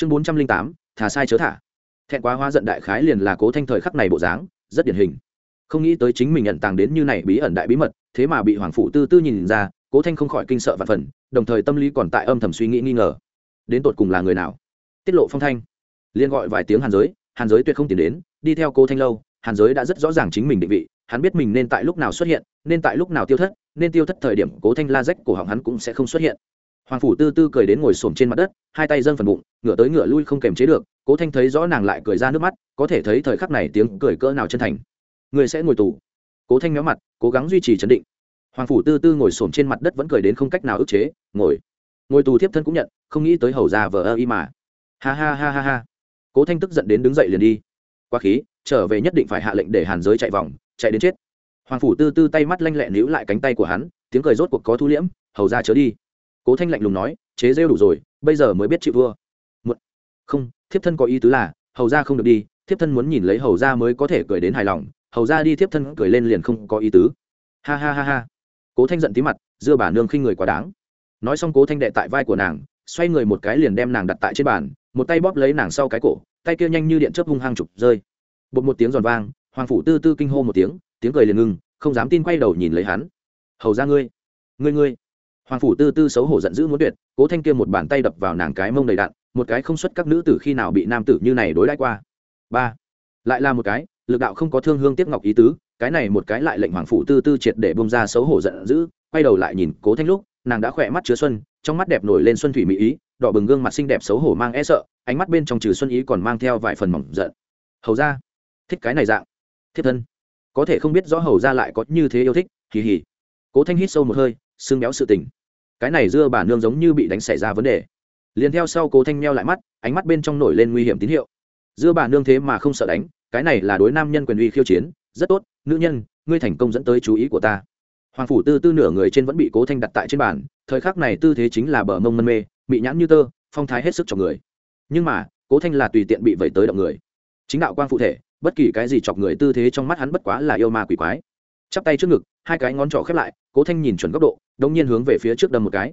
chương bốn trăm linh tám thả sai chớ thả. Thẹn quá hóa giận đại khái liền là cố thanh thời khắc này bộ dáng, rất điển hình. Không nghĩ tới chính mình nhận tàng đến như này bí ẩn đại bí mật, thế mà bị hoàng phụ tư tư nhìn ra, cố thanh không khỏi kinh sợ và phần, đồng thời tâm lý còn tại âm thầm suy nghĩ nghi ngờ. Đến tột cùng là người nào? Tiết lộ phong thanh. Liên gọi vài tiếng hàn giới hàn giới tuyệt không tìm đến, đi theo cố thanh lâu, hàn giới đã rất rõ ràng chính mình định vị, hắn biết mình nên tại lúc nào xuất hiện, nên tại lúc nào tiêu thất, nên tiêu thất thời điểm cố thanh la rách cổ họng hắn cũng sẽ không xuất hiện hoàng phủ tư tư cười đến ngồi xổm trên mặt đất, hai tay dâng phần bụng, ngửa tới ngửa lui không kềm chế được, cố thanh thấy rõ nàng lại cười ra nước mắt, có thể thấy thời khắc này tiếng cười cỡ nào chân thành. Người sẽ ngồi tù. Cố thanh méo mặt, cố gắng duy trì chấn định. Hoàng phủ tư tư ngồi xổm trên mặt đất vẫn cười đến không cách nào ức chế, ngồi. Ngồi tù thiếp thân cũng nhận, không nghĩ tới hầu già vờ ơ y mà. Ha ha ha ha ha. Cố thanh tức giận đến đứng dậy liền đi. Qua khí, trở về nhất định phải hạ lệnh để hàn giới chạy vòng, chạy đến chết. Hoàng phủ tư tư tay mắt lanh lẹ níu lại cánh tay của hắn, tiếng cười rốt cuộc có thu liễm, hầu ra chớ đi cố thanh lạnh lùng nói, chế rêu đủ rồi, bây giờ mới biết chị vua một không, thiếp thân có ý tứ là, hầu ra không được đi, thiếp thân muốn nhìn lấy hầu ra mới có thể cười đến hài lòng, hầu ra đi thiếp thân cười lên liền không có ý tứ. Ha ha ha ha. Cố thanh giận tí mặt, dưa bà nương khinh người quá đáng. Nói xong cố thanh đệ tại vai của nàng, xoay người một cái liền đem nàng đặt tại trên bàn, một tay bóp lấy nàng sau cái cổ, tay kia nhanh như điện chớp hung hăng chụp rơi. Bột một tiếng giòn vang, hoàng phủ tư tư kinh hô một tiếng tiếng cười liền ngưng không dám tin quay đầu nhìn lấy hắn. Hầu ra ngươi ngươi ngươi hoàng phủ tư tư xấu hổ giận dữ muốn tuyệt, cố thanh kia một bàn tay đập vào nàng cái mông đầy đạn, một cái không xuất các nữ tử khi nào bị nam tử như này đối đãi qua. Ba, lại là một cái, lực đạo không có thương hương tiếp ngọc ý tứ, cái này một cái lại lệnh hoàng phủ tư tư triệt để bông ra xấu hổ giận dữ, quay đầu lại nhìn cố thanh lúc, nàng đã khỏe mắt chứa xuân, trong mắt đẹp nổi lên xuân thủy mỹ ý, đỏ bừng gương mặt xinh đẹp xấu hổ mang e sợ, ánh mắt bên trong trừ xuân ý còn mang theo vài phần mỏng giận. Hầu ra thích cái này dạng. Thiết thân, có thể không biết rõ hầu ra lại có như thế yêu thích kỳ hỉ cố thanh hít sâu một hơi, xương béo sự tình cái này dưa bà nương giống như bị đánh xảy ra vấn đề. Liền theo sau cố thanh meo lại mắt, ánh mắt bên trong nổi lên nguy hiểm tín hiệu. Dưa bà nương thế mà không sợ đánh, cái này là đối nam nhân quyền uy khiêu chiến, rất tốt, nữ nhân, ngươi thành công dẫn tới chú ý của ta. Hoàng phủ tư tư nửa người trên vẫn bị cố thanh đặt tại trên bàn, thời khắc này tư thế chính là bờ mông mân mê bị nhãn như tơ, phong thái hết sức cho người. Nhưng mà, cố thanh là tùy tiện bị vẩy tới động người. Chính đạo quang phụ thể, bất kỳ cái gì chọc người tư thế trong mắt hắn bất quá là yêu ma quỷ quái chắp tay trước ngực, hai cái ngón trỏ khép lại, cố thanh nhìn chuẩn góc độ đông nhiên hướng về phía trước đâm một cái.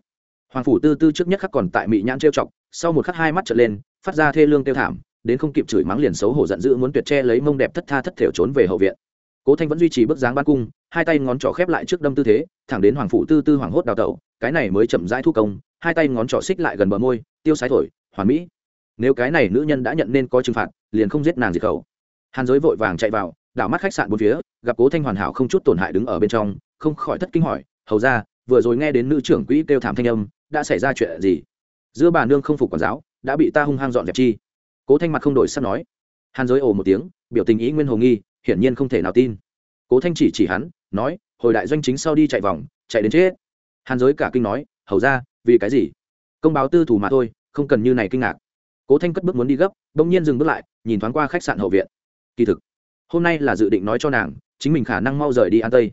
Hoàng phủ tư tư trước nhất khắc còn tại mị nhãn trêu chọc, sau một khắc hai mắt trở lên, phát ra thê lương tiêu thảm, đến không kịp chửi mắng liền xấu hổ giận dữ muốn tuyệt che lấy mông đẹp thất tha thất thểu trốn về hậu viện. Cố thanh vẫn duy trì bức dáng ban cung, hai tay ngón trỏ khép lại trước đâm tư thế, thẳng đến hoàng phủ tư tư hoàng hốt đào tẩu, cái này mới chậm rãi thu công, hai tay ngón trỏ xích lại gần bờ môi, tiêu sái thổi, hoàn mỹ, nếu cái này nữ nhân đã nhận nên có trừng phạt, liền không giết nàng diệt khẩu. Hàn giới vội vàng chạy vào đảo mắt khách sạn bốn phía, gặp cố thanh hoàn hảo không chút tổn hại đứng ở bên trong, không khỏi thất kinh hỏi, hầu ra vừa rồi nghe đến nữ trưởng quỹ kêu thảm thanh âm, đã xảy ra chuyện gì? Giữa bà nương không phục quản giáo, đã bị ta hung hăng dọn dẹp chi. Cố thanh mặt không đổi sắp nói. Hàn giới ồ một tiếng, biểu tình ý nguyên hồ nghi, hiển nhiên không thể nào tin. Cố thanh chỉ chỉ hắn, nói, hồi đại doanh chính sau đi chạy vòng, chạy đến chết. Hàn giới cả kinh nói, hầu ra vì cái gì? Công báo tư thủ mà thôi, không cần như này kinh ngạc. Cố thanh cất bước muốn đi gấp, bỗng nhiên dừng bước lại, nhìn thoáng qua khách sạn hậu viện. Kỳ thực hôm nay là dự định nói cho nàng, chính mình khả năng mau rời đi an tây.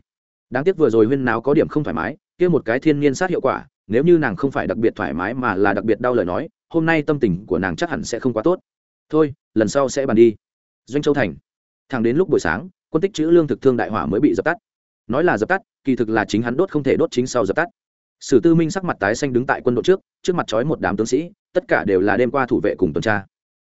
Đáng tiếc vừa rồi huyên nào có điểm không thoải mái, kia một cái thiên nhiên sát hiệu quả, nếu như nàng không phải đặc biệt thoải mái mà là đặc biệt đau lời nói, hôm nay tâm tình của nàng chắc hẳn sẽ không quá tốt. Thôi, lần sau sẽ bàn đi. Doanh châu thành. Thẳng đến lúc buổi sáng, quân tích chữ lương thực thương đại hỏa mới bị dập tắt. Nói là dập tắt, kỳ thực là chính hắn đốt không thể đốt chính sau dập tắt. Sử tư minh sắc mặt tái xanh đứng tại quân đội trước trước mặt trói một đám tướng sĩ, tất cả đều là đêm qua thủ vệ cùng tuần tra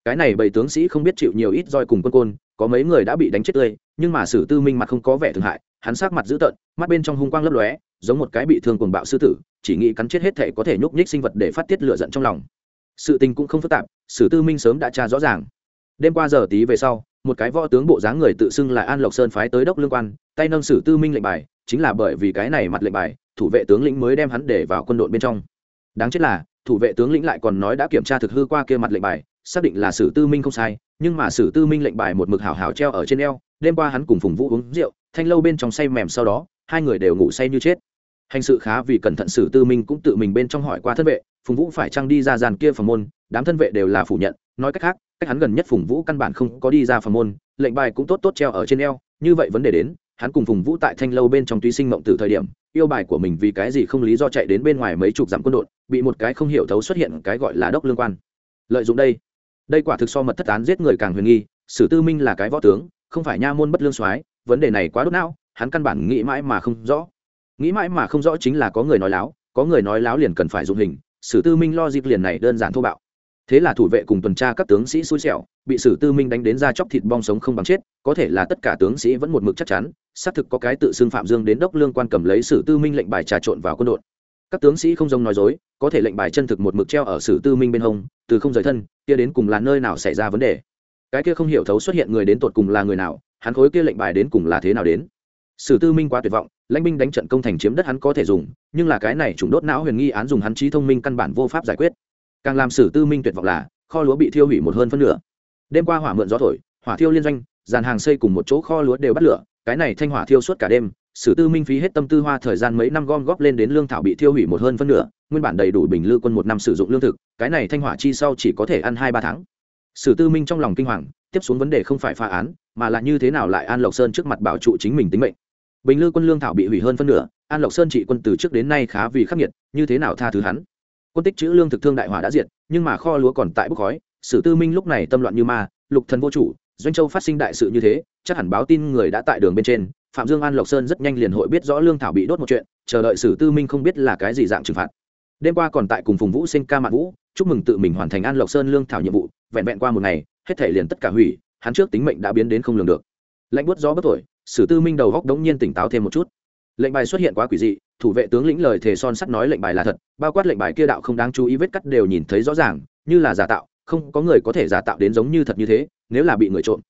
cái này bảy tướng sĩ không biết chịu nhiều ít roi cùng quân côn, có mấy người đã bị đánh chết tươi, nhưng mà sử tư minh mặt không có vẻ thương hại, hắn sắc mặt dữ tợn, mắt bên trong hung quang lấp lóe, giống một cái bị thương cuồng bạo sư tử, chỉ nghĩ cắn chết hết thể có thể nhúc nhích sinh vật để phát tiết lửa giận trong lòng. Sự tình cũng không phức tạp, sử tư minh sớm đã tra rõ ràng. Đêm qua giờ tí về sau, một cái võ tướng bộ dáng người tự xưng là an lộc sơn phái tới đốc lương quan, tay nâng sử tư minh lệnh bài, chính là bởi vì cái này mặt lệnh bài, thủ vệ tướng lĩnh mới đem hắn để vào quân đội bên trong. Đáng chết là, thủ vệ tướng lĩnh lại còn nói đã kiểm tra thực hư qua kia mặt lệnh bài xác định là sử tư minh không sai, nhưng mà sử tư minh lệnh bài một mực hảo hảo treo ở trên eo, đêm qua hắn cùng phùng vũ uống rượu, thanh lâu bên trong say mềm sau đó, hai người đều ngủ say như chết. Hành sự khá vì cẩn thận sử tư minh cũng tự mình bên trong hỏi qua thân vệ, phùng vũ phải trăng đi ra dàn kia phòng môn, đám thân vệ đều là phủ nhận, nói cách khác, cách hắn gần nhất phùng vũ căn bản không có đi ra phòng môn, lệnh bài cũng tốt tốt treo ở trên eo, như vậy vấn đề đến, hắn cùng phùng vũ tại thanh lâu bên trong túy sinh mộng từ thời điểm, yêu bài của mình vì cái gì không lý do chạy đến bên ngoài mấy chục dặm quân đội, bị một cái không hiểu thấu xuất hiện cái gọi là đốc lương quan. Lợi dụng đây đây quả thực so mật thất án giết người càng huyền nghi, sử tư minh là cái võ tướng, không phải nha môn bất lương soái, vấn đề này quá đốt não, hắn căn bản nghĩ mãi mà không rõ. Nghĩ mãi mà không rõ chính là có người nói láo, có người nói láo liền cần phải dụng hình, sử tư minh lo dịp liền này đơn giản thô bạo. Thế là thủ vệ cùng tuần tra các tướng sĩ xui xẻo, bị sử tư minh đánh đến ra chóc thịt bong sống không bằng chết, có thể là tất cả tướng sĩ vẫn một mực chắc chắn, xác thực có cái tự xưng phạm dương đến đốc lương quan cầm lấy sử tư minh lệnh bài trà trộn vào quân đội các tướng sĩ không giống nói dối, có thể lệnh bài chân thực một mực treo ở sử tư minh bên hông, từ không rời thân, kia đến cùng là nơi nào xảy ra vấn đề? Cái kia không hiểu thấu xuất hiện người đến tột cùng là người nào, hắn khối kia lệnh bài đến cùng là thế nào đến? Sử tư minh quá tuyệt vọng, lãnh binh đánh trận công thành chiếm đất hắn có thể dùng, nhưng là cái này chúng đốt não huyền nghi án dùng hắn trí thông minh căn bản vô pháp giải quyết. Càng làm sử tư minh tuyệt vọng là, kho lúa bị thiêu hủy một hơn phân nửa. Đêm qua hỏa mượn gió thổi, hỏa thiêu liên doanh, dàn hàng xây cùng một chỗ kho lúa đều bắt lửa, cái này thanh hỏa thiêu suốt cả đêm sử tư minh phí hết tâm tư hoa thời gian mấy năm gom góp lên đến lương thảo bị thiêu hủy một hơn phân nửa, nguyên bản đầy đủ bình lư quân một năm sử dụng lương thực, cái này thanh hỏa chi sau chỉ có thể ăn hai ba tháng. Sử tư minh trong lòng kinh hoàng, tiếp xuống vấn đề không phải phá án, mà là như thế nào lại an lộc sơn trước mặt bảo trụ chính mình tính mệnh. Bình lư quân lương thảo bị hủy hơn phân nửa, an lộc sơn trị quân từ trước đến nay khá vì khắc nghiệt, như thế nào tha thứ hắn? Quân tích chữ lương thực thương đại hỏa đã diệt, nhưng mà kho lúa còn tại bốc khói, sử tư minh lúc này tâm loạn như ma, lục thần vô chủ, doanh châu phát sinh đại sự như thế, chắc hẳn báo tin người đã tại đường bên trên phạm dương an lộc sơn rất nhanh liền hội biết rõ lương thảo bị đốt một chuyện, chờ đợi sử tư minh không biết là cái gì dạng trừng phạt. Đêm qua còn tại cùng phùng vũ sinh ca mạng vũ, chúc mừng tự mình hoàn thành an lộc sơn lương thảo nhiệm vụ, vẹn vẹn qua một ngày, hết thể liền tất cả hủy, hắn trước tính mệnh đã biến đến không lường được. Lạnh buốt gió bất thổi, sử tư minh đầu góc đống nhiên tỉnh táo thêm một chút. Lệnh bài xuất hiện quá quỷ dị, thủ vệ tướng lĩnh lời thề son sắt nói lệnh bài là thật, bao quát lệnh bài kia đạo không đáng chú ý vết cắt đều nhìn thấy rõ ràng, như là giả tạo, không có người có thể giả tạo đến giống như thật như thế, nếu là bị người trộm.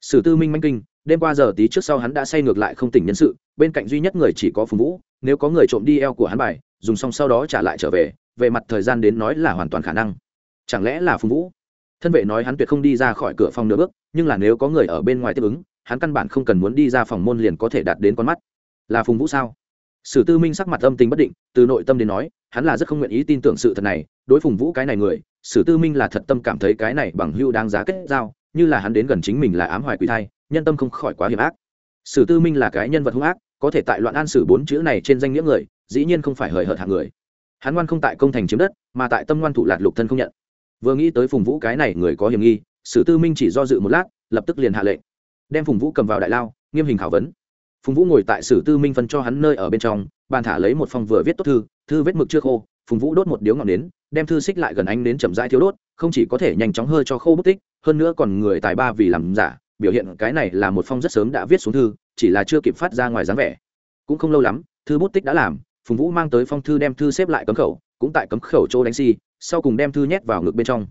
Sử tư minh manh kinh đêm qua giờ tí trước sau hắn đã say ngược lại không tỉnh nhân sự, bên cạnh duy nhất người chỉ có phùng vũ, nếu có người trộm đi eo của hắn bài, dùng xong sau đó trả lại trở về về mặt thời gian đến nói là hoàn toàn khả năng. Chẳng lẽ là phùng vũ? Thân vệ nói hắn tuyệt không đi ra khỏi cửa phòng nửa bước, nhưng là nếu có người ở bên ngoài tiếp ứng, hắn căn bản không cần muốn đi ra phòng môn liền có thể đạt đến con mắt. Là phùng vũ sao? Sử tư minh sắc mặt âm tình bất định, từ nội tâm đến nói, hắn là rất không nguyện ý tin tưởng sự thật này, đối phùng vũ cái này người, sử tư minh là thật tâm cảm thấy cái này bằng hưu đáng giá kết giao, như là hắn đến gần chính mình là ám hoài quỷ thai nhân tâm không khỏi quá hiểm ác. Sử tư minh là cái nhân vật hung ác, có thể tại loạn an sử bốn chữ này trên danh nghĩa người, dĩ nhiên không phải hời hợt hạng người. Hắn ngoan không tại công thành chiếm đất, mà tại tâm ngoan thủ lạt lục thân không nhận. Vừa nghĩ tới phùng vũ cái này người có hiểm nghi, sử tư minh chỉ do dự một lát, lập tức liền hạ lệnh, đem phùng vũ cầm vào đại lao, nghiêm hình khảo vấn. Phùng vũ ngồi tại sử tư minh phân cho hắn nơi ở bên trong, bàn thả lấy một phong vừa viết tốt thư thư vết mực chưa khô, phùng vũ đốt một điếu ngọn nến, đem thư xích lại gần ánh đến chậm rãi thiếu đốt, không chỉ có thể nhanh chóng hơi cho khô bút tích, hơn nữa còn người tài ba vì làm giả biểu hiện cái này là một phong rất sớm đã viết xuống thư, chỉ là chưa kịp phát ra ngoài dáng vẻ. Cũng không lâu lắm, thư bút tích đã làm, phùng vũ mang tới phong thư đem thư xếp lại cấm khẩu, cũng tại cấm khẩu chỗ đánh si, sau cùng đem thư nhét vào ngực bên trong.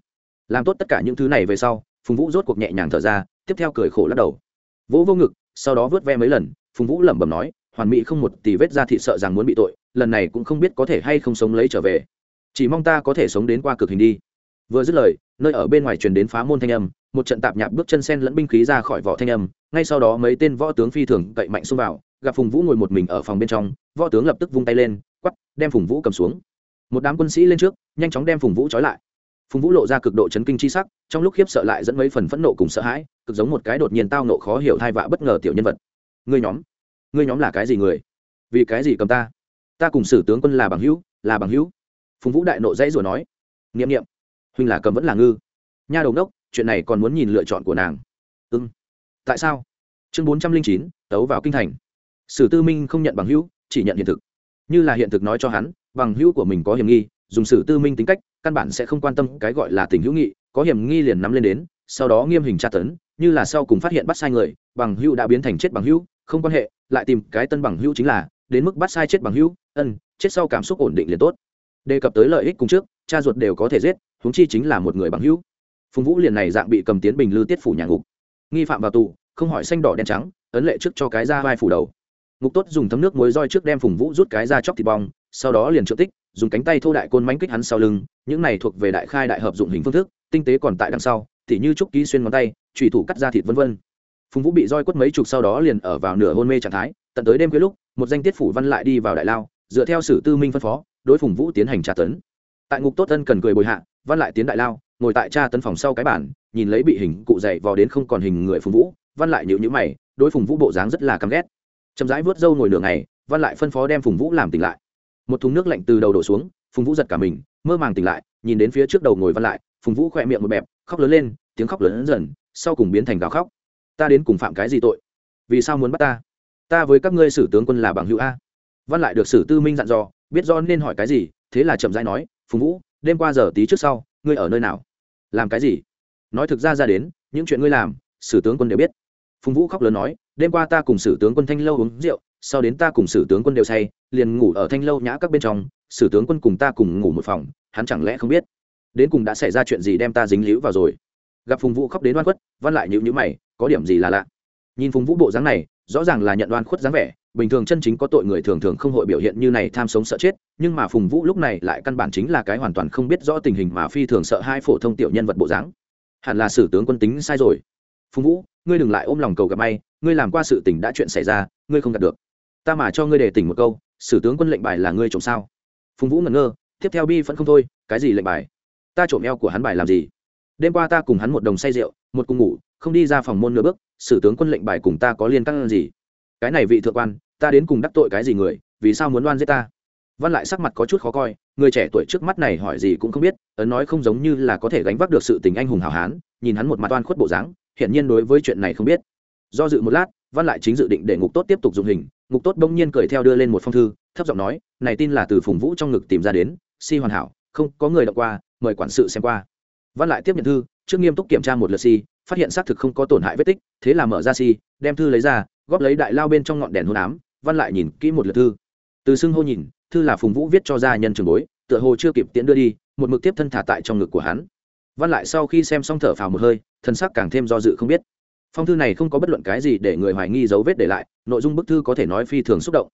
Làm tốt tất cả những thứ này về sau, phùng vũ rốt cuộc nhẹ nhàng thở ra, tiếp theo cười khổ lắc đầu. Vỗ vô ngực, sau đó vớt ve mấy lần, phùng vũ lẩm bẩm nói, hoàn mỹ không một tỷ vết ra thị sợ rằng muốn bị tội, lần này cũng không biết có thể hay không sống lấy trở về. Chỉ mong ta có thể sống đến qua cực hình đi. Vừa dứt lời, nơi ở bên ngoài truyền đến phá môn thanh âm một trận tạp nhạp bước chân sen lẫn binh khí ra khỏi vỏ thanh âm, ngay sau đó mấy tên võ tướng phi thường cậy mạnh xông vào, gặp phùng vũ ngồi một mình ở phòng bên trong, võ tướng lập tức vung tay lên quắp đem phùng vũ cầm xuống. Một đám quân sĩ lên trước, nhanh chóng đem phùng vũ trói lại. Phùng vũ lộ ra cực độ chấn kinh chi sắc, trong lúc khiếp sợ lại dẫn mấy phần phẫn nộ cùng sợ hãi, cực giống một cái đột nhiên tao nộ khó hiểu thai vạ bất ngờ tiểu nhân vật. Ngươi nhóm ngươi nhóm là cái gì người? Vì cái gì cầm ta? Ta cùng sử tướng quân là bằng hữu, là bằng hữu. Phùng vũ đại nộ dãy rồi nói. N i ệ m n i ệ m huynh là cầm vẫn là ngư. Nha đầu đốc chuyện này còn muốn nhìn lựa chọn của nàng. Ưng tại sao? Chương bốn trăm linh chín, tấu vào kinh thành. Sử tư minh không nhận bằng hữu, chỉ nhận hiện thực. Như là hiện thực nói cho hắn, bằng hữu của mình có hiểm nghi, dùng sử tư minh tính cách, căn bản sẽ không quan tâm cái gọi là tình hữu nghị, có hiểm nghi liền nắm lên đến, sau đó nghiêm hình tra tấn, như là sau cùng phát hiện bắt sai người, bằng hữu đã biến thành chết bằng hữu, không quan hệ, lại tìm cái tân bằng hữu chính là, đến mức bắt sai chết bằng hữu, ân, chết sau cảm xúc ổn định liền tốt. Đề cập tới lợi ích cùng trước, cha ruột đều có thể giết, huống chi chính là một người bằng hữu phùng vũ liền này dạng bị cầm tiến bình lư tiết phủ nhà ngục. Nghi phạm vào tù, không hỏi xanh đỏ đen trắng, ấn lệ trước cho cái ra vai phủ đầu. Ngục tốt dùng thấm nước muối roi trước đem phùng vũ rút cái ra chóc thịt bong, sau đó liền trợ tích, dùng cánh tay thô đại côn mánh kích hắn sau lưng, những này thuộc về đại khai đại hợp dụng hình phương thức, tinh tế còn tại đằng sau, tỉ như trúc ký xuyên ngón tay trùy thủ cắt ra thịt vân vân. Phùng vũ bị roi quất mấy chục sau đó liền ở vào nửa hôn mê trạng thái, tận tới đêm khuya lúc, một danh tiết phủ văn lại đi vào đại lao, dựa theo sử tư minh phân phó, đối phùng vũ tiến hành tra tấn. Tại ngục tốt tân cần cười bồi hạ, văn lại tiến đại lao ngồi tại Cha tấn phòng sau cái bản nhìn lấy bị hình cụ dậy vò đến không còn hình người phùng vũ, văn lại nhịu nhữ mày, đối phùng vũ bộ dáng rất là căm ghét. Chậm rãi vớt râu ngồi nửa ngày, văn lại phân phó đem phùng vũ làm tỉnh lại. Một thùng nước lạnh từ đầu đổ xuống, phùng vũ giật cả mình, mơ màng tỉnh lại, nhìn đến phía trước đầu ngồi văn lại, phùng vũ khỏe miệng một bẹp, khóc lớn lên, tiếng khóc lớn dần, sau cùng biến thành gào khóc. Ta đến cùng phạm cái gì tội? Vì sao muốn bắt ta? Ta với các ngươi sử tướng quân là bằng hữu a. Văn lại được sử tư minh dặn dò, biết do nên hỏi cái gì, thế là chậm rãi nói, phùng vũ, đêm qua giờ tí trước sau, ngươi ở nơi nào? Làm cái gì? Nói thực ra ra đến, những chuyện ngươi làm, sử tướng quân đều biết. Phùng vũ khóc lớn nói, đêm qua ta cùng sử tướng quân thanh lâu uống rượu, sau đến ta cùng sử tướng quân đều say, liền ngủ ở thanh lâu nhã các bên trong, sử tướng quân cùng ta cùng ngủ một phòng, hắn chẳng lẽ không biết? Đến cùng đã xảy ra chuyện gì đem ta dính líu vào rồi? Gặp phùng vũ khóc đến đoan khuất, văn lại nhữ nhữ mày, có điểm gì là lạ? Nhìn phùng vũ bộ dáng này, rõ ràng là nhận đoan khuất dáng vẻ bình thường chân chính có tội người thường thường không hội biểu hiện như này tham sống sợ chết, nhưng mà phùng vũ lúc này lại căn bản chính là cái hoàn toàn không biết rõ tình hình mà phi thường sợ hai phổ thông tiểu nhân vật bộ dáng. Hẳn là sử tướng quân tính sai rồi. Phùng vũ, ngươi đừng lại ôm lòng cầu gặp may, ngươi làm qua sự tình đã chuyện xảy ra, ngươi không đạt được. Ta mà cho ngươi để tỉnh một câu sử tướng quân lệnh bài là ngươi trộm sao? Phùng vũ ngẩn ngơ, tiếp theo bi vẫn không thôi, cái gì lệnh bài? Ta trộm eo của hắn bài làm gì? Đêm qua ta cùng hắn một đồng say rượu, một cùng ngủ, không đi ra phòng môn nửa bước sử tướng quân lệnh bài cùng ta có liên căng gì? Cái này vị thượng quan, ta đến cùng đắc tội cái gì người, vì sao muốn đoan giết ta? Văn lại sắc mặt có chút khó coi, người trẻ tuổi trước mắt này hỏi gì cũng không biết, ấn nói không giống như là có thể gánh vác được sự tình anh hùng hào hán, nhìn hắn một mặt oan khuất bộ dáng, hiển nhiên đối với chuyện này không biết. Do dự một lát, văn lại chính dự định để ngục tốt tiếp tục dùng hình, ngục tốt bỗng nhiên cười theo đưa lên một phong thư, thấp giọng nói, này tin là từ phùng vũ trong ngực tìm ra đến, si hoàn hảo, không có người đọc qua, mời quản sự xem qua. Văn lại tiếp nhận thư, trước nghiêm túc kiểm tra một lượt si, phát hiện xác thực không có tổn hại vết tích, thế là mở ra si, đem thư lấy ra góp lấy đại lao bên trong ngọn đèn hôn ám, văn lại nhìn kỹ một lượt thư. Từ xưng hô nhìn, thư là phùng vũ viết cho gia nhân trường bối, tựa hồ chưa kịp tiễn đưa đi, một mực tiếp thân thả tại trong ngực của hắn. Văn lại sau khi xem xong thở phào một hơi thân xác càng thêm do dự không biết. Phong thư này không có bất luận cái gì để người hoài nghi dấu vết để lại, nội dung bức thư có thể nói phi thường xúc động.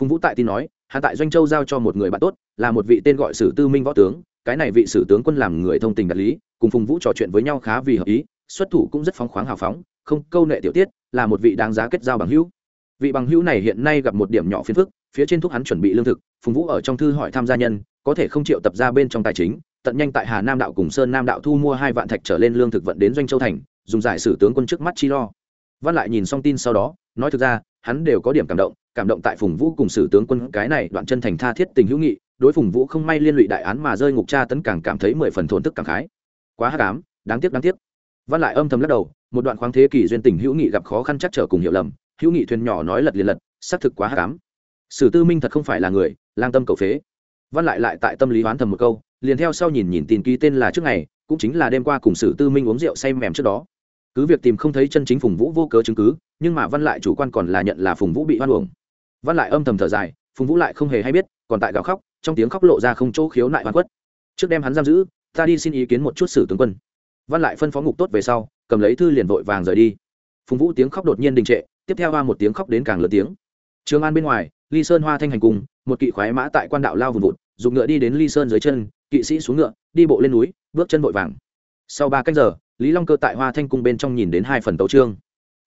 Phùng vũ tại tin nói hạ tại doanh châu giao cho một người bạn tốt, là một vị tên gọi sử tư minh võ tướng, cái này vị sử tướng quân làm người thông tình đạt lý, cùng phùng vũ trò chuyện với nhau khá vì hợp ý, xuất thủ cũng rất phóng khoáng hào phóng, không câu nệ tiểu tiết là một vị đáng giá kết giao bằng hữu. Vị bằng hữu này hiện nay gặp một điểm nhỏ phiền phức, phía trên thúc hắn chuẩn bị lương thực, phùng vũ ở trong thư hỏi tham gia nhân, có thể không chịu tập ra bên trong tài chính, tận nhanh tại hà nam đạo cùng sơn nam đạo thu mua hai vạn thạch trở lên lương thực vận đến doanh châu thành, dùng giải sử tướng quân trước mắt chi lo. Văn lại nhìn xong tin sau đó, nói thực ra, hắn đều có điểm cảm động cảm động tại phùng vũ cùng sử tướng quân cái này đoạn chân thành tha thiết tình hữu nghị, đối phùng vũ không may liên lụy đại án mà rơi ngục tra tấn càng cảm thấy mười phần thốn tức cảm khái. Quá hát cám đáng tiếc đáng tiếc. Văn lại âm thầm lắc đầu một đoạn khoáng thế kỷ duyên tình hữu nghị gặp khó khăn chắc trở cùng hiểu lầm, hữu nghị thuyền nhỏ nói lật liền lật, xác thực quá hát cám sử tư minh thật không phải là người, lang tâm cầu phế. Văn lại lại tại tâm lý hoán thầm một câu, liền theo sau nhìn nhìn tin ký tên là trước ngày, cũng chính là đêm qua cùng sử tư minh uống rượu say mềm trước đó. Cứ việc tìm không thấy chân chính phùng vũ vô cớ chứng cứ, nhưng mà văn lại chủ quan còn là nhận là phùng vũ bị hoan uổng. Văn lại âm thầm thở dài, phùng vũ lại không hề hay biết, còn tại gào khóc, trong tiếng khóc lộ ra không chỗ khiếu nại hoàn quất trước đem hắn giam giữ, ta đi xin ý kiến một chút sử tướng quân. Văn lại phân phó ngục tốt về sau cầm lấy thư liền vội vàng rời đi. Phùng vũ tiếng khóc đột nhiên đình trệ, tiếp theo hoa một tiếng khóc đến càng lớn tiếng. Trường an bên ngoài, ly sơn hoa thanh hành cung một kỵ khoái mã tại quan đạo lao vùng vụt, dùng ngựa đi đến ly sơn dưới chân, kỵ sĩ xuống ngựa, đi bộ lên núi, bước chân vội vàng. Sau ba cách giờ, lý long cơ tại hoa thanh cung bên trong nhìn đến hai phần tấu trương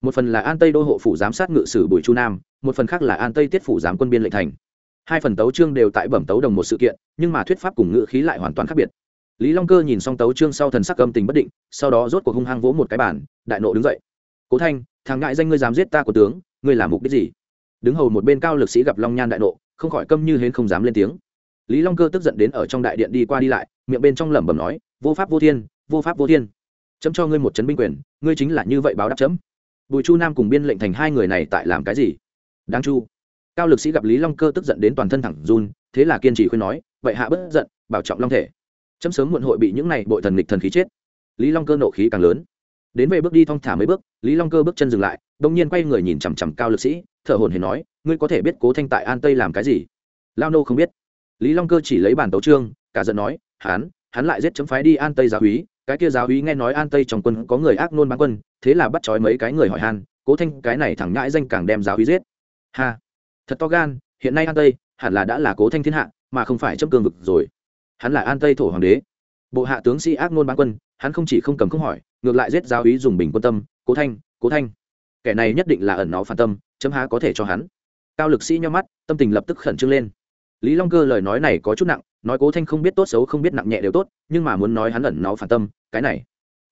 một phần là an tây đô hộ phủ giám sát ngự sử bùi chu nam, một phần khác là an tây tiết phủ giám quân biên lệnh thành. Hai phần tấu trương đều tại bẩm tấu đồng một sự kiện, nhưng mà thuyết pháp cùng ngự khí lại hoàn toàn khác biệt lý long cơ nhìn xong tấu trương sau thần sắc âm tình bất định, sau đó rốt cuộc hung hăng vỗ một cái bản đại nộ đứng dậy. Cố thanh, thằng ngại danh ngươi dám giết ta của tướng, ngươi làm mục đích gì? Đứng hầu một bên cao lực sĩ gặp long nhan đại nộ, không khỏi câm như hến không dám lên tiếng. Lý long cơ tức giận đến ở trong đại điện đi qua đi lại, miệng bên trong lẩm bẩm nói, vô pháp vô thiên, vô pháp vô thiên. Chấm cho ngươi một chấn binh quyền, ngươi chính là như vậy báo đáp chấm. Bùi chu nam cùng biên lệnh thành hai người này tại làm cái gì? Đáng chu. Cao lực sĩ gặp lý long cơ tức giận đến toàn thân thẳng run, thế là kiên trì khuyên nói, vậy hạ bất giận, bảo trọng long thể chấm sớm muộn hội bị những này bội thần nghịch thần khí chết. Lý long cơ nộ khí càng lớn. Đến về bước đi thong thả mấy bước, lý long cơ bước chân dừng lại đông nhiên quay người nhìn chằm chằm cao lực sĩ, thở hồn hển nói, ngươi có thể biết cố thanh tại an tây làm cái gì? Lao nô không biết. Lý long cơ chỉ lấy bản tấu trương, cả giận nói, hắn hắn lại giết chấm phái đi an tây giáo úy. Cái kia giáo úy nghe nói an tây trong quân có người ác nôn bán quân, thế là bắt trói mấy cái người hỏi han, cố thanh, cái này thẳng nhãi danh càng đem giáo úy giết. Ha, thật to gan, hiện nay an tây hẳn là đã là cố thanh thiên hạ, mà không phải chấm cương vực rồi hắn là an tây thổ hoàng đế. Bộ hạ tướng sĩ ác nôn bán quân, hắn không chỉ không cầm không hỏi, ngược lại giết giáo ý dùng bình quân tâm, cố thanh cố thanh. Kẻ này nhất định là ẩn nó phản tâm, chấm há có thể cho hắn. Cao lực sĩ nhau mắt, tâm tình lập tức khẩn trương lên. Lý long cơ lời nói này có chút nặng, nói cố thanh không biết tốt xấu, không biết nặng nhẹ đều tốt, nhưng mà muốn nói hắn ẩn nó phản tâm, cái này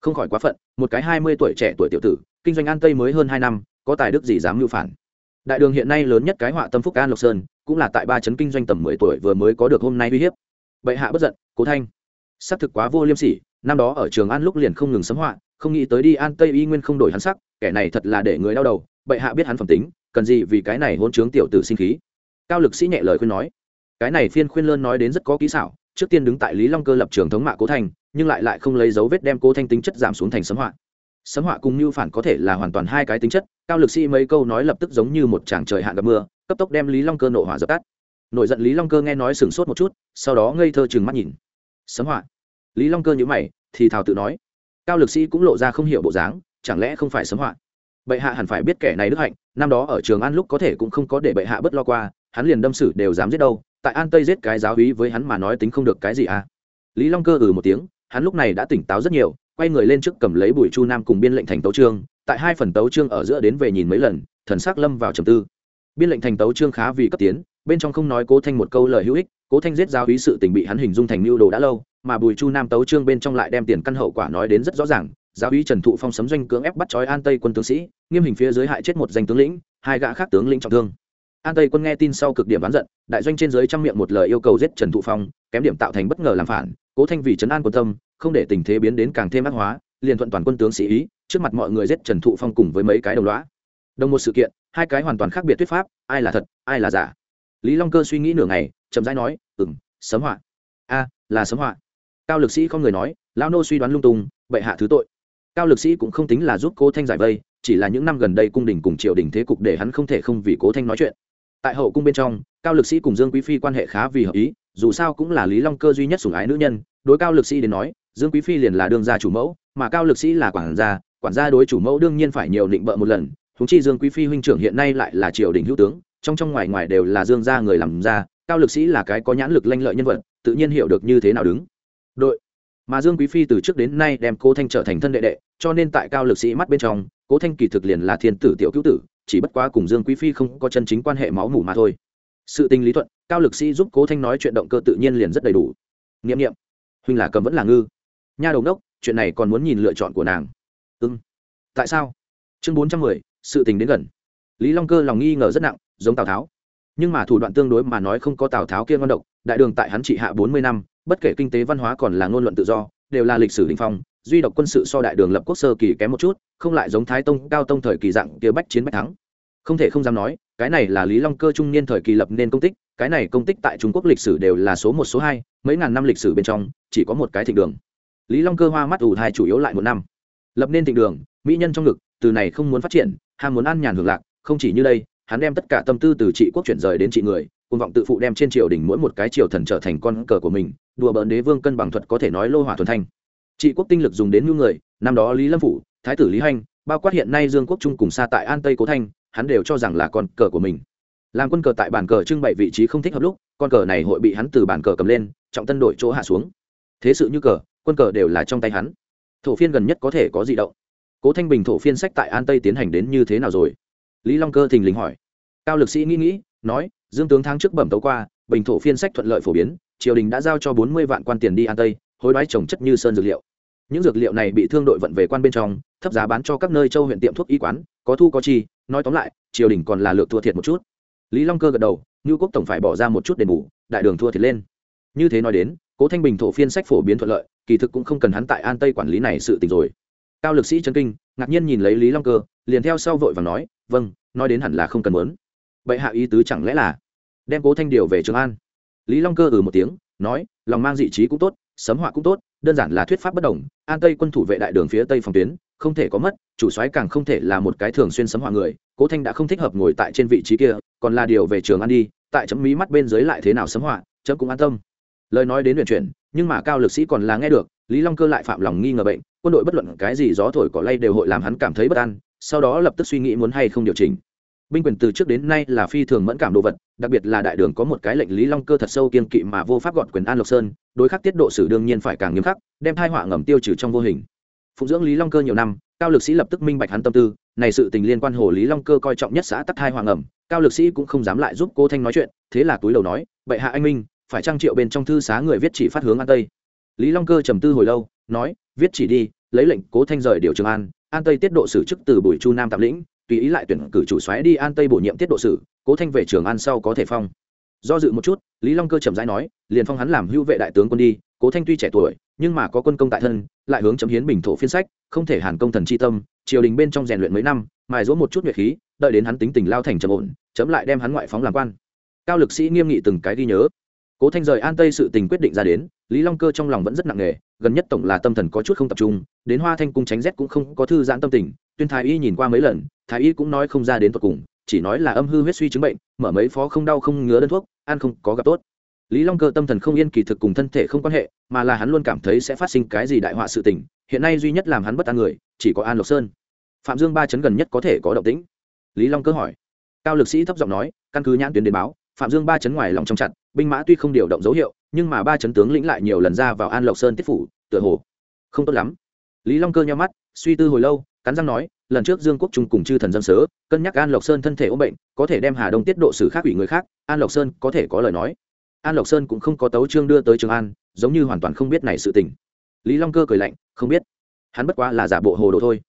không khỏi quá phận, một cái hai mươi tuổi trẻ tuổi tiểu tử, kinh doanh an tây mới hơn hai năm, có tài đức gì dám mưu phản? Đại đường hiện nay lớn nhất cái họa tâm phúc an lộc sơn, cũng là tại ba chấn kinh doanh tầm mười tuổi vừa mới có được hôm nay uy hiếp bệ hạ bất giận, cố thanh. Xác thực quá vô liêm sỉ, năm đó ở trường an lúc liền không ngừng sấm họa, không nghĩ tới đi an tây y nguyên không đổi hắn sắc, kẻ này thật là để người đau đầu, bệ hạ biết hắn phẩm tính, cần gì vì cái này hôn chướng tiểu tử sinh khí. Cao lực sĩ nhẹ lời khuyên nói. Cái này phiên khuyên lơn nói đến rất có kỹ xảo, trước tiên đứng tại lý long cơ lập trường thống mạ cố thành nhưng lại lại không lấy dấu vết đem cố thanh tính chất giảm xuống thành sấm họa. Sấm họa cùng như phản có thể là hoàn toàn hai cái tính chất, cao lực sĩ mấy câu nói lập tức giống như một tràng trời hạn gặp mưa, cấp tốc đem lý long cơ nộ hỏa dập tắt nổi giận lý long cơ nghe nói sửng sốt một chút, sau đó ngây thơ chừng mắt nhìn. Sấm họa. Lý long cơ nhữ mày, thì thào tự nói, cao lực sĩ cũng lộ ra không hiểu bộ dáng, chẳng lẽ không phải sấm họa? Bệ hạ hẳn phải biết kẻ này đức hạnh, năm đó ở trường an lúc có thể cũng không có để bệ hạ bất lo qua, hắn liền đâm sử đều dám giết đâu, tại an tây giết cái giáo hí với hắn mà nói tính không được cái gì à? Lý long cơ ừ một tiếng, hắn lúc này đã tỉnh táo rất nhiều, quay người lên trước cầm lấy bùi chu nam cùng biên lệnh thành tấu trương, tại hai phần tấu trương ở giữa đến về nhìn mấy lần, thần sắc lâm vào trầm tư. Biên lệnh thành tấu trương khá vì cấp tiến bên trong không nói cố thanh một câu lời hữu ích, cố thanh giết giáo hí sự tình bị hắn hình dung thành mưu đồ đã lâu, mà bùi chu nam tấu trương bên trong lại đem tiền căn hậu quả nói đến rất rõ ràng, giáo hí trần thụ phong sấm doanh cưỡng ép bắt trói an tây quân tướng sĩ, nghiêm hình phía dưới hại chết một danh tướng lĩnh, hai gã khác tướng lĩnh trọng thương. An tây quân nghe tin sau cực điểm bán giận, đại doanh trên dưới trăm miệng một lời yêu cầu giết trần thụ phong, kém điểm tạo thành bất ngờ làm phản, cố thanh vì trấn an quân tâm, không để tình thế biến đến càng thêm ác hóa, liền thuận toàn quân tướng sĩ ý, trước mặt mọi người giết trần thụ phong cùng với mấy cái đồng loá đồng một sự kiện, hai cái hoàn toàn khác biệt thuyết pháp, ai là thật, ai là giả lý long cơ suy nghĩ nửa ngày, chậm rãi nói ừng sấm họa. A, là sấm họa. Cao lực sĩ không người nói, lão nô suy đoán lung tung, bệ hạ thứ tội. Cao lực sĩ cũng không tính là giúp cố thanh giải vây, chỉ là những năm gần đây cung đình cùng triều đình thế cục để hắn không thể không vì cố thanh nói chuyện. Tại hậu cung bên trong, cao lực sĩ cùng dương quý phi quan hệ khá vì hợp ý, dù sao cũng là lý long cơ duy nhất sủng ái nữ nhân, đối cao lực sĩ đến nói, dương quý phi liền là đương gia chủ mẫu, mà cao lực sĩ là quản gia quản gia đối chủ mẫu đương nhiên phải nhiều định bợ một lần húng chi dương quý phi huynh trưởng hiện nay lại là triều đình hữu tướng trong trong ngoài ngoài đều là dương gia người làm ra, cao lực sĩ là cái có nhãn lực lanh lợi nhân vật, tự nhiên hiểu được như thế nào đứng. Đội. Mà dương quý phi từ trước đến nay đem cố thanh trở thành thân đệ đệ, cho nên tại cao lực sĩ mắt bên trong, cố thanh kỳ thực liền là thiên tử tiểu cứu tử, chỉ bất quá cùng dương quý phi không có chân chính quan hệ máu mủ mà thôi. Sự tình lý thuận, cao lực sĩ giúp cố thanh nói chuyện động cơ tự nhiên liền rất đầy đủ. N i ệ m n i ệ m huynh là cầm vẫn là ngư. Nha đầu đốc, chuyện này còn muốn nhìn lựa chọn của nàng. Ưng tại sao? Chương bốn trăm mười, sự tình đến gần. Lý long cơ lòng nghi ngờ rất nặng giống tào tháo nhưng mà thủ đoạn tương đối mà nói không có tào tháo kia ngon độc đại đường tại hắn trị hạ bốn mươi năm bất kể kinh tế văn hóa còn là ngôn luận tự do đều là lịch sử đình phong duy độc quân sự so đại đường lập quốc sơ kỳ kém một chút không lại giống thái tông cao tông thời kỳ dạng kia bách chiến bách thắng không thể không dám nói cái này là lý long cơ trung niên thời kỳ lập nên công tích cái này công tích tại trung quốc lịch sử đều là số một số hai mấy ngàn năm lịch sử bên trong chỉ có một cái thịnh đường lý long cơ hoa mắt ủ thai chủ yếu lại một năm lập nên thịnh đường mỹ nhân trong ngực từ này không muốn phát triển ham muốn ăn nhàn hưởng lạc không chỉ như đây hắn đem tất cả tâm tư từ trị quốc chuyển rời đến trị người cùng vọng tự phụ đem trên triều đình mỗi một cái triều thần trở thành con cờ của mình, đùa bỡn đế vương cân bằng thuật có thể nói lô hỏa thuần thanh. Trị quốc tinh lực dùng đến ngư người, năm đó lý lâm phủ, thái tử lý hanh bao quát hiện nay dương quốc trung cùng xa tại an tây cố thanh, hắn đều cho rằng là con cờ của mình. Làm quân cờ tại bàn cờ trưng bày vị trí không thích hợp lúc, con cờ này hội bị hắn từ bàn cờ cầm lên, trọng tân đổi chỗ hạ xuống. Thế sự như cờ, quân cờ đều là trong tay hắn. Thổ phiên gần nhất có thể có gì động? Cố thanh bình thổ phiên sách tại an tây tiến hành đến như thế nào rồi? Lý long cơ thình lình hỏi. Cao lực sĩ nghĩ nghĩ, nói, dương tướng tháng trước bẩm tấu qua, bình thổ phiên sách thuận lợi phổ biến, triều đình đã giao cho bốn mươi vạn quan tiền đi an tây, hối đoái trồng chất như sơn dược liệu. Những dược liệu này bị thương đội vận về quan bên trong, thấp giá bán cho các nơi châu huyện tiệm thuốc y quán, có thu có chi, nói tóm lại, triều đình còn là lược thua thiệt một chút. Lý long cơ gật đầu, ngưu quốc tổng phải bỏ ra một chút đền bù, đại đường thua thiệt lên. Như thế nói đến, cố thanh bình thổ phiên sách phổ biến thuận lợi, kỳ thực cũng không cần hắn tại an tây quản lý này sự tình rồi. Cao lực sĩ chân kinh, ngạc nhiên nhìn lấy lý long cơ, liền theo sau vội và nói vâng nói đến hẳn là không cần muốn. Bệ hạ ý tứ chẳng lẽ là đem cố thanh điều về trường an? Lý long cơ ừ một tiếng, nói, lòng mang dị trí cũng tốt, sấm họa cũng tốt, đơn giản là thuyết pháp bất đồng. An tây quân thủ vệ đại đường phía tây phòng tuyến, không thể có mất, chủ soái càng không thể là một cái thường xuyên sấm họa người. Cố thanh đã không thích hợp ngồi tại trên vị trí kia, còn là điều về trường an đi, tại chấm mí mắt bên dưới lại thế nào sấm họa, chấm cũng an tâm. Lời nói đến luyện chuyển, nhưng mà cao lực sĩ còn là nghe được, lý long cơ lại phạm lòng nghi ngờ bệnh, quân đội bất luận cái gì gió thổi cỏ lay đều hội làm hắn cảm thấy bất an sau đó lập tức suy nghĩ muốn hay không điều chỉnh. Binh quyền từ trước đến nay là phi thường mẫn cảm đồ vật, đặc biệt là đại đường có một cái lệnh lý long cơ thật sâu kiên kỵ mà vô pháp gọn quyền an lộc sơn, đối khắc tiết độ sử đương nhiên phải càng nghiêm khắc, đem thai họa ngầm tiêu trừ trong vô hình. Phụng dưỡng lý long cơ nhiều năm, cao lực sĩ lập tức minh bạch hắn tâm tư, này sự tình liên quan hồ lý long cơ coi trọng nhất xã tắc thai hoàng ngầm, cao lực sĩ cũng không dám lại giúp cô thanh nói chuyện, thế là túi đầu nói, bệ hạ anh minh, phải trang triệu bên trong thư xá người viết chỉ phát hướng an tây. Lý long cơ trầm tư hồi lâu, nói, viết chỉ đi, lấy lệnh cố thanh rời điều trường an an tây tiết độ sử chức từ bùi chu nam tạm lĩnh, tùy ý lại tuyển cử chủ xoáy đi an tây bổ nhiệm tiết độ sử, cố thanh về trường an sau có thể phong. Do dự một chút, lý long cơ chậm rãi nói, liền phong hắn làm hữu vệ đại tướng quân đi, cố thanh tuy trẻ tuổi, nhưng mà có quân công tại thân, lại hướng chấm hiến bình thổ phiên sách, không thể hàn công thần chi tâm, triều đình bên trong rèn luyện mấy năm, mài giũa một chút nhuệ khí, đợi đến hắn tính tình lao thành trầm ổn, chấm lại đem hắn ngoại phóng làm quan. Cao lực sĩ nghiêm nghị từng cái ghi nhớ. Cố thanh rời an tây sự tình quyết định ra đến, lý long cơ trong lòng vẫn rất nặng nề gần nhất tổng là tâm thần có chút không tập trung, đến hoa thanh cung tránh rét cũng không có thư giãn tâm tình, tuyên thái y nhìn qua mấy lần, thái y cũng nói không ra đến tột cùng, chỉ nói là âm hư huyết suy chứng bệnh, mở mấy phó không đau không ngứa đơn thuốc, ăn không có gặp tốt. Lý long cơ tâm thần không yên kỳ thực cùng thân thể không quan hệ, mà là hắn luôn cảm thấy sẽ phát sinh cái gì đại họa sự tình, hiện nay duy nhất làm hắn bất an người, chỉ có an lộc sơn. Phạm dương ba chấn gần nhất có thể có động tĩnh. Lý long cơ hỏi. Cao lực sĩ thấp giọng nói, căn cứ nhãn tuyến đến báo, phạm dương ba chấn ngoài lòng trong chặt, binh mã tuy không điều động dấu hiệu nhưng mà ba chấn tướng lĩnh lại nhiều lần ra vào an lộc sơn tiết phủ, tựa hồ không tốt lắm. Lý long cơ nhau mắt, suy tư hồi lâu, cắn răng nói, lần trước dương quốc trung cùng chư thần dân sớ, cân nhắc an lộc sơn thân thể ốm bệnh, có thể đem hà đông tiết độ xử khác ủy người khác, an lộc sơn có thể có lời nói. An lộc sơn cũng không có tấu trương đưa tới trường an, giống như hoàn toàn không biết này sự tình. Lý long cơ cười lạnh, không biết. Hắn bất quá là giả bộ hồ đồ thôi.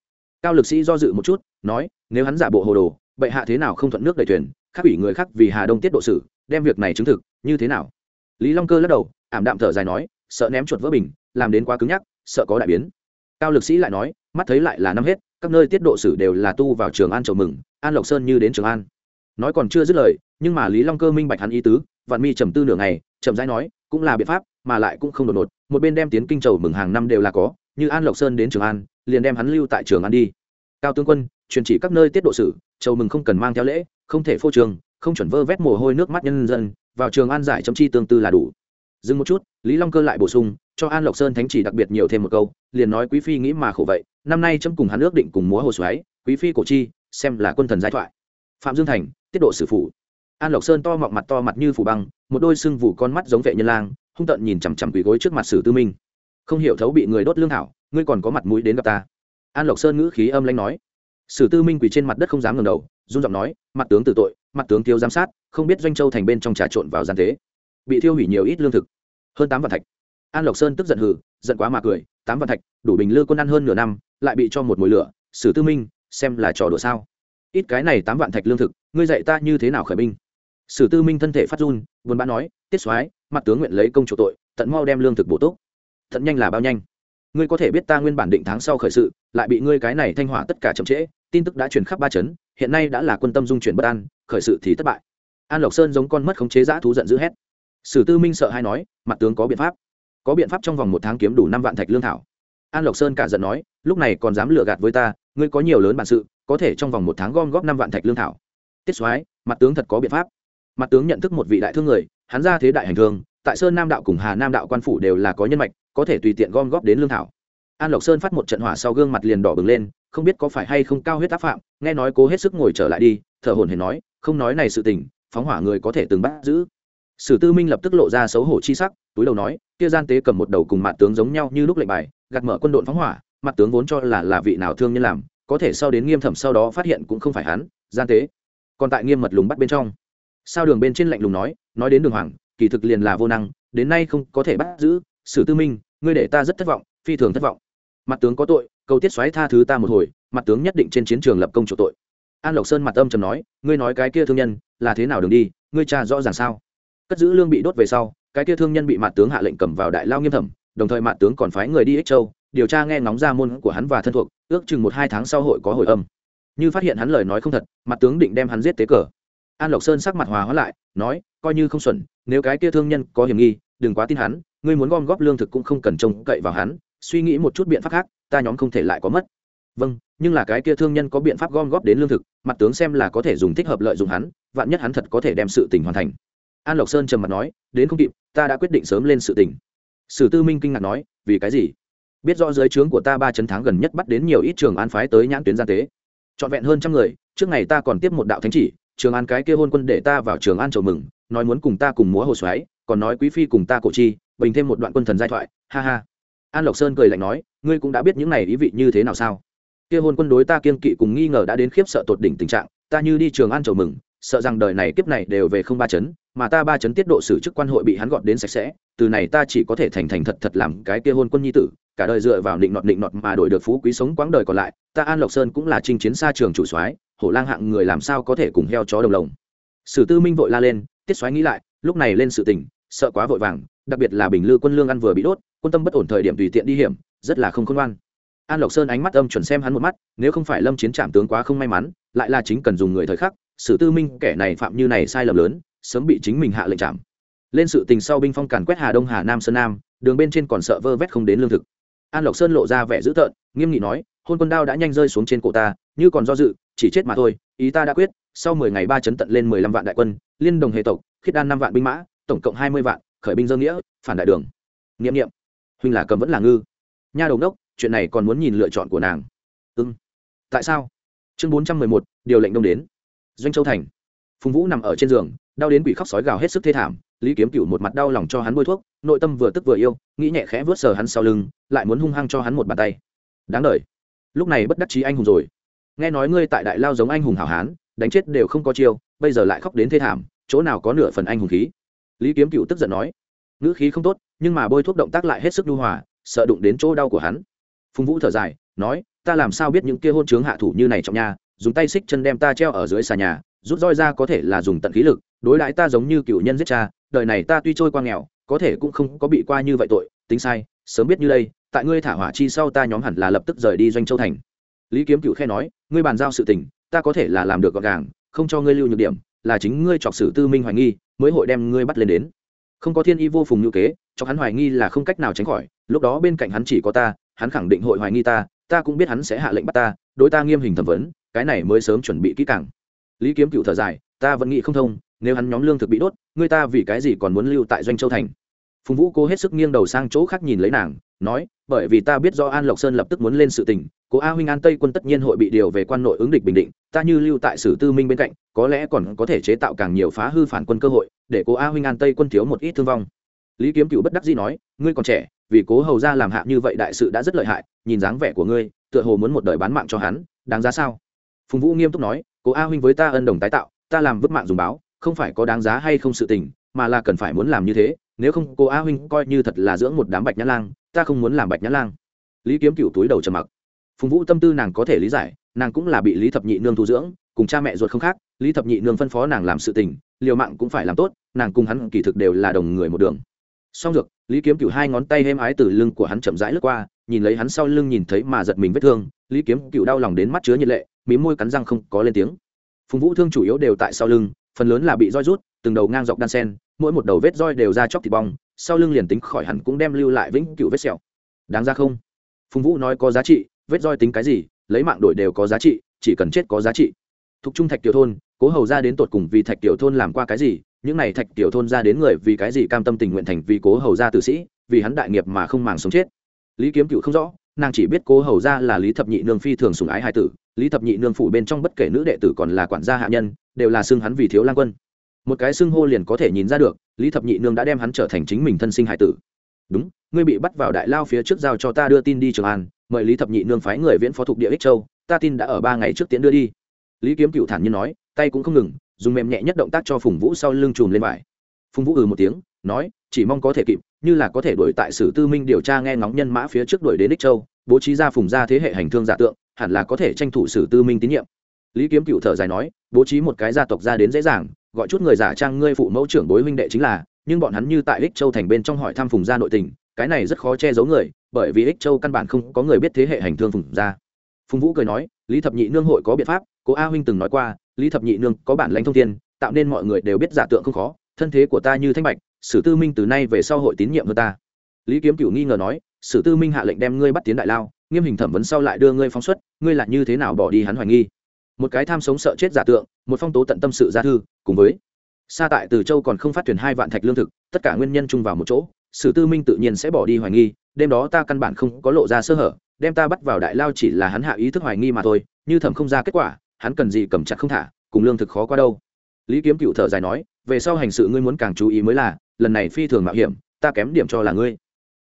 Cao lực sĩ do dự một chút, nói, nếu hắn giả bộ hồ đồ, bệ hạ thế nào không thuận nước đầy thuyền, khác ủy người khác vì hà đông tiết độ sử đem việc này chứng thực, như thế nào? Lý long cơ lắc đầu, ảm đạm thở dài nói, sợ ném chuột vỡ bình, làm đến quá cứng nhắc, sợ có đại biến. Cao lực sĩ lại nói, mắt thấy lại là năm hết, các nơi tiết độ sử đều là tu vào trường an chầu mừng, an lộc sơn như đến trường an. Nói còn chưa dứt lời, nhưng mà lý long cơ minh bạch hắn ý tứ, vạn mi trầm tư nửa ngày, chậm rãi nói, cũng là biện pháp, mà lại cũng không đột ngột, một bên đem tiến kinh chầu mừng hàng năm đều là có, như an lộc sơn đến trường an, liền đem hắn lưu tại trường an đi. Cao tướng quân, truyền chỉ các nơi tiết độ sử, chầu mừng không cần mang theo lễ, không thể phô trường, không chuẩn vơ vét mồ hôi nước mắt nhân dân vào trường an giải chấm chi tương tư là đủ. Dừng một chút, lý long cơ lại bổ sung, cho an lộc sơn thánh chỉ đặc biệt nhiều thêm một câu, liền nói quý phi nghĩ mà khổ vậy, năm nay chấm cùng hắn ước định cùng múa hồ xoáy, quý phi cổ chi, xem là quân thần giai thoại. Phạm dương thành, tiết độ sử phủ. An lộc sơn to mọng mặt to mặt như phủ băng, một đôi sưng vụ con mắt giống vệ nhân lang, hung tợn nhìn chằm chằm quỳ gối trước mặt sử tư minh. Không hiểu thấu bị người đốt lương thảo, ngươi còn có mặt mũi đến gặp ta. An lộc sơn ngữ khí âm lãnh nói sử tư minh quỳ trên mặt đất không dám ngẩng đầu, run giọng nói, mặt tướng tử tội, mặt tướng thiếu giám sát, không biết doanh châu thành bên trong trà trộn vào gian tế bị thiêu hủy nhiều ít lương thực, hơn tám vạn thạch. An lộc sơn tức giận hừ, giận quá mà cười, tám vạn thạch, đủ bình lư quân ăn hơn nửa năm, lại bị cho một mối lửa. Sử tư minh, xem là trò đùa sao? Ít cái này tám vạn thạch lương thực, ngươi dạy ta như thế nào khởi binh? Sử tư minh thân thể phát run, buồn bã nói, tiết soái, mặt tướng nguyện lấy công chủ tội, tận mau đem lương thực bổ túc. Thận nhanh là bao nhanh? Ngươi có thể biết ta nguyên bản định tháng sau khởi sự, lại bị ngươi cái này thanh hỏa tất cả chậm trễ tin tức đã truyền khắp ba chấn, hiện nay đã là quân tâm dung chuyển bất an, khởi sự thì thất bại. An lộc sơn giống con mất khống chế giã thú giận dữ hét. Sử tư minh sợ hay nói, mặt tướng có biện pháp. Có biện pháp trong vòng một tháng kiếm đủ năm vạn thạch lương thảo. An lộc sơn cả giận nói, lúc này còn dám lừa gạt với ta, ngươi có nhiều lớn bản sự, có thể trong vòng một tháng gom góp năm vạn thạch lương thảo. Tiết soái, mặt tướng thật có biện pháp. Mặt tướng nhận thức một vị đại thương người, hắn ra thế đại hành thương, tại sơn nam đạo cùng hà nam đạo quan phủ đều là có nhân mạch, có thể tùy tiện gom góp đến lương thảo. An lộc sơn phát một trận hỏa sau gương mặt liền đỏ bừng lên không biết có phải hay không cao huyết áp phạm, nghe nói cố hết sức ngồi trở lại đi, thở hồn hển nói, không nói này sự tình, phóng hỏa người có thể từng bắt giữ. Sử tư minh lập tức lộ ra xấu hổ chi sắc, túi đầu nói, kia gian tế cầm một đầu cùng mặt tướng giống nhau như lúc lệnh bài, gạt mở quân đội phóng hỏa, mặt tướng vốn cho là là vị nào thương nhân làm, có thể sau đến nghiêm thẩm sau đó phát hiện cũng không phải hắn, gian tế. Còn tại nghiêm mật lùng bắt bên trong. Sao đường bên trên lạnh lùng nói nói đến đường hoàng, kỳ thực liền là vô năng, đến nay không có thể bắt giữ. Sử tư minh, ngươi để ta rất thất vọng, phi thường thất vọng mặt tướng có tội, cầu tiết xoáy tha thứ ta một hồi, mặt tướng nhất định trên chiến trường lập công chủ tội. An lộc sơn mặt âm trầm nói, ngươi nói cái kia thương nhân, là thế nào đường đi, ngươi cha rõ ràng sao? Cất giữ lương bị đốt về sau, cái kia thương nhân bị mặt tướng hạ lệnh cầm vào đại lao nghiêm thẩm, đồng thời mặt tướng còn phái người đi ích châu, điều tra nghe ngóng ra môn của hắn và thân thuộc, ước chừng một hai tháng sau hội có hồi âm. Như phát hiện hắn lời nói không thật, mặt tướng định đem hắn giết tế cờ. An lộc sơn sắc mặt hòa hóa lại, nói, coi như không xuẩn, nếu cái kia thương nhân có hiểm nghi, đừng quá tin hắn, ngươi muốn gom góp lương thực cũng không cần trông cậy vào hắn suy nghĩ một chút biện pháp khác, ta nhóm không thể lại có mất. Vâng nhưng là cái kia thương nhân có biện pháp gom góp đến lương thực, mặt tướng xem là có thể dùng thích hợp lợi dụng hắn, vạn nhất hắn thật có thể đem sự tình hoàn thành. An lộc sơn trầm mặt nói, đến không kịp, ta đã quyết định sớm lên sự tình. Sử tư minh kinh ngạc nói, vì cái gì? Biết rõ dưới trướng của ta ba chấn tháng gần nhất bắt đến nhiều ít trường an phái tới nhãn tuyến gian tế. Trọn vẹn hơn trăm người, trước ngày ta còn tiếp một đạo thánh chỉ, trường an cái kia hôn quân để ta vào trường an chầu mừng, nói muốn cùng ta cùng múa hồ xoáy, còn nói quý phi cùng ta cổ chi, bình thêm một đoạn quân thần giai thoại, ha ha an lộc sơn cười lạnh nói, ngươi cũng đã biết những này ý vị như thế nào sao? Kia hôn quân đối ta kiên kỵ cùng nghi ngờ đã đến khiếp sợ tột đỉnh tình trạng, ta như đi trường an chầu mừng, sợ rằng đời này kiếp này đều về không ba chấn, mà ta ba chấn tiết độ xử chức quan hội bị hắn gọn đến sạch sẽ, từ này ta chỉ có thể thành thành thật thật làm cái kia hôn quân nhi tử, cả đời dựa vào định nọt định nọt mà đổi được phú quý sống quãng đời còn lại, ta an lộc sơn cũng là chinh chiến xa trường chủ soái, hổ lang hạng người làm sao có thể cùng heo chó đồng lồng sử tư minh vội la lên, tiết soái nghĩ lại, lúc này lên sự tình sợ quá vội vàng, đặc biệt là bình lư quân lương ăn vừa bị đốt, quân tâm bất ổn thời điểm tùy tiện đi hiểm, rất là không khôn ngoan. An lộc sơn ánh mắt âm chuẩn xem hắn một mắt, nếu không phải lâm chiến trạm tướng quá không may mắn, lại là chính cần dùng người thời khắc, sử tư minh kẻ này phạm như này sai lầm lớn, sớm bị chính mình hạ lệnh trạm lên sự tình sau binh phong càn quét hà đông, hà nam, sơn nam, đường bên trên còn sợ vơ vét không đến lương thực. An lộc sơn lộ ra vẻ dữ tợn, nghiêm nghị nói, hôn quân đao đã nhanh rơi xuống trên cổ ta, như còn do dự, chỉ chết mà thôi, ý ta đã quyết, sau mười ngày ba chấn tận lên mười lăm vạn đại quân, liên đồng hệ tộc, khiết đan năm vạn binh mã tổng cộng hai mươi vạn, khởi binh dâng nghĩa, phản đại đường. N i ệ m n i ệ m huynh là cầm vẫn là ngư. Nha đầu đốc, chuyện này còn muốn nhìn lựa chọn của nàng. Ưng tại sao? Chương bốn trăm mười một, điều lệnh đông đến. Doanh châu thành. Phùng vũ nằm ở trên giường, đau đến quỷ khóc sói gào hết sức thê thảm, lý kiếm cựu một mặt đau lòng cho hắn bôi thuốc, nội tâm vừa tức vừa yêu, nghĩ nhẹ khẽ vớt sờ hắn sau lưng, lại muốn hung hăng cho hắn một bàn tay. Đáng đ lúc này bất đắc chí anh hùng rồi. Nghe nói ngươi tại đại lao giống anh hùng hảo hán, đánh chết đều không có chiêu, bây giờ lại khóc đến thê thảm, chỗ nào có nửa phần anh hùng khí? Lý kiếm cựu tức giận nói, ngữ khí không tốt, nhưng mà bôi thuốc động tác lại hết sức nhu hòa, sợ đụng đến chỗ đau của hắn. Phùng vũ thở dài, nói, ta làm sao biết những kia hôn chướng hạ thủ như này trong nhà dùng tay xích chân đem ta treo ở dưới xà nhà, rút roi ra có thể là dùng tận khí lực, đối đãi ta giống như cựu nhân giết cha, đời này ta tuy trôi qua nghèo, có thể cũng không có bị qua như vậy tội, tính sai, sớm biết như đây, tại ngươi thả hỏa chi sau ta nhóm hẳn là lập tức rời đi doanh châu thành. Lý kiếm cựu khe nói, ngươi bàn giao sự tình, ta có thể là làm được gọn gàng, không cho ngươi lưu nhược điểm, là chính ngươi chọc sử tư minh hoài nghi mới hội đem ngươi bắt lên đến. Không có thiên y vô phùng như kế, cho hắn hoài nghi là không cách nào tránh khỏi, lúc đó bên cạnh hắn chỉ có ta, hắn khẳng định hội hoài nghi ta ta cũng biết hắn sẽ hạ lệnh bắt ta, đối ta nghiêm hình thẩm vấn, cái này mới sớm chuẩn bị kỹ càng. Lý kiếm cựu thở dài, ta vẫn nghĩ không thông, nếu hắn nhóm lương thực bị đốt người ta vì cái gì còn muốn lưu tại doanh châu thành? Phùng vũ cố hết sức nghiêng đầu sang chỗ khác nhìn lấy nàng, nói bởi vì ta biết do an lộc sơn lập tức muốn lên sự tình, cố a huynh an tây quân tất nhiên hội bị điều về quan nội ứng địch bình định, ta như lưu tại sử tư minh bên cạnh, có lẽ còn có thể chế tạo càng nhiều phá hư phản quân cơ hội, để cố a huynh an tây quân thiếu một ít thương vong. Lý kiếm cựu bất đắc dĩ nói, ngươi còn trẻ, vì cố hầu ra làm hạ như vậy đại sự đã rất lợi hại, nhìn dáng vẻ của ngươi, tựa hồ muốn một đời bán mạng cho hắn, đáng giá sao? Phùng vũ nghiêm túc nói, cố a huynh với ta ân đồng tái tạo, ta làm vứt mạng dùng báo, không phải có đáng giá hay không sự tình, mà là cần phải muốn làm như thế, nếu không cô a huynh coi như thật là dưỡng một đám bạch nhã lang ta không muốn làm bạch nhã lang. Lý kiếm cựu túi đầu trầm mặc. Phùng vũ tâm tư nàng có thể lý giải, nàng cũng là bị lý thập nhị nương thu dưỡng, cùng cha mẹ ruột không khác, lý thập nhị nương phân phó nàng làm sự tình, liều mạng cũng phải làm tốt, nàng cùng hắn kỳ thực đều là đồng người một đường. Song dược, lý kiếm cựu hai ngón tay êm ái từ lưng của hắn chậm rãi lướt qua, nhìn lấy hắn sau lưng nhìn thấy mà giật mình vết thương, lý kiếm cựu đau lòng đến mắt chứa nhiệt lệ mí môi cắn răng không có lên tiếng. Phùng vũ thương chủ yếu đều tại sau lưng, phần lớn là bị roi rút, từng đầu ngang dọc đan sen, mỗi một đầu vết roi đều ra chóc thịt bong sau lưng liền tính khỏi hẳn cũng đem lưu lại vĩnh cựu vết sẹo. Đáng ra không? Phùng vũ nói có giá trị, vết roi tính cái gì, lấy mạng đổi đều có giá trị, chỉ cần chết có giá trị. Thục trung thạch tiểu thôn, cố hầu ra đến tột cùng vì thạch tiểu thôn làm qua cái gì, những này thạch tiểu thôn ra đến người vì cái gì cam tâm tình nguyện thành vì cố hầu ra tử sĩ, vì hắn đại nghiệp mà không màng sống chết. Lý kiếm cựu không rõ, nàng chỉ biết cố hầu ra là lý thập nhị nương phi thường sùng ái hai tử, lý thập nhị nương phủ bên trong bất kể nữ đệ tử còn là quản gia hạ nhân, đều là xưng hắn vì thiếu lang quân. Một cái xưng hô liền có thể nhìn ra được lý thập nhị nương đã đem hắn trở thành chính mình thân sinh hải tử. Đúng, ngươi bị bắt vào đại lao phía trước giao cho ta đưa tin đi trường an, mời lý thập nhị nương phái người viễn phó thuộc địa ích châu, ta tin đã ở ba ngày trước tiến đưa đi. Lý kiếm cựu thản nhiên nói, tay cũng không ngừng, dùng mềm nhẹ nhất động tác cho phùng vũ sau lưng chùm lên vải. Phùng vũ ừ một tiếng, nói, chỉ mong có thể kịp, như là có thể đuổi tại sử tư minh điều tra nghe ngóng nhân mã phía trước đuổi đến ích châu, bố trí ra phùng ra thế hệ hành thương giả tượng, hẳn là có thể tranh thủ sử tư minh tín nhiệm. Lý kiếm cựu thở dài nói, bố trí một cái gia tộc ra đến dễ dàng gọi chút người giả trang ngươi phụ mẫu trưởng bối huynh đệ chính là, nhưng bọn hắn như tại ích châu thành bên trong hỏi thăm phùng gia nội tình, cái này rất khó che giấu người, bởi vì ích châu căn bản không có người biết thế hệ hành thương phùng gia. Phùng vũ cười nói, lý thập nhị nương hội có biện pháp cố a huynh từng nói qua, lý thập nhị nương có bản lãnh thông thiên, tạo nên mọi người đều biết giả tượng không khó, thân thế của ta như thanh bạch, sử tư minh từ nay về sau hội tín nhiệm hơn ta. Lý kiếm Cựu nghi ngờ nói, sử tư minh hạ lệnh đem ngươi bắt tiến đại lao, nghiêm hình thẩm vấn sau lại đưa ngươi phóng xuất, ngươi là như thế nào bỏ đi hắn hoài nghi? Một cái tham sống sợ chết giả tượng, một phong tố tận tâm sự gia thư, cùng với xa tại từ châu còn không phát thuyền hai vạn thạch lương thực, tất cả nguyên nhân chung vào một chỗ, sử tư minh tự nhiên sẽ bỏ đi hoài nghi, đêm đó ta căn bản không có lộ ra sơ hở, đem ta bắt vào đại lao chỉ là hắn hạ ý thức hoài nghi mà thôi, như thẩm không ra kết quả, hắn cần gì cầm chặt không thả, cùng lương thực khó qua đâu. Lý kiếm cựu thở dài nói, về sau hành sự ngươi muốn càng chú ý mới là, lần này phi thường mạo hiểm, ta kém điểm cho là ngươi.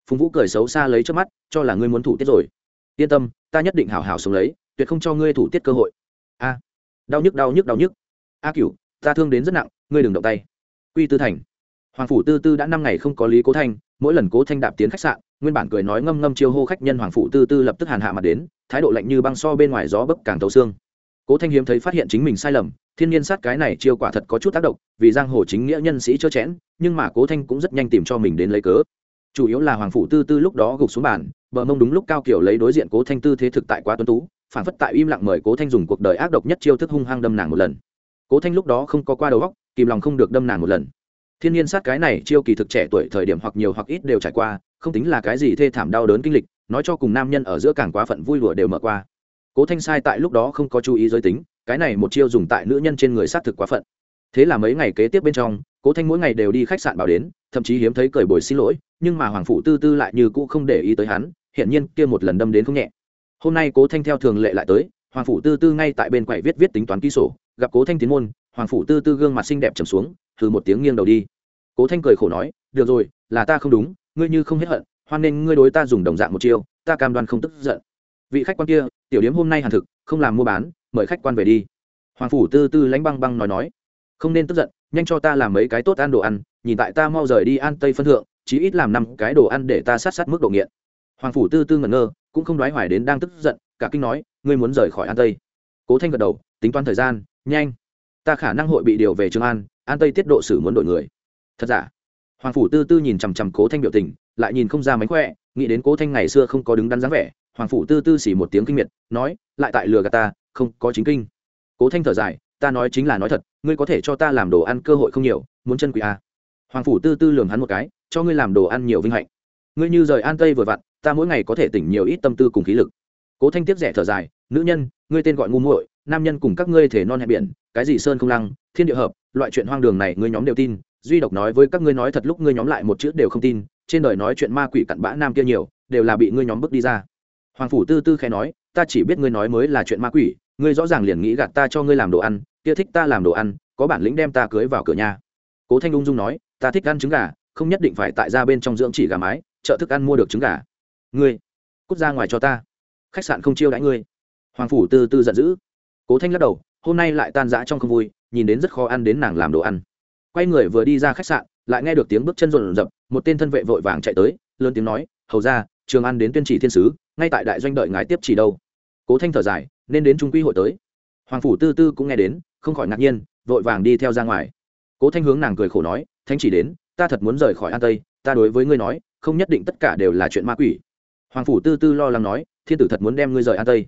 Phùng vũ cười xấu xa lấy trước mắt, cho là ngươi muốn thủ tiết rồi. Yên tâm, ta nhất định hảo hảo sống lấy, tuyệt không cho ngươi thủ tiết cơ hội a. Đau nhức đau nhức đau nhức. A cựu ta thương đến rất nặng, ngươi đừng động tay. Quy tư thành. Hoàng phủ tư tư đã năm ngày không có lý cố thanh, mỗi lần cố thanh đạp tiến khách sạn, nguyên bản cười nói ngâm ngâm chiêu hô khách nhân hoàng phủ tư tư lập tức hàn hạ mặt đến, thái độ lạnh như băng so bên ngoài gió bấc càng tấu xương. Cố thanh hiếm thấy phát hiện chính mình sai lầm, thiên nhiên sát cái này chiêu quả thật có chút tác động, vì giang hồ chính nghĩa nhân sĩ chớ chẽn, nhưng mà cố thanh cũng rất nhanh tìm cho mình đến lấy cớ. Chủ yếu là hoàng phủ tư tư lúc đó gục xuống bàn, bờ mông đúng lúc cao kiểu lấy đối diện cố thanh tư thế thực tại quá tuấn tú phản phất tại im lặng mời cố thanh dùng cuộc đời ác độc nhất chiêu thức hung hăng đâm nàng một lần. Cố thanh lúc đó không có qua đầu góc kìm lòng không được đâm nàng một lần. Thiên nhiên sát cái này chiêu kỳ thực trẻ tuổi thời điểm hoặc nhiều hoặc ít đều trải qua, không tính là cái gì thê thảm đau đớn kinh lịch, nói cho cùng nam nhân ở giữa càng quá phận vui lụa đều mở qua. Cố thanh sai tại lúc đó không có chú ý giới tính, cái này một chiêu dùng tại nữ nhân trên người sát thực quá phận. Thế là mấy ngày kế tiếp bên trong, cố thanh mỗi ngày đều đi khách sạn bảo đến, thậm chí hiếm thấy cười bồi xin lỗi, nhưng mà hoàng phụ tư tư lại như cũ không để ý tới hắn hiện nhiên kia một lần đâm đến không nhẹ hôm nay cố thanh theo thường lệ lại tới, hoàng Phủ tư tư ngay tại bên quầy viết viết tính toán ký sổ, gặp cố thanh tiến môn, hoàng Phủ tư tư gương mặt xinh đẹp trầm xuống thử một tiếng nghiêng đầu đi. Cố thanh cười khổ nói, được rồi, là ta không đúng, ngươi như không hết hận, hoan nên ngươi đối ta dùng đồng dạng một chiêu, ta cam đoan không tức giận. Vị khách quan kia, tiểu điếm hôm nay hàn thực, không làm mua bán, mời khách quan về đi. Hoàng phủ tư tư lánh băng băng nói nói, không nên tức giận, nhanh cho ta làm mấy cái tốt ăn đồ ăn, nhìn tại ta mau rời đi an tây phân thượng, chí ít làm năm cái đồ ăn để ta sát sát mức độ nghiện hoàng phủ tư tư ngẩn ngơ, cũng không đoái hoài đến đang tức giận, cả kinh nói, ngươi muốn rời khỏi an tây. Cố thanh gật đầu, tính toán thời gian, nhanh. Ta khả năng hội bị điều về trường an an tây tiết độ xử muốn đổi người. Thật giả? Hoàng phủ tư tư nhìn chằm chằm cố thanh biểu tình, lại nhìn không ra mánh khỏe, nghĩ đến cố thanh ngày xưa không có đứng đắn dáng vẻ, hoàng phủ tư tư xỉ một tiếng kinh miệt, nói, lại tại lừa gạt ta, không có chính kinh. Cố thanh thở dài, ta nói chính là nói thật, ngươi có thể cho ta làm đồ ăn cơ hội không nhiều, muốn chân quỷ à. hoàng phủ tư tư lường hắn một cái, cho ngươi làm đồ ăn nhiều vinh hạnh. Ngươi như rời an tây vừa vặn ta mỗi ngày có thể tỉnh nhiều ít tâm tư cùng khí lực. Cố thanh tiếp rẻ thở dài, nữ nhân, ngươi tên gọi ngu muội, nam nhân cùng các ngươi thể non hẹn biển, cái gì sơn không lăng, thiên địa hợp, loại chuyện hoang đường này ngươi nhóm đều tin, duy độc nói với các ngươi nói thật lúc ngươi nhóm lại một chữ đều không tin, trên đời nói chuyện ma quỷ cặn bã nam kia nhiều, đều là bị ngươi nhóm bước đi ra. Hoàng phủ tư tư khẽ nói, ta chỉ biết ngươi nói mới là chuyện ma quỷ, ngươi rõ ràng liền nghĩ gạt ta cho ngươi làm đồ ăn, kia thích ta làm đồ ăn, có bản lĩnh đem ta cưới vào cửa nhà. Cố thanh ung dung nói, ta thích ăn trứng gà, không nhất định phải tại ra bên trong dưỡng chỉ gà mái chợ thức ăn mua được trứng gà ngươi, cút ra ngoài cho ta. Khách sạn không chiêu đãi ngươi. Hoàng phủ tư tư giận dữ. Cố thanh lắc đầu, hôm nay lại tan rã trong không vui, nhìn đến rất khó ăn đến nàng làm đồ ăn. Quay người vừa đi ra khách sạn, lại nghe được tiếng bước chân rộn rập, một tên thân vệ vội vàng chạy tới, lớn tiếng nói, hầu ra trường ăn đến tuyên chỉ thiên sứ, ngay tại đại doanh đợi ngài tiếp chỉ đâu. Cố thanh thở dài, nên đến trung quy hội tới. Hoàng phủ tư tư cũng nghe đến, không khỏi ngạc nhiên, vội vàng đi theo ra ngoài. Cố thanh hướng nàng cười khổ nói, thanh chỉ đến, ta thật muốn rời khỏi an tây, ta đối với ngươi nói, không nhất định tất cả đều là chuyện ma quỷ hoàng phủ tư tư lo lắng nói, thiên tử thật muốn đem ngươi rời an tây.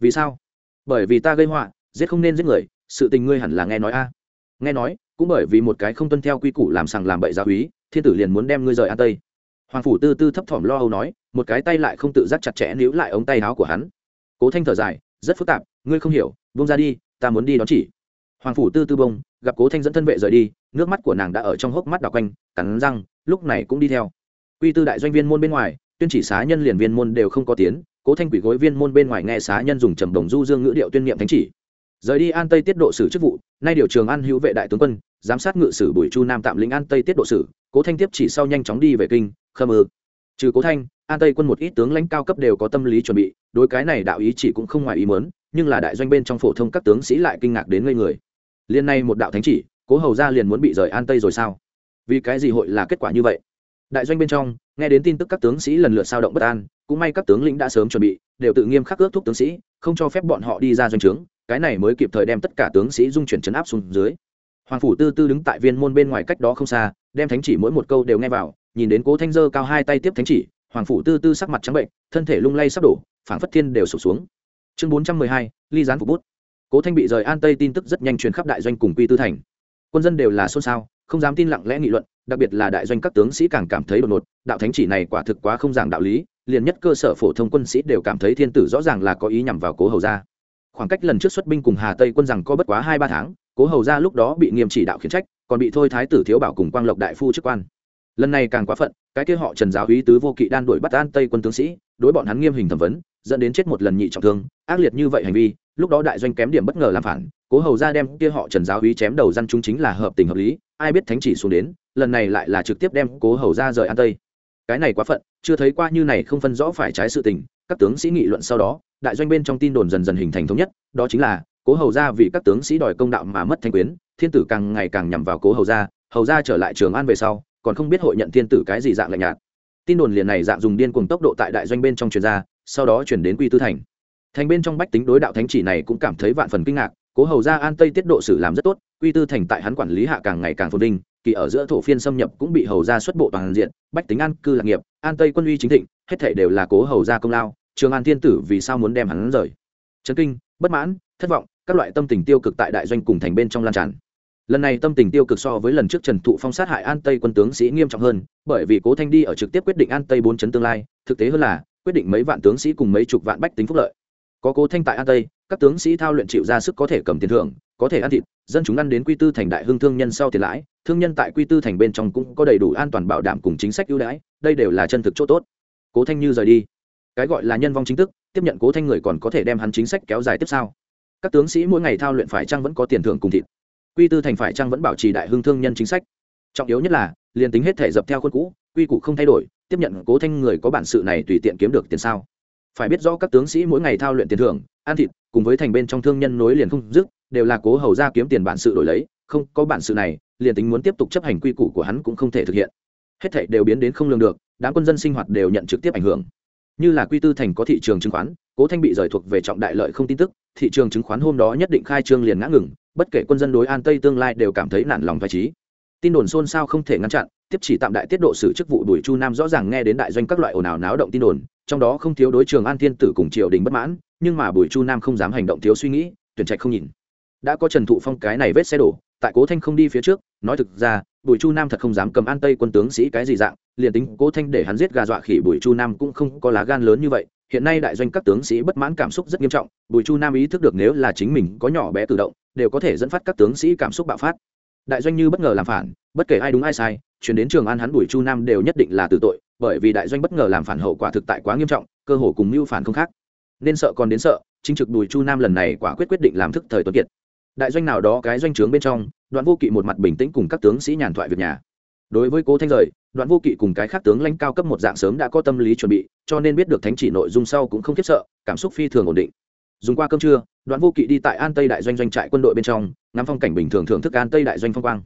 Vì sao? Bởi vì ta gây họa, giết không nên giết người, sự tình ngươi hẳn là nghe nói a. Nghe nói, cũng bởi vì một cái không tuân theo quy củ làm sằng làm bậy gia úy, thiên tử liền muốn đem ngươi rời an tây. Hoàng phủ tư tư thấp thỏm lo âu nói, một cái tay lại không tự giác chặt chẽ níu lại ống tay áo của hắn. Cố thanh thở dài, rất phức tạp, ngươi không hiểu bông ra đi, ta muốn đi đón chỉ. Hoàng phủ tư tư bông, gặp cố thanh dẫn thân vệ rời đi, nước mắt của nàng đã ở trong hốc mắt đào quanh, cắn răng, lúc này cũng đi theo. Quy tư đại doanh viên môn bên ngoài tuyên chỉ xá nhân liền viên môn đều không có tiến, cố thanh quỷ gối viên môn bên ngoài nghe xá nhân dùng trầm đồng du dương ngữ điệu tuyên niệm thánh chỉ. Rời đi an tây tiết độ sử chức vụ, nay điều trường an hữu vệ đại tướng quân, giám sát ngự sử bùi chu nam tạm lĩnh an tây tiết độ sử, cố thanh tiếp chỉ sau nhanh chóng đi về kinh, khâm ư. Trừ cố thanh, an tây quân một ít tướng lãnh cao cấp đều có tâm lý chuẩn bị, đối cái này đạo ý chỉ cũng không ngoài ý mớn nhưng là đại doanh bên trong phổ thông các tướng sĩ lại kinh ngạc đến ngây người. Liên nay một đạo thánh chỉ, cố hầu ra liền muốn bị rời an tây rồi sao? Vì cái gì hội là kết quả như vậy? Đại doanh bên trong nghe đến tin tức các tướng sĩ lần lượt sao động bất an, cũng may các tướng lĩnh đã sớm chuẩn bị, đều tự nghiêm khắc ước thúc tướng sĩ, không cho phép bọn họ đi ra doanh trướng, cái này mới kịp thời đem tất cả tướng sĩ dung chuyển chấn áp xuống dưới. Hoàng phủ tư tư đứng tại viên môn bên ngoài cách đó không xa, đem thánh chỉ mỗi một câu đều nghe vào, nhìn đến cố thanh dơ cao hai tay tiếp thánh chỉ, hoàng phủ tư tư sắc mặt trắng bệnh, thân thể lung lay sắp đổ, phảng phất thiên đều sụp xuống. Chương bốn trăm mười hai, ly gián phục bút. Cố thanh bị rời an tây tin tức rất nhanh truyền khắp đại doanh cùng quy tư thành. Quân dân đều là xôn xao không dám tin lặng lẽ nghị luận, đặc biệt là đại doanh các tướng sĩ càng cảm thấy đột ngột, đạo thánh chỉ này quả thực quá không giảng đạo lý, liền nhất cơ sở phổ thông quân sĩ đều cảm thấy thiên tử rõ ràng là có ý nhằm vào cố hầu gia. Khoảng cách lần trước xuất binh cùng hà tây quân rằng có bất quá hai ba tháng, cố hầu gia lúc đó bị nghiêm chỉ đạo khiển trách, còn bị thôi thái tử thiếu bảo cùng quang lộc đại phu chức quan. Lần này càng quá phận, cái kia họ trần giáo úy tứ vô kỵ đan đuổi bắt an tây quân tướng sĩ, đối bọn hắn nghiêm hình thẩm vấn, dẫn đến chết một lần nhị trọng thương, ác liệt như vậy hành vi, lúc đó đại doanh kém điểm bất ngờ làm phản cố hầu ra đem kia họ trần giáo hí chém đầu răn chúng chính là hợp tình hợp lý, ai biết thánh chỉ xuống đến, lần này lại là trực tiếp đem cố hầu ra rời an tây. Cái này quá phận, chưa thấy qua như này không phân rõ phải trái sự tình, các tướng sĩ nghị luận sau đó, đại doanh bên trong tin đồn dần dần hình thành thống nhất, đó chính là, cố hầu ra vì các tướng sĩ đòi công đạo mà mất thanh quyến, thiên tử càng ngày càng nhằm vào cố hầu ra hầu ra trở lại trường an về sau, còn không biết hội nhận thiên tử cái gì dạng lạnh nhạt. Tin đồn liền này dạng dùng điên cuồng tốc độ tại đại doanh bên trong truyền ra, sau đó chuyển đến quy tư thành. Thành bên trong bách tính đối đạo thánh chỉ này cũng cảm thấy vạn phần kinh ngạc cố hầu ra an tây tiết độ sử làm rất tốt, quy tư thành tại hắn quản lý hạ càng ngày càng phồn vinh, kỳ ở giữa thổ phiên xâm nhập cũng bị hầu ra xuất bộ toàn diện, bách tính an cư lạc nghiệp, an tây quân uy chính thịnh, hết thể đều là cố hầu ra công lao, trường an thiên tử vì sao muốn đem hắn rời? Trấn kinh, bất mãn, thất vọng, các loại tâm tình tiêu cực tại đại doanh cùng thành bên trong lan tràn. Lần này tâm tình tiêu cực so với lần trước trần thụ phong sát hại an tây quân tướng sĩ nghiêm trọng hơn, bởi vì cố thanh đi ở trực tiếp quyết định an tây bốn chấn tương lai, thực tế hơn là, quyết định mấy vạn tướng sĩ cùng mấy chục vạn bách tính phúc lợi. Có cố thanh tại an tây các tướng sĩ thao luyện chịu ra sức có thể cầm tiền thưởng, có thể ăn thịt, dân chúng ăn đến quy tư thành đại hương thương nhân sau tiền lãi, thương nhân tại quy tư thành bên trong cũng có đầy đủ an toàn bảo đảm cùng chính sách ưu đãi, đây đều là chân thực chỗ tốt. Cố thanh như rời đi. Cái gọi là nhân vong chính thức, tiếp nhận cố thanh người còn có thể đem hắn chính sách kéo dài tiếp sau. Các tướng sĩ mỗi ngày thao luyện phải chăng vẫn có tiền thưởng cùng thịt? Quy tư thành phải chăng vẫn bảo trì đại hương thương nhân chính sách? Trọng yếu nhất là, liền tính hết thể dập theo khuôn cũ, quy củ không thay đổi, tiếp nhận cố thanh người có bản sự này tùy tiện kiếm được tiền sao? Phải biết rõ các tướng sĩ mỗi ngày thao luyện tiền thưởng, ăn thịt, cùng với thành bên trong thương nhân nối liền không dứt, đều là cố hầu ra kiếm tiền bản sự đổi lấy, không có bản sự này, liền tính muốn tiếp tục chấp hành quy củ của hắn cũng không thể thực hiện. Hết thảy đều biến đến không lường được, đám quân dân sinh hoạt đều nhận trực tiếp ảnh hưởng. Như là quy tư thành có thị trường chứng khoán, cố thanh bị rời thuộc về trọng đại lợi không tin tức, thị trường chứng khoán hôm đó nhất định khai trương liền ngã ngừng, bất kể quân dân đối an tây tương lai đều cảm thấy nản lòng vai trí tin đồn xôn xao không thể ngăn chặn tiếp chỉ tạm đại tiết độ xử chức vụ đuổi chu nam rõ ràng nghe đến đại doanh các loại ồn ào náo động tin đồn, trong đó không thiếu đối trường an thiên tử cùng triều đình bất mãn, nhưng mà bùi chu nam không dám hành động thiếu suy nghĩ, tuyển trạch không nhìn. Đã có trần thụ phong cái này vết xe đổ, tại cố thanh không đi phía trước, nói thực ra, bùi chu nam thật không dám cầm an tây quân tướng sĩ cái gì dạng, liền tính cố thanh để hắn giết gà dọa khỉ bùi chu nam cũng không có lá gan lớn như vậy. Hiện nay đại doanh các tướng sĩ bất mãn cảm xúc rất nghiêm trọng, bùi chu nam ý thức được nếu là chính mình có nhỏ bé tự động, đều có thể dẫn phát các tướng sĩ cảm xúc bạo phát. Đại doanh như bất ngờ làm phản, bất kể ai đúng ai sai chuyển đến trường an hắn bùi chu nam đều nhất định là tử tội, bởi vì đại doanh bất ngờ làm phản hậu quả thực tại quá nghiêm trọng, cơ hồ cùng mưu phản không khác. Nên sợ còn đến sợ, chính trực bùi chu nam lần này quả quyết quyết định làm thức thời tuấn kiệt. Đại doanh nào đó cái doanh trướng bên trong, đoạn vô kỵ một mặt bình tĩnh cùng các tướng sĩ nhàn thoại việc nhà. Đối với cố thanh rời, đoạn vô kỵ cùng cái khác tướng lãnh cao cấp một dạng sớm đã có tâm lý chuẩn bị, cho nên biết được thánh chỉ nội dung sau cũng không khiếp sợ, cảm xúc phi thường ổn định. Dùng qua cơm trưa, đoạn vô kỵ đi tại an tây đại doanh doanh trại quân đội bên trong, ngắm phong cảnh bình thường thưởng thức an tây đại doanh phong quang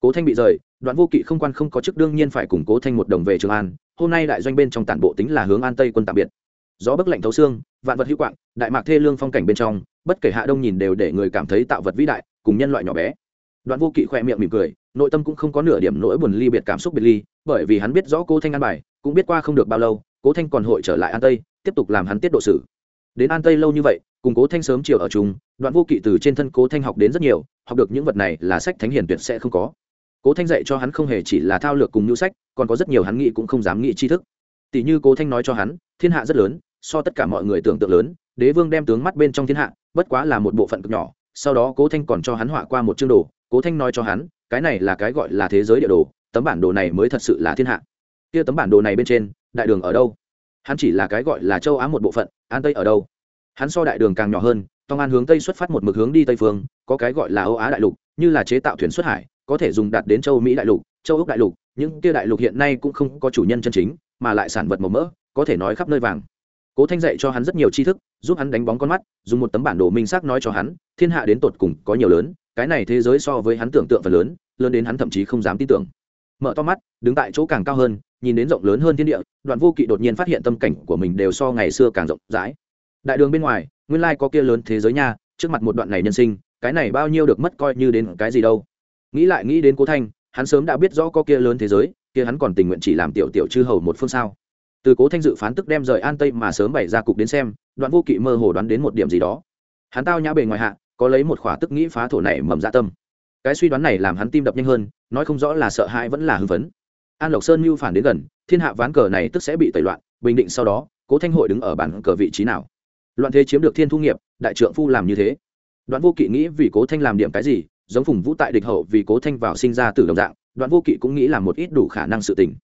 cố thanh bị rời, đoạn vô kỵ không quan không có chức đương nhiên phải cùng cố thanh một đồng về trường an, hôm nay đại doanh bên trong tản bộ tính là hướng an tây quân tạm biệt. Gió bấc lạnh thấu xương, vạn vật hữu quạng, đại mạc thê lương phong cảnh bên trong, bất kể hạ đông nhìn đều để người cảm thấy tạo vật vĩ đại, cùng nhân loại nhỏ bé. Đoạn vô kỵ khoe miệng mỉm cười, nội tâm cũng không có nửa điểm nỗi buồn ly biệt cảm xúc biệt ly, bởi vì hắn biết rõ cô thanh an bài, cũng biết qua không được bao lâu, cố thanh còn hội trở lại an tây, tiếp tục làm hắn tiết độ sử đến an tây lâu như vậy, cùng cố thanh sớm chiều ở chung, đoạn vô kỵ từ trên thân cố thanh học đến rất nhiều, học được những vật này là sách thánh hiền tuyệt sẽ không có cố thanh dạy cho hắn không hề chỉ là thao lược cùng nhu sách, còn có rất nhiều hắn nghĩ cũng không dám nghĩ tri thức. Tỷ như cố thanh nói cho hắn, thiên hạ rất lớn, so tất cả mọi người tưởng tượng lớn, đế vương đem tướng mắt bên trong thiên hạ, bất quá là một bộ phận cực nhỏ, sau đó cố thanh còn cho hắn họa qua một chương đồ, cố thanh nói cho hắn, cái này là cái gọi là thế giới địa đồ, tấm bản đồ này mới thật sự là thiên hạ. Kia tấm bản đồ này bên trên, đại đường ở đâu? Hắn chỉ là cái gọi là châu á một bộ phận, an tây ở đâu? Hắn so đại đường càng nhỏ hơn tông an hướng tây xuất phát một mực hướng đi tây phương, có cái gọi là âu á đại lục, như là chế tạo thuyền xuất hải, có thể dùng đạt đến châu mỹ đại lục, châu úc đại lục, những kia đại lục hiện nay cũng không có chủ nhân chân chính, mà lại sản vật màu mỡ, có thể nói khắp nơi vàng. Cố thanh dạy cho hắn rất nhiều tri thức, giúp hắn đánh bóng con mắt, dùng một tấm bản đồ minh xác nói cho hắn, thiên hạ đến tột cùng có nhiều lớn, cái này thế giới so với hắn tưởng tượng phần lớn lớn đến hắn thậm chí không dám tin tưởng. Mở to mắt, đứng tại chỗ càng cao hơn, nhìn đến rộng lớn hơn thiên địa, đoạn vô kỵ đột nhiên phát hiện tâm cảnh của mình đều so ngày xưa càng rộng rãi. Đại đường bên ngoài nguyên lai có kia lớn thế giới nha, trước mặt một đoạn này nhân sinh, cái này bao nhiêu được mất coi như đến cái gì đâu. Nghĩ lại nghĩ đến cố thanh, hắn sớm đã biết rõ có kia lớn thế giới, kia hắn còn tình nguyện chỉ làm tiểu tiểu chư hầu một phương sao. Từ cố thanh dự phán tức đem rời an tây mà sớm bày ra cục đến xem, đoạn vô kỵ mơ hồ đoán đến một điểm gì đó. Hắn tao nhã bề ngoài hạ, có lấy một khỏa tức nghĩ phá thổ này mầm dạ tâm. Cái suy đoán này làm hắn tim đập nhanh hơn, nói không rõ là sợ hãi vẫn là hưng phấn. An lộc sơn mưu phản đến gần, thiên hạ ván cờ này tức sẽ bị tẩy loạn, bình định sau đó, cố thanh hội đứng ở bản cờ vị trí nào? Loạn thế chiếm được thiên thu nghiệp, đại trượng phu làm như thế. Đoạn vô kỵ nghĩ vì cố thanh làm điểm cái gì, giống phùng vũ tại địch hậu vì cố thanh vào sinh ra từ đồng dạng, đoạn vô kỵ cũng nghĩ làm một ít đủ khả năng sự tình.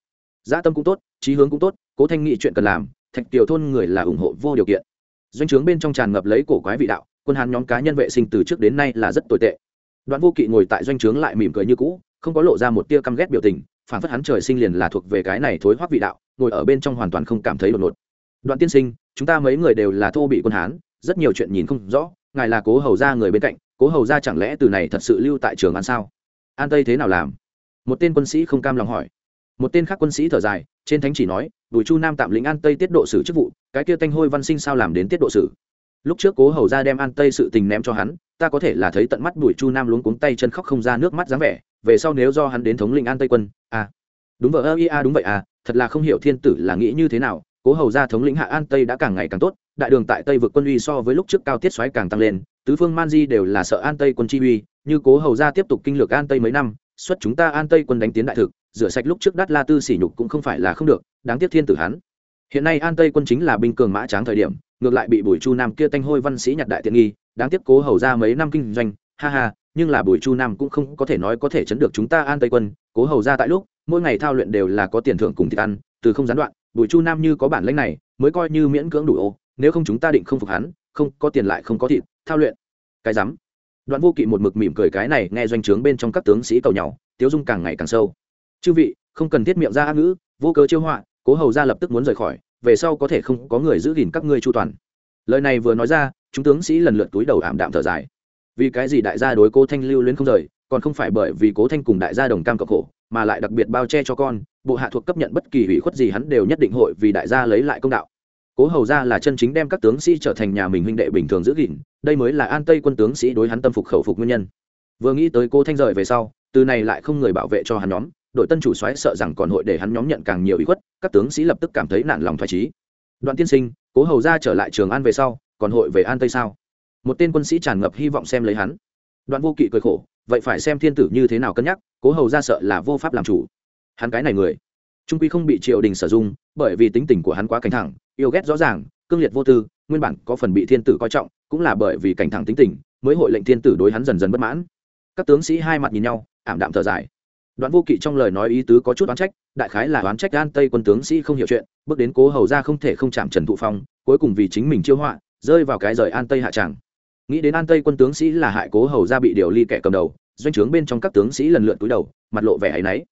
Gia tâm cũng tốt trí hướng cũng tốt, cố thanh nghĩ chuyện cần làm, thạch tiểu thôn người là ủng hộ vô điều kiện. Doanh trướng bên trong tràn ngập lấy cổ quái vị đạo, quân hàn nhóm cá nhân vệ sinh từ trước đến nay là rất tồi tệ. Đoạn vô kỵ ngồi tại doanh trướng lại mỉm cười như cũ, không có lộ ra một tia căm ghét biểu tình, phản phất hắn trời sinh liền là thuộc về cái này thối hoác vị đạo, ngồi ở bên trong hoàn toàn không cảm thấy đột ngột. Đoạn tiên sinh chúng ta mấy người đều là thô bị quân hán, rất nhiều chuyện nhìn không rõ, ngài là cố hầu ra người bên cạnh, cố hầu ra chẳng lẽ từ này thật sự lưu tại trường an sao? An tây thế nào làm? Một tên quân sĩ không cam lòng hỏi. Một tên khác quân sĩ thở dài, trên thánh chỉ nói, bùi chu nam tạm lĩnh an tây tiết độ sử chức vụ, cái kia tanh hôi văn sinh sao làm đến tiết độ sử? Lúc trước cố hầu ra đem an tây sự tình ném cho hắn, ta có thể là thấy tận mắt bùi chu nam luống cuống tay chân khóc không ra nước mắt dáng vẻ, về sau nếu do hắn đến thống lĩnh an tây quân à đúng vậy ơ ia đúng vậy à thật là không hiểu thiên tử là nghĩ như thế nào cố hầu gia thống lĩnh hạ an tây đã càng ngày càng tốt, đại đường tại tây vượt quân uy so với lúc trước cao tiết xoáy càng tăng lên, tứ phương man di đều là sợ an tây quân chi uy, như cố hầu gia tiếp tục kinh lược an tây mấy năm, xuất chúng ta an tây quân đánh tiến đại thực, rửa sạch lúc trước đắt la tư sỉ nhục cũng không phải là không được, đáng tiếc thiên tử hắn. Hiện nay an tây quân chính là binh cường mã tráng thời điểm, ngược lại bị bùi chu nam kia tanh hôi văn sĩ nhặt đại tiện nghi, đáng tiếc cố hầu ra mấy năm kinh doanh, ha ha, nhưng là bùi chu nam cũng không có thể nói có thể chấn được chúng ta an tây quân, cố hầu ra tại lúc, mỗi ngày thao luyện đều là có tiền thưởng cùng thịt ăn, từ không gián đoạn bùi chu nam như có bản lãnh này, mới coi như miễn cưỡng đủ ô, nếu không chúng ta định không phục hắn, không, có tiền lại không có thịt, thao luyện. Cái rắm. Đoạn vô kỵ một mực mỉm cười cái này, nghe doanh trướng bên trong các tướng sĩ cầu nhau, tiếu dung càng ngày càng sâu. Chư vị, không cần thiết miệng ra ác ngữ, vô cớ chiêu họa, cố hầu ra lập tức muốn rời khỏi, về sau có thể không có người giữ gìn các ngươi chu toàn. Lời này vừa nói ra, chúng tướng sĩ lần lượt túi đầu ảm đạm thở dài. Vì cái gì đại gia đối cố thanh lưu luyến không rời, còn không phải bởi vì cố thanh cùng đại gia đồng cam cộng khổ mà lại đặc biệt bao che cho con, bộ hạ thuộc cấp nhận bất kỳ hủy khuất gì hắn đều nhất định hội vì đại gia lấy lại công đạo. Cố hầu ra là chân chính đem các tướng sĩ trở thành nhà mình huynh đệ bình thường giữ gìn, đây mới là an tây quân tướng sĩ đối hắn tâm phục khẩu phục nguyên nhân. Vừa nghĩ tới cô thanh rời về sau, từ này lại không người bảo vệ cho hắn nhóm, đội tân chủ xoáy sợ rằng còn hội để hắn nhóm nhận càng nhiều ý khuất, các tướng sĩ lập tức cảm thấy nản lòng thoải trí. Đoạn tiên sinh, cố hầu ra trở lại trường an về sau, còn hội về an tây sao? Một tên quân sĩ tràn ngập hy vọng xem lấy hắn. Đoạn vô kỵ cười khổ vậy phải xem thiên tử như thế nào cân nhắc, cố hầu ra sợ là vô pháp làm chủ. Hắn cái này người, trung quy không bị triều đình sử dụng bởi vì tính tình của hắn quá cảnh thẳng, yêu ghét rõ ràng, cương liệt vô tư, nguyên bản có phần bị thiên tử coi trọng, cũng là bởi vì cảnh thẳng tính tình, mới hội lệnh thiên tử đối hắn dần dần bất mãn. Các tướng sĩ hai mặt nhìn nhau, ảm đạm thở dài. Đoạn vô kỵ trong lời nói ý tứ có chút oán trách, đại khái là oán trách an tây quân tướng sĩ không hiểu chuyện, bước đến cố hầu ra không thể không chạm trần thụ phong, cuối cùng vì chính mình chiêu họa, rơi vào cái rời an tây hạ tràng nghĩ đến an tây quân tướng sĩ là hại cố hầu ra bị điều ly kẻ cầm đầu, doanh trướng bên trong các tướng sĩ lần lượt túi đầu, mặt lộ vẻ áy náy.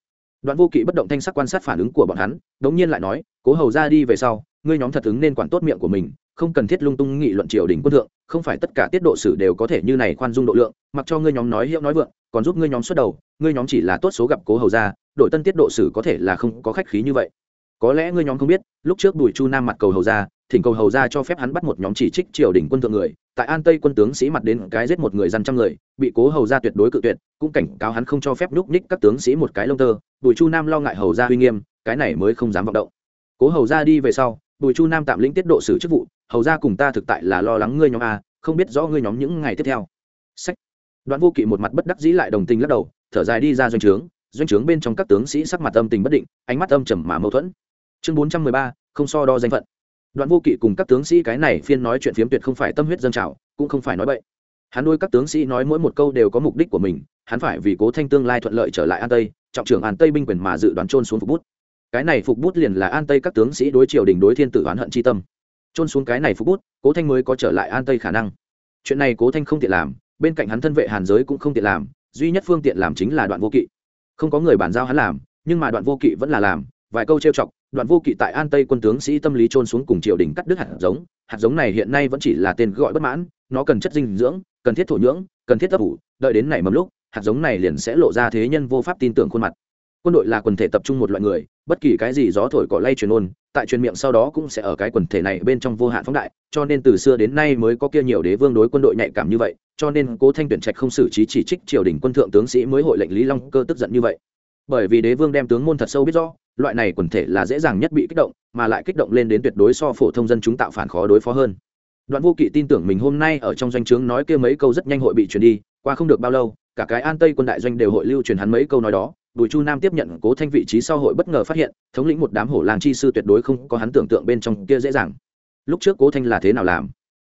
Đoạn vô kỵ bất động thanh sắc quan sát phản ứng của bọn hắn, đống nhiên lại nói, cố hầu ra đi về sau, ngươi nhóm thật ứng nên quản tốt miệng của mình, không cần thiết lung tung nghị luận triều đình quân thượng, không phải tất cả tiết độ sử đều có thể như này khoan dung độ lượng, mặc cho ngươi nhóm nói hiệu nói vượng, còn giúp ngươi nhóm xuất đầu, ngươi nhóm chỉ là tốt số gặp cố hầu ra, đội tân tiết độ sử có thể là không có khách khí như vậy. Có lẽ ngươi nhóm không biết, lúc trước bùi chu nam mặt cầu hầu ra thỉnh cầu hầu ra cho phép hắn bắt một nhóm chỉ trích triều đình quân thượng người, tại an tây quân tướng sĩ mặt đến cái giết một người dân trăm người, bị cố hầu ra tuyệt đối cự tuyệt, cũng cảnh cáo hắn không cho phép núp ních các tướng sĩ một cái lông tơ, bùi chu nam lo ngại hầu ra uy nghiêm, cái này mới không dám vọng động. Cố hầu ra đi về sau, bùi chu nam tạm lĩnh tiết độ xử chức vụ, hầu ra cùng ta thực tại là lo lắng ngươi nhóm a, không biết rõ ngươi nhóm những ngày tiếp theo. Sách. Đoạn vô kỵ một mặt bất đắc dĩ lại đồng tình lắc đầu, thở dài đi ra doanh trướng doanh trướng bên trong các tướng sĩ sắc mặt âm tình bất định, ánh mắt âm trầm mà mâu thuẫn. Chương bốn trăm mười ba, không so đo danh phận đoạn vô kỵ cùng các tướng sĩ cái này phiên nói chuyện phiếm tuyệt không phải tâm huyết dân trào, cũng không phải nói bậy. Hắn nuôi các tướng sĩ nói mỗi một câu đều có mục đích của mình, hắn phải vì cố thanh tương lai thuận lợi trở lại an tây, trọng trưởng an tây binh quyền mà dự đoán trôn xuống phục bút. Cái này phục bút liền là an tây các tướng sĩ đối triều đình đối thiên tử oán hận c tâm. Trôn xuống cái này phục bút, cố thanh mới có trở lại an tây khả năng. Chuyện này cố thanh không tiện làm, bên cạnh hắn thân vệ hàn giới cũng không tiện làm, duy nhất phương tiện làm chính là đoạn vô kỵ. Không có người bàn giao hắn làm, nhưng mà đoạn vô kỵ vẫn là làm, vài câu trêu chọc đoạn vô kỵ tại an tây quân tướng sĩ tâm lý trôn xuống cùng triều đình cắt đứt hạt giống. Hạt giống này hiện nay vẫn chỉ là tên gọi bất mãn. Nó cần chất dinh dưỡng, cần thiết thổ nhưỡng, cần thiết ấp ủ. Đợi đến nảy mầm lúc, hạt giống này liền sẽ lộ ra thế nhân vô pháp tin tưởng khuôn mặt. Quân đội là quần thể tập trung một loại người, bất kỳ cái gì gió thổi cỏ lay truyền ôn, tại truyền miệng sau đó cũng sẽ ở cái quần thể này bên trong vô hạn phóng đại. Cho nên từ xưa đến nay mới có kia nhiều đế vương đối quân đội nhạy cảm như vậy, cho nên cố thanh tuyển trạch không xử trí chỉ trích triều đình quân thượng tướng sĩ mới hội lệnh lý long cơ tức giận như vậy. Bởi vì đế vương đem tướng môn thật sâu biết rõ loại này quần thể là dễ dàng nhất bị kích động, mà lại kích động lên đến tuyệt đối so phổ thông dân chúng tạo phản khó đối phó hơn. Đoạn vô kỵ tin tưởng mình hôm nay ở trong doanh trướng nói kia mấy câu rất nhanh hội bị truyền đi, qua không được bao lâu, cả cái an tây quân đại doanh đều hội lưu truyền hắn mấy câu nói đó, bùi chu nam tiếp nhận cố thanh vị trí sau hội bất ngờ phát hiện, thống lĩnh một đám hổ làng chi sư tuyệt đối không có hắn tưởng tượng bên trong kia dễ dàng. Lúc trước cố thanh là thế nào làm?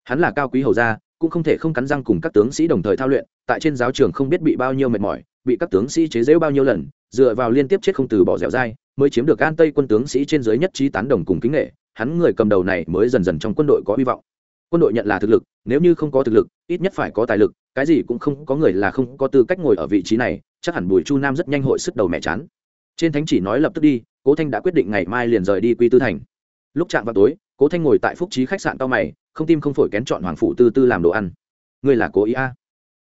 Hắn là cao quý hầu gia, cũng không thể không cắn răng cùng các tướng sĩ đồng thời thao luyện, tại trên giáo trường không biết bị bao nhiêu mệt mỏi bị các tướng sĩ chế giễu bao nhiêu lần dựa vào liên tiếp chết không từ bỏ dẻo dai mới chiếm được an tây quân tướng sĩ trên dưới nhất trí tán đồng cùng kính nể, hắn người cầm đầu này mới dần dần trong quân đội có hy vọng. Quân đội nhận là thực lực nếu như không có thực lực ít nhất phải có tài lực cái gì cũng không có người là không có tư cách ngồi ở vị trí này chắc hẳn bùi chu nam rất nhanh hội sức đầu mẹ chán. Trên thánh chỉ nói lập tức đi cố thanh đã quyết định ngày mai liền rời đi quy tư thành. Lúc chạm vào tối cố thanh ngồi tại phúc trí khách sạn cao mày không tim không phổi kén chọn hoàng phụ tư tư làm đồ ăn. Ngươi là cố ý a?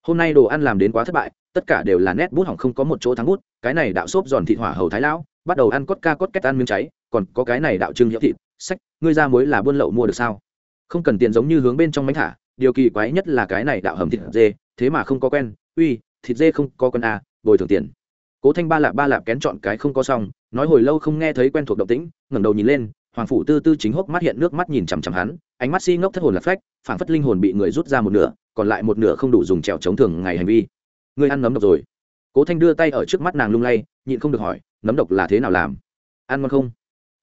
Hôm nay đồ ăn làm đến quá thất bại, tất cả đều là nét bút hỏng không có một chỗ thắng bút, cái này đạo xốp giòn thịt hỏa hầu thái lão, bắt đầu ăn cốt ca cốt két ăn miếng cháy, còn có cái này đạo trưng hiệu thịt, sách, ngươi ra muối là buôn lậu mua được sao? Không cần tiền giống như hướng bên trong bánh thả, điều kỳ quái nhất là cái này đạo hầm thịt dê, thế mà không có quen, uy, thịt dê không có con a bồi thường tiền. Cố thanh ba lạp ba lạp kén chọn cái không có xong, nói hồi lâu không nghe thấy quen thuộc động tĩnh, ngẩng đầu nhìn lên, hoàng phủ tư tư chính hốc mắt hiện nước mắt nhìn chằm chằm hắn, ánh mắt si ngốc thất hồn lạc phách, phảng phất linh hồn bị người rút ra một nửa còn lại một nửa không đủ dùng trèo chống thường ngày hành vi. Ngươi ăn nấm độc rồi. Cố thanh đưa tay ở trước mắt nàng lung lay, nhịn không được hỏi, nấm độc là thế nào làm? Ăn ngon không?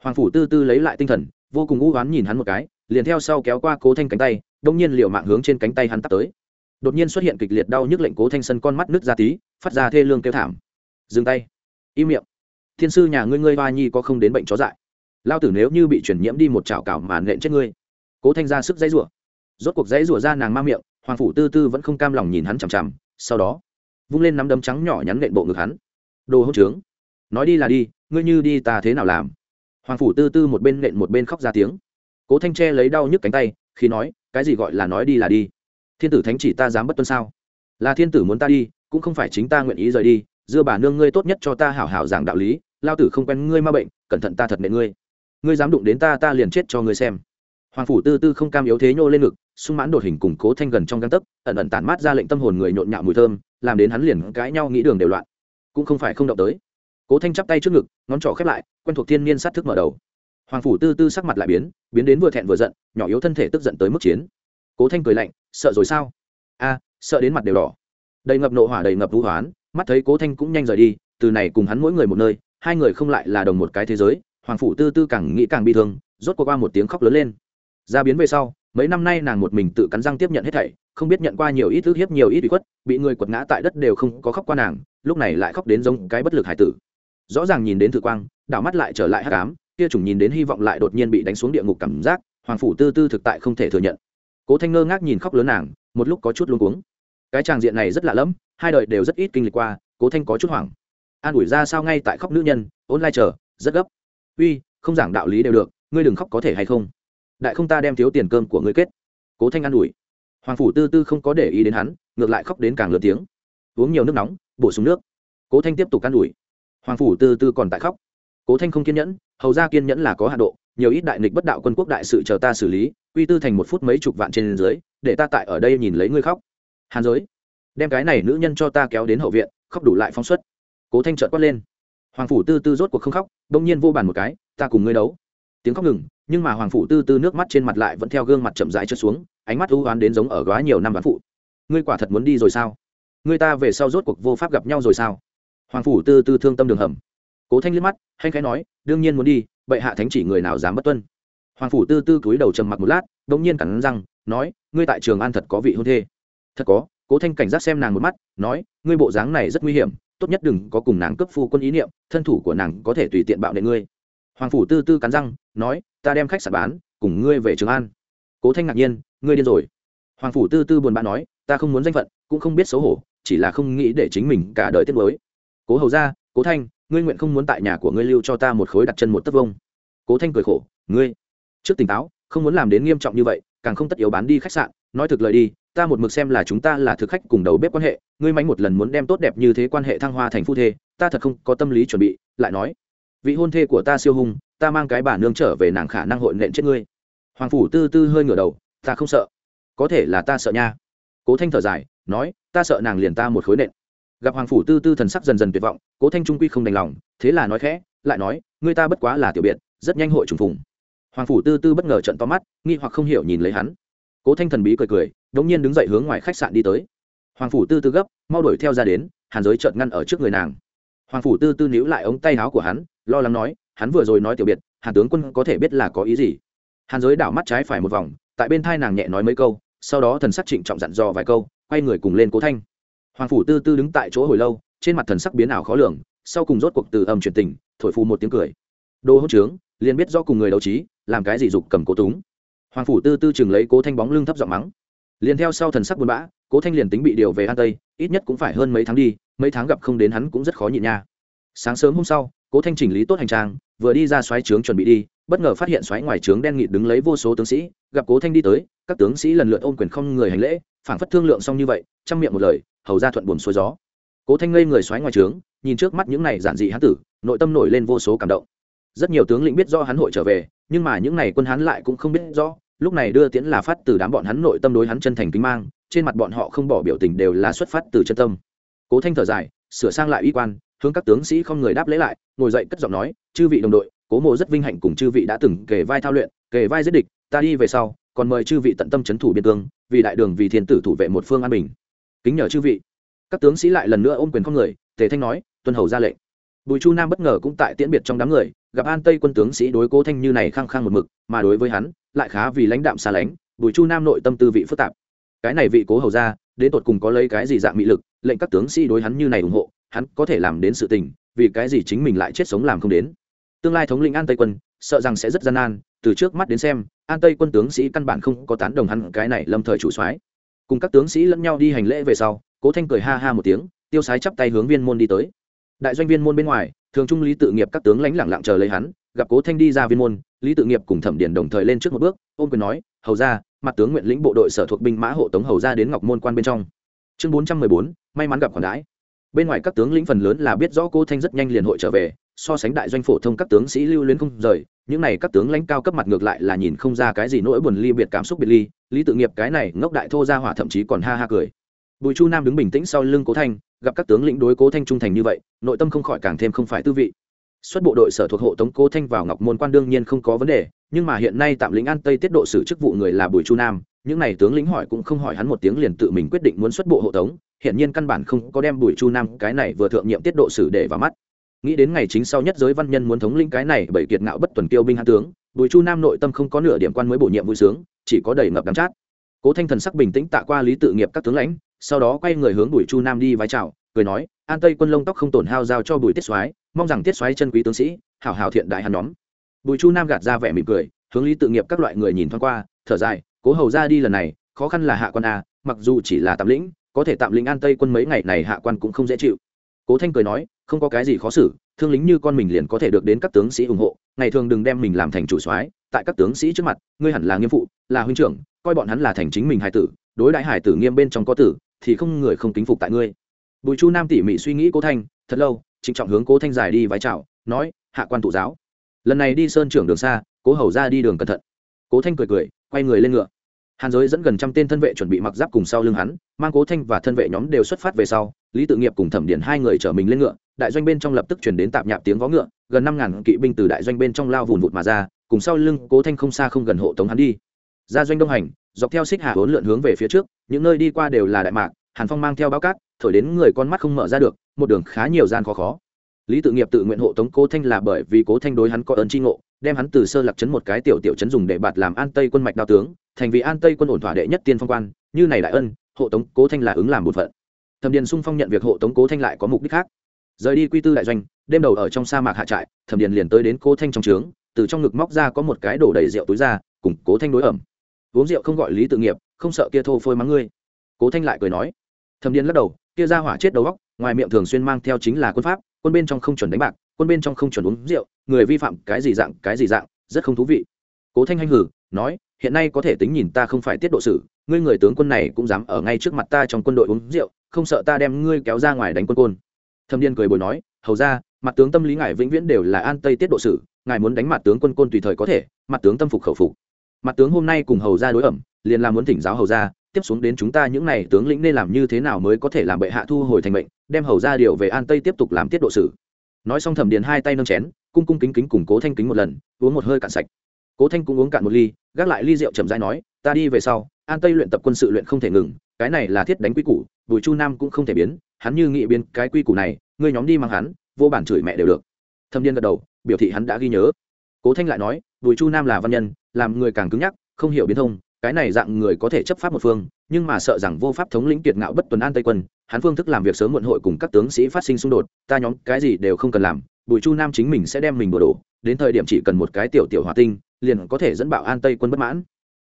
Hoàng phủ tư tư lấy lại tinh thần, vô cùng u oán nhìn hắn một cái, liền theo sau kéo qua cố thanh cánh tay, đông nhiên liệu mạng hướng trên cánh tay hắn tắt tới. Đột nhiên xuất hiện kịch liệt đau nhức lệnh cố thanh sân con mắt nước ra tí, phát ra thê lương kêu thảm. Dừng tay. Im miệng. Thiên sư nhà ngươi ngươi hoa nhi có không đến bệnh chó dại? Lao tử nếu như bị chuyển nhiễm đi một chảo cảo mà nện chết ngươi. Cố thanh ra sức dãy rủa. Rốt cuộc dãy rủa ra nàng ma miệng hoàng phủ tư tư vẫn không cam lòng nhìn hắn chằm chằm, sau đó, vung lên nắm đấm trắng nhỏ nhắn nện bộ ngực hắn. Đồ hỗn trướng. Nói đi là đi, ngươi như đi ta thế nào làm? Hoàng phủ tư tư một bên nện một bên khóc ra tiếng. Cố thanh tre lấy đau nhức cánh tay, khi nói, cái gì gọi là nói đi là đi? Thiên tử thánh chỉ ta dám bất tuân sao? Là thiên tử muốn ta đi, cũng không phải chính ta nguyện ý rời đi, dưa bà nương ngươi tốt nhất cho ta hảo hảo giảng đạo lý, lao tử không quen ngươi ma bệnh, cẩn thận ta thật nệ ngươi. Ngươi dám đụng đến ta ta liền chết cho ngươi xem hoàng phủ tư tư không cam yếu thế nhô lên ngực, sung mãn đột hình cùng cố thanh gần trong găng tấc, ẩn ẩn tản mát ra lệnh tâm hồn người nhộn nhạo mùi thơm, làm đến hắn liền cãi nhau nghĩ đường đều loạn. Cũng không phải không động tới. Cố thanh chắp tay trước ngực, ngón trỏ khép lại, quen thuộc thiên niên sát thức mở đầu. Hoàng phủ tư tư sắc mặt lại biến biến đến vừa thẹn vừa giận, nhỏ yếu thân thể tức giận tới mức chiến. Cố thanh cười lạnh, sợ rồi sao? A, sợ đến mặt đều đỏ. Đầy ngập nộ hỏa, đầy ngập vũ hoán, mắt thấy cố thanh cũng nhanh rời đi, từ này cùng hắn mỗi người một nơi, hai người không lại là đồng một cái thế giới, hoàng phủ tư tư càng nghĩ càng bi thương, rốt cuộc qua một tiếng khóc lớn lên ra biến về sau, mấy năm nay nàng một mình tự cắn răng tiếp nhận hết thảy, không biết nhận qua nhiều ít ức hiếp nhiều ít bị khuất, bị người quật ngã tại đất đều không có khóc qua nàng, lúc này lại khóc đến giống cái bất lực hải tử. Rõ ràng nhìn đến thử quang, đảo mắt lại trở lại hát cám kia chủng nhìn đến hy vọng lại đột nhiên bị đánh xuống địa ngục cảm giác, hoàng phủ tư tư thực tại không thể thừa nhận. Cố thanh ngơ ngác nhìn khóc lớn nàng, một lúc có chút luống cuống. Cái tràng diện này rất lạ lẫm, hai đời đều rất ít kinh lịch qua, cố thanh có chút hoảng. An ủi ra sao ngay tại khóc nữ nhân, ôn lai chờ, rất gấp. Uy, không giảng đạo lý đều được, ngươi đừng khóc có thể hay không? Đại không ta đem thiếu tiền cơm của ngươi kết. Cố thanh an ủi. Hoàng phủ tư tư không có để ý đến hắn, ngược lại khóc đến càng lớn tiếng. Uống nhiều nước nóng, bổ sung nước. Cố thanh tiếp tục an ủi. Hoàng phủ tư tư còn tại khóc. Cố thanh không kiên nhẫn, hầu ra kiên nhẫn là có hạ độ, nhiều ít đại nghịch bất đạo quân quốc đại sự chờ ta xử lý, quy tư thành một phút mấy chục vạn trên dưới, để ta tại ở đây nhìn lấy ngươi khóc. Hàn giới, đem cái này nữ nhân cho ta kéo đến hậu viện, khóc đủ lại phóng xuất. Cố thanh trợn quát lên. Hoàng phủ tư tư rốt cuộc không khóc đông nhiên vô bàn một cái, ta cùng ngươi đấu tiếng khóc ngừng, nhưng mà hoàng phủ tư tư nước mắt trên mặt lại vẫn theo gương mặt chậm rãi trượt xuống, ánh mắt u oán đến giống ở góa nhiều năm ván phụ. Ngươi quả thật muốn đi rồi sao? Ngươi ta về sau rốt cuộc vô pháp gặp nhau rồi sao? Hoàng phủ tư tư thương tâm đường hầm. Cố thanh liếc mắt, hanh khẽ nói, đương nhiên muốn đi, bệ hạ thánh chỉ người nào dám bất tuân. Hoàng phủ tư tư cúi đầu trầm mặc một lát đ ỗ n g nhiên cắn răng, nói, ngươi tại trường an thật có vị hôn thê. Thật có, cố thanh cảnh giác xem nàng một mắt, nói, ngươi bộ dáng này rất nguy hiểm, tốt nhất đừng có cùng nàng cấp phu quân ý niệm, thân thủ của nàng có thể tùy tiện bạo nệ ngươi hoàng phủ tư tư cắn răng, nói, ta đem khách sạn bán, cùng ngươi về trường an. Cố thanh ngạc nhiên, ngươi điên rồi. Hoàng phủ tư tư buồn bã nói, ta không muốn danh phận, cũng không biết xấu hổ, chỉ là không nghĩ để chính mình cả đời tiết mới cố hầu ra cố thanh, ngươi nguyện không muốn tại nhà của ngươi lưu cho ta một khối đặt chân một tấc vông. Cố thanh cười khổ, ngươi, trước tỉnh táo, không muốn làm đến nghiêm trọng như vậy, càng không tất yếu bán đi khách sạn. Nói thực lời đi, ta một mực xem là chúng ta là thực khách cùng đầu bếp quan hệ, ngươi mánh một lần muốn đem tốt đẹp như thế quan hệ thăng hoa thành phu thê, ta thật không có tâm lý chuẩn bị. Lại nói vị hôn thê của ta siêu hung, ta mang cái bà nương trở về nàng khả năng hội nện chết ngươi. Hoàng phủ tư tư hơi ngửa đầu, ta không sợ. Có thể là ta sợ nha. Cố thanh thở dài, nói, ta sợ nàng liền ta một khối nện. Gặp hoàng phủ tư tư thần sắc dần dần tuyệt vọng, cố thanh trung quy không đành lòng, thế là nói khẽ, lại nói, ngươi ta bất quá là tiểu biệt, rất nhanh hội trùng phùng. Hoàng phủ tư tư bất ngờ trận to mắt, nghi hoặc không hiểu nhìn lấy hắn. Cố thanh thần bí cười cười, đống nhiên đứng dậy hướng ngoài khách sạn đi tới. Hoàng phủ tư tư gấp, mau đuổi theo ra đến, hàn giới trợn ngăn ở trước người nàng. Hoàng phủ tư tư níu lại ống tay áo của hắn lo lắng nói, hắn vừa rồi nói tiểu biệt, hàn tướng quân có thể biết là có ý gì? Hàn giới đảo mắt trái phải một vòng, tại bên thai nàng nhẹ nói mấy câu, sau đó thần sắc trịnh trọng dặn dò vài câu, quay người cùng lên cố thanh. Hoàng phủ tư tư đứng tại chỗ hồi lâu, trên mặt thần sắc biến ảo khó lường, sau cùng rốt cuộc từ âm truyền tình, thổi phù một tiếng cười. Đô hốt trướng, liền biết do cùng người đấu trí, làm cái gì dục cầm cố túng. Hoàng phủ tư tư chừng lấy cố thanh bóng lưng thấp giọng mắng. Liền theo sau thần sắc buồn bã, cố thanh liền tính bị điều về an tây, ít nhất cũng phải hơn mấy tháng đi, mấy tháng gặp không đến hắn cũng rất khó nhịn nha. Sáng sớm hôm sau cố thanh chỉnh lý tốt hành trang, vừa đi ra xoáy trướng chuẩn bị đi, bất ngờ phát hiện xoáy ngoài trướng đen nghịt đứng lấy vô số tướng sĩ, gặp cố thanh đi tới, các tướng sĩ lần lượt ôm quyền không người hành lễ, phảng phất thương lượng xong như vậy, chăm miệng một lời, hầu ra thuận buồn xuôi gió. Cố thanh ngây người xoáy ngoài trướng, nhìn trước mắt những này giản dị hán tử, nội tâm nổi lên vô số cảm động. Rất nhiều tướng lĩnh biết do hắn hội trở về, nhưng mà những này quân hắn lại cũng không biết rõ, lúc này đưa tiễn là phát từ đám bọn hắn nội tâm đối hắn chân thành kính mang, trên mặt bọn họ không bỏ biểu tình đều là xuất phát từ chân tâm. Cố thanh thở dài, sửa sang lại uy quan hướng các tướng sĩ không người đáp lễ lại, ngồi dậy cất giọng nói, chư vị đồng đội, cố mộ rất vinh hạnh cùng chư vị đã từng kề vai thao luyện, kề vai giết địch, ta đi về sau, còn mời chư vị tận tâm c thủ biên cương, vì đại đường, vì thiên tử thủ vệ một phương an bình. Kính nhờ chư vị. Các tướng sĩ lại lần nữa ôm quyền không người, tề thanh nói, tuân hầu ra lệnh. Bùi chu nam bất ngờ cũng tại tiễn biệt trong đám người, gặp an tây quân tướng sĩ đối cố thanh như này khăng khăng một mực, mà đối với hắn, lại khá vì lãnh đạm xa lánh, bùi chu nam nội tâm tư vị phức tạp. Cái này vị cố hầu ra, đến tột cùng có lấy cái gì dạng mị lực, lệnh các tướng sĩ đối hắn như này ủng hộ hắn có thể làm đến sự tình, vì cái gì chính mình lại chết sống làm không đến? Tương lai thống lĩnh an tây quân, sợ rằng sẽ rất gian nan, từ trước mắt đến xem, an tây quân tướng sĩ căn bản không có tán đồng hắn cái này lâm thời chủ soái. Cùng các tướng sĩ lẫn nhau đi hành lễ về sau, cố thanh cười ha ha một tiếng, tiêu sái chắp tay hướng viên môn đi tới. Đại doanh viên môn bên ngoài, thường trung lý tự nghiệp các tướng lãnh lẳng lặng chờ lấy hắn, gặp cố thanh đi ra viên môn, lý tự nghiệp cùng thẩm điền đồng thời lên trước một bước, ôm quyền nói, hầu ra mặt tướng nguyện lĩnh bộ đội sở thuộc binh mã hộ tống hầu ra đến ngọc môn quan bên trong. Chương bốn trăm mười bốn, may mắn gặp khoản đãi bên ngoài các tướng lĩnh phần lớn là biết rõ cố thanh rất nhanh liền hội trở về, so sánh đại doanh phổ thông các tướng sĩ lưu luyến không rời, những này các tướng lãnh cao cấp mặt ngược lại là nhìn không ra cái gì nỗi buồn ly biệt cảm xúc biệt ly, lý tự nghiệp cái này ngốc đại thô ra hỏa thậm chí còn ha ha cười. Bùi chu nam đứng bình tĩnh sau lưng cố thanh, gặp các tướng lĩnh đối cố thanh trung thành như vậy, nội tâm không khỏi càng thêm không phải tư vị. Xuất bộ đội sở thuộc hộ tống cố thanh vào ngọc môn quan đương nhiên không có vấn đề, nhưng mà hiện nay tạm lĩnh an tây tiết độ xử chức vụ người là bùi chu nam những này tướng lĩnh hỏi cũng không hỏi hắn một tiếng liền tự mình quyết định muốn xuất bộ hộ tống hiện nhiên căn bản không có đem bùi chu nam cái này vừa thượng nhiệm tiết độ xử để vào mắt. Nghĩ đến ngày chính sau nhất giới văn nhân muốn thống lĩnh cái này bởi kiệt ngạo bất tuần kiêu binh hạ tướng, bùi chu nam nội tâm không có nửa điểm quan mới bổ nhiệm vui sướng, chỉ có đầy ngập đắm chát. Cố thanh thần sắc bình tĩnh tạ qua lý tự nghiệp các tướng lãnh, sau đó quay người hướng bùi chu nam đi vái chào, cười nói, an tây quân lông tóc không tổn hao giao cho bùi tiết soái, mong rằng tiết soái chân quý tướng sĩ, hảo hảo thiện đại hàn nhóm. Bùi chu nam gạt ra vẻ mỉm cười, hướng lý tự nghiệp các loại người nhìn thoáng qua, thở dài cố hầu ra đi lần này, khó khăn là hạ quan a, mặc dù chỉ là tạm lĩnh, có thể tạm lĩnh an tây quân mấy ngày này hạ quan cũng không dễ chịu. Cố thanh cười nói, không có cái gì khó xử, thương lính như con mình liền có thể được đến các tướng sĩ ủng hộ, ngày thường đừng đem mình làm thành chủ soái, tại các tướng sĩ trước mặt, ngươi hẳn là nghiêm phụ, là huynh trưởng, coi bọn hắn là thành chính mình hải tử, đối đại hải tử nghiêm bên trong có tử, thì không người không kính phục tại ngươi. Bùi chu nam tỉ mỉ suy nghĩ cố thanh, thật lâu, trịnh trọng hướng cố thanh dài đi vái chào, nói, hạ quan tụ giáo. Lần này đi sơn trưởng đường xa, cố hầu ra đi đường cẩn thận. Cố thanh cười cười quay người lên ngựa. Hàn giới dẫn gần trăm tên thân vệ chuẩn bị mặc giáp cùng sau lưng hắn, mang cố thanh và thân vệ nhóm đều xuất phát về sau, lý tự nghiệp cùng thẩm điển hai người chở mình lên ngựa, đại doanh bên trong lập tức chuyển đến tạp nhạp tiếng vó ngựa, gần năm ngàn kỵ binh từ đại doanh bên trong lao vùn vụt mà ra, cùng sau lưng cố thanh không xa không gần hộ tống hắn đi. Ra doanh đông hành, dọc theo xích hạ hốn lượn hướng về phía trước, những nơi đi qua đều là đại mạc, hàn phong mang theo bao cát, thổi đến người con mắt không mở ra được, một đường khá nhiều gian khó khó. Lý tự nghiệp tự nguyện hộ tống cố thanh là bởi vì cố thanh đối hắn có ơn tri ngộ đem hắn từ sơ lạc chấn một cái tiểu tiểu chấn dùng để bạt làm an tây quân mạch đao tướng, thành vì an tây quân ổn thỏa đệ nhất tiên phong quan, như này đại ân, hộ tống cố thanh là ứng làm một phận. Thẩm điền sung phong nhận việc hộ tống cố thanh lại có mục đích khác. Rời đi quy tư đại doanh, đêm đầu ở trong sa mạc hạ trại, thẩm điền liền tới đến cố thanh trong trướng, từ trong ngực móc ra có một cái đổ đầy rượu túi ra, cùng cố thanh đối ẩm. Uống rượu không gọi lý tự nghiệp, không sợ kia thô phôi mắng ngươi. Cố thanh lại cười nói. Thẩm điền lắc đầu, kia ra hỏa chết đầu góc ngoài miệng thường xuyên mang theo chính là quân pháp, quân bên trong không chuẩn đánh bạc quân bên trong không chuẩn uống rượu, người vi phạm cái gì dạng, cái gì dạng, rất không thú vị. Cố thanh hanh hử nói, hiện nay có thể tính nhìn ta không phải tiết độ sử, ngươi người tướng quân này cũng dám ở ngay trước mặt ta trong quân đội uống rượu, không sợ ta đem ngươi kéo ra ngoài đánh quân côn. Thâm điên cười bồi nói, hầu ra, mặt tướng tâm lý ngài vĩnh viễn đều là an tây tiết độ sử, ngài muốn đánh mặt tướng quân côn tùy thời có thể, mặt tướng tâm phục khẩu phục. Mặt tướng hôm nay cùng hầu ra đối ẩm, liền là muốn thỉnh giáo hầu ra, tiếp xuống đến chúng ta những n à y tướng lĩnh nên làm như thế nào mới có thể làm bệ hạ thu hồi thành mệnh, đem hầu ra điều về an tây tiếp tục làm tiết độ sử nói xong thẩm điền hai tay nâng chén, cung cung kính kính cùng cố thanh kính một lần, uống một hơi cạn sạch. Cố thanh cũng uống cạn một ly, gác lại ly rượu chậm rãi nói, ta đi về sau, an tây luyện tập quân sự luyện không thể ngừng, cái này là thiết đánh quy củ, bùi chu nam cũng không thể biến, hắn như nghị biến cái quy củ này, ngươi nhóm đi mang hắn, vô bản chửi mẹ đều được. Thâm điên gật đầu, biểu thị hắn đã ghi nhớ. Cố thanh lại nói, bùi chu nam là văn nhân, làm người càng cứng nhắc, không hiểu biến thông cái này dạng người có thể chấp pháp một phương, nhưng mà sợ rằng vô pháp thống lĩnh kiệt ngạo bất tuần an tây quân, hắn phương thức làm việc sớm muộn hội cùng các tướng sĩ phát sinh xung đột, ta nhóm cái gì đều không cần làm, bùi chu nam chính mình sẽ đem mình bừa đổ, đến thời điểm chỉ cần một cái tiểu tiểu hòa tinh, liền có thể dẫn bạo an tây quân bất mãn.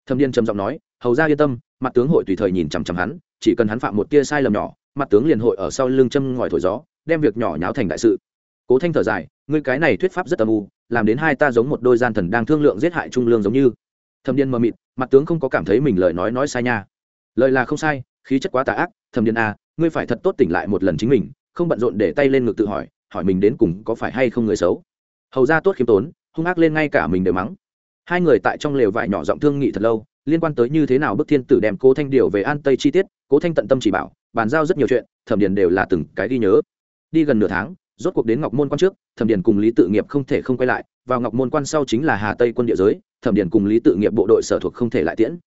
Thâm điên trầm giọng nói, hầu ra yên tâm, mặt tướng hội tùy thời nhìn chằm chằm hắn, chỉ cần hắn phạm một tia sai lầm nhỏ, mặt tướng liền hội ở sau lưng châm ngòi thổi gió, đem việc nhỏ nháo thành đại sự. Cố thanh thở dài, ngươi cái này thuyết pháp rất âm u, làm đến hai ta giống một đôi gian thần đang thương lượng giết hại trung lương giống như. Thẩm điên mờ mịt mặt tướng không có cảm thấy mình lời nói nói sai nha. Lời là không sai khí chất quá tà ác Thẩm điên à, ngươi phải thật tốt tỉnh lại một lần chính mình không bận rộn để tay lên ngực tự hỏi hỏi mình đến cùng có phải hay không người xấu. Hầu ra tốt khiêm tốn hung ác lên ngay cả mình đều mắng. Hai người tại trong lều vải nhỏ giọng thương nghị thật lâu liên quan tới như thế nào bức thiên tử đem cố thanh điều về an tây chi tiết cố thanh tận tâm chỉ bảo bàn giao rất nhiều chuyện thẩm điền đều là từng cái ghi nhớ. Đi gần nửa tháng rốt cuộc đến ngọc môn quan trước thẩm điền cùng lý tự nghiệp không thể không quay lại vào ngọc môn quan sau chính là hà tây quân địa giới thẩm điền cùng lý tự nghiệp bộ đội sở thuộc không thể lại tiễn.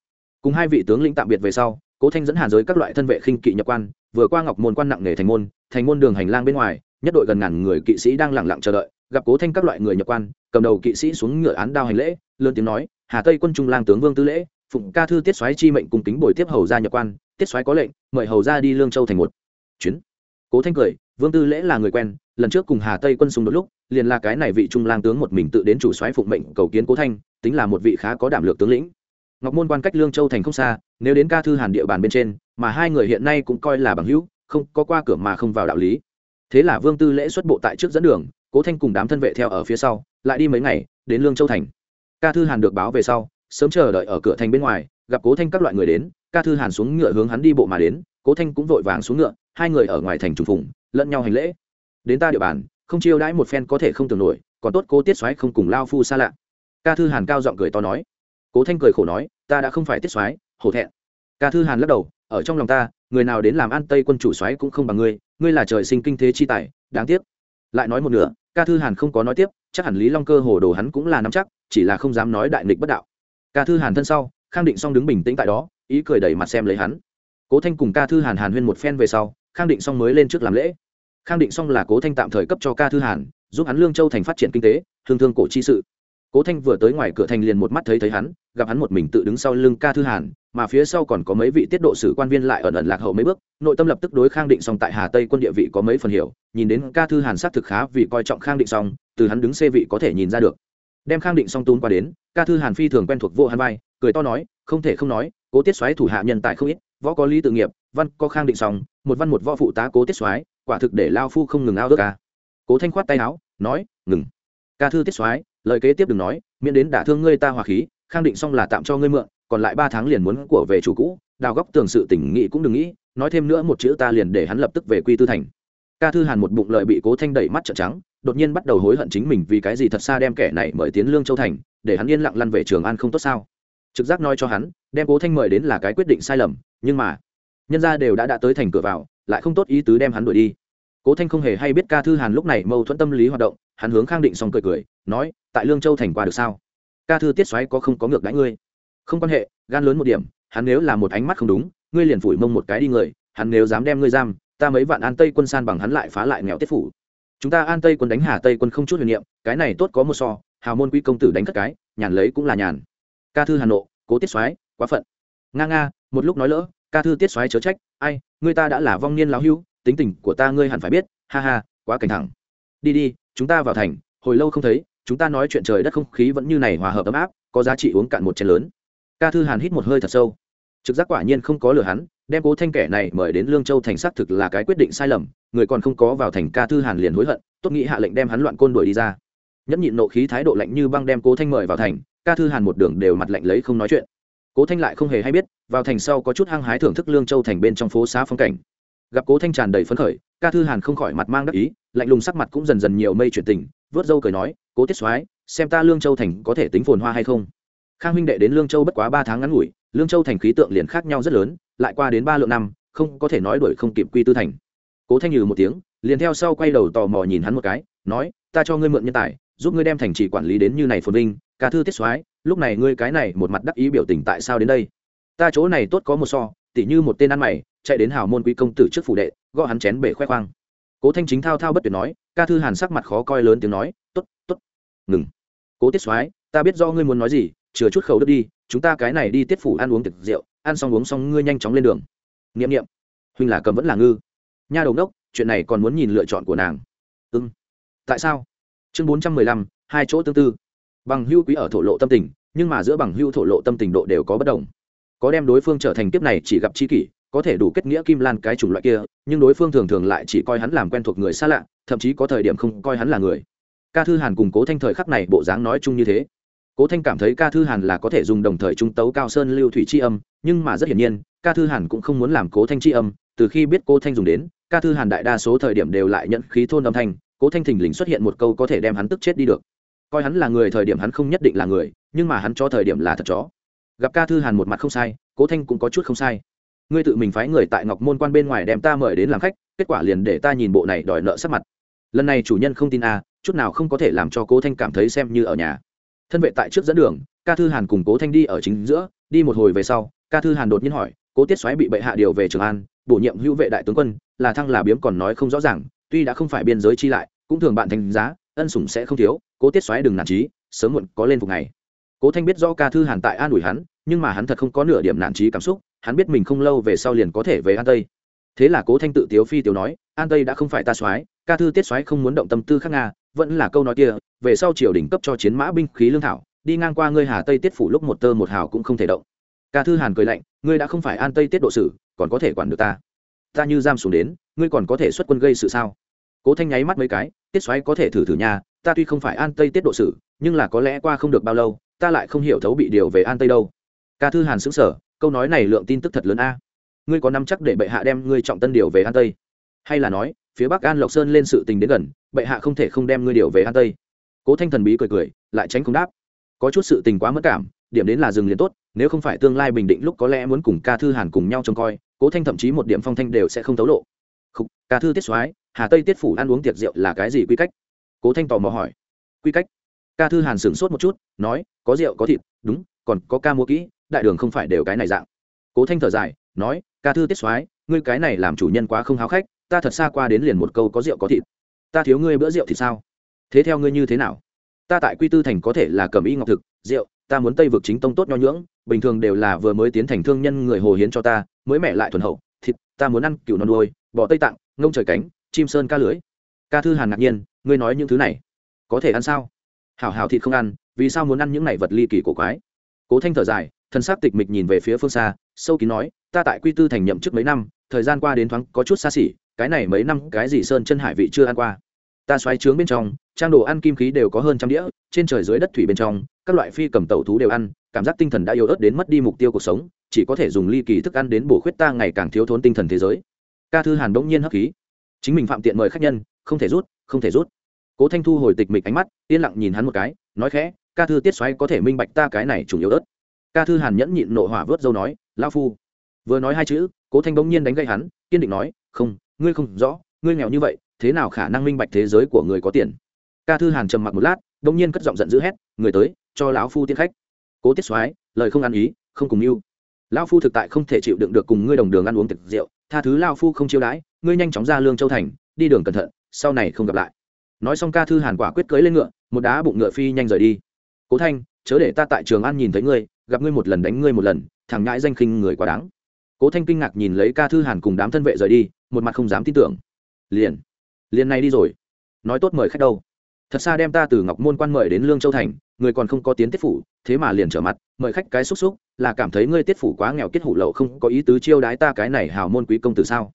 Cùng hai vị tướng lĩnh tạm biệt về sau, cố thanh dẫn hàn giới các loại thân vệ khinh kỵ nhập quan, vừa qua ngọc môn quan nặng nề thành môn thành môn đường hành lang bên ngoài, nhất đội gần ngàn người kỵ sĩ đang lẳng lặng chờ đợi, gặp cố thanh các loại người nhập quan, cầm đầu kỵ sĩ xuống ngựa án đao hành lễ, lớn tiếng nói, hà tây quân trung lang tướng vương tư lễ, phụng ca thư tiết soái chi mệnh cùng kính bồi tiếp hầu ra nhập quan, tiết soái có lệnh, mời hầu ra đi lương châu thành một. Chuyến cố thanh cười, vương tư lễ là người quen, lần trước cùng hà tây quân xung đột lúc, liền là cái này vị trung lang tướng một mình tự đến chủ xoáy phụng mệnh cầu kiến cố thanh, tính là một vị khá có đảm lược tướng lĩnh. Ngọc môn quan cách lương châu thành không xa, nếu đến ca thư hàn địa bàn bên trên, mà hai người hiện nay cũng coi là bằng hữu, không có qua cửa mà không vào đạo lý. Thế là vương tư lễ xuất bộ tại trước dẫn đường, cố thanh cùng đám thân vệ theo ở phía sau, lại đi mấy ngày, đến lương châu thành. Ca thư hàn được báo về sau, sớm chờ đợi ở cửa thành bên ngoài, gặp cố thanh các loại người đến, ca thư hàn xuống ngựa hướng hắn đi bộ mà đến, cố thanh cũng vội vàng xuống ngựa hai người ở ngoài thành trùng phùng, lẫn nhau hành lễ. Đến ta địa bàn, không chiêu đãi một phen có thể không tưởng nổi, còn tốt cố tiết xoáy không cùng lao phu xa lạ. Ca thư hàn cao giọng cười to nói. Cố thanh cười khổ nói, ta đã không phải tiết xoáy hổ thẹn. Ca thư hàn lắc đầu, ở trong lòng ta, người nào đến làm an tây quân chủ xoáy cũng không bằng ngươi ngươi là trời sinh kinh thế chi tài, đáng tiếc. Lại nói một nửa, ca thư hàn không có nói tiếp, chắc hẳn lý long cơ hồ đồ hắn cũng là nắm chắc, chỉ là không dám nói đại nghịch bất đạo. Ca thư hàn thân sau, khang định xong đứng bình tĩnh tại đó, ý cười đẩy mặt xem lấy hắn. Cố thanh cùng ca thư hàn hàn huyên một phen về sau khang định xong mới lên trước làm lễ. Khang định xong là cố thanh tạm thời cấp cho ca thư hàn, giúp hắn lương châu thành phát triển kinh tế, thương thương cổ chi sự. Cố thanh vừa tới ngoài cửa thành liền một mắt thấy thấy hắn, gặp hắn một mình tự đứng sau lưng ca thư hàn, mà phía sau còn có mấy vị tiết độ sử quan viên lại ẩn ẩn lạc hậu mấy bước, nội tâm lập tức đối khang định xong tại hà tây quân địa vị có mấy phần hiểu, nhìn đến ca thư hàn xác thực khá vì coi trọng khang định xong từ hắn đứng xê vị có thể nhìn ra được. Đem khang định xong tún qua đến, ca thư hàn phi thường quen thuộc vô hắn vai, cười to nói, không thể không nói, cố tiết xoáy thủ hạ nhân tài không ít võ có lý tự nghiệp, văn có khang định xong một văn một võ phụ tá cố tiết xoáy quả thực để lao phu không ngừng ao ước ca. Cố thanh khoát tay áo, nói, ngừng. Ca thư tiết xoáy lời kế tiếp đừng nói, miễn đến đả thương ngươi ta hòa khí, khang định xong là tạm cho ngươi mượn, còn lại ba tháng liền muốn của về chủ cũ, đào góc tường sự tỉnh nghị cũng đừng nghĩ, nói thêm nữa một chữ ta liền để hắn lập tức về quy tư thành. Ca thư hàn một bụng lợi bị cố thanh đẩy mắt trợn trắng, đột nhiên bắt đầu hối hận chính mình vì cái gì thật xa đem kẻ này mời tiến lương châu thành, để hắn yên lặng lăn về trường an không tốt sao? Trực giác nói cho hắn đem cố thanh mời đến là cái quyết định sai lầm, nhưng mà, nhân gia đều đã đã tới thành cửa vào, lại không tốt ý tứ đem hắn đuổi đi. Cố thanh không hề hay biết ca thư hàn lúc này mâu thuẫn tâm lý hoạt động, hắn hướng khang định xong cười cười, nói, tại lương châu thành qua được sao? Ca thư tiết xoáy có không có ngược đãi ngươi? Không quan hệ, gan lớn một điểm, hắn nếu là một ánh mắt không đúng, ngươi liền phủi mông một cái đi người, hắn nếu dám đem ngươi giam, ta mấy vạn an tây quân san bằng hắn lại phá lại nghèo tiết phủ. Chúng ta an tây quân đánh hà tây quân không chút huyền niệm, cái này tốt có một so, hào môn quý công tử đánh cất cái, nhàn lấy cũng là nhàn. Ca thư hà nộ, cố tiết xoáy quá phận. Nga nga, một lúc nói lỡ, ca thư tiết xoáy chớ trách, ai ngươi ta đã là vong niên lão hưu, tính tình của ta ngươi hẳn phải biết, ha ha, quá cảnh thẳng. Đi đi, chúng ta vào thành, hồi lâu không thấy, chúng ta nói chuyện trời đất không khí vẫn như này hòa hợp ấm áp, có giá trị uống cạn một chén lớn. Ca thư hàn hít một hơi thật sâu. Trực giác quả nhiên không có lừa hắn, đem cố thanh kẻ này mời đến lương châu thành xác thực là cái quyết định sai lầm, người còn không có vào thành ca thư hàn liền hối hận, tốt nghĩ hạ lệnh đem hắn loạn côn đuổi đi ra. Nhẫn nhịn nộ khí thái độ lạnh như băng đem cố thanh mời vào thành, ca thư hàn một đường đều mặt lạnh lấy không nói chuyện cố thanh lại không hề hay biết, vào thành sau có chút hăng hái thưởng thức lương châu thành bên trong phố xá phong cảnh. Gặp cố thanh tràn đầy phấn khởi, ca thư hàn không khỏi mặt mang đắc ý, lạnh lùng sắc mặt cũng dần dần nhiều mây chuyển tình, vớt dâu cười nói, cố tiết soái, xem ta lương châu thành có thể tính phồn hoa hay không? Khang huynh đệ đến lương châu bất quá ba tháng ngắn ngủi, lương châu thành khí tượng liền khác nhau rất lớn, lại qua đến ba lượng năm, không có thể nói đuổi không kịp quy tư thành. Cố thanh nhừ một tiếng, liền theo sau quay đầu tò mò nhìn hắn một cái, nói, ta cho ngươi mượn nhân tài, giúp ngươi đem thành trì quản lý đến như này phồn vinh, ca thư tiết soái lúc này ngươi cái này một mặt đắc ý biểu tình tại sao đến đây? Ta chỗ này tốt có một so, tỉ như một tên ăn mày, chạy đến hào môn quý công tử trước phủ đệ, gõ hắn chén bể khoe khoang. Cố thanh chính thao thao bất tuyệt nói, ca thư hàn sắc mặt khó coi lớn tiếng nói t ố t t ố t ngừng. Cố tiết soái, ta biết do ngươi muốn nói gì, chừa chút khẩu đức đi, chúng ta cái này đi tiết phủ ăn uống tiệc rượu, ăn xong uống xong ngươi nhanh chóng lên đường. N i ệ m n i ệ m huynh là cầm vẫn là ngư. Nha đầu đốc chuyện này còn muốn nhìn lựa chọn của nàng. Ưng tại sao? Chương bốn trăm mười lăm, hai chỗ tương tư bằng hưu quý ở thổ lộ tâm tình, nhưng mà giữa bằng hưu thổ lộ tâm tình độ đều có bất đồng. Có đem đối phương trở thành kiếp này chỉ gặp chi kỷ, có thể đủ kết nghĩa kim lan cái chủng loại kia, nhưng đối phương thường thường lại chỉ coi hắn làm quen thuộc người xa lạ, thậm chí có thời điểm không coi hắn là người. Ca thư hàn cùng cố thanh thời khắc này bộ dáng nói chung như thế. Cố thanh cảm thấy ca thư hàn là có thể dùng đồng thời trung tấu cao sơn lưu thủy c h i âm, nhưng mà rất hiển nhiên, ca thư hàn cũng không muốn làm cố thanh c h i âm, từ khi biết cố thanh dùng đến, ca thư hàn đại đa số thời điểm đều lại nhận khí thôn âm thanh, cố thanh thình lình xuất hiện một câu có thể đem hắn tức chết đi được coi hắn là người thời điểm hắn không nhất định là người, nhưng mà hắn cho thời điểm là thật chó. Gặp ca thư hàn một mặt không sai, cố thanh cũng có chút không sai. Ngươi tự mình phái người tại ngọc môn quan bên ngoài đem ta mời đến làm khách, kết quả liền để ta nhìn bộ này đòi nợ sắc mặt. Lần này chủ nhân không tin a, chút nào không có thể làm cho cố thanh cảm thấy xem như ở nhà. Thân vệ tại trước dẫn đường, ca thư hàn cùng cố thanh đi ở chính giữa, đi một hồi về sau, ca thư hàn đột nhiên hỏi, cố tiết xoáy bị bệ hạ điều về trường an, bổ nhiệm hữu vệ đại tướng quân, là thăng là biếm còn nói không rõ ràng, tuy đã không phải biên giới chi lại, cũng thường bạn thành giá ân sủng sẽ không thiếu, cố tiết xoáy đừng nản trí, sớm muộn có lên phục ngày. Cố thanh biết do ca thư hàn tại an ủi hắn, nhưng mà hắn thật không có nửa điểm nản trí cảm xúc, hắn biết mình không lâu về sau liền có thể về an tây. Thế là cố thanh tự tiếu phi tiếu nói, an tây đã không phải ta soái ca thư tiết soái không muốn động tâm tư khác nga, vẫn là câu nói kia, về sau triều đình cấp cho chiến mã binh khí lương thảo, đi ngang qua ngươi hà tây tiết phủ lúc một tơ một hào cũng không thể động. Ca thư hàn cười lạnh, ngươi đã không phải an tây tiết độ sử, còn có thể quản được ta. Ta như giam xuống đến, ngươi còn có thể xuất quân gây sự sao? Cố thanh nháy mắt mấy cái tiết xoáy có thể thử thử nhà ta tuy không phải an tây tiết độ sử nhưng là có lẽ qua không được bao lâu ta lại không hiểu thấu bị điều về an tây đâu. Ca thư hàn xứng sở câu nói này lượng tin tức thật lớn a. Ngươi có nắm chắc để bệ hạ đem ngươi trọng tân điều về an tây? Hay là nói phía bắc an lộc sơn lên sự tình đến gần bệ hạ không thể không đem ngươi điều về an tây? Cố thanh thần bí cười cười lại tránh không đáp. Có chút sự tình quá mất cảm điểm đến là dừng liền tốt nếu không phải tương lai bình định lúc có lẽ muốn cùng ca thư hàn cùng nhau trông coi cố thanh thậm chí một điểm phong thanh đều sẽ không thấu lộ. Khúc, ca thư tiết soái hà tây tiết phủ ăn uống tiệc rượu là cái gì quy cách? Cố thanh tò mò hỏi. Quy cách? Ca thư hàn sửng sốt một chút, nói, có rượu, có thịt, đúng, còn có ca mua kỹ, đại đường không phải đều cái này dạng. Cố thanh thở dài, nói, ca thư tiết soái, ngươi cái này làm chủ nhân quá không háo khách, ta thật xa qua đến liền một câu có rượu, có thịt. Ta thiếu ngươi bữa rượu thì sao? Thế theo ngươi như thế nào? Ta tại quy tư thành có thể là cầm y ngọc thực, rượu, ta muốn tây vực chính tông tốt nho nhưỡng, bình thường đều là vừa mới tiến thành thương nhân người hồ hiến cho ta, mới mẹ lại thuần hậu, thịt, ta muốn ăn cừu non đuôi, bò tây tạng, ngông trời cánh chim sơn ca lưới. Ca thư hàn ngạc nhiên, ngươi nói những thứ này, có thể ăn sao? Hảo hảo thịt không ăn, vì sao muốn ăn những này vật ly kỳ cổ quái? Cố thanh thở dài thân xác tịch mịch nhìn về phía phương xa, sâu kín nói, ta tại quy tư thành nhậm chức mấy năm, thời gian qua đến thoáng có chút xa xỉ, cái này mấy năm cái gì sơn chân hải vị chưa ăn qua. Ta xoáy trướng bên trong, trang đồ ăn kim khí đều có hơn trăm đĩa, trên trời dưới đất thủy bên trong, các loại phi cầm tẩu thú đều ăn, cảm giác tinh thần đã yếu ớt đến mất đi mục tiêu cuộc sống, chỉ có thể dùng ly kỳ thức ăn đến bổ khuyết ta ngày càng thiếu thốn tinh thần thế giới. Ca thư hàn bỗng nhiên hấp khí chính mình phạm tiện mời khách nhân, không thể rút, không thể rút. Cố thanh thu hồi tịch mịch ánh mắt, yên lặng nhìn hắn một cái, nói khẽ, ca thư tiết xoáy có thể minh bạch ta cái này chủ yếu ớt. Ca thư hàn nhẫn nhịn nộ hỏa vớt dâu nói lao phu. Vừa nói hai chữ, cố thanh bỗng nhiên đánh gậy hắn, kiên định nói, không, ngươi không rõ, ngươi nghèo như vậy, thế nào khả năng minh bạch thế giới của người có tiền? Ca thư hàn trầm mặc một lát, bỗng nhiên cất giọng giận dữ hét, người tới, cho lão phu tiên khách. Cố tiết soái lời không ăn ý, không cùng mưu. Lão phu thực tại không thể chịu đựng được cùng ngươi đồng đường ăn uống thực rượu, tha thứ lão phu không chiêu đãi ngươi nhanh chóng ra lương châu thành, đi đường cẩn thận, sau này không gặp lại. Nói xong ca thư hàn quả quyết cưới lên ngựa, một đá bụng ngựa phi nhanh rời đi. Cố thanh, chớ để ta tại trường an nhìn thấy ngươi, gặp ngươi một lần đánh ngươi một lần, thằng ngãi danh khinh người quá đáng. Cố thanh kinh ngạc nhìn lấy ca thư hàn cùng đám thân vệ rời đi, một mặt không dám tin tưởng. Liền liền này đi rồi. Nói tốt mời khách đâu. Thật xa đem ta từ ngọc môn quan mời đến lương châu thành, người còn không có tiến tiết phủ, thế mà liền trở mặt, mời khách cái xúc xúc, là cảm thấy ngươi tiết phủ quá nghèo kết hủ lậu không có ý tứ chiêu đái ta cái này hào môn quý công tử sao?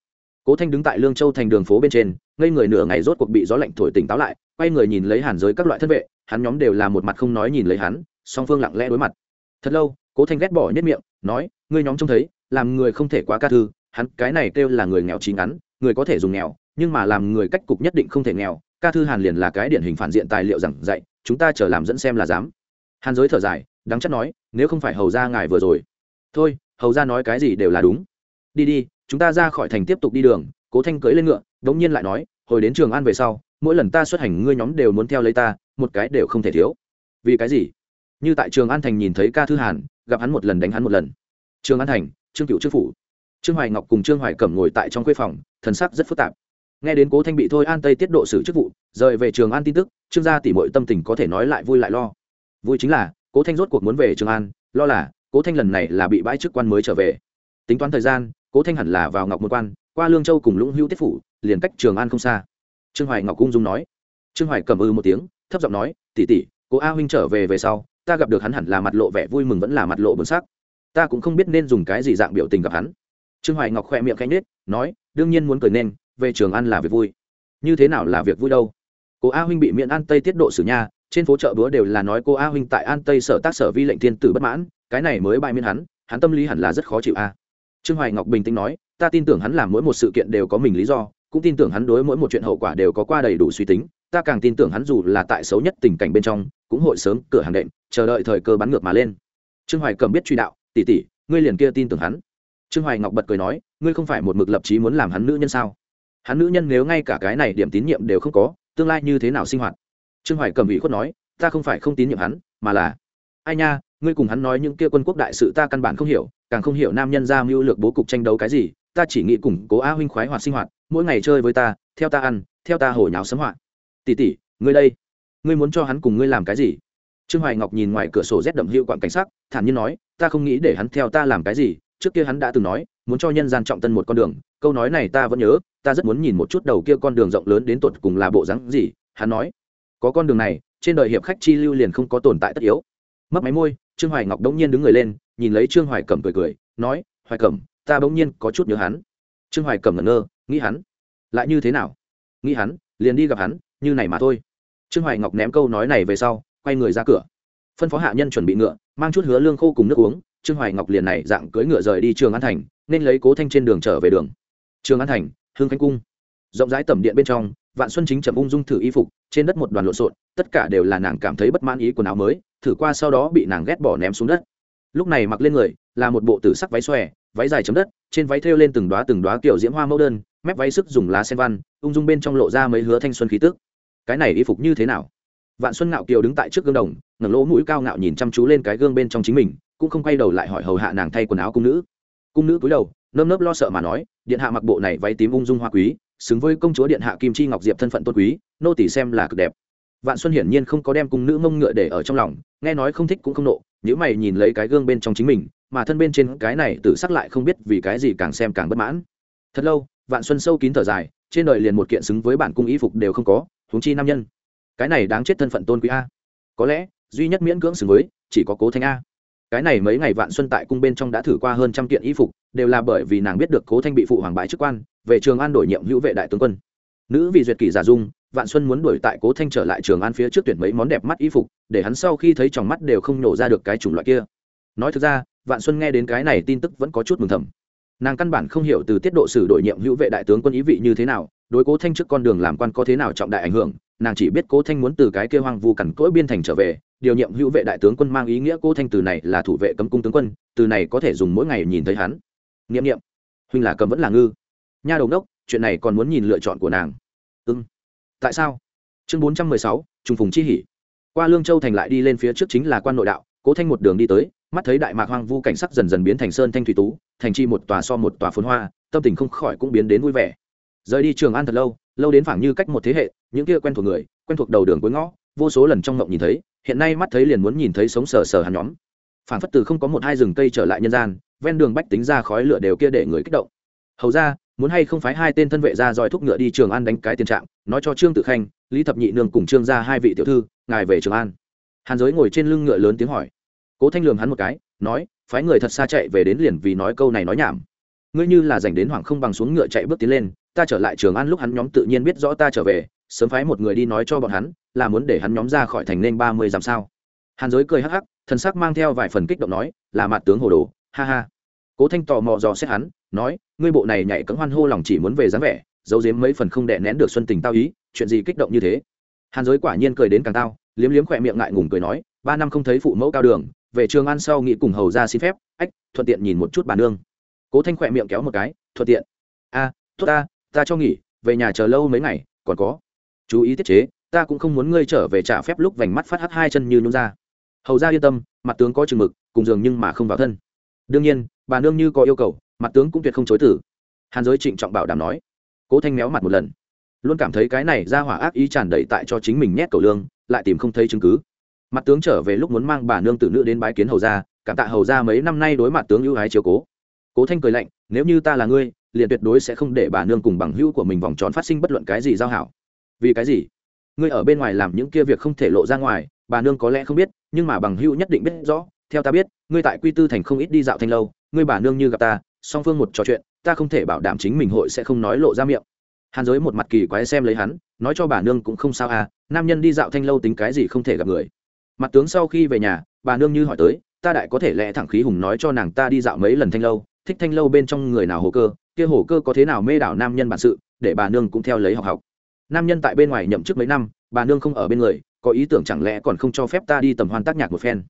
Cố thanh đứng tại lương châu thành đường phố bên trên, ngây người nửa ngày rốt cuộc bị gió lạnh thổi tỉnh táo lại, quay người nhìn lấy hàn giới các loại thân vệ, hắn nhóm đều là một mặt không nói nhìn lấy hắn, song phương lặng lẽ đối mặt. Thật lâu, cố thanh ghét bỏ nhất miệng, nói, ngươi nhóm trông thấy, làm người không thể quá ca thư, hắn cái này kêu là người nghèo chín ngắn, người có thể dùng nghèo, nhưng mà làm người cách cục nhất định không thể nghèo, ca thư hàn liền là cái điển hình phản diện tài liệu giảng dạy, chúng ta chờ làm dẫn xem là dám. Hàn giới thở dài đáng chắc nói, nếu không phải hầu ra ngài vừa rồi. Thôi, hầu ra nói cái gì đều là đúng. Đi đi chúng ta ra khỏi thành tiếp tục đi đường, cố thanh cưỡi lên ngựa, đống nhiên lại nói, hồi đến trường an về sau, mỗi lần ta xuất hành ngươi nhóm đều muốn theo lấy ta, một cái đều không thể thiếu. Vì cái gì? Như tại trường an thành nhìn thấy ca thư hàn, gặp hắn một lần đánh hắn một lần. Trường an thành, trương cựu trương phủ. Trương hoài ngọc cùng trương hoài cẩm ngồi tại trong khuê phòng, thần sắc rất phức tạp. Nghe đến cố thanh bị thôi an tây tiết độ xử chức vụ, rời về trường an tin tức, trương gia tỉ mọi tâm tình có thể nói lại vui lại lo. Vui chính là, cố thanh rốt cuộc muốn về trường an, lo là cố thanh lần này là bị bãi chức quan mới trở về. Tính toán thời gian cố thanh hẳn là vào ngọc Môn quan, qua lương châu cùng lũng hữu tiết phủ, liền cách trường an không xa. Trương hoài ngọc cung dung nói. Trương hoài cầm ư một tiếng, thấp giọng nói tỉ tỉ cố a huynh trở về về sau, ta gặp được hắn hẳn là mặt lộ vẻ vui mừng vẫn là mặt lộ bẩn sắc. Ta cũng không biết nên dùng cái gì dạng biểu tình gặp hắn. Trương hoài ngọc khoe miệng khanh nết nói, đương nhiên muốn cười nên, về trường ăn là việc vui. Như thế nào là việc vui đâu? Cô a huynh bị miễn an tây tiết độ xử nha, trên phố chợ búa đều là nói cô a huynh tại an tây sở tác sở vi lệnh thiên tử bất mãn, cái này mới bại miễn hắn hắn tâm lý hẳn là rất khó chịu a trương hoài ngọc bình tĩnh nói, ta tin tưởng hắn làm mỗi một sự kiện đều có mình lý do, cũng tin tưởng hắn đối mỗi một chuyện hậu quả đều có qua đầy đủ suy tính. Ta càng tin tưởng hắn dù là tại xấu nhất tình cảnh bên trong, cũng hội sớm cửa hàng đệm, chờ đợi thời cơ bắn ngược mà lên. Trương hoài cầm biết truy đạo, tỷ tỷ, ngươi liền kia tin tưởng hắn. Trương hoài ngọc bật cười nói, ngươi không phải một mực lập trí muốn làm hắn nữ nhân sao? Hắn nữ nhân nếu ngay cả cái này điểm tín nhiệm đều không có, tương lai như thế nào sinh hoạt? Trương hoài cầm ủy khuất nói, ta không phải không tín nhiệm hắn, mà là, ai nha ngươi cùng hắn nói những kia quân quốc đại sự ta căn bản không hiểu, càng không hiểu nam nhân ra mưu lược bố cục tranh đấu cái gì, ta chỉ nghĩ củng cố a huynh khoái hoạt sinh hoạt, mỗi ngày chơi với ta, theo ta ăn, theo ta hồi nháo sấm họa tỷ tỷ, ngươi đây, ngươi muốn cho hắn cùng ngươi làm cái gì? Trương hoài ngọc nhìn ngoài cửa sổ rét đậm hiệu quặng cảnh sắc, thản nhiên nói, ta không nghĩ để hắn theo ta làm cái gì, trước kia hắn đã từng nói, muốn cho nhân gian trọng tân một con đường, câu nói này ta vẫn nhớ, ta rất muốn nhìn một chút đầu kia con đường rộng lớn đến tột cùng là bộ rắn gì, hắn nói, có con đường này, trên đời hiệp khách chi lưu liền không có tồn tại tất yếu mất máy môi, trương hoài ngọc đống nhiên đứng người lên, nhìn lấy trương hoài cẩm cười cười, nói, hoài cẩm, ta bỗng nhiên có chút nhớ hắn. Trương hoài cẩm ngẩn ngơ, nghĩ hắn? Lại như thế nào? Nghĩ hắn, liền đi gặp hắn, như này mà thôi. Trương hoài ngọc ném câu nói này về sau, quay người ra cửa. Phân phó hạ nhân chuẩn bị ngựa, mang chút hứa lương khô cùng nước uống, trương hoài ngọc liền này dạng cưỡi ngựa rời đi trường an thành, nên lấy cố thanh trên đường trở về đường. Trường an thành, hương khánh cung rộng rãi tẩm điện bên trong, vạn xuân chính chậm ung dung thử y phục, trên đất một đoàn lộn xộn, tất cả đều là nàng cảm thấy bất mãn ý quần áo mới, thử qua sau đó bị nàng ghét bỏ ném xuống đất. Lúc này mặc lên người, là một bộ tử sắc váy xòe, váy dài chấm đất, trên váy thêu lên từng đoá từng đoá kiểu diễm hoa mẫu đơn, mép váy sức dùng lá sen văn, ung dung bên trong lộ ra mấy hứa thanh xuân khí tức. Cái này y phục như thế nào? Vạn xuân ngạo kiều đứng tại trước gương đồng, ngẩng lỗ mũi cao ngạo nhìn chăm chú lên cái gương bên trong chính mình, cũng không quay đầu lại hỏi hầu hạ nàng thay quần áo cung nữ. Cung nữ cúi đầu, nơm nớp lo sợ mà nói, điện hạ mặc bộ này váy tím ung dung hoa quý xứng với công chúa điện hạ kim chi ngọc diệp thân phận tôn quý, nô tỷ xem là cực đẹp. Vạn xuân hiển nhiên không có đem cung nữ mông ngựa để ở trong lòng, nghe nói không thích cũng không nộ nếu mày nhìn lấy cái gương bên trong chính mình, mà thân bên trên cái này tự sắc lại không biết vì cái gì càng xem càng bất mãn. Thật lâu, vạn xuân sâu kín thở dài, trên đời liền một kiện xứng với bản cung y phục đều không có, huống chi nam nhân. Cái này đáng chết thân phận tôn quý a. Có lẽ, duy nhất miễn cưỡng xứng với, chỉ có cố thanh a. Cái này mấy ngày vạn xuân tại cung bên trong đã thử qua hơn trăm kiện y phục, đều là bởi vì nàng biết được cố thanh bị phụ hoàng bãi chức quan về trường an đổi nhiệm hữu vệ đại tướng quân. Nữ vì duyệt kỷ giả dung, vạn xuân muốn đuổi tại cố thanh trở lại trường an phía trước tuyển mấy món đẹp mắt y phục, để hắn sau khi thấy trong mắt đều không nổ ra được cái chủng loại kia. Nói thực ra, vạn xuân nghe đến cái này tin tức vẫn có chút mừng thầm. Nàng căn bản không hiểu từ tiết độ sử đổi nhiệm hữu vệ đại tướng quân ý vị như thế nào, đối cố thanh trước con đường làm quan có thế nào trọng đại ảnh hưởng, nàng chỉ biết cố thanh muốn từ cái kia hoang vu cằn cỗi biên thành trở về, điều nhiệm hữu vệ đại tướng quân mang ý nghĩa cố thanh từ này là thủ vệ cấm cung tướng quân, từ này có thể dùng mỗi ngày nhìn thấy hắn. Nghiệm nghiệm huynh là cầm vẫn là ngư nha đầu đốc chuyện này còn muốn nhìn lựa chọn của nàng. Ưng ừ. tại sao? Chương bốn trăm mười sáu, trùng phùng chi hỉ. Qua lương châu thành lại đi lên phía trước chính là quan nội đạo, cố thanh một đường đi tới, mắt thấy đại mạc hoang vu cảnh sắc dần dần biến thành sơn thanh thủy tú, thành chi một tòa so một tòa phồn hoa, tâm tình không khỏi cũng biến đến vui vẻ. Rời đi trường an thật lâu lâu đến phảng như cách một thế hệ, những kia quen thuộc người, quen thuộc đầu đường cuối ngõ, vô số lần trong ngộng nhìn thấy, hiện nay mắt thấy liền muốn nhìn thấy sống sờ sờ hàn nhóm. Phảng phất từ không có một hai rừng cây trở lại nhân gian, ven đường bách tính ra khói lửa đều kia để người kích động. Hầu ra muốn hay không phái hai tên thân vệ ra dòi thúc ngựa đi trường an đánh cái tiền trạng nói cho trương tự khanh lý thập nhị nương cùng trương ra hai vị tiểu thư ngài về trường an hàn giới ngồi trên lưng ngựa lớn tiếng hỏi cố thanh lường hắn một cái nói phái người thật xa chạy về đến liền vì nói câu này nói nhảm ngươi như là dành đến hoảng không bằng xuống ngựa chạy bước tiến lên ta trở lại trường an lúc hắn nhóm tự nhiên biết rõ ta trở về sớm phái một người đi nói cho bọn hắn là muốn để hắn nhóm ra khỏi thành nên ba mươi dặm sao hàn giới cười hắc hắc thần sắc mang theo vài phần kích động nói là mặt tướng hồ đồ ha ha cố thanh tò mò dò xét hắn nói ngươi bộ này nhảy cẫng hoan hô lòng chỉ muốn về dáng vẻ giấu giếm mấy phần không đè nén được xuân tình tao ý chuyện gì kích động như thế? Hàn giới quả nhiên cười đến càng tao liếm liếm khỏe miệng ngại ngùng cười nói ba năm không thấy phụ mẫu cao đường về trường ăn sau nghĩ cùng hầu ra xin phép ách thuận tiện nhìn một chút bà nương. Cố thanh khỏe miệng kéo một cái thuận tiện. A à, tốt ta ta cho nghỉ về nhà chờ lâu mấy ngày còn có. Chú ý tiết chế ta cũng không muốn ngươi trở về trả phép lúc vành mắt phát hắt hai chân như nhún ra. Hầu ra yên tâm mặt tướng có chừng mực cùng giường nhưng mà không vào thân. Đương nhiên bà nương như có yêu cầu mặt tướng cũng tuyệt không chối tử hàn giới trịnh trọng bảo đảm nói. Cố thanh méo mặt một lần. Luôn cảm thấy cái này ra hỏa ác ý tràn đầy tại cho chính mình nhét cầu lương, lại tìm không thấy chứng cứ. Mặt tướng trở về lúc muốn mang bà nương tử nữ đến bái kiến hầu gia, cảm tạ hầu gia mấy năm nay đối mặt tướng ưu ái chiếu cố. Cố thanh cười lạnh, nếu như ta là ngươi, liền tuyệt đối sẽ không để bà nương cùng bằng hữu của mình vòng tròn phát sinh bất luận cái gì giao hảo. Vì cái gì? Ngươi ở bên ngoài làm những kia việc không thể lộ ra ngoài, bà nương có lẽ không biết, nhưng mà bằng hữu nhất định biết rõ. Theo ta biết, ngươi tại quy tư thành không ít đi dạo thanh lâu, ngươi bà nương như gặp ta song phương một trò chuyện, ta không thể bảo đảm chính mình hội sẽ không nói lộ ra miệng. Hàn giới một mặt kỳ quái xem lấy hắn, nói cho bà nương cũng không sao à nam nhân đi dạo thanh lâu tính cái gì không thể gặp người. Mặt tướng sau khi về nhà, bà nương như hỏi tới, ta đại có thể lẽ thẳng khí hùng nói cho nàng ta đi dạo mấy lần thanh lâu, thích thanh lâu bên trong người nào hồ cơ, kia hồ cơ có thế nào mê đảo nam nhân bản sự, để bà nương cũng theo lấy học học. Nam nhân tại bên ngoài nhậm chức mấy năm, bà nương không ở bên người, có ý tưởng chẳng lẽ còn không cho phép ta đi tầm hoan tác nhạc một phen.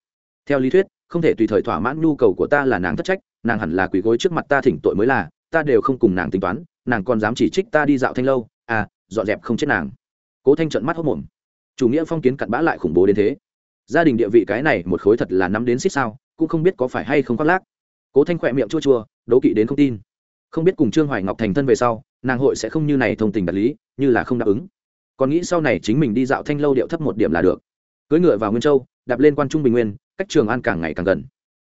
Theo lý thuyết, không thể tùy thời thỏa mãn nhu cầu của ta là nàng thất trách nàng hẳn là quỳ gối trước mặt ta thỉnh tội mới là, ta đều không cùng nàng tính toán, nàng còn dám chỉ trích ta đi dạo thanh lâu à dọn dẹp không chết nàng. Cố thanh trận mắt hốc mồm. Chủ nghĩa phong kiến cặn bã lại khủng bố đến thế. Gia đình địa vị cái này một khối thật là nắm đến xích sao, cũng không biết có phải hay không khoác lác. Cố thanh khỏe miệng chua chua, đố kỵ đến không tin. Không biết cùng trương hoài ngọc thành thân về sau, nàng hội sẽ không như này thông tình đạt lý, như là không đáp ứng. Còn nghĩ sau này chính mình đi dạo thanh lâu điệu thấp một điểm là được. Cưỡi ngựa vào nguyên châu, đạp lên quan trung bình nguyên, cách trường an càng ngày càng gần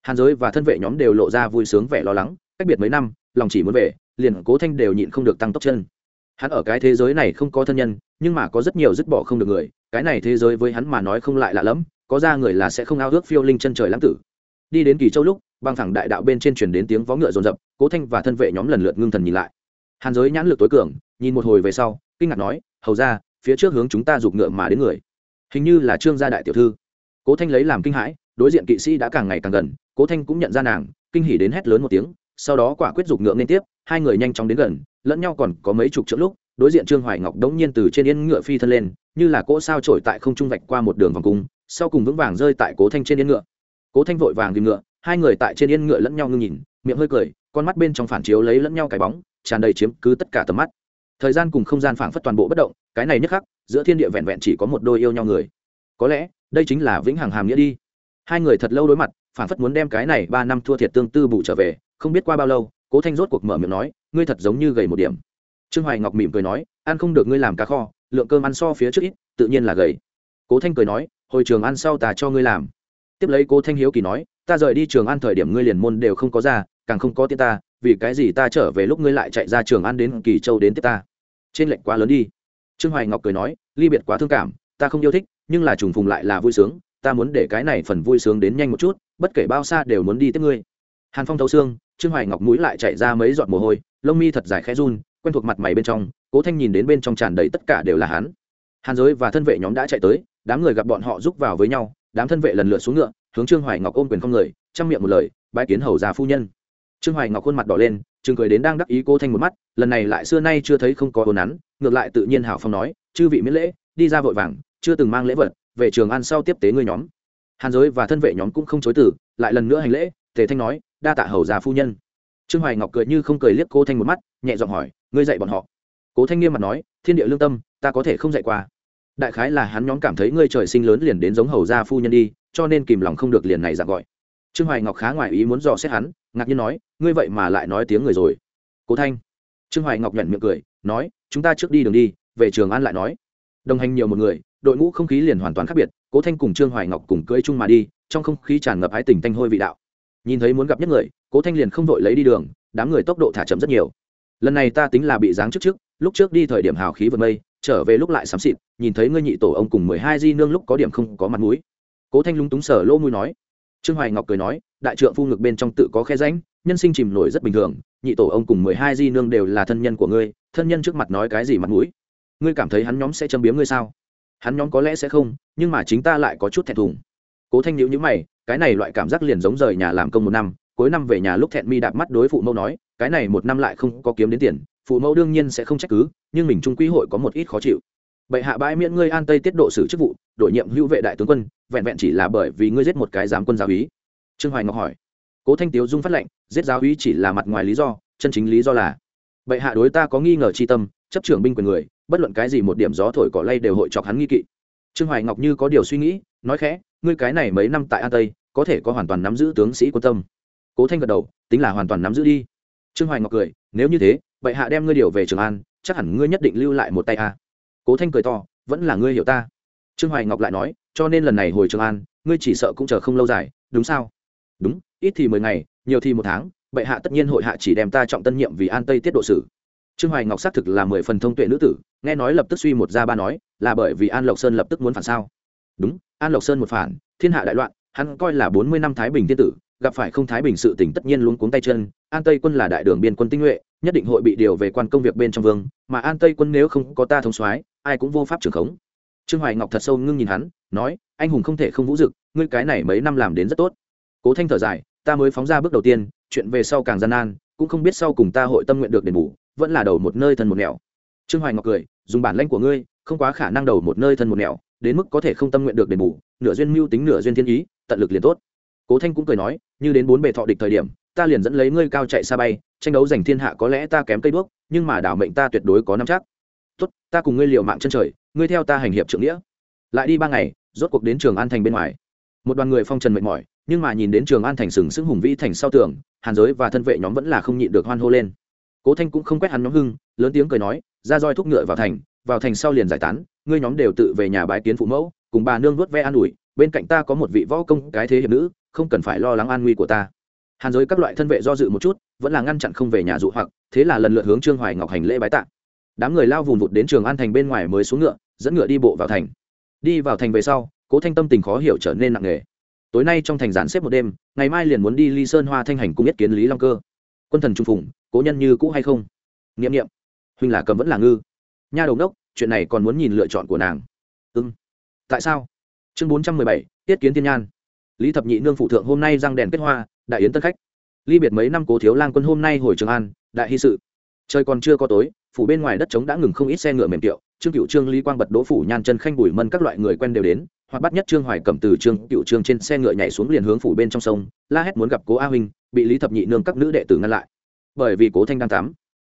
hàn giới và thân vệ nhóm đều lộ ra vui sướng vẻ lo lắng, cách biệt mấy năm, lòng chỉ muốn về, liền cố thanh đều nhịn không được tăng tốc chân. Hắn ở cái thế giới này không có thân nhân, nhưng mà có rất nhiều dứt bỏ không được người, cái này thế giới với hắn mà nói không lại lạ lẫm, có ra người là sẽ không ao ước phiêu linh chân trời lãng tử. Đi đến kỳ châu lúc, băng thẳng đại đạo bên trên chuyển đến tiếng vó ngựa rồn rập cố thanh và thân vệ nhóm lần lượt ngưng thần nhìn lại. Hàn giới nhãn lực tối cường, nhìn một hồi về sau, kinh ngạc nói, hầu ra phía trước hướng chúng ta giục ngựa mà đến người. Hình như là trương gia đại tiểu thư. Cố thanh lấy làm kinh hãi, đối diện kỵ sĩ đã càng ngày càng gần cố thanh cũng nhận ra nàng, kinh hỉ đến hét lớn một tiếng, sau đó quả quyết dục ngựa liên tiếp, hai người nhanh chóng đến gần, lẫn nhau còn có mấy chục chữ lúc, đối diện trương hoài ngọc đống nhiên từ trên yên ngựa phi thân lên, như là cỗ sao trổi tại không trung vạch qua một đường vòng cung, sau cùng vững vàng rơi tại cố thanh trên yên ngựa. Cố thanh vội vàng tìm ngựa, hai người tại trên yên ngựa lẫn nhau ngưng nhìn, miệng hơi cười, con mắt bên trong phản chiếu lấy lẫn nhau cái bóng, tràn đầy chiếm cứ tất cả tầm mắt. Thời gian cùng không gian phảng phất toàn bộ bất động, cái này nhất khắc, giữa thiên địa vẹn vẹn chỉ có một đôi yêu nhau người. Có lẽ, đây chính là vĩnh hằng hàm nghĩa đi. Hai người thật lâu đối mặt Phản phất muốn đem cái này ba năm thua thiệt tương tư bù trở về, không biết qua bao lâu, cố thanh rốt cuộc mở miệng nói, ngươi thật giống như gầy một điểm. Trương hoài ngọc mỉm cười nói, ăn không được ngươi làm cá kho, lượng cơm ăn so phía trước ít, tự nhiên là gầy. Cố thanh cười nói, hồi trường ăn sau ta cho ngươi làm. Tiếp lấy cố thanh hiếu kỳ nói, ta rời đi trường ăn thời điểm ngươi liền môn đều không có ra, càng không có tiết ta, vì cái gì ta trở về lúc ngươi lại chạy ra trường ăn đến kỳ châu đến tiếp ta? Trên lệnh quá lớn đi. Trương hoài ngọc cười nói, ly biệt quá thương cảm, ta không yêu thích, nhưng là trùng phùng lại là vui sướng, ta muốn để cái này phần vui sướng đến nhanh một chút bất kể bao xa đều muốn đi tiếp ngươi. Hàn phong thấu xương trương hoài ngọc mũi lại chạy ra mấy giọt mồ hôi lông mi thật dài khẽ run quen thuộc mặt mày bên trong cố thanh nhìn đến bên trong tràn đầy tất cả đều là hắn. Hàn giới và thân vệ nhóm đã chạy tới đám người gặp bọn họ rúc vào với nhau đám thân vệ lần lượt xuống ngựa hướng trương hoài ngọc ôm quyền không người chăm miệng một lời bãi kiến hầu già phu nhân. Trương hoài ngọc khuôn mặt đỏ lên chừng cười đến đang đắc ý cô thanh một mắt lần này lại xưa nay chưa thấy không có hồn án, ngược lại tự nhiên hảo phong nói chư vị miễn lễ đi ra vội vàng chưa từng mang lễ vật về trường ăn sau tiếp tế ngươi nhóm hàn giới và thân vệ nhóm cũng không chối từ, lại lần nữa hành lễ, tề thanh nói, đa tạ hầu già phu nhân. Trương hoài ngọc cười như không cười liếc cô thanh một mắt, nhẹ giọng hỏi, ngươi dạy bọn họ? Cố thanh nghiêm mặt nói, thiên địa lương tâm, ta có thể không dạy qua. Đại khái là hắn nhóm cảm thấy ngươi trời sinh lớn liền đến giống hầu gia phu nhân đi, cho nên kìm lòng không được liền này dạng gọi. Trương hoài ngọc khá ngoài ý muốn dò xét hắn, ngạc nhiên nói, ngươi vậy mà lại nói tiếng người rồi. Cố thanh. Trương hoài ngọc nhận miệng cười, nói, chúng ta trước đi đường đi, về trường an lại nói. Đồng hành nhiều một người, đội ngũ không khí liền hoàn toàn khác biệt cố thanh cùng trương hoài ngọc cùng cưỡi chung mà đi, trong không khí tràn ngập ái tình thanh hôi vị đạo. Nhìn thấy muốn gặp nhất người, cố thanh liền không vội lấy đi đường, đám người tốc độ thả chậm rất nhiều. Lần này ta tính là bị giáng trước trước, lúc trước đi thời điểm hào khí vượt mây, trở về lúc lại xám xịt, nhìn thấy ngươi nhị tổ ông cùng mười hai di nương lúc có điểm không có mặt mũi. Cố thanh lúng túng sở lỗ mũi nói. Trương hoài ngọc cười nói, đại trượng phu ngực bên trong tự có khe ránh nhân sinh chìm nổi rất bình thường, nhị tổ ông cùng mười hai di nương đều là thân nhân của ngươi, thân nhân trước mặt nói cái gì mặt mũi? Ngươi cảm thấy hắn nhóm sẽ châm biếm ngươi sao? Hắn nhóm có lẽ sẽ không, nhưng mà chính ta lại có chút thẹn thùng. Cố thanh nhữ nhữ mày, cái này loại cảm giác liền giống rời nhà làm công một năm, cuối năm về nhà lúc thẹn mi đạp mắt đối phụ mẫu nói, cái này một năm lại không có kiếm đến tiền, phụ mẫu đương nhiên sẽ không trách cứ, nhưng mình trung quý hội có một ít khó chịu. Bệ hạ bãi miễn ngươi an tây tiết độ xử chức vụ đổi nhiệm hữu vệ đại tướng quân, vẹn vẹn chỉ là bởi vì ngươi giết một cái giám quân giáo úy. Trương hoài ngọc hỏi. Cố thanh tiếu dung phát lệnh, giết giáo úy chỉ là mặt ngoài lý do, chân chính lý do là, bệ hạ đối ta có nghi ngờ tri tâm, chấp trưởng binh quyền người bất luận cái gì một điểm gió thổi cỏ lay đều hội chọc hắn nghi kỵ. Trương hoài ngọc như có điều suy nghĩ, nói khẽ, ngươi cái này mấy năm tại an tây, có thể có hoàn toàn nắm giữ tướng sĩ quân tâm. Cố thanh gật đầu, tính là hoàn toàn nắm giữ đi. Trương hoài ngọc cười, nếu như thế, bệ hạ đem ngươi điều về trường an, chắc hẳn ngươi nhất định lưu lại một tay a. Cố thanh cười to, vẫn là ngươi hiểu ta. Trương hoài ngọc lại nói, cho nên lần này hồi trường an, ngươi chỉ sợ cũng chờ không lâu dài, đúng sao? Đúng, ít thì mười ngày, nhiều thì một tháng, bệ hạ tất nhiên hội hạ chỉ đem ta trọng tân nhiệm vì an tây tiết độ sử trương hoài ngọc xác thực là mười phần thông tuệ nữ tử, nghe nói lập tức suy một ra ba nói, là bởi vì an lộc sơn lập tức muốn phản sao. Đúng, an lộc sơn một phản, thiên hạ đại loạn, hắn coi là bốn mươi năm thái bình thiên tử, gặp phải không thái bình sự tỉnh tất nhiên luống cuống tay chân, an tây quân là đại đường biên quân tinh nhuệ, nhất định hội bị điều về quan công việc bên trong vương, mà an tây quân nếu không có ta thông soái, ai cũng vô pháp trưởng khống. Trương hoài ngọc thật sâu ngưng nhìn hắn, nói, anh hùng không thể không vũ dực, ngươi cái này mấy năm làm đến rất tốt. Cố thanh thở dài, ta mới phóng ra bước đầu tiên, chuyện về sau càng gian nan, cũng không biết sau cùng ta hội tâm nguyện được đền bù vẫn là đầu một nơi thân một nẻo. Trương hoài ngọc cười, dùng bản lãnh của ngươi, không quá khả năng đầu một nơi thân một nẻo, đến mức có thể không tâm nguyện được đền bù, nửa duyên mưu tính nửa duyên thiên ý, tận lực liền tốt. Cố thanh cũng cười nói, như đến bốn bề thọ địch thời điểm, ta liền dẫn lấy ngươi cao chạy xa bay, tranh đấu giành thiên hạ có lẽ ta kém cây đuốc, nhưng mà đảo mệnh ta tuyệt đối có năm chắc. Tốt, ta cùng ngươi liều mạng chân trời, ngươi theo ta hành hiệp trượng nghĩa. Lại đi ba ngày, rốt cuộc đến trường an thành bên ngoài. Một đoàn người phong trần mệt mỏi, nhưng mà nhìn đến trường an thành sừng sững hùng vĩ thành sau tường, hàn giới và thân vệ nhóm vẫn là không nhịn được hoan hô lên cố thanh cũng không quét hắn nhóm hưng, lớn tiếng cười nói, ra roi thúc ngựa vào thành vào thành sau liền giải tán, ngươi nhóm đều tự về nhà bái kiến phụ mẫu, cùng bà nương vuốt ve an ủi, bên cạnh ta có một vị võ công cái thế hiệp nữ, không cần phải lo lắng an nguy của ta. Hàn giới các loại thân vệ do dự một chút, vẫn là ngăn chặn không về nhà dụ hoặc, thế là lần lượt hướng trương hoài ngọc hành lễ bái tạ. Đám người lao vùng vụt đến trường an thành bên ngoài mới xuống ngựa, dẫn ngựa đi bộ vào thành. Đi vào thành về sau, cố thanh tâm tình khó hiểu trở nên nặng nề. Tối nay trong thành giản xếp một đêm, ngày mai liền muốn đi ly sơn hoa thanh hành cùng nhất kiến lý long cơ. Quân thần trung phùng cố nhân như cũ hay không? N i ệ m n i ệ m huynh là cầm vẫn là ngư. Nha đầu đốc chuyện này còn muốn nhìn lựa chọn của nàng. Ưng tại sao? Chương bốn trăm mười bảy, tiết kiến tiên nhan. Lý thập nhị nương phụ thượng hôm nay răng đèn kết hoa, đại yến tân khách. Ly biệt mấy năm cố thiếu lang quân hôm nay hồi trường an, đại hy sự. Trời còn chưa có tối, phủ bên ngoài đất trống đã ngừng không ít xe ngựa mềm tiệu. Trương cựu trương, lý quang bật, đỗ phủ nhan chân khanh, bùi mân các loại người quen đều đến. Hoặc bắt nhất trương hoài cầm từ trương cựu trương trên xe ngựa nhảy xuống liền hướng phủ bên trong sông, la hét muốn gặp cố a huynh, bị lý thập nhị nương các nữ đệ tử ngăn lại bởi vì cố thanh đang tắm.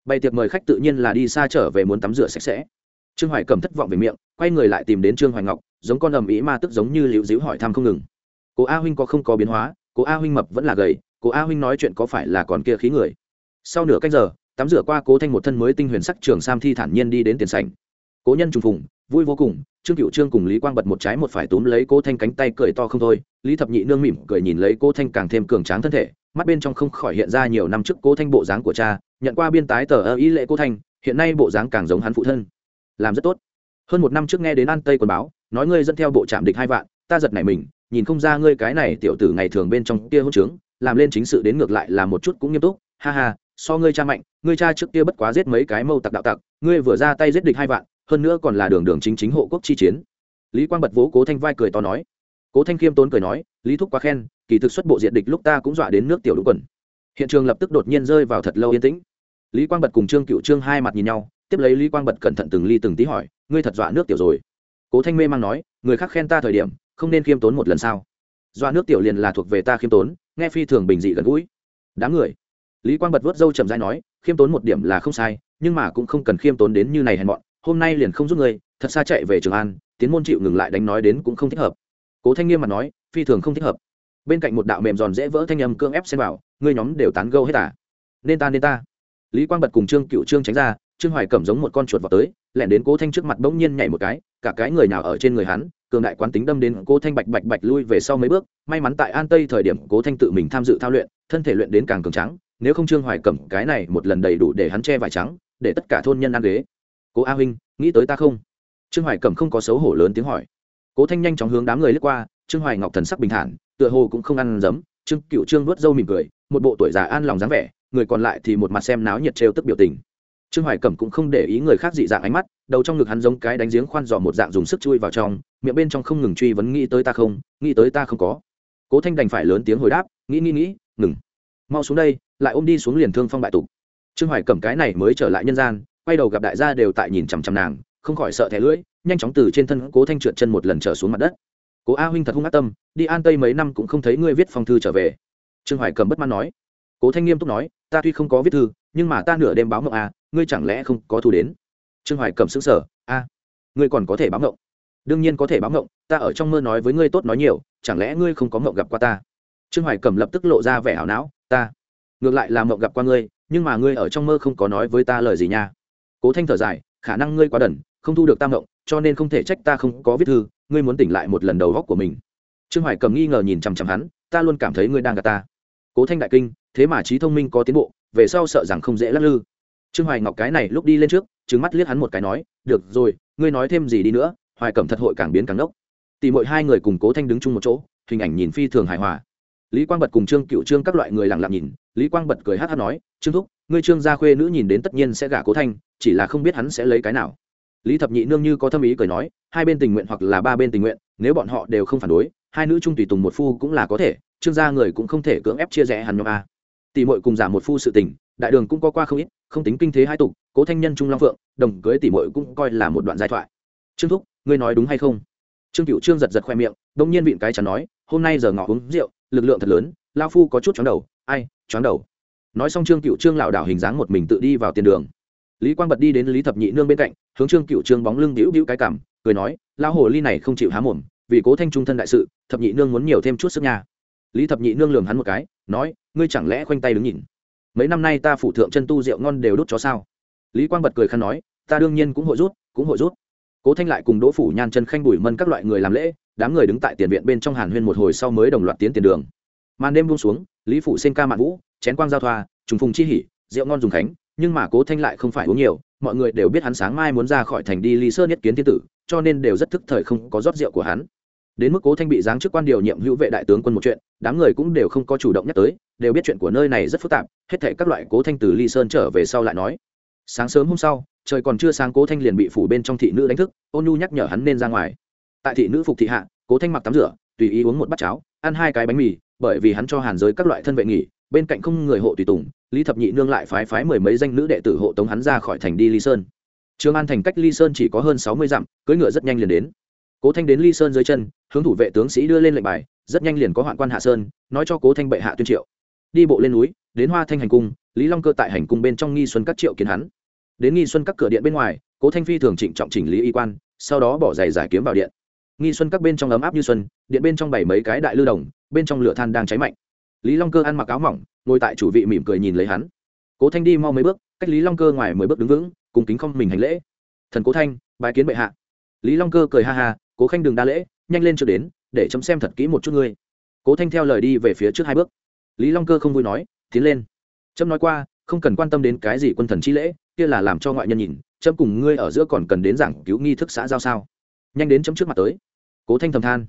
Bày tiệc mời khách tự nhiên là đi xa trở về muốn tắm rửa sạch sẽ. Trương hoài cầm thất vọng về miệng, quay người lại tìm đến trương hoài ngọc, giống con ầm ĩ ma tức giống như liễu díu hỏi thăm không ngừng. Cố a huynh có không có biến hóa? Cố a huynh mập vẫn là gầy, cố a huynh nói chuyện có phải là còn kia khí người? Sau nửa cách giờ, tắm rửa qua cố thanh một thân mới tinh huyền sắc trường sam thi thản nhiên đi đến tiền sảnh. Cố nhân trùng phùng vui vô cùng, trương cựu trương cùng lý quang bật một trái một phải túm lấy cố thanh cánh tay cười to không thôi, lý thập nhị nương mỉm cười nhìn lấy cố thanh càng thêm cường tráng thân thể, mắt bên trong không khỏi hiện ra nhiều năm trước cố thanh bộ dáng của cha, nhận qua biên tái tờ ơ ý lệ cố thanh, hiện nay bộ dáng càng giống hắn phụ thân. Làm rất tốt. Hơn một năm trước nghe đến an tây quần báo, nói ngươi dẫn theo bộ trạm địch hai vạn, ta giật nảy mình, nhìn không ra ngươi cái này tiểu tử ngày thường bên trong kia hôn trướng, làm lên chính sự đến ngược lại là một chút cũng nghiêm túc, ha ha, so ngươi cha mạnh, ngươi cha trước kia bất quá giết mấy cái mâu tặc đạo tặc, ngươi vừa ra tay giết địch hai vạn hơn nữa còn là đường đường chính chính hộ quốc chi chiến. Lý quang bật vỗ cố thanh vai cười to nói. Cố thanh khiêm tốn cười nói, lý thúc quá khen, kỳ thực xuất bộ diện địch lúc ta cũng dọa đến nước tiểu lũ quần. Hiện trường lập tức đột nhiên rơi vào thật lâu yên tĩnh. Lý quang bật cùng trương cựu trương hai mặt nhìn nhau, tiếp lấy lý quang bật cẩn thận từng ly từng tí hỏi, ngươi thật dọa nước tiểu rồi? Cố thanh mê mang nói, người khác khen ta thời điểm, không nên khiêm tốn một lần sao? Dọa nước tiểu liền là thuộc về ta khiêm tốn, nghe phi thường bình dị gần gũi. Đám người. Lý quang bật vớt dâu chậm dãi nói, khiêm tốn một điểm là không sai, nhưng mà cũng không cần khiêm tốn đến như này hèn mọn hôm nay liền không giúp ngươi, thật xa chạy về trường an, tiến môn chịu ngừng lại đánh nói đến cũng không thích hợp. Cố thanh nghiêm mặt nói, phi thường không thích hợp. Bên cạnh một đạo mềm giòn dễ vỡ thanh âm cương ép xem vào, ngươi nhóm đều tán gâu hết à? Nên ta nên ta. Lý quang bật cùng trương cựu trương tránh ra, trương hoài cẩm giống một con chuột vào tới, lẻn đến cố thanh trước mặt bỗng nhiên nhảy một cái, cả cái người nào ở trên người hắn, cường đại quán tính đâm đến cố thanh bạch bạch bạch lui về sau mấy bước, may mắn tại an tây thời điểm cố thanh tự mình tham dự thao luyện, thân thể luyện đến càng cường trắng nếu không trương hoài cẩm cái này một lần đầy đủ để hắn che vải trắng, để tất cả thôn nhân ăn ghế cố a huynh, nghĩ tới ta không? Trương hoài cẩm không có xấu hổ lớn tiếng hỏi. Cố thanh nhanh chóng hướng đám người lướt qua, trương hoài ngọc thần sắc bình thản, tựa hồ cũng không ăn giấm trương cựu trương vớt râu mỉm cười, một bộ tuổi già an lòng dáng vẻ, người còn lại thì một mặt xem náo nhiệt trêu tức biểu tình. Trương hoài cẩm cũng không để ý người khác dị dạng ánh mắt, đầu trong ngực hắn giống cái đánh giếng khoan dò một dạng dùng sức chui vào trong, miệng bên trong không ngừng truy vấn nghĩ tới ta không? Nghĩ tới ta không có? Cố thanh đành phải lớn tiếng hồi đáp, nghĩ nghĩ nghĩ, ngừng. Mau xuống đây, lại ôm đi xuống liền thương phong bại tục. Trương hoài cẩm cái này mới trở lại nhân gian quay đầu gặp đại gia đều tại nhìn chằm chằm nàng, không khỏi sợ thẻ lưỡi, nhanh chóng từ trên thân cố thanh trượt chân một lần trở xuống mặt đất. Cố a huynh thật hung ác tâm, đi an tây mấy năm cũng không thấy ngươi viết phong thư trở về. Trương hoài cầm bất mãn nói. Cố thanh nghiêm túc nói, ta tuy không có viết thư, nhưng mà ta nửa đêm báo mộng a ngươi chẳng lẽ không có thu đến? Trương hoài cầm xứng sở a, ngươi còn có thể báo mộng. Đương nhiên có thể báo mộng, ta ở trong mơ nói với ngươi tốt nói nhiều, chẳng lẽ ngươi không có mộng gặp qua ta? Trương hoài cầm lập tức lộ ra vẻ hảo não, ta, ngược lại là mộng gặp qua ngươi, nhưng mà ngươi ở trong mơ không có nói với ta lời gì nha cố thanh thở dài khả năng ngươi quá đần không thu được tam động, cho nên không thể trách ta không có viết thư ngươi muốn tỉnh lại một lần đầu góc của mình. Trương hoài cầm nghi ngờ nhìn chằm chằm hắn ta luôn cảm thấy ngươi đang gạt ta. Cố thanh đại kinh thế mà trí thông minh có tiến bộ về sau sợ rằng không dễ lắc lư. Trương hoài ngọc cái này lúc đi lên trước trứng mắt liếc hắn một cái nói được rồi ngươi nói thêm gì đi nữa hoài cẩm thật hội càng biến càng ngốc tìm mọi hai người cùng cố thanh đứng chung một chỗ hình ảnh nhìn phi thường hài hòa. Lý quang bật cùng trương cựu trương các loại người lặng lặng nhìn lý quang bật cười hát hát nói trương thúc ngươi trương gia khuê nữ nhìn đến tất nhiên sẽ gả cố thanh, chỉ là không biết hắn sẽ lấy cái nào. Lý thập nhị nương như có tâm ý cười nói, hai bên tình nguyện hoặc là ba bên tình nguyện, nếu bọn họ đều không phản đối, hai nữ trung tùy tùng một phu cũng là có thể, trương gia người cũng không thể cưỡng ép chia rẽ hẳn nhóm a. Tỷ muội cùng giả một phu sự tình, đại đường cũng có qua không ít, không tính kinh thế hai tục, cố thanh nhân trung long phượng, đồng cưới tỷ muội cũng coi là một đoạn giai thoại. Trương thúc, ngươi nói đúng hay không? Trương cựu trương giật giật khoe miệng, đông nhiên vịn cái chắn nói, hôm nay giờ ngọ uống rượu, lực lượng thật lớn lao phu có chút chóng đầu, ai, chóng đầu nói xong trương cựu trương lảo đảo hình dáng một mình tự đi vào tiền đường lý quang bật đi đến lý thập nhị nương bên cạnh hướng trương cựu trương bóng lưng đĩu đĩu cái cảm, cười nói lao hồ ly này không chịu há mồm, vì cố thanh trung thân đại sự, thập nhị nương muốn nhiều thêm chút sức nha. Lý thập nhị nương lường hắn một cái, nói, ngươi chẳng lẽ khoanh tay đứng nhìn? Mấy năm nay ta phủ thượng chân tu rượu ngon đều đốt chó sao? Lý quang bật cười khăn nói, ta đương nhiên cũng hội rút, cũng hội rút. Cố thanh lại cùng đỗ phủ nhan chân khanh bùi mân các loại người làm lễ, đám người đứng tại tiền viện bên trong hàn huyên một hồi sau mới đồng loạt tiến tiền đường màn đêm buông xuống, lý phủ sinh ca mạn vũ, chén quang giao thoa, trùng phùng chi hỉ, rượu ngon dùng khánh, nhưng mà cố thanh lại không phải uống nhiều, mọi người đều biết hắn sáng mai muốn ra khỏi thành đi lý sơn nhất kiến thiên tử, cho nên đều rất thức thời không có rót rượu của hắn. Đến mức cố thanh bị giáng chức quan điều nhiệm hữu vệ đại tướng quân một chuyện, đám người cũng đều không có chủ động nhắc tới, đều biết chuyện của nơi này rất phức tạp, hết thể các loại cố thanh từ ly sơn trở về sau lại nói. Sáng sớm hôm sau, trời còn chưa sáng cố thanh liền bị phủ bên trong thị nữ đánh thức, ôn nhu nhắc nhở hắn nên ra ngoài. Tại thị nữ phục thị hạ, cố thanh mặc tắm rửa, tùy ý uống một bát cháo ăn hai cái bánh mì, bởi vì hắn cho hàn giới các loại thân vệ nghỉ, bên cạnh không người hộ tùy tùng, lý thập nhị nương lại phái phái mười mấy danh nữ đệ tử hộ tống hắn ra khỏi thành đi ly sơn. Trường an thành cách ly sơn chỉ có hơn sáu mươi dặm, cưỡi ngựa rất nhanh liền đến. Cố thanh đến ly sơn dưới chân, hướng thủ vệ tướng sĩ đưa lên lệnh bài, rất nhanh liền có hoạn quan hạ sơn, nói cho cố thanh bệ hạ tuyên triệu. Đi bộ lên núi, đến hoa thanh hành cung, lý long cơ tại hành cung bên trong nghi xuân các triệu kiến hắn. Đến nghi xuân các cửa điện bên ngoài, cố thanh phi thường trịnh trọng chỉnh lý y quan, sau đó bỏ giày giải kiếm vào điện nghi xuân các bên trong ấm áp như xuân, điện bên trong bảy mấy cái đại lưu đồng, bên trong lửa than đang cháy mạnh. Lý long cơ ăn mặc áo mỏng, ngồi tại chủ vị mỉm cười nhìn lấy hắn. Cố thanh đi mau mấy bước, cách lý long cơ ngoài mười bước đứng vững, cùng kính không mình hành lễ. Thần cố thanh bài kiến bệ hạ. Lý long cơ cười ha ha, cố khanh đừng đa lễ, nhanh lên chưa đến, để chấm xem thật kỹ một chút ngươi. Cố thanh theo lời đi về phía trước hai bước. Lý long cơ không vui nói, tiến lên. Trâm nói qua, không cần quan tâm đến cái gì quân thần chi lễ, kia là làm cho ngoại nhân nhìn trâm cùng ngươi ở giữa còn cần đến giảng cứu nghi thức xã giao sao? Nhanh đến chấm trước mặt tới cố thanh thầm than.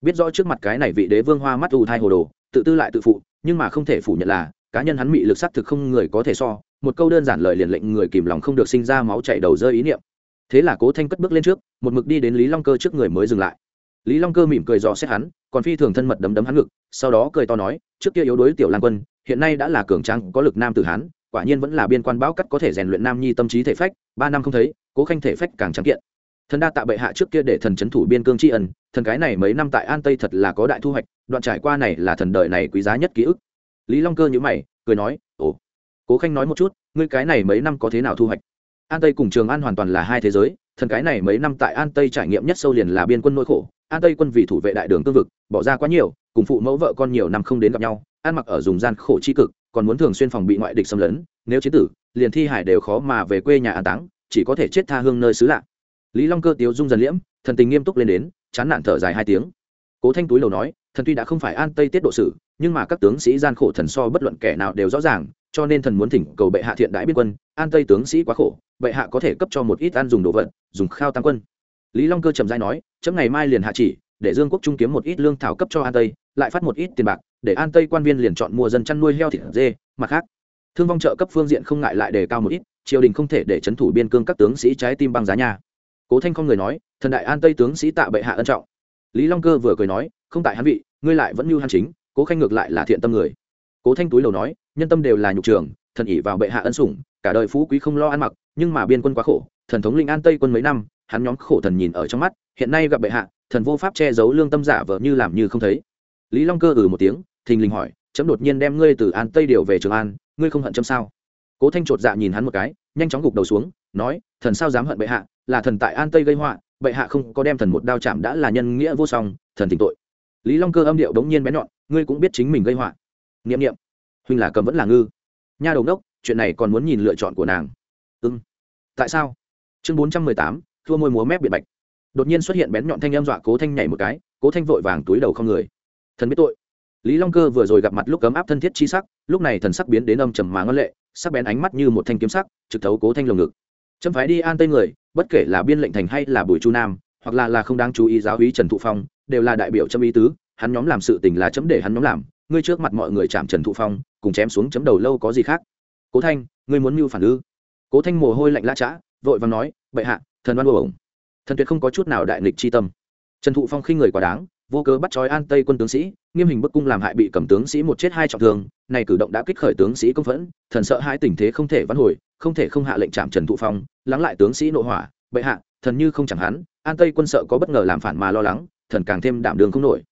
Biết rõ trước mặt cái này vị đế vương hoa mắt ù thai hồ đồ, tự tư lại tự phụ, nhưng mà không thể phủ nhận là, cá nhân hắn bị lực sát thực không người có thể so, một câu đơn giản lời liền lệnh người kìm lòng không được sinh ra máu chảy đầu rơi ý niệm. Thế là cố thanh cất bước lên trước, một mực đi đến lý long cơ trước người mới dừng lại. Lý long cơ mỉm cười dò xét hắn, còn phi thường thân mật đấm đấm hắn ngực, sau đó cười to nói, trước kia yếu đuối tiểu lan quân, hiện nay đã là cường tráng, có lực nam tử hán, quả nhiên vẫn là biên quan báo cắt có thể rèn luyện nam nhi tâm trí thể phách, ba năm không thấy, cố khanh thể phách càng trắng kiện thần đa tạ bệ hạ trước kia để thần c thủ biên cương tri ân, thần cái này mấy năm tại an tây thật là có đại thu hoạch, đoạn trải qua này là thần đời này quý giá nhất ký ức. Lý long cơ nhữ mày, cười nói, ồ, cố khanh nói một chút, ngươi cái này mấy năm có thế nào thu hoạch? An tây cùng trường an hoàn toàn là hai thế giới, thần cái này mấy năm tại an tây trải nghiệm nhất sâu liền là biên quân nỗi khổ. An tây quân vì thủ vệ đại đường cương vực, bỏ ra quá nhiều, cùng phụ mẫu vợ con nhiều năm không đến gặp nhau, ăn mặc ở dùng gian khổ tri cực, còn muốn thường xuyên phòng bị ngoại địch xâm lấn, nếu chế tử, liền thi hải đều khó mà về quê nhà an táng, chỉ có thể chết tha hương nơi xứ lạ lý long cơ, tiếu dung, dần liễm, thần tình nghiêm túc lên đến, chán nản thở dài hai tiếng. Cố thanh túi lầu nói, thần tuy đã không phải an tây tiết độ sử, nhưng mà các tướng sĩ gian khổ thần so bất luận kẻ nào đều rõ ràng, cho nên thần muốn thỉnh cầu bệ hạ thiện đại biên quân. An tây tướng sĩ quá khổ, bệ hạ có thể cấp cho một ít ăn dùng đồ vật, dùng khao tăng quân. Lý long cơ trầm dai nói, chấm ngày mai liền hạ chỉ, để dương quốc trung kiếm một ít lương thảo cấp cho an tây, lại phát một ít tiền bạc, để an tây quan viên liền chọn mua dân chăn nuôi heo thịt dê, mặt khác. Thương vong trợ cấp phương diện không ngại lại đề cao một ít, triều đình không thể để c thủ biên cương các tướng sĩ trái tim băng giá nhà cố thanh không người nói, thần đại an tây tướng sĩ tạ bệ hạ ân trọng. Lý long cơ vừa cười nói, không tại hắn vị, ngươi lại vẫn như hắn chính, cố khanh ngược lại là thiện tâm người. Cố thanh túi đầu nói, nhân tâm đều là nhục trường, thần ỉ vào bệ hạ ân sủng, cả đời phú quý không lo ăn mặc, nhưng mà biên quân quá khổ, thần thống linh an tây quân mấy năm, hắn nhóm khổ thần nhìn ở trong mắt, hiện nay gặp bệ hạ, thần vô pháp che giấu lương tâm giả vờ như làm như không thấy. Lý long cơ ừ một tiếng, thình lình hỏi, chấm đột nhiên đem ngươi từ an tây điều về trường an, ngươi không hận chấm sao? Cố thanh chột dạ nhìn hắn một cái, nhanh chóng gục đầu xuống, nói, thần sao dám hận bệ hạ là thần tại an tây gây họa, bệ hạ không có đem thần một đao chạm đã là nhân nghĩa vô song, thần tỉnh tội. Lý long cơ âm điệu đống nhiên bén nhọn, ngươi cũng biết chính mình gây họa. Nghiệm nghiệm huynh là cầm vẫn là ngư. Nha đầu đốc chuyện này còn muốn nhìn lựa chọn của nàng. Ưng tại sao? Chương bốn trăm mười tám, thua môi múa mép biệt bạch. Đột nhiên xuất hiện bén nhọn thanh em dọa cố thanh nhảy một cái, cố thanh vội vàng túi đầu không người. Thần biết tội. Lý long cơ vừa rồi gặp mặt lúc cấm áp thân thiết chi sắc, lúc này thần sắc biến đến âm trầm mà ngân lệ, sắc bén ánh mắt như một thanh kiếm sắc, trực thấu cố thanh lồng ngực. Châm phái đi an tây người bất kể là biên lệnh thành hay là bùi chu nam, hoặc là là không đáng chú ý giáo hí trần thụ phong, đều là đại biểu chấm ý tứ, hắn nhóm làm sự tình là chấm để hắn nhóm làm, ngươi trước mặt mọi người chạm trần thụ phong, cùng chém xuống chấm đầu lâu có gì khác? Cố thanh, ngươi muốn mưu phản ư? Cố thanh mồ hôi lạnh la chã vội vàng nói, bệ hạ, thần đoan ổng thần tuyệt không có chút nào đại nghịch chi tâm. Trần thụ phong khi người quá đáng, vô cớ bắt trói an tây quân tướng sĩ, nghiêm hình bức cung làm hại bị cầm tướng sĩ một chết hai trọng thương, này cử động đã kích khởi tướng sĩ công phẫn, thần sợ hai tình thế không thể vãn hồi không thể không hạ lệnh chạm trần thụ phong, lắng lại tướng sĩ nội hỏa, bệ hạ, thần như không chẳng hắn, an tây quân sợ có bất ngờ làm phản mà lo lắng, thần càng thêm đảm đường không nổi.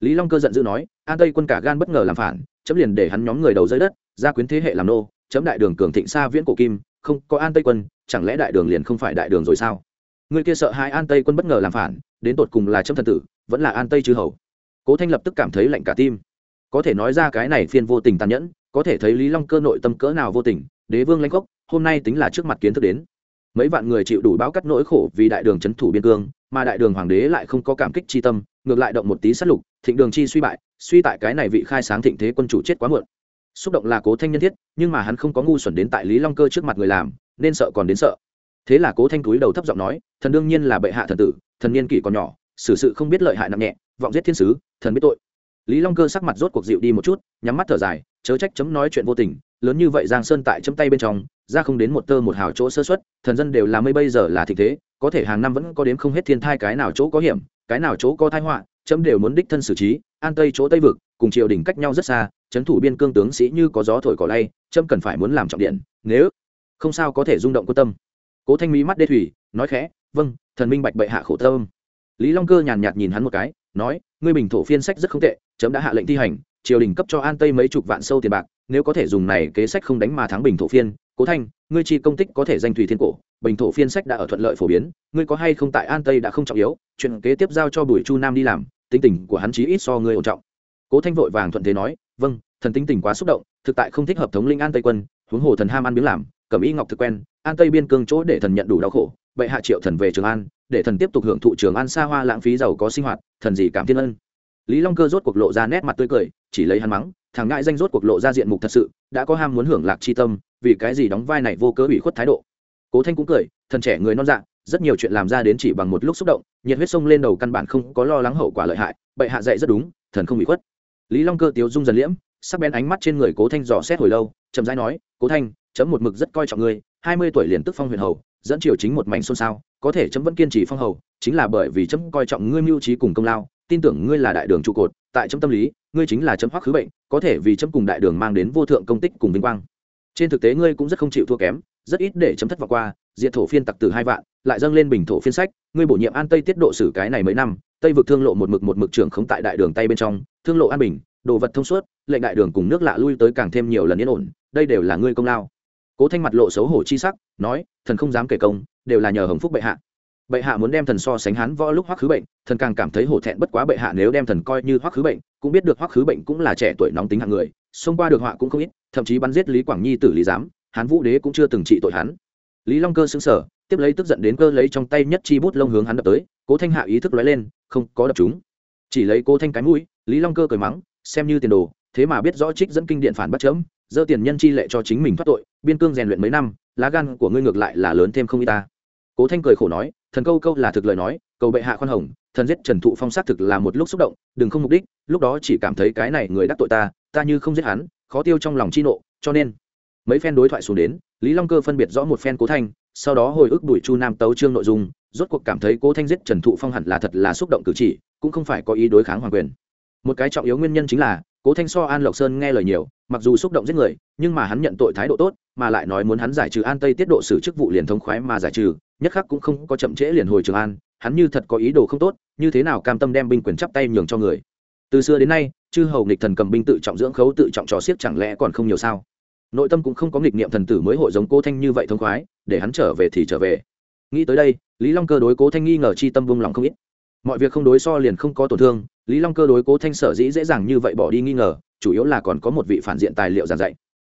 Lý long cơ giận dữ nói, an tây quân cả gan bất ngờ làm phản, chấm liền để hắn nhóm người đầu dưới đất, ra quyến thế hệ làm nô, chấm đại đường cường thịnh xa viễn cổ kim, không có an tây quân, chẳng lẽ đại đường liền không phải đại đường rồi sao? Người kia sợ hai an tây quân bất ngờ làm phản, đến tột cùng là chấm thần tử, vẫn là an tây chư hầu. Cố thanh lập tức cảm thấy lạnh cả tim. Có thể nói ra cái này phiên vô tình tàn nhẫn, có thể thấy lý long cơ nội tâm cỡ nào vô tình, đế vương lãnh cốc hôm nay tính là trước mặt kiến thức đến. Mấy vạn người chịu đủ báo cắt nỗi khổ vì đại đường c h ấ n thủ biên cương, mà đại đường hoàng đế lại không có cảm kích c h i tâm, ngược lại động một tí sát lục, thịnh đường chi suy bại, suy tại cái này vị khai sáng thịnh thế quân chủ chết quá muộn. Xúc động là cố thanh nhân thiết, nhưng mà hắn không có ngu xuẩn đến tại lý long cơ trước mặt người làm, nên sợ còn đến sợ. Thế là cố thanh túi đầu thấp giọng nói, thần đương nhiên là bệ hạ thần tử, thần niên kỷ còn nhỏ, xử sự không biết lợi hại nặng nhẹ, vọng giết thiên sứ, thần biết tội. Lý long cơ sắc mặt rốt cuộc dịu đi một chút, nhắm mắt thở dài, chớ trách chấm nói chuyện vô tình lớn như vậy giang sơn tại chấm tay bên trong, ra không đến một tơ một hào chỗ sơ xuất thần dân đều là mây bây giờ là thịnh thế, có thể hàng năm vẫn có đếm không hết thiên thai cái nào chỗ có hiểm, cái nào chỗ có thai họa, chấm đều muốn đích thân xử trí, an tây chỗ tây vực, cùng triều đình cách nhau rất xa, chấn thủ biên cương tướng sĩ như có gió thổi cỏ lay, chấm cần phải muốn làm trọng điện, nếu không sao có thể rung động quan tâm. Cố thanh mỹ mắt đê thủy, nói khẽ vâng thần minh bạch bệ hạ khổ tâm. Lý long cơ nhàn nhạt nhìn hắn một cái, nói, ngươi bình thổ phiên sách rất không tệ, chấm đã hạ lệnh thi hành triều đình cấp cho an tây mấy chục vạn sâu tiền bạc, nếu có thể dùng này kế sách không đánh mà thắng bình thổ phiên, cố thanh, ngươi chi công tích có thể danh thủy thiên cổ, bình thổ phiên sách đã ở thuận lợi phổ biến, ngươi có hay không tại an tây đã không trọng yếu, chuyện kế tiếp giao cho bùi chu nam đi làm, tính tình của hắn chí ít so ngươi ổn trọng. Cố thanh vội vàng thuận thế nói vâng thần tính tình quá xúc động, thực tại không thích hợp thống linh an tây quân, huống hồ thần ham ăn miếng làm cẩm y ngọc thực quen, an tây biên cương chỗ để thần nhận đủ đau khổ vậy hạ triệu thần về trường an, để thần tiếp tục hưởng thụ trường an xa hoa lãng phí giàu có sinh hoạt, thần gì cảm thiên ân lý long cơ rốt cuộc lộ ra nét mặt tươi cười, chỉ lấy hắn mắng, thằng ngại danh rốt cuộc lộ ra diện mục thật sự, đã có ham muốn hưởng lạc chi tâm, vì cái gì đóng vai này vô cớ ủy khuất thái độ? Cố thanh cũng cười, thần trẻ người non dạng rất nhiều chuyện làm ra đến chỉ bằng một lúc xúc động, nhiệt huyết sông lên đầu căn bản không có lo lắng hậu quả lợi hại, bệ hạ dạy rất đúng, thần không bị khuất. Lý long cơ tiếu dung dần liễm, sắc bén ánh mắt trên người cố thanh dò xét hồi lâu, chậm rãi nói, cố thanh, chấm một mực rất coi trọng ngươi, hai mươi tuổi liền tức phong huyền hầu, dẫn triều chính một mảnh xôn xao, có thể chấm vẫn kiên trì phong hầu, chính là bởi vì chấm coi trọng ngươi mưu trí cùng công lao tin tưởng ngươi là đại đường trụ cột, tại chấm tâm lý, ngươi chính là chấm hoắc khứ bệnh, có thể vì chấm cùng đại đường mang đến vô thượng công tích cùng vinh quang. Trên thực tế ngươi cũng rất không chịu thua kém, rất ít để chấm thất vọng qua, diệt thổ phiên tặc từ hai vạn, lại dâng lên bình thổ phiên sách, ngươi bổ nhiệm an tây tiết độ sử cái này mấy năm, tây vực thương lộ một mực một mực trưởng không tại đại đường tay bên trong, thương lộ an bình, đồ vật thông suốt, lệnh đại đường cùng nước lạ lui tới càng thêm nhiều lần yên ổn, đây đều là ngươi công lao. Cố thanh mặt lộ xấu hổ chi sắc, nói, thần không dám kể công, đều là nhờ hồng phúc bệ hạ bệ hạ muốn đem thần so sánh hắn võ lúc hoắc khứ bệnh, thần càng cảm thấy hổ thẹn bất quá bệ hạ nếu đem thần coi như hoắc khứ bệnh, cũng biết được hoắc khứ bệnh cũng là trẻ tuổi nóng tính hạng người, xông qua được họa cũng không ít, thậm chí bắn giết lý quảng nhi tử lý giám, hán vũ đế cũng chưa từng trị tội hắn. Lý long cơ xứng sở tiếp lấy tức giận đến cơ lấy trong tay nhất chi bút lông hướng hắn đập tới, cố thanh hạ ý thức lóe lên, không có đập chúng. Chỉ lấy cố thanh cái mũi, lý long cơ cười mắng, xem như tiền đồ, thế mà biết rõ trích dẫn kinh điện phản bắt chấm dơ tiền nhân chi lệ cho chính mình thoát tội, biên cương rèn luyện mấy năm, lá gan của ngươi ngược lại là lớn thêm không y ta. Cố thanh cười khổ nói thần câu câu là thực lời nói, cầu bệ hạ khoan hồng, thần giết trần thụ phong xác thực là một lúc xúc động, đừng không mục đích, lúc đó chỉ cảm thấy cái này người đắc tội ta ta như không giết hắn, khó tiêu trong lòng chi nộ, cho nên, mấy phen đối thoại xuống đến, lý long cơ phân biệt rõ một phen cố thanh, sau đó hồi ức đuổi chu nam tấu trương nội dung, rốt cuộc cảm thấy cố thanh giết trần thụ phong hẳn là thật là xúc động cử chỉ, cũng không phải có ý đối kháng hoàng quyền. Một cái trọng yếu nguyên nhân chính là, cố thanh so an lộc sơn nghe lời nhiều, mặc dù xúc động giết người, nhưng mà hắn nhận tội thái độ tốt mà lại nói muốn hắn giải trừ an tây tiết độ xử chức vụ liền thống khoái mà giải trừ, nhất khắc cũng không có chậm trễ liền hồi trường an, hắn như thật có ý đồ không tốt, như thế nào cam tâm đem binh quyền chắp tay nhường cho người. Từ xưa đến nay, chư hầu nghịch thần cầm binh tự trọng dưỡng khấu tự trọng trò xiết chẳng lẽ còn không nhiều sao? Nội tâm cũng không có nghịch niệm thần tử mới hội giống cố thanh như vậy thông khoái, để hắn trở về thì trở về. Nghĩ tới đây, lý long cơ đối cố thanh nghi ngờ chi tâm vung lòng không ít. Mọi việc không đối so liền không có tổn thương, lý long cơ đối cố thanh sở dĩ dễ dàng như vậy bỏ đi nghi ngờ, chủ yếu là còn có một vị phản diện tài liệu giảng dạy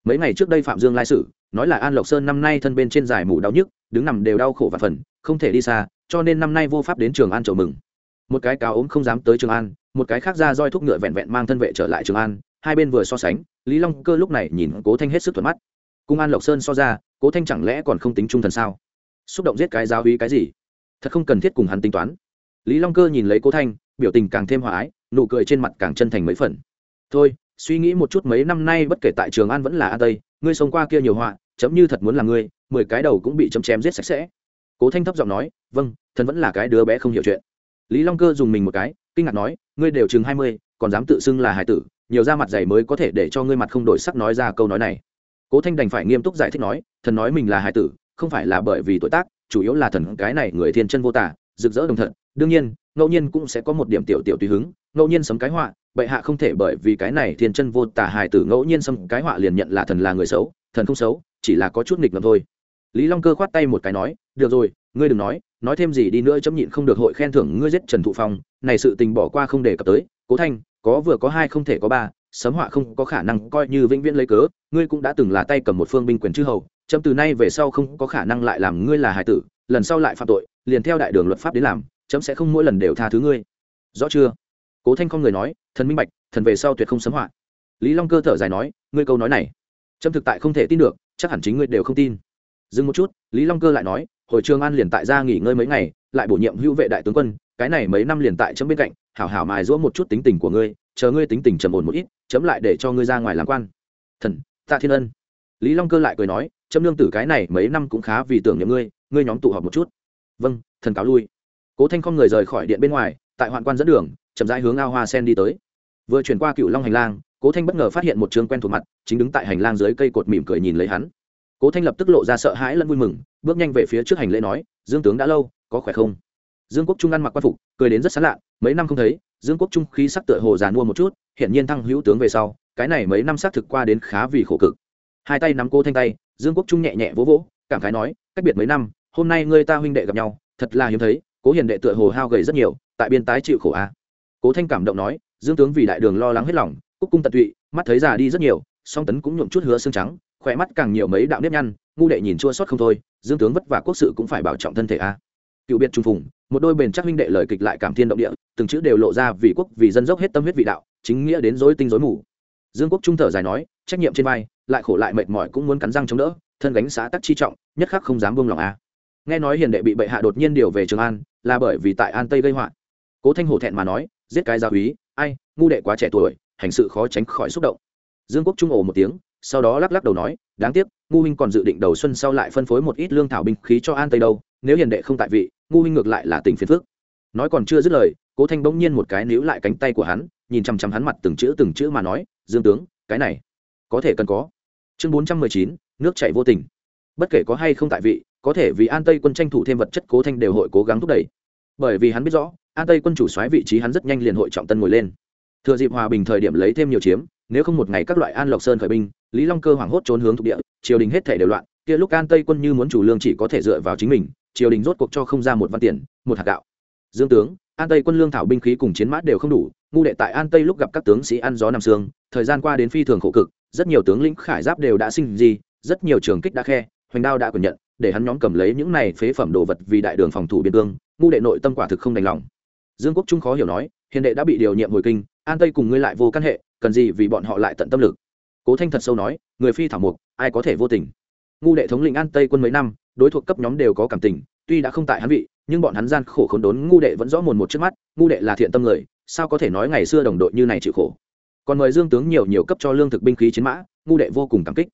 mấy ngày trước đây phạm dương lai sử, nói là an lộc sơn năm nay thân bên trên dài mù đau nhức, đứng nằm đều đau khổ và phần, không thể đi xa, cho nên năm nay vô pháp đến trường an chầu mừng. Một cái cáo ốm không dám tới trường an, một cái khác ra roi thúc ngựa vẹn vẹn mang thân vệ trở lại trường an, hai bên vừa so sánh, lý long cơ lúc này nhìn cố thanh hết sức thuận mắt. Cung an lộc sơn so ra, cố thanh chẳng lẽ còn không tính trung thần sao? Xúc động giết cái giáo hí cái gì? Thật không cần thiết cùng hắn tính toán. Lý long cơ nhìn lấy cố thanh, biểu tình càng thêm hòa ái, nụ cười trên mặt càng chân thành mấy phần. Thôi suy nghĩ một chút mấy năm nay bất kể tại trường an vẫn là an tây, ngươi sống qua kia nhiều họa, chấm như thật muốn là ngươi, mười cái đầu cũng bị chấm chém giết sạch sẽ. Cố thanh thấp giọng nói vâng thần vẫn là cái đứa bé không hiểu chuyện. Lý long cơ dùng mình một cái, kinh ngạc nói, ngươi đều chừng hai mươi, còn dám tự xưng là hải tử, nhiều da mặt dày mới có thể để cho ngươi mặt không đổi sắc nói ra câu nói này. Cố thanh đành phải nghiêm túc giải thích nói, thần nói mình là hải tử, không phải là bởi vì tuổi tác, chủ yếu là thần cái này người thiên chân vô tả, rực rỡ đồng thật. Đương nhiên, ngẫu nhiên cũng sẽ có một điểm tiểu tiểu tùy hứng, ngẫu nhiên sấm cái họa bệ hạ không thể bởi vì cái này thiên chân vô tả hài tử ngẫu nhiên xâm cái họa liền nhận là thần là người xấu, thần không xấu, chỉ là có chút nghịch ngợm thôi. Lý long cơ khoát tay một cái nói, được rồi, ngươi đừng nói nói thêm gì đi nữa chấm nhịn không được hội khen thưởng ngươi giết trần thụ phong, này sự tình bỏ qua không để cập tới, cố thanh, có vừa có hai không thể có ba, sấm họa không có khả năng coi như vĩnh viễn lấy cớ, ngươi cũng đã từng là tay cầm một phương binh quyền chư hầu, chấm từ nay về sau không có khả năng lại làm ngươi là hải tử, lần sau lại phạm tội, liền theo đại đường luật pháp đến làm, chấm sẽ không mỗi lần đều tha thứ ngươi. Rõ chưa? Cố thanh không người nói, thần minh bạch, thần về sau tuyệt không sấm họa. Lý long cơ thở dài nói, ngươi câu nói này trâm thực tại không thể tin được, chắc hẳn chính ngươi đều không tin. Dừng một chút, lý long cơ lại nói, hồi trường an liền tại ra nghỉ ngơi mấy ngày, lại bổ nhiệm hữu vệ đại tướng quân, cái này mấy năm liền tại chấm bên cạnh, hảo hảo mài giũa một chút tính tình của ngươi, chờ ngươi tính tình trầm ổn một ít, chấm lại để cho ngươi ra ngoài làm quan. Thần, tạ thiên ân. Lý long cơ lại cười nói, chấm lương tử cái này mấy năm cũng khá vì tưởng nhớ ngươi ngươi nhóm tụ họp một chút. Vâng thần cáo lui. Cố thanh không người rời khỏi điện bên ngoài, tại hoạn quan dẫn đường chậm rãi hướng ao hoa sen đi tới. Vừa chuyển qua cựu long hành lang, cố thanh bất ngờ phát hiện một trường quen thuộc mặt, chính đứng tại hành lang dưới cây cột mỉm cười nhìn lấy hắn. Cố thanh lập tức lộ ra sợ hãi lẫn vui mừng, bước nhanh về phía trước hành lễ nói, dương tướng đã lâu, có khỏe không? Dương quốc trung ăn mặc quan phục, cười đến rất sán lạ, mấy năm không thấy, dương quốc trung khí sắc tựa hồ già mua một chút hiện nhiên thăng hữu tướng về sau, cái này mấy năm xác thực qua đến khá vì khổ cực. Hai tay nắm cô thanh tay, dương quốc trung nhẹ nhẹ vỗ vỗ, cảm khái nói, cách biệt mấy năm, hôm nay ngươi ta huynh đệ gặp nhau, thật là hiếm thấy, cố hiền đệ tựa hồ hao gầy rất nhiều, tại biên tái chịu khổ a à cố thanh cảm động nói, dương tướng vì đại đường lo lắng hết lòng, cúc cung tận tụy, mắt thấy già đi rất nhiều, song tấn cũng nhuộm chút hứa xương trắng, khỏe mắt càng nhiều mấy đạo nếp nhăn, ngu đệ nhìn chua xót không thôi, dương tướng vất vả quốc sự cũng phải bảo trọng thân thể a. Cựu biệt trung phùng, một đôi bền chắc huynh đệ lời kịch lại cảm thiên động địa, từng chữ đều lộ ra vì quốc, vì dân dốc hết tâm huyết vị đạo, chính nghĩa đến dối tinh dối mù. Dương quốc trung thở dài nói, trách nhiệm trên vai, lại khổ lại mệt mỏi cũng muốn cắn răng chống đỡ, thân gánh xã tắc chi trọng, nhất khắc không dám buông lòng a. Nghe nói hiền đệ bị bệ hạ đột nhiên điều về trường an, là bởi vì tại an tây gây họa. Cố thanh hổ thẹn mà nói giết cái gia úy ai, ngu đệ quá trẻ tuổi, hành sự khó tránh khỏi xúc động. Dương quốc trung ổ một tiếng, sau đó lắc lắc đầu nói, đáng tiếc, ngu huynh còn dự định đầu xuân sau lại phân phối một ít lương thảo binh khí cho an tây đâu, nếu hiền đệ không tại vị, ngu huynh ngược lại là tình phiền phước nói còn chưa dứt lời, cố thanh bỗng nhiên một cái níu lại cánh tay của hắn, nhìn chằm chằm hắn mặt từng chữ từng chữ mà nói, dương tướng, cái này, có thể cần có. Chương bốn trăm mười chín, nước chảy vô tình. Bất kể có hay không tại vị, có thể vì an tây quân tranh thủ thêm vật chất cố thanh đều hội cố gắng thúc đẩy. Bởi vì hắn biết rõ an tây quân chủ xoáy vị trí hắn rất nhanh liền hội trọng tân ngồi lên thừa dịp hòa bình thời điểm lấy thêm nhiều chiếm nếu không một ngày các loại an lộc sơn khởi binh lý long cơ hoảng hốt trốn hướng thuộc địa triều đình hết thể đều loạn kia lúc an tây quân như muốn chủ lương chỉ có thể dựa vào chính mình triều đình rốt cuộc cho không ra một văn tiền một hạt gạo dương tướng an tây quân lương thảo binh khí cùng chiến mã đều không đủ ngu đệ tại an tây lúc gặp các tướng sĩ ăn gió nằm sương thời gian qua đến phi thường khổ cực rất nhiều tướng lĩnh khải giáp đều đã sinh gì rất nhiều trường kích đã khe hoành đao đã quyền nhận để hắn nhóm cầm lấy những này phế phẩm đồ vật vì đại đường phòng thủ biên cương ngu đệ nội tâm quả thực không đành lòng dương quốc trung khó hiểu nói, hiền đệ đã bị điều nhiệm hồi kinh, an tây cùng ngươi lại vô căn hệ, cần gì vì bọn họ lại tận tâm lực? Cố thanh thật sâu nói, người phi thảo mục, ai có thể vô tình? Ngu đệ thống lĩnh an tây quân mấy năm, đối thuộc cấp nhóm đều có cảm tình, tuy đã không tại hắn vị, nhưng bọn hắn gian khổ khốn đốn, ngu đệ vẫn rõ mồn một trước mắt, ngu đệ là thiện tâm người, sao có thể nói ngày xưa đồng đội như này chịu khổ? Còn mời dương tướng nhiều nhiều cấp cho lương thực binh khí chiến mã, ngu đệ vô cùng cảm kích.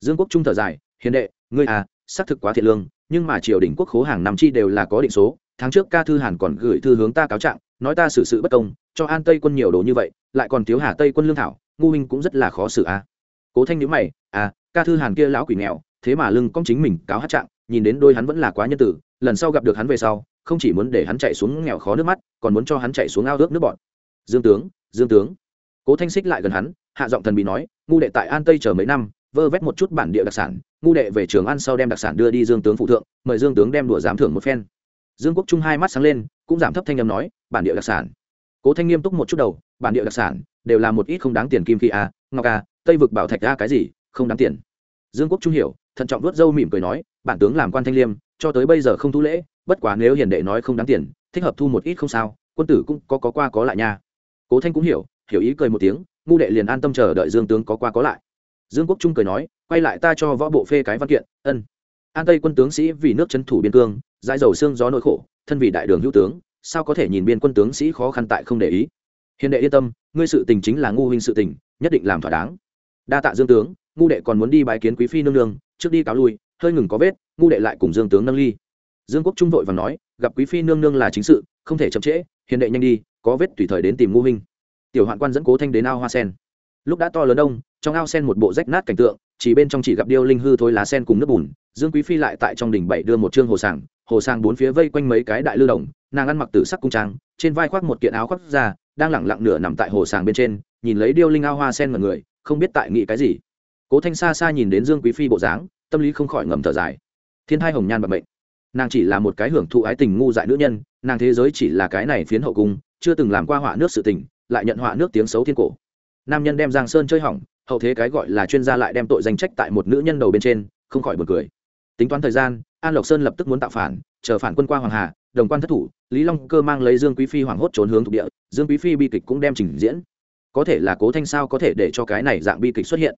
Dương quốc trung thở dài, hiền đệ, ngươi à xác thực quá thiện lương, nhưng mà triều đình quốc khố hàng năm chi đều là có định số tháng trước ca thư hàn còn gửi thư hướng ta cáo trạng, nói ta xử sự bất công, cho an tây quân nhiều đồ như vậy, lại còn thiếu hà tây quân lương thảo, ngu huynh cũng rất là khó xử a. À. cố thanh nhữ mày à ca thư hàn kia lão quỷ nghèo, thế mà lưng cong chính mình cáo hát trạng, nhìn đến đôi hắn vẫn là quá nhân tử, lần sau gặp được hắn về sau, không chỉ muốn để hắn chạy xuống nghèo khó nước mắt, còn muốn cho hắn chạy xuống ao ước nước bọn dương tướng dương tướng. Cố thanh xích lại gần hắn, hạ giọng thần bị nói, ngu đệ tại an tây chờ mấy năm, vơ vét một chút bản địa đặc sản, ngu đệ về trường ăn sau đem đặc sản đưa đi dương tướng phụ thượng, mời dương tướng đem đùa giám thưởng một phen dương quốc trung hai mắt sáng lên, cũng giảm thấp thanh âm nói, bản địa đặc sản. Cố thanh nghiêm túc một chút đầu, bản địa đặc sản đều là một ít không đáng tiền kim khi a à, ngọc a tây vực bảo thạch a cái gì, không đáng tiền. Dương quốc trung hiểu, thận trọng vớt râu mỉm cười nói, bản tướng làm quan thanh liêm, cho tới bây giờ không thu lễ, bất quá nếu hiền đệ nói không đáng tiền, thích hợp thu một ít không sao, quân tử cũng có có qua có lại nha. Cố thanh cũng hiểu hiểu ý cười một tiếng, ngu đệ liền an tâm chờ đợi dương tướng có qua có lại. Dương quốc trung cười nói, quay lại ta cho võ bộ phê cái văn kiện, ân. An tây quân tướng sĩ vì nước c thủ biên cương dãi dầu xương gió nỗi khổ, thân vì đại đường hữu tướng, sao có thể nhìn biên quân tướng sĩ khó khăn tại không để ý? Hiền đệ yên tâm, ngươi sự tình chính là ngu huynh sự tình, nhất định làm thỏa đáng. Đa tạ dương tướng, ngu đệ còn muốn đi bái kiến quý phi nương nương, trước đi cáo lui, hơi ngừng có vết, ngu đệ lại cùng dương tướng nâng ly. Dương quốc trung vội và nói, gặp quý phi nương nương là chính sự, không thể chậm trễ, hiền đệ nhanh đi, có vết tùy thời đến tìm ngu huynh. Tiểu hoạn quan dẫn cố thanh đến ao hoa sen. Lúc đã to lớn đông, trong ao sen một bộ rách nát cảnh tượng, chỉ bên trong chỉ gặp điêu linh hư thối lá sen cùng nước bùn, dương quý phi lại tại trong đỉnh bảy đưa một chương hồ sàng hồ sang bốn phía vây quanh mấy cái đại lưu đồng, nàng ăn mặc tử sắc cung trang, trên vai khoác một kiện áo khoác ra đang lẳng lặng nửa nằm tại hồ sàng bên trên, nhìn lấy điêu linh ao hoa sen mọi người, không biết tại nghĩ cái gì. Cố thanh xa xa nhìn đến dương quý phi bộ dáng, tâm lý không khỏi ngầm thở dài. Thiên hai hồng nhan bậm mệnh. Nàng chỉ là một cái hưởng thụ ái tình ngu dại nữ nhân, nàng thế giới chỉ là cái này phiến hậu cung, chưa từng làm qua họa nước sự tình, lại nhận họa nước tiếng xấu thiên cổ. Nam nhân đem giang sơn chơi hỏng, hậu thế cái gọi là chuyên gia lại đem tội danh trách tại một nữ nhân đầu bên trên, không khỏi buồn cười tính toán thời gian, an lộc sơn lập tức muốn tạo phản, chờ phản quân qua hoàng hà, đồng quan thất thủ, lý long cơ mang lấy dương quý phi hoảng hốt trốn hướng thuộc địa, dương quý phi bi kịch cũng đem trình diễn. Có thể là cố thanh sao có thể để cho cái này dạng bi kịch xuất hiện?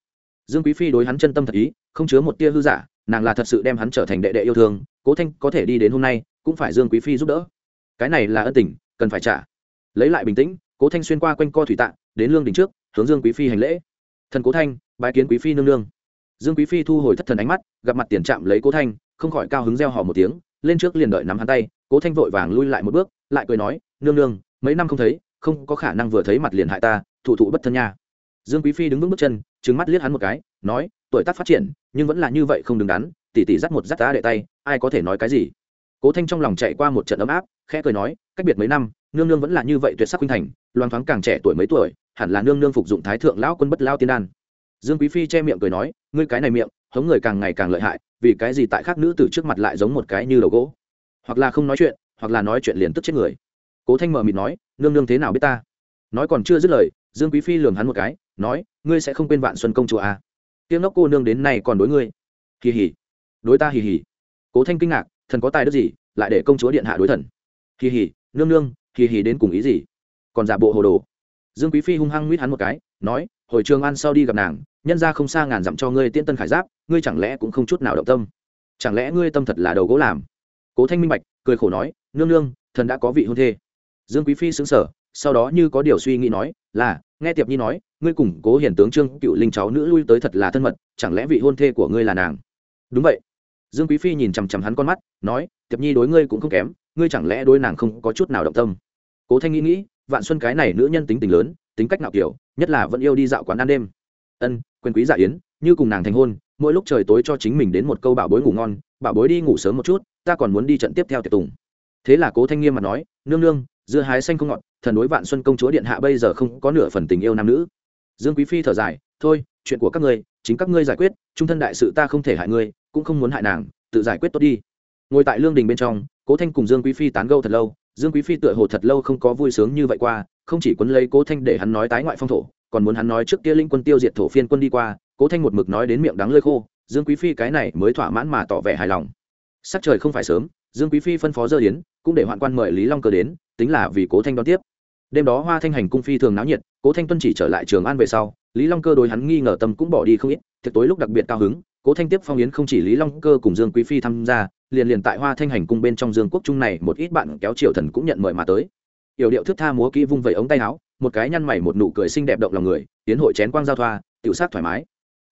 Dương quý phi đối hắn chân tâm thật ý, không chứa một tia hư giả, nàng là thật sự đem hắn trở thành đệ đệ yêu thương, cố thanh có thể đi đến hôm nay, cũng phải dương quý phi giúp đỡ. Cái này là ân tình, cần phải trả. Lấy lại bình tĩnh, cố thanh xuyên qua quanh co thủy tạ đến lương đình trước, hướng dương quý phi hành lễ. Thần cố thanh, bái kiến quý phi nương nương dương quý phi thu hồi thất thần ánh mắt, gặp mặt tiền chạm lấy cố thanh, không khỏi cao hứng reo hò một tiếng, lên trước liền đợi nắm hắn tay, cố thanh vội vàng lui lại một bước, lại cười nói, nương nương, mấy năm không thấy, không có khả năng vừa thấy mặt liền hại ta, thủ thụ bất thân nha. Dương quý phi đứng vững bước chân trứng mắt liếc hắn một cái, nói, tuổi tác phát triển, nhưng vẫn là như vậy không đứng đắn, tỉ tỉ dắt một dắt tá đệ tay, ai có thể nói cái gì? Cố thanh trong lòng chạy qua một trận ấm áp, khẽ cười nói, cách biệt mấy năm, nương nương vẫn là như vậy tuyệt sắc huynh thành, loan thoáng càng trẻ tuổi mấy tuổi, hẳn là nương nương phục dụng thái thượng lão quân bất lao tiên đan dương quý phi che miệng cười nói, ngươi cái này miệng, hống người càng ngày càng lợi hại, vì cái gì tại khác nữ tử trước mặt lại giống một cái như đầu gỗ? Hoặc là không nói chuyện, hoặc là nói chuyện liền tức chết người. Cố thanh mờ mịt nói, nương nương thế nào biết ta? Nói còn chưa dứt lời, dương quý phi lường hắn một cái, nói, ngươi sẽ không quên vạn xuân công chúa à. tiếng nóc cô nương đến nay còn đối ngươi. Kỳ hỉ đối ta hì hì. Cố thanh kinh ngạc, thần có tài đức gì, lại để công chúa điện hạ đối thần? Hì hì. Nương nương, hì hì đến cùng ý gì? Còn giả bộ hồ đồ. Dương quý phi hung hăng nguyết hắn một cái, nói, hồi trường ăn sau đi gặp nàng nhân ra không xa ngàn dặm cho ngươi tiên tân khải giáp, ngươi chẳng lẽ cũng không chút nào động tâm? Chẳng lẽ ngươi tâm thật là đầu gỗ làm? Cố thanh minh bạch cười khổ nói, nương nương, thần đã có vị hôn thê. Dương quý phi xứng sở sau đó như có điều suy nghĩ nói, là, nghe tiệp nhi nói, ngươi cùng cố hiển tướng trương cựu linh cháu nữ lui tới thật là thân mật, chẳng lẽ vị hôn thê của ngươi là nàng? Đúng vậy. Dương quý phi nhìn chằm chằm hắn con mắt, nói, tiệp nhi đối ngươi cũng không kém, ngươi chẳng lẽ đối nàng không có chút nào động tâm? Cố thanh nghĩ nghĩ, vạn xuân cái này nữ nhân tính tình lớn, tính cách nào kiểu, nhất là vẫn yêu đi dạo quán ăn đêm ân, quyền quý dạ yến, như cùng nàng thành hôn, mỗi lúc trời tối cho chính mình đến một câu bảo bối ngủ ngon, bảo bối đi ngủ sớm một chút, ta còn muốn đi trận tiếp theo tiệc tùng. Thế là cố thanh nghiêm mà nói, nương nương, dưa hái xanh không ngọt, thần đối vạn xuân công chúa điện hạ bây giờ không có nửa phần tình yêu nam nữ. Dương quý phi thở dài, thôi, chuyện của các ngươi, chính các ngươi giải quyết, trung thân đại sự ta không thể hại ngươi, cũng không muốn hại nàng, tự giải quyết tốt đi. Ngồi tại lương đình bên trong, cố thanh cùng dương quý phi tán gâu thật lâu. Dương quý phi tựa hồ thật lâu không có vui sướng như vậy qua, không chỉ quấn lấy cố thanh để hắn nói tái ngoại phong thổ còn muốn hắn nói trước kia linh quân tiêu diệt thổ phiên quân đi qua, cố thanh một mực nói đến miệng đắng lơi khô, dương quý phi cái này mới thỏa mãn mà tỏ vẻ hài lòng. Sắc trời không phải sớm, dương quý phi phân phó dơ yến, cũng để hoạn quan mời lý long cơ đến, tính là vì cố thanh đón tiếp. Đêm đó hoa thanh hành cung phi thường náo nhiệt, cố thanh tuân chỉ trở lại trường an về sau, lý long cơ đối hắn nghi ngờ tâm cũng bỏ đi không ít, thiệt tối lúc đặc biệt cao hứng, cố thanh tiếp phong yến không chỉ lý long cơ cùng dương quý phi tham gia, liền liền tại hoa thanh hành cung bên trong dương quốc trung này một ít bạn kéo triều thần cũng nhận mời mà tới. Yểu điệu thức tha múa kỹ vung vẩy ống tay áo một cái nhăn mày một nụ cười xinh đẹp động lòng người, tiến hội chén quang giao thoa, tiểu sát thoải mái.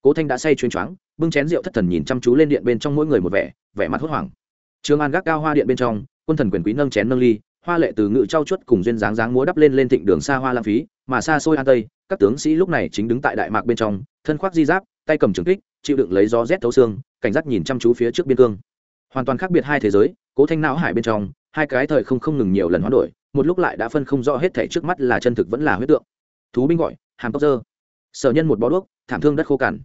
Cố thanh đã say chuyên choáng, bưng chén rượu thất thần nhìn chăm chú lên điện bên trong mỗi người một vẻ vẻ mặt hốt hoảng. Trương an gác cao hoa điện bên trong, quân thần quyền quý nâng chén nâng ly, hoa lệ từ ngự trao chuất cùng duyên dáng dáng múa đắp lên lên thịnh đường xa hoa lãng phí, mà xa xôi an tây, các tướng sĩ lúc này chính đứng tại đại mạc bên trong, thân khoác di giáp, tay cầm trường kích, chịu đựng lấy gió rét thấu xương, cảnh giác nhìn chăm chú phía trước biên cương. Hoàn toàn khác biệt hai thế giới, cố thanh não hải bên trong, hai cái thời không không ngừng nhiều lần hoán đổi một lúc lại đã phân không rõ hết thể trước mắt là chân thực vẫn là huyết tượng. Thú binh gọi, hàm tốc dơ. Sở nhân một bó đuốc, thảm thương đất khô cằn.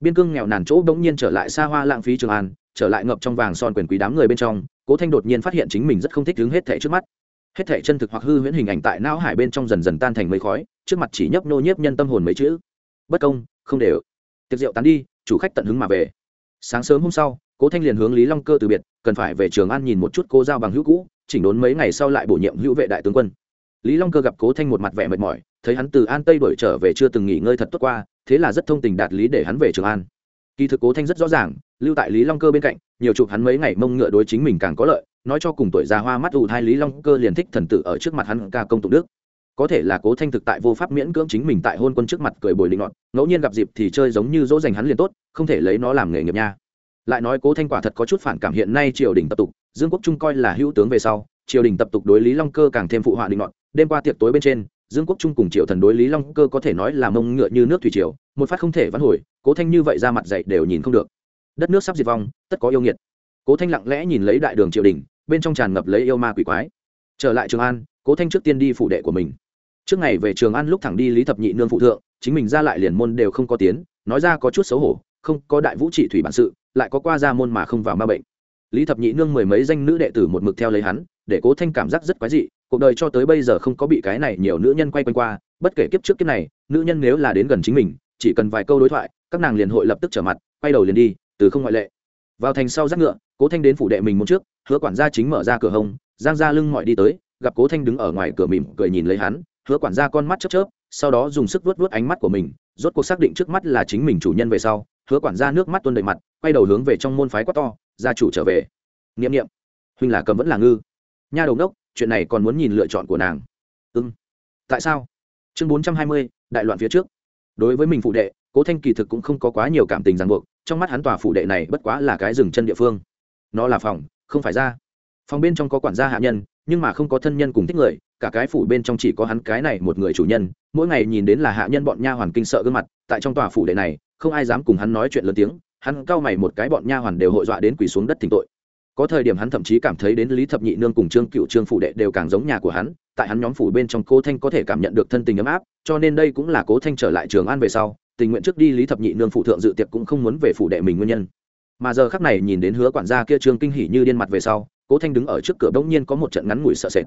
Biên cương nghèo nàn chỗ bỗng nhiên trở lại xa hoa lãng phí trường an, trở lại ngập trong vàng son quyền quý đám người bên trong, cố thanh đột nhiên phát hiện chính mình rất không thích đứng hết thể trước mắt. Hết thể chân thực hoặc hư huyễn hình ảnh tại não hải bên trong dần dần tan thành mây khói, trước mặt chỉ nhấp nô nhiếp nhân tâm hồn mấy chữ. Bất công, không đều. Tiệc rượu tán đi, chủ khách tận hứng mà về. Sáng sớm hôm sau, cố thanh liền hướng lý long cơ từ biệt, cần phải về trường an nhìn một chút cô giao bằng hữu cũ chỉnh đốn mấy ngày sau lại bổ nhiệm hữu vệ đại tướng quân. Lý long cơ gặp cố thanh một mặt vẻ mệt mỏi, thấy hắn từ an tây đổi trở về chưa từng nghỉ ngơi thật tốt qua, thế là rất thông tình đạt lý để hắn về trường an. Kỳ thực cố thanh rất rõ ràng, lưu tại lý long cơ bên cạnh, nhiều chụp hắn mấy ngày mông ngựa đối chính mình càng có lợi, nói cho cùng tuổi già hoa mắt ù thai lý long cơ liền thích thần tử ở trước mặt hắn ca công tụng đức. Có thể là cố thanh thực tại vô pháp miễn cưỡng chính mình tại hôn quân trước mặt cười bồi linh ngọn ngẫu nhiên gặp dịp thì chơi giống như dỗ dành hắn liền tốt, không thể lấy nó làm nghề nghiệp nha. Lại nói cố thanh quả thật có chút phản cảm hiện nay triều đình tập tục dương quốc trung coi là hữu tướng về sau, triều đình tập tục đối lý long cơ càng thêm phụ họa định ngọt đêm qua tiệc tối bên trên, dương quốc trung cùng triệu thần đối lý long cơ có thể nói là mông ngựa như nước thủy triều, một phát không thể vãn hồi, cố thanh như vậy ra mặt dậy đều nhìn không được. Đất nước sắp diệt vong, tất có yêu nghiệt. Cố thanh lặng lẽ nhìn lấy đại đường triều đình, bên trong tràn ngập lấy yêu ma quỷ quái. Trở lại trường an, cố thanh trước tiên đi phủ đệ của mình. Trước ngày về trường an lúc thẳng đi lý thập nhị nương phụ thượng, chính mình ra lại liền môn đều không có tiến, nói ra có chút xấu hổ, không có đại vũ trị thủy bản sự, lại có qua ra môn mà không vào ma bệnh lý thập nhị nương mười mấy danh nữ đệ tử một mực theo lấy hắn, để cố thanh cảm giác rất quái dị, cuộc đời cho tới bây giờ không có bị cái này nhiều nữ nhân quay quanh qua, bất kể kiếp trước kiếp này, nữ nhân nếu là đến gần chính mình, chỉ cần vài câu đối thoại, các nàng liền hội lập tức trở mặt, quay đầu liền đi, từ không ngoại lệ. Vào thành sau rác ngựa, cố thanh đến phủ đệ mình một trước, hứa quản gia chính mở ra cửa hông, giang ra lưng mọi đi tới, gặp cố thanh đứng ở ngoài cửa mỉm cười nhìn lấy hắn, hứa quản gia con mắt chớp chớp, sau đó dùng sức vuốt vuốt ánh mắt của mình, rốt cuộc xác định trước mắt là chính mình chủ nhân về sau, hứa quản gia nước mắt tuôn đầy mặt, quay đầu hướng về trong môn phái quát to gia chủ trở về. Nghiệm nghiệm huynh là cầm vẫn là ngư. Nha đầu đốc chuyện này còn muốn nhìn lựa chọn của nàng. Ư tại sao? Chương bốn trăm hai mươi, đại loạn phía trước. Đối với mình phụ đệ, cố thanh kỳ thực cũng không có quá nhiều cảm tình ràng buộc, trong mắt hắn tòa phụ đệ này bất quá là cái rừng chân địa phương. Nó là phòng, không phải ra. Phòng bên trong có quản gia hạ nhân, nhưng mà không có thân nhân cùng thích người, cả cái phủ bên trong chỉ có hắn cái này một người chủ nhân. Mỗi ngày nhìn đến là hạ nhân bọn nha hoàn kinh sợ gương mặt, tại trong tòa phủ đệ này, không ai dám cùng hắn nói chuyện lớn tiếng hắn cau mày một cái bọn nha hoàn đều hội dọa đến quỳ xuống đất thỉnh tội. Có thời điểm hắn thậm chí cảm thấy đến lý thập nhị nương cùng trương cựu trương phủ đệ đều càng giống nhà của hắn, tại hắn nhóm phủ bên trong cố thanh có thể cảm nhận được thân tình ấm áp, cho nên đây cũng là cố thanh trở lại trường an về sau, tình nguyện trước đi lý thập nhị nương phụ thượng dự tiệc cũng không muốn về phủ đệ mình nguyên nhân. Mà giờ khắc này nhìn đến hứa quản gia kia trương kinh hỉ như điên mặt về sau, cố thanh đứng ở trước cửa bỗng nhiên có một trận ngắn ngủi sợ sệt.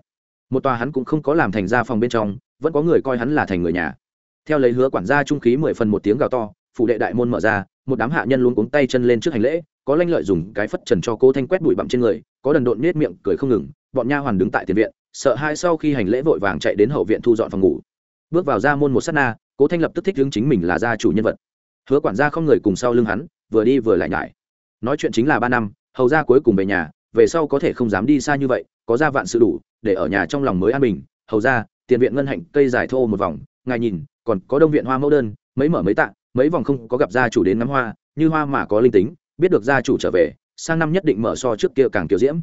Một tòa hắn cũng không có làm thành ra phòng bên trong, vẫn có người coi hắn là thành người nhà. Theo lấy hứa quản gia trung khí mười phần một tiếng gào to, phủ đệ đại môn mở ra một đám hạ nhân luôn cuống tay chân lên trước hành lễ, có lanh lợi dùng cái phất trần cho cố thanh quét bụi bặm trên người, có đần độn nết miệng cười không ngừng, bọn nha hoàn đứng tại tiền viện, sợ hai sau khi hành lễ vội vàng chạy đến hậu viện thu dọn phòng ngủ. Bước vào ra môn một s á t na, cố thanh lập tức thích hướng chính mình là gia chủ nhân vật. Hứa quản gia không người cùng sau lưng hắn, vừa đi vừa lại nhải. Nói chuyện chính là ba năm, hầu ra cuối cùng về nhà, về sau có thể không dám đi xa như vậy, có ra vạn sự đủ, để ở nhà trong lòng mới an bình. Hầu ra tiền viện ngân hạnh cây dài thô một vòng, ngài nhìn, còn có đông viện hoa mẫu đơn, mấy mở mấy tạ mấy vòng không có gặp gia chủ đến ngắm hoa, như hoa mà có linh tính, biết được gia chủ trở về, sang năm nhất định mở so trước kia càng kiểu diễm.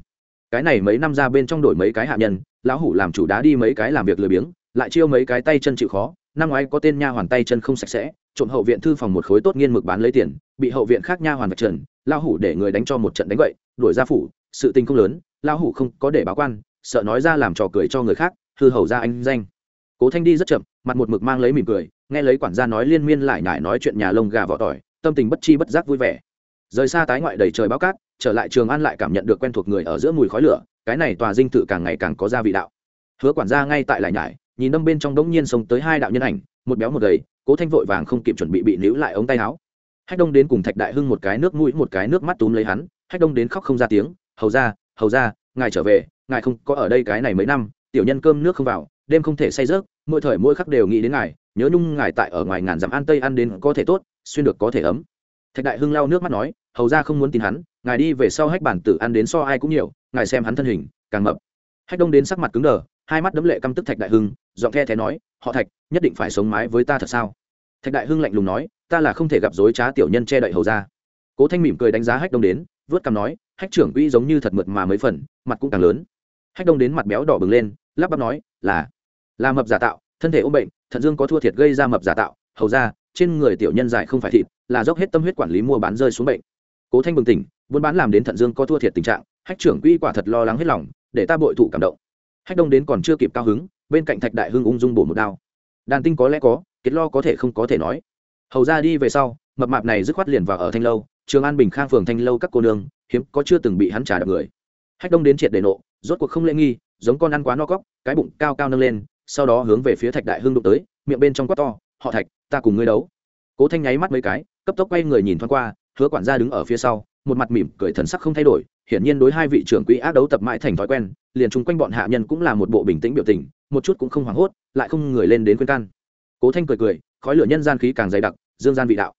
Cái này mấy năm ra bên trong đổi mấy cái hạ nhân, lão hủ làm chủ đá đi mấy cái làm việc lười biếng, lại chiêu mấy cái tay chân chịu khó, năm ngoái có tên nha hoàn tay chân không sạch sẽ, trộm hậu viện thư phòng một khối tốt nghiên mực bán lấy tiền, bị hậu viện khác nha hoàn vạch trần, lão hủ để người đánh cho một trận đánh vậy đuổi ra phủ, sự tình không lớn, lão hủ không có để báo quan, sợ nói ra làm trò cười cho người khác, hư hầu ra anh danh cố thanh đi rất chậm, mặt một mực mang lấy mỉm cười, nghe lấy quản gia nói liên miên lại nhải nói chuyện nhà lông gà vỏ tỏi, tâm tình bất chi bất giác vui vẻ. Rời xa tái ngoại đầy trời báo cát, trở lại trường an lại cảm nhận được quen thuộc người ở giữa mùi khói lửa, cái này tòa dinh thự càng ngày càng có gia vị đạo. Hứa quản gia ngay tại lại nhải, nhìn đâm bên trong đống nhiên sống tới hai đạo nhân ảnh, một béo một gầy, cố thanh vội vàng không kịp chuẩn bị bị níu lại ống tay áo. Hách đông đến cùng thạch đại hưng một cái nước mũi, một cái nước mắt túm lấy hắn, hách đông đến khóc không ra tiếng, hầu ra hầu ra ngài trở về, ngài không có ở đây cái này mấy năm, tiểu nhân cơm nước không vào đêm không thể say rớt mỗi thời mỗi khắc đều nghĩ đến ngài, nhớ nhung ngài tại ở ngoài ngàn dặm ăn tây ăn đến có thể tốt, xuyên được có thể ấm. Thạch đại hưng lau nước mắt nói, hầu ra không muốn tin hắn, ngài đi về sau hách bản tử ăn đến so ai cũng nhiều, ngài xem hắn thân hình, càng mập. Hách đông đến sắc mặt cứng đờ, hai mắt đấm lệ căm tức thạch đại hưng, giọng the thé nói, họ thạch, nhất định phải sống mái với ta thật sao? Thạch đại hưng lạnh lùng nói, ta là không thể gặp dối trá tiểu nhân che đậy hầu ra. Cố thanh mỉm cười đánh giá hách đông đến, vớt cằm nói, hách trưởng quỹ giống như thật mượt mà mấy phần, mặt cũng càng lớn. Hách đông đến mặt béo đỏ bừng lên, lắp bắp nói, là là mập giả tạo, thân thể ôm bệnh, thận dương có thua thiệt gây ra mập giả tạo, hầu ra, trên người tiểu nhân dài không phải thịt, là dốc hết tâm huyết quản lý mua bán rơi xuống bệnh. Cố thanh bừng tỉnh, buôn bán làm đến thận dương có thua thiệt tình trạng, hách trưởng quỹ quả thật lo lắng hết lòng, để ta bội thụ cảm động. Hách đông đến còn chưa kịp cao hứng, bên cạnh thạch đại hưng ung dung bổ một đao. Đàn tinh có lẽ có, kết lo có thể không có thể nói. Hầu ra đi về sau, mập mạp này dứt khoát liền vào ở thanh lâu, trường an bình khang phường thanh lâu các cô nương, hiếm có chưa từng bị hắn trả đập người. Hách đông đến triệt để nộ, rốt cuộc không lễ nghi, giống con ăn quá no cóc, cái bụng cao cao nâng lên sau đó hướng về phía thạch đại hưng đụng tới, miệng bên trong quát to, họ thạch, ta cùng ngươi đấu. Cố thanh nháy mắt mấy cái, cấp tốc quay người nhìn thoáng qua, hứa quản gia đứng ở phía sau, một mặt mỉm cười thần sắc không thay đổi, hiển nhiên đối hai vị trưởng quỹ ác đấu tập mãi thành thói quen, liền chung quanh bọn hạ nhân cũng là một bộ bình tĩnh biểu tình, một chút cũng không hoảng hốt, lại không người lên đến khuyên can. Cố thanh cười cười, khói lửa nhân gian khí càng dày đặc, dương gian vị đạo.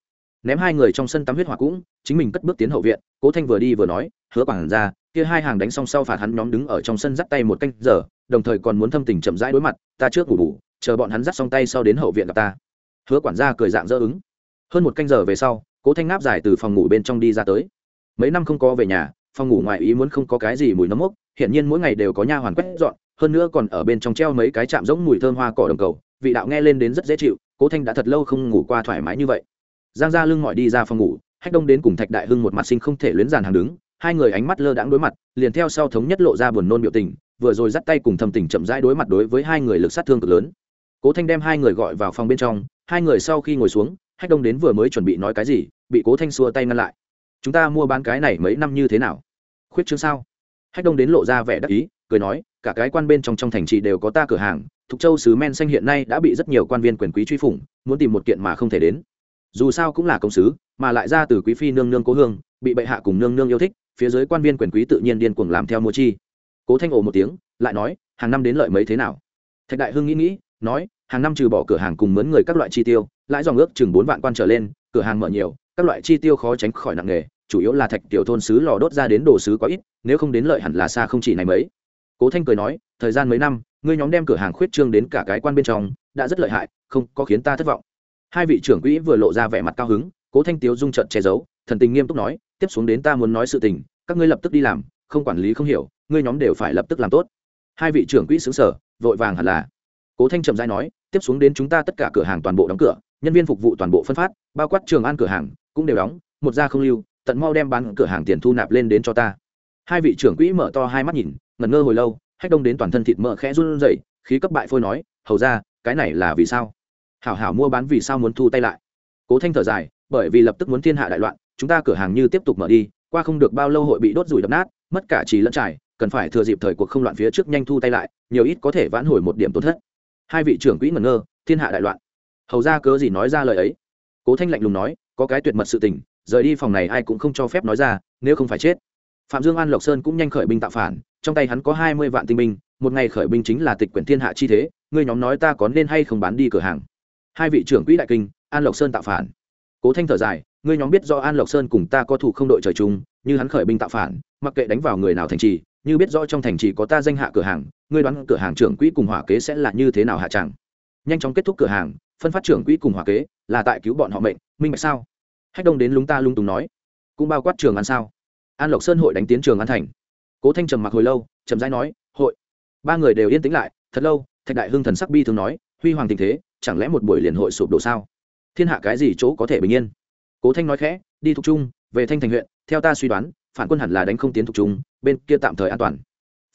Ném hai người trong sân tắm huyết hỏa cũng, chính mình cất bước tiến hậu viện, cố thanh vừa đi vừa nói, hứa quản ra kia hai hàng đánh xong sau phạt hắn nhóm đứng ở trong sân dắt tay một canh giờ, đồng thời còn muốn thâm tình chậm rãi đối mặt, ta trước ngủ bủ chờ bọn hắn dắt xong tay sau đến hậu viện gặp ta. Hứa quản gia cười dạng dỡ ứng. Hơn một canh giờ về sau, cố thanh ngáp dài từ phòng ngủ bên trong đi ra tới. Mấy năm không có về nhà, phòng ngủ ngoài ý muốn không có cái gì mùi nấm mốc hiện nhiên mỗi ngày đều có nha hoàn quét dọn, hơn nữa còn ở bên trong treo mấy cái chạm giống mùi thơm hoa cỏ đồng cầu, vị đạo nghe lên đến rất dễ chịu, cố thanh đã thật lâu không ngủ qua thoải mái như vậy. Giang ra lưng mọi đi ra phòng ngủ, hách đông đến cùng thạch đại hưng một mặt sinh không thể luyến giàn hàng đứng hai người ánh mắt lơ đãng đối mặt, liền theo sau thống nhất lộ ra buồn nôn biểu tình, vừa rồi dắt tay cùng thầm tình chậm rãi đối mặt đối với hai người lực sát thương cực lớn. Cố thanh đem hai người gọi vào phòng bên trong, hai người sau khi ngồi xuống, hách đông đến vừa mới chuẩn bị nói cái gì, bị cố thanh xua tay ngăn lại. Chúng ta mua bán cái này mấy năm như thế nào? Khuyết chương sao? Hách đông đến lộ ra vẻ đắc ý, cười nói, cả cái quan bên trong trong thành trì đều có ta cửa hàng, thục châu sứ men xanh hiện nay đã bị rất nhiều quan viên quyền quý truy phủng, muốn tìm một kiện mà không thể đến. Dù sao cũng là công sứ mà lại ra từ quý phi nương nương cố hương, bị bệ hạ cùng nương nương yêu thích phía dưới quan viên quyền quý tự nhiên điên cuồng làm theo mua chi. Cố thanh ồ một tiếng, lại nói, hàng năm đến lợi mấy thế nào? Thạch đại hưng nghĩ nghĩ, nói, hàng năm trừ bỏ cửa hàng cùng mướn người các loại chi tiêu, lãi dòng ước chừng bốn vạn quan trở lên, cửa hàng mở nhiều, các loại chi tiêu khó tránh khỏi nặng nghề chủ yếu là thạch tiểu thôn sứ lò đốt ra đến đồ sứ quá ít, nếu không đến lợi hẳn là xa không chỉ này mấy. Cố thanh cười nói, thời gian mấy năm, ngươi nhóm đem cửa hàng khuyết trương đến cả cái quan bên trong, đã rất lợi hại, không có khiến ta thất vọng. Hai vị trưởng quỹ vừa lộ ra vẻ mặt cao hứng, cố thanh tiếu dung trận che giấu, thần tình nghiêm túc nói tiếp xuống đến ta muốn nói sự tình, các ngươi lập tức đi làm, không quản lý không hiểu, ngươi nhóm đều phải lập tức làm tốt. Hai vị trưởng quỹ xứng sở vội vàng hẳn là. Cố thanh trầm dai nói, tiếp xuống đến chúng ta tất cả cửa hàng toàn bộ đóng cửa, nhân viên phục vụ toàn bộ phân phát, bao quát trường ăn cửa hàng, cũng đều đóng, một gia không lưu, tận mau đem bán cửa hàng tiền thu nạp lên đến cho ta. Hai vị trưởng quỹ mở to hai mắt nhìn, ngẩn ngơ hồi lâu, hách đông đến toàn thân thịt mỡ khẽ run rẩy, khí cấp bại phôi nói, hầu ra, cái này là vì sao? Hảo hảo mua bán vì sao muốn thu tay lại? Cố thanh thở dài, bởi vì lập tức muốn thiên hạ đại loạn chúng ta cửa hàng như tiếp tục mở đi, qua không được bao lâu hội bị đốt rủi đập nát, mất cả trì lẫn trải, cần phải thừa dịp thời cuộc không loạn phía trước nhanh thu tay lại, nhiều ít có thể vãn hồi một điểm tổn thất. Hai vị trưởng quỹ ngẩn ngơ, thiên hạ đại loạn. Hầu ra cớ gì nói ra lời ấy? Cố thanh lạnh lùng nói, có cái tuyệt mật sự tình, rời đi phòng này ai cũng không cho phép nói ra, nếu không phải chết. Phạm dương an lộc sơn cũng nhanh khởi binh tạo phản, trong tay hắn có hai mươi vạn tinh binh, một ngày khởi binh chính là tịch quyển thiên hạ chi thế, ngươi nhóm nói ta có nên hay không bán đi cửa hàng? Hai vị trưởng quỹ đại kinh, an lộc sơn tạo phản. Cố thanh thở dài ngươi nhóm biết do an lộc sơn cùng ta có thủ không đội trời chung, như hắn khởi binh tạo phản, mặc kệ đánh vào người nào thành trì, như biết rõ trong thành trì có ta danh hạ cửa hàng, ngươi đoán cửa hàng trưởng quỹ cùng hỏa kế sẽ là như thế nào hạ chẳng? Nhanh chóng kết thúc cửa hàng, phân phát trưởng quỹ cùng hỏa kế, là tại cứu bọn họ mệnh, minh bạch sao? Hách đông đến lúng ta lung túng nói. Cũng bao quát trường ăn sao? An lộc sơn hội đánh tiến trường an thành. Cố thanh trầm mặc hồi lâu trầm rãi nói, hội. Ba người đều yên tĩnh lại, thật lâu, thạch đại hưng thần sắc bi thường nói, huy hoàng tình thế, chẳng lẽ một buổi liền hội sụp đổ sao? Thiên hạ cái gì chỗ có thể bình yên? Cố thanh nói khẽ, đi thuộc trung, về thanh thành huyện, theo ta suy đoán, phản quân hẳn là đánh không tiến thuộc trung, bên kia tạm thời an toàn.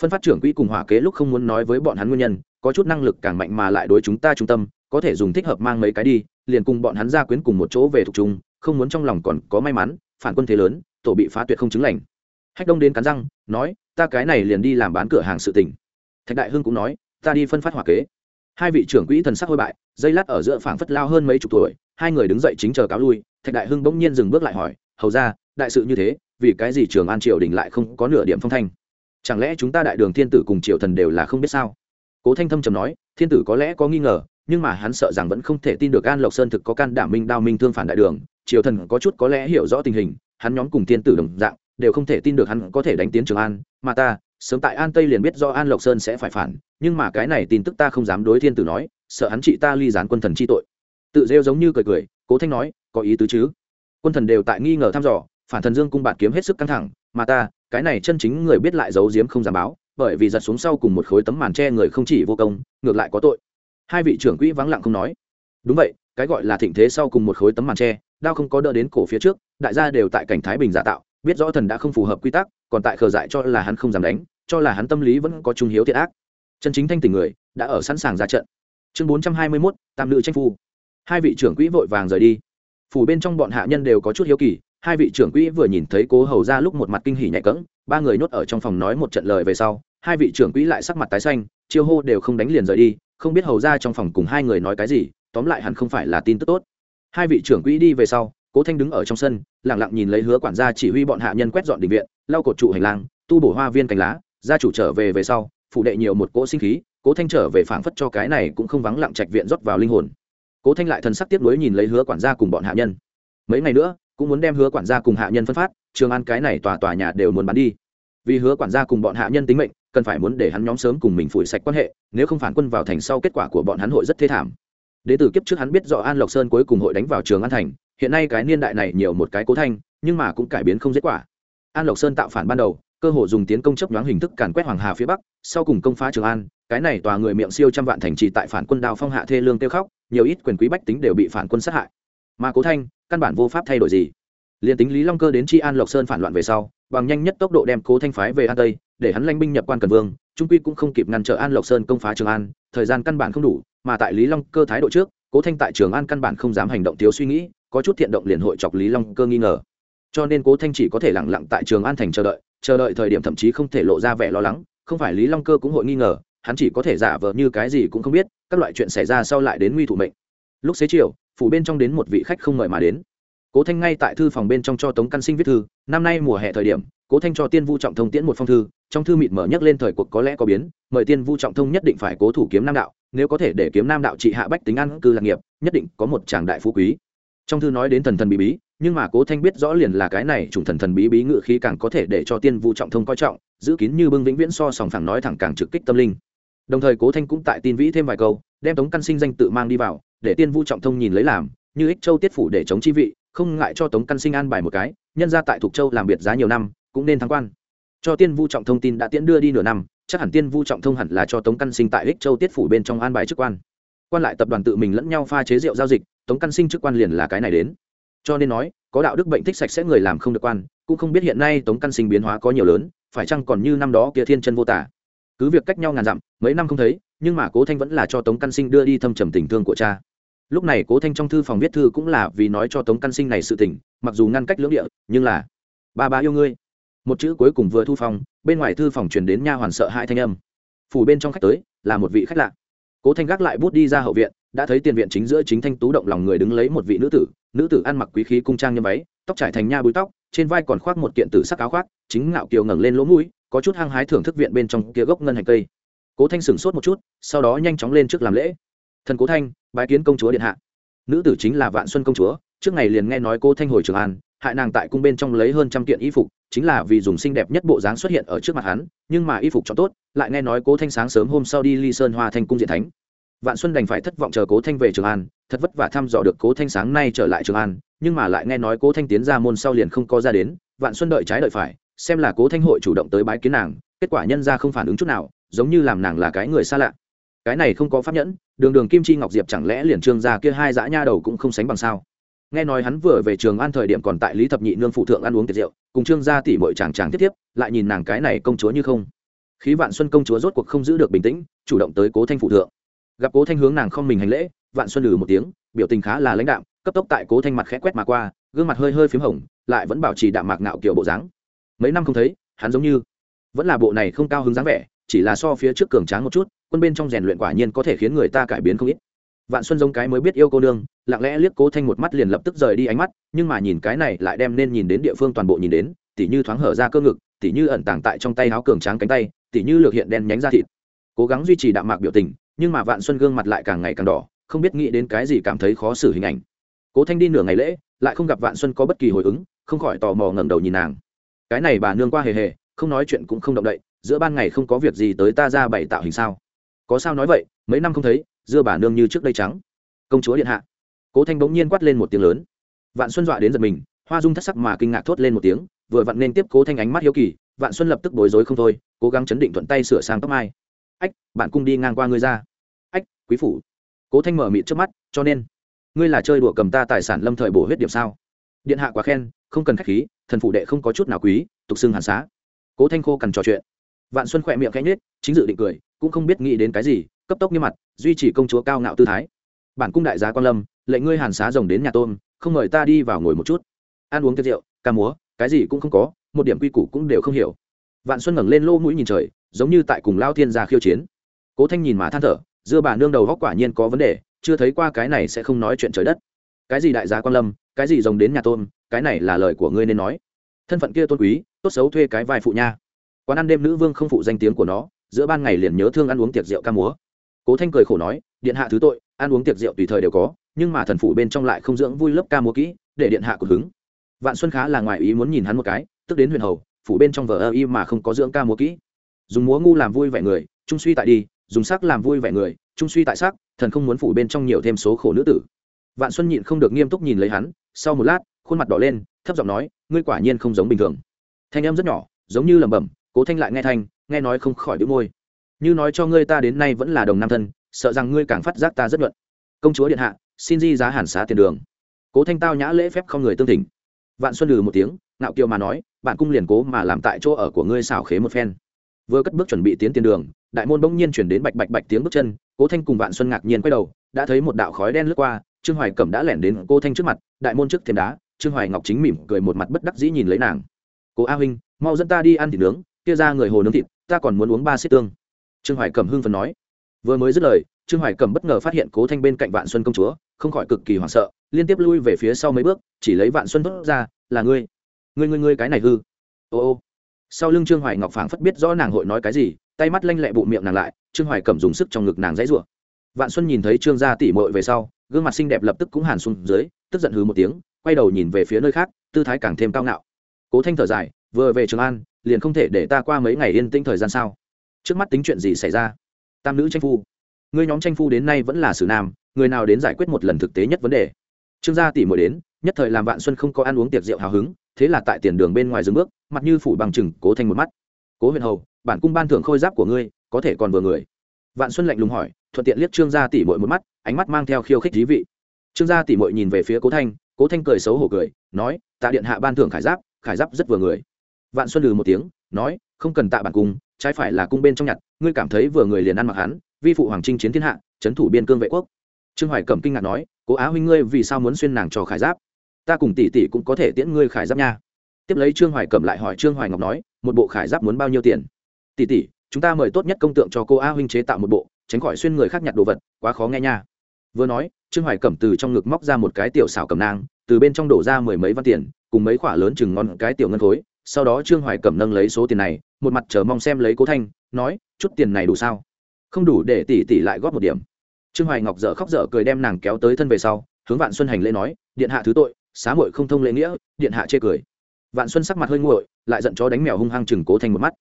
Phân phát trưởng quỹ cùng hỏa kế lúc không muốn nói với bọn hắn nguyên nhân, có chút năng lực càng mạnh mà lại đối chúng ta trung tâm, có thể dùng thích hợp mang mấy cái đi, liền cùng bọn hắn ra quyến cùng một chỗ về thuộc trung, không muốn trong lòng còn có may mắn, phản quân thế lớn, tổ bị phá tuyệt không chứng lành. Hách đông đến cắn răng, nói, ta cái này liền đi làm bán cửa hàng sự tình. Thạch đại hưng cũng nói, ta đi phân phát hỏa kế hai vị trưởng quỹ thần sắc hôi bại, dây lát ở giữa phảng phất lao hơn mấy chục tuổi, hai người đứng dậy chính chờ cáo lui, thạch đại hưng bỗng nhiên dừng bước lại hỏi, hầu ra đại sự như thế, vì cái gì trường an triều đình lại không có nửa điểm phong thanh? Chẳng lẽ chúng ta đại đường thiên tử cùng triều thần đều là không biết sao? Cố thanh thâm trầm nói, thiên tử có lẽ có nghi ngờ, nhưng mà hắn sợ rằng vẫn không thể tin được an lộc sơn thực có can đảm minh đao minh thương phản đại đường, triều thần có chút có lẽ hiểu rõ tình hình, hắn nhóm cùng thiên tử đồng dạng, đều không thể tin được hắn có thể đánh tiến trường an, mà ta sớm tại an tây liền biết do an lộc sơn sẽ phải phản, nhưng mà cái này tin tức ta không dám đối thiên tử nói, sợ hắn trị ta ly gián quân thần chi tội. Tự rêu giống như cười cười, cố thanh nói, có ý tứ chứ? Quân thần đều tại nghi ngờ thăm dò, phản thần dương cung bạn kiếm hết sức căng thẳng, mà ta, cái này chân chính người biết lại giấu giếm không dám báo, bởi vì giật xuống sau cùng một khối tấm màn tre người không chỉ vô công, ngược lại có tội. Hai vị trưởng quỹ vắng lặng không nói. Đúng vậy, cái gọi là thịnh thế sau cùng một khối tấm màn tre đao không có đỡ đến cổ phía trước, đại gia đều tại cảnh thái bình giả tạo, biết rõ thần đã không phù hợp quy tắc, còn tại khờ dại cho là hắn không dám đánh cho là hắn tâm lý vẫn có trung hiếu thiệt ác. Chân chính thanh tình người đã ở sẵn sàng ra trận. Chương bốn trăm hai mươi mốt tam nữ tranh phu. Hai vị trưởng quỹ vội vàng rời đi. Phủ bên trong bọn hạ nhân đều có chút hiếu kỳ, hai vị trưởng quỹ vừa nhìn thấy cố hầu ra lúc một mặt kinh hỉ nhạy cẫng, ba người nhốt ở trong phòng nói một trận lời về sau, hai vị trưởng quỹ lại sắc mặt tái xanh, chiêu hô đều không đánh liền rời đi, không biết hầu ra trong phòng cùng hai người nói cái gì, tóm lại hẳn không phải là tin tức tốt. Hai vị trưởng quỹ đi về sau, cố thanh đứng ở trong sân lẳng lặng nhìn lấy hứa quản gia chỉ huy bọn hạ nhân quét dọn định viện, lau cột trụ hành lang, tu bổ hoa viên cành lá gia chủ trở về về sau, phụ đệ nhiều một cỗ sinh khí, cố thanh trở về phảng phất cho cái này cũng không vắng lặng trạch viện rót vào linh hồn. Cố thanh lại thần sắc tiếp nối nhìn lấy hứa quản gia cùng bọn hạ nhân. Mấy ngày nữa, cũng muốn đem hứa quản gia cùng hạ nhân phân phát, trường an cái này tòa tòa nhà đều muốn bán đi. Vì hứa quản gia cùng bọn hạ nhân tính mệnh, cần phải muốn để hắn nhóm sớm cùng mình phủi sạch quan hệ, nếu không phản quân vào thành sau kết quả của bọn hắn hội rất thê thảm. Đế tử kiếp trước hắn biết rõ an lộc sơn cuối cùng hội đánh vào trường an thành, hiện nay cái niên đại này nhiều một cái cố thanh, nhưng mà cũng cải biến không dễ quả. An lộc sơn tạo phản ban đầu cơ hội dùng tiến công chấp nhoáng hình thức càn quét hoàng hà phía bắc, sau cùng công phá trường an, cái này tòa người miệng siêu trăm vạn thành trì tại phản quân đào phong hạ thê lương tiêu khóc, nhiều ít quyền quý bách tính đều bị phản quân sát hại. Mà cố thanh, căn bản vô pháp thay đổi gì. Liền tính lý long cơ đến tri an lộc sơn phản loạn về sau, bằng nhanh nhất tốc độ đem cố thanh phái về an tây, để hắn lanh binh nhập quan cần vương, trung quy cũng không kịp ngăn trở an lộc sơn công phá trường an, thời gian căn bản không đủ, mà tại lý long cơ thái độ trước, cố thanh tại trường an căn bản không dám hành động thiếu suy nghĩ, có chút thiện động liền hội chọc lý long cơ nghi ngờ. Cho nên cố thanh chỉ có thể lẳng lặng tại trường an thành chờ đợi chờ đợi thời điểm thậm chí không thể lộ ra vẻ lo lắng, không phải lý long cơ cũng hội nghi ngờ, hắn chỉ có thể giả vờ như cái gì cũng không biết, các loại chuyện xảy ra sau lại đến nguy thủ mệnh. Lúc xế chiều, phủ bên trong đến một vị khách không mời mà đến. Cố thanh ngay tại thư phòng bên trong cho tống căn sinh viết thư, năm nay mùa hè thời điểm, cố thanh cho tiên vu trọng thông tiễn một phong thư, trong thư mịt mở nhắc lên thời cuộc có lẽ có biến, mời tiên vu trọng thông nhất định phải cố thủ kiếm nam đạo, nếu có thể để kiếm nam đạo trị hạ bách tính ăn cư lạc nghiệp, nhất định có một tràng đại phú quý. Trong thư nói đến thần thần bí bí nhưng mà cố thanh biết rõ liền là cái này chủng thần thần bí bí ngự khí càng có thể để cho tiên vu trọng thông coi trọng, giữ kín như bưng vĩnh viễn so sòng phẳng nói thẳng càng trực kích tâm linh. Đồng thời cố thanh cũng tại tin vĩ thêm vài câu, đem tống căn sinh danh tự mang đi vào, để tiên vu trọng thông nhìn lấy làm, như ích châu tiết phủ để chống chi vị, không ngại cho tống căn sinh an bài một cái, nhân ra tại thục châu làm biệt giá nhiều năm, cũng nên thắng quan. Cho tiên vu trọng thông tin đã tiễn đưa đi nửa năm, chắc hẳn tiên vu trọng thông hẳn là cho tống căn sinh tại ích châu tiết phủ bên trong an bài chức quan. Quan lại tập đoàn tự mình lẫn nhau pha chế rượu giao dịch, tống căn sinh chức quan liền là cái này đến cho nên nói, có đạo đức bệnh thích sạch sẽ người làm không được quan, cũng không biết hiện nay tống căn sinh biến hóa có nhiều lớn, phải chăng còn như năm đó kia thiên chân vô tả. Cứ việc cách nhau ngàn dặm, mấy năm không thấy, nhưng mà cố thanh vẫn là cho tống căn sinh đưa đi thâm trầm tình thương của cha. Lúc này cố thanh trong thư phòng viết thư cũng là vì nói cho tống căn sinh này sự tình, mặc dù ngăn cách lưỡng địa, nhưng là, ba ba yêu ngươi. Một chữ cuối cùng vừa thu phòng, bên ngoài thư phòng truyền đến nha hoàn sợ hai thanh âm. Phủ bên trong khách tới, là một vị khách lạ cố thanh gác lại bút đi ra hậu viện, đã thấy tiền viện chính giữa chính thanh tú động lòng người đứng lấy một vị nữ tử. Nữ tử ăn mặc quý khí cung trang như váy, tóc trải thành nha búi tóc, trên vai còn khoác một kiện tử sắc áo khoác, chính ngạo kiều ngẩng lên lỗ mũi, có chút hăng hái thưởng thức viện bên trong kia gốc ngân hành cây. Cố thanh sửng sốt một chút, sau đó nhanh chóng lên trước làm lễ. Thần cố thanh, bái kiến công chúa điện hạ. Nữ tử chính là vạn xuân công chúa, trước ngày liền nghe nói cô thanh hồi trường an hại nàng tại cung bên trong lấy hơn trăm kiện y phục, chính là vì dùng xinh đẹp nhất bộ dáng xuất hiện ở trước mặt hắn, nhưng mà y phục cho tốt, lại nghe nói cố thanh sáng sớm hôm sau đi ly sơn hoa thanh cung diện thánh. Vạn xuân đành phải thất vọng chờ cố thanh về trường an, thật vất vả thăm dò được cố thanh sáng nay trở lại trường an, nhưng mà lại nghe nói cố thanh tiến ra môn sau liền không có ra đến, vạn xuân đợi trái đợi phải, xem là cố thanh hội chủ động tới bái kiến nàng, kết quả nhân ra không phản ứng chút nào, giống như làm nàng là cái người xa lạ. Cái này không có pháp nhẫn, đường đường kim chi ngọc diệp chẳng lẽ liền trương gia kia hai dã nha đầu cũng không sánh bằng sao? Nghe nói hắn vừa về trường an thời điểm còn tại lý thập nhị nương phụ thượng ăn uống tiệc rượu, cùng trương gia tỷ bội chàng chàng tiếp tiếp, lại nhìn nàng cái này công chúa như không. Khí vạn xuân công chúa rốt cuộc không giữ được bình tĩnh, chủ động tới cố thanh phụ thượng. Gặp cố thanh hướng nàng không mình hành lễ, vạn xuân lừ một tiếng, biểu tình khá là lãnh đạm, cấp tốc tại cố thanh mặt khẽ quét mà qua, gương mặt hơi hơi p h í m hồng, lại vẫn bảo trì đạm mạc nạo kiểu bộ dáng. Mấy năm không thấy, hắn giống như vẫn là bộ này không cao hứng dáng vẻ, chỉ là so phía trước cường tráng một chút, quân bên trong rèn luyện quả nhiên có thể khiến người ta cải biến không ít vạn xuân giống cái mới biết yêu cô nương, lặng lẽ liếc cố thanh một mắt liền lập tức rời đi ánh mắt, nhưng mà nhìn cái này lại đem nên nhìn đến địa phương toàn bộ nhìn đến, tỉ như thoáng hở ra cơ ngực, tỉ như ẩn tàng tại trong tay áo cường tráng cánh tay, tỉ như lược hiện đen nhánh ra thịt. Cố gắng duy trì đạm mạc biểu tình, nhưng mà vạn xuân gương mặt lại càng ngày càng đỏ, không biết nghĩ đến cái gì cảm thấy khó xử hình ảnh. Cố thanh đi nửa ngày lễ, lại không gặp vạn xuân có bất kỳ hồi ứng, không khỏi tò mò ngẩng đầu nhìn nàng. Cái này bà nương qua hề hề, không nói chuyện cũng không động đậy, giữa ban ngày không có việc gì tới ta ra bày tạo hình sao? Có sao nói vậy, mấy năm không thấy dưa bà nương như trước đây trắng. Công chúa điện hạ. Cố thanh bỗng nhiên quát lên một tiếng lớn. Vạn xuân dọa đến giật mình, hoa dung thất sắc mà kinh ngạc thốt lên một tiếng, vừa vặn nên tiếp cố thanh ánh mắt hiếu kỳ, vạn xuân lập tức bối rối không thôi, cố gắng chấn định thuận tay sửa sang tóc mai. Ách, bạn cung đi ngang qua ngươi ra. Ách, quý phủ. Cố thanh mở mịt trước mắt, cho nên, ngươi là chơi đùa cầm ta tài sản lâm thời bổ huyết điểm sao? Điện hạ quá khen, không cần khách khí, thần phụ đệ không có chút nào quý, tục xưng hàn xá. Cố thanh khô cần trò chuyện. Vạn xuân khỏe miệng khẽ nhếch, chính dự định cười, cũng không biết nghĩ đến cái gì cấp tốc như mặt, duy trì công chúa cao ngạo tư thái. Bản cung đại giá quan lâm, lệnh ngươi hàn xá rồng đến nhà tôm, không mời ta đi vào ngồi một chút. Ăn uống tiệc rượu, ca múa, cái gì cũng không có, một điểm quy củ cũng đều không hiểu. Vạn xuân ngẩng lên lô mũi nhìn trời, giống như tại cùng lao thiên gia khiêu chiến. Cố thanh nhìn mà than thở, dưa bà nương đầu góc quả nhiên có vấn đề, chưa thấy qua cái này sẽ không nói chuyện trời đất. Cái gì đại gia quan lâm, cái gì rồng đến nhà tôm, cái này là lời của ngươi nên nói. Thân phận kia tôn quý, tốt xấu thuê cái vai phụ nha. Quán ăn đêm nữ vương không phụ danh tiếng của nó, giữa ban ngày liền nhớ thương ăn uống tiệc rượu ca múa cố thanh cười khổ nói, điện hạ thứ tội, ăn uống tiệc rượu tùy thời đều có, nhưng mà thần phụ bên trong lại không dưỡng vui lớp ca múa kỹ, để điện hạ cực hứng. Vạn xuân khá là ngoài ý muốn nhìn hắn một cái, tức đến huyền hầu, phủ bên trong vở ơ y mà không có dưỡng ca múa kỹ. Dùng múa ngu làm vui vẻ người trung suy tại đi, dùng sắc làm vui vẻ người trung suy tại sắc, thần không muốn phủ bên trong nhiều thêm số khổ nữ tử. Vạn xuân nhịn không được nghiêm túc nhìn lấy hắn, sau một lát, khuôn mặt đỏ lên, thấp giọng nói, ngươi quả nhiên không giống bình thường. Thanh em rất nhỏ, giống như lẩm bẩm, cố thanh lại nghe thanh, nghe nói không khỏi đĩu môi như nói cho ngươi ta đến nay vẫn là đồng nam thân, sợ rằng ngươi càng phát giác ta rất luận công chúa điện hạ, xin di giá hàn xá tiền đường. Cố thanh tao nhã lễ phép không người tương thỉnh. Vạn xuân lừ một tiếng, ngạo kiều mà nói, bạn cung liền cố mà làm tại chỗ ở của ngươi xảo khế một phen. Vừa cất bước chuẩn bị tiến tiền đường, đại môn bỗng nhiên chuyển đến bạch bạch bạch tiếng bước chân, cố thanh cùng vạn xuân ngạc nhiên quay đầu, đã thấy một đạo khói đen lướt qua, trương hoài cẩm đã lẻn đến cô thanh trước mặt, đại môn trước thềm đá, trương hoài ngọc chính mỉm cười một mặt bất đắc dĩ nhìn lấy nàng. Cố a huynh, mau dẫn ta đi ăn thịt nướng, kia ra người hồ nướng thịt, ta còn muốn uống ba xích tương trương hoài cẩm hưng phần nói. Vừa mới dứt lời, trương hoài cẩm bất ngờ phát hiện cố thanh bên cạnh vạn xuân công chúa, không khỏi cực kỳ hoảng sợ, liên tiếp lui về phía sau mấy bước, chỉ lấy vạn xuân thốt ra, là ngươi ngươi ngươi ngươi cái này hư. Ô ô. Sau lưng trương hoài ngọc phảng phất biết rõ nàng hội nói cái gì, tay mắt lanh lẹ bụ miệng nàng lại, trương hoài cẩm dùng sức trong ngực nàng dãy rủa. Vạn xuân nhìn thấy trương gia tỉ mội về sau, gương mặt xinh đẹp lập tức cũng hàn xuống dưới, tức giận hừ một tiếng, quay đầu nhìn về phía nơi khác, tư thái càng thêm cao ngạo. Cố thanh thở dài, vừa về trường an, liền không thể để ta qua mấy ngày yên tĩnh thời gian sao? Trước mắt tính chuyện gì xảy ra? Tam nữ tranh phu. Ngươi nhóm tranh phu đến nay vẫn là sử nam, người nào đến giải quyết một lần thực tế nhất vấn đề? Trương gia tỷ mội đến, nhất thời làm vạn xuân không có ăn uống tiệc rượu hào hứng, thế là tại tiền đường bên ngoài dừng bước, mặt như phủ bằng chừng, cố thanh một mắt. Cố huyền hầu, bản cung ban thưởng khôi giáp của ngươi, có thể còn vừa người. Vạn xuân lạnh lùng hỏi, thuận tiện liếc trương gia tỷ mội một mắt, ánh mắt mang theo khiêu khích dí vị. Trương gia tỷ mội nhìn về phía cố thanh cố thanh cười xấu hổ cười, nói, tạ điện hạ ban thưởng khải giáp khải giáp rất vừa người. Vạn xuân lừ một tiếng, nói, không cần tạ bản cung trái phải là cung bên trong nhặt, ngươi cảm thấy vừa người liền ăn mặc hắn, vi phụ hoàng trinh chiến thiên hạ, trấn thủ biên cương vệ quốc. Trương hoài cẩm kinh ngạc nói, cố á huynh ngươi vì sao muốn xuyên nàng cho khải giáp? Ta cùng tỷ tỷ cũng có thể tiễn ngươi khải giáp nha. Tiếp lấy trương hoài cẩm lại hỏi trương hoài ngọc nói, một bộ khải giáp muốn bao nhiêu tiền? Tỷ tỷ, chúng ta mời tốt nhất công tượng cho cô a huynh chế tạo một bộ, tránh khỏi xuyên người khác nhặt đồ vật, quá khó nghe nha. Vừa nói, trương hoài cẩm từ trong ngực móc ra một cái tiểu xảo cầm nang, từ bên trong đổ ra mười mấy văn tiền, cùng mấy khoả lớn chừng ngon cái tiểu ngân khối sau đó trương hoài cẩm nâng lấy số tiền này, một mặt chờ mong xem lấy cố thanh, nói, chút tiền này đủ sao? Không đủ để tỷ tỷ lại góp một điểm. Trương hoài ngọc dở khóc dở cười đem nàng kéo tới thân về sau, hướng vạn xuân hành lễ nói, điện hạ thứ tội, xá muội không thông lễ nghĩa, điện hạ chê cười. Vạn xuân sắc mặt hơi nguội, lại giận chó đánh mèo hung hăng chừng cố thanh một mắt.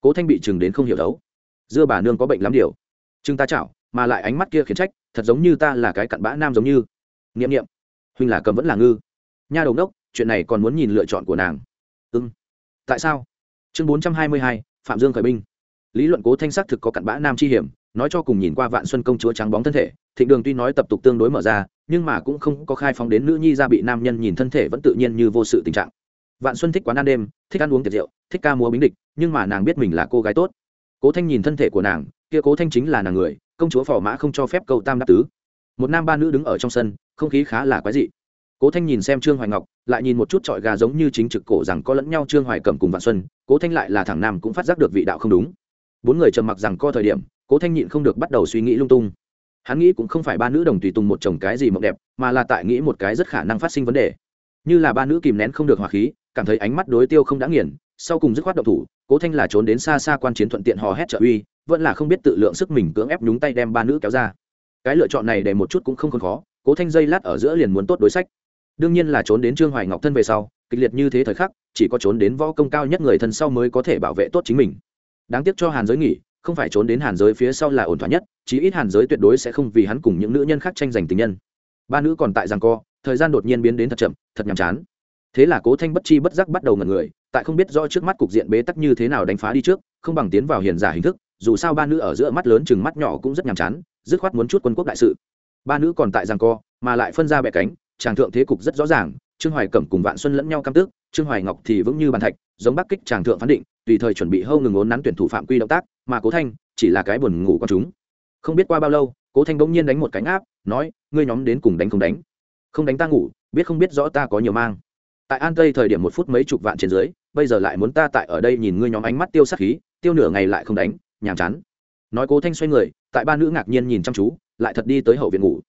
Cố thanh bị chừng đến không hiểu đấu. Dưa bà nương có bệnh lắm điều. Chừng ta chảo, mà lại ánh mắt kia khiến trách, thật giống như ta là cái cặn bã nam giống như. Nghiệm nghiệm huynh là cầm vẫn là ngư. Nha đầu đốc chuyện này còn muốn nhìn lựa chọn của nàng. Ưng tại sao? Chương bốn trăm hai mươi hai, phạm dương khởi binh. Lý luận cố thanh sắc thực có cặn bã nam chi hiểm, nói cho cùng nhìn qua vạn xuân công chúa trắng bóng thân thể, thịnh đường tuy nói tập tục tương đối mở ra, nhưng mà cũng không có khai phóng đến nữ nhi ra bị nam nhân nhìn thân thể vẫn tự nhiên như vô sự tình trạng. Vạn xuân thích quán ăn đêm, thích ăn uống tiệc rượu, thích ca múa bính địch, nhưng mà nàng biết mình là cô gái tốt. Cố thanh nhìn thân thể của nàng, kia cố thanh chính là nàng người, công chúa phò mã không cho phép câu tam đáp tứ. Một nam ba nữ đứng ở trong sân, không khí khá là quái dị cố thanh nhìn xem trương hoài ngọc, lại nhìn một chút trọi gà giống như chính trực cổ rằng có lẫn nhau trương hoài cẩm cùng vạn xuân, cố thanh lại là thằng nam cũng phát giác được vị đạo không đúng. Bốn người trầm mặc rằng co thời điểm, cố thanh nhịn không được bắt đầu suy nghĩ lung tung. Hắn nghĩ cũng không phải ba nữ đồng tùy tùng một chồng cái gì mộng đẹp, mà là tại nghĩ một cái rất khả năng phát sinh vấn đề. Như là ba nữ kìm nén không được hỏa khí, cảm thấy ánh mắt đối tiêu không đã nghiền, sau cùng dứt khoát động thủ, cố thanh là trốn đến xa xa quan chiến thuận tiện hò hét trợ uy, vẫn là không biết tự lượng sức mình cưỡng ép nhúng tay đem ba nữ kéo ra. Cái lựa chọn này để một chút cũng không còn khó, cố thanh dây lát ở giữa liền muốn tốt đối sách đương nhiên là trốn đến trương hoài ngọc thân về sau, kịch liệt như thế thời khắc, chỉ có trốn đến võ công cao nhất người thân sau mới có thể bảo vệ tốt chính mình. Đáng tiếc cho hàn giới nghỉ, không phải trốn đến hàn giới phía sau là ổn thỏa nhất, chí ít hàn giới tuyệt đối sẽ không vì hắn cùng những nữ nhân khác tranh giành tình nhân. Ba nữ còn tại rằng co, thời gian đột nhiên biến đến thật chậm, thật nhàm chán. Thế là cố thanh bất chi bất giác bắt đầu ngần người, tại không biết rõ trước mắt cục diện bế tắc như thế nào đánh phá đi trước, không bằng tiến vào hiền giả hình thức, dù sao ba nữ ở giữa mắt lớn chừng mắt nhỏ cũng rất nhàm chán, dứt khoát muốn chút quân quốc đại sự. Ba nữ còn tại rằng co, mà lại phân ra bẹ cánh tràng thượng thế cục rất rõ ràng, trương hoài cẩm cùng vạn xuân lẫn nhau căm tức trương hoài ngọc thì vững như bàn thạch, giống bắc kích tràng thượng phán định, tùy thời chuẩn bị hâu ngừng ốn nắn tuyển thủ phạm quy động tác, mà cố thanh chỉ là cái buồn ngủ con chúng. Không biết qua bao lâu, cố thanh bỗng nhiên đánh một cánh áp nói, ngươi nhóm đến cùng đánh không đánh? Không đánh ta ngủ, biết không biết rõ ta có nhiều mang. Tại an tây thời điểm một phút mấy chục vạn trên dưới, bây giờ lại muốn ta tại ở đây nhìn ngươi nhóm ánh mắt tiêu sắc khí, tiêu nửa ngày lại không đánh, nhàm chán. Nói cố thanh xoay người, tại ba nữ ngạc nhiên nhìn chăm chú, lại thật đi tới hậu viện ngủ.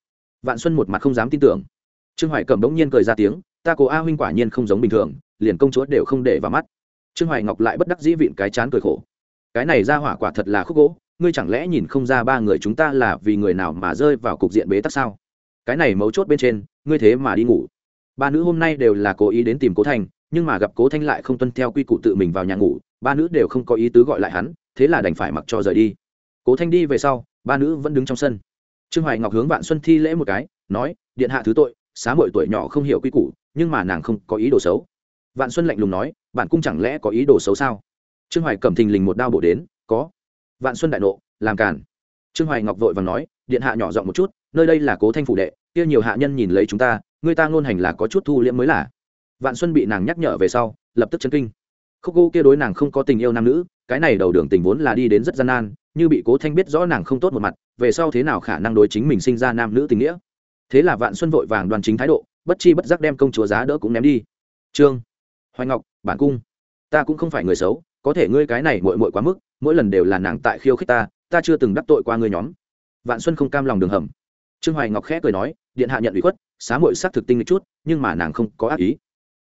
Vạn xuân một mặt không dám tin tưởng trương hoài cẩm đống nhiên cười ra tiếng, ta cố a huynh quả nhiên không giống bình thường, liền công chúa đều không để vào mắt. Trương hoài ngọc lại bất đắc dĩ vịn cái chán cười khổ. Cái này ra hỏa quả thật là khúc gỗ, ngươi chẳng lẽ nhìn không ra ba người chúng ta là vì người nào mà rơi vào cục diện bế tắc sao? Cái này mấu chốt bên trên, ngươi thế mà đi ngủ. Ba nữ hôm nay đều là cố ý đến tìm cố thanh, nhưng mà gặp cố thanh lại không tuân theo quy củ tự mình vào nhà ngủ, ba nữ đều không có ý tứ gọi lại hắn, thế là đành phải mặc cho rời đi. Cố thanh đi về sau, ba nữ vẫn đứng trong sân. Trương hoài ngọc hướng vạn xuân thi lễ một cái, nói, điện hạ thứ tội xá mội tuổi nhỏ không hiểu quy củ, nhưng mà nàng không có ý đồ xấu. Vạn xuân lạnh lùng nói, bạn cung chẳng lẽ có ý đồ xấu sao? Trương hoài cầm thình lình một đao bổ đến, có. Vạn xuân đại nộ, làm càn. Trương hoài ngọc vội và nói, điện hạ nhỏ giọng một chút, nơi đây là cố thanh phủ đệ, kia nhiều hạ nhân nhìn lấy chúng ta, người ta ngôn hành là có chút thu liễm mới là. Vạn xuân bị nàng nhắc nhở về sau, lập tức chấn kinh. Khúc gỗ kia đối nàng không có tình yêu nam nữ, cái này đầu đường tình vốn là đi đến rất gian nan, như bị cố thanh biết rõ nàng không tốt một mặt, về sau thế nào khả năng đối chính mình sinh ra nam nữ tình nghĩa? Thế là vạn xuân vội vàng đoàn chính thái độ, bất chi bất giác đem công chúa giá đỡ cũng ném đi. Trương, hoài ngọc, bản cung, ta cũng không phải người xấu, có thể ngươi cái này mội mội quá mức, mỗi lần đều là nàng tại khiêu khích ta ta chưa từng đắc tội qua ngươi nhóm. Vạn xuân không cam lòng đường hầm. Trương hoài ngọc khẽ cười nói, điện hạ nhận ủy khuất, xá mội xác thực tinh một chút, nhưng mà nàng không có ác ý.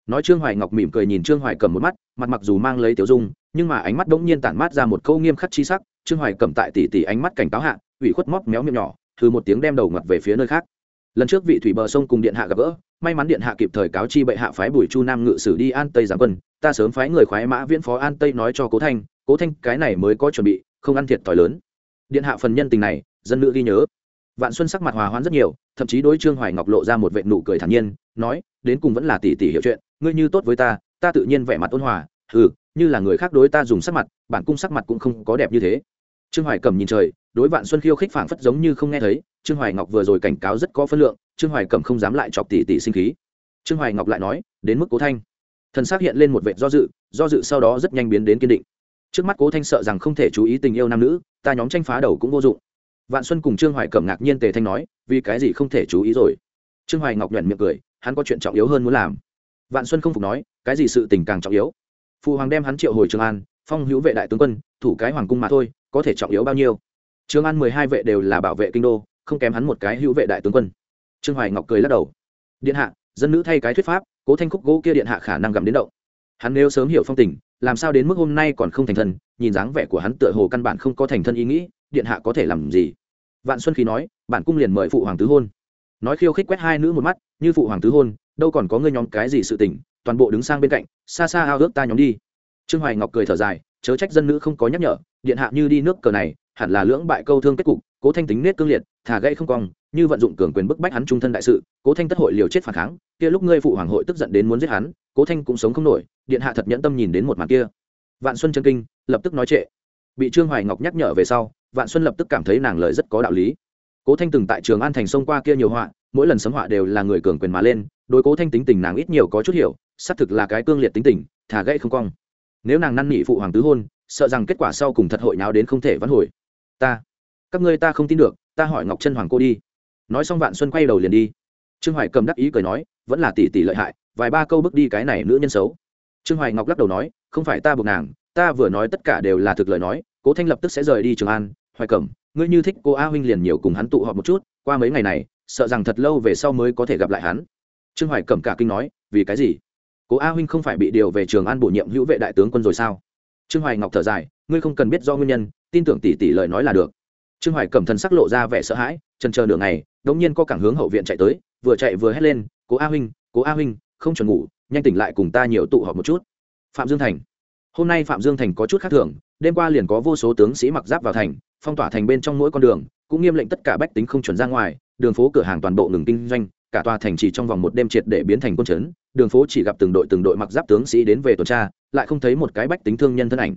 Nói trương hoài ngọc mỉm cười nhìn trương hoài cầm một mắt, mặt mặc dù mang lấy tiểu dung, nhưng mà ánh mắt đ ỗ n g nhiên tản mát ra một câu nghiêm khắc chi sắc, trương hoài cầm tại tỉ tỉ ánh mắt cảnh cáo hạ, ủy khuất móc méo miệng nhỏ thừ một tiếng đem đầu ngặt về phía nơi khác lần trước vị thủy bờ sông cùng điện hạ gặp gỡ, may mắn điện hạ kịp thời cáo chi bệ hạ phái bùi chu nam ngự sử đi an tây giáng quân. Ta sớm phái người khoái mã viễn phó an tây nói cho cố thanh cố thanh, cái này mới có chuẩn bị, không ăn thiệt thòi lớn. Điện hạ phần nhân tình này, dân nữ ghi nhớ. Vạn xuân sắc mặt hòa hoãn rất nhiều, thậm chí đối trương hoài ngọc lộ ra một vệ nụ cười thản nhiên, nói, đến cùng vẫn là tỷ tỷ hiểu chuyện, ngươi như tốt với ta ta tự nhiên vẻ mặt ôn hòa ừ như là người khác đối ta dùng sắc mặt, bản cung sắc mặt cũng không có đẹp như thế. Trương hoài cầm nhìn trời đối vạn xuân khiêu khích phảng phất giống như không nghe thấy, trương hoài ngọc vừa rồi cảnh cáo rất có phân lượng, trương hoài cẩm không dám lại chọc tỷ tỷ sinh khí. Trương hoài ngọc lại nói, đến mức cố thanh. Thần xác hiện lên một vệ do dự do dự sau đó rất nhanh biến đến kiên định. Trước mắt cố thanh sợ rằng không thể chú ý tình yêu nam nữ, ta nhóm tranh phá đầu cũng vô dụng. Vạn xuân cùng trương hoài cẩm ngạc nhiên tề thanh nói, vì cái gì không thể chú ý rồi? Trương hoài ngọc nhuận miệng cười, hắn có chuyện trọng yếu hơn muốn làm. Vạn xuân không phục nói, cái gì sự tình càng trọng yếu? Phụ hoàng đem hắn triệu hồi trường an, phong hữu vệ đại tướng quân, thủ cái hoàng cung mà thôi, có thể trọng yếu bao nhiêu? Trương an mười hai vệ đều là bảo vệ kinh đô, không kém hắn một cái hữu vệ đại tướng quân. Trương hoài ngọc cười lắc đầu. Điện hạ, dân nữ thay cái thuyết pháp, cố thanh khúc gỗ kia điện hạ khả năng gặm đến động. Hắn nếu sớm hiểu phong tình, làm sao đến mức hôm nay còn không thành thân, nhìn dáng vẻ của hắn tựa hồ căn bản không có thành thân ý nghĩ, điện hạ có thể làm gì? Vạn xuân khí nói, bản cung liền mời phụ hoàng tứ hôn. Nói khiêu khích quét hai nữ một mắt, như phụ hoàng tứ hôn, đâu còn có ngươi nhóm cái gì sự tình, toàn bộ đứng sang bên cạnh, xa xa ao ước ta nhóm đi. Trương hoài ngọc cười thở dài, chớ trách dân nữ không có nhắc nhở, điện hạ như đi nước cờ này hẳn là lưỡng bại câu thương kết cục, cố thanh tính nết cương liệt thả gãy không cong, như vận dụng cường quyền bức bách hắn trung thân đại sự, cố thanh tất hội liều chết phản kháng, kia lúc ngươi phụ hoàng hội tức giận đến muốn giết hắn, cố thanh cũng sống không nổi, điện hạ thật nhẫn tâm nhìn đến một màn kia. Vạn xuân chân kinh, lập tức nói trệ. Bị trương hoài ngọc nhắc nhở về sau, vạn xuân lập tức cảm thấy nàng lời rất có đạo lý. Cố thanh từng tại trường an thành sông qua kia nhiều họa, mỗi lần sấm họa đều là người cường quyền mà lên, đối cố thanh tính tình nàng ít nhiều có chút hiểu, xác thực là cái cương liệt tính tình thả gãy không cong. Nếu nàng năn nỉ phụ hoàng tứ hôn, sợ rằng kết quả sau cùng thật hội nào đến không thể vãn hồi ta. Các ngươi ta không tin được, ta hỏi ngọc chân hoàng cô đi. Nói xong vạn xuân quay đầu liền đi. Trương hoài cầm đắc ý cười nói, vẫn là tỷ tỷ lợi hại, vài ba câu bước đi cái này nữ nhân xấu. Trương hoài ngọc lắc đầu nói, không phải ta buộc nàng, ta vừa nói tất cả đều là thực lời nói, cố thanh lập tức sẽ rời đi trường an. Hoài cẩm, ngươi như thích cô a huynh liền nhiều cùng hắn tụ họp một chút, qua mấy ngày này, sợ rằng thật lâu về sau mới có thể gặp lại hắn. Trương hoài cẩm cả kinh nói, vì cái gì? Cố a huynh không phải bị điều về trường an bổ nhiệm hữu vệ đại tướng quân rồi sao? Trương hoài ngọc thở dài ngươi không cần biết do nguyên nhân, tin tưởng tỷ tỷ lời nói là được. Trương hoài cẩm thần sắc lộ ra vẻ sợ hãi trần chờ nửa ngày, đống nhiên có cảng hướng hậu viện chạy tới, vừa chạy vừa hét lên, cố a huynh, cố a huynh, không chuẩn ngủ, nhanh tỉnh lại cùng ta nhiều tụ họp một chút. Phạm dương thành. Hôm nay phạm dương thành có chút khác thường, đêm qua liền có vô số tướng sĩ mặc giáp vào thành, phong tỏa thành bên trong mỗi con đường, cũng nghiêm lệnh tất cả bách tính không chuẩn ra ngoài, đường phố cửa hàng toàn bộ ngừng kinh doanh, cả tòa thành chỉ trong vòng một đêm triệt để biến thành quân trấn đường phố chỉ gặp từng đội từng đội mặc giáp tướng sĩ đến về tuần tra, lại không thấy một cái bách tính thương nhân thân ảnh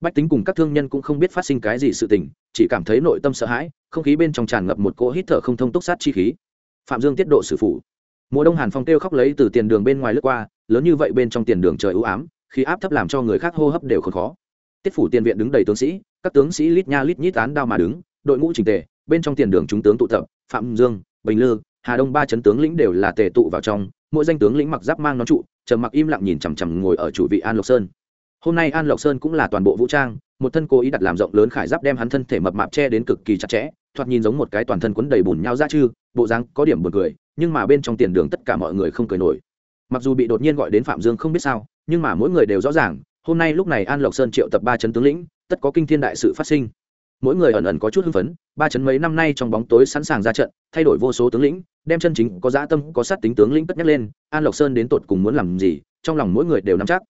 bách tính cùng các thương nhân cũng không biết phát sinh cái gì sự tình, chỉ cảm thấy nội tâm sợ hãi, không khí bên trong tràn ngập một cỗ hít thở không thông túc sát chi khí. Phạm dương tiết độ sử phủ. Mùa đông hàn phong kêu khóc lấy từ tiền đường bên ngoài lướt qua, lớn như vậy bên trong tiền đường trời ưu ám khi áp thấp làm cho người khác hô hấp đều không khó. Tiết phủ tiền viện đứng đầy tướng sĩ, các tướng sĩ lít nha lít nhít án đao mà đứng, đội ngũ trình tề, bên trong tiền đường chúng tướng tụ tập, phạm dương, bình lư, hà đông ba chấn tướng lĩnh đều là tề tụ vào trong, mỗi danh tướng lĩnh mặc giáp mang nón trụ, trầm mặc im lặng nhìn chằm chằm ngồi ở chủ vị an lộc sơn hôm nay an lộc sơn cũng là toàn bộ vũ trang, một thân cố ý đặt làm rộng lớn khải giáp đem hắn thân thể mập mạp che đến cực kỳ chặt chẽ, thoạt nhìn giống một cái toàn thân quấn đầy bùn nhau ra chư, bộ dáng có điểm buồn cười, nhưng mà bên trong tiền đường tất cả mọi người không cười nổi. Mặc dù bị đột nhiên gọi đến phạm dương không biết sao, nhưng mà mỗi người đều rõ ràng, hôm nay lúc này an lộc sơn triệu tập ba chấn tướng lĩnh, tất có kinh thiên đại sự phát sinh. Mỗi người ẩn ẩn có chút hưng phấn, ba chấn mấy năm nay trong bóng tối sẵn sàng ra trận, thay đổi vô số tướng lĩnh, đem chân chính có dã tâm, có sát tính tướng lĩnh tất nhắc lên, an lộc sơn đến tột cùng muốn làm gì, trong lòng mỗi người đều nắm chắc.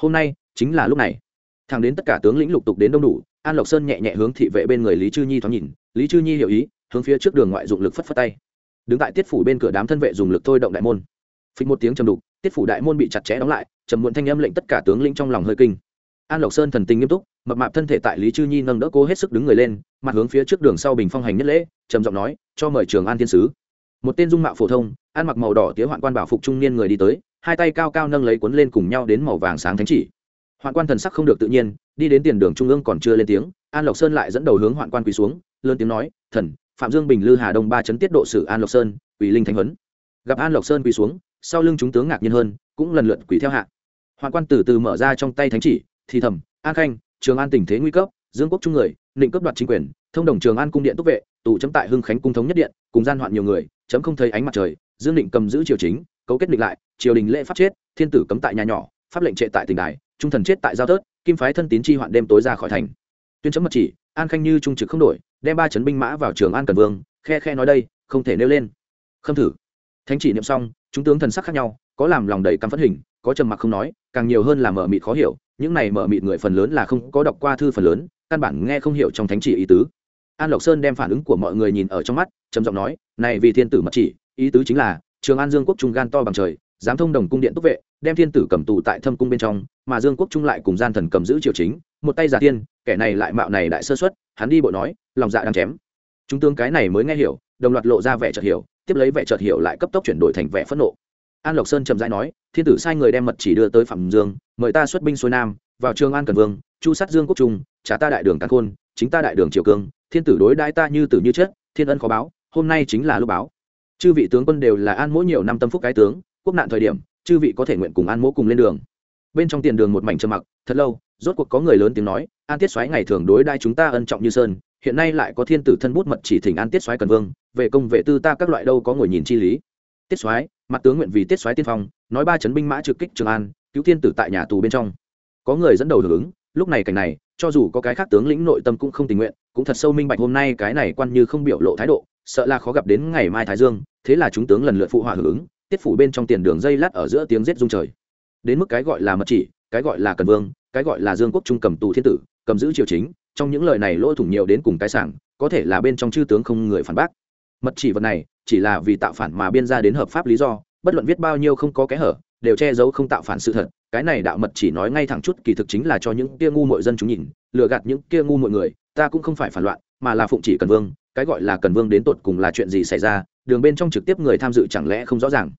Hôm nay chính là lúc này. Thằng đến tất cả tướng lĩnh lục tục đến đông đủ, an lộc sơn nhẹ nhẹ hướng thị vệ bên người lý chư nhi thoáng nhìn, lý chư nhi hiểu ý, hướng phía trước đường ngoại dụng lực phất phất tay. Đứng tại tiết phủ bên cửa đám thân vệ dùng lực thôi động đại môn. Phịch một tiếng trầm đục, tiết phủ đại môn bị chặt chẽ đóng lại, trầm muộn thanh âm lệnh tất cả tướng lĩnh trong lòng hơi kinh. An lộc sơn thần tình nghiêm túc, mập mạp thân thể tại lý chư nhi nâng đỡ cố hết sức đứng người lên, mặt hướng phía trước đường sau bình phong hành nhất lễ, trầm giọng nói, cho mời trường an thiên sứ. Một tên dung mạo phổ thông, ăn mặc màu đỏ tía hoạn quan bảo phục trung niên người đi tới, hai tay cao cao nâng lấy cuốn lên cùng nhau đến màu vàng sáng thánh chỉ hoạn quan thần sắc không được tự nhiên, đi đến tiền đường trung ương còn chưa lên tiếng, an lộc sơn lại dẫn đầu hướng hoạn quan quỳ xuống, lớn tiếng nói, thần, phạm dương bình lư hà đông ba chấn tiết độ sử an lộc sơn, quỳ linh thánh huấn. Gặp an lộc sơn quỳ xuống, sau lưng chúng tướng ngạc nhiên hơn, cũng lần lượt quỳ theo hạ. Hoàng quan từ từ mở ra trong tay thánh chỉ, thì thầm, an khanh, trường an tình thế nguy cấp, dương quốc trung người, định cấp đoạt chính quyền, thông đồng trường an cung điện túc vệ, tù chấm tại hưng khánh cung thống nhất điện, cùng gian hoạn nhiều người, chấm không thấy ánh mặt trời, dương định cầm giữ triều chính, cấu kết định lại, triều đình lễ pháp chết, thiên tử cấm tại nhà nhỏ, pháp lệnh trệ tại tỉnh đài trung thần chết tại giao tớt, kim phái thân tín chi hoạn đêm tối ra khỏi thành. Tuyên chấm mật chỉ, an khanh như trung trực không đổi, đem ba chấn binh mã vào trường an cần vương, khe khe nói đây, không thể nêu lên. Khâm thử. Thánh chỉ niệm xong, chúng tướng thần sắc khác nhau, có làm lòng đầy căm phất hình, có trầm mặc không nói, càng nhiều hơn là mở mịt khó hiểu, những này mở mịt người phần lớn là không có đọc qua thư phần lớn, căn bản nghe không hiểu trong thánh chỉ ý tứ. An lộc sơn đem phản ứng của mọi người nhìn ở trong mắt, trầm giọng nói, này vì thiên tử mật chỉ, ý tứ chính là, trường an dương quốc trung gan to bằng trời dám thông đồng cung điện túc vệ, đem thiên tử cầm tù tại thâm cung bên trong, mà dương quốc trung lại cùng gian thần cầm giữ triều chính, một tay giả tiên, kẻ này lại mạo này đại sơ xuất hắn đi bộ nói, lòng dạ đang chém. Chúng tướng cái này mới nghe hiểu, đồng loạt lộ ra vẻ chợt hiểu, tiếp lấy vẻ chợt hiểu lại cấp tốc chuyển đổi thành vẻ phẫn nộ. An lộc sơn trầm rãi nói, thiên tử sai người đem mật chỉ đưa tới phạm dương, mời ta xuất binh xuôi nam, vào trường an cần vương, chu sát dương quốc trung, trả ta đại đường căn khôn, chính ta đại đường triều cương, thiên tử đối đãi ta như tử như chết, thiên ân khó báo, hôm nay chính là lúc báo. Chư vị tướng quân đều là an mỗi nhiều năm tâm phúc cái tướng quốc nạn thời điểm, chư vị có thể nguyện cùng an mỗ cùng lên đường. Bên trong tiền đường một mảnh trơ mặc, thật lâu, rốt cuộc có người lớn tiếng nói, an tiết xoáy ngày thường đối đai chúng ta ân trọng như sơn, hiện nay lại có thiên tử thân bút mật chỉ thỉnh an tiết xoáy cần vương, về công vệ tư ta các loại đâu có ngồi nhìn chi lý. Tiết xoáy mặt tướng nguyện vì tiết xoáy tiên phong, nói ba chấn binh mã trực kích trường an, cứu thiên tử tại nhà tù bên trong. Có người dẫn đầu hưởng ứng, lúc này cảnh này, cho dù có cái khác tướng lĩnh nội tâm cũng không tình nguyện, cũng thật sâu minh bạch hôm nay cái này quan như không biểu lộ thái độ, sợ là khó gặp đến ngày mai thái dương, thế là chúng tướng lần lượt phụ họa hưởng ứng tiết phủ bên trong tiền đường dây lát ở giữa tiếng rết rung trời. Đến mức cái gọi là mật chỉ, cái gọi là cần vương, cái gọi là dương quốc trung cầm tù thiên tử, cầm giữ triều chính, trong những lời này lỗ thủng nhiều đến cùng cái sảng, có thể là bên trong chư tướng không người phản bác. Mật chỉ vật này, chỉ là vì tạo phản mà biên ra đến hợp pháp lý do, bất luận viết bao nhiêu không có cái hở, đều che giấu không tạo phản sự thật. Cái này đạo mật chỉ nói ngay thẳng chút, kỳ thực chính là cho những kia ngu mọi dân chúng nhìn, lừa gạt những kia ngu mọi người, ta cũng không phải phản loạn, mà là phụng chỉ cần vương cái gọi là cần vương đến tột cùng là chuyện gì xảy ra, đường bên trong trực tiếp người tham dự chẳng lẽ không rõ ràng.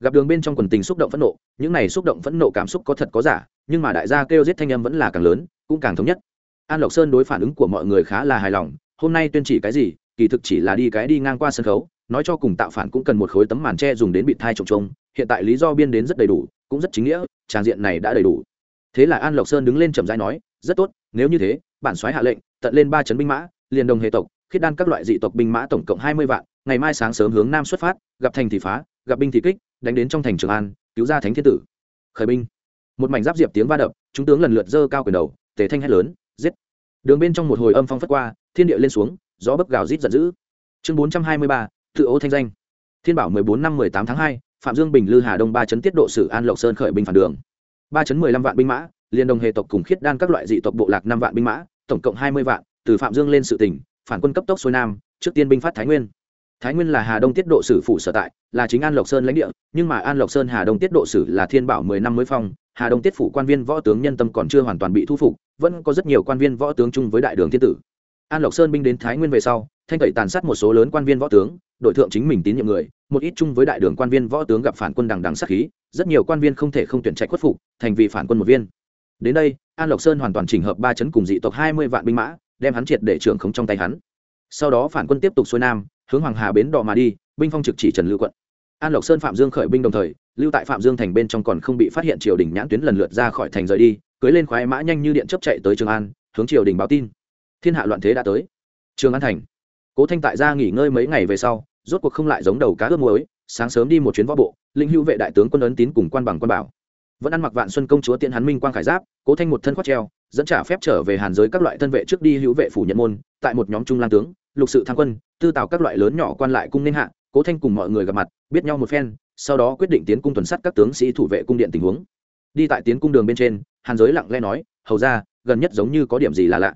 Gặp đường bên trong quần tình xúc động phẫn nộ, những này xúc động phẫn nộ cảm xúc có thật có giả, nhưng mà đại gia kêu giết thanh âm vẫn là càng lớn, cũng càng thống nhất. An lộc sơn đối phản ứng của mọi người khá là hài lòng, hôm nay tuyên chỉ cái gì, kỳ thực chỉ là đi cái đi ngang qua sân khấu, nói cho cùng tạo phản cũng cần một khối tấm màn tre dùng đến bị thai trồng trông, hiện tại lý do biên đến rất đầy đủ, cũng rất chính nghĩa, trang diện này đã đầy đủ. Thế là an lộc sơn đứng lên chậm rãi nói, rất tốt, nếu như thế, bản soái hạ lệnh, tận lên ba chấn binh mã, liền đồng hệ tộc khiết đan các loại dị tộc binh mã tổng cộng hai mươi vạn, ngày mai sáng sớm hướng nam xuất phát, gặp thành thì phá, gặp binh thì kích, đánh đến trong thành trường an, cứu ra thánh thiên tử. Khởi binh. Một mảnh giáp diệp tiếng va đập, chúng tướng lần lượt dơ cao quyền đầu, tề thanh hét lớn, giết. Đường bên trong một hồi âm phong phất qua, thiên địa lên xuống, gió bấc gào rít giận dữ. Chương bốn trăm hai mươi ba, tự ô thanh danh. Thiên bảo mười bốn năm mười tám tháng hai, phạm dương bình lư hà đông ba chấn tiết độ sử an lộc sơn khởi binh phản đường. Ba chấn mười lăm vạn binh mã, liên đồng hệ tộc cùng khiết đan các loại dị tộc bộ lạc năm vạn binh mã, tổng cộng hai mươi vạn, từ phạm dương lên sự tỉnh phản quân cấp tốc xuôi nam, trước tiên binh phát thái nguyên. Thái nguyên là hà đông tiết độ sử phủ sở tại, là chính an lộc sơn lãnh địa, nhưng mà an lộc sơn hà đông tiết độ sử là thiên bảo mười năm mới phong, hà đông tiết phủ quan viên võ tướng nhân tâm còn chưa hoàn toàn bị thu phục, vẫn có rất nhiều quan viên võ tướng chung với đại đường thiên tử. An lộc sơn binh đến thái nguyên về sau, thanh tẩy tàn sát một số lớn quan viên võ tướng, đội thượng chính mình tín nhiệm người, một ít chung với đại đường quan viên võ tướng gặp phản quân đằng đằng sát khí, rất nhiều quan viên không thể không tuyển trạch khuất phục, thành vì phản quân một viên. Đến đây, an lộc sơn hoàn toàn chỉnh hợp ba chấn cùng dị tộc hai mươi vạn binh mã đem hắn triệt để trưởng khống trong tay hắn. Sau đó phản quân tiếp tục xuôi nam, hướng hoàng hà bến đò mà đi, binh phong trực chỉ trần lưu quận. An lộc sơn phạm dương khởi binh đồng thời, lưu tại phạm dương thành bên trong còn không bị phát hiện triều đình nhãn tuyến lần lượt ra khỏi thành rời đi, cưới lên khoái mã nhanh như điện chấp chạy tới trường an, hướng triều đình báo tin. Thiên hạ loạn thế đã tới. Trường an thành. Cố thanh tại gia nghỉ ngơi mấy ngày về sau, rốt cuộc không lại giống đầu cá ướp muối, sáng sớm đi một chuyến võ bộ, linh hữu vệ đại tướng quân ấn tín cùng quan bằng quan bảo. Vẫn ăn mặc vạn xuân công chúa tiện hắn minh quang khải giáp, cố thanh một thân khoác treo dẫn trả phép trở về hàn giới các loại thân vệ trước đi hữu vệ phủ nhận môn, tại một nhóm trung lang tướng, lục sự tham quân, tư tạo các loại lớn nhỏ quan lại cung nên hạ, cố thanh cùng mọi người gặp mặt, biết nhau một phen, sau đó quyết định tiến cung tuần sắt các tướng sĩ thủ vệ cung điện tình huống. Đi tại tiến cung đường bên trên, hàn giới lặng lẽ nói, hầu ra gần nhất giống như có điểm gì là lạ?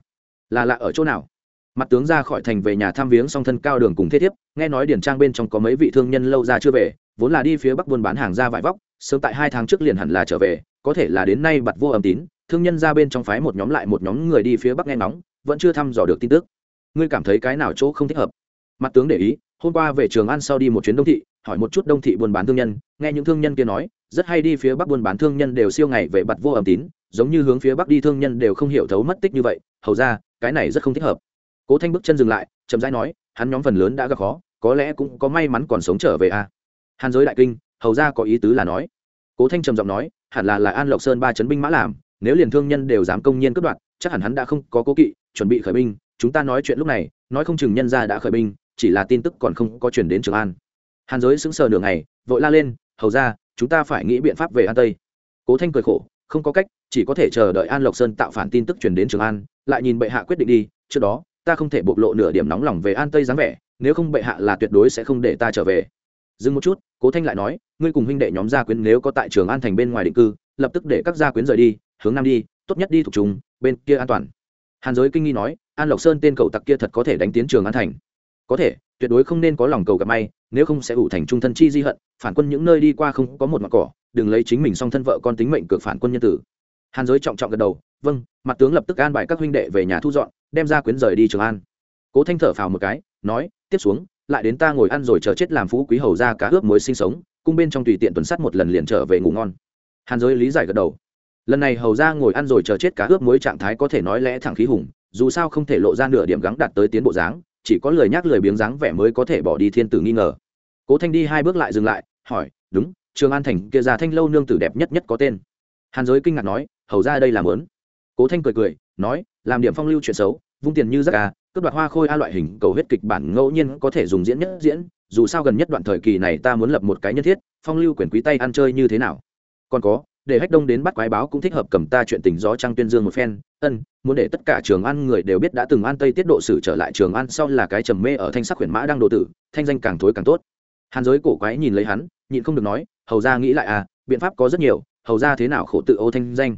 Là lạ ở chỗ nào? Mặt tướng ra khỏi thành về nhà thăm viếng song thân cao đường cùng thế thiếp, nghe nói điển trang bên trong có mấy vị thương nhân lâu ra chưa về, vốn là đi phía bắc buôn bán hàng ra vải vóc, sớm tại hai tháng trước liền hẳn là trở về, có thể là đến nay bặt vô âm tín thương nhân ra bên trong phái một nhóm lại một nhóm người đi phía bắc nghe nóng vẫn chưa thăm dò được tin tức. Ngươi cảm thấy cái nào chỗ không thích hợp? Mặt tướng để ý, hôm qua về trường an sau đi một chuyến đông thị, hỏi một chút đông thị buôn bán thương nhân, nghe những thương nhân kia nói, rất hay đi phía bắc buôn bán thương nhân đều siêu ngày về bặt vô âm tín, giống như hướng phía bắc đi thương nhân đều không hiểu thấu mất tích như vậy, hầu ra, cái này rất không thích hợp. Cố thanh bước chân dừng lại, chậm rãi nói, hắn nhóm phần lớn đã gặp khó, có lẽ cũng có may mắn còn sống trở về a à? hàn giới đại kinh, hầu ra có ý tứ là nói. Cố thanh trầm giọng nói, hẳn là là an lộc sơn ba chấn binh mã làm nếu liền thương nhân đều dám công nhiên cướp đoạt, chắc hẳn hắn đã không có cố kỵ, chuẩn bị khởi binh. Chúng ta nói chuyện lúc này, nói không chừng nhân gia đã khởi binh, chỉ là tin tức còn không có chuyển đến trường an. Hàn giới sững sờ nửa ngày, vội la lên, hầu ra chúng ta phải nghĩ biện pháp về an tây. Cố thanh cười khổ, không có cách, chỉ có thể chờ đợi an lộc sơn tạo phản tin tức chuyển đến trường an, lại nhìn bệ hạ quyết định đi, trước đó, ta không thể bộc lộ nửa điểm nóng lòng về an tây dáng vẻ, nếu không bệ hạ là tuyệt đối sẽ không để ta trở về. Dừng một chút, cố thanh lại nói, ngươi cùng huynh đệ nhóm gia quyến nếu có tại trường an thành bên ngoài định cư, lập tức để các gia quyến rời đi hướng nam đi, tốt nhất đi thuộc chúng bên kia an toàn. Hàn giới kinh nghi nói, an lộc sơn tên cầu tặc kia thật có thể đánh tiến trường an thành. Có thể, tuyệt đối không nên có lòng cầu gặp may, nếu không sẽ ủ thành trung thân chi di hận, phản quân những nơi đi qua không có một mặt cỏ, đừng lấy chính mình song thân vợ con tính mệnh cược phản quân nhân tử. Hàn giới trọng trọng gật đầu vâng mặt tướng lập tức an bài các huynh đệ về nhà thu dọn, đem ra quyến rời đi trường an. Cố thanh thở phào một cái, nói, tiếp xuống, lại đến ta ngồi ăn rồi chờ chết làm phú quý hầu ra cá ướp muối sinh sống cung bên trong tùy tiện tuần sắt một lần liền trở về ngủ ngon. Hàn giới lý giải gật đầu lần này hầu ra ngồi ăn rồi chờ chết cá ướp muối trạng thái có thể nói lẽ thẳng khí hùng, dù sao không thể lộ ra nửa điểm gắng đạt tới tiến bộ dáng, chỉ có lời nhắc lời biếng dáng vẻ mới có thể bỏ đi thiên tử nghi ngờ. Cố thanh đi hai bước lại dừng lại, hỏi, đúng, trường an thành kia già thanh lâu nương tử đẹp nhất nhất có tên. Hàn giới kinh ngạc nói, hầu ra đây làm lớn. Cố thanh cười cười, nói, làm điểm phong lưu chuyện xấu, vung tiền như rác ca cướp đoạt hoa khôi a loại hình, cầu huyết kịch bản ngẫu nhiên có thể dùng diễn nhất diễn, dù sao gần nhất đoạn thời kỳ này ta muốn lập một cái nhân thiết, phong lưu quyền quý tay ăn chơi như thế nào? Còn có để hách đông đến bắt quái báo cũng thích hợp cầm ta chuyện tình gió trăng tuyên dương một phen. Ân, muốn để tất cả trường ăn người đều biết đã từng an tây tiết độ sử trở lại trường ăn sau là cái trầm mê ở thanh sắc huyền mã đang độ tử, thanh danh càng thối càng tốt. Hàn giới cổ quái nhìn lấy hắn, nhịn không được nói, hầu ra nghĩ lại à biện pháp có rất nhiều, hầu ra thế nào khổ tự ô thanh danh.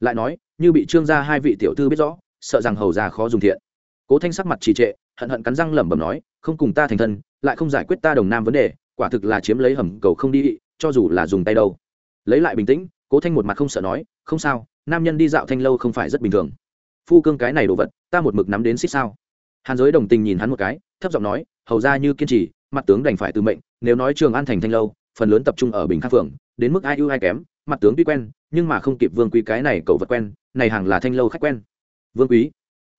Lại nói, như bị trương gia hai vị tiểu thư biết rõ, sợ rằng hầu ra khó dùng thiện. Cố thanh sắc mặt trì trệ, hận hận cắn răng lẩm bẩm nói, không cùng ta thành thân, lại không giải quyết ta đồng nam vấn đề, quả thực là chiếm lấy hầm cầu không đi, cho dù là dùng tay đâu. Lấy lại bình tĩnh cố thanh một mặt không sợ nói, không sao, nam nhân đi dạo thanh lâu không phải rất bình thường. Phu cương cái này đồ vật, ta một mực nắm đến xích sao. Hàn giới đồng tình nhìn hắn một cái, thấp giọng nói, hầu ra như kiên trì, mặt tướng đành phải từ mệnh, nếu nói trường an thành thanh lâu, phần lớn tập trung ở bình khắc phượng, đến mức ai ưu ai kém, mặt tướng tuy quen, nhưng mà không kịp vương quý cái này cầu vật quen, này hàng là thanh lâu khách quen. Vương quý?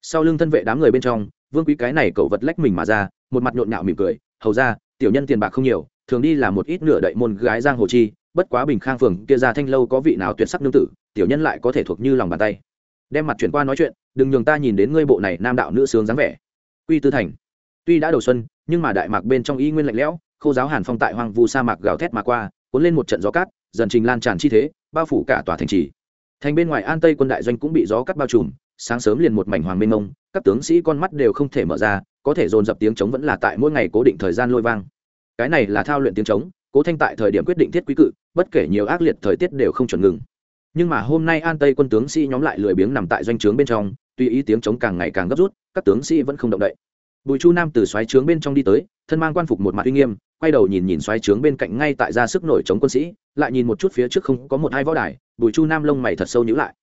Sau lưng thân vệ đám người bên trong, vương quý cái này cậu vật lách mình mà ra, một mặt nhộn nhạo mỉm cười, hầu ra tiểu nhân tiền bạc không nhiều, thường đi là một ít nửa đậy môn gái giang hồ chi bất quá bình khang phường kia ra thanh lâu có vị nào tuyệt sắc nương tử, tiểu nhân lại có thể thuộc như lòng bàn tay. Đem mặt chuyển qua nói chuyện, đừng nhường ta nhìn đến ngươi bộ này nam đạo nữ sướng dáng vẻ. Quy tư thành. Tuy đã đầu xuân, nhưng mà đại mạc bên trong y nguyên lạnh lẽo, khô giáo hàn phong tại hoang vu sa mạc gào thét mà qua, cuốn lên một trận gió cát, dần trình lan tràn chi thế, bao phủ cả tòa thành trì. Thành bên ngoài an tây quân đại doanh cũng bị gió cắt bao trùm, sáng sớm liền một mảnh hoàng mênh mông, các tướng sĩ con mắt đều không thể mở ra, có thể dồn dập tiếng trống vẫn là tại mỗi ngày cố định thời gian lôi vang. Cái này là thao luyện tiếng trống cố thanh tại thời điểm quyết định thiết quý cự, bất kể nhiều ác liệt thời tiết đều không chuẩn ngừng. Nhưng mà hôm nay an tây quân tướng sĩ nhóm lại lười biếng nằm tại doanh trướng bên trong tuy ý tiếng chống càng ngày càng gấp rút, các tướng sĩ vẫn không động đậy. Bùi chu nam từ xoáy trướng bên trong đi tới, thân mang quan phục một mặt uy nghiêm, quay đầu nhìn nhìn xoáy trướng bên cạnh ngay tại ra sức nổi chống quân sĩ, lại nhìn một chút phía trước không có một hai võ đài, bùi chu nam lông mày thật sâu nhữ lại.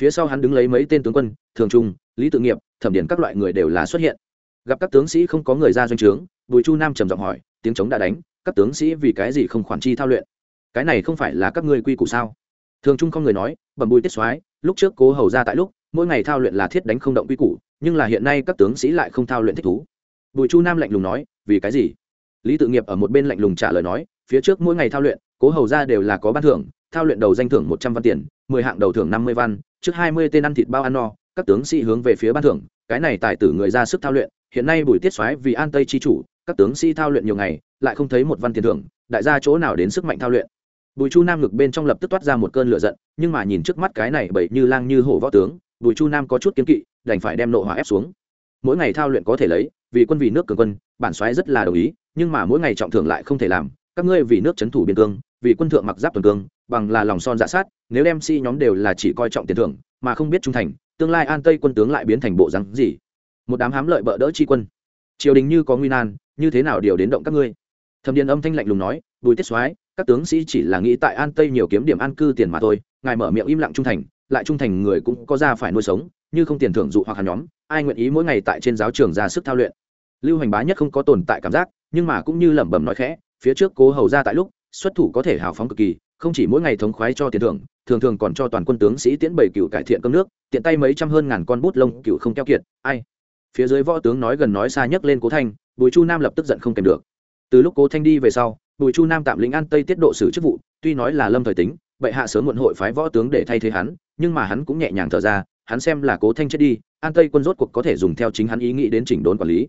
Phía sau hắn đứng lấy mấy tên tướng quân, thường trung, lý tự nghiệp, thẩm điển các loại người đều là xuất hiện. Gặp các tướng sĩ không có người ra doanh trướng, bùi chu nam trầm giọng hỏi, tiếng chống đã đánh các tướng sĩ vì cái gì không khoản chi thao luyện? Cái này không phải là các ngươi quy củ sao? Thường trung không người nói, bẩm bùi tiết soái, lúc trước cố hầu ra tại lúc, mỗi ngày thao luyện là thiết đánh không động quy củ, nhưng là hiện nay các tướng sĩ lại không thao luyện thích thú. Bùi chu nam lạnh lùng nói, vì cái gì? Lý tự nghiệp ở một bên lạnh lùng trả lời nói, phía trước mỗi ngày thao luyện, cố hầu ra đều là có ban thưởng, thao luyện đầu danh thưởng một trăm văn tiền, mười hạng đầu thưởng năm mươi văn, trước hai mươi tên ăn thịt bao ăn no, các tướng sĩ hướng về phía ban thưởng, cái này tài tử người ra sức thao luyện, hiện nay bùi tiết xoáy vì an tây chi chủ các tướng sĩ thao luyện nhiều ngày, lại không thấy một văn tiền thưởng, đại gia chỗ nào đến sức mạnh thao luyện. Bùi chu nam ngực bên trong lập tức toát ra một cơn lửa giận, nhưng mà nhìn trước mắt cái này bậy như lang như hổ võ tướng, bùi chu nam có chút kiêng kỵ, đành phải đem nộ hỏa ép xuống. Mỗi ngày thao luyện có thể lấy, vì quân vì nước cường quân, bản xoáy rất là đồng ý, nhưng mà mỗi ngày trọng thưởng lại không thể làm, các ngươi vì nước c thủ biên cương, vì quân thượng mặc giáp tuần cương, bằng là lòng son dạ sát, nếu đem si nhóm đều là chỉ coi trọng tiền thưởng, mà không biết trung thành, tương lai an tây quân tướng lại biến thành bộ rắn gì. Một đám hám lợi bợ đỡ chi quân. Triều đình như có nguy nan như thế nào điều đến động các ngươi? Thẩm điền âm thanh lạnh lùng nói, bùi tiết soái, các tướng sĩ chỉ là nghĩ tại an tây nhiều kiếm điểm an cư tiền mà thôi, ngài mở miệng im lặng trung thành, lại trung thành người cũng có ra phải nuôi sống, như không tiền thưởng dụ hoặc hàn nhóm, ai nguyện ý mỗi ngày tại trên giáo trường ra sức thao luyện? Lưu hành bá nhất không có tồn tại cảm giác, nhưng mà cũng như lẩm bẩm nói khẽ, phía trước cố hầu ra tại lúc, xuất thủ có thể hào phóng cực kỳ, không chỉ mỗi ngày thống khoái cho tiền thưởng, thường thường còn cho toàn quân tướng sĩ tiễn bảy cựu cải thiện cơm nước, tiện tay mấy trăm hơn ngàn con bút lông cựu không keo kiệt, ai phía dưới võ tướng nói gần nói xa nhấc lên cố thanh, bùi chu nam lập tức giận không kèm được. Từ lúc cố thanh đi về sau, bùi chu nam tạm lĩnh an tây tiết độ xử chức vụ, tuy nói là lâm thời tính, bệ hạ sớm muộn hội phái võ tướng để thay thế hắn, nhưng mà hắn cũng nhẹ nhàng thở ra, hắn xem là cố thanh chết đi, an tây quân rốt cuộc có thể dùng theo chính hắn ý nghĩ đến chỉnh đốn quản lý.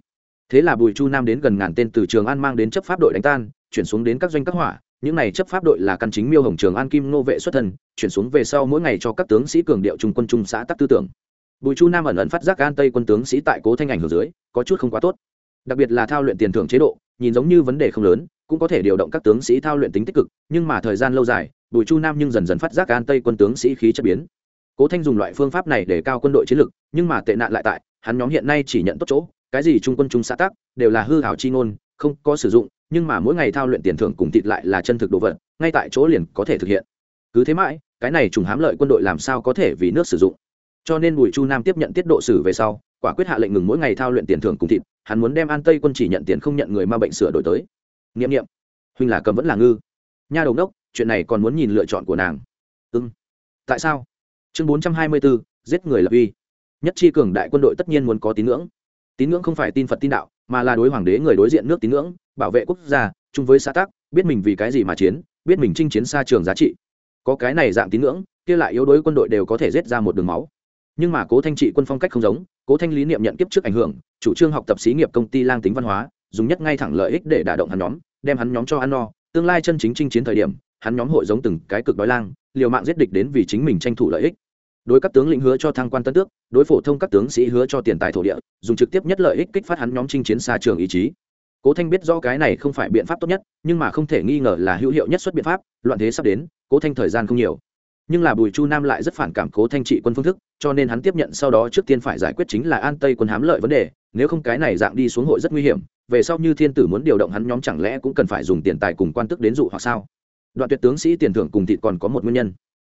Thế là bùi chu nam đến gần ngàn tên từ trường an mang đến chấp pháp đội đánh tan, chuyển xuống đến các doanh các hỏa, những này chấp pháp đội là căn chính miêu hồng trường an kim nô vệ xuất thân, chuyển xuống về sau mỗi ngày cho các tướng sĩ cường điệu trung quân trung xã tắc tư tưởng bùi chu nam ẩn ẩn phát giác an tây quân tướng sĩ tại cố thanh ảnh hưởng dưới, có chút không quá tốt. Đặc biệt là thao luyện tiền thưởng chế độ, nhìn giống như vấn đề không lớn, cũng có thể điều động các tướng sĩ thao luyện tính tích cực, nhưng mà thời gian lâu dài, bùi chu nam nhưng dần dần phát giác an tây quân tướng sĩ khí chất biến. Cố thanh dùng loại phương pháp này để cao quân đội chiến lực, nhưng mà tệ nạn lại tại, hắn nhóm hiện nay chỉ nhận tốt chỗ, cái gì trung quân trung xã tác đều là hư hảo chi ngôn, không có sử dụng, nhưng mà mỗi ngày thao luyện tiền thưởng cùng thịt lại là chân thực đồ vật, ngay tại chỗ liền có thể thực hiện. Cứ thế mãi, cái này trùng hám lợi quân đội làm sao có thể vì nước sử dụng? Cho nên bùi chu nam tiếp nhận tiết độ xử về sau, quả quyết hạ lệnh ngừng mỗi ngày thao luyện tiền thưởng cùng thịt, hắn muốn đem an tây quân chỉ nhận tiền không nhận người ma bệnh sửa đổi tới. N i ệ m n i ệ m huynh là cầm vẫn là ngư. Nha đầu đốc, chuyện này còn muốn nhìn lựa chọn của nàng. Ưng tại sao? Chương bốn trăm hai mươi bốn giết người lập uy. Nhất chi cường đại quân đội tất nhiên muốn có tín ngưỡng. Tín ngưỡng không phải tin phật tin đạo, mà là đối hoàng đế người đối diện nước tín ngưỡng, bảo vệ quốc gia, chung với xã tắc, biết mình vì cái gì mà chiến, biết mình chinh chiến xa trường giá trị. Có cái này dạng tín ngưỡng, kia lại yếu đối quân đội đều có thể giết ra một đường máu nhưng mà cố thanh trị quân phong cách không giống, cố thanh lý niệm nhận kiếp trước ảnh hưởng, chủ trương học tập xí nghiệp công ty lang tính văn hóa, dùng nhất ngay thẳng lợi ích để đả động hắn nhóm, đem hắn nhóm cho ăn no. Tương lai chân chính chinh chiến thời điểm, hắn nhóm hội giống từng cái cực đói lang, liều mạng giết địch đến vì chính mình tranh thủ lợi ích. Đối các tướng lĩnh hứa cho thăng quan tân tước, đối phổ thông các tướng sĩ hứa cho tiền tài thổ địa, dùng trực tiếp nhất lợi ích kích phát hắn nhóm chinh chiến xa trường ý chí. Cố thanh biết do cái này không phải biện pháp tốt nhất, nhưng mà không thể nghi ngờ là hữu hiệu nhất xuất biện pháp, loạn thế sắp đến, cố thanh thời gian không nhiều nhưng là bùi chu nam lại rất phản cảm cố thanh trị quân phương thức, cho nên hắn tiếp nhận sau đó trước tiên phải giải quyết chính là an tây quân hám lợi vấn đề, nếu không cái này dạng đi xuống hội rất nguy hiểm, về sau như thiên tử muốn điều động hắn nhóm chẳng lẽ cũng cần phải dùng tiền tài cùng quan tức đến dụ hoặc sao? Đoạn tuyệt tướng sĩ tiền thưởng cùng thịt còn có một nguyên nhân.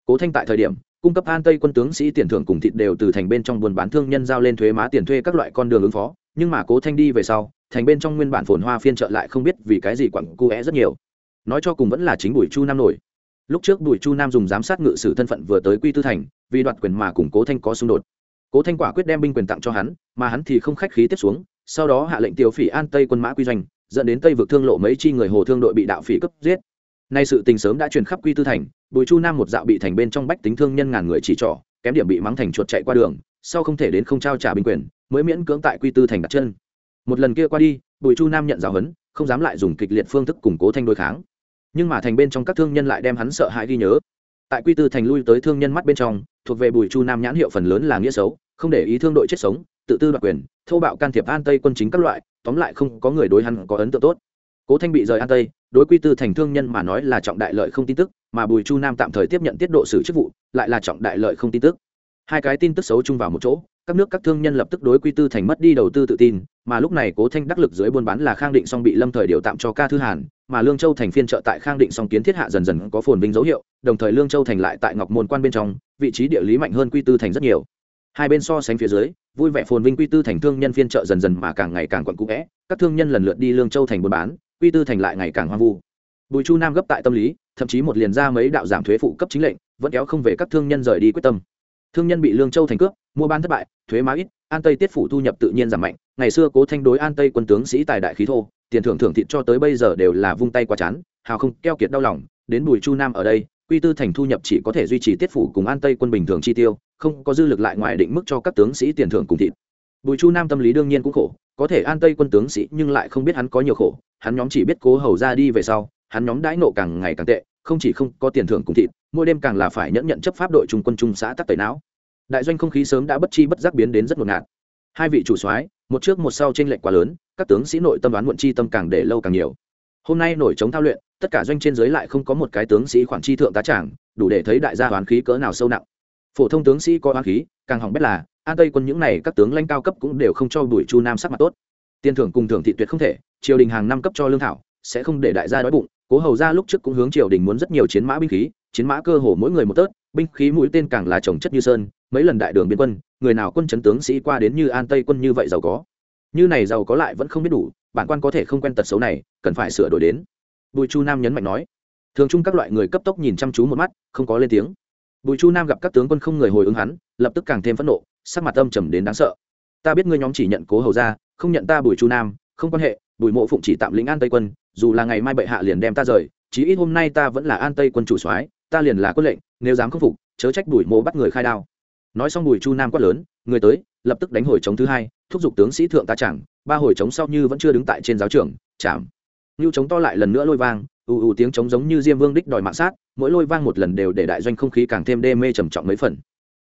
Cố thanh tại thời điểm, cung cấp an tây quân tướng sĩ tiền thưởng cùng thịt đều từ thành bên trong buôn bán thương nhân giao lên thuế má tiền thuê các loại con đường ứng phó, nhưng mà cố thanh đi về sau, thành bên trong nguyên bản phồn hoa phiên trợ lại không biết vì cái gì quặng cu é rất nhiều. Nói cho cùng vẫn là chính bùi chu nam nổi lúc trước bùi chu nam dùng giám sát ngự sử thân phận vừa tới quy tư thành, vì đoạt quyền mà cùng cố thanh có xung đột. Cố thanh quả quyết đem binh quyền tặng cho hắn, mà hắn thì không khách khí tiếp xuống, sau đó hạ lệnh tiêu phỉ an tây quân mã quy doanh, dẫn đến tây vực thương lộ mấy chi người hồ thương đội bị đạo phỉ cấp giết. Nay sự tình sớm đã truyền khắp quy tư thành, bùi chu nam một dạo bị thành bên trong bách tính thương nhân ngàn người chỉ trỏ, kém điểm bị mắng thành chuột chạy qua đường, sau không thể đến không trao trả binh quyền, mới miễn cưỡng tại quy tư thành đặt chân. Một lần kia qua đi, bùi chu nam nhận giáo huấn, không dám lại dùng kịch liệt phương thức củng cố thanh đối kháng nhưng mà thành bên trong các thương nhân lại đem hắn sợ hãi ghi nhớ. Tại quy tư thành lui tới thương nhân mắt bên trong, thuộc về bùi chu nam nhãn hiệu phần lớn là nghĩa xấu, không để ý thương đội chết sống, tự tư đoạt quyền thâu bạo can thiệp an tây quân chính các loại, tóm lại không có người đối hắn có ấn tượng tốt. Cố thanh bị rời an tây, đối quy tư thành thương nhân mà nói là trọng đại lợi không tin tức, mà bùi chu nam tạm thời tiếp nhận tiết độ xử chức vụ, lại là trọng đại lợi không tin tức. Hai cái tin tức xấu chung vào một chỗ các nước các thương nhân lập tức đối quy tư thành mất đi đầu tư tự tin, mà lúc này cố thanh đắc lực dưới buôn bán là khang định song bị lâm thời điều tạm cho ca thư hàn, mà lương châu thành phiên trợ tại khang định song kiến thiết hạ dần dần có phồn vinh dấu hiệu, đồng thời lương châu thành lại tại ngọc môn quan bên trong, vị trí địa lý mạnh hơn quy tư thành rất nhiều. Hai bên so sánh phía dưới, vui vẻ phồn vinh quy tư thành thương nhân phiên trợ dần dần mà càng ngày càng quận cũ vẽ, các thương nhân lần lượt đi lương châu thành buôn bán, quy tư thành lại ngày càng hoang vu. Bùi chu nam gấp tại tâm lý, thậm chí một liền ra mấy đạo giảm thuế phụ cấp chính lệnh, vẫn kéo không về các thương nhân rời đi quyết tâm thương nhân bị lương châu thành cướp, mua bán thất bại, thuế má ít, an tây tiết phủ thu nhập tự nhiên giảm mạnh, ngày xưa cố thanh đối an tây quân tướng sĩ tài đại khí thô, tiền thưởng thưởng thịt cho tới bây giờ đều là vung tay qua chán, hào không keo kiệt đau lòng, đến bùi chu nam ở đây, quy tư thành thu nhập chỉ có thể duy trì tiết phủ cùng an tây quân bình thường chi tiêu, không có dư lực lại ngoài định mức cho các tướng sĩ tiền thưởng cùng thịt. Bùi chu nam tâm lý đương nhiên cũng khổ, có thể an tây quân tướng sĩ nhưng lại không biết hắn có nhiều khổ, hắn nhóm chỉ biết cố hầu ra đi về sau, hắn nhóm đãi nộ càng ngày càng tệ, không chỉ không có tiền thưởng cùng thịt mỗi đêm càng là phải nhẫn nhận chấp pháp đội trung quân trung xã tắc tẩy não. Đại doanh không khí sớm đã bất chi bất giác biến đến rất ngột ngạt. Hai vị chủ soái, một trước một sau trên lệnh quá lớn, các tướng sĩ nội tâm đoán muộn chi tâm càng để lâu càng nhiều. Hôm nay nổi chống thao luyện, tất cả doanh trên dưới lại không có một cái tướng sĩ khoản chi thượng tá trảng đủ để thấy đại gia hoán khí cỡ nào sâu nặng. Phổ thông tướng sĩ có hoán khí, càng hỏng bét là, an tây quân những này các tướng lãnh cao cấp cũng đều không cho bùi chu nam sắc mặt tốt. Tiền thưởng cùng thưởng thị tuyệt không thể, triều đình hàng năm cấp cho lương thảo, sẽ không để đại gia đói bụng, cố hầu ra lúc trước cũng hướng triều đình muốn rất nhiều chiến mã binh khí chiến mã cơ hồ mỗi người một tớt, binh khí mũi tên càng là trồng chất như sơn, mấy lần đại đường biên quân, người nào quân chấn tướng sĩ qua đến như an tây quân như vậy giàu có. Như này giàu có lại vẫn không biết đủ, bản quan có thể không quen tật xấu này, cần phải sửa đổi đến. Bùi chu nam nhấn mạnh nói, thường chung các loại người cấp tốc nhìn chăm chú một mắt, không có lên tiếng. Bùi chu nam gặp các tướng quân không người hồi ứng hắn, lập tức càng thêm phẫn nộ, sắc mặt âm trầm đến đáng sợ. Ta biết ngươi nhóm chỉ nhận cố hầu ra, không nhận ta bùi chu nam, không quan hệ, bùi mộ phụng chỉ tạm lĩnh an tây quân, dù là ngày mai bệ hạ liền đem ta rời, chí ít hôm nay ta vẫn là an tây quân chủ soái ta liền là quân lệnh, nếu dám khắc phục, chớ trách bùi mô bắt người khai đao. Nói xong bùi chu nam quát lớn, người tới, lập tức đánh hồi chống thứ hai, thúc giục tướng sĩ thượng ta chẳng ba hồi chống sau như vẫn chưa đứng tại trên giáo trường, chạm. Như chống to lại lần nữa lôi vang, ù ù tiếng chống giống như diêm vương đích đòi mạng sát, mỗi lôi vang một lần đều để đại doanh không khí càng thêm đê mê trầm trọng mấy phần.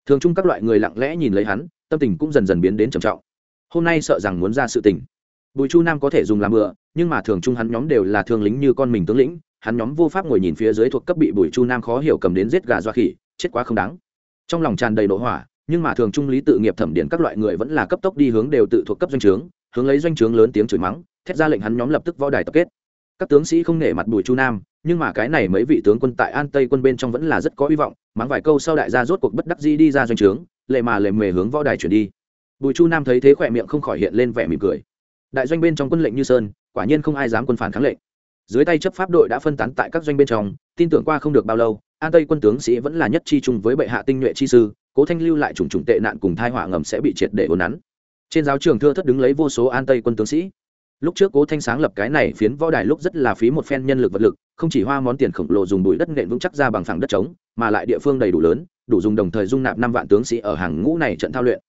Thường chung các loại người lặng lẽ nhìn lấy hắn, tâm tình cũng dần dần biến đến trầm trọng. Hôm nay sợ rằng muốn ra sự tình. Bùi chu nam có thể dùng làm bừa, nhưng mà thường chung hắn nhóm đều là thương lính như con mình tướng lĩnh hắn nhóm vô pháp ngồi nhìn phía dưới thuộc cấp bị bùi chu nam khó hiểu cầm đến giết gà doa khỉ, chết quá không đáng. Trong lòng tràn đầy nội hỏa, nhưng mà thường trung lý tự nghiệp thẩm điển các loại người vẫn là cấp tốc đi hướng đều tự thuộc cấp doanh trướng, hướng lấy doanh trướng lớn tiếng chửi mắng, thét ra lệnh hắn nhóm lập tức võ đài tập kết. Các tướng sĩ không nể mặt bùi chu nam, nhưng mà cái này mấy vị tướng quân tại an tây quân bên trong vẫn là rất có hy vọng, mắng vài câu sau đại gia rốt cuộc bất đắc dĩ đi ra doanh trướng, lệ mà lệ mề hướng võ đài chuyển đi. Bùi chu nam thấy thế khỏe miệng không khỏi hiện lên vẻ mỉm cười. Đại doanh bên trong quân lệnh như sơn, quả nhiên không ai dám quân phản kháng lệnh dưới tay chấp pháp đội đã phân tán tại các doanh bên trong, tin tưởng qua không được bao lâu, an tây quân tướng sĩ vẫn là nhất chi chung với bệ hạ tinh nhuệ chi sư, cố thanh lưu lại trùng trùng tệ nạn cùng thai họa ngầm sẽ bị triệt để ồn nắn. Trên giáo trường thưa thất đứng lấy vô số an tây quân tướng sĩ. Lúc trước cố thanh sáng lập cái này phiến võ đài lúc rất là phí một phen nhân lực vật lực, không chỉ hoa món tiền khổng lồ dùng bụi đất nện vững chắc ra bằng phẳng đất trống, mà lại địa phương đầy đủ lớn, đủ dùng đồng thời dung nạp năm vạn tướng sĩ ở hàng ngũ này trận thao luyện.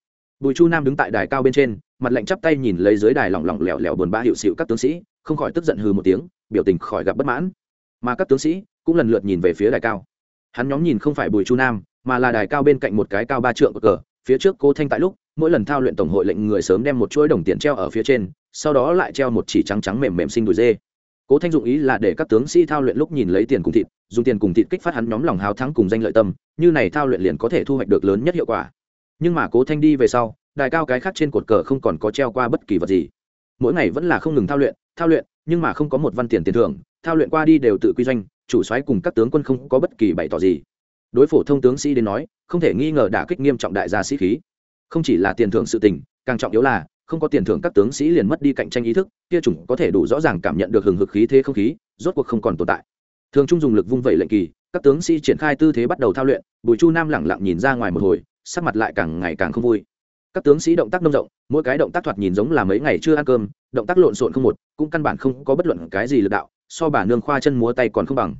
Bùi chu nam đứng tại đài cao bên trên, mặt lạnh chắp tay nhìn lấy dưới đài lỏng lỏng lẻo lẻo buồn bã hiệu xịu các tướng sĩ, không khỏi tức giận hừ một tiếng biểu tình khỏi gặp bất mãn. Mà các tướng sĩ cũng lần lượt nhìn về phía đài cao. Hắn nhóm nhìn không phải bùi chu nam, mà là đài cao bên cạnh một cái cao ba trượng cờ, phía trước cố thanh tại lúc, mỗi lần thao luyện tổng hội lệnh người sớm đem một chuỗi đồng tiền treo ở phía trên, sau đó lại treo một chỉ trắng trắng mềm mềm sinh đùi dê. Cố thanh dụng ý là để các tướng sĩ thao luyện lúc nhìn lấy tiền cùng thịt, dùng tiền cùng thịt kích phát hắn nhóm lòng hào thắng cùng danh lợi tâm, như này thao luyện liền có thể thu hoạch được lớn nhất hiệu quả. Nhưng mà cố thanh đi về sau, đài cao cái khác trên cột cờ không còn có treo qua bất kỳ vật gì. Mỗi ngày vẫn là không ngừng thao luyện thao luyện nhưng mà không có một văn tiền tiền thưởng, thao luyện qua đi đều tự quy doanh, chủ soái cùng các tướng quân không có bất kỳ bày tỏ gì. Đối phổ thông tướng sĩ đến nói, không thể nghi ngờ đả kích nghiêm trọng đại gia sĩ khí. Không chỉ là tiền thưởng sự tình, càng trọng yếu là, không có tiền thưởng các tướng sĩ liền mất đi cạnh tranh ý thức, kia chủng có thể đủ rõ ràng cảm nhận được hừng hực khí thế không khí, rốt cuộc không còn tồn tại. Thường trung dùng lực vung vẩy lệnh kỳ, các tướng sĩ triển khai tư thế bắt đầu thao luyện, bùi chu nam lẳng lặng nhìn ra ngoài một hồi, sắc mặt lại càng ngày càng không vui các tướng sĩ động tác nông rộng, mỗi cái động tác thoạt nhìn giống là mấy ngày chưa ăn cơm, động tác lộn xộn không một, cũng căn bản không có bất luận cái gì lực đạo, so bà nương khoa chân múa tay còn không bằng.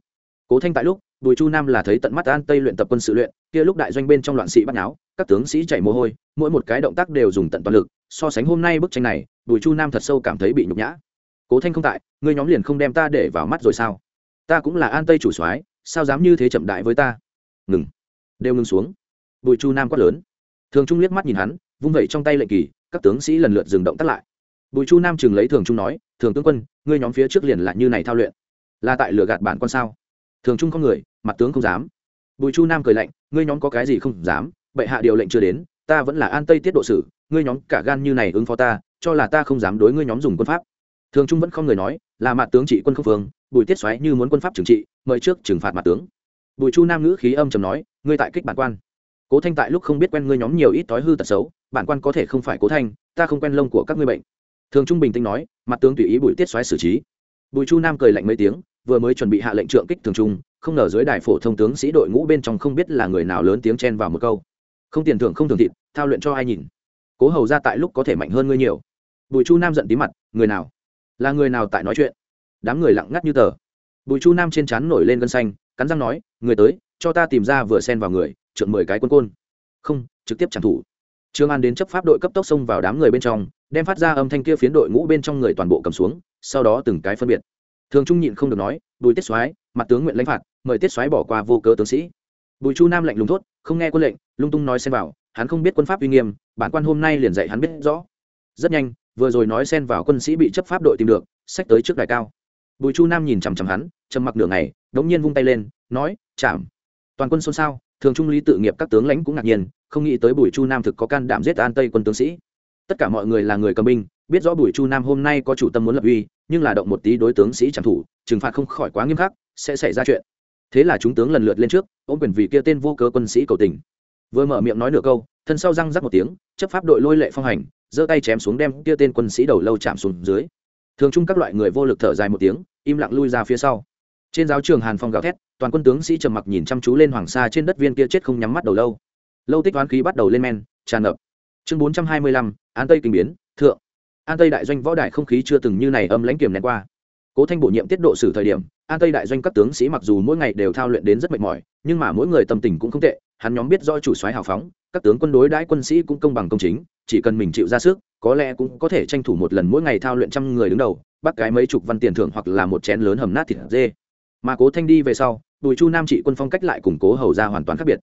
Cố thanh tại lúc, bùi chu nam là thấy tận mắt an tây luyện tập quân sự luyện, kia lúc đại doanh bên trong loạn sĩ bắt náo, các tướng sĩ chảy mồ hôi, mỗi một cái động tác đều dùng tận toàn lực, so sánh hôm nay bức tranh này, bùi chu nam thật sâu cảm thấy bị nhục nhã. Cố thanh không tại, ngươi nhóm liền không đem ta để vào mắt rồi sao? Ta cũng là an tây chủ soái, sao dám như thế chậm đại với ta? Ngừng. Đều ngừng xuống. Bùi chu nam quát lớn. Thường trung liếc mắt nhìn hắn vung vẩy trong tay lệnh kỳ, các tướng sĩ lần lượt dừng động tắt lại. Bùi chu nam chừng lấy thường trung nói, thường tướng quân, ngươi nhóm phía trước liền là như này thao luyện. Là tại lừa gạt bản con sao? Thường trung không người, mặt tướng không dám. Bùi chu nam cười lạnh, ngươi nhóm có cái gì không dám? Bệ hạ điều lệnh chưa đến, ta vẫn là an tây tiết độ sử, ngươi nhóm cả gan như này ứng phó ta, cho là ta không dám đối ngươi nhóm dùng quân pháp. Thường trung vẫn không người nói, là mặt tướng trị quân không phương, bùi tiết xoáy như muốn quân pháp trừng trị, mời trước trừng phạt mặt tướng. Bùi chu nam ngữ khí âm trầm nói, ngươi tại kích bản quan. Cố thanh tại lúc không biết quen ngươi nhóm nhiều ít tối hư tật xấu bản quan có thể không phải cố thanh, ta không quen lông của các ngươi bệnh. Thường trung bình tĩnh nói, mặt tướng tùy ý bùi tiết xoáy xử trí. Bùi chu nam cười lạnh mấy tiếng, vừa mới chuẩn bị hạ lệnh trượng kích thường trung, không ngờ dưới đài phổ thông tướng sĩ đội ngũ bên trong không biết là người nào lớn tiếng chen vào một câu. Không tiền thưởng không thường thịt, thao luyện cho ai nhìn. Cố hầu ra tại lúc có thể mạnh hơn ngươi nhiều. Bùi chu nam giận tí mặt, người nào? Là người nào tại nói chuyện? Đám người lặng ngắt như tờ. Bùi chu nam trên trán nổi lên gân xanh, cắn răng nói, người tới, cho ta tìm ra vừa xen vào người trượt mười cái quân côn. Không, trực tiếp trả thủ trương an đến chấp pháp đội cấp tốc xông vào đám người bên trong, đem phát ra âm thanh kia phiến đội ngũ bên trong người toàn bộ cầm xuống, sau đó từng cái phân biệt. Thường trung nhịn không được nói, bùi tiết soái, mặt tướng nguyện lãnh phạt, mời tiết soái bỏ qua vô cớ tướng sĩ. Bùi chu nam lạnh lùng thốt, không nghe quân lệnh, lung tung nói xen vào, hắn không biết quân pháp uy nghiêm, bản quan hôm nay liền dạy hắn biết rõ. Rất nhanh, vừa rồi nói xen vào quân sĩ bị chấp pháp đội tìm được, xách tới trước đài cao. Bùi chu nam nhìn chằm chằm hắn, trầm mặc nửa ngày, đống nhiên vung tay lên, nói, chạm. Toàn quân xôn xao, thường trung lý tự nghiệp các tướng lãnh cũng ngạc nhiên không nghĩ tới bùi chu nam thực có can đảm giết an tây quân tướng sĩ. Tất cả mọi người là người cầm binh, biết rõ bùi chu nam hôm nay có chủ tâm muốn lập uy, nhưng là động một tí đối tướng sĩ trảm thủ, trừng phạt không khỏi quá nghiêm khắc, sẽ xảy ra chuyện. Thế là chúng tướng lần lượt lên trước, ôm quyền vì kia tên vô cớ quân sĩ cầu tình. Vừa mở miệng nói nửa câu, thân sau răng rắc một tiếng, chấp pháp đội lôi lệ phong hành, giơ tay chém xuống đem kia tên quân sĩ đầu lâu chạm xuống dưới. Thường chung các loại người vô lực thở dài một tiếng, im lặng lui ra phía sau. Trên giáo trường hàn phong gào thét, toàn quân tướng sĩ trầm mặc nhìn chăm chú lên hoàng sa trên đất viên kia chết không nhắm mắt đầu lâu lâu tích toán khí bắt đầu lên men, tràn ngập. Chương bốn trăm hai mươi lăm, an tây kinh biến, thượng. An tây đại doanh võ đại không khí chưa từng như này âm lãnh kiềm nén qua. Cố thanh bổ nhiệm tiết độ sử thời điểm, an tây đại doanh các tướng sĩ mặc dù mỗi ngày đều thao luyện đến rất mệt mỏi, nhưng mà mỗi người tâm tình cũng không tệ, hắn nhóm biết do chủ soái hào phóng, các tướng quân đối đãi quân sĩ cũng công bằng công chính, chỉ cần mình chịu ra sức, có lẽ cũng có thể tranh thủ một lần mỗi ngày thao luyện trăm người đứng đầu, bắt cái mấy chục văn tiền thưởng hoặc là một chén lớn hầm nát thịt dê. Mà cố thanh đi về sau, bùi chu nam trị quân phong cách lại củng cố hầu ra hoàn toàn khác biệt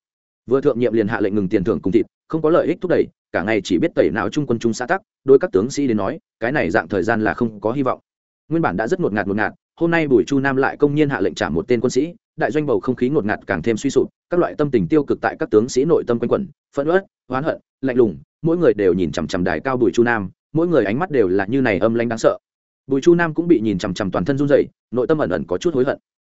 vừa thượng nhiệm liền hạ lệnh ngừng tiền thưởng cùng thịt, không có lợi ích thúc đẩy, cả ngày chỉ biết tẩy não trung quân trung xã tắc, đôi các tướng sĩ đến nói, cái này dạng thời gian là không có hy vọng. Nguyên bản đã rất ngột ngạt ngột ngạt, hôm nay bùi chu nam lại công nhiên hạ lệnh trả một tên quân sĩ, đại doanh bầu không khí ngột ngạt càng thêm suy sụp, các loại tâm tình tiêu cực tại các tướng sĩ nội tâm quanh quẩn, phẫn uất, oán hận, lạnh lùng, mỗi người đều nhìn chằm chằm đài cao bùi chu nam, mỗi người ánh mắt đều là như này âm lãnh đáng sợ. Bùi chu nam cũng bị nhìn chằm chằm toàn thân run rẩy, nội tâm ẩn ẩn có chút hối hận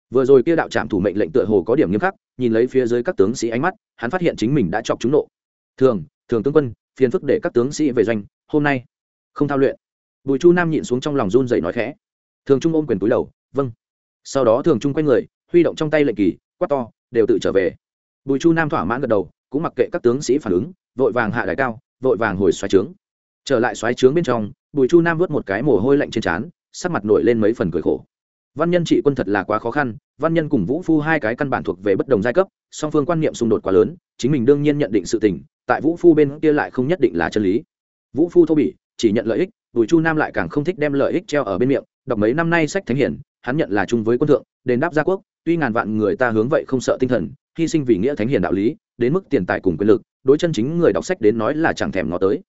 vừa rồi kia đạo trạm thủ mệnh lệnh tựa hồ có điểm nghiêm khắc, nhìn lấy phía dưới các tướng sĩ ánh mắt, hắn phát hiện chính mình đã chọc trúng nộ. Thường thường tướng quân, phiền phức để các tướng sĩ về doanh, hôm nay. Không thao luyện. Bùi chu nam nhịn xuống trong lòng run dậy nói khẽ. Thường trung ôm quyền túi đầu vâng. Sau đó thường trung quay người, huy động trong tay lệnh kỳ, quát to, đều tự trở về. Bùi chu nam thỏa mãn gật đầu, cũng mặc kệ các tướng sĩ phản ứng, vội vàng hạ đại cao, vội vàng hồi xoáy trướng. Trở lại xoáy trướng bên trong, bùi chu nam vớt một cái mồ hôi lạnh trên trán, sắc mặt nổi lên mấy phần cười khổ văn nhân trị quân thật là quá khó khăn, văn nhân cùng vũ phu hai cái căn bản thuộc về bất đồng giai cấp, song phương quan niệm xung đột quá lớn, chính mình đương nhiên nhận định sự tình, tại vũ phu bên kia lại không nhất định là chân lý. Vũ phu thô bỉ, chỉ nhận lợi ích, bùi chu nam lại càng không thích đem lợi ích treo ở bên miệng, đọc mấy năm nay sách thánh hiển, hắn nhận là chung với quân thượng, đền đáp gia quốc, tuy ngàn vạn người ta hướng vậy không sợ tinh thần, hy sinh vì nghĩa thánh hiền đạo lý, đến mức tiền tài cùng quyền lực, đối chân chính người đọc sách đến nói là chẳng thèm ngó tới.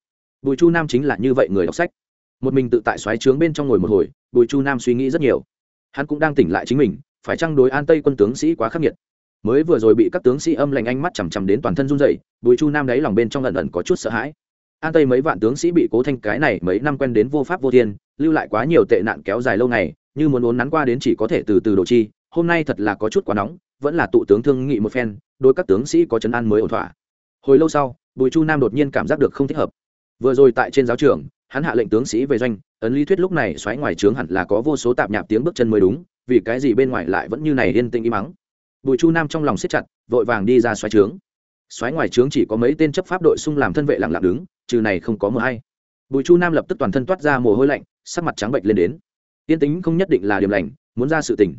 Bùi chu nam chính là như vậy người đọc sách. Một mình tự tại xoáy trướng bên trong ngồi một hồi, bùi chu nam suy nghĩ rất nhiều hắn cũng đang tỉnh lại chính mình, phải chăng đối an tây quân tướng sĩ quá khắc nghiệt? Mới vừa rồi bị các tướng sĩ âm lạnh ánh mắt chằm chằm đến toàn thân run rẩy, bùi chu nam đáy lòng bên trong lần ẩn có chút sợ hãi. An tây mấy vạn tướng sĩ bị cố thanh cái này mấy năm quen đến vô pháp vô thiên, lưu lại quá nhiều tệ nạn kéo dài lâu ngày, như muốn uốn nắn qua đến chỉ có thể từ từ đồ chi, hôm nay thật là có chút quá nóng, vẫn là tụ tướng thương nghị một phen, đôi các tướng sĩ có chấn an mới ổn thỏa. Hồi lâu sau, bùi chu nam đột nhiên cảm giác được không thích hợp. Vừa rồi tại trên giáo trường, hắn hạ lệnh tướng sĩ về doanh ấn lý thuyết lúc này xoáy ngoài trướng hẳn là có vô số tạp nhạp tiếng bước chân mới đúng, vì cái gì bên ngoài lại vẫn như này yên tĩnh im mắng bùi chu nam trong lòng siết chặt, vội vàng đi ra xoáy trướng. Xoáy ngoài trướng chỉ có mấy tên chấp pháp đội xung làm thân vệ lặng lặng đứng, trừ này không có mờ hay. Bùi chu nam lập tức toàn thân toát ra mồ hôi lạnh, sắc mặt trắng bệnh lên đến. Yên tĩnh không nhất định là điểm lành, muốn ra sự tình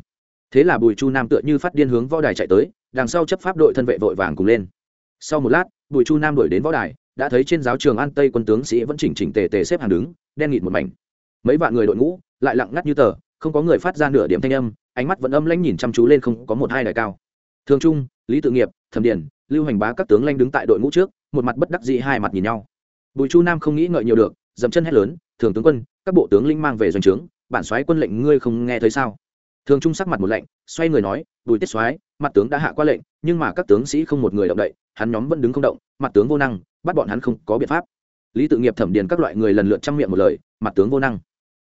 thế là bùi chu nam tựa như phát điên hướng võ đài chạy tới, đằng sau chấp pháp đội thân vệ vội vàng cùng lên. Sau một lát, bùi chu nam đuổi đến võ đài, đã thấy trên giáo trường an tây quân tướng sĩ vẫn chỉnh chỉnh tề tề xếp hàng đứng, đen nghịt một mảnh mấy vạn người đội ngũ lại lặng ngắt như tờ, không có người phát ra nửa điểm thanh âm, ánh mắt vẫn âm lãnh nhìn chăm chú lên không có một hai đại cao. Thường trung, lý tự nghiệp, thẩm điển lưu hành bá các tướng lanh đứng tại đội ngũ trước, một mặt bất đắc dĩ hai mặt nhìn nhau. Bùi chu nam không nghĩ ngợi nhiều được, dậm chân hét lớn, thường tướng quân, các bộ tướng linh mang về doanh trướng, bản soái quân lệnh ngươi không nghe thấy sao? Thường trung sắc mặt một lệnh xoay người nói, bùi tiết soái, mặt tướng đã hạ qua lệnh, nhưng mà các tướng sĩ không một người động đậy, hắn nhóm vẫn đứng không động, mặt tướng vô năng, bắt bọn hắn không có biện pháp. Lý tự nghiệp, thẩm điền các loại người lần lượt chăm miệng một lời, mặt tướng vô năng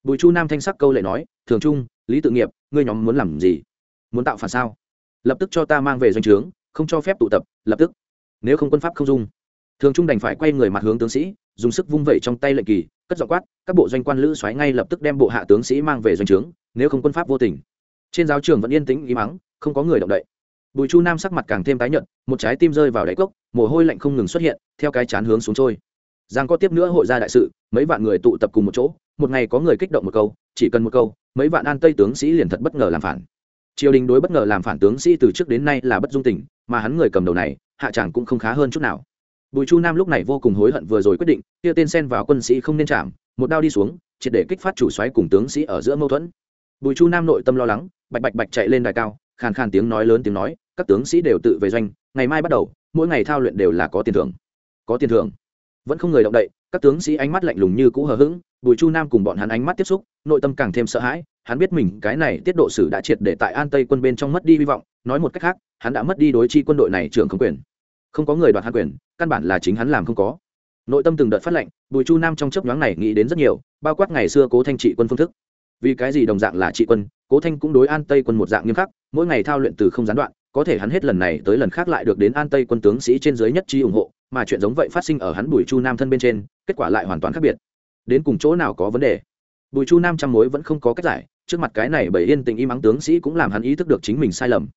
bùi chu nam thanh sắc câu lệ nói, thường trung, lý tự nghiệp, ngươi nhóm muốn làm gì? Muốn tạo phản sao? Lập tức cho ta mang về doanh trướng, không cho phép tụ tập, lập tức. Nếu không quân pháp không dung. Thường trung đành phải quay người mặt hướng tướng sĩ, dùng sức vung vẩy trong tay lệnh kỳ, cất dọ quát, các bộ doanh quan lữ xoáy ngay lập tức đem bộ hạ tướng sĩ mang về doanh trướng, nếu không quân pháp vô tình. Trên giáo trường vẫn yên tĩnh ý mắng không có người động đậy. Bùi chu nam sắc mặt càng thêm tái nhợt, một trái tim rơi vào đáy cốc, mồ hôi lạnh không ngừng xuất hiện, theo cái chán hướng xuống trôi. Giang có tiếp nữa hội gia đại sự, mấy vạn người tụ tập cùng một chỗ một ngày có người kích động một câu, chỉ cần một câu, mấy vạn an tây tướng sĩ liền thật bất ngờ làm phản. Triều đình đối bất ngờ làm phản tướng sĩ từ trước đến nay là bất dung tình, mà hắn người cầm đầu này, hạ tràng cũng không khá hơn chút nào. Bùi chu nam lúc này vô cùng hối hận vừa rồi quyết định, kia tên sen vào quân sĩ không nên chạm, một đao đi xuống, triệt để kích phát chủ xoáy cùng tướng sĩ ở giữa mâu thuẫn. Bùi chu nam nội tâm lo lắng, bạch bạch bạch chạy lên đài cao, khàn khàn tiếng nói lớn tiếng nói, các tướng sĩ đều tự về doanh, ngày mai bắt đầu, mỗi ngày thao luyện đều là có tiền thưởng. Có tiền thưởng. Vẫn không người động đậy, các tướng sĩ ánh mắt lạnh lùng như cũ hờ hững bùi chu nam cùng bọn hắn ánh mắt tiếp xúc, nội tâm càng thêm sợ hãi, hắn biết mình cái này tiết độ sử đã triệt để tại an tây quân bên trong mất đi hy vọng, nói một cách khác, hắn đã mất đi đối chi quân đội này trưởng không quyền. Không có người đoạt hắn quyền, căn bản là chính hắn làm không có. Nội tâm từng đợt phát lệnh, bùi chu nam trong chấp nhoáng này nghĩ đến rất nhiều, bao quát ngày xưa cố thanh trị quân phương thức. Vì cái gì đồng dạng là trị quân, cố thanh cũng đối an tây quân một dạng nghiêm khắc, mỗi ngày thao luyện từ không gián đoạn, có thể hắn hết lần này tới lần khác lại được đến an tây quân tướng sĩ trên dưới nhất trí ủng hộ, mà chuyện giống vậy phát sinh ở hắn bùi chu nam thân bên trên, kết quả lại hoàn toàn khác biệt đến cùng chỗ nào có vấn đề? Bùi chu nam trăm mối vẫn không có cách giải, trước mặt cái này bởi yên tình im ắng tướng sĩ cũng làm hắn ý thức được chính mình sai lầm.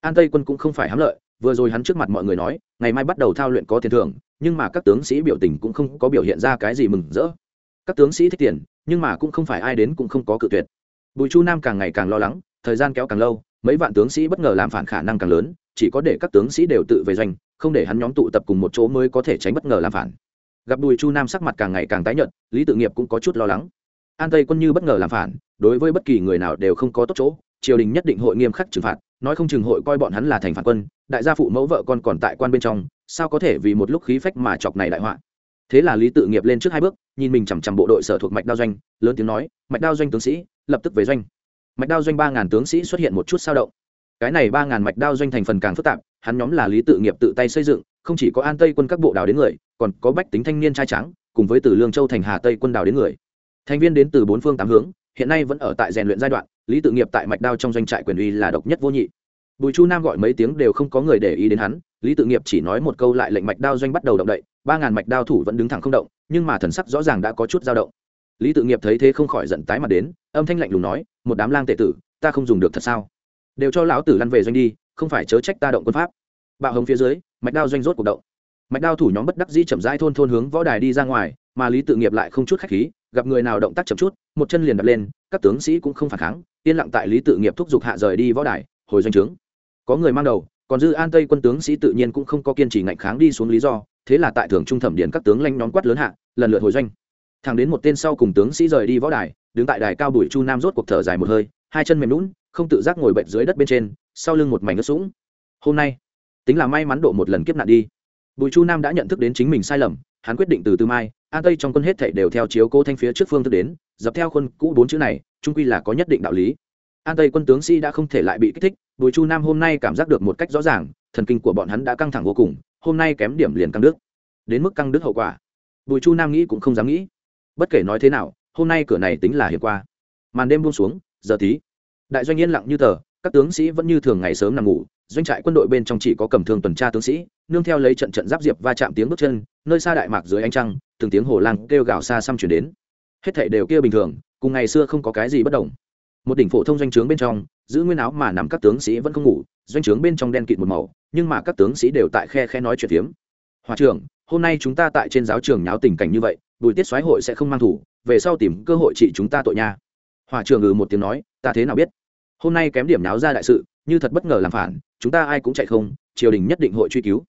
An tây quân cũng không phải hám lợi, vừa rồi hắn trước mặt mọi người nói, ngày mai bắt đầu thao luyện có tiền thưởng, nhưng mà các tướng sĩ biểu tình cũng không có biểu hiện ra cái gì mừng rỡ. Các tướng sĩ thích tiền, nhưng mà cũng không phải ai đến cũng không có cự tuyệt. Bùi chu nam càng ngày càng lo lắng, thời gian kéo càng lâu, mấy vạn tướng sĩ bất ngờ làm phản khả năng càng lớn, chỉ có để các tướng sĩ đều tự về doanh, không để hắn nhóm tụ tập cùng một chỗ mới có thể tránh bất ngờ làm phản gặp bùi chu nam sắc mặt càng ngày càng tái nhợt, lý tự nghiệp cũng có chút lo lắng. An tây quân như bất ngờ làm phản, đối với bất kỳ người nào đều không có tốt chỗ, triều đình nhất định hội nghiêm khắc trừng phạt, nói không chừng hội coi bọn hắn là thành phản quân, đại gia phụ mẫu vợ con còn tại quan bên trong, sao có thể vì một lúc khí phách mà chọc này đại họa? Thế là lý tự nghiệp lên trước hai bước, nhìn mình chằm chằm bộ đội sở thuộc mạch đao doanh, lớn tiếng nói, mạch đao doanh tướng sĩ, lập tức về doanh. Mạch đao doanh ba ngàn tướng sĩ xuất hiện một chút sao động. Cái này ba ngàn mạch đao doanh thành phần càng phức tạp, hắn nhóm là lý tự nghiệp tự tay xây dựng không chỉ có an tây quân các bộ đào đến người, còn có bách tính thanh niên trai trắng cùng với từ lương châu thành hà tây quân đào đến người. Thành viên đến từ bốn phương tám hướng, hiện nay vẫn ở tại rèn luyện giai đoạn, lý tự nghiệp tại mạch đao trong doanh trại quyền uy là độc nhất vô nhị. Bùi chu nam gọi mấy tiếng đều không có người để ý đến hắn, lý tự nghiệp chỉ nói một câu lại lệnh mạch đao doanh bắt đầu động đậy, ba ngàn mạch đao thủ vẫn đứng thẳng không động, nhưng mà thần sắc rõ ràng đã có chút dao động. Lý tự nghiệp thấy thế không khỏi giận tái mặt đến, âm thanh lạnh lùng nói, một đám lang tệ tử, ta không dùng được thật sao? Đều cho lão tử lăn về doanh đi, không phải chớ trách ta động quân pháp. Bạo hồng phía dưới mạch đao doanh rốt cuộc động. Mạch đao thủ nhóm bất đắc dĩ chậm rãi thôn thôn hướng võ đài đi ra ngoài, mà lý tự nghiệp lại không chút khách khí, gặp người nào động tác chậm chút, một chân liền đập lên, các tướng sĩ cũng không phản kháng, yên lặng tại lý tự nghiệp thúc giục hạ rời đi võ đài, hồi doanh trướng. Có người mang đầu, còn dư an tây quân tướng sĩ tự nhiên cũng không có kiên trì ngạnh kháng đi xuống lý do, thế là tại thường trung thẩm điện các tướng lanh nhóm quát lớn hạ, lần lượt hồi doanh. Thẳng đến một tên sau cùng tướng sĩ rời đi võ đài, đứng tại đài cao bùi chu nam rốt cuộc thở dài một hơi, hai chân mềm lún không tự giác ngồi bệnh dưới đất bên trên, sau lưng một mảnh ngất sũng. Hôm nay tính là may mắn độ một lần kiếp nạn đi. Bùi chu nam đã nhận thức đến chính mình sai lầm, hắn quyết định từ từ mai, an tây trong quân hết thảy đều theo chiếu cố thanh phía trước phương thức đến dập theo khuôn cũ bốn chữ này, trung quy là có nhất định đạo lý. An tây quân tướng sĩ đã không thể lại bị kích thích, bùi chu nam hôm nay cảm giác được một cách rõ ràng, thần kinh của bọn hắn đã căng thẳng vô cùng, hôm nay kém điểm liền căng đức đến mức căng đức hậu quả. Bùi chu nam nghĩ cũng không dám nghĩ. Bất kể nói thế nào, hôm nay cửa này tính là hiệp qua. Màn đêm buông xuống, giờ tí. Đại doanh yên lặng như tờ, các tướng sĩ vẫn như thường ngày sớm nằm ngủ doanh trại quân đội bên trong chỉ có cầm thương tuần tra tướng sĩ, nương theo lấy trận trận giáp diệp va chạm tiếng bước chân, nơi xa đại mạc dưới ánh trăng, từng tiếng hồ lang kêu gào xa xăm chuyển đến. Hết thảy đều kia bình thường, cùng ngày xưa không có cái gì bất đồng. Một đỉnh phổ thông doanh trướng bên trong, giữ nguyên áo mà nằm các tướng sĩ vẫn không ngủ, doanh trướng bên trong đen kịt một màu, nhưng mà các tướng sĩ đều tại khe khe nói chuyện phiếm. Hòa trưởng, hôm nay chúng ta tại trên giáo trường nháo tình cảnh như vậy, bùi tiết xoáy hội sẽ không mang thủ, về sau tìm cơ hội trị chúng ta tội nha. Hòa trưởng ừ một tiếng nói, ta thế nào biết? Hôm nay kém điểm náo ra đại sự như thật bất ngờ làm phản, chúng ta ai cũng chạy không, triều đình nhất định hội truy cứu.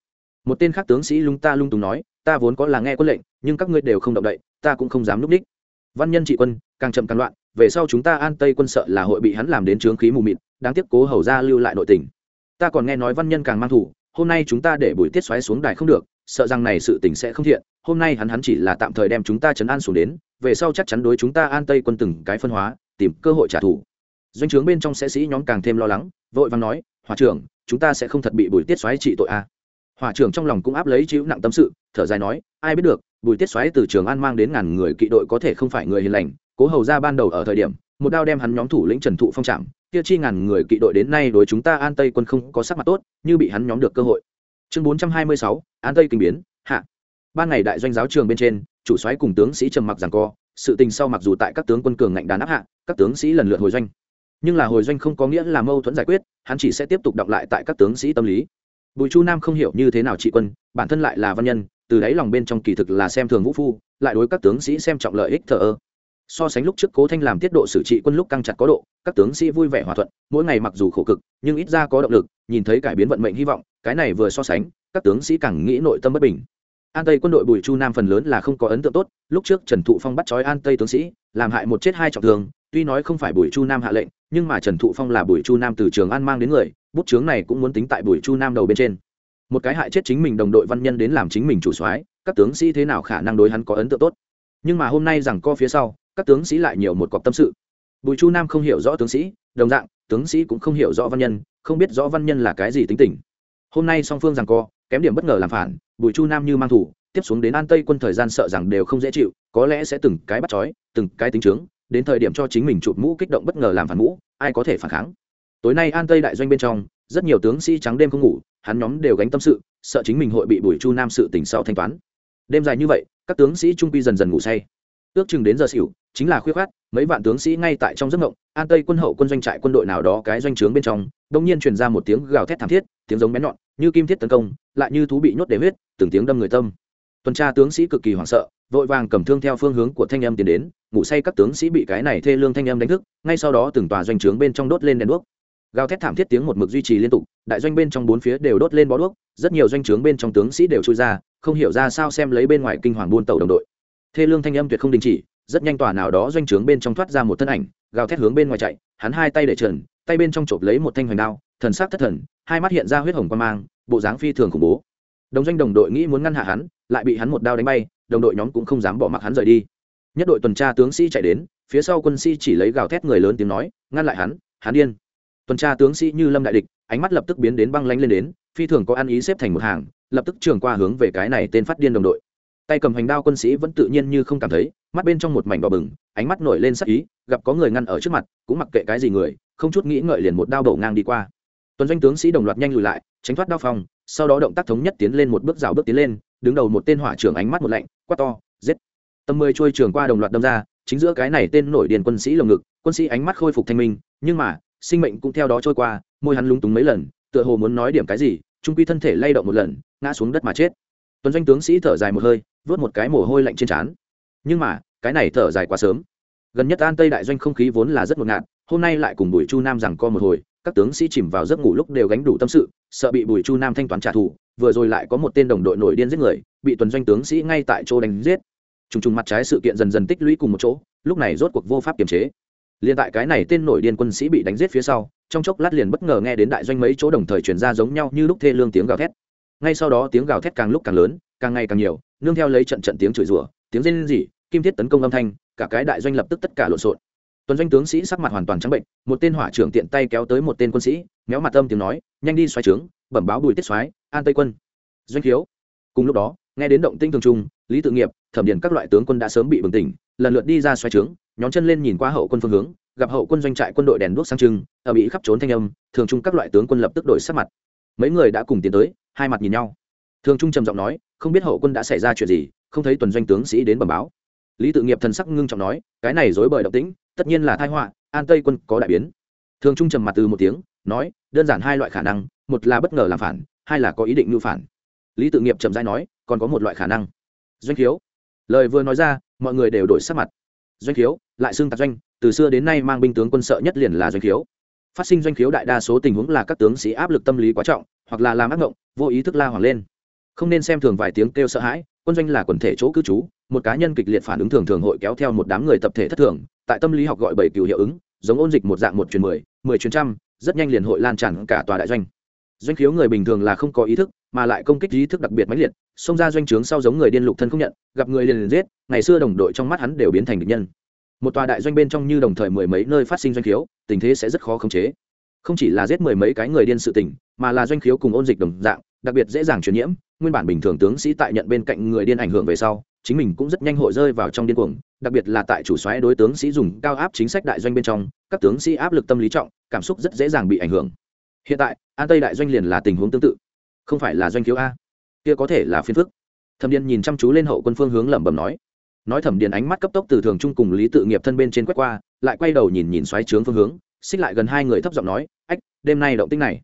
Một tên khác tướng sĩ lung ta lung tùng nói, ta vốn có là nghe quân lệnh, nhưng các ngươi đều không động đậy, ta cũng không dám núp đích. Văn nhân trị quân, càng chậm càng loạn, về sau chúng ta an tây quân sợ là hội bị hắn làm đến trướng khí mù mịt, đáng tiếc cố hầu ra lưu lại nội tình. Ta còn nghe nói văn nhân càng mang thủ, hôm nay chúng ta để buổi tiết xoáy xuống đài không được, sợ rằng này sự tình sẽ không thiện, hôm nay hắn hắn chỉ là tạm thời đem chúng ta chấn an xuống đến, về sau chắc chắn đối chúng ta an tây quân từng cái phân hóa, tìm cơ hội trả thù doanh trướng bên trong sẽ sĩ nhóm càng thêm lo lắng, vội vàng nói hòa trưởng, chúng ta sẽ không thật bị bùi tiết xoáy trị tội a à. hòa trưởng trong lòng cũng áp lấy chịu nặng tâm sự, thở dài nói, ai biết được, bùi tiết xoáy từ trường an mang đến ngàn người kỵ đội có thể không phải người hiền lành, cố hầu ra ban đầu ở thời điểm, một đao đem hắn nhóm thủ lĩnh trần thụ phong trạm kia chi ngàn người kỵ đội đến nay đối chúng ta an tây quân không có sắc mặt tốt, như bị hắn nhóm được cơ hội. Chương bốn trăm hai mươi sáu, an tây kinh biến, hạ. Ban ngày đại doanh giáo trường bên trên, chủ soái cùng tướng sĩ trầm mặc rằng co, sự tình sau mặc dù tại các tướng quân cường ngạnh đàn áp hạ, các tướng sĩ lần lượt hồi doanh nhưng là hồi doanh không có nghĩa là mâu thuẫn giải quyết, hắn chỉ sẽ tiếp tục đọc lại tại các tướng sĩ tâm lý. Bùi chu nam không hiểu như thế nào trị quân, bản thân lại là văn nhân, từ đáy lòng bên trong kỳ thực là xem thường vũ phu, lại đối các tướng sĩ xem trọng lợi ích thờ ơ. So sánh lúc trước cố thanh làm tiết độ xử trị quân lúc căng chặt có độ, các tướng sĩ vui vẻ hòa thuận, mỗi ngày mặc dù khổ cực, nhưng ít ra có động lực, nhìn thấy cải biến vận mệnh hy vọng, cái này vừa so sánh, các tướng sĩ càng nghĩ nội tâm bất bình. An tây quân đội bùi chu nam phần lớn là không có ấn tượng tốt, lúc trước trần thụ phong bắt trói an tây tướng sĩ, làm hại một chết hai trọng thương, tuy nói không phải bùi chu nam hạ lệnh nhưng mà trần thụ phong là bùi chu nam từ trường an mang đến người, bút chướng này cũng muốn tính tại bùi chu nam đầu bên trên. Một cái hại chết chính mình đồng đội văn nhân đến làm chính mình chủ soái, các tướng sĩ thế nào khả năng đối hắn có ấn tượng tốt? Nhưng mà hôm nay rằng co phía sau, các tướng sĩ lại nhiều một cọc tâm sự. Bùi chu nam không hiểu rõ tướng sĩ, đồng dạng, tướng sĩ cũng không hiểu rõ văn nhân, không biết rõ văn nhân là cái gì tính tình. Hôm nay song phương rằng co, kém điểm bất ngờ làm phản, bùi chu nam như mang thủ, tiếp xuống đến an tây quân thời gian sợ rằng đều không dễ chịu, có lẽ sẽ từng cái bắt chói, từng cái tính trướng đến thời điểm cho chính mình chụp mũ kích động bất ngờ làm phản mũ, ai có thể phản kháng? Tối nay an tây đại doanh bên trong, rất nhiều tướng sĩ trắng đêm không ngủ, hắn nhóm đều gánh tâm sự, sợ chính mình hội bị bùi chu nam sự tỉnh sau thanh toán. Đêm dài như vậy, các tướng sĩ trung quy dần dần ngủ say. Ước chừng đến giờ xỉu, chính là khuyết khát mấy vạn tướng sĩ ngay tại trong giấc mộng, an tây quân hậu quân doanh trại quân đội nào đó cái doanh trướng bên trong, đông nhiên truyền ra một tiếng gào thét thảm thiết, tiếng giống bén nhọn, như kim thiết tấn công, lại như thú bị nhốt để huyết, từng tiếng đâm người tâm. Tuần tra tướng sĩ cực kỳ hoảng sợ vội vàng cầm thương theo phương hướng của thanh âm tiến đến, ngủ say các tướng sĩ bị cái này thê lương thanh âm đánh thức, ngay sau đó từng tòa doanh trướng bên trong đốt lên đèn đuốc. Gào thét thảm thiết tiếng một mực duy trì liên tục, đại doanh bên trong bốn phía đều đốt lên bó đuốc, rất nhiều doanh trướng bên trong tướng sĩ đều trôi ra, không hiểu ra sao xem lấy bên ngoài kinh hoàng buôn tàu đồng đội. Thê lương thanh âm tuyệt không đình chỉ, rất nhanh tòa nào đó doanh trướng bên trong thoát ra một thân ảnh, gào thét hướng bên ngoài chạy, hắn hai tay để trần, tay bên trong chộp lấy một thanh hoành đao, thần sắc thất thần, hai mắt hiện ra huyết hồng quan mang, bộ dáng phi thường khủng bố. Đồng doanh đồng đội nghĩ muốn ngăn hạ hắn, lại bị hắn một đao đánh bay đồng đội nhóm cũng không dám bỏ mặc hắn rời đi. Nhất đội tuần tra tướng sĩ chạy đến, phía sau quân sĩ chỉ lấy gào thét người lớn tiếng nói, ngăn lại hắn hắn điên. Tuần tra tướng sĩ như lâm đại địch, ánh mắt lập tức biến đến băng lanh lên đến, phi thường có ăn ý xếp thành một hàng, lập tức trường qua hướng về cái này tên phát điên đồng đội. Tay cầm hành đao quân sĩ vẫn tự nhiên như không cảm thấy, mắt bên trong một mảnh đỏ bừng, ánh mắt nổi lên sắc ý, gặp có người ngăn ở trước mặt, cũng mặc kệ cái gì người, không chút nghĩ ngợi liền một đao đổ ngang đi qua. Tuần doanh tướng sĩ đồng loạt nhanh lùi lại, tránh thoát đao phong, sau đó động tác thống nhất tiến lên một bước rào bước tiến lên đứng đầu một tên hỏa trưởng ánh mắt một lạnh, quát to, giết. Tầm mười trôi trường qua đồng loạt đâm ra, chính giữa cái này tên nổi điền quân sĩ lồng ngực, quân sĩ ánh mắt khôi phục thanh minh, nhưng mà, sinh mệnh cũng theo đó trôi qua, môi hắn lúng túng mấy lần, tựa hồ muốn nói điểm cái gì, trung quy thân thể lay động một lần, ngã xuống đất mà chết. Tuấn doanh tướng sĩ thở dài một hơi, vớt một cái mồ hôi lạnh trên trán. Nhưng mà, cái này thở dài quá sớm. Gần nhất an tây đại doanh không khí vốn là rất ngột ngạt, hôm nay lại cùng bùi chu nam rằng co một hồi các tướng sĩ chìm vào giấc ngủ lúc đều gánh đủ tâm sự, sợ bị bùi chu nam thanh toán trả thù, vừa rồi lại có một tên đồng đội nổi điên giết người, bị tuần doanh tướng sĩ ngay tại chỗ đánh giết. Trùng trùng mặt trái sự kiện dần dần tích lũy cùng một chỗ, lúc này rốt cuộc vô pháp kiềm chế. Liền tại cái này tên nổi điên quân sĩ bị đánh giết phía sau, trong chốc lát liền bất ngờ nghe đến đại doanh mấy chỗ đồng thời truyền ra giống nhau như lúc thê lương tiếng gào thét. Ngay sau đó tiếng gào thét càng lúc càng lớn, càng ngày càng nhiều, nương theo lấy trận trận tiếng chửi rủa, tiếng rên rỉ, kim thiết tấn công âm thanh, cả cái đại doanh lập tức tất cả lộn xộn tuần doanh tướng sĩ sắc mặt hoàn toàn trắng bệnh, một tên hỏa trưởng tiện tay kéo tới một tên quân sĩ, méo mặt âm tiếng nói, nhanh đi xoáy trướng, bẩm báo bùi tiết xoáy an tây quân. Doanh khiếu. Cùng lúc đó, nghe đến động tinh thường trung, lý tự nghiệp, thẩm điền các loại tướng quân đã sớm bị bừng tỉnh, lần lượt đi ra xoáy trướng nhóm chân lên nhìn qua hậu quân phương hướng, gặp hậu quân doanh trại quân đội đèn đuốc sang trưng, ở bị khắp trốn thanh âm, thường trung các loại tướng quân lập tức đổi sắc mặt. Mấy người đã cùng tiến tới, hai mặt nhìn nhau. Thường trung trầm giọng nói, không biết hậu quân đã xảy ra chuyện gì, không thấy tuần doanh tướng sĩ đến bẩm báo. Lý tự nghiệp thần sắc ngưng trọng nói, cái này dối bời động tĩnh tất nhiên là thai họa, an tây quân có đại biến. Thường trung trầm mặt từ một tiếng, nói, đơn giản hai loại khả năng, một là bất ngờ làm phản, hai là có ý định mưu phản. Lý tự nghiệp trầm dai nói, còn có một loại khả năng. Doanh khiếu. Lời vừa nói ra, mọi người đều đổi sắc mặt. Doanh khiếu, lại xưng tạc doanh, từ xưa đến nay mang binh tướng quân sợ nhất liền là doanh khiếu. Phát sinh doanh khiếu đại đa số tình huống là các tướng sĩ áp lực tâm lý quá trọng, hoặc là làm ác mộng vô ý thức la hoàng lên. Không nên xem thường vài tiếng kêu sợ hãi, quân doanh là quần thể chỗ cư trú, một cá nhân kịch liệt phản ứng thường thường hội kéo theo một đám người tập thể thất thường tại tâm lý học gọi bảy cửu hiệu ứng, giống ôn dịch một dạng một truyền mười mười truyền trăm, rất nhanh liền hội lan tràn cả tòa đại doanh. Doanh khiếu người bình thường là không có ý thức, mà lại công kích ý thức đặc biệt mãnh liệt, xông ra doanh trướng sau giống người điên lục thân không nhận, gặp người liền liền giết, ngày xưa đồng đội trong mắt hắn đều biến thành địch nhân. Một tòa đại doanh bên trong như đồng thời mười mấy nơi phát sinh doanh khiếu, tình thế sẽ rất khó khống chế. Không chỉ là giết mười mấy cái người điên sự tình, mà là doanh khiếu cùng ôn dịch đồng dạng, đặc biệt dễ dàng truyền nhiễm, nguyên bản bình thường tướng sĩ tại nhận bên cạnh người điên ảnh hưởng về sau chính mình cũng rất nhanh hội rơi vào trong điên cuồng, đặc biệt là tại chủ xoáy đối tướng sĩ dùng cao áp chính sách đại doanh bên trong, các tướng sĩ áp lực tâm lý trọng, cảm xúc rất dễ dàng bị ảnh hưởng. Hiện tại, an tây đại doanh liền là tình huống tương tự. Không phải là doanh thiếu a. Kia có thể là phiên phức. Thẩm điền nhìn chăm chú lên hậu quân phương hướng lẩm bẩm nói. Nói thẩm điền ánh mắt cấp tốc từ thường trung cùng lý tự nghiệp thân bên trên quét qua, lại quay đầu nhìn nhìn xoáy trướng phương hướng, xích lại gần hai người thấp giọng nói, ách, đêm nay động tinh này,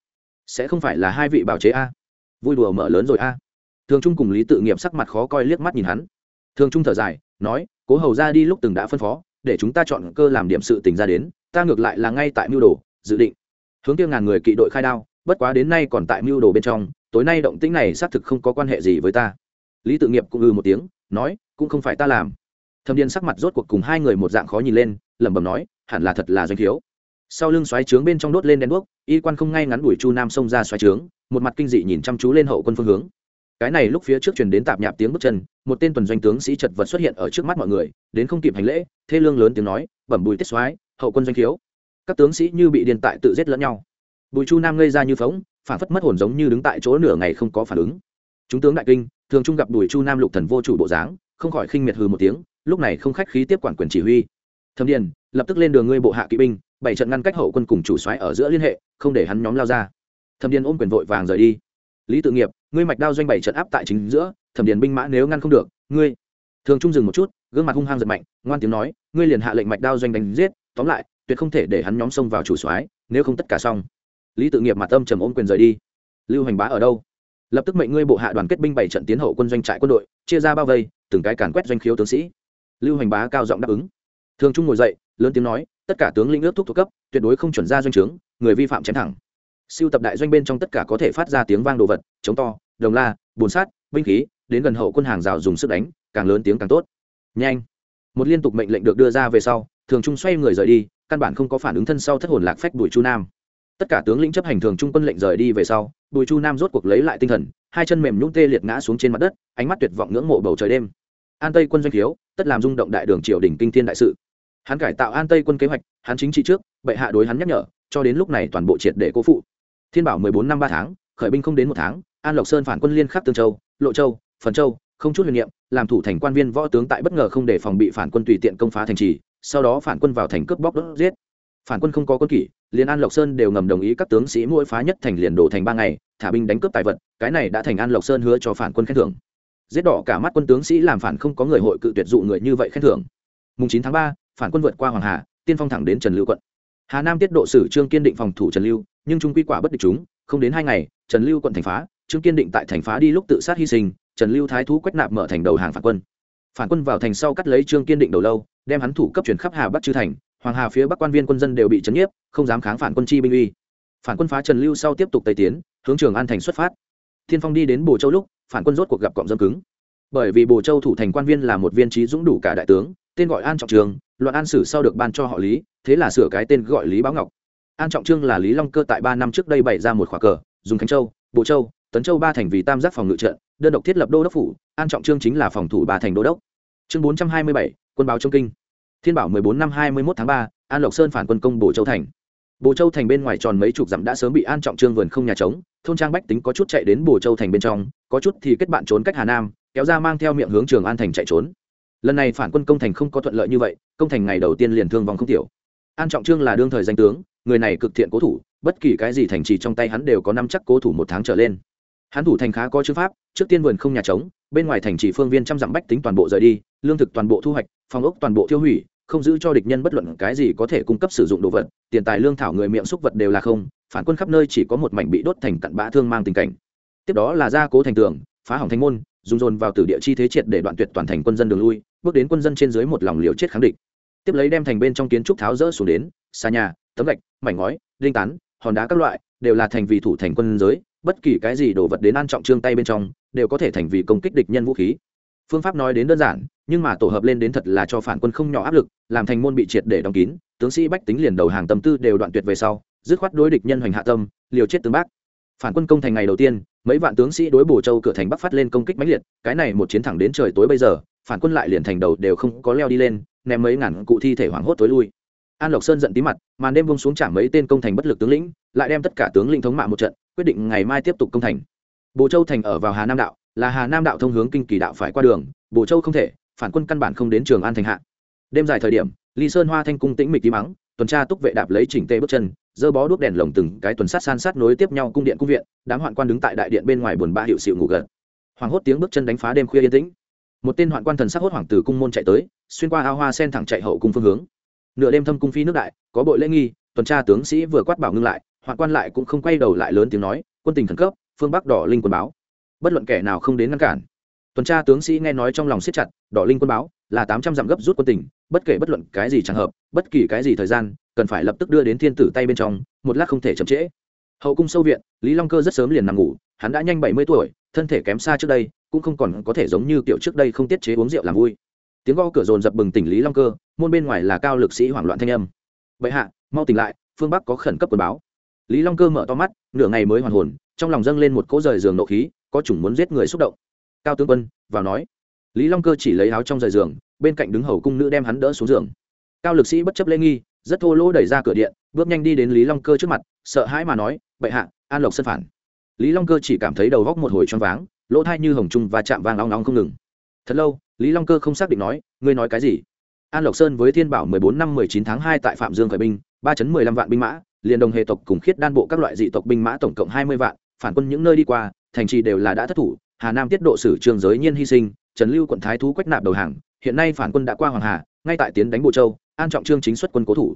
sẽ không phải là hai vị bảo chế a? Vui đùa mở lớn rồi a. Thường trung cùng lý tự nghiệp sắc mặt khó coi liếc mắt nhìn hắn thường trung thở dài, nói, cố hầu ra đi lúc từng đã phân phó, để chúng ta chọn cơ làm điểm sự tình ra đến, ta ngược lại là ngay tại mưu đồ, dự định. Hướng tiêu ngàn người kỵ đội khai đao, bất quá đến nay còn tại mưu đồ bên trong, tối nay động tĩnh này xác thực không có quan hệ gì với ta. Lý tự nghiệp cũng ư một tiếng, nói, cũng không phải ta làm. Thâm điên sắc mặt rốt cuộc cùng hai người một dạng khó nhìn lên, lẩm bẩm nói, hẳn là thật là doanh thiếu sau lưng xoáy trướng bên trong đốt lên đèn đuốc, y quan không ngay ngắn đuổi chu nam xông ra xoáy trướng, một mặt kinh dị nhìn chăm chú lên hậu quân phương hướng cái này lúc phía trước truyền đến tạp nhạp tiếng bước chân, một tên tuần doanh tướng sĩ chật vật xuất hiện ở trước mắt mọi người, đến không kịp hành lễ, thê lương lớn tiếng nói, bẩm bùi tiết soái, hậu quân doanh thiếu. Các tướng sĩ như bị điên tại tự giết lẫn nhau. Bùi chu nam ngây ra như phóng, phản phất mất hồn giống như đứng tại chỗ nửa ngày không có phản ứng. Chúng tướng đại kinh, thường trung gặp bùi chu nam lục thần vô chủ bộ dáng, không khỏi khinh miệt hừ một tiếng, lúc này không khách khí tiếp quản quyền chỉ huy. Thâm điền, lập tức lên đường ngươi bộ hạ kỵ binh, bảy trận ngăn cách hậu quân cùng chủ soái ở giữa liên hệ, không để hắn nhóm lao ra. Thâm điền ôm quyền vội vàng rời đi lý tự nghiệp, ngươi mạch đao doanh bảy trận áp tại chính giữa, thẩm điền binh mã nếu ngăn không được, ngươi. Thường trung dừng một chút, gương mặt hung hăng giật mạnh, ngoan tiếng nói, ngươi liền hạ lệnh mạch đao doanh đánh giết, tóm lại, tuyệt không thể để hắn nhóm xông vào chủ soái, nếu không tất cả xong. Lý tự nghiệp mặt âm trầm ôm quyền rời đi. Lưu hành bá ở đâu? Lập tức mệnh ngươi bộ hạ đoàn kết binh bảy trận tiến hậu quân doanh trại quân đội, chia ra bao vây, từng cái càn quét doanh khiếu tướng sĩ. Lưu hành bá cao giọng đáp ứng. Thường trung ngồi dậy, lớn tiếng nói, tất cả tướng lĩnh ước thúc thuộc cấp, tuyệt đối không chuẩn ra doanh trướng, người vi phạm chém thẳng siêu tập đại doanh bên trong tất cả có thể phát ra tiếng vang đồ vật, chống to, đồng la bồn sát binh khí, đến gần hậu quân hàng rào dùng sức đánh, càng lớn tiếng càng tốt. Nhanh. Một liên tục mệnh lệnh được đưa ra về sau, thường trung xoay người rời đi, căn bản không có phản ứng thân sau thất hồn lạc phách bùi chu nam. Tất cả tướng lĩnh chấp hành thường trung quân lệnh rời đi về sau, bùi chu nam rốt cuộc lấy lại tinh thần, hai chân mềm nhũng tê liệt ngã xuống trên mặt đất, ánh mắt tuyệt vọng ngưỡng mộ bầu trời đêm. An tây quân doanh thiếu, tất làm rung động đại đường triều đình kinh thiên đại sự. Hắn cải tạo an tây quân kế hoạch, hắn chính trị trước, bệ hạ đối hắn nhắc nhở, cho đến lúc này toàn bộ triệt để cố phụ thiên bảo mười bốn năm ba tháng, khởi binh không đến một tháng, an lộc sơn phản quân liên khắc tương châu, lộ châu, phần châu, không chút huyền niệm, làm thủ thành quan viên võ tướng tại bất ngờ không để phòng bị phản quân tùy tiện công phá thành trì, sau đó phản quân vào thành cướp bóc đốt giết. Phản quân không có quân kỷ, liền an lộc sơn đều ngầm đồng ý các tướng sĩ mỗi phá nhất thành liền đổ thành ba ngày, thả binh đánh cướp tài vật, cái này đã thành an lộc sơn hứa cho phản quân khen thưởng. Giết đỏ cả mắt quân tướng sĩ làm phản không có người hội cự tuyệt dụ người như vậy khen thưởng. Mùng chín tháng ba, phản quân vượt qua hoàng hà, tiên phong thẳng đến trần lưu quận hà nam tiết độ sử trương kiên định phòng thủ trần lưu, nhưng trung quy quả bất địch chúng, không đến hai ngày, trần lưu quận thành phá, trương kiên định tại thành phá đi lúc tự sát hy sinh, trần lưu thái thú quách nạp mở thành đầu hàng phản quân. Phản quân vào thành sau cắt lấy trương kiên định đầu lâu, đem hắn thủ cấp chuyển khắp hà bắc chư thành, hoàng hà phía bắc quan viên quân dân đều bị chấn nhiếp, không dám kháng phản quân chi binh uy. Phản quân phá trần lưu sau tiếp tục tây tiến, hướng trường an thành xuất phát. Thiên phong đi đến bồ châu lúc, phản quân rốt cuộc gặp cọm dâm cứng. Bởi vì bồ châu thủ thành quan viên là một viên trí dũng đủ cả đại tướng, tên gọi an trọng trường loạn an sử sau được ban cho họ lý, thế là sửa cái tên gọi lý báo ngọc. An trọng trương là lý long cơ tại ba năm trước đây bày ra một khóa cờ, dùng khánh châu bộ châu, tấn châu ba thành vì tam giác phòng ngự trận, đơn độc thiết lập đô đốc phủ, an trọng trương chính là phòng thủ ba thành đô đốc. Chương bốn trăm hai mươi bảy, quân báo trong kinh. Thiên bảo mười bốn năm hai mươi mốt tháng ba, an lộc sơn phản quân công bồ châu thành. Bồ châu thành bên ngoài tròn mấy chục dặm đã sớm bị an trọng trương vườn không nhà trống, thôn trang bách tính có chút chạy đến bồ châu thành bên trong, có chút thì kết bạn trốn cách hà nam, kéo ra mang theo miệng hướng trường an thành chạy trốn lần này phản quân công thành không có thuận lợi như vậy, công thành ngày đầu tiên liền thương vong không tiểu. An trọng trương là đương thời danh tướng, người này cực thiện cố thủ, bất kỳ cái gì thành trì trong tay hắn đều có năm chắc cố thủ một tháng trở lên. Hắn thủ thành khá có chữ pháp, trước tiên vườn không nhà trống, bên ngoài thành trì phương viên trăm dặm bách tính toàn bộ rời đi, lương thực toàn bộ thu hoạch, phòng ốc toàn bộ tiêu hủy, không giữ cho địch nhân bất luận cái gì có thể cung cấp sử dụng đồ vật, tiền tài lương thảo người miệng xúc vật đều là không, phản quân khắp nơi chỉ có một mảnh bị đốt thành cặn bã thương mang tình cảnh. Tiếp đó là gia cố thành tường, phá hỏng thành môn dùng dồn vào tử địa chi thế triệt để đoạn tuyệt toàn thành quân dân đường lui, bước đến quân dân trên dưới một lòng liều chết kháng địch. Tiếp lấy đem thành bên trong kiến trúc tháo rỡ xuống đến xa nhà, tấm gạch, mảnh ngói, linh tán, hòn đá các loại, đều là thành vì thủ thành quân giới, bất kỳ cái gì đổ vật đến an trọng trương tay bên trong, đều có thể thành vì công kích địch nhân vũ khí. Phương pháp nói đến đơn giản, nhưng mà tổ hợp lên đến thật là cho phản quân không nhỏ áp lực, làm thành môn bị triệt để đóng kín, tướng sĩ bách tính liền đầu hàng tâm tư đều đoạn tuyệt về sau, dứt khoát đối địch nhân hoành hạ tâm, liều chết tướng bác. Phản quân công thành ngày đầu tiên mấy vạn tướng sĩ đối bổ châu cửa thành bắc phát lên công kích mãnh liệt, cái này một chiến thẳng đến trời tối bây giờ, phản quân lại liền thành đầu đều không có leo đi lên, ném mấy ngàn cụ thi thể hoảng hốt tối lui. An lộc sơn giận tí mặt, màn đêm vung xuống trả mấy tên công thành bất lực tướng lĩnh, lại đem tất cả tướng lĩnh thống mạ một trận, quyết định ngày mai tiếp tục công thành. Bồ châu thành ở vào hà nam đạo, là hà nam đạo thông hướng kinh kỳ đạo phải qua đường, bồ châu không thể, phản quân căn bản không đến trường an thành hạ. Đêm dài thời điểm ly sơn hoa thanh cung tĩnh mịch tí mắng tuần tra túc vệ đạp lấy chỉnh tê bước chân, dơ bó đuốc đèn lồng từng cái tuần sát san sát nối tiếp nhau cung điện cung viện, đám hoạn quan đứng tại đại điện bên ngoài buồn bã hiệu xịu ngủ gật. Hoàng hốt tiếng bước chân đánh phá đêm khuya yên tĩnh. Một tên hoạn quan thần sắc hốt hoảng từ cung môn chạy tới, xuyên qua ao hoa sen thẳng chạy hậu cung phương hướng. Nửa đêm thâm cung phi nước đại, có bội lễ nghi, tuần tra tướng sĩ vừa quát bảo ngưng lại, hoạn quan lại cũng không quay đầu lại lớn tiếng nói, quân tình khẩn cấp, phương bắc đỏ linh quân báo. Bất luận kẻ nào không đến ngăn cản. Tuần tra tướng sĩ nghe nói trong lòng siết chặt, đỏ linh quân báo là tám trăm dặm gấp rút quân tình bất kể bất luận cái gì trường hợp, bất kỳ cái gì thời gian, cần phải lập tức đưa đến thiên tử tay bên trong, một lát không thể chậm trễ. Hậu cung sâu viện, lý long cơ rất sớm liền nằm ngủ, hắn đã nhanh bảy mươi tuổi, thân thể kém xa trước đây, cũng không còn có thể giống như kiểu trước đây không tiết chế uống rượu làm vui. Tiếng gõ cửa dồn dập bừng tỉnh lý long cơ, môn bên ngoài là cao lực sĩ hoảng loạn thanh âm. Vậy hạ, mau tỉnh lại, phương bắc có khẩn cấp quần báo. Lý long cơ mở to mắt, nửa ngày mới hoàn hồn, trong lòng dâng lên một cỗ rời giường nộ khí, có chủng muốn giết người xúc động. Cao tướng quân, vào nói. Lý long cơ chỉ lấy áo trong rời giường bên cạnh đứng hầu cung nữ đem hắn đỡ xuống giường. Cao lực sĩ bất chấp lễ nghi, rất thô lỗ đẩy ra cửa điện, bước nhanh đi đến lý long cơ trước mặt, sợ hãi mà nói, bệ hạ, an lộc sân phản. Lý long cơ chỉ cảm thấy đầu góc một hồi choáng váng, lỗ thai như hồng trung và chạm vang long long không ngừng. Thật lâu, lý long cơ không xác định nói, ngươi nói cái gì? An lộc sơn với thiên bảo mười bốn năm mười chín tháng hai tại phạm dương khởi binh, ba chấn mười lăm vạn binh mã, liền đồng hệ tộc cùng khiết đan bộ các loại dị tộc binh mã tổng cộng hai mươi vạn, phản quân những nơi đi qua, thành trì đều là đã thất thủ, hà nam tiết độ sử trường giới nhiên hy sinh, trần lưu quận thái thú quách nạp đầu hàng hiện nay phản quân đã qua hoàng hà, ngay tại tiến đánh bộ châu, an trọng trương chính xuất quân cố thủ.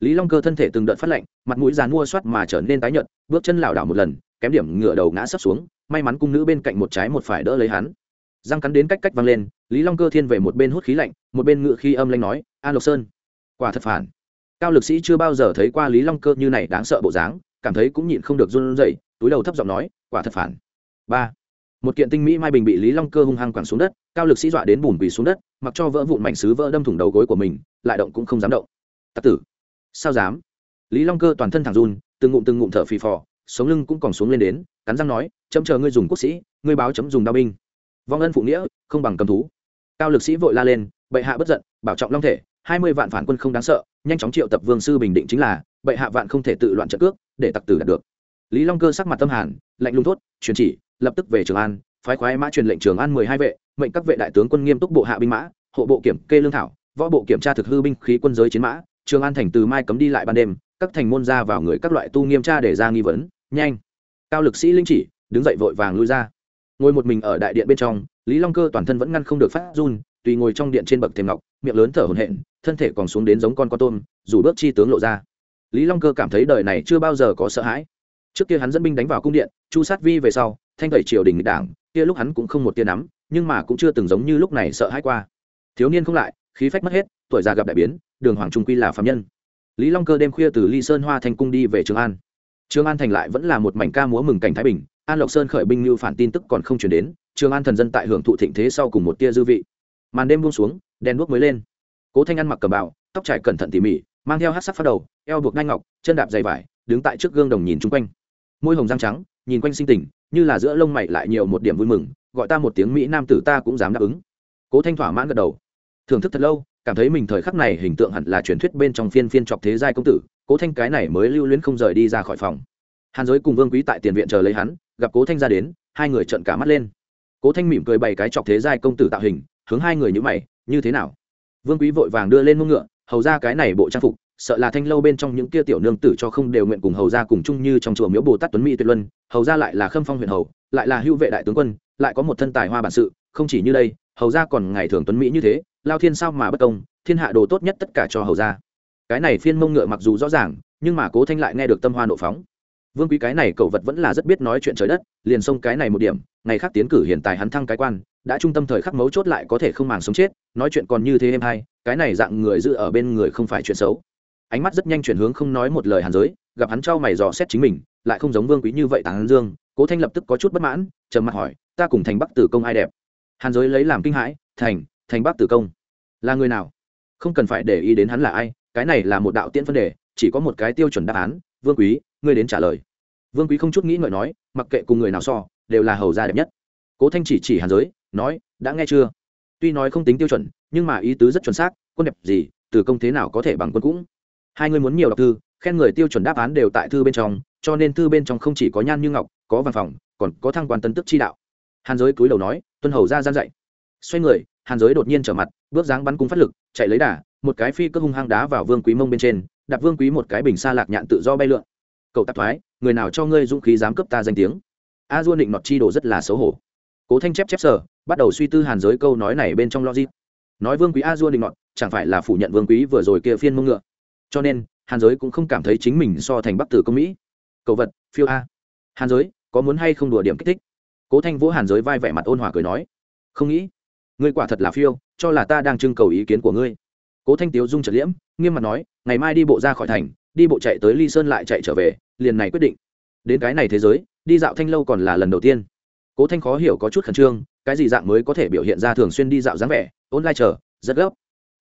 Lý long cơ thân thể từng đợt phát lệnh mặt mũi dàn mua soát mà trở nên tái nhợt, bước chân lảo đảo một lần, kém điểm ngựa đầu ngã sấp xuống, may mắn cung nữ bên cạnh một trái một phải đỡ lấy hắn. Răng cắn đến cách cách văng lên, lý long cơ thiên về một bên hút khí lạnh, một bên ngựa khi âm lanh nói an lộc sơn, quả thật phản. Cao lực sĩ chưa bao giờ thấy qua lý long cơ như này đáng sợ bộ dáng, cảm thấy cũng nhịn không được run rẩy, túi đầu thấp giọng nói, quả thật phản. Ba. Một kiện tinh mỹ mai bình bị lý long cơ hung hăng quẳng xuống đất, cao lực sĩ dọa đến bùn bì xuống đất mặc cho vỡ vụn mảnh sứ vỡ đâm thủng đầu gối của mình, lại động cũng không dám động. Tặc tử. Sao dám? Lý long cơ toàn thân thẳng run, từng ngụm từng ngụm thở phì phò, sống lưng cũng còn xuống lên đến, cắn răng nói, chấm chờ ngươi dùng quốc sĩ, ngươi báo chấm dùng đao binh. Vong ân phụ nghĩa, không bằng cầm thú. Cao lực sĩ vội la lên, bệ hạ bất giận, bảo trọng long thể, hai mươi vạn phản quân không đáng sợ, nhanh chóng triệu tập vương sư bình định chính là, bệ hạ vạn không thể tự loạn trận cước, để tặc tử đạt được. Lý long cơ sắc mặt tâm hàn, lạnh lùng thốt, truyền chỉ, lập tức về trường an, phái khoái mã truyền lệnh trường an mười hai vệ mệnh các vệ đại tướng quân nghiêm túc bộ hạ binh mã, hộ bộ kiểm kê lương thảo, võ bộ kiểm tra thực hư binh khí quân giới chiến mã, trường an thành từ mai cấm đi lại ban đêm, các thành môn ra vào người các loại tu nghiêm tra để ra nghi vấn, nhanh. Cao lực sĩ linh chỉ, đứng dậy vội vàng lui ra. Ngồi một mình ở đại điện bên trong, lý long cơ toàn thân vẫn ngăn không được phát run, tùy ngồi trong điện trên bậc thềm ngọc, miệng lớn thở hổn hển, thân thể còn xuống đến giống con con tôm, dù bước chi tướng lộ ra. Lý long cơ cảm thấy đời này chưa bao giờ có sợ hãi. Trước kia hắn dẫn binh đánh vào cung điện, chu sát vi về sau, thanh tẩy triều đình đảng, kia lúc hắn cũng không một tia nắm nhưng mà cũng chưa từng giống như lúc này sợ hãi qua. Thiếu niên không lại, khí phách mất hết, tuổi già gặp đại biến, đường hoàng trung quy là phạm nhân. Lý long cơ đêm khuya từ ly sơn hoa thành cung đi về trường an. Trường an thành lại vẫn là một mảnh ca múa mừng cảnh thái bình, an lộc sơn khởi binh như phản tin tức còn không chuyển đến, trường an thần dân tại hưởng thụ thịnh thế sau cùng một tia dư vị. Màn đêm buông xuống, đèn đuốc mới lên. Cố thanh ăn mặc cầm bào, tóc trải cẩn thận tỉ mỉ, mang theo hát sắc phát đầu, eo buộc ngai ngọc, chân đạp dày vải, đứng tại trước gương đồng nhìn chung quanh. Môi hồng răng trắng, nhìn quanh sinh tình, như là giữa lông mày lại nhiều một điểm vui mừng gọi ta một tiếng mỹ nam tử ta cũng dám đáp ứng. Cố thanh thỏa mãn gật đầu. Thưởng thức thật lâu, cảm thấy mình thời khắc này hình tượng hẳn là truyền thuyết bên trong phiên phiên trọc thế giai công tử, cố thanh cái này mới lưu luyến không rời đi ra khỏi phòng. Hàn giới cùng vương quý tại tiền viện chờ lấy hắn, gặp cố thanh ra đến, hai người trợn cả mắt lên. Cố thanh mỉm cười bày cái chọc thế giai công tử tạo hình, hướng hai người như mày, như thế nào? Vương quý vội vàng đưa lên mông ngựa, hầu ra cái này bộ trang phục, sợ là thanh lâu bên trong những kia tiểu nương tử cho không đều nguyện cùng hầu ra cùng chung như trong chùa miếu bồ tát tuấn mỹ tuyệt luân, hầu ra lại là khâm phong huyện hầu lại là hữu vệ đại tướng quân, lại có một thân tài hoa bản sự, không chỉ như đây, hầu ra còn ngày thường tuấn mỹ như thế, lao thiên sao mà bất công, thiên hạ đồ tốt nhất tất cả cho hầu ra cái này phiên mông ngựa mặc dù rõ ràng, nhưng mà cố thanh lại nghe được tâm hoa nộ phóng. Vương quý cái này cậu vật vẫn là rất biết nói chuyện trời đất, liền xông cái này một điểm, ngày khác tiến cử hiện tại hắn thăng cái quan, đã trung tâm thời khắc mấu chốt lại có thể không màng sống chết, nói chuyện còn như thế em hay, cái này dạng người giữ ở bên người không phải chuyện xấu. Ánh mắt rất nhanh chuyển hướng không nói một lời hàn giới, gặp hắn trao mày dò xét chính mình, lại không giống vương quý như vậy tàng dương cố thanh lập tức có chút bất mãn, trầm mặt hỏi, ta cùng thành bắc tử công ai đẹp? Hàn giới lấy làm kinh hãi, thành thành bắc tử công, là người nào? Không cần phải để ý đến hắn là ai, cái này là một đạo tiễn vấn đề, chỉ có một cái tiêu chuẩn đáp án, vương quý, ngươi đến trả lời. Vương quý không chút nghĩ ngợi nói, mặc kệ cùng người nào so, đều là hầu gia đẹp nhất. Cố thanh chỉ chỉ hàn giới, nói, đã nghe chưa? Tuy nói không tính tiêu chuẩn, nhưng mà ý tứ rất chuẩn xác, quân đẹp gì từ công thế nào có thể bằng quân cũng? Hai người muốn nhiều đọc thư khen người tiêu chuẩn đáp án đều tại thư bên trong, cho nên thư bên trong không chỉ có nhan như ngọc, có văn phòng, còn có thăng quan tân tức chi đạo. Hàn giới cúi đầu nói, tuân hầu ra gian dạy. Xoay người, hàn giới đột nhiên trở mặt, bước dáng bắn cung phát lực, chạy lấy đà, một cái phi cơ hung hang đá vào vương quý mông bên trên đặt vương quý một cái bình xa lạc nhạn tự do bay lượn. Cậu tạp thoái, người nào cho ngươi dũng khí dám cướp ta danh tiếng? A dua định nọt chi đồ rất là xấu hổ. Cố thanh chép chép sở bắt đầu suy tư hàn giới câu nói này bên trong logic. Nói vương quý a dua định nọt, chẳng phải là phủ nhận vương quý vừa rồi kia phiên mông ngựa. Cho nên hàn giới cũng không cảm thấy chính mình so thành bắc tử công mỹ. Cầu vật, phiêu a. Hàn giới, có muốn hay không đùa điểm kích thích? Cố thanh vỗ hàn giới vai vẻ mặt ôn hòa cười nói. Không nghĩ. Ngươi quả thật là phiêu, cho là ta đang trưng cầu ý kiến của ngươi. Cố thanh tiếu dung trật liễm, nghiêm mặt nói, ngày mai đi bộ ra khỏi thành, đi bộ chạy tới ly sơn lại chạy trở về, liền này quyết định. Đến cái này thế giới, đi dạo thanh lâu còn là lần đầu tiên. Cố thanh khó hiểu có chút khẩn trương, cái gì dạng mới có thể biểu hiện ra thường xuyên đi dạo dáng vẻ, ôn lai chờ, rất gấp.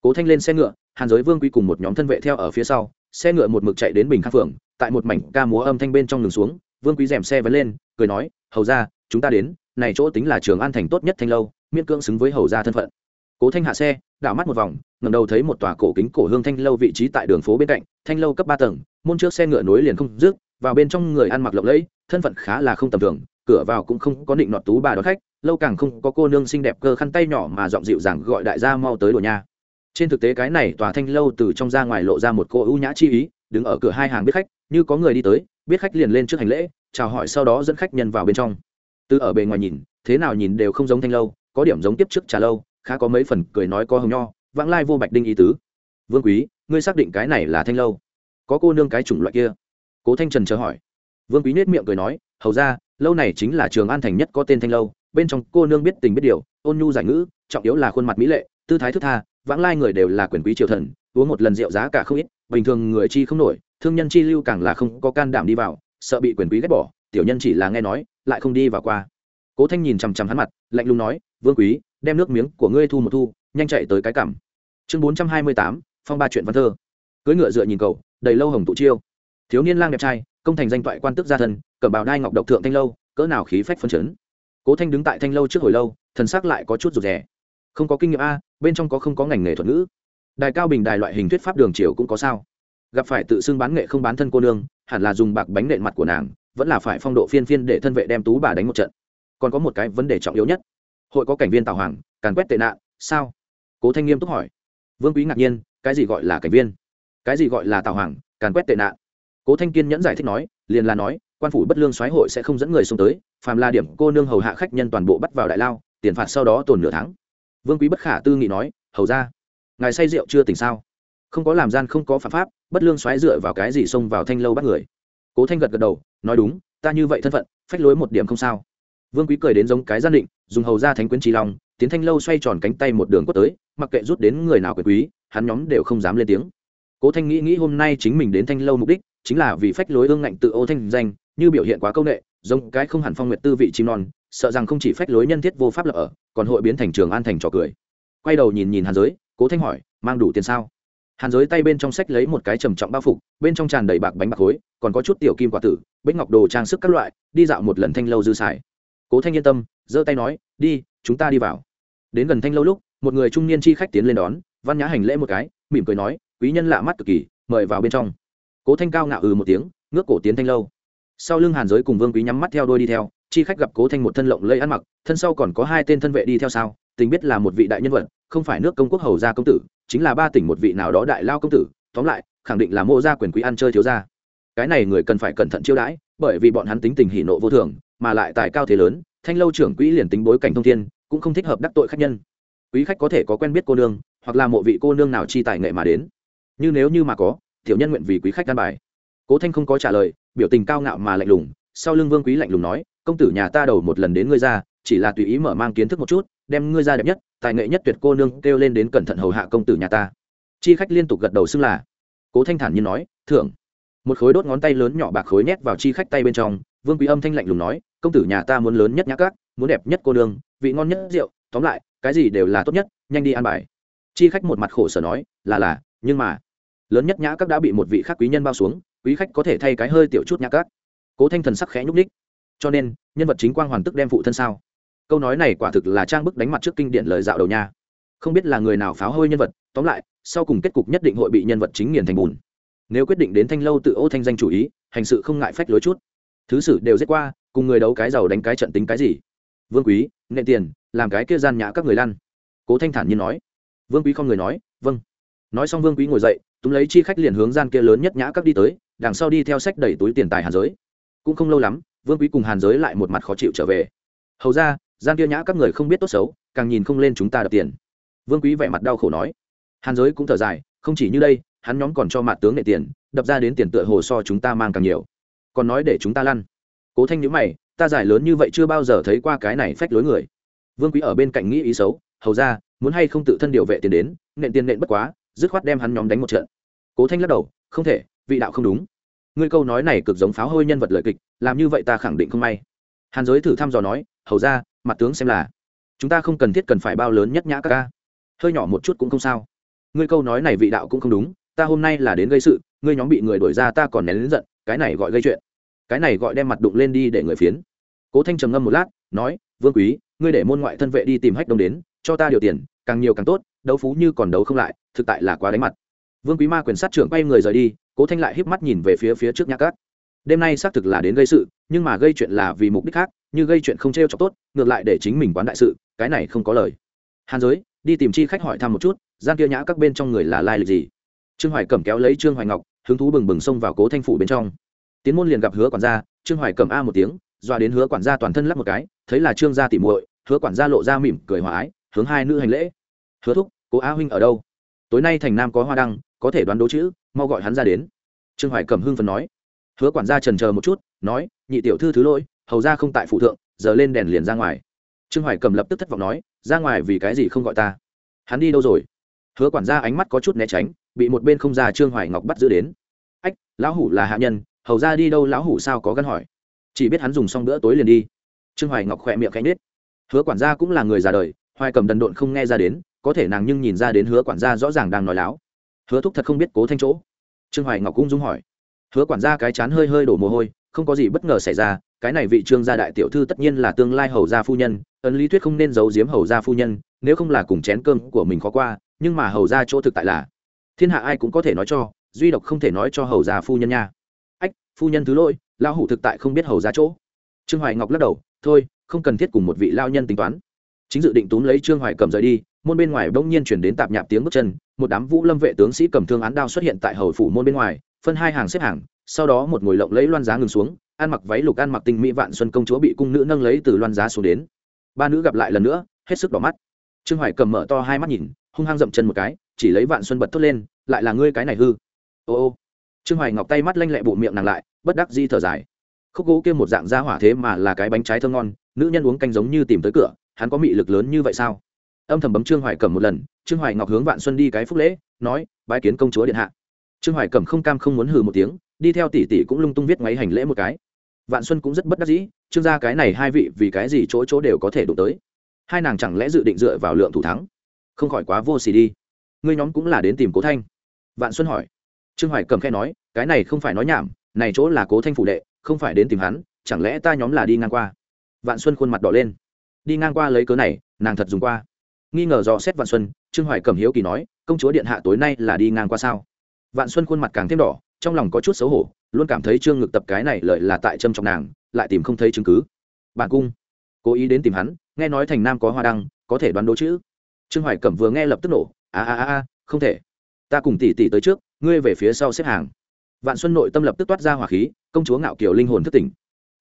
Cố thanh lên xe ngựa, hàn giới vương quy cùng một nhóm thân vệ theo ở phía sau xe ngựa một mực chạy đến bình khang phượng tại một mảnh ca múa âm thanh bên trong đường xuống vương quý dèm xe vẫn lên cười nói hầu ra chúng ta đến này chỗ tính là trường an thành tốt nhất thanh lâu miễn cưỡng xứng với hầu ra thân phận. Cố thanh hạ xe đảo mắt một vòng ngầm đầu thấy một tòa cổ kính cổ hương thanh lâu vị trí tại đường phố bên cạnh thanh lâu cấp ba tầng môn trước xe ngựa nối liền không rước, vào bên trong người ăn mặc lộng lẫy thân phận khá là không tầm thường cửa vào cũng không có định nọt tú bà đón khách lâu càng không có cô nương xinh đẹp cơ khăn tay nhỏ mà giọng dịu dàng gọi đại gia mau tới đồ nha trên thực tế cái này tòa thanh lâu từ trong ra ngoài lộ ra một cô ưu nhã chi ý, đứng ở cửa hai hàng biết khách, như có người đi tới, biết khách liền lên trước hành lễ, chào hỏi sau đó dẫn khách nhân vào bên trong. Từ ở bề ngoài nhìn, thế nào nhìn đều không giống thanh lâu, có điểm giống tiếp trước trà lâu, khá có mấy phần cười nói có hồng nho, vãng lai vô bạch đinh ý tứ. Vương quý, ngươi xác định cái này là thanh lâu? Có cô nương cái chủng loại kia? Cố thanh trần chờ hỏi. Vương quý nết miệng cười nói, hầu ra, lâu này chính là trường an thành nhất có tên thanh lâu, bên trong cô nương biết tình biết điều, ôn nhu giải ngữ, trọng yếu là khuôn mặt mỹ lệ, tư thái thức tha vãng lai người đều là quyền quý triều thần uống một lần rượu giá cả không ít bình thường người chi không nổi thương nhân chi lưu càng là không có can đảm đi vào sợ bị quyền quý ghét bỏ tiểu nhân chỉ là nghe nói lại không đi vào qua. Cố thanh nhìn chằm chằm hắn mặt lạnh lùng nói vương quý đem nước miếng của ngươi thu một thu nhanh chạy tới cái cảm chương bốn trăm hai mươi tám phong ba chuyện văn thơ. Cưỡi ngựa dựa nhìn cầu đầy lâu hồng tụ chiêu. Thiếu niên lang đẹp trai công thành danh toại quan tức gia thần, cẩm bào đai ngọc độc thượng thanh lâu cỡ nào khí phách phân chấn. Cố thanh đứng tại thanh lâu trước hồi lâu thần sắc lại có chút rụt rè không có kinh nghiệm a, bên trong có không có ngành nghề thuật ngữ. Đài cao bình đài loại hình thuyết pháp đường triều cũng có sao. Gặp phải tự xưng bán nghệ không bán thân cô nương, hẳn là dùng bạc bánh nện mặt của nàng, vẫn là phải phong độ phiên phiên để thân vệ đem tú bà đánh một trận. Còn có một cái vấn đề trọng yếu nhất. Hội có cảnh viên tào hoàng, càn quét tệ nạn, sao? Cố thanh nghiêm túc hỏi. Vương quý ngạc nhiên, cái gì gọi là cảnh viên? Cái gì gọi là tào hoàng, càn quét tệ nạn? Cố thanh kiên nhẫn giải thích nói, liền là nói, quan phủ bất lương soái hội sẽ không dẫn người xuống tới, phàm là điểm cô nương hầu hạ khách nhân toàn bộ bắt vào đại lao, tiền phạt sau đó tồn nửa tháng vương quý bất khả tư nghị nói hầu ra ngài say rượu chưa tỉnh sao? Không có làm gian không có phạm pháp bất lương xoáy dựa vào cái gì xông vào thanh lâu bắt người? Cố thanh gật gật đầu nói đúng ta như vậy thân phận phách lối một điểm không sao. Vương quý cười đến giống cái gian định dùng hầu ra thánh quyến trí lòng, tiến thanh lâu xoay tròn cánh tay một đường quất tới mặc kệ rút đến người nào quyền quý hắn nhóm đều không dám lên tiếng. Cố thanh nghĩ nghĩ hôm nay chính mình đến thanh lâu mục đích chính là vì phách lối ương ngạnh tự ô thanh danh như biểu hiện quá công nghệ giống cái không hẳn phong nguyệt tư vị chim non, sợ rằng không chỉ phách lối nhân thiết vô pháp lập ở, còn hội biến thành trường an thành trò cười. Quay đầu nhìn nhìn hàn giới, cố thanh hỏi, mang đủ tiền sao? Hàn giới tay bên trong sách lấy một cái trầm trọng bao phục, bên trong tràn đầy bạc bánh bạc khối, còn có chút tiểu kim quả tử, bích ngọc đồ trang sức các loại, đi dạo một lần thanh lâu dư xài. Cố thanh yên tâm, giơ tay nói, đi, chúng ta đi vào. Đến gần thanh lâu lúc, một người trung niên chi khách tiến lên đón, văn nhã hành lễ một cái, mỉm cười nói, quý nhân lạ mắt cực kỳ, mời vào bên trong. Cố thanh cao ngạo ừ một tiếng, ngước cổ tiến thanh lâu sau lưng hàn giới cùng vương quý nhắm mắt theo đôi đi theo, chi khách gặp cố thanh một thân lộng lây ăn mặc, thân sau còn có hai tên thân vệ đi theo sau tình biết là một vị đại nhân vật, không phải nước công quốc hầu gia công tử, chính là ba tỉnh một vị nào đó đại lao công tử. Tóm lại, khẳng định là mô gia quyền quý ăn chơi thiếu gia. Cái này người cần phải cẩn thận chiêu đãi, bởi vì bọn hắn tính tình hỉ nộ vô thường, mà lại tài cao thế lớn, thanh lâu trưởng quỹ liền tính bối cảnh thông thiên, cũng không thích hợp đắc tội khách nhân. Quý khách có thể có quen biết cô nương, hoặc là mộ vị cô nương nào chi tài nghệ mà đến. Như nếu như mà có, tiểu nhân nguyện vì quý khách đan bài cố thanh không có trả lời, biểu tình cao ngạo mà lạnh lùng, sau lưng vương quý lạnh lùng nói, công tử nhà ta đầu một lần đến ngươi ra, chỉ là tùy ý mở mang kiến thức một chút, đem ngươi ra đẹp nhất, tài nghệ nhất tuyệt cô nương kêu lên đến cẩn thận hầu hạ công tử nhà ta. Chi khách liên tục gật đầu xưng là. Cố thanh thản nhiên nói, thưởng. Một khối đốt ngón tay lớn nhỏ bạc khối nhét vào chi khách tay bên trong, vương quý âm thanh lạnh lùng nói, công tử nhà ta muốn lớn nhất nhã cát muốn đẹp nhất cô nương, vị ngon nhất rượu, tóm lại, cái gì đều là tốt nhất, nhanh đi ăn bài. Chi khách một mặt khổ sở nói, là là, nhưng mà, lớn nhất nhã các đã bị một vị khác quý nhân bao xuống quý khách có thể thay cái hơi tiểu chút nhạc các cố thanh thần sắc khẽ nhúc ních cho nên, nhân vật chính quang hoàn tức đem phụ thân sao? Câu nói này quả thực là trang bức đánh mặt trước kinh điển lời dạo đầu nha. Không biết là người nào pháo hôi nhân vật, tóm lại, sau cùng kết cục nhất định hội bị nhân vật chính nghiền thành bùn. Nếu quyết định đến thanh lâu tự ô thanh danh chủ ý, hành sự không ngại phách lối chút. Thứ sử đều giết qua, cùng người đấu cái giàu đánh cái trận tính cái gì? Vương quý nệ tiền, làm cái kia gian nhã các người lăn. Cố thanh thản nhiên nói. Vương quý không người nói vâng. Nói xong vương quý ngồi dậy, túm lấy chi khách liền hướng gian kia lớn nhất nhã các đi tới đằng sau đi theo sách đẩy túi tiền tài hàn giới. Cũng không lâu lắm, vương quý cùng hàn giới lại một mặt khó chịu trở về. Hầu ra, gian kia nhã các người không biết tốt xấu, càng nhìn không lên chúng ta đập tiền. Vương quý vẻ mặt đau khổ nói. Hàn giới cũng thở dài, không chỉ như đây, hắn nhóm còn cho mặt tướng nệ tiền, đập ra đến tiền tựa hồ so chúng ta mang càng nhiều. Còn nói để chúng ta lăn. Cố thanh nhữ mày, ta giải lớn như vậy chưa bao giờ thấy qua cái này phách lối người. Vương quý ở bên cạnh nghĩ ý xấu, hầu ra, muốn hay không tự thân điều vệ tiền đến, nện tiền nện bất quá, dứt khoát đem hắn nhóm đánh một trận. Cố thanh lắc đầu, không thể vị đạo không đúng. Ngươi câu nói này cực giống pháo hôi nhân vật lợi kịch, làm như vậy ta khẳng định không may. Hàn giới thử thăm dò nói, hầu ra, mặt tướng xem là, chúng ta không cần thiết cần phải bao lớn nhất nhã các ca. Hơi nhỏ một chút cũng không sao. Ngươi câu nói này vị đạo cũng không đúng, ta hôm nay là đến gây sự, ngươi nhóm bị người đuổi ra ta còn nén đến giận, cái này gọi gây chuyện. Cái này gọi đem mặt đụng lên đi để người phiến. Cố thanh trầm ngâm một lát, nói, vương quý, ngươi để môn ngoại thân vệ đi tìm hách đông đến, cho ta điều tiền, càng nhiều càng tốt, đấu phú như còn đấu không lại, thực tại là quá đánh mặt. Vương quý ma quyền sát trưởng quay người rời đi cố thanh lại híp mắt nhìn về phía phía trước nhã cát. Đêm nay xác thực là đến gây sự, nhưng mà gây chuyện là vì mục đích khác, như gây chuyện không t r e o cho tốt, ngược lại để chính mình quán đại sự, cái này không có lời. Hàn giới, đi tìm chi khách hỏi thăm một chút, gian kia nhã các bên trong người là lai lịch gì? Trương hoài cẩm kéo lấy trương hoài ngọc, hứng thú bừng bừng xông vào cố thanh phủ bên trong. Tiến môn liền gặp hứa quản gia, trương hoài cẩm a một tiếng, dọa đến hứa quản gia toàn thân lắp một cái, thấy là trương gia tỉ muội, hứa quản gia lộ ra mỉm cười hòa ái, hướng hai nữ hành lễ. Hứa thúc, cố a huynh ở đâu? Tối nay thành nam có hoa đăng, có thể đoán đố chữ mau gọi hắn ra đến. Trương hoài Cầm hưng phần nói. Hứa quản gia trần chờ một chút, nói, nhị tiểu thư thứ lỗi, hầu ra không tại phụ thượng, giờ lên đèn liền ra ngoài. Trương hoài cầm lập tức thất vọng nói, ra ngoài vì cái gì không gọi ta? Hắn đi đâu rồi? Hứa quản gia ánh mắt có chút né tránh, bị một bên không ra trương hoài ngọc bắt giữ đến. Ách, lão hủ là hạ nhân, hầu ra đi đâu lão hủ sao có gắn hỏi. Chỉ biết hắn dùng xong bữa tối liền đi. Trương hoài ngọc khỏe miệng cánh nết hứa quản gia cũng là người già đời, hoài cầm đần độn không nghe ra đến, có thể nàng nhưng nhìn ra đến hứa quản gia rõ ràng đang nói láo. Hứa thúc thật không biết cố thanh chỗ trương hoài ngọc cũng dung hỏi. Hứa quản gia cái chán hơi hơi đổ mồ hôi, không có gì bất ngờ xảy ra, cái này vị trương gia đại tiểu thư tất nhiên là tương lai hầu gia phu nhân, ấn lý thuyết không nên giấu giếm hầu gia phu nhân, nếu không là cùng chén cơm của mình khó qua, nhưng mà hầu gia chỗ thực tại là, thiên hạ ai cũng có thể nói cho, duy độc không thể nói cho hầu gia phu nhân nha. Ách, phu nhân thứ lỗi, lão hủ thực tại không biết hầu gia chỗ. Trương hoài ngọc lắc đầu, thôi, không cần thiết cùng một vị lao nhân tính toán. Chính dự định túm lấy trương hoài cầm rời đi, môn bên ngoài bỗng nhiên chuyển đến tạp nhạp tiếng bước chân một đám vũ lâm vệ tướng sĩ cầm thương án đao xuất hiện tại hầu phủ môn bên ngoài, phân hai hàng xếp hàng, sau đó một ngồi lộng lấy loan giá ngừng xuống, ăn mặc váy lục ăn mặc tinh mỹ vạn xuân công chúa bị cung nữ nâng lấy từ loan giá xuống đến. Ba nữ gặp lại lần nữa, hết sức đỏ mắt. Trương hoài cầm mở to hai mắt nhìn, hung hăng dậm chân một cái, chỉ lấy vạn xuân bật thốt lên, lại là ngươi cái này hư. Ô ô. Trương hoài ngọc tay mắt lanh lẹ bộ miệng nàng lại, bất đắc di thở dài. Khúc gỗ kia một dạng da hỏa thế mà là cái bánh trái thơ ngon, nữ nhân uống canh giống như tìm tới cửa, hắn có mị lực lớn như vậy sao? Âm thầm bấm trương hoài cầm một lần, trương hoài ngọc hướng vạn xuân đi cái phúc lễ, nói, bái kiến công chúa điện hạ. Trương hoài cầm không cam không muốn hừ một tiếng, đi theo tỷ tỷ cũng lung tung viết máy hành lễ một cái. Vạn xuân cũng rất bất đắc dĩ, trương gia cái này hai vị vì cái gì chỗ chỗ đều có thể đụng tới? Hai nàng chẳng lẽ dự định dựa vào lượng thủ thắng? Không khỏi quá vô xì đi. Ngươi nhóm cũng là đến tìm cố thanh. Vạn xuân hỏi. Trương hoài cầm khe nói, cái này không phải nói nhảm, này chỗ là cố thanh phủ đệ, không phải đến tìm hắn, chẳng lẽ ta nhóm là đi ngang qua? Vạn xuân khuôn mặt đỏ lên. Đi ngang qua lấy cớ này, nàng thật dùng qua nghi ngờ dò xét vạn xuân, trương hoài cầm hiếu kỳ nói, công chúa điện hạ tối nay là đi ngang qua sao? Vạn xuân khuôn mặt càng thêm đỏ, trong lòng có chút xấu hổ, luôn cảm thấy trương ngực tập cái này lợi là tại trâm trọng nàng, lại tìm không thấy chứng cứ. Bản cung, cố ý đến tìm hắn, nghe nói thành nam có hoa đăng, có thể đoán đố chữ. Trương hoài cẩm vừa nghe lập tức nổ, a a a không thể. Ta cùng tỷ tỷ tới trước, ngươi về phía sau xếp hàng. Vạn xuân nội tâm lập tức toát ra hỏa khí, công chúa ngạo kiều linh hồn thất tỉnh.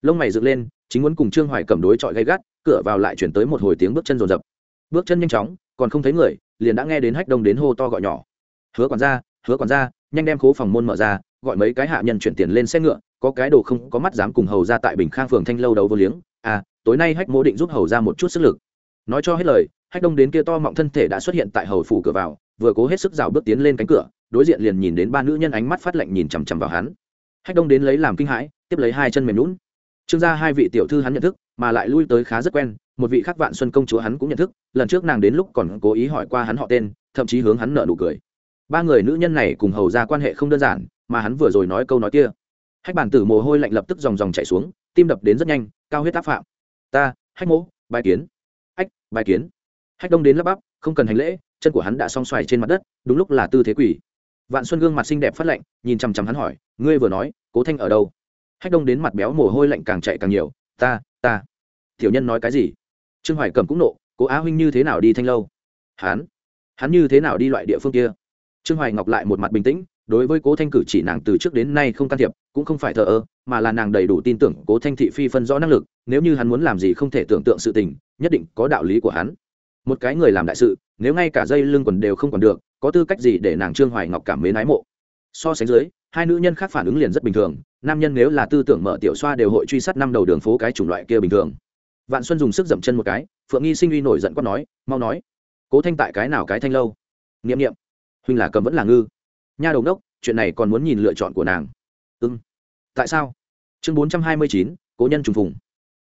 Lông mày dựng lên, chính muốn cùng trương hoài cẩm đối chọi gay gắt, cửa vào lại chuyển tới một hồi tiếng bước chân rồn rập bước chân nhanh chóng, còn không thấy người, liền đã nghe đến hách đông đến hô to gọi nhỏ. Hứa quản gia, hứa quản gia, nhanh đem khố phòng môn mở ra, gọi mấy cái hạ nhân chuyển tiền lên xe ngựa, có cái đồ không có mắt dám cùng hầu ra tại bình khang phường thanh lâu đầu vô liếng. À tối nay hách mô định giúp hầu ra một chút sức lực. Nói cho hết lời, hách đông đến kia to mọng thân thể đã xuất hiện tại hầu phủ cửa vào, vừa cố hết sức rào bước tiến lên cánh cửa, đối diện liền nhìn đến ba nữ nhân ánh mắt phát lạnh nhìn chằm chằm vào hắn. Hách đông đến lấy làm kinh hãi, tiếp lấy hai chân mềm lún trương gia hai vị tiểu thư hắn nhận thức mà lại lui tới khá rất quen, một vị khác vạn xuân công chúa hắn cũng nhận thức, lần trước nàng đến lúc còn cố ý hỏi qua hắn họ tên, thậm chí hướng hắn nợ nụ cười. Ba người nữ nhân này cùng hầu ra quan hệ không đơn giản, mà hắn vừa rồi nói câu nói kia. Hách bản tử mồ hôi lạnh lập tức dòng dòng chạy xuống, tim đập đến rất nhanh, cao huyết áp phạm. Ta, hách mỗ bài kiến. Ách bài kiến. Hách đông đến lắp bắp, không cần hành lễ, chân của hắn đã song xoài trên mặt đất, đúng lúc là tư thế quỷ. Vạn xuân gương mặt xinh đẹp phát lạnh, nhìn chằm chằm hắn hỏi, ngươi vừa nói, cố thanh ở đâu? Hách đông đến mặt béo mồ hôi lạnh càng chạy càng nhiều ta ta. Tiểu nhân nói cái gì? Trương hoài cầm cũng nộ, cố á huynh như thế nào đi thanh lâu? Hắn hắn như thế nào đi loại địa phương kia? Trương hoài ngọc lại một mặt bình tĩnh, đối với cố thanh cử chỉ nàng từ trước đến nay không can thiệp, cũng không phải thờ ơ, mà là nàng đầy đủ tin tưởng cố thanh thị phi phân rõ năng lực, nếu như hắn muốn làm gì không thể tưởng tượng sự tình, nhất định có đạo lý của hắn. Một cái người làm đại sự, nếu ngay cả dây lưng quần đều không còn được, có tư cách gì để nàng trương hoài ngọc cảm mến ái mộ? So sánh dưới, hai nữ nhân khác phản ứng liền rất bình thường, nam nhân nếu là tư tưởng mở tiểu xoa đều hội truy sát năm đầu đường phố cái chủng loại kia bình thường. Vạn xuân dùng sức dậm chân một cái, phượng nghi sinh uy nổi giận quát nói, mau nói, cố thanh tại cái nào cái thanh lâu? N i ệ m n i ệ m huynh là cầm vẫn là ngư. Nha đầu đốc, chuyện này còn muốn nhìn lựa chọn của nàng. Ư ừ. tại sao? Chương bốn trăm hai mươi chín, cố nhân trùng phùng.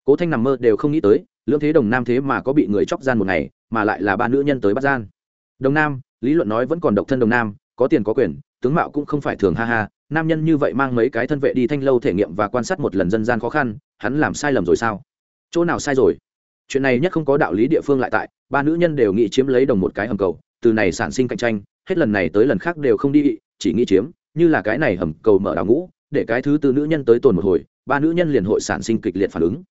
Cố thanh nằm mơ đều không nghĩ tới, lưỡng thế đồng nam thế mà có bị người chóc gian một ngày, mà lại là ba nữ nhân tới bắt gian. Đồng nam, lý luận nói vẫn còn độc thân đồng nam, có tiền có quyền tướng mạo cũng không phải thường ha ha, nam nhân như vậy mang mấy cái thân vệ đi thanh lâu thể nghiệm và quan sát một lần dân gian khó khăn, hắn làm sai lầm rồi sao? Chỗ nào sai rồi? Chuyện này nhất không có đạo lý địa phương lại tại, ba nữ nhân đều nghĩ chiếm lấy đồng một cái hầm cầu, từ này sản sinh cạnh tranh, hết lần này tới lần khác đều không đi chỉ nghĩ chiếm, như là cái này hầm cầu mở đào ngũ, để cái thứ tư nữ nhân tới tồn một hồi, ba nữ nhân liền hội sản sinh kịch liệt phản ứng.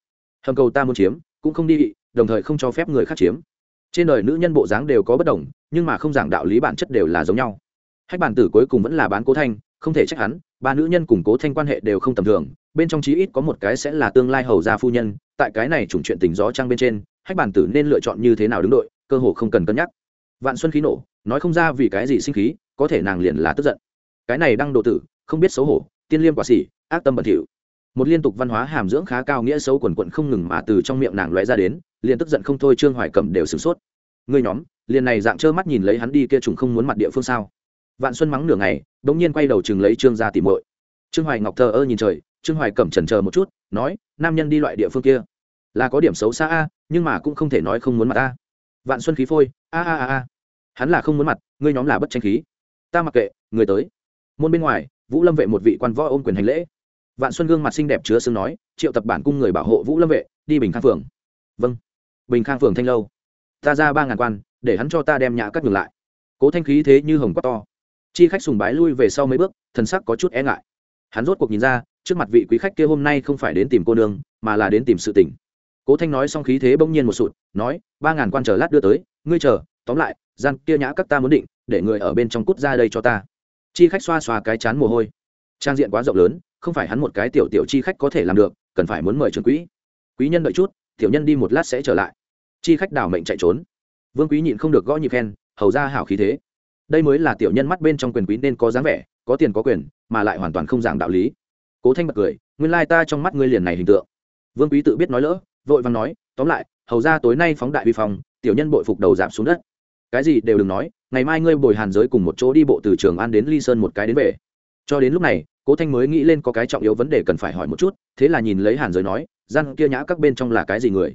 Hầm cầu ta muốn chiếm, cũng không đi đồng thời không cho phép người khác chiếm. Trên đời nữ nhân bộ dáng đều có bất đồng, nhưng mà không giảng đạo lý bản chất đều là giống nhau hách bản tử cuối cùng vẫn là bán cố thanh, không thể trách hắn, ba nữ nhân cùng cố thanh quan hệ đều không tầm thường, bên trong chí ít có một cái sẽ là tương lai hầu gia phu nhân, tại cái này trùng chuyện tình gió trăng bên trên, hách bản tử nên lựa chọn như thế nào đứng đội, cơ hồ không cần cân nhắc. Vạn xuân khí nổ, nói không ra vì cái gì sinh khí, có thể nàng liền là tức giận. Cái này đang độ tử, không biết xấu hổ, tiên liêm quả xỉ ác tâm bẩn thỉu. Một liên tục văn hóa hàm dưỡng khá cao nghĩa xấu quần quận không ngừng mà từ trong miệng nàng lóe ra đến, liền tức giận không thôi trương hoài cẩm đều sửng sốt. Ngươi nhóm, liền này dạng trơ mắt nhìn lấy hắn đi kia trùng không muốn mặt địa phương sao? Vạn xuân mắng nửa ngày bỗng nhiên quay đầu chừng lấy trương gia tìm muội. Trương hoài ngọc thờ ơ nhìn trời, trương hoài cẩm chần chờ một chút, nói, nam nhân đi loại địa phương kia, là có điểm xấu xa a, nhưng mà cũng không thể nói không muốn mặt a. Vạn xuân khí phôi, a a a a, hắn là không muốn mặt, ngươi nhóm là bất tranh khí. Ta mặc kệ, người tới. Môn bên ngoài, vũ lâm vệ một vị quan võ ôm quyền hành lễ. Vạn xuân gương mặt xinh đẹp chứa xương nói, triệu tập bản cung người bảo hộ vũ lâm vệ, đi bình khang phường. Vâng. Bình khang phường thanh lâu. Ta ra ba ngàn quan, để hắn cho ta đem nhã cắt ngừng lại. Cố thanh khí thế như hồng quát to chi khách sùng bái lui về sau mấy bước, thần sắc có chút e ngại. Hắn rốt cuộc nhìn ra, trước mặt vị quý khách kia hôm nay không phải đến tìm cô nương, mà là đến tìm sự tình. cố thanh nói xong khí thế bỗng nhiên một sụt, nói, ba ngàn quan chờ lát đưa tới, ngươi chờ, tóm lại, gian kia nhã các ta muốn định, để người ở bên trong cút ra đây cho ta. Chi khách xoa xoa cái chán mồ hôi. Trang diện quá rộng lớn, không phải hắn một cái tiểu tiểu chi khách có thể làm được, cần phải muốn mời trường quỹ. Quý nhân đợi chút, tiểu nhân đi một lát sẽ trở lại. Chi khách đảo mệnh chạy trốn. Vương quý nhịn không được gõ nhịp khen, hầu ra hảo khí thế đây mới là tiểu nhân mắt bên trong quyền quý nên có dáng vẻ, có tiền có quyền, mà lại hoàn toàn không giảng đạo lý. Cố thanh bật cười, nguyên lai ta trong mắt ngươi liền này hình tượng. Vương quý tự biết nói lỡ, vội vàng nói, tóm lại, hầu ra tối nay phóng đại vi phong, tiểu nhân bội phục đầu giảm xuống đất. Cái gì đều đừng nói, ngày mai ngươi bồi hàn giới cùng một chỗ đi bộ từ trường an đến ly sơn một cái đến về. Cho đến lúc này, cố thanh mới nghĩ lên có cái trọng yếu vấn đề cần phải hỏi một chút, thế là nhìn lấy hàn giới nói gian kia nhã các bên trong là cái gì người?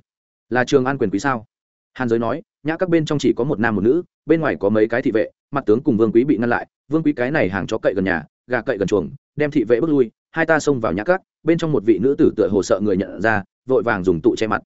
Là trường an quyền quý sao? Hàn giới nói, nhã các bên trong chỉ có một nam một nữ, bên ngoài có mấy cái thị vệ mặt tướng cùng vương quý bị ngăn lại, vương quý cái này hàng chó cậy gần nhà, gà cậy gần chuồng, đem thị vệ bước lui, hai ta xông vào nhã cát bên trong một vị nữ tử tựa hồ sợ người nhận ra, vội vàng dùng tụ che mặt.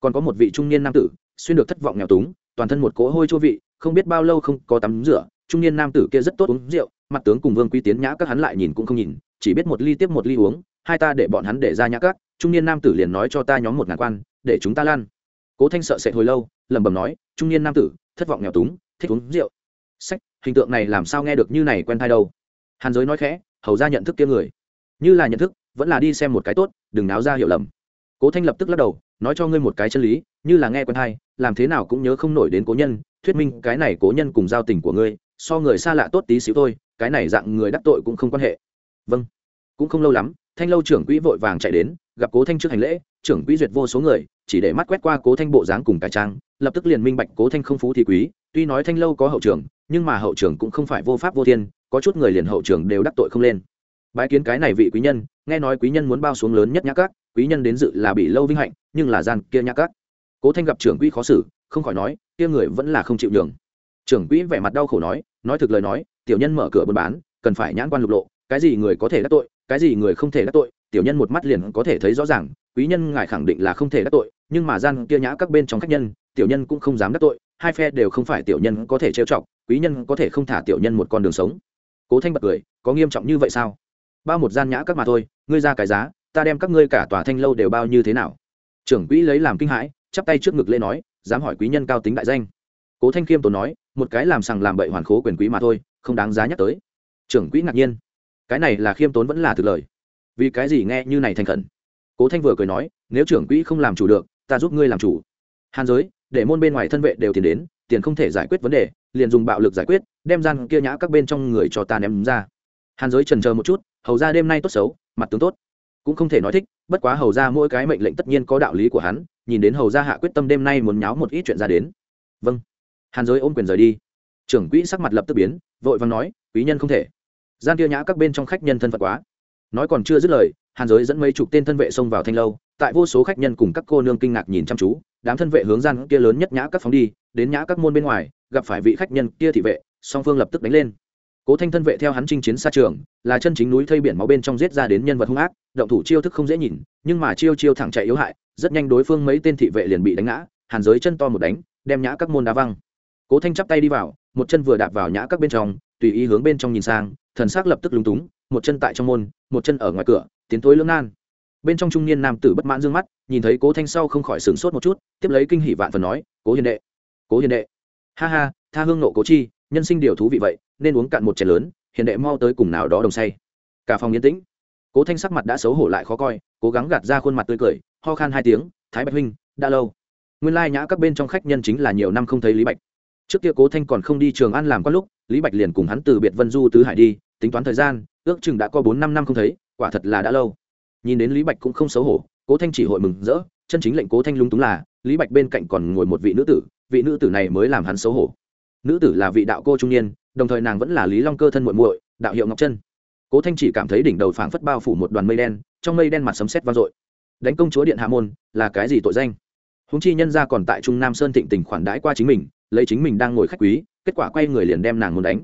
Còn có một vị trung niên nam tử, xuyên được thất vọng nghèo túng, toàn thân một cỗ hôi chua vị, không biết bao lâu không có tắm rửa, trung niên nam tử kia rất tốt uống rượu, mặt tướng cùng vương quý tiến nhã các hắn lại nhìn cũng không nhìn, chỉ biết một ly tiếp một ly uống, hai ta để bọn hắn để ra nhã các, trung niên nam tử liền nói cho ta nhóm một ngàn quan, để chúng ta lan. Cố thanh sợ sệt hồi lâu, lẩm bẩm nói, trung niên nam tử, thất vọng nghèo túng, thích uống rượu sách, hình tượng này làm sao nghe được như này quen thai đâu? Hàn giới nói khẽ, hầu ra nhận thức kia người. Như là nhận thức, vẫn là đi xem một cái tốt, đừng náo ra hiểu lầm. Cố thanh lập tức lắc đầu, nói cho ngươi một cái chân lý, như là nghe quen thai, làm thế nào cũng nhớ không nổi đến cố nhân, thuyết minh cái này cố nhân cùng giao tình của ngươi, so người xa lạ tốt tí xíu thôi, cái này dạng người đắc tội cũng không quan hệ. Vâng. Cũng không lâu lắm, thanh lâu trưởng quỹ vội vàng chạy đến, gặp cố thanh trước hành lễ, trưởng quỹ duyệt vô số người, chỉ để mắt quét qua cố thanh bộ dáng cùng cải trang, lập tức liền minh bạch cố thanh không phú thì quý, tuy nói thanh lâu có hậu trường nhưng mà hậu trường cũng không phải vô pháp vô thiên, có chút người liền hậu trường đều đắc tội không lên. Bái kiến cái này vị quý nhân, nghe nói quý nhân muốn bao xuống lớn nhất nhã các, quý nhân đến dự là bị lâu vinh hạnh, nhưng là gian kia nhã các. Cố thanh gặp trưởng quỹ khó xử, không khỏi nói, kia người vẫn là không chịu nhường. Trưởng quỹ vẻ mặt đau khổ nói nói thực lời nói, tiểu nhân mở cửa buôn bán, cần phải nhãn quan lục lộ, cái gì người có thể đắc tội, cái gì người không thể đắc tội, tiểu nhân một mắt liền có thể thấy rõ ràng, quý nhân ngài khẳng định là không thể đắc tội, nhưng mà gian kia nhã các bên trong khách nhân, tiểu nhân cũng không dám đắc tội, hai phe đều không phải tiểu nhân có thể trêu chọc quý nhân có thể không thả tiểu nhân một con đường sống. Cố thanh bật cười, có nghiêm trọng như vậy sao? Bao một gian nhã các mà thôi, ngươi ra cái giá, ta đem các ngươi cả tòa thanh lâu đều bao như thế nào? Trưởng quỹ lấy làm kinh hãi, chắp tay trước ngực lê nói, dám hỏi quý nhân cao tính đại danh. Cố thanh khiêm tốn nói, một cái làm sằng làm bậy hoàn khố quyền quý mà thôi, không đáng giá nhắc tới. Trưởng quỹ ngạc nhiên. Cái này là khiêm tốn vẫn là thực lời. Vì cái gì nghe như này thành khẩn? Cố thanh vừa cười nói, nếu trưởng quỹ không làm chủ được, ta giúp ngươi làm chủ. Hàn giới, để môn bên ngoài thân vệ đều tiến đến tiền không thể giải quyết vấn đề, liền dùng bạo lực giải quyết, đem gian kia nhã các bên trong người cho ta ném ra. Hàn giới trần chờ một chút, hầu ra đêm nay tốt xấu, mặt tướng tốt. Cũng không thể nói thích, bất quá hầu ra mỗi cái mệnh lệnh tất nhiên có đạo lý của hắn, nhìn đến hầu ra hạ quyết tâm đêm nay muốn nháo một ít chuyện ra đến. Vâng. Hàn giới ôm quyền rời đi. Trưởng quỹ sắc mặt lập tức biến, vội vàng nói, quý nhân không thể. Gian kia nhã các bên trong khách nhân thân phận quá. Nói còn chưa dứt lời, hàn giới dẫn mấy chục tên thân vệ xông vào thanh lâu, tại vô số khách nhân cùng các cô nương kinh ngạc nhìn chăm chú đám thân vệ hướng gian kia lớn nhất nhã các phóng đi, đến nhã các môn bên ngoài, gặp phải vị khách nhân kia thị vệ, song phương lập tức đánh lên. Cố thanh thân vệ theo hắn chinh chiến xa trường, là chân chính núi thây biển máu bên trong giết ra đến nhân vật hung ác, động thủ chiêu thức không dễ nhìn, nhưng mà chiêu chiêu thẳng chạy yếu hại, rất nhanh đối phương mấy tên thị vệ liền bị đánh ngã, hàn giới chân to một đánh, đem nhã các môn đá văng. Cố thanh chắp tay đi vào, một chân vừa đạp vào nhã các bên trong, tùy ý hướng bên trong nhìn sang, thần sắc lập tức lúng túng, một chân tại trong môn, một chân ở ngoài cửa, tiến tối lưỡng nan bên trong trung niên nam tử bất mãn dương mắt, nhìn thấy cố thanh sau không khỏi sửng sốt một chút, tiếp lấy kinh hỷ vạn phần nói, cố hiền đệ, cố hiền đệ. Ha ha, tha hương nộ cố chi, nhân sinh điều thú vị vậy, nên uống cạn một chén lớn, hiền đệ mau tới cùng nào đó đồng say. Cả phòng yên tĩnh. Cố thanh sắc mặt đã xấu hổ lại khó coi, cố gắng gạt ra khuôn mặt tươi cười, ho khan hai tiếng, thái bạch huynh, đã lâu. Nguyên lai nhã các bên trong khách nhân chính là nhiều năm không thấy lý bạch. Trước kia cố thanh còn không đi trường ăn làm có lúc, lý bạch liền cùng hắn từ biệt vân du tứ hải đi, tính toán thời gian, ước chừng đã có bốn năm năm không thấy, quả thật là đã lâu nhìn đến lý bạch cũng không xấu hổ, cố thanh chỉ hội mừng rỡ, chân chính lệnh cố thanh lung túng là, lý bạch bên cạnh còn ngồi một vị nữ tử, vị nữ tử này mới làm hắn xấu hổ. Nữ tử là vị đạo cô trung niên, đồng thời nàng vẫn là lý long cơ thân muội muội, đạo hiệu ngọc chân. Cố thanh chỉ cảm thấy đỉnh đầu phảng phất bao phủ một đoàn mây đen, trong mây đen mặt sấm sét vang dội. Đánh công chúa điện hạ môn, là cái gì tội danh? Húng chi nhân ra còn tại trung nam sơn thịnh tình khoản đãi qua chính mình, lấy chính mình đang ngồi khách quý, kết quả quay người liền đem nàng muốn đánh.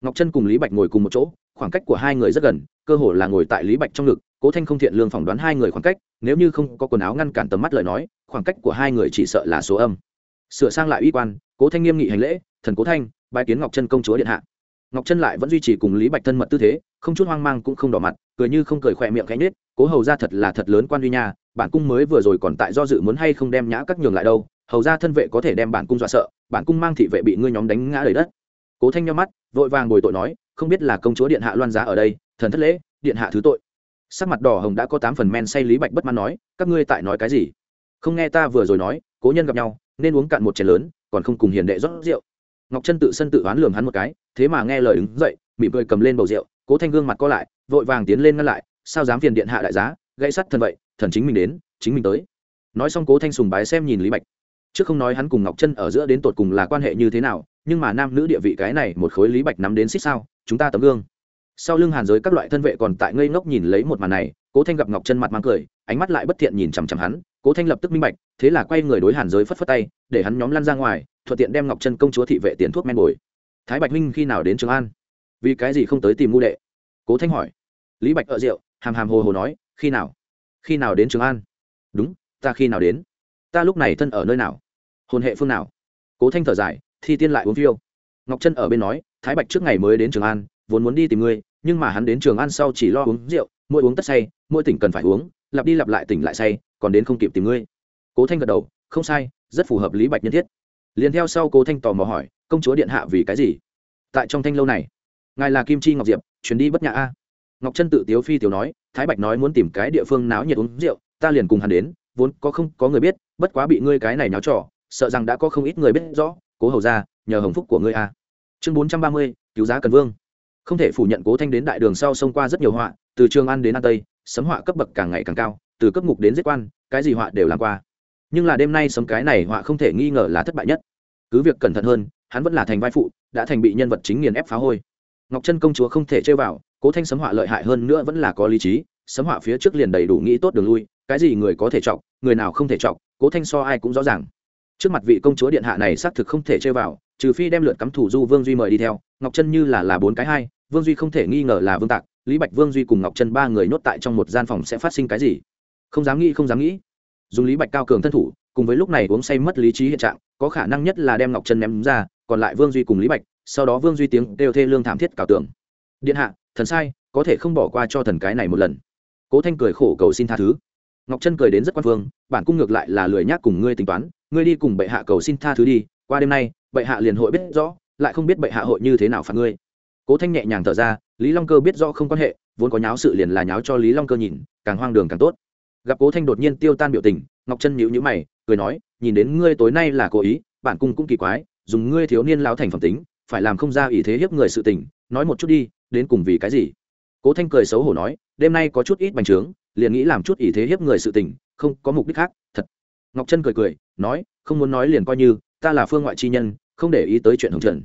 Ngọc chân cùng lý bạch ngồi cùng một chỗ, khoảng cách của hai người rất gần, cơ hồ là ngồi tại lý bạch trong ngực cố thanh không thiện lương phỏng đoán hai người khoảng cách, nếu như không có quần áo ngăn cản tầm mắt lời nói, khoảng cách của hai người chỉ sợ là số âm. Sửa sang lại uy quan, cố thanh nghiêm nghị hành lễ, thần cố thanh bài kiến ngọc chân công chúa điện hạ. Ngọc chân lại vẫn duy trì cùng lý bạch thân mật tư thế, không chút hoang mang cũng không đỏ mặt, cười như không cười khỏe miệng cánh nết cố hầu ra thật là thật lớn quan uy nha, bản cung mới vừa rồi còn tại do dự muốn hay không đem nhã các nhường lại đâu, hầu ra thân vệ có thể đem bản cung dọa sợ, bản cung mang thị vệ bị ngươi nhóm đánh ngã đầy đất. Cố thanh nhau mắt, vội vàng bồi tội nói, không biết là công chúa điện hạ loan giá ở đây, thần thất lễ, điện hạ thứ tội sắc mặt đỏ hồng đã có tám phần men say lý bạch bất mãn nói, các ngươi tại nói cái gì? Không nghe ta vừa rồi nói, cố nhân gặp nhau, nên uống cạn một chén lớn, còn không cùng hiền đệ rót rượu. Ngọc chân tự sân tự oán lường hắn một cái, thế mà nghe lời đứng dậy, mỉm cười cầm lên bầu rượu, cố thanh gương mặt co lại, vội vàng tiến lên ngăn lại, sao dám phiền điện hạ đại giá, gãy sắt thần vậy, thần chính mình đến, chính mình tới. Nói xong cố thanh sùng bái xem nhìn lý bạch. Trước không nói hắn cùng ngọc chân ở giữa đến tột cùng là quan hệ như thế nào, nhưng mà nam nữ địa vị cái này một khối lý bạch nắm đến xích sao, chúng ta tấm gương sau lưng hàn giới các loại thân vệ còn tại ngây ngốc nhìn lấy một màn này, cố thanh gặp ngọc chân mặt mang cười, ánh mắt lại bất thiện nhìn chằm chằm hắn. Cố thanh lập tức minh bạch, thế là quay người đối hàn giới phất phất tay, để hắn nhóm lăn ra ngoài, thuận tiện đem ngọc chân công chúa thị vệ tiền thuốc men bồi. Thái bạch minh khi nào đến trường an? Vì cái gì không tới tìm ngu đệ? Cố thanh hỏi. Lý bạch ở rượu, hàm hàm hồ hồ nói, khi nào? Khi nào đến trường an? Đúng, ta khi nào đến? Ta lúc này thân ở nơi nào? Hồn hệ phương nào? Cố thanh thở dài, thi tiên lại uống phiêu. Ngọc chân ở bên nói, thái bạch trước ngày mới đến trường an vốn muốn đi tìm ngươi, nhưng mà hắn đến trường an sau chỉ lo uống rượu, mỗi uống tất say, mỗi tỉnh cần phải uống, lặp đi lặp lại tỉnh lại say, còn đến không kịp tìm ngươi. Cố thanh gật đầu, không sai, rất phù hợp lý bạch nhân thiết. Liền theo sau cố thanh tò mò hỏi, công chúa điện hạ vì cái gì? Tại trong thanh lâu này, ngài là kim chi ngọc diệp, chuyến đi bất nhã a. Ngọc chân tự tiếu phi tiểu nói, thái bạch nói muốn tìm cái địa phương náo nhiệt uống rượu, ta liền cùng hắn đến, vốn có không có người biết, bất quá bị ngươi cái này náo trò, sợ rằng đã có không ít người biết rõ, cố hầu ra, nhờ hồng phúc của ngươi a. Chương bốn trăm ba mươi, cứu giá cần vương không thể phủ nhận cố thanh đến đại đường sau xông qua rất nhiều họa, từ trường an đến an tây, sấm họa cấp bậc càng ngày càng cao, từ cấp ngục đến giết quan, cái gì họa đều làm qua. Nhưng là đêm nay sấm cái này họa không thể nghi ngờ là thất bại nhất. Cứ việc cẩn thận hơn, hắn vẫn là thành vai phụ, đã thành bị nhân vật chính nghiền ép phá hôi. Ngọc Trân công chúa không thể chơi vào, cố thanh sấm họa lợi hại hơn nữa vẫn là có lý trí, sấm họa phía trước liền đầy đủ nghĩ tốt đường lui, cái gì người có thể chọc, người nào không thể chọc, cố thanh so ai cũng rõ ràng. Trước mặt vị công chúa điện hạ này xác thực không thể chơi vào, trừ phi đem lượt cắm thủ du vương duy mời đi theo ngọc chân như là là bốn cái hai, vương duy không thể nghi ngờ là vương tạc, lý bạch vương duy cùng ngọc chân ba người nhốt tại trong một gian phòng sẽ phát sinh cái gì? Không dám nghĩ, không dám nghĩ. Dùng lý bạch cao cường thân thủ, cùng với lúc này uống say mất lý trí hiện trạng, có khả năng nhất là đem ngọc chân ném ra, còn lại vương duy cùng lý bạch, sau đó vương duy tiếng đều thê lương thảm thiết cào tưởng điện hạ, thần sai, có thể không bỏ qua cho thần cái này một lần. Cố thanh cười khổ cầu xin tha thứ. Ngọc chân cười đến rất quan phương, bản cung ngược lại là lười nhác cùng ngươi tính toán, ngươi đi cùng bệ hạ cầu xin tha thứ đi, qua đêm nay, bệ hạ liền hội biết rõ lại không biết bệ hạ hội như thế nào phạt ngươi. Cố thanh nhẹ nhàng thở ra, lý long cơ biết rõ không quan hệ, vốn có nháo sự liền là nháo cho lý long cơ nhìn, càng hoang đường càng tốt. Gặp cố thanh đột nhiên tiêu tan biểu tình, ngọc chân nhíu nhíu mày, cười nói, nhìn đến ngươi tối nay là cố ý, bản cung cũng kỳ quái, dùng ngươi thiếu niên lao thành phẩm tính, phải làm không ra ý thế hiếp người sự tình, nói một chút đi, đến cùng vì cái gì? Cố thanh cười xấu hổ nói, đêm nay có chút ít bành trướng, liền nghĩ làm chút ý thế hiếp người sự tình, không có mục đích khác, thật. Ngọc chân cười cười, nói, không muốn nói liền coi như, ta là phương ngoại chi nhân không để ý tới chuyện hồng trần.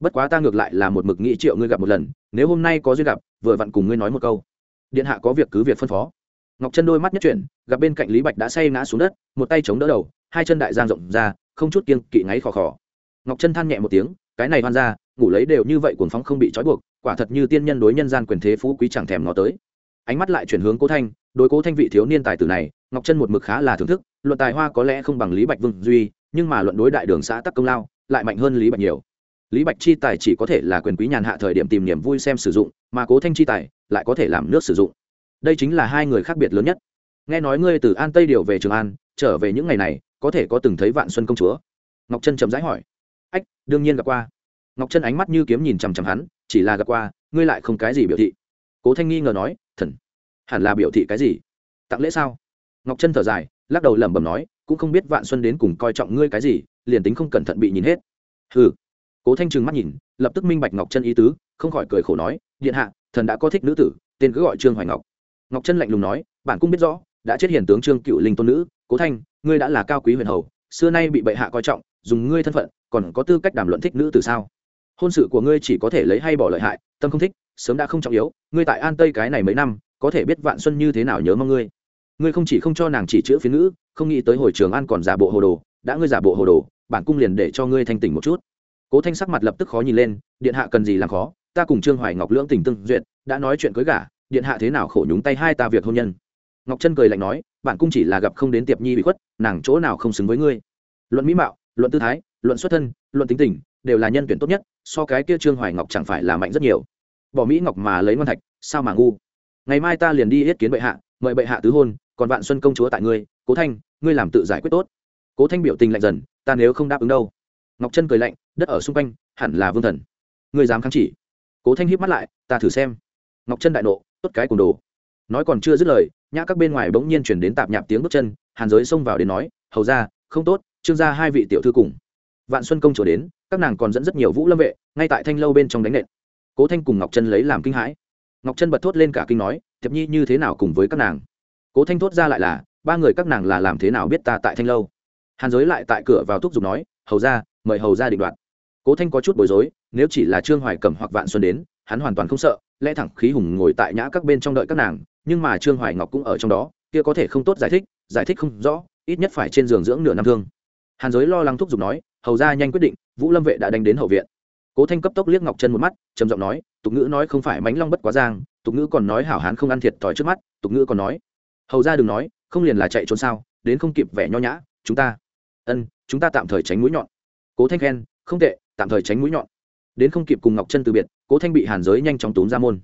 Bất quá ta ngược lại là một mực nghĩ triệu ngươi gặp một lần, nếu hôm nay có duyên gặp, vừa vặn cùng ngươi nói một câu. Điện hạ có việc cứ việc phân phó. Ngọc chân đôi mắt nhất chuyển, gặp bên cạnh lý bạch đã say ngã xuống đất, một tay chống đỡ đầu, hai chân đại giang rộng ra, không chút kiêng kỵ ngáy khò khò. Ngọc chân than nhẹ một tiếng, cái này hoan ra, ngủ lấy đều như vậy cuồng phóng không bị trói buộc, quả thật như tiên nhân đối nhân gian quyền thế phú quý chẳng thèm nó tới. Ánh mắt lại chuyển hướng cố thanh, đối cố thanh vị thiếu niên tài tử này, ngọc chân một mực khá là thưởng thức, luận tài hoa có lẽ không bằng lý bạch vương duy, nhưng mà luận đối đại đường xã tắc công lao lại mạnh hơn lý bạch nhiều. Lý bạch chi tài chỉ có thể là quyền quý nhàn hạ thời điểm tìm niềm vui xem sử dụng, mà cố thanh chi tài lại có thể làm nước sử dụng. Đây chính là hai người khác biệt lớn nhất. Nghe nói ngươi từ an tây điều về trường an, trở về những ngày này, có thể có từng thấy vạn xuân công chúa? Ngọc trân chậm rãi hỏi. Ách, đương nhiên gặp qua. Ngọc trân ánh mắt như kiếm nhìn chằm chằm hắn, chỉ là gặp qua, ngươi lại không cái gì biểu thị. Cố thanh nghi ngờ nói, thần, hẳn là biểu thị cái gì? Tặng lễ sao? Ngọc trân thở dài, lắc đầu lẩm bẩm nói, cũng không biết vạn xuân đến cùng coi trọng ngươi cái gì liền tính không cẩn thận bị nhìn hết. Hừ, cố thanh trừng mắt nhìn lập tức minh bạch ngọc chân ý tứ không khỏi cười khổ nói điện hạ thần đã có thích nữ tử tên cứ gọi trương hoài ngọc. Ngọc chân lạnh lùng nói bản cũng biết rõ đã chết hiền tướng trương cựu linh tôn nữ cố thanh ngươi đã là cao quý huyền hầu xưa nay bị bệ hạ coi trọng dùng ngươi thân phận còn có tư cách đàm luận thích nữ từ sao? Hôn sự của ngươi chỉ có thể lấy hay bỏ lợi hại tâm không thích sớm đã không trọng yếu ngươi tại an tây cái này mấy năm có thể biết vạn xuân như thế nào nhớ mong ngươi. Ngươi không chỉ không cho nàng chỉ chữ phiến ngữ không nghĩ tới hồi trường an còn giả bộ hồ đồ đã ngươi giả bộ hồ đồ bản cung liền để cho ngươi thanh tỉnh một chút. Cố thanh sắc mặt lập tức khó nhìn lên, điện hạ cần gì làm khó, ta cùng trương hoài ngọc lưỡng tình tương duyệt, đã nói chuyện cưới gả, điện hạ thế nào khổ nhúng tay hai ta việc hôn nhân. Ngọc trân cười lạnh nói, bản cung chỉ là gặp không đến tiệp nhi bị khuất, nàng chỗ nào không xứng với ngươi. Luận mỹ mạo, luận tư thái, luận xuất thân, luận tính tình, đều là nhân tuyển tốt nhất, so cái kia trương hoài ngọc chẳng phải là mạnh rất nhiều. Bỏ mỹ ngọc mà lấy ngon thạch, sao mà ngu? Ngày mai ta liền đi yết kiến bệ hạ, mời bệ hạ tứ hôn, còn vạn xuân công chúa tại ngươi, cố thanh, ngươi làm tự giải quyết tốt cố thanh biểu tình lạnh dần, ta nếu không đáp ứng đâu. Ngọc trân cười lạnh, đất ở xung quanh, hẳn là vương thần. Ngươi dám kháng chỉ. Cố thanh hiếp mắt lại, ta thử xem. Ngọc trân đại nộ, tốt cái cùng đồ. Nói còn chưa dứt lời, nhã các bên ngoài bỗng nhiên chuyển đến tạp nhạp tiếng bước chân, hàn giới xông vào đến nói, hầu ra không tốt, trương gia hai vị tiểu thư cùng. Vạn xuân công trở đến, các nàng còn dẫn rất nhiều vũ lâm vệ, ngay tại thanh lâu bên trong đánh nện. Cố thanh cùng ngọc trân lấy làm kinh hãi. Ngọc trân bật thốt lên cả kinh nói, thiệp nhi như thế nào cùng với các nàng? Cố thanh thốt ra lại là, ba người các nàng là làm thế nào biết ta tại thanh lâu? Hàn giới lại tại cửa vào thúc giục nói, hầu ra mời hầu ra định đoạt. Cố thanh có chút bối rối, nếu chỉ là trương hoài cẩm hoặc vạn xuân đến, hắn hoàn toàn không sợ, lẽ thẳng khí hùng ngồi tại nhã các bên trong đợi các nàng, nhưng mà trương hoài ngọc cũng ở trong đó, kia có thể không tốt giải thích giải thích không rõ, ít nhất phải trên giường dưỡng nửa năm thương. Hàn giới lo lắng thúc giục nói, hầu ra nhanh quyết định, vũ lâm vệ đã đánh đến hậu viện. Cố thanh cấp tốc liếc ngọc chân một mắt, trầm giọng nói, tục ngữ nói không phải mánh long bất quá giang, tục ngữ còn nói hảo hán không ăn thiệt thòi trước mắt, tục ngữ còn nói. Hầu ra đừng nói, không liền là chạy trốn sao, đến không kịp vẻ nho nhã, chúng ta ân, chúng ta tạm thời tránh mũi nhọn. Cố thanh khen, không tệ, tạm thời tránh mũi nhọn. Đến không kịp cùng ngọc chân từ biệt, cố thanh bị hàn giới nhanh chóng túm ra môn.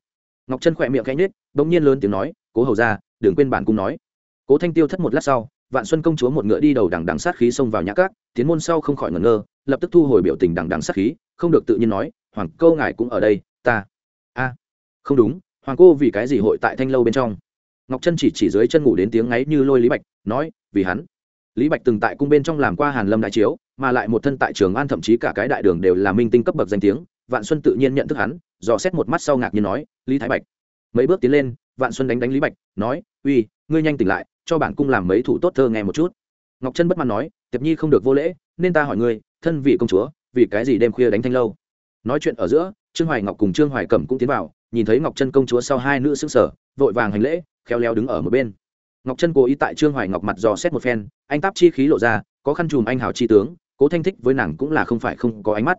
Ngọc chân khỏe miệng cánh nết bỗng nhiên lớn tiếng nói, cố hầu ra đừng quên bản cung nói. Cố thanh tiêu thất một lát sau, vạn xuân công chúa một ngựa đi đầu đằng đằng sát khí xông vào nhã cát tiến môn sau không khỏi ngẩn ngơ, lập tức thu hồi biểu tình đằng đằng sát khí, không được tự nhiên nói, hoàng câu ngài cũng ở đây, ta. A, không đúng, hoàng cô vì cái gì hội tại thanh lâu bên trong? Ngọc chân chỉ chỉ dưới chân ngủ đến tiếng ngáy như lôi lý bạch, nói, vì hắn lý bạch từng tại cung bên trong làm qua hàn lâm đại chiếu, mà lại một thân tại trường an thậm chí cả cái đại đường đều là minh tinh cấp bậc danh tiếng. Vạn xuân tự nhiên nhận thức hắn, dò xét một mắt sau ngạc nhiên nói, lý thái bạch. Mấy bước tiến lên, vạn xuân đánh đánh lý bạch, nói, uy, ngươi nhanh tỉnh lại, cho bản cung làm mấy thủ tốt thơ nghe một chút. Ngọc Trân bất mãn nói, tiệp nhi không được vô lễ, nên ta hỏi ngươi, thân vị công chúa, vì cái gì đêm khuya đánh thanh lâu? Nói chuyện ở giữa, trương hoài ngọc cùng trương hoài cẩm cũng tiến vào, nhìn thấy ngọc Trân công chúa sau hai nữ xứng sở vội vàng hành lễ, khéo léo đứng ở một bên ngọc chân cố ý tại trương hoài ngọc mặt dò xét một phen, anh táp chi khí lộ ra, có khăn chùm anh hào chi tướng, cố thanh thích với nàng cũng là không phải không có ánh mắt.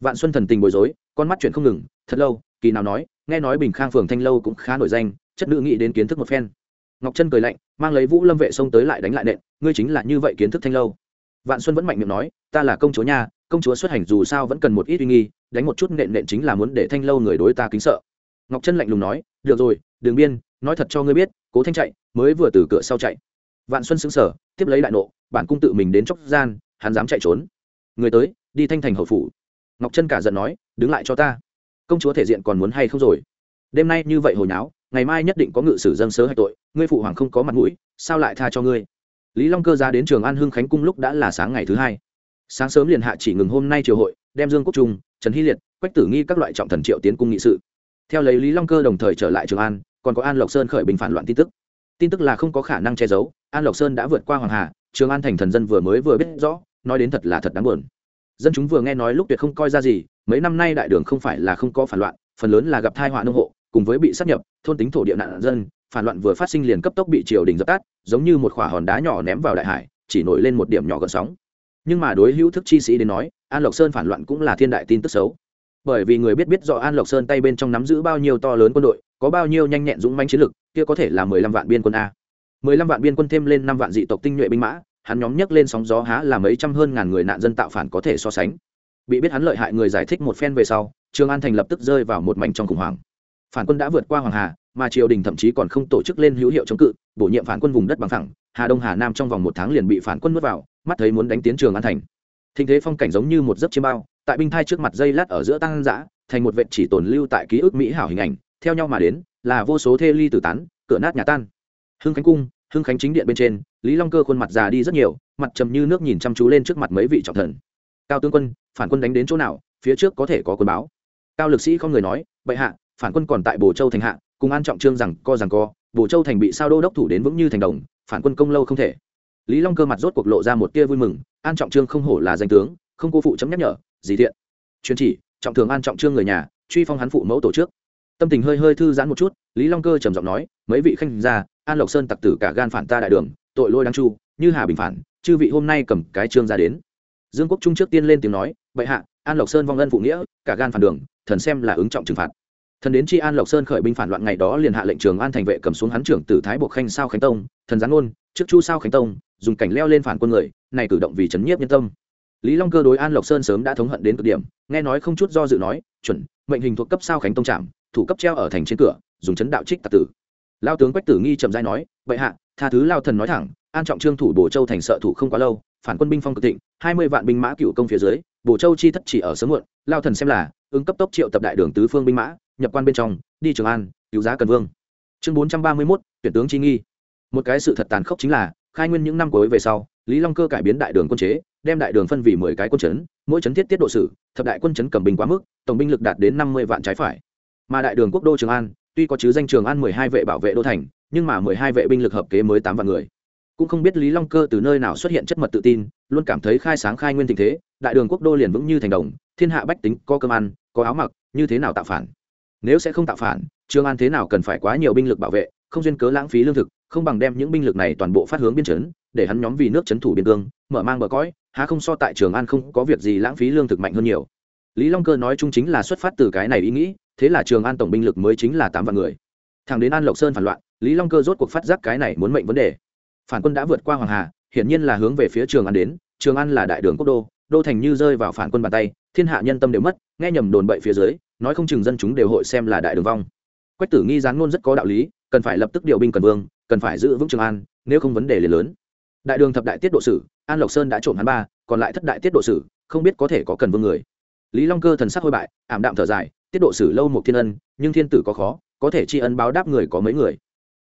Vạn xuân thần tình bối rối, con mắt chuyển không ngừng, thật lâu, kỳ nào nói, nghe nói bình khang phường thanh lâu cũng khá nổi danh, chất nữ nghĩ đến kiến thức một phen. Ngọc chân cười lạnh, mang lấy vũ lâm vệ xông tới lại đánh lại nện, ngươi chính là như vậy kiến thức thanh lâu. Vạn xuân vẫn mạnh miệng nói, ta là công chúa nha, công chúa xuất hành dù sao vẫn cần một ít uy nghi, đánh một chút nện nện chính là muốn để thanh lâu người đối ta kính sợ. Ngọc chân lạnh lùng nói, được rồi đường biên, nói thật cho ngươi biết cố thanh chạy, mới vừa từ cửa sau chạy. Vạn xuân xứng sở tiếp lấy đại nộ, bản cung tự mình đến chóc gian, hắn dám chạy trốn. Người tới, đi thanh thành hậu phủ. Ngọc Trân cả giận nói, đứng lại cho ta. Công chúa thể diện còn muốn hay không rồi? Đêm nay như vậy hồi náo ngày mai nhất định có ngự sử dân sớ hạch tội, ngươi phụ hoàng không có mặt mũi, sao lại tha cho ngươi? Lý long cơ ra đến trường an hưng khánh cung lúc đã là sáng ngày thứ hai. Sáng sớm liền hạ chỉ ngừng hôm nay triều hội, đem dương quốc trung, trần hy liệt, quách tử nghi các loại trọng thần triệu tiến cung nghị sự. Theo lấy lý long cơ đồng thời trở lại trường an còn có an lộc sơn khởi bình phản loạn tin tức tin tức là không có khả năng che giấu an lộc sơn đã vượt qua hoàng hà trường an thành thần dân vừa mới vừa biết rõ nói đến thật là thật đáng buồn dân chúng vừa nghe nói lúc tuyệt không coi ra gì mấy năm nay đại đường không phải là không có phản loạn phần lớn là gặp thai họa nông hộ cùng với bị sát nhập thôn tính thổ địa nạn dân phản loạn vừa phát sinh liền cấp tốc bị triều đình dập tắt giống như một quả hòn đá nhỏ ném vào đại hải chỉ nổi lên một điểm nhỏ gần sóng nhưng mà đối hữu thức chi sĩ đến nói an lộc sơn phản loạn cũng là thiên đại tin tức xấu bởi vì người biết biết rõ an lộc sơn tay bên trong nắm giữ bao nhiêu to lớn quân đội có bao nhiêu nhanh nhẹn dũng manh chiến lực, kia có thể là mười lăm vạn biên quân a. mười lăm vạn biên quân thêm lên năm vạn dị tộc tinh nhuệ binh mã, hắn nhóm nhấc lên sóng gió há là mấy trăm hơn ngàn người nạn dân tạo phản có thể so sánh. Bị biết hắn lợi hại người giải thích một phen về sau, trương an thành lập tức rơi vào một mảnh trong khủng hoảng. Phản quân đã vượt qua hoàng hà, mà triều đình thậm chí còn không tổ chức lên hữu hiệu chống cự, bổ nhiệm phản quân vùng đất bằng thẳng hà đông hà nam trong vòng một tháng liền bị phản quân nuốt vào, mắt thấy muốn đánh tiến trường an thành. Thình thế phong cảnh giống như một giấc chiêm bao, tại binh thai trước mặt dây lát ở giữa tăng giã thành một vệ chỉ tồn lưu tại ký ức mỹ hảo hình ảnh theo nhau mà đến, là vô số thê ly tử tán, cửa nát nhà tan. Hưng khánh cung, hưng khánh chính điện bên trên, lý long cơ khuôn mặt già đi rất nhiều, mặt trầm như nước nhìn chăm chú lên trước mặt mấy vị trọng thần. Cao tướng quân, phản quân đánh đến chỗ nào, phía trước có thể có quân báo. Cao lực sĩ không người nói, bệ hạ, phản quân còn tại bồ châu thành hạ, cùng an trọng trương rằng co rằng co, bồ châu thành bị sao đô đốc thủ đến vững như thành đồng, phản quân công lâu không thể. Lý long cơ mặt rốt cuộc lộ ra một tia vui mừng, an trọng trương không hổ là danh tướng, không cô phụ chấm nhắc nhở gì thiện truyền chỉ, trọng thường an trọng trương người nhà, truy phong hắn phụ mẫu tổ chức tâm tình hơi hơi thư giãn một chút, lý long cơ trầm giọng nói, mấy vị khanh gia, an lộc sơn tặc tử cả gan phản ta đại đường, tội lôi đáng chu, như hà bình phản, chư vị hôm nay cầm cái trương ra đến. Dương quốc trung trước tiên lên tiếng nói, bệ hạ, an lộc sơn vong ân phụ nghĩa, cả gan phản đường, thần xem là ứng trọng trừng phạt. Thần đến tri an lộc sơn khởi binh phản loạn ngày đó liền hạ lệnh trường an thành vệ cầm xuống hắn trưởng tử thái buộc khanh sao khánh tông, thần gián ngôn, trước chu sao khánh tông, dùng cảnh leo lên phản quân người, này cử động vì chấn nhiếp nhân tâm. Lý long cơ đối an lộc sơn sớm đã thống hận đến cực điểm, nghe nói không chút do dự nói, chuẩn, mệnh hình thuộc cấp sao khánh tông trạm thủ cấp treo ở thành trên cửa, dùng chấn đạo trích tạc tử. Lao tướng quách tử nghi trầm dai nói vậy hạ, tha thứ lao thần nói thẳng, an trọng trương thủ bồ châu thành sợ thủ không quá lâu, phản quân binh phong cực thịnh, hai mươi vạn binh mã cựu công phía dưới, bồ châu chi thất chỉ ở sớm muộn, lao thần xem là, ứng cấp tốc triệu tập đại đường tứ phương binh mã, nhập quan bên trong, đi trường an, cứu giá cần vương. Chương bốn trăm ba mươi mốt, tuyển tướng chi nghi. Một cái sự thật tàn khốc chính là, khai nguyên những năm cuối về sau, lý long cơ cải biến đại đường quân chế, đem đại đường phân vì mười cái quân chấn, mỗi chấn thiết tiết độ sử, thập đại quân chấn cầm binh quá mức, tổng binh lực đạt đến năm mươi vạn trái phải mà đại đường quốc đô trường an, tuy có chứ danh trường an mười hai vệ bảo vệ đô thành, nhưng mà mười hai vệ binh lực hợp kế mới tám vạn người. Cũng không biết lý long cơ từ nơi nào xuất hiện chất mật tự tin, luôn cảm thấy khai sáng khai nguyên tình thế, đại đường quốc đô liền vững như thành đồng, thiên hạ bách tính, có cơm ăn, có áo mặc, như thế nào tạo phản? Nếu sẽ không tạo phản, trường an thế nào cần phải quá nhiều binh lực bảo vệ, không duyên cớ lãng phí lương thực, không bằng đem những binh lực này toàn bộ phát hướng biên chấn để hắn nhóm vì nước chấn thủ biên cương, mở mang bờ cõi, há không so tại trường an không có việc gì lãng phí lương thực mạnh hơn nhiều. Lý long cơ nói chung chính là xuất phát từ cái này ý nghĩ thế là trường an tổng binh lực mới chính là tám vạn người. Thằng đến an lộc sơn phản loạn, lý long cơ rốt cuộc phát giác cái này muốn mệnh vấn đề. Phản quân đã vượt qua hoàng hà, hiển nhiên là hướng về phía trường an đến, trường an là đại đường quốc đô đô thành như rơi vào phản quân bàn tay, thiên hạ nhân tâm đều mất, nghe nhầm đồn bậy phía dưới, nói không chừng dân chúng đều hội xem là đại đường vong. Quách tử nghi gián ngôn rất có đạo lý, cần phải lập tức điều binh cần vương, cần phải giữ vững trường an, nếu không vấn đề liền lớn. Đại đường thập đại tiết độ sử, an lộc sơn đã trộm hắn ba, còn lại thất đại tiết độ sử, không biết có thể có cần vương người. Lý long cơ thần sắc hôi bại, ảm đạm thở dài tiết độ xử lâu một thiên ân, nhưng thiên tử có khó, có thể tri ân báo đáp người có mấy người.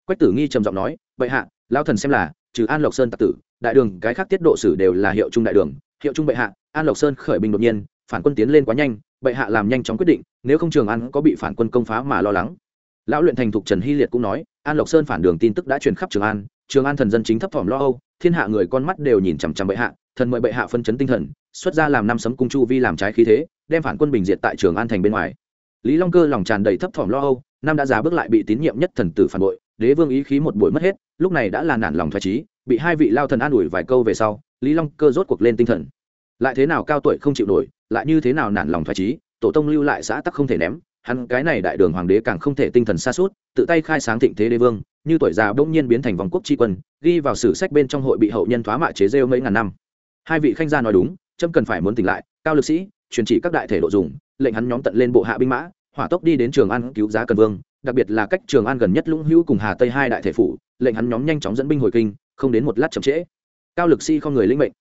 Quách tử nghi trầm giọng nói vậy hạ lao thần xem là, trừ an lộc sơn tạc tử, đại đường, cái khác tiết độ sử đều là hiệu trung đại đường, hiệu trung bệ hạ, an lộc sơn khởi binh đột nhiên, phản quân tiến lên quá nhanh, bệ hạ làm nhanh chóng quyết định, nếu không trường an có bị phản quân công phá mà lo lắng. Lão luyện thành thục trần hy liệt cũng nói, an lộc sơn phản đường tin tức đã truyền khắp trường an trường an thần dân chính thấp thỏm lo âu, thiên hạ người con mắt đều nhìn chằm chằm bệ hạ, thần mời bệ hạ phân chấn tinh thần, xuất ra làm năm sấm cung chu vi làm trái khí thế, đem phản quân bình diệt tại trường an thành bên ngoài lý long cơ lòng tràn đầy thấp thỏm lo âu, năm đã già bước lại bị tín nhiệm nhất thần tử phản bội, đế vương ý khí một buổi mất hết, lúc này đã là nản lòng thoải trí bị hai vị lao thần an ủi vài câu về sau, lý long cơ rốt cuộc lên tinh thần. Lại thế nào cao tuổi không chịu nổi, lại như thế nào nản lòng thoải trí tổ tông lưu lại xã tắc không thể ném, hắn cái này đại đường hoàng đế càng không thể tinh thần xa suốt, tự tay khai sáng thịnh thế đế vương, như tuổi già bỗng nhiên biến thành vòng quốc tri quân, ghi vào sử sách bên trong hội bị hậu nhân thoá mạ chế rêu mấy ngàn năm. Hai vị khanh gia nói đúng trâm cần phải muốn tỉnh lại, cao lực sĩ, truyền chỉ các đại thể độ dùng lệnh hắn nhóm tận lên bộ hạ binh mã, hỏa tốc đi đến trường an cứu giá cần vương, đặc biệt là cách trường an gần nhất lũng hữu cùng hà tây hai đại thể phủ, lệnh hắn nhóm nhanh chóng dẫn binh hồi kinh, không đến một lát chậm trễ. Cao lực sĩ không người lĩnh mệnh.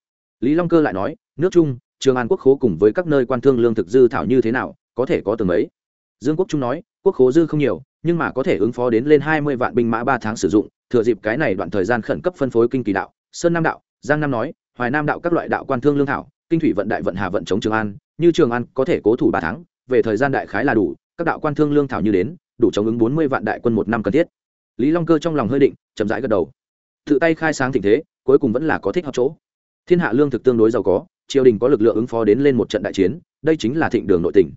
Lý long cơ lại nói, nước trung, trường an quốc khố cùng với các nơi quan thương lương thực dư thảo như thế nào, có thể có từng ấy. dương quốc trung nói, quốc khố dư không nhiều, nhưng mà có thể ứng phó đến lên hai mươi vạn binh mã ba tháng sử dụng, thừa dịp cái này đoạn thời gian khẩn cấp phân phối kinh kỳ đạo. Sơn nam đạo, giang nam nói, hoài nam đạo các loại đạo quan thương lương thảo, kinh thủy vận đại vận hà vận chống trường an như trường an có thể cố thủ ba tháng, về thời gian đại khái là đủ, các đạo quan thương lương thảo như đến, đủ chống ứng bốn mươi vạn đại quân một năm cần thiết. Lý long cơ trong lòng hơi định, chậm rãi gật đầu. Tự tay khai sáng tình thế, cuối cùng vẫn là có thích hợp chỗ. Thiên hạ lương thực tương đối giàu có, triều đình có lực lượng ứng phó đến lên một trận đại chiến, đây chính là thịnh đường nội tỉnh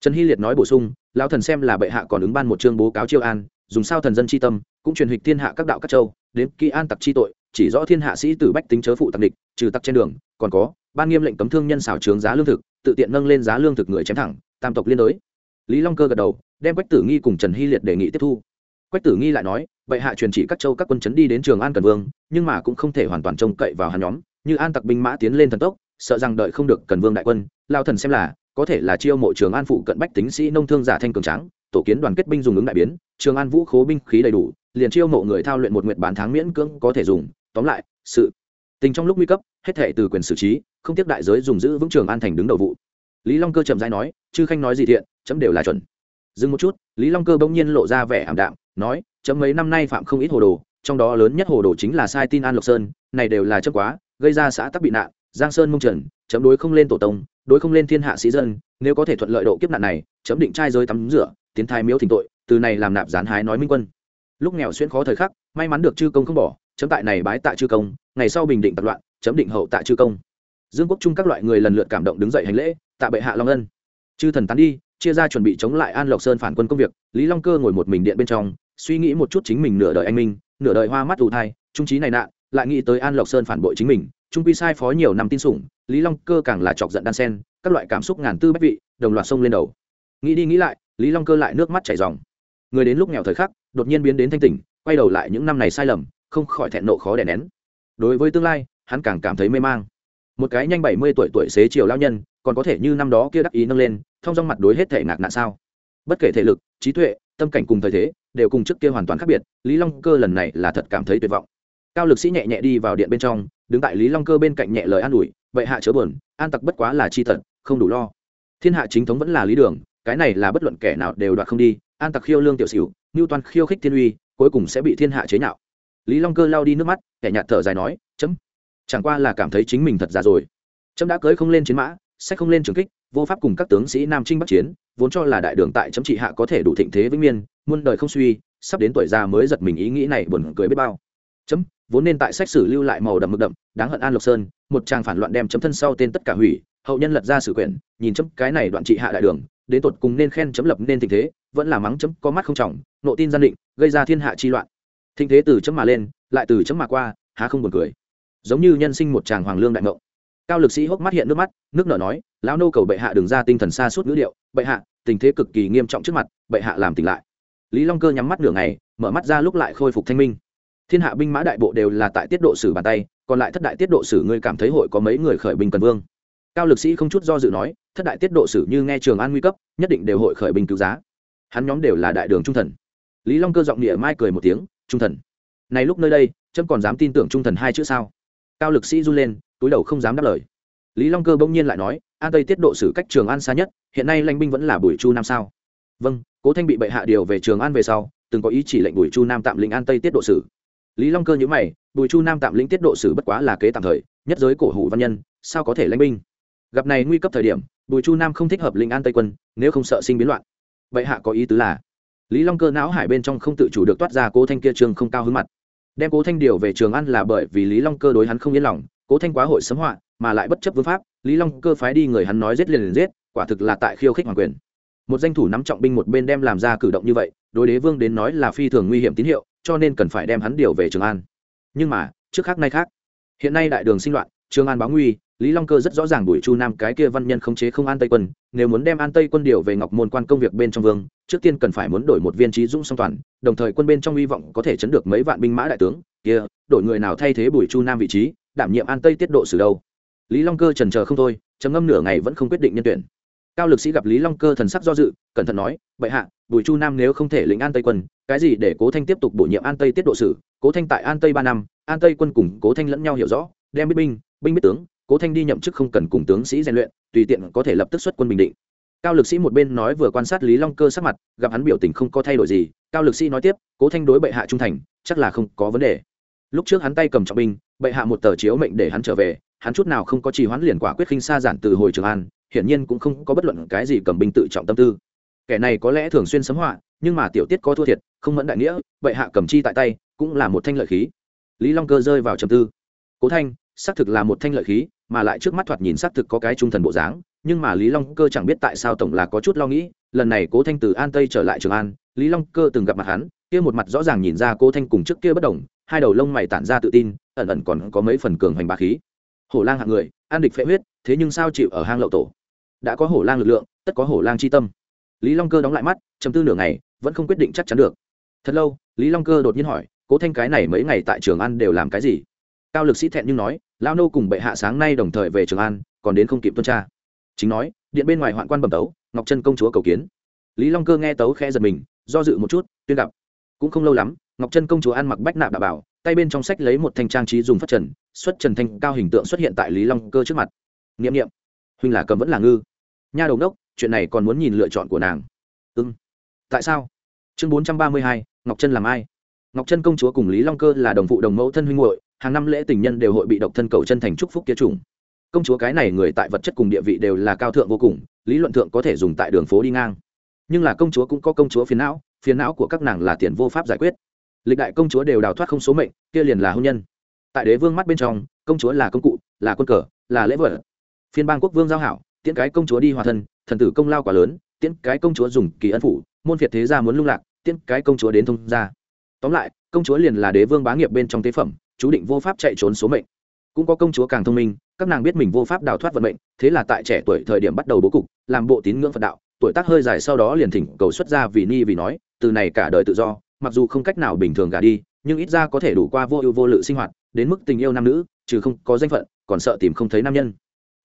trần hy liệt nói bổ sung, lão thần xem là bệ hạ còn ứng ban một chương bố cáo chiêu an, dùng sao thần dân tri tâm, cũng truyền hịch thiên hạ các đạo các châu, đến kỹ an tặc chi tội chỉ rõ thiên hạ sĩ tử bách tính chớ phụ tặc địch, trừ tặc trên đường, còn có, ban nghiêm lệnh cấm thương nhân xảo trướng giá lương thực, tự tiện nâng lên giá lương thực người chém thẳng, tam tộc liên đối. Lý long cơ gật đầu, đem quách tử nghi cùng trần hy liệt đề nghị tiếp thu. Quách tử nghi lại nói, bệ hạ truyền chỉ các châu, các quân chấn đi đến trường an cần vương, nhưng mà cũng không thể hoàn toàn trông cậy vào hắn nhóm, như an tặc binh mã tiến lên thần tốc, sợ rằng đợi không được cần vương đại quân, lao thần xem là, có thể là chiêu mộ trường an phụ cận bách tính sĩ nông thương giả thanh cường tráng, tổ kiến đoàn kết binh dùng ứng đại biến, trường an vũ khố binh khí đầy đủ, liền chiêu mộ người thao luyện một nguyện bán tháng miễn cưỡng có thể dùng tóm lại, sự tình trong lúc nguy cấp, hết thể từ quyền xử trí, không tiếc đại giới dùng giữ vững trường an thành đứng đầu vụ. Lý long cơ chậm rãi nói, chư khanh nói gì thiện, chấm đều là chuẩn. Dừng một chút, lý long cơ bỗng nhiên lộ ra vẻ ảm đạm, nói, chấm mấy năm nay phạm không ít hồ đồ, trong đó lớn nhất hồ đồ chính là sai tin an lộc sơn, này đều là chấm quá, gây ra xã tắc bị nạn, giang sơn mông trần, chấm đối không lên tổ tông, đối không lên thiên hạ sĩ dân, nếu có thể thuận lợi độ kiếp nạn này, chấm định trai rơi tắm rửa, tiến thai miếu thỉnh tội, từ này làm nạp gián hái nói minh quân. Lúc nghèo xuyên khó thời khắc, may mắn được chư công không bỏ chấm tại này bái tạ chư công, ngày sau bình định tập loạn, chấm định hậu tạ chư công. Dương quốc trung các loại người lần lượt cảm động đứng dậy hành lễ, tạ bệ hạ long ân. Chư thần tán đi, chia ra chuẩn bị chống lại an lộc sơn phản quân công việc, lý long cơ ngồi một mình điện bên trong, suy nghĩ một chút chính mình nửa đời anh minh, nửa đời hoa mắt ù thai, trung trí này nạn, lại nghĩ tới an lộc sơn phản bội chính mình, trung quy sai phó nhiều năm tin sủng, lý long cơ càng là chọc giận đan sen, các loại cảm xúc ngàn tư bách vị, đồng loạt sông lên đầu. Nghĩ đi nghĩ lại, lý long cơ lại nước mắt chảy dòng. Người đến lúc nghèo thời khắc, đột nhiên biến đến thanh tỉnh, quay đầu lại những năm này sai lầm không khỏi thẹn nộ khó đè nén. Đối với tương lai, hắn càng cảm thấy mê mang. Một cái nhanh bảy mươi tuổi tuổi xế chiều lao nhân, còn có thể như năm đó kia đắc ý nâng lên thông dong mặt đối hết thể ngạc nạn sao? Bất kể thể lực, trí tuệ, tâm cảnh cùng thời thế, đều cùng trước kia hoàn toàn khác biệt, lý long cơ lần này là thật cảm thấy tuyệt vọng. Cao lực sĩ nhẹ nhẹ đi vào điện bên trong, đứng tại lý long cơ bên cạnh nhẹ lời an ủi, vậy hạ chớ buồn, an tặc bất quá là chi thật, không đủ lo. Thiên hạ chính thống vẫn là lý đường, cái này là bất luận kẻ nào đều đoạt không đi, an tặc khiêu lương tiểu xỉu ngưu toàn khiêu khích thiên uy, cuối cùng sẽ bị thiên hạ chế nhạo lý long cơ lao đi nước mắt, kẻ nhạt thở dài nói, chấm, chẳng qua là cảm thấy chính mình thật già rồi. Chấm đã cưới không lên chiến mã sách không lên trường kích, vô pháp cùng các tướng sĩ nam trinh bắc chiến, vốn cho là đại đường tại chấm trị hạ có thể đủ thịnh thế vĩnh miên, muôn đời không suy, sắp đến tuổi già mới giật mình ý nghĩ này buồn cười biết bao. Chấm, vốn nên tại sách sử lưu lại màu đậm mực đậm, đáng hận an lộc sơn, một trang phản loạn đem chấm thân sau tên tất cả hủy, hậu nhân lật ra sử quyển, nhìn chấm cái này đoạn trị hạ đại đường, đến tột cùng nên khen chấm lập nên tình thế, vẫn là mắng chấm có mắt không trọng, nộ tin gian định, gây ra thiên hạ chi loạn thinh thế từ chấm mà lên, lại từ chấm mà qua, há không buồn cười. Giống như nhân sinh một chàng hoàng lương đại ngộ. cao lực sĩ hốc mắt hiện nước mắt, nước nở nói, lão nô cầu bệ hạ đừng ra tinh thần xa suốt ngữ điệu, bệ hạ, tình thế cực kỳ nghiêm trọng trước mặt, bệ hạ làm tỉnh lại. Lý long cơ nhắm mắt nửa ngày, mở mắt ra lúc lại khôi phục thanh minh. Thiên hạ binh mã đại bộ đều là tại tiết độ sử bàn tay, còn lại thất đại tiết độ sử ngươi cảm thấy hội có mấy người khởi binh cần vương? Cao lực sĩ không chút do dự nói, thất đại tiết độ sử như nghe trường an nguy cấp, nhất định đều hội khởi binh cứu giá. Hắn nhóm đều là đại đường trung thần. Lý long cơ giọng địa mai cười một tiếng trung thần. Này lúc nơi đây trâm còn dám tin tưởng trung thần hai chữ sao? Cao lực sĩ run lên, túi đầu không dám đáp lời. Lý long cơ bỗng nhiên lại nói, an tây tiết độ sử cách trường an xa nhất, hiện nay lãnh binh vẫn là bùi chu nam sao? Vâng cố thanh bị bệ hạ điều về trường an về sau, từng có ý chỉ lệnh bùi chu nam tạm lĩnh an tây tiết độ sử. Lý long cơ nhữ mày, bùi chu nam tạm lĩnh tiết độ sử bất quá là kế tạm thời, nhất giới cổ hủ văn nhân, sao có thể lãnh binh? Gặp này nguy cấp thời điểm, bùi chu nam không thích hợp lĩnh an tây quân, nếu không sợ sinh biến loạn. Vậy hạ có ý tứ là lý long cơ não hải bên trong không tự chủ được toát ra cố thanh kia trường không cao hứng mặt. Đem cố thanh điều về trường ăn là bởi vì lý long cơ đối hắn không yên lòng, cố thanh quá hội sấm họa, mà lại bất chấp vương pháp, lý long cơ phái đi người hắn nói giết liền liền giết, quả thực là tại khiêu khích hoàng quyền. Một danh thủ nắm trọng binh một bên đem làm ra cử động như vậy, đối đế vương đến nói là phi thường nguy hiểm tín hiệu, cho nên cần phải đem hắn điều về trường an. Nhưng mà, trước khác nay khác. Hiện nay đại đường sinh loạn Trương an báo nguy, lý long cơ rất rõ ràng đuổi chu nam cái kia văn nhân khống chế không an tây quân, nếu muốn đem an tây quân điều về ngọc môn quan công việc bên trong vương, trước tiên cần phải muốn đổi một viên trí dũng song toàn, đồng thời quân bên trong hy vọng có thể chấn được mấy vạn binh mã đại tướng, kia, đổi người nào thay thế bùi chu nam vị trí, đảm nhiệm an tây tiết độ sử đâu. Lý long cơ trần chờ không thôi, trầm ngâm nửa ngày vẫn không quyết định nhân tuyển. Cao lực sĩ gặp lý long cơ thần sắc do dự, cẩn thận nói, bệ hạ, bùi chu nam nếu không thể lĩnh an tây quân, cái gì để cố thanh tiếp tục bổ nhiệm an tây tiết độ sử? Cố thanh tại an tây ba năm, an tây quân cùng cố thanh lẫn nhau hiểu rõ, đem biết binh binh biết tướng, cố thanh đi nhậm chức không cần cùng tướng sĩ rèn luyện, tùy tiện có thể lập tức xuất quân bình định. Cao lực sĩ một bên nói vừa quan sát lý long cơ sắc mặt, gặp hắn biểu tình không có thay đổi gì, cao lực sĩ nói tiếp, cố thanh đối bệ hạ trung thành, chắc là không có vấn đề. Lúc trước hắn tay cầm trọng binh, bệ hạ một tờ chiếu mệnh để hắn trở về, hắn chút nào không có trì hoãn liền quả quyết khinh xa giản từ hồi trường an, hiển nhiên cũng không có bất luận cái gì cầm binh tự trọng tâm tư. Kẻ này có lẽ thường xuyên sấm họa, nhưng mà tiểu tiết có thua thiệt, không mẫn đại nghĩa, bệ hạ cầm chi tại tay, cũng là một thanh lợi khí. Lý long cơ rơi vào trầm tư. Cố thanh xác thực là một thanh lợi khí, mà lại trước mắt thoạt nhìn xác thực có cái trung thần bộ dáng, nhưng mà lý long cơ chẳng biết tại sao tổng là có chút lo nghĩ, lần này cố thanh từ an tây trở lại trường an, lý long cơ từng gặp mặt hắn, kia một mặt rõ ràng nhìn ra cố thanh cùng trước kia bất đồng, hai đầu lông mày tản ra tự tin, ẩn ẩn còn có mấy phần cường hoành bá khí. Hổ lang hạng người an địch phệ huyết, thế nhưng sao chịu ở hang lậu tổ? Đã có hổ lang lực lượng, tất có hổ lang chi tâm. Lý long cơ đóng lại mắt chầm tư nửa ngày, vẫn không quyết định chắc chắn được. Thật lâu, lý long cơ đột nhiên hỏi, cố thanh cái này mấy ngày tại trường an đều làm cái gì? Cao lực sĩ thẹn nhưng nói lao nô cùng bệ hạ sáng nay đồng thời về trường an, còn đến không kịp tuân tra. Chính nói, điện bên ngoài hoạn quan bẩm tấu, ngọc trân công chúa cầu kiến. Lý long cơ nghe tấu khẽ giật mình, do dự một chút, tuyên gặp. Cũng không lâu lắm, ngọc trân công chúa ăn mặc bách nạp đạo bảo, tay bên trong sách lấy một thanh trang trí dùng phát trần, xuất trần thanh cao hình tượng xuất hiện tại lý long cơ trước mặt. N i ệ m n i ệ m huynh là cầm vẫn là ngư. Nha đầu đốc, chuyện này còn muốn nhìn lựa chọn của nàng. Ưng tại sao? Chương bốn trăm ba mươi hai, ngọc trân làm ai? Ngọc trân công chúa cùng lý long cơ là đồng phụ đồng mẫu thân huynh hội hàng năm lễ tình nhân đều hội bị độc thân cầu chân thành chúc phúc kia trùng. Công chúa cái này người tại vật chất cùng địa vị đều là cao thượng vô cùng, lý luận thượng có thể dùng tại đường phố đi ngang. Nhưng là công chúa cũng có công chúa phiền não phiền não của các nàng là tiền vô pháp giải quyết. Lịch đại công chúa đều đào thoát không số mệnh, kia liền là hôn nhân. Tại đế vương mắt bên trong, công chúa là công cụ, là quân cờ, là lễ vật. Phiên bang quốc vương giao hảo, tiễn cái công chúa đi hòa thân, thần tử công lao quá lớn, tiễn cái công chúa dùng kỳ ân phủ, môn việt thế gia muốn lung lạc, tiễn cái công chúa đến thông gia. Tóm lại, công chúa liền là đế vương bá nghiệp bên trong tế phẩm chú định vô pháp chạy trốn số mệnh. Cũng có công chúa càng thông minh, các nàng biết mình vô pháp đào thoát vận mệnh, thế là tại trẻ tuổi thời điểm bắt đầu bố cục, làm bộ tín ngưỡng phật đạo, tuổi tác hơi dài sau đó liền thỉnh cầu xuất ra vì ni vì nói, từ này cả đời tự do, mặc dù không cách nào bình thường gả đi, nhưng ít ra có thể đủ qua vô ưu vô lự sinh hoạt, đến mức tình yêu nam nữ, trừ không có danh phận, còn sợ tìm không thấy nam nhân.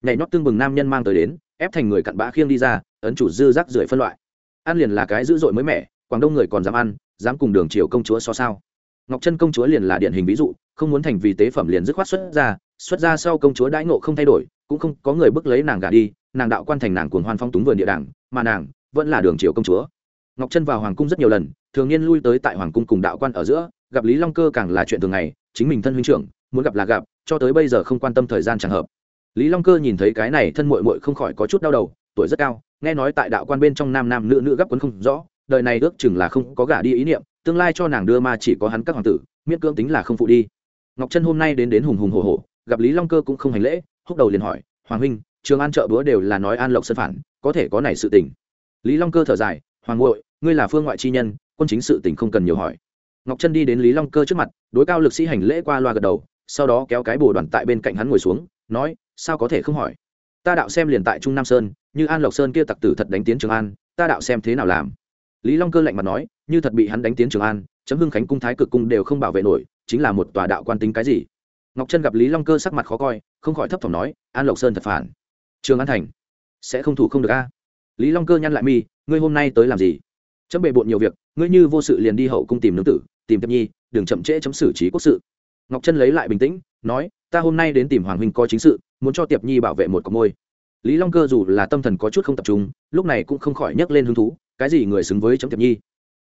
Nhảy nhót tương bừng nam nhân mang tới đến, ép thành người cặn bã khiêng đi ra, ấn chủ dư rác rưởi phân loại. Ăn liền là cái dữ dội mới mẻ, quảng đông người còn dám ăn, dám cùng đường triều công chúa so sao? Ngọc chân công chúa liền là điển hình ví dụ, không muốn thành vì tế phẩm liền dứt khoát xuất ra xuất ra sau công chúa đãi ngộ không thay đổi, cũng không có người bước lấy nàng gả đi, nàng đạo quan thành nàng cuồng hoan phong túng vườn địa đảng, mà nàng vẫn là đường triều công chúa. Ngọc chân vào hoàng cung rất nhiều lần, thường niên lui tới tại hoàng cung cùng đạo quan ở giữa, gặp lý long cơ càng là chuyện thường ngày, chính mình thân huynh trưởng, muốn gặp là gặp, cho tới bây giờ không quan tâm thời gian chẳng hợp. Lý long cơ nhìn thấy cái này thân mội mội không khỏi có chút đau đầu, tuổi rất cao, nghe nói tại đạo quan bên trong nam nam nữ nữ gấp quấn không rõ, đời này ước chừng là không có gả đi ý niệm tương lai cho nàng đưa ma chỉ có hắn các hoàng tử, miễn cưỡng tính là không phụ đi. Ngọc trân hôm nay đến đến hùng hùng hồ hồ gặp lý long cơ cũng không hành lễ, húc đầu liền hỏi, hoàng huynh, trường an chợ búa đều là nói an lộc sân phản, có thể có này sự tình. Lý long cơ thở dài, hoàng ngội ngươi là phương ngoại chi nhân, quân chính sự tình không cần nhiều hỏi. Ngọc trân đi đến lý long cơ trước mặt, đối cao lực sĩ hành lễ qua loa gật đầu, sau đó kéo cái bồ đoàn tại bên cạnh hắn ngồi xuống, nói, sao có thể không hỏi? Ta đạo xem liền tại trung nam sơn, như an lộc sơn kia tặc tử thật đánh tiến trường an, ta đạo xem thế nào làm? Lý long cơ lạnh mặt nói, như thật bị hắn đánh tiến trường an, chấm hưng khánh cung thái cực cung đều không bảo vệ nổi, chính là một tòa đạo quan tính cái gì? Ngọc trân gặp lý long cơ sắc mặt khó coi, không khỏi thấp thỏm nói, an lộc sơn thật phản. Trường an thành. Sẽ không thủ không được a. Lý long cơ nhăn lại mi, ngươi hôm nay tới làm gì? Chấm bề bộn nhiều việc, ngươi như vô sự liền đi hậu cung tìm nương tử, tìm tiệp nhi, đừng chậm trễ chấm xử trí quốc sự. Ngọc trân lấy lại bình tĩnh, nói, ta hôm nay đến tìm hoàng huynh có chính sự, muốn cho tiệp nhi bảo vệ một cọc môi. Lý long cơ dù là tâm thần có chút không tập trung, lúc này cũng không khỏi nhấc lên hứng thú cái gì người xứng với chấm tiệp nhi?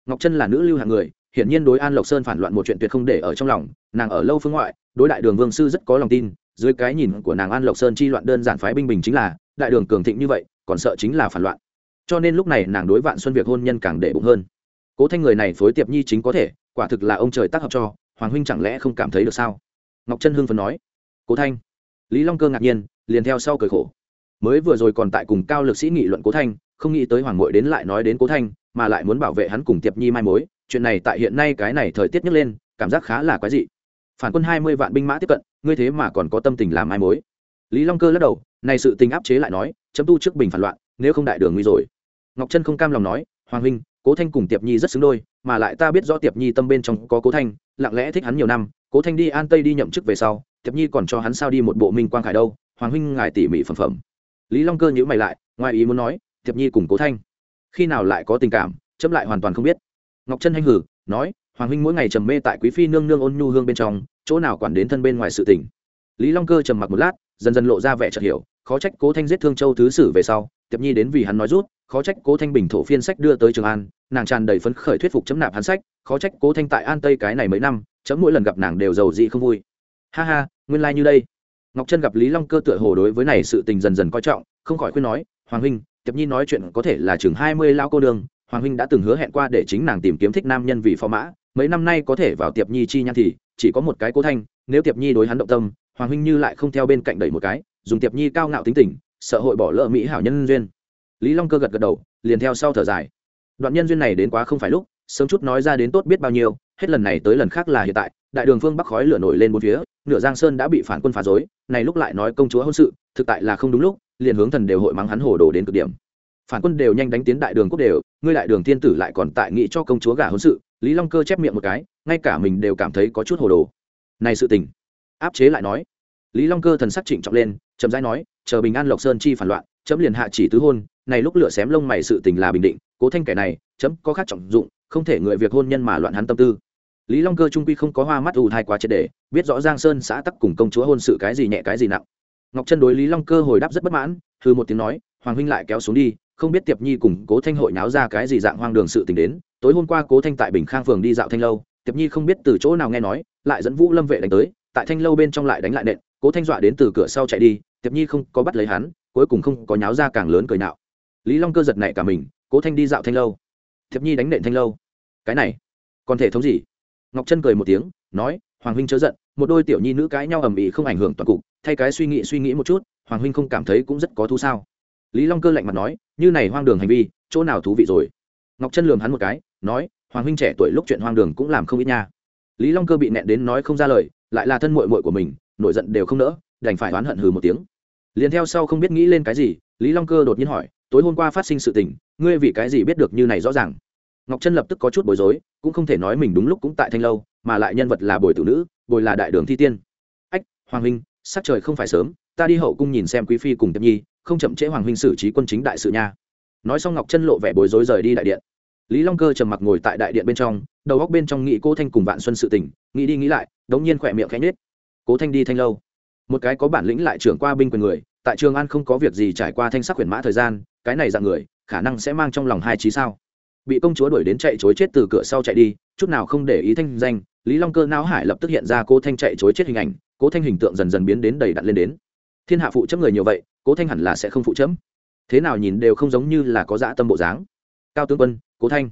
Ngọc trân là nữ lưu hạng người, hiển nhiên đối an lộc sơn phản loạn một chuyện tuyệt không để ở trong lòng, nàng ở lâu phương ngoại, đối đại đường vương sư rất có lòng tin, dưới cái nhìn của nàng an lộc sơn chi loạn đơn giản phái binh bình chính là, đại đường cường thịnh như vậy, còn sợ chính là phản loạn. Cho nên lúc này nàng đối vạn xuân việc hôn nhân càng để bụng hơn. Cố thanh người này phối tiệp nhi chính có thể, quả thực là ông trời tác hợp cho, hoàng huynh chẳng lẽ không cảm thấy được sao? Ngọc trân hưng phấn nói. Cố thanh. Lý long cơ ngạc nhiên, liền theo sau cười khổ. Mới vừa rồi còn tại cùng cao lực sĩ nghị luận cố thanh không nghĩ tới hoàng mội đến lại nói đến cố thanh, mà lại muốn bảo vệ hắn cùng tiệp nhi mai mối. Chuyện này tại hiện nay cái này thời tiết nhấc lên, cảm giác khá là quái dị. Phản quân hai mươi vạn binh mã tiếp cận, ngươi thế mà còn có tâm tình làm mai mối. Lý long cơ lắc đầu, này sự tình áp chế lại nói, chấm tu trước bình phản loạn, nếu không đại đường nguy rồi. Ngọc trân không cam lòng nói, hoàng huynh, cố thanh cùng tiệp nhi rất xứng đôi, mà lại ta biết rõ tiệp nhi tâm bên trong có cố thanh, lặng lẽ thích hắn nhiều năm, cố thanh đi an tây đi nhậm chức về sau, tiệp nhi còn cho hắn sao đi một bộ minh quang khải đâu, hoàng huynh ngài tỉ mỉ phẩm phẩm. Lý long cơ nhữ mày lại, ngoài ý muốn nói tiệp nhi cùng cố thanh khi nào lại có tình cảm chấm lại hoàn toàn không biết ngọc trân hanh hử nói hoàng huynh mỗi ngày trầm mê tại quý phi nương nương ôn nhu hương bên trong chỗ nào quản đến thân bên ngoài sự tình lý long cơ trầm mặc một lát dần dần lộ ra vẻ chợt hiểu khó trách cố thanh giết thương châu thứ sử về sau tiệp nhi đến vì hắn nói rút khó trách cố thanh bình thổ phiên sách đưa tới trường an nàng tràn đầy phấn khởi thuyết phục chấm nạp hắn sách khó trách cố thanh tại an tây cái này mấy năm chấm mỗi lần gặp nàng đều giàu dị không vui ha ha nguyên lai、like、như đây ngọc trân gặp lý long cơ tựa hồ đối với này sự tình dần dần coi trọng không khỏi khuyên nói hoàng huynh tiệp nhi nói chuyện có thể là chừng hai mươi lao cô đường hoàng huynh đã từng hứa hẹn qua để chính nàng tìm kiếm thích nam nhân vì phò mã, mấy năm nay có thể vào tiệp nhi chi nhan thì chỉ có một cái cố thanh, nếu tiệp nhi đối hắn động tâm, hoàng huynh như lại không theo bên cạnh đẩy một cái, dùng tiệp nhi cao ngạo tính tình, sợ hội bỏ lỡ mỹ hảo nhân duyên. Lý long cơ gật gật đầu, liền theo sau thở dài. Đoạn nhân duyên này đến quá không phải lúc, sớm chút nói ra đến tốt biết bao nhiêu, hết lần này tới lần khác là hiện tại, đại đường phương bắc khói lửa nổi lên bốn phía, nửa giang sơn đã bị phản quân phá rối, này lúc lại nói công chúa hôn sự, thực tại là không đúng lúc liền hướng thần đều hội mắng hắn hồ đồ đến cực điểm. Phản quân đều nhanh đánh tiến đại đường quốc đều, ngươi đại đường tiên tử lại còn tại nghĩ cho công chúa gả hôn sự, lý long cơ chép miệng một cái, ngay cả mình đều cảm thấy có chút hồ đồ. Này sự tình, áp chế lại nói. Lý long cơ thần sắc trịnh trọng lên, chậm rãi nói, chờ bình an lộc sơn chi phản loạn, chấm liền hạ chỉ tứ hôn, này lúc lửa xém lông mày sự tình là bình định, cố thanh kẻ này, chấm có khác trọng dụng, không thể người việc hôn nhân mà loạn hắn tâm tư. Lý long cơ trung quy không có hoa mắt ù thai quá triệt đề biết rõ giang sơn xã tắc cùng công chúa hôn sự cái gì nhẹ cái gì nặng ngọc chân đối lý long cơ hồi đáp rất bất mãn thư một tiếng nói, hoàng huynh lại kéo xuống đi, không biết tiệp nhi cùng cố thanh hội náo ra cái gì dạng hoang đường sự tình đến, tối hôm qua cố thanh tại bình khang phường đi dạo thanh lâu, tiệp nhi không biết từ chỗ nào nghe nói, lại dẫn vũ lâm vệ đánh tới, tại thanh lâu bên trong lại đánh lại nện, cố thanh dọa đến từ cửa sau chạy đi, tiệp nhi không có bắt lấy hắn, cuối cùng không có nháo ra càng lớn cười nạo. Lý long cơ giật này cả mình, cố thanh đi dạo thanh lâu? Tiệp nhi đánh nện thanh lâu? Cái này, còn thể thống gì? Ngọc chân cười một tiếng, nói, hoàng huynh chớ giận một đôi tiểu nhi nữ cãi nhau ầm ĩ không ảnh hưởng toàn cục, thay cái suy nghĩ suy nghĩ một chút, hoàng huynh không cảm thấy cũng rất có thú sao? Lý long cơ lạnh mặt nói, như này hoang đường hành vi, chỗ nào thú vị rồi? Ngọc chân lườm hắn một cái, nói, hoàng huynh trẻ tuổi lúc chuyện hoang đường cũng làm không ít nha. Lý long cơ bị nẹn đến nói không ra lời, lại là thân mội mội của mình, nổi giận đều không nỡ, đành phải oán hận hừ một tiếng. Liền theo sau không biết nghĩ lên cái gì, lý long cơ đột nhiên hỏi, tối hôm qua phát sinh sự tình, ngươi vì cái gì biết được như này rõ ràng? Ngọc trân lập tức có chút bối rối, cũng không thể nói mình đúng lúc cũng tại thanh lâu mà lại nhân vật là bồi tử nữ, bồi là đại đường thi tiên. Ách, hoàng huynh, sắc trời không phải sớm, ta đi hậu cung nhìn xem quý phi cùng tiệp nhi, không chậm trễ hoàng huynh xử trí quân chính đại sự nha. Nói xong ngọc chân lộ vẻ bối rối rời đi đại điện. Lý long cơ trầm mặc ngồi tại đại điện bên trong, đầu góc bên trong nghĩ cô thanh cùng vạn xuân sự tình, nghĩ đi nghĩ lại, đống nhiên khỏe miệng khẽ nhết cố thanh đi thanh lâu. Một cái có bản lĩnh lại trưởng qua binh quyền người, tại trường an không có việc gì trải qua thanh sắc huyền mã thời gian, cái này dạng người, khả năng sẽ mang trong lòng hai trí sao bị công chúa đuổi đến chạy chối chết từ cửa sau chạy đi, chút nào không để ý thanh danh, lý long cơ não hải lập tức hiện ra cố thanh chạy chối chết hình ảnh, cố thanh hình tượng dần dần biến đến đầy đặn lên đến. Thiên hạ phụ chấm người nhiều vậy, cố thanh hẳn là sẽ không phụ chấm. Thế nào nhìn đều không giống như là có dã tâm bộ dáng. Cao tướng quân, cố thanh,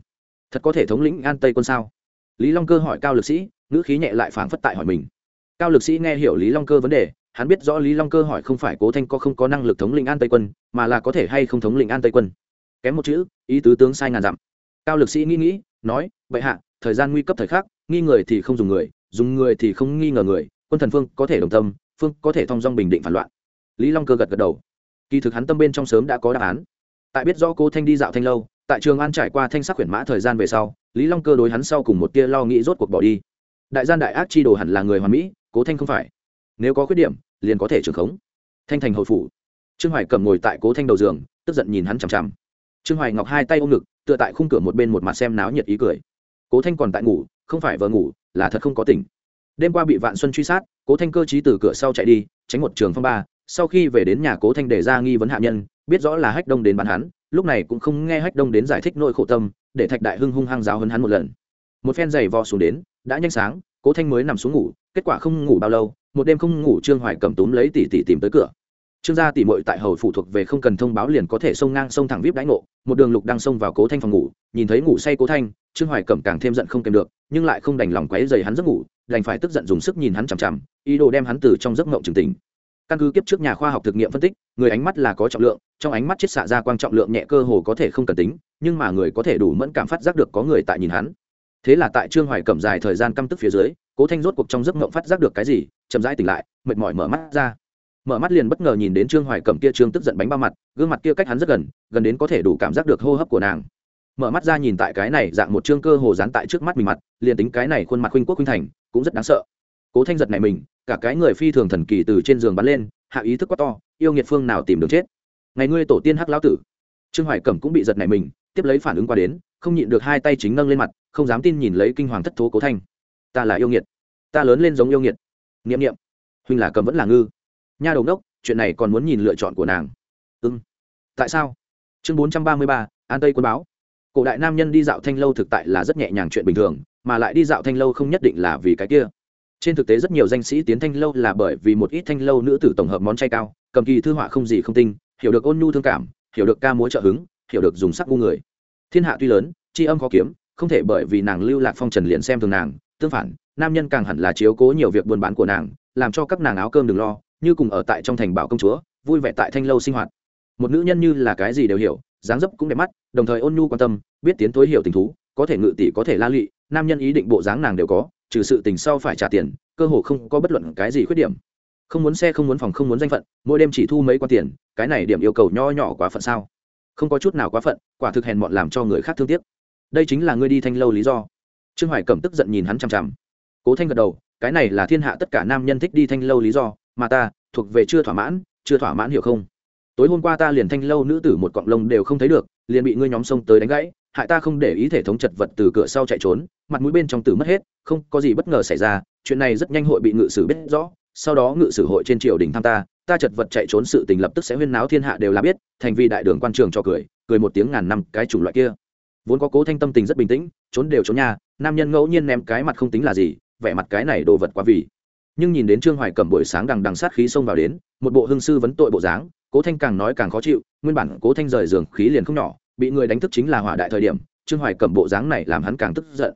thật có thể thống lĩnh an tây quân sao? Lý long cơ hỏi cao lực sĩ, ngữ khí nhẹ lại phảng phất tại hỏi mình. Cao lực sĩ nghe hiểu lý long cơ vấn đề, hắn biết rõ lý long cơ hỏi không phải cố thanh có không có năng lực thống lĩnh an tây quân, mà là có thể hay không thống lĩnh an tây quân. Kém một chữ, ý tứ tướng sai ngàn dặm cao lực sĩ nghĩ nghĩ, nói, bệ hạ, thời gian nguy cấp thời khắc, nghi người thì không dùng người dùng người thì không nghi ngờ người, quân thần phương có thể đồng tâm, phương có thể thong dong bình định phản loạn. Lý long cơ gật gật đầu. Kỳ thực hắn tâm bên trong sớm đã có đáp án. Tại biết rõ cố thanh đi dạo thanh lâu, tại trường an trải qua thanh sắc quyển mã thời gian về sau, lý long cơ đối hắn sau cùng một tia lo nghĩ rốt cuộc bỏ đi. Đại gian đại ác chi đồ hẳn là người hoàn mỹ, cố thanh không phải. Nếu có khuyết điểm, liền có thể trưởng khống. Thanh thành hồi phủ. Trương hoài cầm ngồi tại cố thanh đầu giường, tức giận nhìn hắn chằm chằm. Trương hoài ngọc hai tay ôm ngực tựa tại khung cửa một bên một mặt xem náo nhiệt ý cười. Cố thanh còn tại ngủ, không phải vợ ngủ, là thật không có tỉnh. Đêm qua bị vạn xuân truy sát, cố thanh cơ t từ cửa sau chạy đi, tránh một trường phong ba. Sau khi về đến nhà, cố thanh để ra nghi vấn hạ nhân, biết rõ là hách đông đến bắn hắn, lúc này cũng không nghe hách đông đến giải thích nỗi khổ tâm, để thạch đại hưng hung hăng giáo hấn hắn một lần. Một phen giày vò xuống đến, đã nhanh sáng, cố thanh mới nằm xuống ngủ, kết quả không ngủ bao lâu, một đêm không ngủ trương hoài cầm túm lấy tỷ tỷ tìm tới cửa trương gia tỷ muội tại hầu phụ thuộc về không cần thông báo liền có thể xông ngang sông thẳng vip đáy ngộ, một đường lục đang xông vào cố thanh phòng ngủ, nhìn thấy ngủ say cố thanh, trương hoài cẩm càng thêm giận không kèm được, nhưng lại không đành lòng quấy dày hắn giấc ngủ, đành phải tức giận dùng sức nhìn hắn chằm chằm, ý đồ đem hắn từ trong giấc ngộng trừng tình căn cứ kiếp trước nhà khoa học thực nghiệm phân tích, người ánh mắt là có trọng lượng, trong ánh mắt chiết xạ ra quang trọng lượng nhẹ cơ hồ có thể không cần tính, nhưng mà người có thể đủ mẫn cảm phát giác được có người tại nhìn hắn. Thế là tại trương hoài cẩm dài thời gian căm tức phía dưới, cố thanh rốt cuộc trong giấc ngộng phát giác được cái gì, chậm rãi tỉnh lại, mệt mỏi mở mắt ra mở mắt liền bất ngờ nhìn đến trương hoài cẩm kia trương tức giận bánh bao mặt, gương mặt kia cách hắn rất gần gần đến có thể đủ cảm giác được hô hấp của nàng. Mở mắt ra nhìn tại cái này dạng một trương cơ hồ dán tại trước mắt mình mặt, liền tính cái này khuôn mặt khuynh quốc khuynh thành, cũng rất đáng sợ. Cố thanh giật này mình, cả cái người phi thường thần kỳ từ trên giường bắn lên, hạ ý thức quá to, yêu nghiệt phương nào tìm đường chết. Ngày ngươi tổ tiên hắc lão tử. Trương hoài cẩm cũng bị giật này mình, tiếp lấy phản ứng qua đến, không nhịn được hai tay chính nâng lên mặt, không dám tin nhìn lấy kinh hoàng thất thố cố thanh. Ta là yêu nghiệt. Ta lớn lên giống yêu nghiệt. Niệm niệm. Huynh là cầm vẫn là ngư nha đầu đốc, chuyện này còn muốn nhìn lựa chọn của nàng. Ưng ừ. tại sao? Chương bốn trăm ba mươi ba, an tây quân báo. Cổ đại nam nhân đi dạo thanh lâu thực tại là rất nhẹ nhàng chuyện bình thường, mà lại đi dạo thanh lâu không nhất định là vì cái kia. Trên thực tế rất nhiều danh sĩ tiến thanh lâu là bởi vì một ít thanh lâu nữ tử tổng hợp món chay cao, cầm kỳ thư họa không gì không tinh, hiểu được ôn nhu thương cảm, hiểu được ca múa trợ hứng, hiểu được dùng sắc ngu người. Thiên hạ tuy lớn, tri âm khó kiếm, không thể bởi vì nàng lưu lạc phong trần liền xem thường nàng. Tương phản, nam nhân càng hẳn là chiếu cố nhiều việc buôn bán của nàng, làm cho các nàng áo cơm đừng lo như cùng ở tại trong thành bảo công chúa, vui vẻ tại thanh lâu sinh hoạt. Một nữ nhân như là cái gì đều hiểu, dáng dấp cũng đẹp mắt, đồng thời ôn nhu quan tâm, biết tiến tối hiểu tình thú, có thể ngự tỷ có thể la lụy nam nhân ý định bộ dáng nàng đều có, trừ sự tình sau phải trả tiền, cơ hồ không có bất luận cái gì khuyết điểm. Không muốn xe, không muốn phòng, không muốn danh phận, mỗi đêm chỉ thu mấy quan tiền, cái này điểm yêu cầu nho nhỏ quá phận sao? Không có chút nào quá phận, quả thực hèn mọn làm cho người khác thương tiếc. Đây chính là ngươi đi thanh lâu lý do. Trương hoài cẩm tức giận nhìn hắn chằm chằm. Cố thanh gật đầu, cái này là thiên hạ tất cả nam nhân thích đi thanh lâu lý do mà ta, thuộc về chưa thỏa mãn, chưa thỏa mãn hiểu không? Tối hôm qua ta liền thanh lâu nữ tử một cọng lông đều không thấy được, liền bị ngươi nhóm sông tới đánh gãy, hại ta không để ý thể thống chật vật từ cửa sau chạy trốn, mặt mũi bên trong tử mất hết, không có gì bất ngờ xảy ra, chuyện này rất nhanh hội bị ngự sử biết rõ, sau đó ngự sử hội trên triều đình tham ta ta chật vật chạy trốn sự tình lập tức sẽ huyên náo thiên hạ đều là biết, thành vì đại đường quan trường cho cười cười một tiếng ngàn năm, cái chủng loại kia. Vốn có cố thanh tâm tình rất bình tĩnh, trốn đều trốn nhà, nam nhân ngẫu nhiên ném cái mặt không tính là gì, vẻ mặt cái này đồ vật quá vì nhưng nhìn đến trương hoài cẩm buổi sáng đằng đằng sát khí xông vào đến, một bộ hương sư vấn tội bộ dáng, cố thanh càng nói càng khó chịu, nguyên bản cố thanh rời giường khí liền không nhỏ, bị người đánh thức chính là hỏa đại thời điểm, trương hoài cẩm bộ dáng này làm hắn càng tức giận.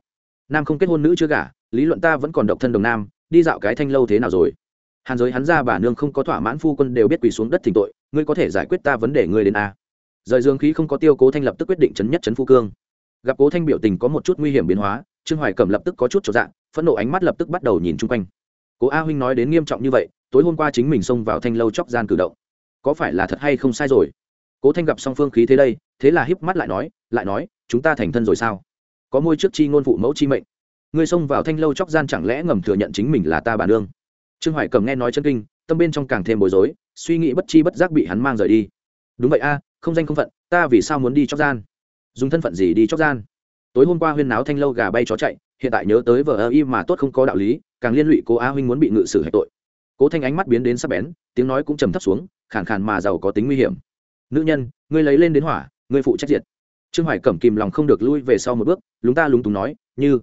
Nam không kết hôn nữ chưa gả, lý luận ta vẫn còn độc thân đồng nam, đi dạo cái thanh lâu thế nào rồi? Hàn giới hắn ra bà nương không có thỏa mãn phu quân đều biết quỳ xuống đất thỉnh tội, ngươi có thể giải quyết ta vấn đề ngươi đến a. Rời dương khí không có tiêu cố thanh lập tức quyết định chấn nhất chấn phu cương. Gặp cố thanh biểu tình có một chút nguy hiểm biến hóa, trương hoài cẩm lập tức có chút trọn dạng phẫn nộ ánh mắt lập tức bắt đầu nhìn chung quanh cố a huynh nói đến nghiêm trọng như vậy, tối hôm qua chính mình xông vào thanh lâu chóc gian cử động. Có phải là thật hay không sai rồi? Cố thanh gặp song phương khí thế đây, thế là híp mắt lại nói lại nói, chúng ta thành thân rồi sao? Có môi trước chi ngôn phụ mẫu chi mệnh. Ngươi xông vào thanh lâu chóc gian chẳng lẽ ngầm thừa nhận chính mình là ta bà nương? Trương hoài cầm nghe nói chân kinh, tâm bên trong càng thêm bối rối, suy nghĩ bất chi bất giác bị hắn mang rời đi. Đúng vậy a, không danh không phận, ta vì sao muốn đi chóc gian? Dùng thân phận gì đi chóc gian? Tối hôm qua huyên náo thanh lâu gà bay chó chạy hiện tại nhớ tới vợ ơ y mà tốt không có đạo lý, càng liên lụy cô a huynh muốn bị ngự xử hạch tội. Cố thanh ánh mắt biến đến sắc bén, tiếng nói cũng trầm thấp xuống, khàn khàn mà giàu có tính nguy hiểm. Nữ nhân, ngươi lấy lên đến hỏa, ngươi phụ trách diệt. Trương hoài cẩm kìm lòng không được lui về sau một bước, lúng ta lúng túng nói, như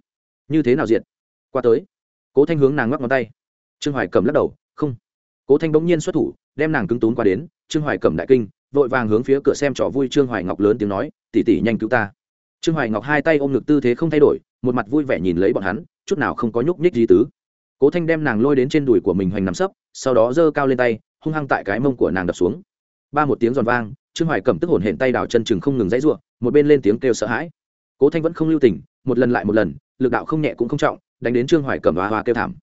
như thế nào diệt? Qua tới. Cố thanh hướng nàng ngoắc ngón tay. Trương hoài cẩm lắc đầu, không. Cố thanh bỗng nhiên xuất thủ, đem nàng cứng tún qua đến, trương hoài cẩm đại kinh. Vội vàng hướng phía cửa xem trò vui trương hoài ngọc lớn tiếng nói tỉ tỉ nhanh cứu ta trương hoài ngọc hai tay ôm ngực tư thế không thay đổi, một mặt vui vẻ nhìn lấy bọn hắn, chút nào không có nhúc nhích gì tứ. Cố thanh đem nàng lôi đến trên đùi của mình hoành nằm sấp, sau đó giơ cao lên tay, hung hăng tại cái mông của nàng đập xuống. Ba một tiếng giòn vang, trương hoài cầm tức hổn hển tay đào chân chừng không ngừng dãy ruộng một bên lên tiếng kêu sợ hãi. Cố thanh vẫn không lưu tình, một lần lại một lần, lực đạo không nhẹ cũng không trọng, đánh đến trương hoài cầm và hoa kêu thảm.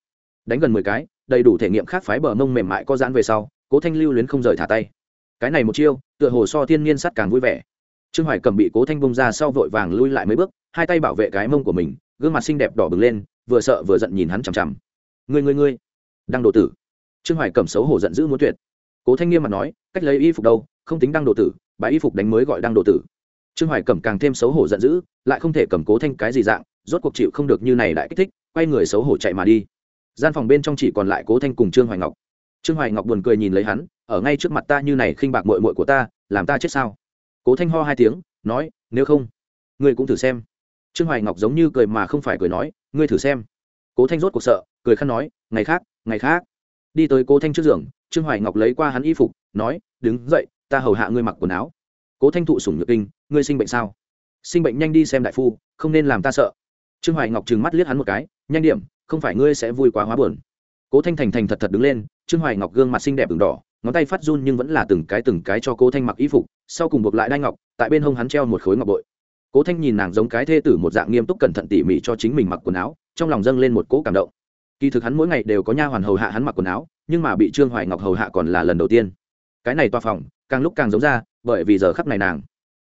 Đánh gần mười cái, đầy đủ thể nghiệm khác phái bờ mông mềm mại có giãn về sau, cố thanh lưu luyến không rời thả tay. Cái này một chiêu, tựa hồ so thiên nhiên sắt càng vui vẻ trương hoài cầm bị cố thanh bông ra sau vội vàng lui lại mấy bước, hai tay bảo vệ cái mông của mình, gương mặt xinh đẹp đỏ bừng lên, vừa sợ vừa giận nhìn hắn chằm chằm. Ngươi ngươi ngươi đang độ tử. Trương hoài cầm xấu hổ giận dữ muốn tuyệt. Cố thanh nghiêm mặt nói, cách lấy y phục đâu, không tính đăng độ tử bãi y phục đánh mới gọi đăng độ tử. Trương hoài cầm càng thêm xấu hổ giận dữ, lại không thể cầm cố thanh cái gì dạng, rốt cuộc chịu không được như này lại kích thích, quay người xấu hổ chạy mà đi. Gian phòng bên trong chỉ còn lại cố thanh cùng trương hoài ngọc. Trương hoài ngọc buồn cười nhìn lấy hắn, ở ngay trước mặt ta như này khinh bạc mội mội của ta, làm ta chết sao? Cố thanh ho hai tiếng, nói, nếu không, ngươi cũng thử xem. Trương hoài ngọc giống như cười mà không phải cười nói, ngươi thử xem. Cố thanh rốt cuộc sợ, cười khăn nói, ngày khác ngày khác. Đi tới cố thanh trước giường, trương hoài ngọc lấy qua hắn y phục, nói, đứng dậy, ta hầu hạ ngươi mặc quần áo. Cố thanh thụ sủng nhược kinh, ngươi sinh bệnh sao? Sinh bệnh nhanh đi xem đại phu, không nên làm ta sợ. Trương hoài ngọc trừng mắt liếc hắn một cái, nhanh điểm, không phải ngươi sẽ vui quá hóa buồn. Cố thanh thành thành thật thật đứng lên, trương hoài ngọc gương mặt xinh đẹp ửng đỏ ngón tay phát run nhưng vẫn là từng cái từng cái cho cố thanh mặc y phục, sau cùng buộc lại đai ngọc, tại bên hông hắn treo một khối ngọc bội. Cố thanh nhìn nàng giống cái thê tử một dạng nghiêm túc cẩn thận tỉ mỉ cho chính mình mặc quần áo, trong lòng dâng lên một cỗ cảm động. Kỳ thực hắn mỗi ngày đều có nha hoàn hầu hạ hắn mặc quần áo, nhưng mà bị trương hoài ngọc hầu hạ còn là lần đầu tiên. Cái này toa phòng, càng lúc càng giống ra, bởi vì giờ khắp này nàng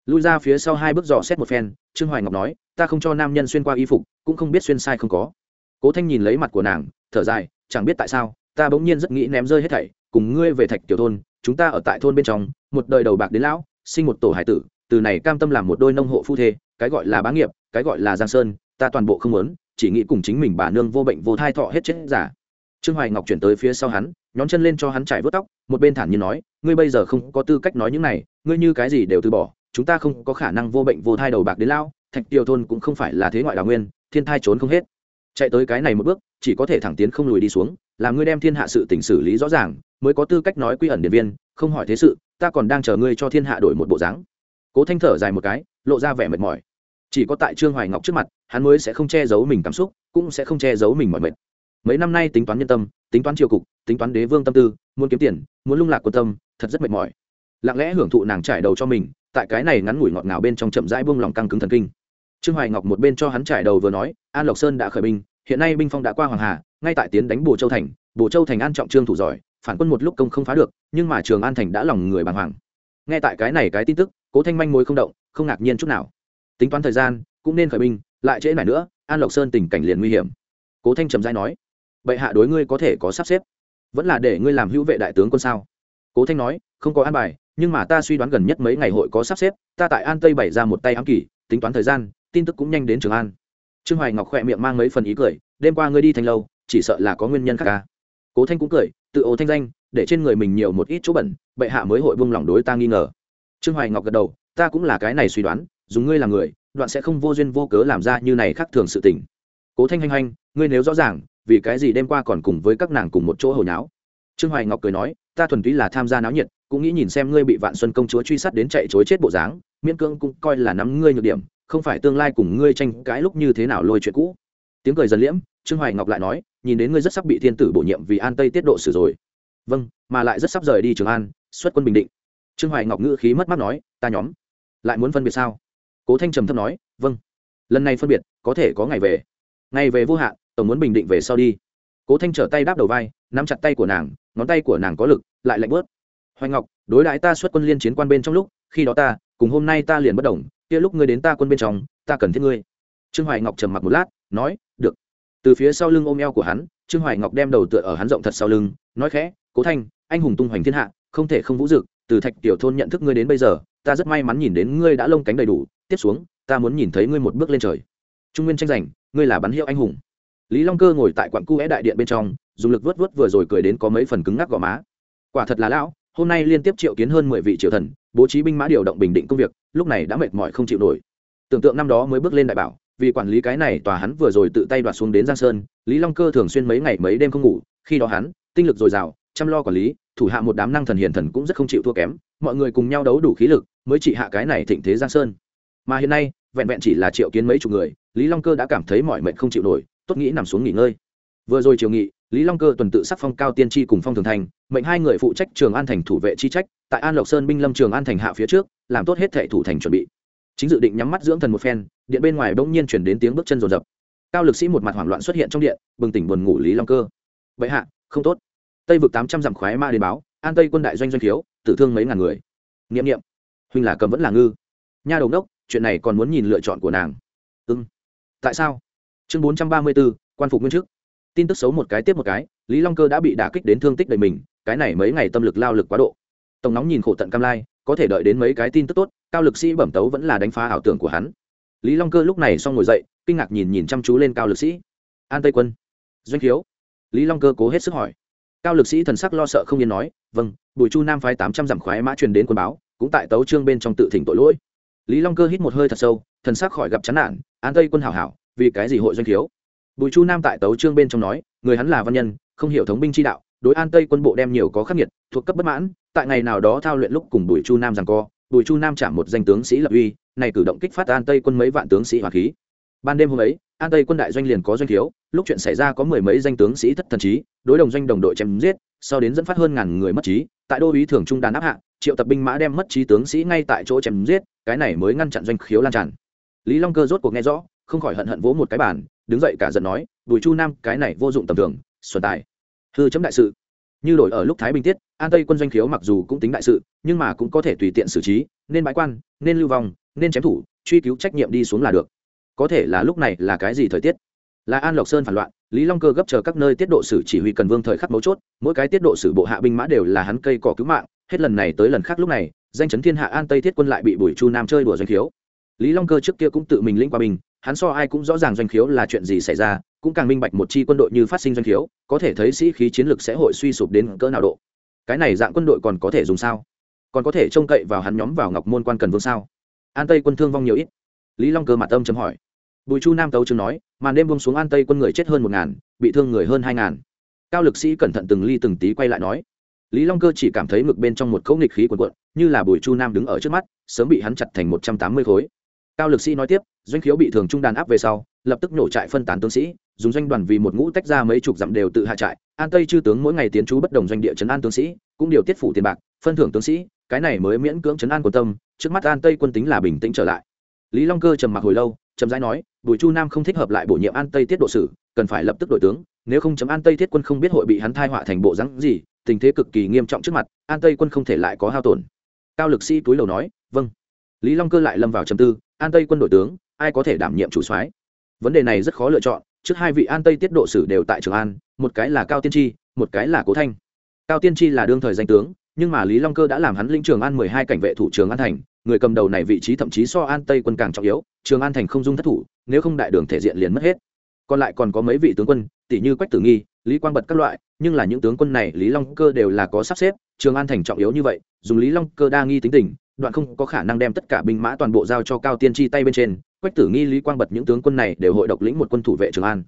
lui ra phía sau hai bước dò xét một phen, trương hoài ngọc nói, ta không cho nam nhân xuyên qua y phục, cũng không biết xuyên sai không có. Cố thanh nhìn lấy mặt của nàng, thở dài, chẳng biết tại sao, ta bỗng nhiên rất nghĩ ném rơi hết thảy cùng ngươi về thạch tiểu thôn, chúng ta ở tại thôn bên trong, một đời đầu bạc đến lão, sinh một tổ hải tử, từ này cam tâm làm một đôi nông hộ phu thê, cái gọi là bá nghiệp, cái gọi là giang sơn, ta toàn bộ không muốn, chỉ nghĩ cùng chính mình bà nương vô bệnh vô thai thọ hết chết giả. Trương hoài ngọc chuyển tới phía sau hắn, nhón chân lên cho hắn trải vớt tóc, một bên thản nhiên nói, ngươi bây giờ không có tư cách nói những này, ngươi như cái gì đều từ bỏ, chúng ta không có khả năng vô bệnh vô thai đầu bạc đến lao thạch tiêu thôn cũng không phải là thế ngoại đào nguyên, thiên thai trốn không hết. Chạy tới cái này một bước, chỉ có thể thẳng tiến không lùi đi xuống làm ngươi đem thiên hạ sự tỉnh xử lý rõ ràng, mới có tư cách nói quy ẩn điện viên, không hỏi thế sự, ta còn đang chờ ngươi cho thiên hạ đổi một bộ dáng. Cố thanh thở dài một cái, lộ ra vẻ mệt mỏi. Chỉ có tại trương hoài ngọc trước mặt, hắn mới sẽ không che giấu mình cảm xúc, cũng sẽ không che giấu mình mọi mệt. Mấy năm nay tính toán nhân tâm, tính toán triều cục, tính toán đế vương tâm tư, muốn kiếm tiền, muốn lung lạc quan tâm, thật rất mệt mỏi. Lặng lẽ hưởng thụ nàng trải đầu cho mình, tại cái này ngắn ngủi ngọt ngào bên trong chậm rãi buông lòng căng cứng thần kinh. Trương hoài ngọc một bên cho hắn trải đầu vừa nói, an lộc sơn đã khởi binh, hiện nay binh phong đã qua hoàng hà ngay tại tiến đánh bồ châu thành bồ châu thành an trọng trương thủ giỏi phản quân một lúc công không phá được nhưng mà trường an thành đã lòng người bàng hoàng. Nghe tại cái này cái tin tức cố thanh manh mối không động không ngạc nhiên chút nào. Tính toán thời gian cũng nên khởi binh lại trễ này nữa an lộc sơn tình cảnh liền nguy hiểm. Cố thanh trầm dai nói bệ hạ đối ngươi có thể có sắp xếp vẫn là để ngươi làm hữu vệ đại tướng quân sao? Cố thanh nói không có an bài nhưng mà ta suy đoán gần nhất mấy ngày hội có sắp xếp ta tại an tây bày ra một tay ám kỷ, tính toán thời gian tin tức cũng nhanh đến trường an. Trương hoài ngọc khỏe miệng mang mấy phần ý cười đêm qua ngươi đi thành lâu chỉ sợ là có nguyên nhân khác ca. Cố thanh cũng cười, tự ô thanh danh, để trên người mình nhiều một ít chỗ bẩn, bệ hạ mới hội vung lòng đối ta nghi ngờ. Trương hoài ngọc gật đầu, ta cũng là cái này suy đoán dùng ngươi là người, đoạn sẽ không vô duyên vô cớ làm ra như này khác thường sự tình. Cố thanh hanh hanh ngươi nếu rõ ràng, vì cái gì đêm qua còn cùng với các nàng cùng một chỗ hồi nháo? Trương hoài ngọc cười nói, ta thuần túy là tham gia náo nhiệt, cũng nghĩ nhìn xem ngươi bị vạn xuân công chúa truy sát đến chạy chối chết bộ dáng, miễn cưỡng cũng coi là nắm ngươi nhược điểm, không phải tương lai cùng ngươi tranh cãi lúc như thế nào lôi chuyện cũ. Tiếng cười dần liễm trương hoài ngọc lại nói, nhìn đến ngươi rất sắp bị thiên tử bổ nhiệm vì an tây tiết độ sử rồi. Vâng mà lại rất sắp rời đi trường an, xuất quân bình định. Trương hoài ngọc ngữ khí mất mắt nói, ta nhóm lại muốn phân biệt sao? Cố thanh trầm thấp nói vâng lần này phân biệt, có thể có ngày về. Ngày về vô hạn, tổng muốn bình định về sau đi. Cố thanh trở tay đáp đầu vai, nắm chặt tay của nàng, ngón tay của nàng có lực, lại lạnh bớt. Hoài ngọc, đối đãi ta xuất quân liên chiến quan bên trong lúc, khi đó ta, cùng hôm nay ta liền bất đồng, kia lúc ngươi đến ta quân bên trong, ta cần thiết ngươi. Trương hoài ngọc trầm mặc một lát, nói, được từ phía sau lưng ôm eo của hắn, trương hoài ngọc đem đầu tựa ở hắn rộng thật sau lưng, nói khẽ, cố thanh, anh hùng tung hoành thiên hạ, không thể không vũ dực, từ thạch tiểu thôn nhận thức ngươi đến bây giờ, ta rất may mắn nhìn đến ngươi đã lông cánh đầy đủ, tiếp xuống, ta muốn nhìn thấy ngươi một bước lên trời. Trung nguyên tranh giành, ngươi là bắn hiệu anh hùng. Lý long cơ ngồi tại quặng cu é đại điện bên trong, dùng lực vớt vớt vừa rồi cười đến có mấy phần cứng ngắc gò má. Quả thật là lão, hôm nay liên tiếp triệu kiến hơn mười vị triệu thần, bố trí binh mã điều động bình định công việc, lúc này đã mệt mỏi không chịu nổi. Tưởng tượng năm đó mới bước lên đại bảo vì quản lý cái này tòa hắn vừa rồi tự tay đoạt xuống đến giang sơn, lý long cơ thường xuyên mấy ngày mấy đêm không ngủ, khi đó hắn, tinh lực dồi dào, chăm lo quản lý, thủ hạ một đám năng thần hiền thần cũng rất không chịu thua kém, mọi người cùng nhau đấu đủ khí lực mới trị hạ cái này thịnh thế giang sơn. Mà hiện nay, vẹn vẹn chỉ là triệu kiến mấy chục người, lý long cơ đã cảm thấy mọi mệnh không chịu nổi, tốt nghĩ nằm xuống nghỉ ngơi. Vừa rồi chiều nghị, lý long cơ tuần tự sắc phong cao tiên tri cùng phong thường thành, mệnh hai người phụ trách trường an thành thủ vệ chi trách, tại an lộc sơn binh lâm trường an thành hạ phía trước, làm tốt hết thệ thủ thành chuẩn bị. Chính dự định nhắm mắt dưỡng thần một phen điện bên ngoài bỗng nhiên chuyển đến tiếng bước chân rồn rập. Cao lực sĩ một mặt hoảng loạn xuất hiện trong điện, bừng tỉnh buồn ngủ lý long cơ. Vậy hạ, không tốt. Tây vực tám trăm dặm khoái ma đến báo, an tây quân đại doanh doanh thiếu, tử thương mấy ngàn người. N i ệ m n i ệ m huynh là cầm vẫn là ngư. Nha đầu đốc chuyện này còn muốn nhìn lựa chọn của nàng. Ư ừ. tại sao? Chương bốn trăm ba mươi b ố quan phục nguyên chức. Tin tức xấu một cái tiếp một cái, lý long cơ đã bị đả kích đến thương tích đầy mình, cái này mấy ngày tâm lực lao lực quá độ. Tổng nóng nhìn khổ tận cam lai, có thể đợi đến mấy cái tin tức tốt, cao lực sĩ bẩm tấu vẫn là đánh phá ảo tưởng của hắn lý long cơ lúc này xong ngồi dậy, kinh ngạc nhìn nhìn chăm chú lên cao lực sĩ. An tây quân. Doanh khiếu. Lý long cơ cố hết sức hỏi. Cao lực sĩ thần sắc lo sợ không yên nói vâng bùi chu nam phái tám trăm dặm khoái mã truyền đến quân báo, cũng tại tấu trương bên trong tự thỉnh tội lỗi. Lý long cơ hít một hơi thật sâu, thần sắc khỏi gặp chán nản, an tây quân hảo hảo, vì cái gì hội doanh khiếu? Bùi chu nam tại tấu trương bên trong nói, người hắn là văn nhân, không hiểu thống binh chi đạo, đối an tây quân bộ đem nhiều có khắc nghiệt, thuộc cấp bất mãn, tại ngày nào đó thao luyện lúc cùng bùi chu nam rằng co, bùi chu nam trả một danh tướng sĩ lập uy này cử động kích phát an tây quân mấy vạn tướng sĩ hỏa khí. Ban đêm hôm ấy, an tây quân đại doanh liền có doanh thiếu, lúc chuyện xảy ra có mười mấy danh tướng sĩ thất thần trí, đối đồng doanh đồng đội chém giết, sau đến dẫn phát hơn ngàn người mất trí, tại đô ý thường trung đàn áp hạ, triệu tập binh mã đem mất trí tướng sĩ ngay tại chỗ chém giết, cái này mới ngăn chặn doanh khiếu lan tràn. Lý long cơ rốt cuộc nghe rõ, không khỏi hận hận vỗ một cái bàn, đứng dậy cả giận nói, bùi chu nam, cái này vô dụng tầm thường xuân tài. Hư chấm đại sự. Như đổi ở lúc thái bình tiết, an tây quân doanh khiếu mặc dù cũng tính đại sự, nhưng mà cũng có thể tùy tiện xử trí, nên bãi quan, nên lưu vong nên chém thủ, truy cứu trách nhiệm đi xuống là được. Có thể là lúc này là cái gì thời tiết? Là an lộc sơn phản loạn, lý long cơ gấp chờ các nơi tiết độ sử chỉ huy cần vương thời khắc mấu chốt, mỗi cái tiết độ sử bộ hạ binh mã đều là hắn cây cỏ cứu mạng, hết lần này tới lần khác lúc này, danh chấn thiên hạ an tây thiết quân lại bị bùi chu nam chơi đùa doanh khiếu. Lý long cơ trước kia cũng tự mình lĩnh qua bình hắn so ai cũng rõ ràng doanh khiếu là chuyện gì xảy ra, cũng càng minh bạch một chi quân đội như phát sinh doanh khiếu, có thể thấy sĩ khí chiến lược sẽ hội suy sụp đến cỡ nào độ. Cái này dạng quân đội còn có thể dùng sao? Còn có thể trông cậy vào hắn nhóm vào ngọc môn quan cần vương sao? An tây quân thương vong nhiều ít lý long cơ mặt âm chấm hỏi bùi chu nam tấu chứng nói màn đêm bông xuống an tây quân người chết hơn một ngàn bị thương người hơn hai ngàn cao lực sĩ cẩn thận từng ly từng tí quay lại nói lý long cơ chỉ cảm thấy ngực bên trong một cỗ nghịch khí quần quận như là bùi chu nam đứng ở trước mắt, sớm bị hắn chặt thành một trăm tám mươi khối. Cao lực sĩ nói tiếp, doanh khiếu bị thường trung đàn áp về sau, lập tức nổ trại phân tán tướng sĩ, dùng doanh đoàn vì một ngũ tách ra mấy chục dặm đều tự hạ trại. An tây chư tướng mỗi ngày tiến trú bất đồng doanh địa chấn an tướng sĩ, cũng điều tiết phủ tiền bạc, phân thưởng tướng sĩ cái này mới miễn cưỡng chấn an của tâm, trước mắt an tây quân tính là bình tĩnh trở lại. Lý long cơ trầm mặc hồi lâu trầm rãi nói, bùi chu nam không thích hợp lại bổ nhiệm an tây tiết độ sử, cần phải lập tức đổi tướng, nếu không chấm an tây thiết quân không biết hội bị hắn thai họa thành bộ rắn gì, tình thế cực kỳ nghiêm trọng trước mặt, an tây quân không thể lại có hao tổn. Cao lực sĩ túi lầu nói vâng. Lý long cơ lại lâm vào trầm tư, an tây quân đổi tướng, ai có thể đảm nhiệm chủ soái? Vấn đề này rất khó lựa chọn, trước hai vị an tây tiết độ sử đều tại trường an, một cái là cao tiên tri, một cái là cố thanh. Cao tiên tri là đương thời danh tướng nhưng mà lý long cơ đã làm hắn linh trường an mười hai cảnh vệ thủ trường an thành, người cầm đầu này vị trí thậm chí so an tây quân càng trọng yếu, trường an thành không dung thất thủ, nếu không đại đường thể diện liền mất hết. Còn lại còn có mấy vị tướng quân tỷ như quách tử nghi, lý quang bật các loại, nhưng là những tướng quân này lý long cơ đều là có sắp xếp, trường an thành trọng yếu như vậy, dùng lý long cơ đa nghi tính tình, đoạn không có khả năng đem tất cả binh mã toàn bộ giao cho cao tiên tri tay bên trên, quách tử nghi, lý quang bật những tướng quân này đều hội độc lĩnh một quân thủ vệ trường an.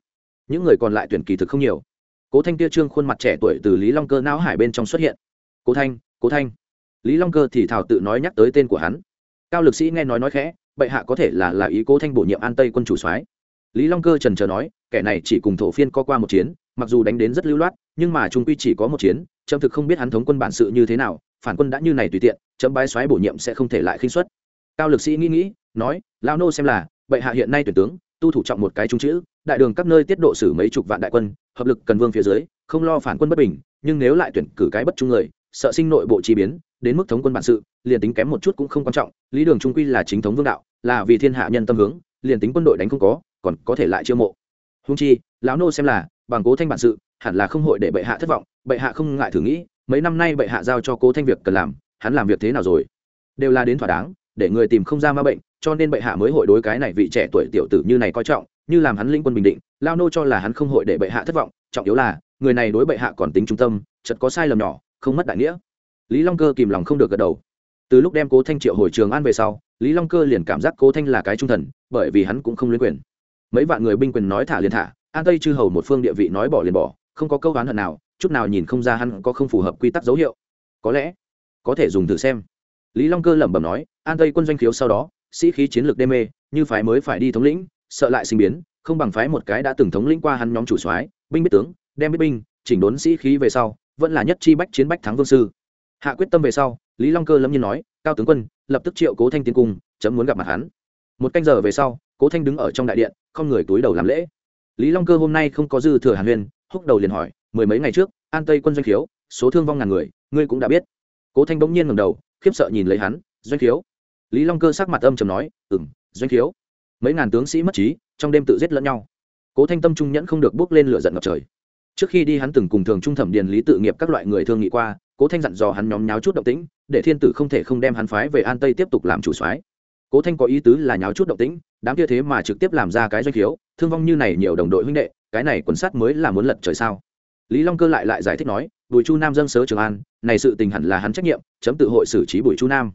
Những người còn lại tuyển kỳ thực không nhiều. Cố thanh kia trương khuôn mặt trẻ tuổi từ lý long cơ não hải bên trong xuất hiện cố thanh cố thanh. Lý long cơ thì thảo tự nói nhắc tới tên của hắn. Cao lực sĩ nghe nói nói khẽ, bệ hạ có thể là là ý cố thanh bổ nhiệm an tây quân chủ soái. Lý long cơ trần trờ nói, kẻ này chỉ cùng thổ phiên có qua một chiến, mặc dù đánh đến rất lưu loát, nhưng mà trung quy chỉ có một chiến trâm thực không biết hắn thống quân bản sự như thế nào, phản quân đã như này tùy tiện, chấm bái soái bổ nhiệm sẽ không thể lại khinh xuất cao lực sĩ nghĩ nghĩ, nói lao nô xem là, bệ hạ hiện nay tuyển tướng, tu thủ trọng một cái trung chữ, đại đường các nơi tiết độ xử mấy chục vạn đại quân, hợp lực cần vương phía dưới, không lo phản quân bất bình, nhưng nếu lại tuyển cử cái bất trung người sợ sinh nội bộ chi biến, đến mức thống quân bản sự, liền tính kém một chút cũng không quan trọng, lý đường trung quy là chính thống vương đạo, là vì thiên hạ nhân tâm hướng, liền tính quân đội đánh không có, còn có thể lại chiêu mộ. Hung chi, lão nô xem là, bằng cố thanh bản sự, hẳn là không hội để bệ hạ thất vọng, bệ hạ không ngại thử nghĩ, mấy năm nay bệ hạ giao cho cố thanh việc cần làm, hắn làm việc thế nào rồi? Đều là đến thỏa đáng, để người tìm không ra ma bệnh, cho nên bệ hạ mới hội đối cái này vị trẻ tuổi tiểu tử như này coi trọng, như làm hắn linh quân bình định lao nô cho là hắn không hội để bệ hạ thất vọng, trọng yếu là, người này đối bệ hạ còn tính trung tâm chật có sai lầm nhỏ không mất đại nghĩa. Lý long cơ kìm lòng không được gật đầu. Từ lúc đem cố thanh triệu hồi trường an về sau, lý long cơ liền cảm giác cố thanh là cái trung thần, bởi vì hắn cũng không liên quyền. Mấy vạn người binh quyền nói thả liền thả, an tây chư hầu một phương địa vị nói bỏ liền bỏ, không có câu oán hận nào, chút nào nhìn không ra hắn có không phù hợp quy tắc dấu hiệu. Có lẽ, có thể dùng thử xem. Lý long cơ lẩm bẩm nói, an tây quân doanh khiếu sau đó, sĩ khí chiến lược đê mê, như phái mới phải đi thống lĩnh, sợ lại sinh biến, không bằng phái một cái đã từng thống lĩnh qua hắn nhóm chủ soái, binh biết tướng, đem biết binh, chỉnh đốn sĩ khí về sau vẫn là nhất chi bách chiến bách thắng vương sư. Hạ quyết tâm về sau, lý long cơ lâm nhiên nói, cao tướng quân, lập tức triệu cố thanh tiến cung, chấm muốn gặp mặt hắn. Một canh giờ về sau, cố thanh đứng ở trong đại điện, không người túi đầu làm lễ. Lý long cơ hôm nay không có dư thừa hàn huyên húc đầu liền hỏi, mười mấy ngày trước, an tây quân doanh khiếu, số thương vong ngàn người, ngươi cũng đã biết. Cố thanh bỗng nhiên ngầm đầu, khiếp sợ nhìn lấy hắn, doanh khiếu? Lý long cơ sắc mặt âm trầm nói ừ m doanh khiếu. Mấy ngàn tướng sĩ mất trí, trong đêm tự giết lẫn nhau. Cố thanh tâm trung nhẫn không được bước lên lửa giận ngập trời trước khi đi hắn từng cùng thường trung thẩm điền lý tự nghiệp các loại người thương nghị qua, cố thanh dặn dò hắn nhóm nháo chút động tĩnh, để thiên tử không thể không đem hắn phái về an tây tiếp tục làm chủ soái. Cố thanh có ý tứ là nháo chút động tĩnh, đám kia thế mà trực tiếp làm ra cái doanh khiếu, thương vong như này nhiều đồng đội huynh đệ, cái này quần sát mới là muốn lật trời sao? Lý long cơ lại lại giải thích nói, bùi chu nam dâng sớ trường an, này sự tình hẳn là hắn trách nhiệm, chấm tự hội xử trí bùi chu nam.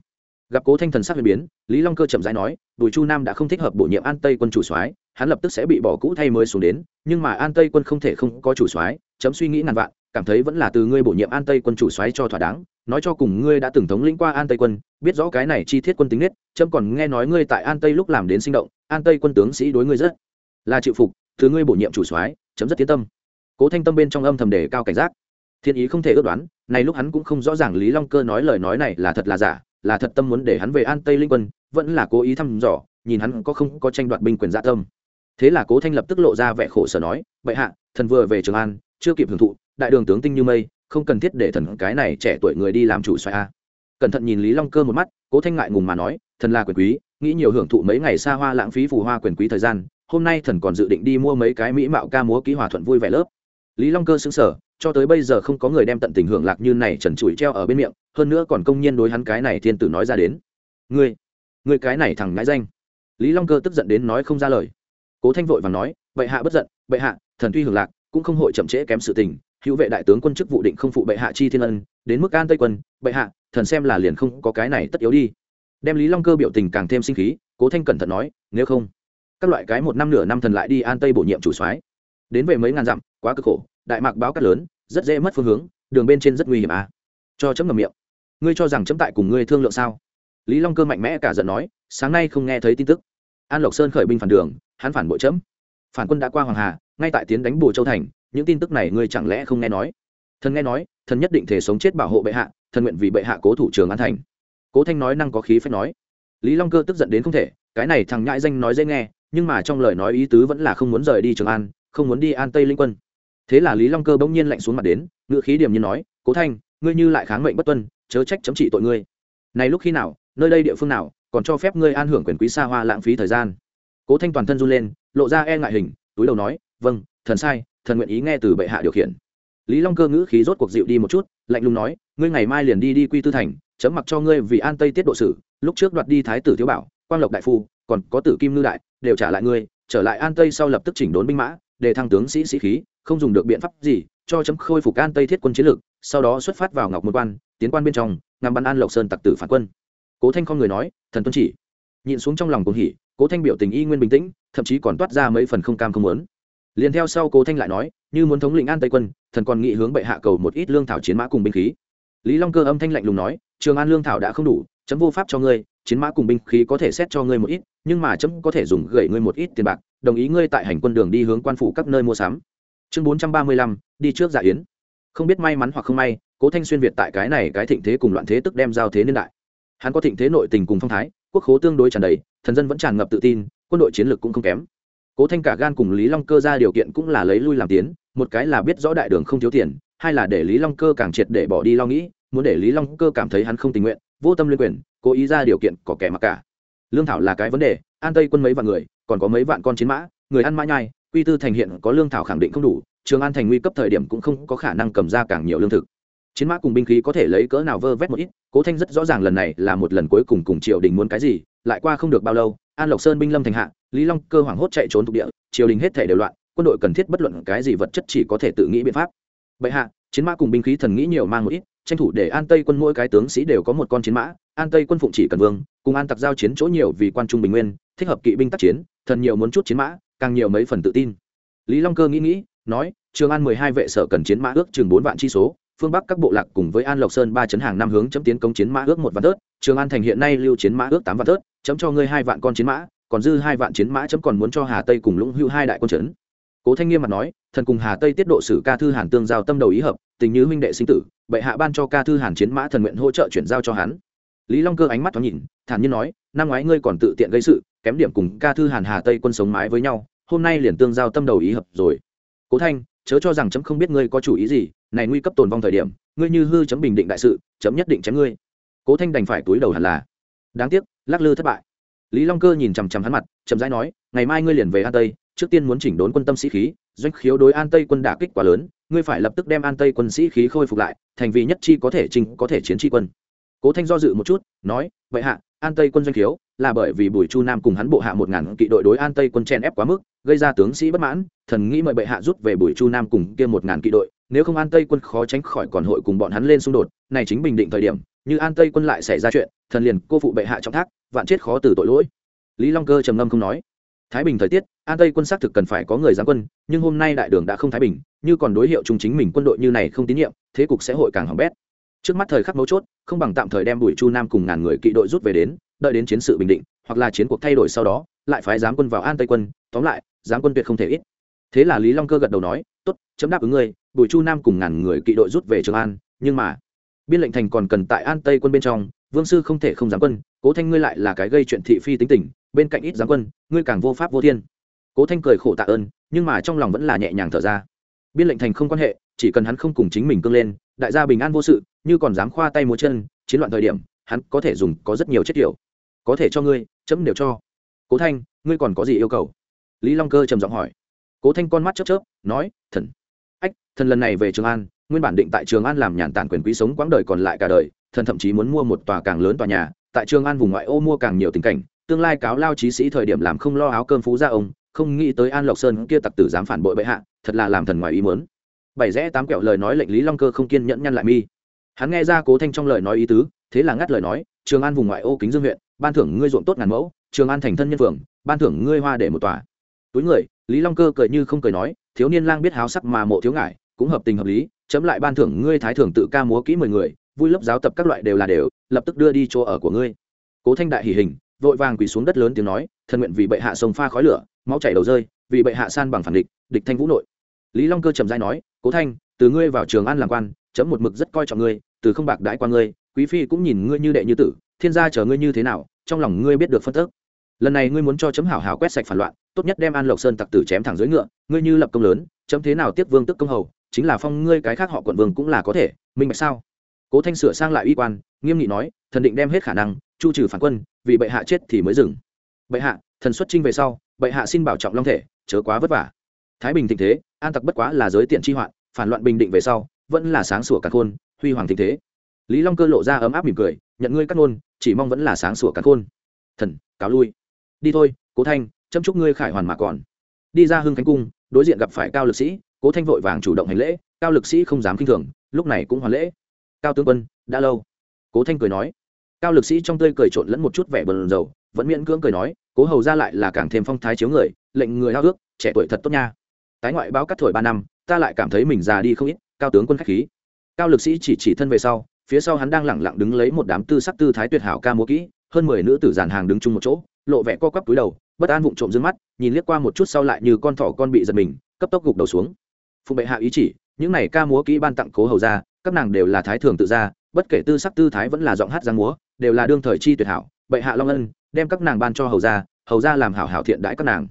Gặp cố thanh thần sắc huyền biến, lý long cơ chậm rãi nói, bùi chu nam đã không thích hợp bổ nhiệm an tây quân chủ soái hắn lập tức sẽ bị bỏ cũ thay mới xuống đến, nhưng mà an tây quân không thể không có chủ soái, chấm suy nghĩ ngàn vạn, cảm thấy vẫn là từ ngươi bổ nhiệm an tây quân chủ soái cho thỏa đáng, nói cho cùng ngươi đã từng thống lĩnh qua an tây quân, biết rõ cái này chi tiết quân tính nết, chấm còn nghe nói ngươi tại an tây lúc làm đến sinh động, an tây quân tướng sĩ đối ngươi rất là chịu phục, từ ngươi bổ nhiệm chủ soái, chấm rất tiến tâm. Cố thanh tâm bên trong âm thầm đề cao cảnh giác. Thiên ý không thể ước đoán, này lúc hắn cũng không rõ ràng lý long cơ nói lời nói này là thật là giả, là thật tâm muốn để hắn về an tây linh quân, vẫn là cố ý thăm dò, nhìn hắn có không có tranh đoạt binh quyền dạ tâm thế là cố thanh lập tức lộ ra vẻ khổ sở nói vậy hạ, thần vừa về trường an, chưa kịp hưởng thụ, đại đường tướng tinh như mây, không cần thiết để thần cái này trẻ tuổi người đi làm chủ xoay a. Cẩn thận nhìn lý long cơ một mắt, cố thanh ngại ngùng mà nói, thần là quyền quý, nghĩ nhiều hưởng thụ mấy ngày xa hoa lãng phí phù hoa quyền quý thời gian, hôm nay thần còn dự định đi mua mấy cái mỹ mạo ca múa ký hòa thuận vui vẻ lớp. Lý long cơ xứng sở cho tới bây giờ không có người đem tận tình hưởng lạc như này trần trụi treo ở bên miệng, hơn nữa còn công nhiên đối hắn cái này thiên tử nói ra đến. Ngươi ngươi cái này thằng ngãi danh. Lý long cơ tức giận đến nói không ra lời cố thanh vội và nói, bệ hạ bất giận, bệ hạ, thần tuy hưởng lạc, cũng không hội chậm trễ kém sự tình, hữu vệ đại tướng quân chức vụ định không phụ bệ hạ chi thiên ân, đến mức an tây quân, bệ hạ, thần xem là liền không có cái này tất yếu đi. Đem lý long cơ biểu tình càng thêm sinh khí, cố thanh cẩn thận nói, nếu không, các loại cái một năm nửa năm thần lại đi an tây bổ nhiệm chủ soái. Đến về mấy ngàn dặm, quá cực khổ, đại mạc báo cát lớn, rất dễ mất phương hướng, đường bên trên rất nguy hiểm à. Cho chấm ngầm miệng. Ngươi cho rằng chấm tại cùng ngươi thương lượng sao? Lý long cơ mạnh mẽ cả giận nói, sáng nay không nghe thấy tin tức an lộc sơn khởi binh phản đường, hắn phản bội chấm. Phản quân đã qua hoàng hà, ngay tại tiến đánh bù châu thành, những tin tức này ngươi chẳng lẽ không nghe nói? Thần nghe nói, thần nhất định thể sống chết bảo hộ bệ hạ, thần nguyện vì bệ hạ cố thủ trường an thành. Cố thanh nói năng có khí phép nói. Lý long cơ tức giận đến không thể, cái này thằng nhãi danh nói dễ nghe, nhưng mà trong lời nói ý tứ vẫn là không muốn rời đi trường an, không muốn đi an tây linh quân. Thế là lý long cơ bỗng nhiên lạnh xuống mặt đến ngự khí điểm nhiên nói, cố thanh, ngươi như lại kháng mệnh bất tuân, chớ trách chấm trị tội ngươi. Này lúc khi nào, nơi đây địa phương nào còn cho phép ngươi an hưởng quyền quý xa hoa lãng phí thời gian. Cố thanh toàn thân run lên, lộ ra e ngại hình, túi đầu nói vâng thần sai, thần nguyện ý nghe từ bệ hạ điều khiển. Lý long cơ ngữ khí rốt cuộc dịu đi một chút, lạnh lùng nói, ngươi ngày mai liền đi đi quy tư thành, chấm mặc cho ngươi vì an tây tiết độ sử, lúc trước đoạt đi thái tử thiếu bảo, quang lộc đại phu, còn có tử kim ngư đại, đều trả lại ngươi, trở lại an tây sau lập tức chỉnh đốn binh mã, để thăng tướng sĩ sĩ khí, không dùng được biện pháp gì, cho chấm khôi phục an tây thiết quân chiến lược, sau đó xuất phát vào ngọc môn quan, tiến quan bên trong, ngắm bắn an lộc sơn tặc tử phản quân cố thanh không người nói, thần tuân chỉ. Nhịn xuống trong lòng cùng hỉ, cố thanh biểu tình y nguyên bình tĩnh, thậm chí còn toát ra mấy phần không cam không muốn. Liền theo sau cố thanh lại nói, như muốn thống lĩnh an tây quân, thần còn nghị hướng bệ hạ cầu một ít lương thảo chiến mã cùng binh khí. Lý long cơ âm thanh lạnh lùng nói, trường an lương thảo đã không đủ, chấm vô pháp cho ngươi, chiến mã cùng binh khí có thể xét cho ngươi một ít, nhưng mà chấm có thể dùng gậy ngươi một ít tiền bạc, đồng ý ngươi tại hành quân đường đi hướng quan phủ các nơi mua sắm. Chương bốn trăm ba mươi lăm, đi trước dạ yến. Không biết may mắn hoặc không may, cố thanh xuyên việt tại cái này cái thịnh thế cùng loạn thế tức đem giao thế niên đại hắn có thịnh thế nội tình cùng phong thái, quốc khố tương đối tràn đầy, thần dân vẫn tràn ngập tự tin, quân đội chiến lược cũng không kém. Cố thanh cả gan cùng lý long cơ ra điều kiện cũng là lấy lui làm tiến, một cái là biết rõ đại đường không thiếu tiền, hai là để lý long cơ càng triệt để bỏ đi lo nghĩ, muốn để lý long cơ cảm thấy hắn không tình nguyện, vô tâm liên quyền, cố ý ra điều kiện có kẻ mặc cả. Lương thảo là cái vấn đề, an tây quân mấy vạn người, còn có mấy vạn con chiến mã, người ăn mã nhai, quy tư thành hiện có lương thảo khẳng định không đủ, trường an thành nguy cấp thời điểm cũng không có khả năng cầm ra càng nhiều lương thực chiến mã cùng binh khí có thể lấy cỡ nào vơ vét một ít, cố thanh rất rõ ràng lần này là một lần cuối cùng cùng triều đình muốn cái gì, lại qua không được bao lâu, an lộc sơn binh lâm thành hạ, lý long cơ hoảng hốt chạy trốn thuộc địa, triều đình hết thể đều loạn, quân đội cần thiết bất luận cái gì vật chất chỉ có thể tự nghĩ biện pháp. Bệ hạ, chiến mã cùng binh khí thần nghĩ nhiều mang một ít, tranh thủ để an tây quân mỗi cái tướng sĩ đều có một con chiến mã, an tây quân phụng chỉ cần vương, cùng an tặc giao chiến chỗ nhiều vì quan trung bình nguyên, thích hợp kỵ binh tác chiến, thần nhiều muốn chút chiến mã, càng nhiều mấy phần tự tin. Lý long cơ nghĩ nghĩ, nói, trường an mười hai vệ sở cần chiến mã ước chừng bốn vạn chi số phương bắc các bộ lạc cùng với an lộc sơn ba chấn hàng năm hướng chấm tiến công chiến mã ước một vạn tớt trường an thành hiện nay lưu chiến mã ước tám vạn tớt chấm cho ngươi hai vạn con chiến mã, còn dư hai vạn chiến mã chấm còn muốn cho hà tây cùng lũng hữu hai đại quân trấn cố thanh nghiêm mặt nói, thần cùng hà tây tiết độ sử ca thư hàn tương giao tâm đầu ý hợp, tình như huynh đệ sinh tử, bệ hạ ban cho ca thư hàn chiến mã thần nguyện hỗ trợ chuyển giao cho hắn. Lý long cơ ánh mắt thoáng nhìn, thản nhiên nói, năm ngoái ngươi còn tự tiện gây sự, kém điểm cùng ca thư hàn hà tây quân sống mái với nhau, hôm nay liền tương giao tâm đầu ý hợp rồi. Cố thanh chớ cho rằng chấm không biết ngươi có chủ ý gì, này nguy cấp tồn vong thời điểm, ngươi như hư chấm bình định đại sự, chấm nhất định chém ngươi. Cố thanh đành phải túi đầu hẳn là. Đáng tiếc, lắc lư thất bại. Lý long cơ nhìn chằm chằm hắn mặt, chậm rãi nói, ngày mai ngươi liền về an tây, trước tiên muốn chỉnh đốn quân tâm sĩ khí, doanh khiếu đối an tây quân đả kích quá lớn, ngươi phải lập tức đem an tây quân sĩ khí khôi phục lại, thành vì nhất chi có thể trình có thể chiến tri quân. Cố thanh do dự một chút, nói, vậy hạ an tây quân doanh khiếu, là bởi vì bùi chu nam cùng hắn bộ hạ một ngàn kỵ đội đối an tây quân chen ép quá mức, gây ra tướng sĩ bất mãn, thần nghĩ mời bệ hạ rút về bùi chu nam cùng kia một ngàn kỵ đội, nếu không an tây quân khó tránh khỏi còn hội cùng bọn hắn lên xung đột, này chính bình định thời điểm, như an tây quân lại xảy ra chuyện, thần liền cô phụ bệ hạ trọng thác, vạn chết khó từ tội lỗi. Lý long cơ trầm ngâm không nói. Thái bình thời tiết, an tây quân xác thực cần phải có người giáng quân, nhưng hôm nay đại đường đã không thái bình, như còn đối hiệu chung chính mình quân đội như này không tín nhiệm, thế cục sẽ hội càng hỏng bét trước mắt thời khắc mấu chốt, không bằng tạm thời đem bùi chu nam cùng ngàn người kỵ đội rút về đến, đợi đến chiến sự bình định, hoặc là chiến cuộc thay đổi sau đó, lại phái giáng quân vào an tây quân, tóm lại giáng quân tuyệt không thể ít. Thế là lý long cơ gật đầu nói, tốt, chấm đáp ứng ngươi, bùi chu nam cùng ngàn người kỵ đội rút về trường an, nhưng mà, biên lệnh thành còn cần tại an tây quân bên trong, vương sư không thể không giáng quân, cố thanh ngươi lại là cái gây chuyện thị phi tính tình, bên cạnh ít giáng quân, ngươi càng vô pháp vô thiên. Cố thanh cười khổ tạ ơn, nhưng mà trong lòng vẫn là nhẹ nhàng thở ra. Biên lệnh thành không quan hệ, chỉ cần hắn không cùng chính mình cương lên đại gia bình an vô sự, như còn dám khoa tay múa chân, chiến loạn thời điểm, hắn có thể dùng có rất nhiều chất kiểu có thể cho ngươi, chấm đều cho. Cố thanh, ngươi còn có gì yêu cầu? Lý long cơ trầm giọng hỏi. Cố thanh con mắt chớp chớp, nói, thần. Ách, thần lần này về trường an, nguyên bản định tại trường an làm nhàn tản quyền quý sống quãng đời còn lại cả đời, thần thậm chí muốn mua một tòa càng lớn tòa nhà, tại trường an vùng ngoại ô mua càng nhiều tình cảnh, tương lai cáo lao trí sĩ thời điểm làm không lo áo cơm phú ra ông, không nghĩ tới an lộc sơn kia tặc tử dám phản bội bệ hạ, thật là làm thần ngoài ý muốn bảy rẽ tám kẹo lời nói lệnh lý long cơ không kiên nhẫn nhăn lại mi. Hắn nghe ra cố thanh trong lời nói ý tứ, thế là ngắt lời nói, trường an vùng ngoại ô kính dương huyện, ban thưởng ngươi ruộng tốt ngàn mẫu, trường an thành thân nhân phường, ban thưởng ngươi hoa để một tòa. Túi người, lý long cơ cười như không cười nói, thiếu niên lang biết háo sắc mà mộ thiếu ngại cũng hợp tình hợp lý, chấm lại ban thưởng ngươi thái thưởng tự ca múa kỹ mười người, vui lớp giáo tập các loại đều là đều, lập tức đưa đi chỗ ở của ngươi. Cố thanh đại hỉ hình, vội vàng quỳ xuống đất lớn tiếng nói, thân nguyện vì bệ hạ sông pha khói lửa, máu chảy đầu rơi, vì bệ hạ san bằng phản địch địch thanh vũ nội. Lý long cơ trầm dai nói cố thanh, từ ngươi vào trường an làm quan, chấm một mực rất coi trọng ngươi, từ không bạc đãi qua ngươi, quý phi cũng nhìn ngươi như đệ như tử, thiên gia chờ ngươi như thế nào, trong lòng ngươi biết được phân tức. Lần này ngươi muốn cho chấm hảo hảo quét sạch phản loạn, tốt nhất đem an lộc sơn tặc tử chém thẳng dưới ngựa, ngươi như lập công lớn, chấm thế nào tiếp vương tức công hầu, chính là phong ngươi cái khác họ quận vương cũng là có thể, minh bạch sao? Cố thanh sửa sang lại uy quan, nghiêm nghị nói, thần định đem hết khả năng, chu trừ phản quân, vì bệ hạ chết thì mới dừng. Bệ hạ, thần xuất trinh về sau, bệ hạ xin bảo trọng long thể, chớ quá vất vả thái bình thịnh thế, an tặc bất quá là giới tiện chi hoạn, phản loạn bình định về sau, vẫn là sáng sủa cả khôn, huy hoàng thịnh thế. Lý long cơ lộ ra ấm áp mỉm cười, nhận ngươi cắt ngôn, chỉ mong vẫn là sáng sủa cả khôn. Thần, cáo lui. Đi thôi, cố thanh, châm chúc ngươi khải hoàn mà còn. Đi ra hưng khánh cung, đối diện gặp phải cao lực sĩ, cố thanh vội vàng chủ động hành lễ, cao lực sĩ không dám k i n h thường, lúc này cũng hoàn lễ. Cao tướng quân, đã lâu. Cố thanh cười nói. Cao lực sĩ trong tươi cười trộn lẫn một chút vẻ bờn dầu vẫn miễn cưỡng cười nói, cố hầu ra lại là càng thêm phong thái chiếu người, lệnh người hao ước, trẻ tuổi thật tốt nha tái ngoại báo cắt thổi ba năm, ta lại cảm thấy mình già đi không ít, cao tướng quân k h á c h khí. Cao lực sĩ chỉ chỉ thân về sau, phía sau hắn đang lẳng lặng đứng lấy một đám tư sắc tư thái tuyệt hảo ca múa kỹ, hơn mười nữ tử giàn hàng đứng chung một chỗ, lộ vẻ co quắp túi đầu, bất an vụng trộm d mắt, nhìn liếc qua một chút sau lại như con thỏ con bị giật mình, cấp tốc gục đầu xuống. Phụng bệ hạ ý chỉ, những này ca múa kỹ ban tặng cố hầu ra các nàng đều là thái thường tự ra bất kể tư sắc tư thái vẫn là giọng hát giang múa, đều là đương thời chi tuyệt hảo. Bệ hạ long ân, đem các nàng ban cho hầu ra hầu ra làm hảo hảo thiện đãi các nàng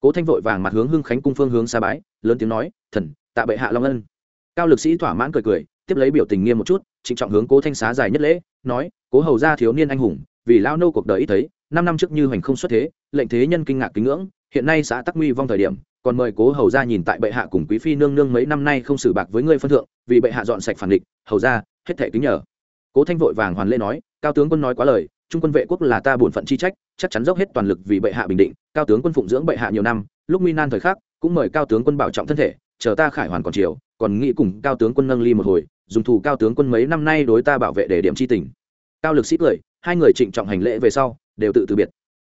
cố thanh vội vàng mặt hướng hưng khánh cung phương hướng xa bái, lớn tiếng nói, thần, tạ bệ hạ long ân. Cao lực sĩ thỏa mãn cười cười, tiếp lấy biểu tình nghiêm một chút, trịnh trọng hướng cố thanh xá dài nhất lễ, nói, cố hầu gia thiếu niên anh hùng, vì lao nô cuộc đời ít thấy, năm năm trước như hoành không xuất thế, lệnh thế nhân kinh ngạc kính ngưỡng, hiện nay xã tắc nguy vong thời điểm, còn mời cố hầu gia nhìn tại bệ hạ cùng quý phi nương nương mấy năm nay không xử bạc với ngươi phân thượng, vì bệ hạ dọn sạch phản địch, hầu gia, hết thể kính nhờ. Cố thanh vội vàng hoàn lễ nói, cao tướng quân nói quá lời, trung quân vệ quốc là ta bổn phận chi trách chắc chắn dốc hết toàn lực vì bệ hạ bình định, cao tướng quân phụng dưỡng bệ hạ nhiều năm, lúc nguy nan thời khắc, cũng mời cao tướng quân bảo trọng thân thể, chờ ta khải hoàn còn chiều, còn nghĩ cùng cao tướng quân nâng ly một hồi, dùng thủ cao tướng quân mấy năm nay đối ta bảo vệ để điểm chi tình. Cao lực sĩ cười hai người trịnh trọng hành lễ về sau, đều tự từ biệt.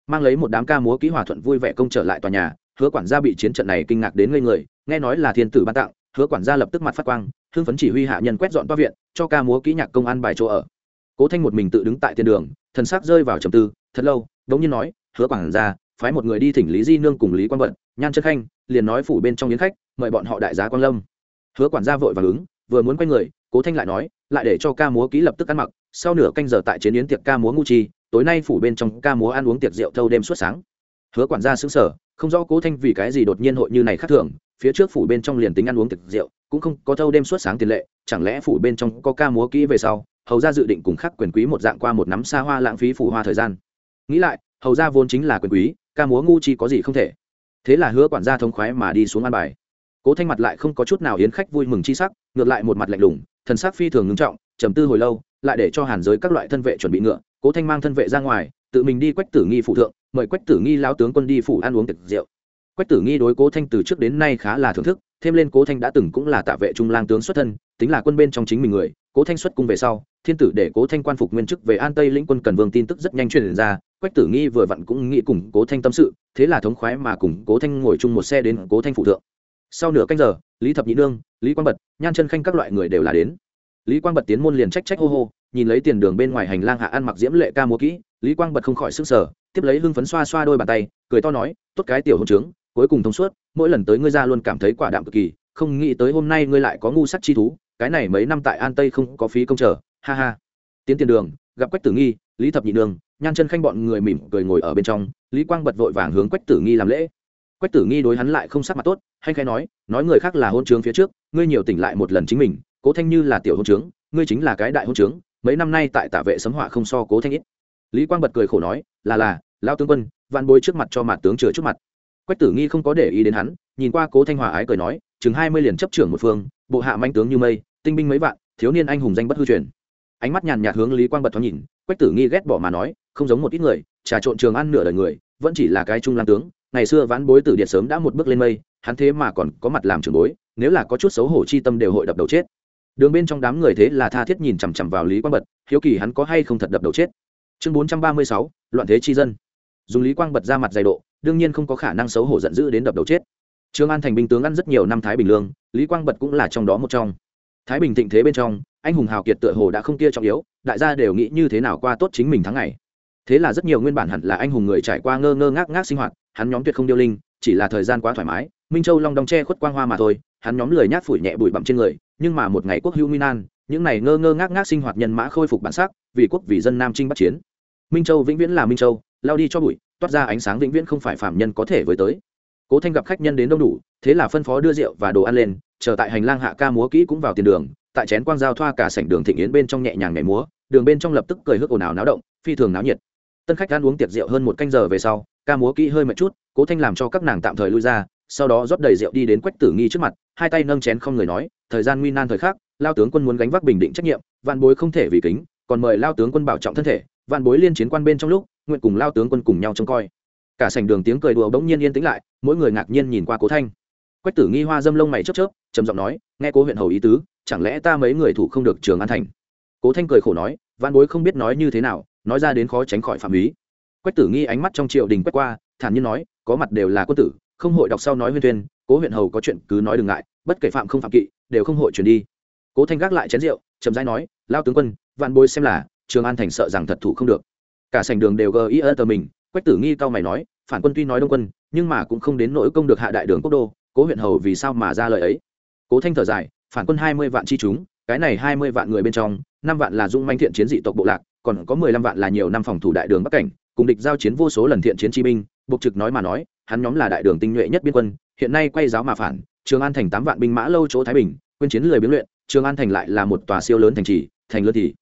Mang lấy một đám ca múa ký hòa thuận vui vẻ công trở lại tòa nhà, hứa quản gia bị chiến trận này kinh ngạc đến ngây người, nghe nói là thiên tử ban tặng, hứa quản gia lập tức mặt phát quang, hưng phấn chỉ huy hạ nhân quét dọn toa viện, cho ca múa kỹ nhạc công an bài chỗ ở. Cố thanh một mình tự đứng tại thiên đường, thần sắc rơi vào trầm tư, thật lâu đống nhiên nói, hứa quản gia phái một người đi thỉnh lý di nương cùng lý quang vận, nhan chân khanh, liền nói phủ bên trong yến khách, mời bọn họ đại giá quang lâm. Hứa quản gia vội và ứng, vừa muốn quay người, cố thanh lại nói, lại để cho ca múa ký lập tức ăn mặc, sau nửa canh giờ tại chiến yến tiệc ca múa ngu chi, tối nay phủ bên trong ca múa ăn uống tiệc rượu thâu đêm suốt sáng. Hứa quản gia xứng sở không rõ cố thanh vì cái gì đột nhiên hội như này khác thường, phía trước phủ bên trong liền tính ăn uống tiệc rượu, cũng không có thâu đêm suốt sáng tiền lệ, chẳng lẽ phủ bên trong có ca múa kỹ về sau, hầu ra dự định cùng khắc quyền quý một dạng qua một nắm xa hoa lãng phí phủ hoa thời gian? Nghĩ lại, hầu ra vốn chính là quyền quý, ca múa ngu chi có gì không thể. Thế là hứa quản gia thông khoái mà đi xuống ăn bài. Cố thanh mặt lại không có chút nào yến khách vui mừng chi sắc, ngược lại một mặt lạnh lùng, thần sắc phi thường ngưng trọng, trầm tư hồi lâu, lại để cho hàn giới các loại thân vệ chuẩn bị ngựa, cố thanh mang thân vệ ra ngoài, tự mình đi quách tử nghi phụ thượng, mời quách tử nghi lao tướng quân đi phủ ăn uống tiệc rượu. Quách tử nghi đối cố thanh từ trước đến nay khá là thưởng thức, thêm lên cố thanh đã từng cũng là tạ vệ trung lang tướng xuất thân, tính là quân bên trong chính mình người, cố thanh xuất cung về sau, thiên tử để cố thanh quan phục nguyên chức về an tây lĩnh quân cần vương tin tức rất nhanh truyền ra quách tử nghi vừa vặn cũng nghĩ cùng cố thanh tâm sự, thế là thống khoái mà cùng cố thanh ngồi chung một xe đến cố thanh phụ thượng. Sau nửa canh giờ, lý thập nhị nương, lý quang bật, nhan chân khanh các loại người đều là đến. Lý quang bật tiến môn liền trách trách hô hô, nhìn lấy tiền đường bên ngoài hành lang hạ ăn mặc diễm lệ ca múa kỹ, lý quang bật không khỏi sức sở tiếp lấy hưng phấn xoa xoa đôi bàn tay, cười to nói, tốt cái tiểu hôn trướng, cuối cùng thông suốt, mỗi lần tới ngươi ra luôn cảm thấy quả đạm cực kỳ, không nghĩ tới hôm nay ngươi lại có ngu sắc chi thú, cái này mấy năm tại an tây không có phí công chờ, ha ha. Tiến tiền đường, gặp quách tử nghi, lý thập nhị nương nhan chân khanh bọn người mỉm cười ngồi ở bên trong, lý quang bật vội vàng hướng quách tử nghi làm lễ. Quách tử nghi đối hắn lại không sắc mặt tốt, hay khai nói nói người khác là hôn trướng phía trước, ngươi nhiều tỉnh lại một lần chính mình, cố thanh như là tiểu hôn trướng, ngươi chính là cái đại hôn trướng, mấy năm nay tại tả vệ sấm họa không so cố thanh ít. Lý quang bật cười khổ nói, là là lao tướng quân van bôi trước mặt cho mặt tướng chừa chút mặt. Quách tử nghi không có để ý đến hắn, nhìn qua cố thanh hòa ái cười nói, chừng hai mươi liền chấp trưởng một phương, bộ hạ manh tướng như mây, tinh binh mấy vạn, thiếu niên anh hùng danh bất hư truyền. Ánh mắt nhàn nhạt hướng lý quang bật thoáng nhìn, quách tử nghi ghét bỏ mà nói không giống một ít người, trà trộn trường ăn nửa đời người, vẫn chỉ là cái trung lang tướng. Ngày xưa vãn bối tử điện sớm đã một bước lên mây, hắn thế mà còn có mặt làm trường bối, nếu là có chút xấu hổ chi tâm đều hội đập đầu chết. Đường bên trong đám người thế là tha thiết nhìn chằm chằm vào lý quang bật, hiếu kỳ hắn có hay không thật đập đầu chết. Chương bốn trăm ba mươi sáu, loạn thế chi dân. Dùng lý quang bật ra mặt dày độ, đương nhiên không có khả năng xấu hổ giận dữ đến đập đầu chết. Trương an thành binh tướng ăn rất nhiều năm thái bình lương, lý quang bật cũng là trong đó một trong. Thái bình thịnh thế bên trong, anh hùng hào kiệt tựa hồ đã không kia trọng yếu, đại gia đều nghĩ như thế nào qua tốt chính mình tháng ngày thế là rất nhiều nguyên bản hẳn là anh hùng người trải qua ngơ ngơ ngác ngác sinh hoạt, hắn nhóm tuyệt không điêu linh, chỉ là thời gian quá thoải mái, minh châu long đong che khuất quang hoa mà thôi, hắn nhóm lười nhát phủi nhẹ bụi bặm trên người, nhưng mà một ngày quốc hữu minan những này ngơ ngơ ngác ngác sinh hoạt nhân mã khôi phục bản sắc, vì quốc vì dân nam trinh bắt chiến. Minh châu vĩnh viễn là minh châu, lao đi cho bụi, toát ra ánh sáng vĩnh viễn không phải phạm nhân có thể với tới. Cố thanh gặp khách nhân đến đông đủ, thế là phân phó đưa rượu và đồ ăn lên, chờ tại hành lang hạ ca múa kỹ cũng vào tiền đường, tại chén quang giao thoa cả sảnh đường thịnh yến bên trong nhẹ nhàng nhảy múa, đường bên trong lập tức cười hước ồn ào náo động, phi thường náo nhiệt tân khách ăn uống tiệc rượu hơn một canh giờ về sau, ca múa kỹ hơi mệt chút, cố thanh làm cho các nàng tạm thời lui ra, sau đó rót đầy rượu đi đến quách tử nghi trước mặt, hai tay nâng chén không người nói, thời gian nguy nan thời khắc, lao tướng quân muốn gánh vác bình định trách nhiệm, vạn bối không thể vì kính, còn mời lao tướng quân bảo trọng thân thể, vạn bối liên chiến quan bên trong lúc, nguyện cùng lao tướng quân cùng nhau trông coi. Cả sảnh đường tiếng cười đùa bỗng nhiên yên tĩnh lại, mỗi người ngạc nhiên nhìn qua cố thanh. Quách tử nghi hoa dâm lông mày chớp chớp, trầm giọng nói, nghe cố huyện hầu ý tứ, chẳng lẽ ta mấy người thủ không được trường an thành? Cố thanh cười khổ nói, Vạn bối không biết nói như thế nào nói ra đến khó tránh khỏi phạm ý. Quách tử nghi ánh mắt trong triều đình quét qua, thản nhiên nói, có mặt đều là quân tử, không hội đọc sau nói huyên tuyên cố huyện hầu có chuyện cứ nói đừng ngại, bất kể phạm không phạm kỵ, đều không hội chuyển đi. Cố thanh gác lại chén rượu, chậm rãi nói lao tướng quân, vạn bối xem là, trường an thành sợ rằng thật thủ không được. Cả sảnh đường đều gờ ý ơ tờ mình, quách tử nghi cao mày nói, phản quân tuy nói đông quân, nhưng mà cũng không đến nỗi công được hạ đại đường quốc đô, cố huyện hầu vì sao mà ra lời ấy? Cố thanh thở dài, phản quân hai mươi vạn chi chúng, cái này hai mươi vạn người bên trong, năm vạn là dung manh thiện chiến dị tộc bộ lạc còn có mười lăm vạn là nhiều năm phòng thủ đại đường bắc cảnh, cùng địch giao chiến vô số lần thiện chiến chi binh buộc trực nói mà nói, hắn nhóm là đại đường tinh nhuệ nhất biên quân, hiện nay quay giáo mà phản, trường an thành tám vạn binh mã lâu chỗ thái bình quân chiến lười biến luyện, trường an thành lại là một tòa siêu lớn thành trì, thành lớn thì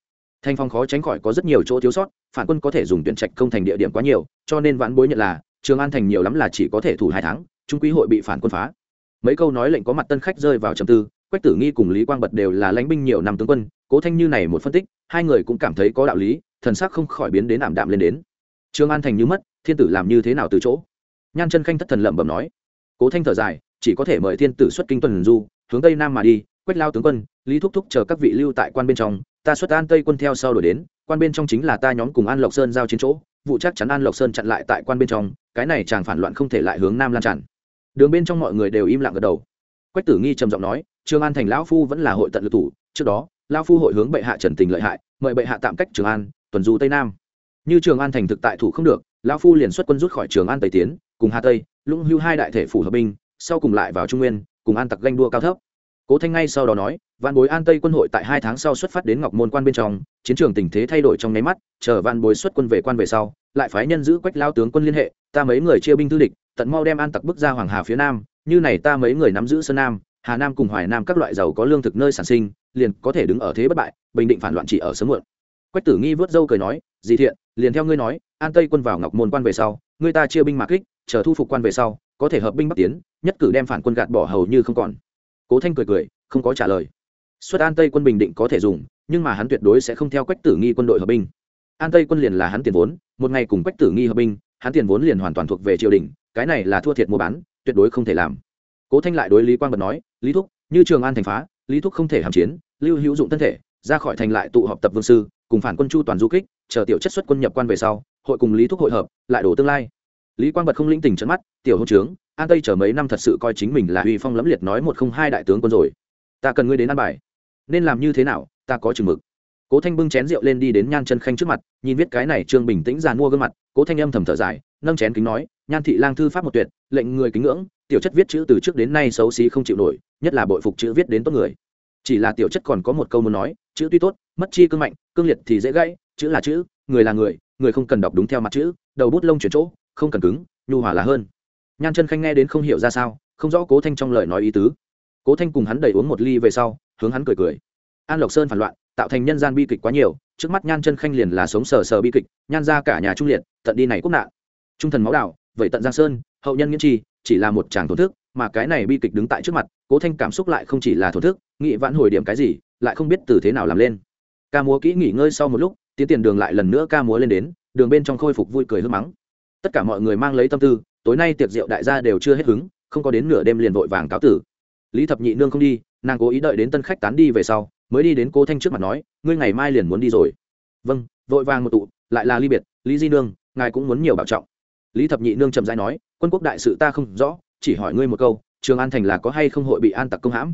thành phong khó tránh khỏi có rất nhiều chỗ thiếu sót, phản quân có thể dùng tuyển trạch công thành địa điểm quá nhiều, cho nên vãn bối nhận là, trường an thành nhiều lắm là chỉ có thể thủ hai tháng, trung quý hội bị phản quân phá. Mấy câu nói lệnh có mặt tân khách rơi vào trầm tư, quách tử nghi cùng lý quang bật đều là lãnh binh nhiều năm tướng quân cố thanh như này một phân tích, hai người cũng cảm thấy có đạo lý, thần sắc không khỏi biến đến ảm đạm lên đến. Trường an thành như mất, thiên tử làm như thế nào từ chỗ? Nhan chân khanh thất thần lẩm bẩm nói. Cố thanh thở dài, chỉ có thể mời thiên tử xuất kinh tuần du, hướng tây nam mà đi, quách lao tướng quân, lý thúc thúc chờ các vị lưu tại quan bên trong, ta xuất an tây quân theo sau đổi đến, quan bên trong chính là ta nhóm cùng an lộc sơn giao chiến chỗ, vụ chắc chắn an lộc sơn chặn lại tại quan bên trong, cái này chàng phản loạn không thể lại hướng nam lan tràn. Đường bên trong mọi người đều im lặng gật đầu. Quách tử nghi trầm giọng nói trường an thành lão phu vẫn là hội tận lực thủ, trước đó lão phu hội hướng bệ hạ trần tình lợi hại, mời bệ hạ tạm cách trường an, tuần du tây nam. Như trường an thành thực tại thủ không được lão phu liền xuất quân rút khỏi trường an tây tiến, cùng hà tây, lũng hưu hai đại thể phủ hợp binh, sau cùng lại vào trung nguyên, cùng an tặc ganh đua cao thấp. Cố thanh ngay sau đó nói văn bối an tây quân hội tại hai tháng sau xuất phát đến ngọc môn quan bên trong, chiến trường tình thế thay đổi trong nháy mắt, chờ văn bối xuất quân về quan về sau, lại phái nhân giữ quách lao tướng quân liên hệ, ta mấy người chia binh tư địch, tận mau đem an tặc bước ra hoàng hà phía nam, như này ta mấy người nắm giữ sơn nam, hà nam cùng hoài nam các loại giàu có lương thực nơi sản sinh liền có thể đứng ở thế bất bại, bình định phản loạn chỉ ở sớm muộn. Quách tử nghi vớt dâu cười nói, dì thiện, liền theo ngươi nói, an tây quân vào ngọc môn quan về sau, ngươi ta chia binh mạc kích, chờ thu phục quan về sau, có thể hợp binh bắc tiến, nhất cử đem phản quân gạt bỏ hầu như không còn. Cố thanh cười cười, không có trả lời. Xuất an tây quân bình định có thể dùng, nhưng mà hắn tuyệt đối sẽ không theo quách tử nghi quân đội hợp binh. An tây quân liền là hắn tiền vốn, một ngày cùng quách tử nghi hợp binh, hắn tiền vốn liền hoàn toàn thuộc về triều đình, cái này là thua thiệt mua bán, tuyệt đối không thể làm. Cố thanh lại đối lý quang bật nói, lý thúc, như trường an thành phá lý thúc không thể hàm chiến, lưu hữu dụng thân thể, ra khỏi thành lại tụ họp tập vương sư, cùng phản quân chu toàn du kích, chờ tiểu chất xuất quân nhập quan về sau, hội cùng lý thúc hội hợp, lại đổ tương lai. Lý quang bật không linh tình trận mắt, tiểu hôn trướng, an tây chờ mấy năm thật sự coi chính mình là uy phong lẫm liệt nói một không hai đại tướng quân rồi. Ta cần ngươi đến ăn bài. Nên làm như thế nào, ta có chừng mực. Cố thanh bưng chén rượu lên đi đến nhan chân khanh trước mặt, nhìn viết cái này trương bình tĩnh giàn mua gương mặt, cố thanh âm thầm thở dài, nâng chén kính nói nhan thị lang thư pháp một tuyệt, lệnh người kính ngưỡng, tiểu chất viết chữ từ trước đến nay xấu xí không chịu nổi, nhất là bội phục chữ viết đến tốt người. Chỉ là tiểu chất còn có một câu muốn nói, chữ tuy tốt, mất chi cương mạnh, cương liệt thì dễ gãy, chữ là chữ, người là người người không cần đọc đúng theo mặt chữ, đầu bút lông chuyển chỗ, không cần cứng, nhu hòa là hơn. Nhan chân khanh nghe đến không hiểu ra sao, không rõ cố thanh trong lời nói ý tứ. Cố thanh cùng hắn đẩy uống một ly về sau, hướng hắn cười cười. An lộc sơn phản loạn, tạo thành nhân gian bi kịch quá nhiều, trước mắt nhan chân khanh liền là sống sờ sờ bi kịch, nhan ra cả nhà trung liệt, tận đi này quốc nạn. Trung thần máu đạo vậy tận giang sơn, hậu nhân nghiên chi chỉ là một chàng thổn thức, mà cái này bi kịch đứng tại trước mặt, cố thanh cảm xúc lại không chỉ là thổn thức, nghị vãn hồi điểm cái gì, lại không biết từ thế nào làm lên. Ca múa kỹ nghỉ ngơi sau một lúc, tiến tiền đường lại lần nữa ca múa lên đến, đường bên trong khôi phục vui cười hưng mắng. Tất cả mọi người mang lấy tâm tư, tối nay tiệc rượu đại gia đều chưa hết hứng, không có đến nửa đêm liền vội vàng cáo tử. Lý thập nhị nương không đi, nàng cố ý đợi đến tân khách tán đi về sau, mới đi đến cố thanh trước mặt nói, ngươi ngày mai liền muốn đi rồi. Vâng vội vàng một tụ, lại là ly biệt, lý di nương, ngài cũng muốn nhiều bảo trọng lý thập nhị nương chậm rãi nói, quân quốc đại sự ta không rõ, chỉ hỏi ngươi một câu, trường an thành là có hay không hội bị an tặc công hãm?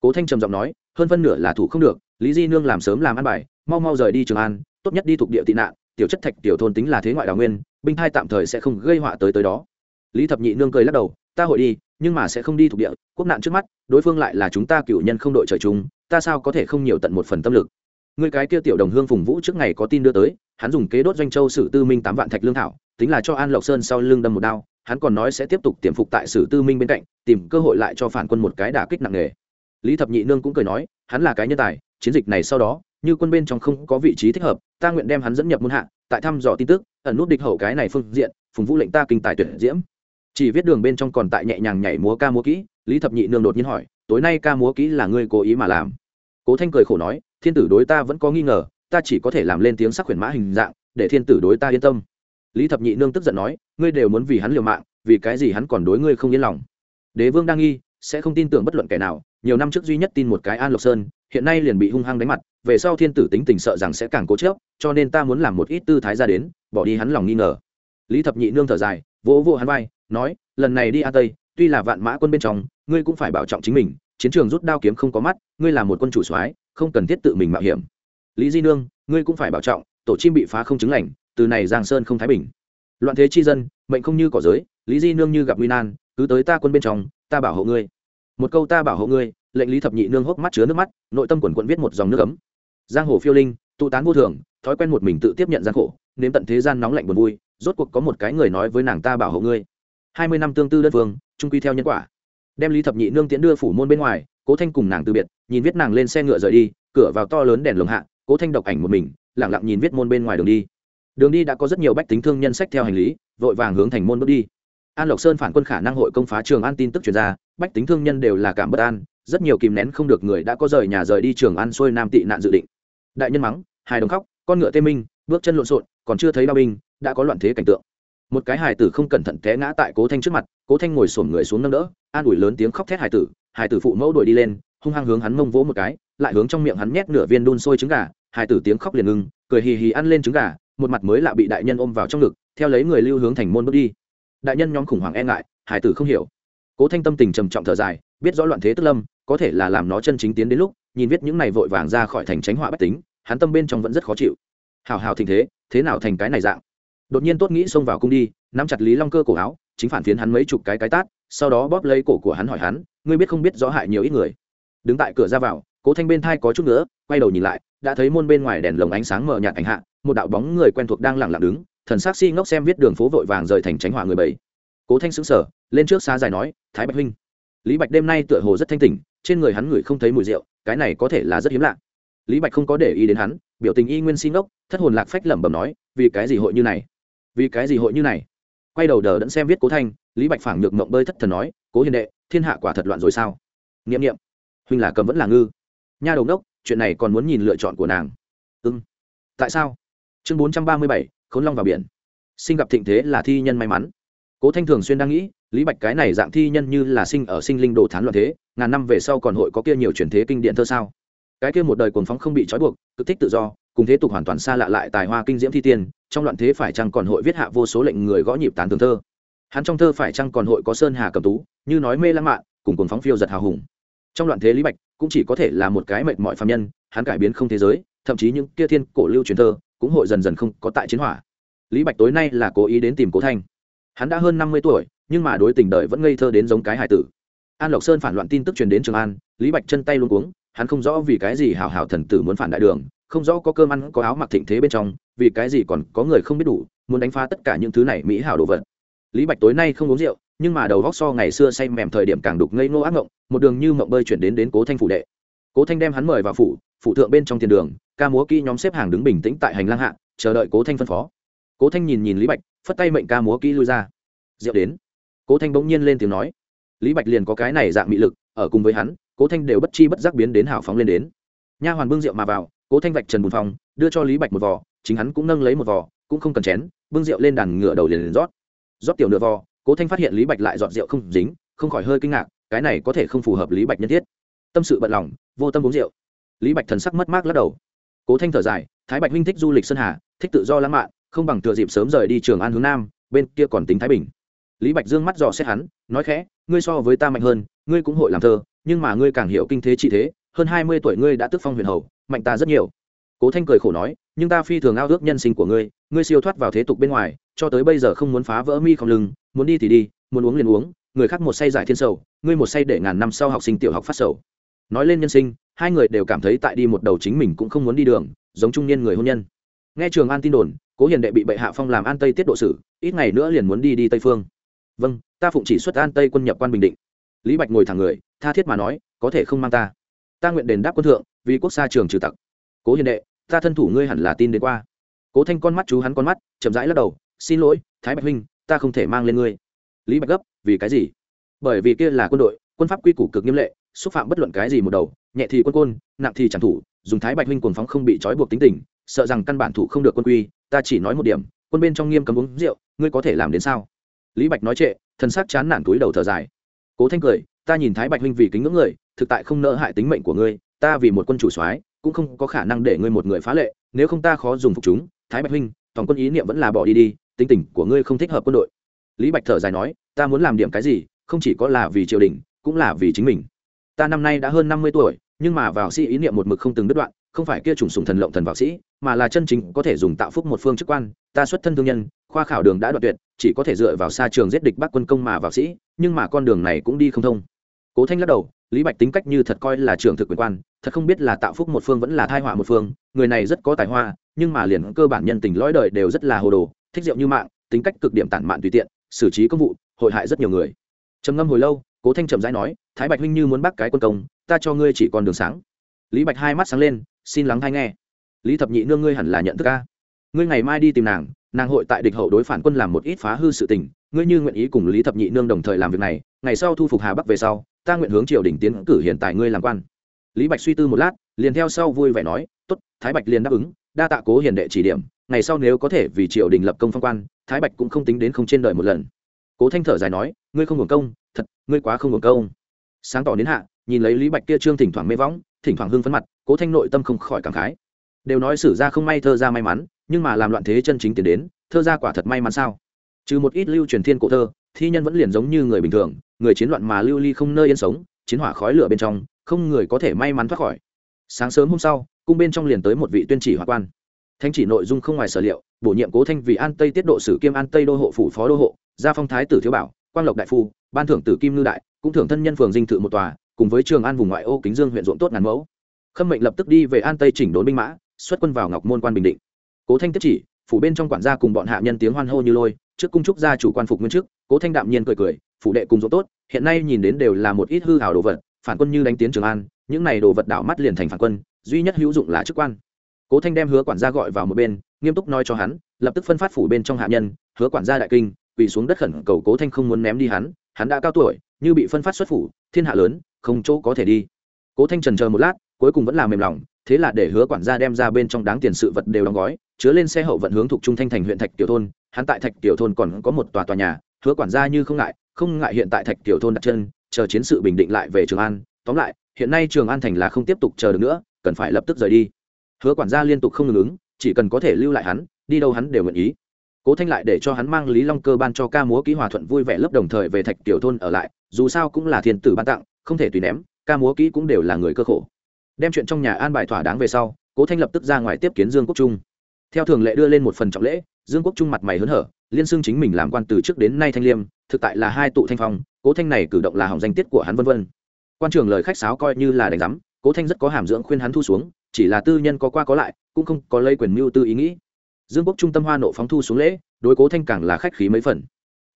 Cố thanh trầm giọng nói, hơn phân nửa là thủ không được, lý di nương làm sớm làm ăn bài, mau mau rời đi trường an, tốt nhất đi thuộc địa tị nạn, tiểu chất thạch, tiểu thôn tính là thế ngoại đào nguyên, binh thai tạm thời sẽ không gây họa tới tới đó. Lý thập nhị nương cười lắc đầu, ta hội đi, nhưng mà sẽ không đi thuộc địa, quốc nạn trước mắt, đối phương lại là chúng ta cựu nhân không đội trời chung, ta sao có thể không nhiều tận một phần tâm lực? Người cái kia tiểu đồng hương phùng vũ trước ngày có tin đưa tới, hắn dùng kế đốt doanh châu sử tư minh tám vạn thạch lương thảo tính là cho an lộc sơn sau lưng đâm một đao, hắn còn nói sẽ tiếp tục tiềm phục tại sử tư minh bên cạnh, tìm cơ hội lại cho phản quân một cái đả kích nặng nề. Lý thập nhị nương cũng cười nói, hắn là cái nhân tài, chiến dịch này sau đó, như quân bên trong không có vị trí thích hợp, ta nguyện đem hắn dẫn nhập muôn hạ, tại thăm dò tin tức, ẩn nút địch hậu cái này phương diện, phùng vũ lệnh ta kinh tài tuyển diễm. Chỉ viết đường bên trong còn tại nhẹ nhàng nhảy múa ca múa kỹ, lý thập nhị nương đột nhiên hỏi, tối nay ca múa kỹ là ngươi cố ý mà làm? Cố thanh cười khổ nói, thiên tử đối ta vẫn có nghi ngờ, ta chỉ có thể làm lên tiếng sắc khuyển mã hình dạng, để thiên tử đối ta yên tâm lý thập nhị nương tức giận nói, ngươi đều muốn vì hắn liều mạng, vì cái gì hắn còn đối ngươi không yên lòng? Đế vương đang nghi, sẽ không tin tưởng bất luận kẻ nào. Nhiều năm trước duy nhất tin một cái an lộc sơn, hiện nay liền bị hung hăng đánh mặt. Về sau thiên tử tính tình sợ rằng sẽ càng cố chớp cho nên ta muốn làm một ít tư thái ra đến, bỏ đi hắn lòng nghi ngờ. Lý thập nhị nương thở dài, vỗ vỗ hắn vai, nói, lần này đi a tây, tuy là vạn mã quân bên trong, ngươi cũng phải bảo trọng chính mình. Chiến trường rút đao kiếm không có mắt, ngươi là một quân chủ soái, không cần thiết tự mình mạo hiểm. Lý di nương, ngươi cũng phải bảo trọng tổ chim bị phá không chứng lành, từ này giang sơn không thái bình. Loạn thế chi dân, mệnh không như cỏ giới, lý di nương như gặp nguy nan, cứ tới ta quân bên trong, ta bảo hộ ngươi. Một câu ta bảo hộ ngươi, lệnh lý thập nhị nương hốc mắt chứa nước mắt, nội tâm quần quận viết một dòng nước ấm. Giang hồ phiêu linh, tụ tán vô thường, thói quen một mình tự tiếp nhận gian khổ, nếm tận thế gian nóng lạnh buồn vui, rốt cuộc có một cái người nói với nàng ta bảo hộ ngươi. Hai mươi năm tương tư đất vương trung quy theo nhân quả. Đem lý thập nhị nương tiễn đưa phủ môn bên ngoài, cố thanh cùng nàng từ biệt, nhìn viết nàng lên xe ngựa rời đi, cửa vào to lớn đèn lồng hạ, cố thanh độc ảnh một mình lẳng lặng nhìn viết môn bên ngoài đường đi. Đường đi đã có rất nhiều bách tính thương nhân sách theo hành lý, vội vàng hướng thành môn bước đi. An lộc sơn phản quân khả năng hội công phá trường an tin tức truyền ra, bách tính thương nhân đều là cảm bất an, rất nhiều kìm nén không được người đã có rời nhà rời đi trường an xuôi nam tị nạn dự định. Đại nhân mắng, hài đồng khóc, con ngựa tê minh, bước chân lộn xộn, còn chưa thấy đao binh, đã có loạn thế cảnh tượng. Một cái hài tử không cẩn thận té ngã tại cố thanh trước mặt, cố thanh ngồi xổm người xuống nâng đỡ, an ủi lớn tiếng khóc thét hài tử hài tử phụ mẫu đuổi đi lên, hung hăng hướng hắn mông vỗ một cái, lại hướng trong miệng hắn nhét nửa viên đun sôi trứng gà hai tử tiếng khóc liền ngưng, cười hì hì ăn lên trứng gà, một mặt mới lạ bị đại nhân ôm vào trong ngực, theo lấy người lưu hướng thành môn bước đi. Đại nhân nhóm khủng hoảng e ngại, hải tử không hiểu. Cố thanh tâm tình trầm trọng thở dài, biết rõ loạn thế tức lâm, có thể là làm nó chân chính tiến đến lúc, nhìn viết những này vội vàng ra khỏi thành tránh họa bách tính, hắn tâm bên trong vẫn rất khó chịu. Hào hào thình thế thế nào thành cái này dạng? Đột nhiên tốt nghĩ xông vào cung đi, nắm chặt lý long cơ cổ áo, chính phản phiến hắn mấy chục cái cái tát, sau đó bóp lấy cổ của hắn hỏi hắn, ngươi biết không biết rõ hại nhiều ít người? Đứng tại cửa ra vào cố thanh bên thai có chút nữa quay đầu nhìn lại, đã thấy môn bên ngoài đèn lồng ánh sáng mờ nhạt ảnh hạ, một đạo bóng người quen thuộc đang lặng lặng đứng, thần s á c si ngốc xem viết đường phố vội vàng rời thành tránh hỏa người bảy. Cố thanh xứng sở lên trước xa dài nói, thái bạch huynh. Lý bạch đêm nay tựa hồ rất thanh tỉnh, trên người hắn ngửi không thấy mùi rượu, cái này có thể là rất hiếm lạ. Lý bạch không có để ý đến hắn, biểu tình y nguyên si ngốc, thất hồn lạc phách lẩm bẩm nói, vì cái gì hội như này? Vì cái gì hội như này? Quay đầu đờ đẫn xem viết cố thanh, lý bạch phảng nhược mộng bơi thất thần nói, cố hiền đệ, thiên hạ quả thật loạn rồi sao? N i ệ m n i ệ m huynh là cầm vẫn là ngư nha đầu đốc, chuyện này còn muốn nhìn lựa chọn của nàng. Ưng tại sao? Chương bốn trăm ba mươi bảy, khốn long vào biển. Sinh gặp thịnh thế là thi nhân may mắn. Cố thanh thường xuyên đang nghĩ, lý bạch cái này dạng thi nhân như là sinh ở sinh linh đồ thán loạn thế, ngàn năm về sau còn hội có kia nhiều truyền thế kinh điện thơ sao? Cái kia một đời cuồng phóng không bị trói buộc, cực thích tự do, cùng thế tục hoàn toàn xa lạ lại tài hoa kinh diễm thi tiên, trong loạn thế phải chăng còn hội viết hạ vô số lệnh người gõ nhịp tán tường thơ? Hắn trong thơ phải chăng còn hội có sơn hà cầm tú, như nói mê lãng mạn, cùng cuồng phóng phiêu giật hào hùng. Trong loạn thế lý bạch cũng chỉ có thể là một cái mệt mỏi phạm nhân, hắn cải biến không thế giới, thậm chí những kia thiên cổ lưu truyền thơ cũng hội dần dần không có tại chiến hỏa. Lý bạch tối nay là cố ý đến tìm cố thanh. Hắn đã hơn năm mươi tuổi, nhưng mà đối tình đời vẫn ngây thơ đến giống cái hải tử. An lộc sơn phản loạn tin tức truyền đến trường an, lý bạch chân tay luôn cuống, hắn không rõ vì cái gì hào hào thần tử muốn phản đại đường, không rõ có cơm ăn, có áo mặc thịnh thế bên trong, vì cái gì còn có người không biết đủ, muốn đánh phá tất cả những thứ này mỹ hảo đồ vật. Lý bạch tối nay không uống rượu nhưng mà đầu góc so ngày xưa say mềm thời điểm càng đục ngây ngô ác ngộng một đường như mộng bơi chuyển đến đến cố thanh phủ đệ. Cố thanh đem hắn mời vào phủ phủ thượng bên trong tiền đường ca múa kỹ nhóm xếp hàng đứng bình tĩnh tại hành lang hạ chờ đợi cố thanh phân phó. Cố thanh nhìn nhìn lý bạch phất tay mệnh ca múa kỹ lui ra. Rượu đến. Cố thanh bỗng nhiên lên tiếng nói. Lý bạch liền có cái này dạng mị lực ở cùng với hắn cố thanh đều bất chi bất giác biến đến hào phóng lên đến. Nha hoàn bưng rượu mà vào cố thanh vạch trần bùn phòng đưa cho lý bạch một vò chính hắn cũng nâng lấy một vò cũng không cần chén bưng rượu lên đàn ngựa đầu liền, liền rót. Rót tiểu nửa vò cố thanh phát hiện lý bạch lại dọn rượu không dính, không khỏi hơi kinh ngạc, cái này có thể không phù hợp lý bạch nhân thiết. Tâm sự bận lòng, vô tâm uống rượu. Lý bạch thần sắc mất mát lắc đầu. Cố thanh thở dài, thái bạch huynh thích du lịch sơn hà, thích tự do lãng mạn, không bằng thừa dịp sớm rời đi trường an hướng nam, bên kia còn tính thái bình. Lý bạch dương mắt dò xét hắn, nói khẽ, ngươi so với ta mạnh hơn, ngươi cũng hội làm thơ, nhưng mà ngươi càng hiểu kinh thế trị thế, hơn hai mươi tuổi ngươi đã tức phong huyền hầu, mạnh ta rất nhiều. Cố thanh cười khổ nói, nhưng ta phi thường ao ước nhân sinh của ngươi ngươi siêu thoát vào thế tục bên ngoài cho tới bây giờ không muốn phá vỡ mi không lưng, muốn đi thì đi, muốn uống liền uống, người khác một say giải thiên sầu, ngươi một say để ngàn năm sau học sinh tiểu học phát sầu. Nói lên nhân sinh, hai người đều cảm thấy tại đi một đầu chính mình cũng không muốn đi đường, giống trung niên người hôn nhân. Nghe trường an tin đồn, cố hiền đệ bị bệ hạ phong làm an tây tiết độ sử, ít ngày nữa liền muốn đi đi tây phương. Vâng ta phụng chỉ xuất an tây quân nhập quan bình định. Lý bạch ngồi thẳng người, tha thiết mà nói, có thể không mang ta. Ta nguyện đền đáp quân thượng, vì quốc gia trường trừ tặc. Cố hiền đệ, ta thân thủ ngươi hẳn là tin đến qua. Cố thanh con mắt chú hắn con mắt, chậm rãi lắc đầu xin lỗi, thái bạch huynh, ta không thể mang lên ngươi. Lý bạch gấp, vì cái gì? Bởi vì kia là quân đội, quân pháp quy củ cực nghiêm lệ, xúc phạm bất luận cái gì một đầu, nhẹ thì quân côn, nặng thì chẳng thủ, dùng thái bạch huynh cuồng phóng không bị trói buộc tính tình, sợ rằng căn bản thủ không được quân quy, ta chỉ nói một điểm, quân bên trong nghiêm cấm uống rượu, ngươi có thể làm đến sao? Lý bạch nói trệ thân xác chán nản túi đầu thở dài. Cố thanh cười, ta nhìn thái bạch huynh vì kính ngưỡng người, thực tại không nỡ hại tính mệnh của ngươi, ta vì một quân chủ soái, cũng không có khả năng để ngươi một người phá lệ, nếu không ta khó dùng phục chúng. Thái bạch huynh toàn quân ý niệm vẫn là bỏ đi đi tính tình của ngươi không thích hợp quân đội. Lý bạch thở dài nói, ta muốn làm điểm cái gì, không chỉ có là vì triều đình, cũng là vì chính mình. Ta năm nay đã hơn năm mươi tuổi, nhưng mà vào sĩ ý niệm một mực không từng đứt đoạn, không phải kia trùng sùng thần lộng thần vào sĩ, mà là chân chính có thể dùng tạo phúc một phương chức quan. Ta xuất thân thương nhân, khoa khảo đường đã đoạt tuyệt, chỉ có thể dựa vào xa trường giết địch bắc quân công mà vào sĩ, nhưng mà con đường này cũng đi không thông. Cố thanh lắc đầu, lý bạch tính cách như thật coi là trưởng thực quyền quan, thật không biết là tạo phúc một phương vẫn là thai họa một phương, người này rất có tài hoa, nhưng mà liền cơ bản nhân tình lõi đời đều rất là hồ đồ thích rượu như mạng, tính cách cực điểm tản mạn tùy tiện, xử trí công vụ, hội hại rất nhiều người. Trầm ngâm hồi lâu, cố thanh trầm rãi nói, thái bạch huynh như muốn bắt cái quân công, ta cho ngươi chỉ còn đường sáng. Lý bạch hai mắt sáng lên, xin lắng hay nghe. Lý thập nhị nương ngươi hẳn là nhận thức ca ngươi ngày mai đi tìm nàng nàng hội tại địch hậu đối phản quân làm một ít phá hư sự tình, ngươi như nguyện ý cùng lý thập nhị nương đồng thời làm việc này, ngày sau thu phục hà bắc về sau, ta nguyện hướng triều đình tiến cử hiện tại ngươi làm quan. Lý bạch suy tư một lát, liền theo sau vui vẻ nói t ố t thái bạch liền đáp ứng, đa tạ cố hiền đệ chỉ điểm ngày sau nếu có thể vì triều đình lập công phong quan, thái bạch cũng không tính đến không trên đời một lần. Cố thanh thở dài nói, ngươi không hưởng công, thật, ngươi quá không hưởng công. Sáng tỏ đến hạ, nhìn lấy lý bạch kia trương thỉnh thoảng mê võng, thỉnh thoảng hưng phấn mặt, cố thanh nội tâm không khỏi cảm khái. Đều nói sử ra không may thơ ra may mắn, nhưng mà làm loạn thế chân chính tiến đến, thơ ra quả thật may mắn sao? Trừ một ít lưu truyền thiên cổ thơ, thi nhân vẫn liền giống như người bình thường, người chiến loạn mà lưu ly không nơi yên sống, chiến hỏa khói lửa bên trong, không người có thể may mắn thoát khỏi. Sáng sớm hôm sau, cung bên trong liền tới một vị tuyên chỉ hòa quan thanh chỉ nội dung không ngoài sở liệu, bổ nhiệm cố thanh vì an tây tiết độ sử kiêm an tây đô hộ phủ phó đô hộ, gia phong thái tử thiếu bảo, quang lộc đại phu, ban thưởng tử kim ngư đại, cũng thưởng thân nhân phường dinh thự một tòa, cùng với trường an vùng ngoại ô kính dương huyện ruộng tốt ngàn mẫu. Khâm mệnh lập tức đi về an tây chỉnh đốn binh mã, xuất quân vào ngọc môn quan bình định. Cố thanh tiếp chỉ, phủ bên trong quản gia cùng bọn hạ nhân tiếng hoan hô như lôi, trước cung trúc gia chủ quan phục nguyên chức cố thanh đạm nhiên cười cười, phủ đệ cùng ruộng tốt, hiện nay nhìn đến đều là một ít hư hảo đồ vật, phản quân như đánh tiến trường an, những này đồ vật đảo mắt liền thành phản quân, duy nhất hữu dụng là chức quan cố thanh đem hứa quản gia gọi vào một bên, nghiêm túc nói cho hắn, lập tức phân phát phủ bên trong hạ nhân, hứa quản gia đại kinh, quỳ xuống đất khẩn cầu cố thanh không muốn ném đi hắn hắn đã cao tuổi, như bị phân phát xuất phủ, thiên hạ lớn, không chỗ có thể đi. Cố thanh trần chờ một lát, cuối cùng vẫn là mềm lòng, thế là để hứa quản gia đem ra bên trong đáng tiền sự vật đều đóng gói, chứa lên xe hậu vận hướng thuộc trung thanh thành huyện thạch tiểu thôn, hắn tại thạch tiểu thôn còn có một tòa tòa nhà, hứa quản gia như không ngại không ngại hiện tại thạch tiểu thôn đặt chân, chờ chiến sự bình định lại về trường an, tóm lại, hiện nay trường an thành là không tiếp tục chờ được nữa, cần phải lập tức rời đi hứa quản gia liên tục không ngừng ứng, chỉ cần có thể lưu lại hắn, đi đâu hắn đều nguyện ý. Cố thanh lại để cho hắn mang lý long cơ ban cho ca múa ký hòa thuận vui vẻ lớp đồng thời về thạch tiểu thôn ở lại, dù sao cũng là thiên tử ban tặng, không thể tùy ném, ca múa kỹ cũng đều là người cơ khổ. Đem chuyện trong nhà an bài thỏa đáng về sau, cố thanh lập tức ra ngoài tiếp kiến dương quốc trung. Theo thường lệ đưa lên một phần trọng lễ, dương quốc trung mặt mày hớn hở, liên xưng chính mình làm quan từ trước đến nay thanh liêm, thực tại là hai tụ thanh phong, cố thanh này cử động là hỏng danh tiết của hắn vân vân. Quan trường lời khách sáo coi như là đánh giám, cố thanh rất có hàm dưỡng khuyên hắn thu xuống chỉ là tư nhân có qua có lại, cũng không có lây quyền mưu tư ý nghĩ. Dương quốc trung tâm hoa nộ phóng thu xuống lễ, đối cố thanh càng là khách khí mấy phần.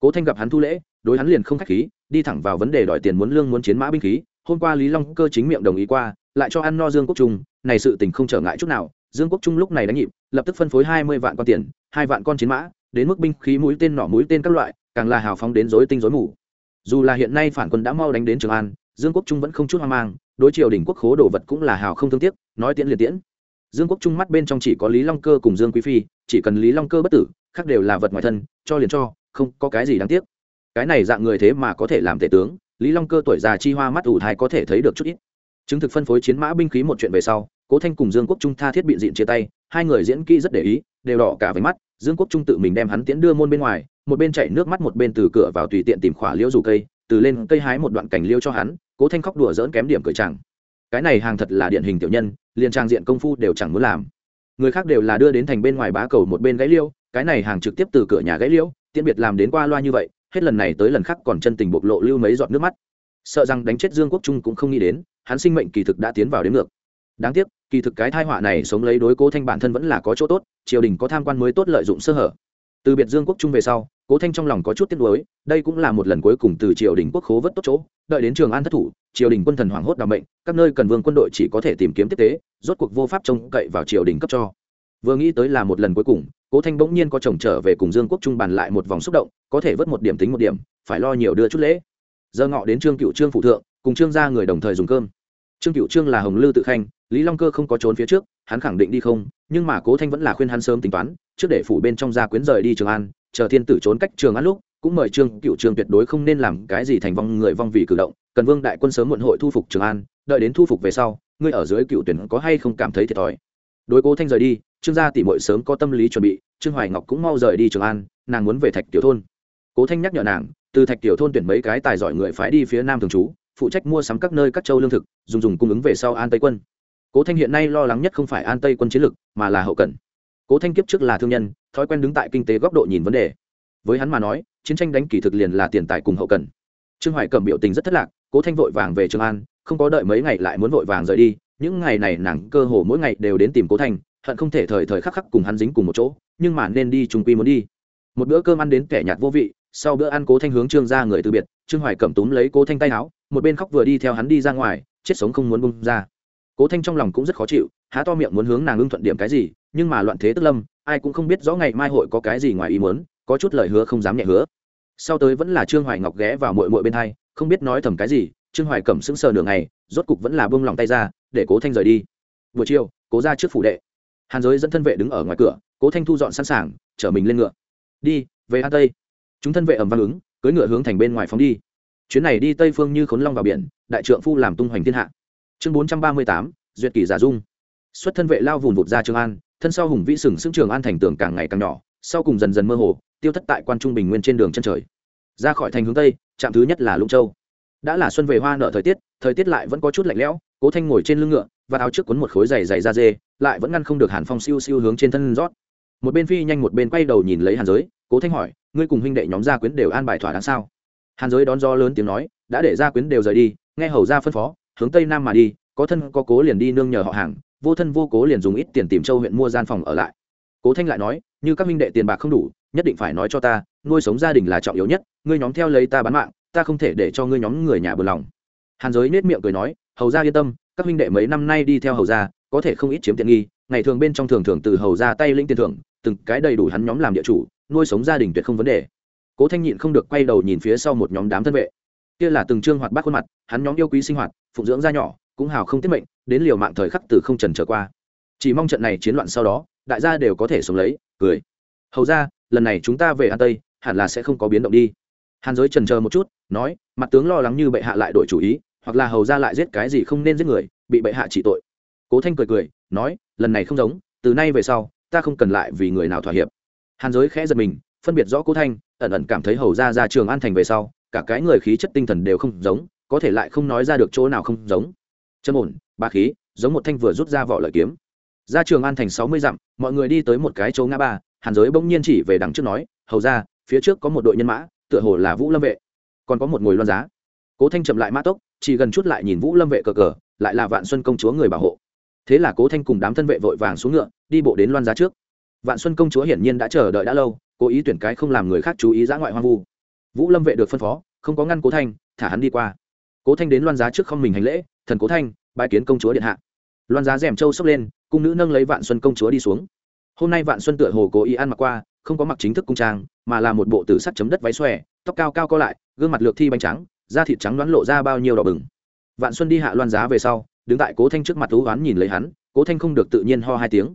Cố thanh gặp hắn thu lễ, đối hắn liền không khách khí, đi thẳng vào vấn đề đòi tiền muốn lương muốn chiến mã binh khí. Hôm qua lý long cơ chính miệng đồng ý qua, lại cho ăn no dương quốc trung, này sự tình không trở ngại chút nào. Dương quốc trung lúc này đánh nhịp, lập tức phân phối hai mươi vạn con tiền, hai vạn con chiến mã, đến mức binh khí mũi tên nỏ mũi tên các loại, càng là hào phóng đến rối tinh rối mù. Dù là hiện nay phản quân đã mau đánh đến trường an, dương quốc trung vẫn không chút hoang mang, đối triều đình quốc khố đồ vật cũng là hào không thương tiếc nói tiễn liền tiễn. Dương quốc trung mắt bên trong chỉ có lý long cơ cùng dương quý phi, chỉ cần lý long cơ bất tử, khác đều là vật ngoài thân, cho liền cho, không có cái gì đáng tiếc. Cái này dạng người thế mà có thể làm tể tướng, lý long cơ tuổi già chi hoa mắt ủ thai có thể thấy được chút ít. Chứng thực phân phối chiến mã binh khí một chuyện về sau, cố thanh cùng dương quốc trung tha thiết bị diện chia tay, hai người diễn kỹ rất để ý, đều đỏ cả với mắt, dương quốc trung tự mình đem hắn tiễn đưa môn bên ngoài, một bên chạy nước mắt một bên từ cửa vào tùy tiện tìm khỏa liễu dù cây, từ lên cây hái một đoạn cảnh liễu cho hắn, cố thanh khóc đùa dỡn kém điểm cười chẳng cái này hàng thật là điển hình tiểu nhân, liền trang diện công phu đều chẳng muốn làm. Người khác đều là đưa đến thành bên ngoài bá cầu một bên gãy liêu, cái này hàng trực tiếp từ cửa nhà gãy liêu, tiễn biệt làm đến qua loa như vậy, hết lần này tới lần khác còn chân tình bộc lộ lưu mấy giọt nước mắt. Sợ rằng đánh chết dương quốc trung cũng không nghĩ đến, hắn sinh mệnh kỳ thực đã tiến vào đến ngược. Đáng tiếc, kỳ thực cái thai họa này sống lấy đối cố thanh bản thân vẫn là có chỗ tốt, triều đình có tham quan mới tốt lợi dụng sơ hở. Từ biệt dương quốc trung về sau cố thanh trong lòng có chút tiếc nuối, đây cũng là một lần cuối cùng từ triều đình quốc khố vất tốt chỗ, đợi đến trường an thất thủ, triều đình quân thần hoảng hốt đ mệnh, các nơi cần vương quân đội chỉ có thể tìm kiếm tiếp tế, rốt cuộc vô pháp trông cậy vào triều đình cấp cho. Vừa nghĩ tới là một lần cuối cùng, cố thanh bỗng nhiên có chồng trở về cùng dương quốc trung bàn lại một vòng xúc động, có thể vớt một điểm tính một điểm, phải lo nhiều đưa chút lễ. Giờ ngọ đến trương cựu trương phụ thượng, cùng trương gia người đồng thời dùng cơm. Trương cựu trương là hồng lư tự khanh, lý long cơ không có trốn phía trước, hắn khẳng định đi không, nhưng mà cố thanh vẫn là khuyên hắn sớm tính toán, trước để phủ bên trong gia quyến rời đi trường an chờ thiên tử trốn cách trường an lúc, cũng mời trương cựu trương tuyệt đối không nên làm cái gì thành vong người vong vì cử động, cần vương đại quân sớm muộn hội thu phục trường an, đợi đến thu phục về sau, ngươi ở dưới cựu tuyển có hay không cảm thấy thiệt thòi? Đối cố thanh rời đi, trương gia tỷ mội sớm có tâm lý chuẩn bị, trương hoài ngọc cũng mau rời đi trường an, nàng muốn về thạch tiểu thôn. Cố thanh nhắc nhở nàng, từ thạch tiểu thôn tuyển mấy cái tài giỏi người phái đi phía nam thường trú, phụ trách mua sắm các nơi các châu lương thực, dùng dùng cung ứng về sau an tây quân. Cố thanh hiện nay lo lắng nhất không phải an tây quân chiến lực mà là hậu cần cố thanh kiếp trước là thương nhân, thói quen đứng tại kinh tế góc độ nhìn vấn đề. Với hắn mà nói, chiến tranh đánh kỳ thực liền là tiền tài cùng hậu cần. Trương hoài cầm biểu tình rất thất lạc, cố thanh vội vàng về trường an, không có đợi mấy ngày lại muốn vội vàng rời đi. Những ngày này nàng cơ hồ mỗi ngày đều đến tìm cố thanh, hận không thể thời thời khắc khắc cùng hắn dính cùng một chỗ, nhưng mà nên đi trung quy muốn đi. Một bữa cơm ăn đến kẻ nhạt vô vị, sau bữa ăn cố thanh hướng trương ra người từ biệt, trương hoài cầm túm lấy cố thanh tay áo, một bên khóc vừa đi theo hắn đi ra ngoài, chết sống không muốn bung ra cố thanh trong lòng cũng rất khó chịu, há to miệng muốn hướng nàng ưng thuận điểm cái gì, nhưng mà loạn thế tức lâm, ai cũng không biết rõ ngày mai hội có cái gì ngoài ý muốn, có chút lời hứa không dám nhẹ hứa. Sau tới vẫn là trương hoài ngọc ghé vào mội mội bên hai, không biết nói thầm cái gì, trương hoài cẩm sững sờ nửa ngày, rốt cục vẫn là bông lòng tay ra, để cố thanh rời đi. Buổi chiều, cố ra trước phủ đệ. Hàn giới dẫn thân vệ đứng ở ngoài cửa, cố thanh thu dọn sẵn sàng, chở mình lên ngựa. Đi, về an tây. Chúng thân vệ ẩm văn ứng, cưỡi ngựa hướng thành bên ngoài phóng đi. Chuyến này đi tây phương như khốn long vào biển, đại trượng phu làm tung hoành thiên hạ chương bốn trăm ba mươi tám, duyệt kỷ giả dung. Xuất thân vệ lao vùn vụt ra trường an, thân sau hùng vĩ sừng sững trường an thành tường càng ngày càng nhỏ, sau cùng dần dần mơ hồ, tiêu thất tại quan trung bình nguyên trên đường chân trời. Ra khỏi thành hướng tây, trạm thứ nhất là lũng châu. Đã là xuân về hoa nợ thời tiết thời tiết lại vẫn có chút lạnh lẽo, cố thanh ngồi trên lưng ngựa, và áo trước cuốn một khối dày dày da dê, lại vẫn ngăn không được hàn phong siêu siêu hướng trên thân rót. Một bên phi nhanh một bên quay đầu nhìn lấy hàn giới, cố thanh hỏi, ngươi cùng huynh đệ nhóm gia quyến đều an bài thỏa đáng sao? Hàn giới đón do lớn tiếng nói, đã để gia quyến đều rời đi, nghe hầu ra phân phó hướng tây nam mà đi có thân có cố liền đi nương nhờ họ hàng vô thân vô cố liền dùng ít tiền tìm châu huyện mua gian phòng ở lại. Cố thanh lại nói như các minh đệ tiền bạc không đủ nhất định phải nói cho ta nuôi sống gia đình là trọng yếu nhất ngươi nhóm theo lấy ta bán mạng ta không thể để cho ngươi nhóm người nhà bừa lòng. Hàn giới nết miệng cười nói hầu gia yên tâm các minh đệ mấy năm nay đi theo hầu gia, có thể không ít chiếm tiện nghi ngày thường bên trong thường thường từ hầu ra tay lĩnh tiền thưởng từng cái đầy đủ hắn nhóm làm địa chủ nuôi sống gia đình tuyệt không vấn đề. Cố thanh nhịn không được quay đầu nhìn phía sau một nhóm đám thân vệ kia là từng trương hoạt bát khuôn mặt, hắn nhóm yêu quý sinh hoạt, phụng dưỡng da nhỏ, cũng hào không tiết mệnh, đến liều mạng thời khắc từ không trần trở qua. Chỉ mong trận này chiến loạn sau đó, đại gia đều có thể sống lấy, cười. Hầu ra, lần này chúng ta về an tây, hẳn là sẽ không có biến động đi. Hàn giới trần chờ một chút, nói, mặt tướng lo lắng như bệ hạ lại đổi chủ ý, hoặc là hầu ra lại giết cái gì không nên giết người, bị bệ hạ trị tội. Cố thanh cười cười, nói, lần này không giống, từ nay về sau, ta không cần lại vì người nào thỏa hiệp. Hàn giới khẽ giật mình, phân biệt rõ cố thanh, ẩn ẩn cảm thấy hầu ra ra trường an thành về sau cả cái người khí chất tinh thần đều không giống, có thể lại không nói ra được chỗ nào không giống. Châm ổn ba khí, giống một thanh vừa rút ra vỏ lợi kiếm. Ra trường an thành sáu mươi dặm, mọi người đi tới một cái chỗ ngã ba, hàn giới bỗng nhiên chỉ về đằng trước nói, hầu ra, phía trước có một đội nhân mã, tựa hồ là vũ lâm vệ. Còn có một ngồi loan giá. Cố thanh chậm lại mã tốc, chỉ gần chút lại nhìn vũ lâm vệ cờ cờ, lại là vạn xuân công chúa người bảo hộ. Thế là cố thanh cùng đám thân vệ vội vàng xuống ngựa, đi bộ đến loan giá trước. Vạn xuân công chúa hiển nhiên đã chờ đợi đã lâu, cố ý tuyển cái không làm người khác chú ý giã ngoại hoang vu vũ lâm vệ được phân phó, không có ngăn cố thanh, thả hắn đi qua. Cố thanh đến loan giá trước không mình hành lễ, thần cố thanh bãi kiến công chúa điện hạ. Loan giá rèm trâu sốc lên, cung nữ nâng lấy vạn xuân công chúa đi xuống. Hôm nay vạn xuân tựa hồ cố ý ăn mặc qua, không có mặc chính thức cung trang, mà là một bộ tử sắt chấm đất váy xòe, tóc cao cao co lại, gương mặt lược thi bánh trắng, da thịt trắng đoán lộ ra bao nhiêu đỏ bừng. Vạn xuân đi hạ loan giá về sau, đứng tại cố thanh trước mặt thú oán nhìn lấy hắn, cố thanh không được tự nhiên ho hai tiếng.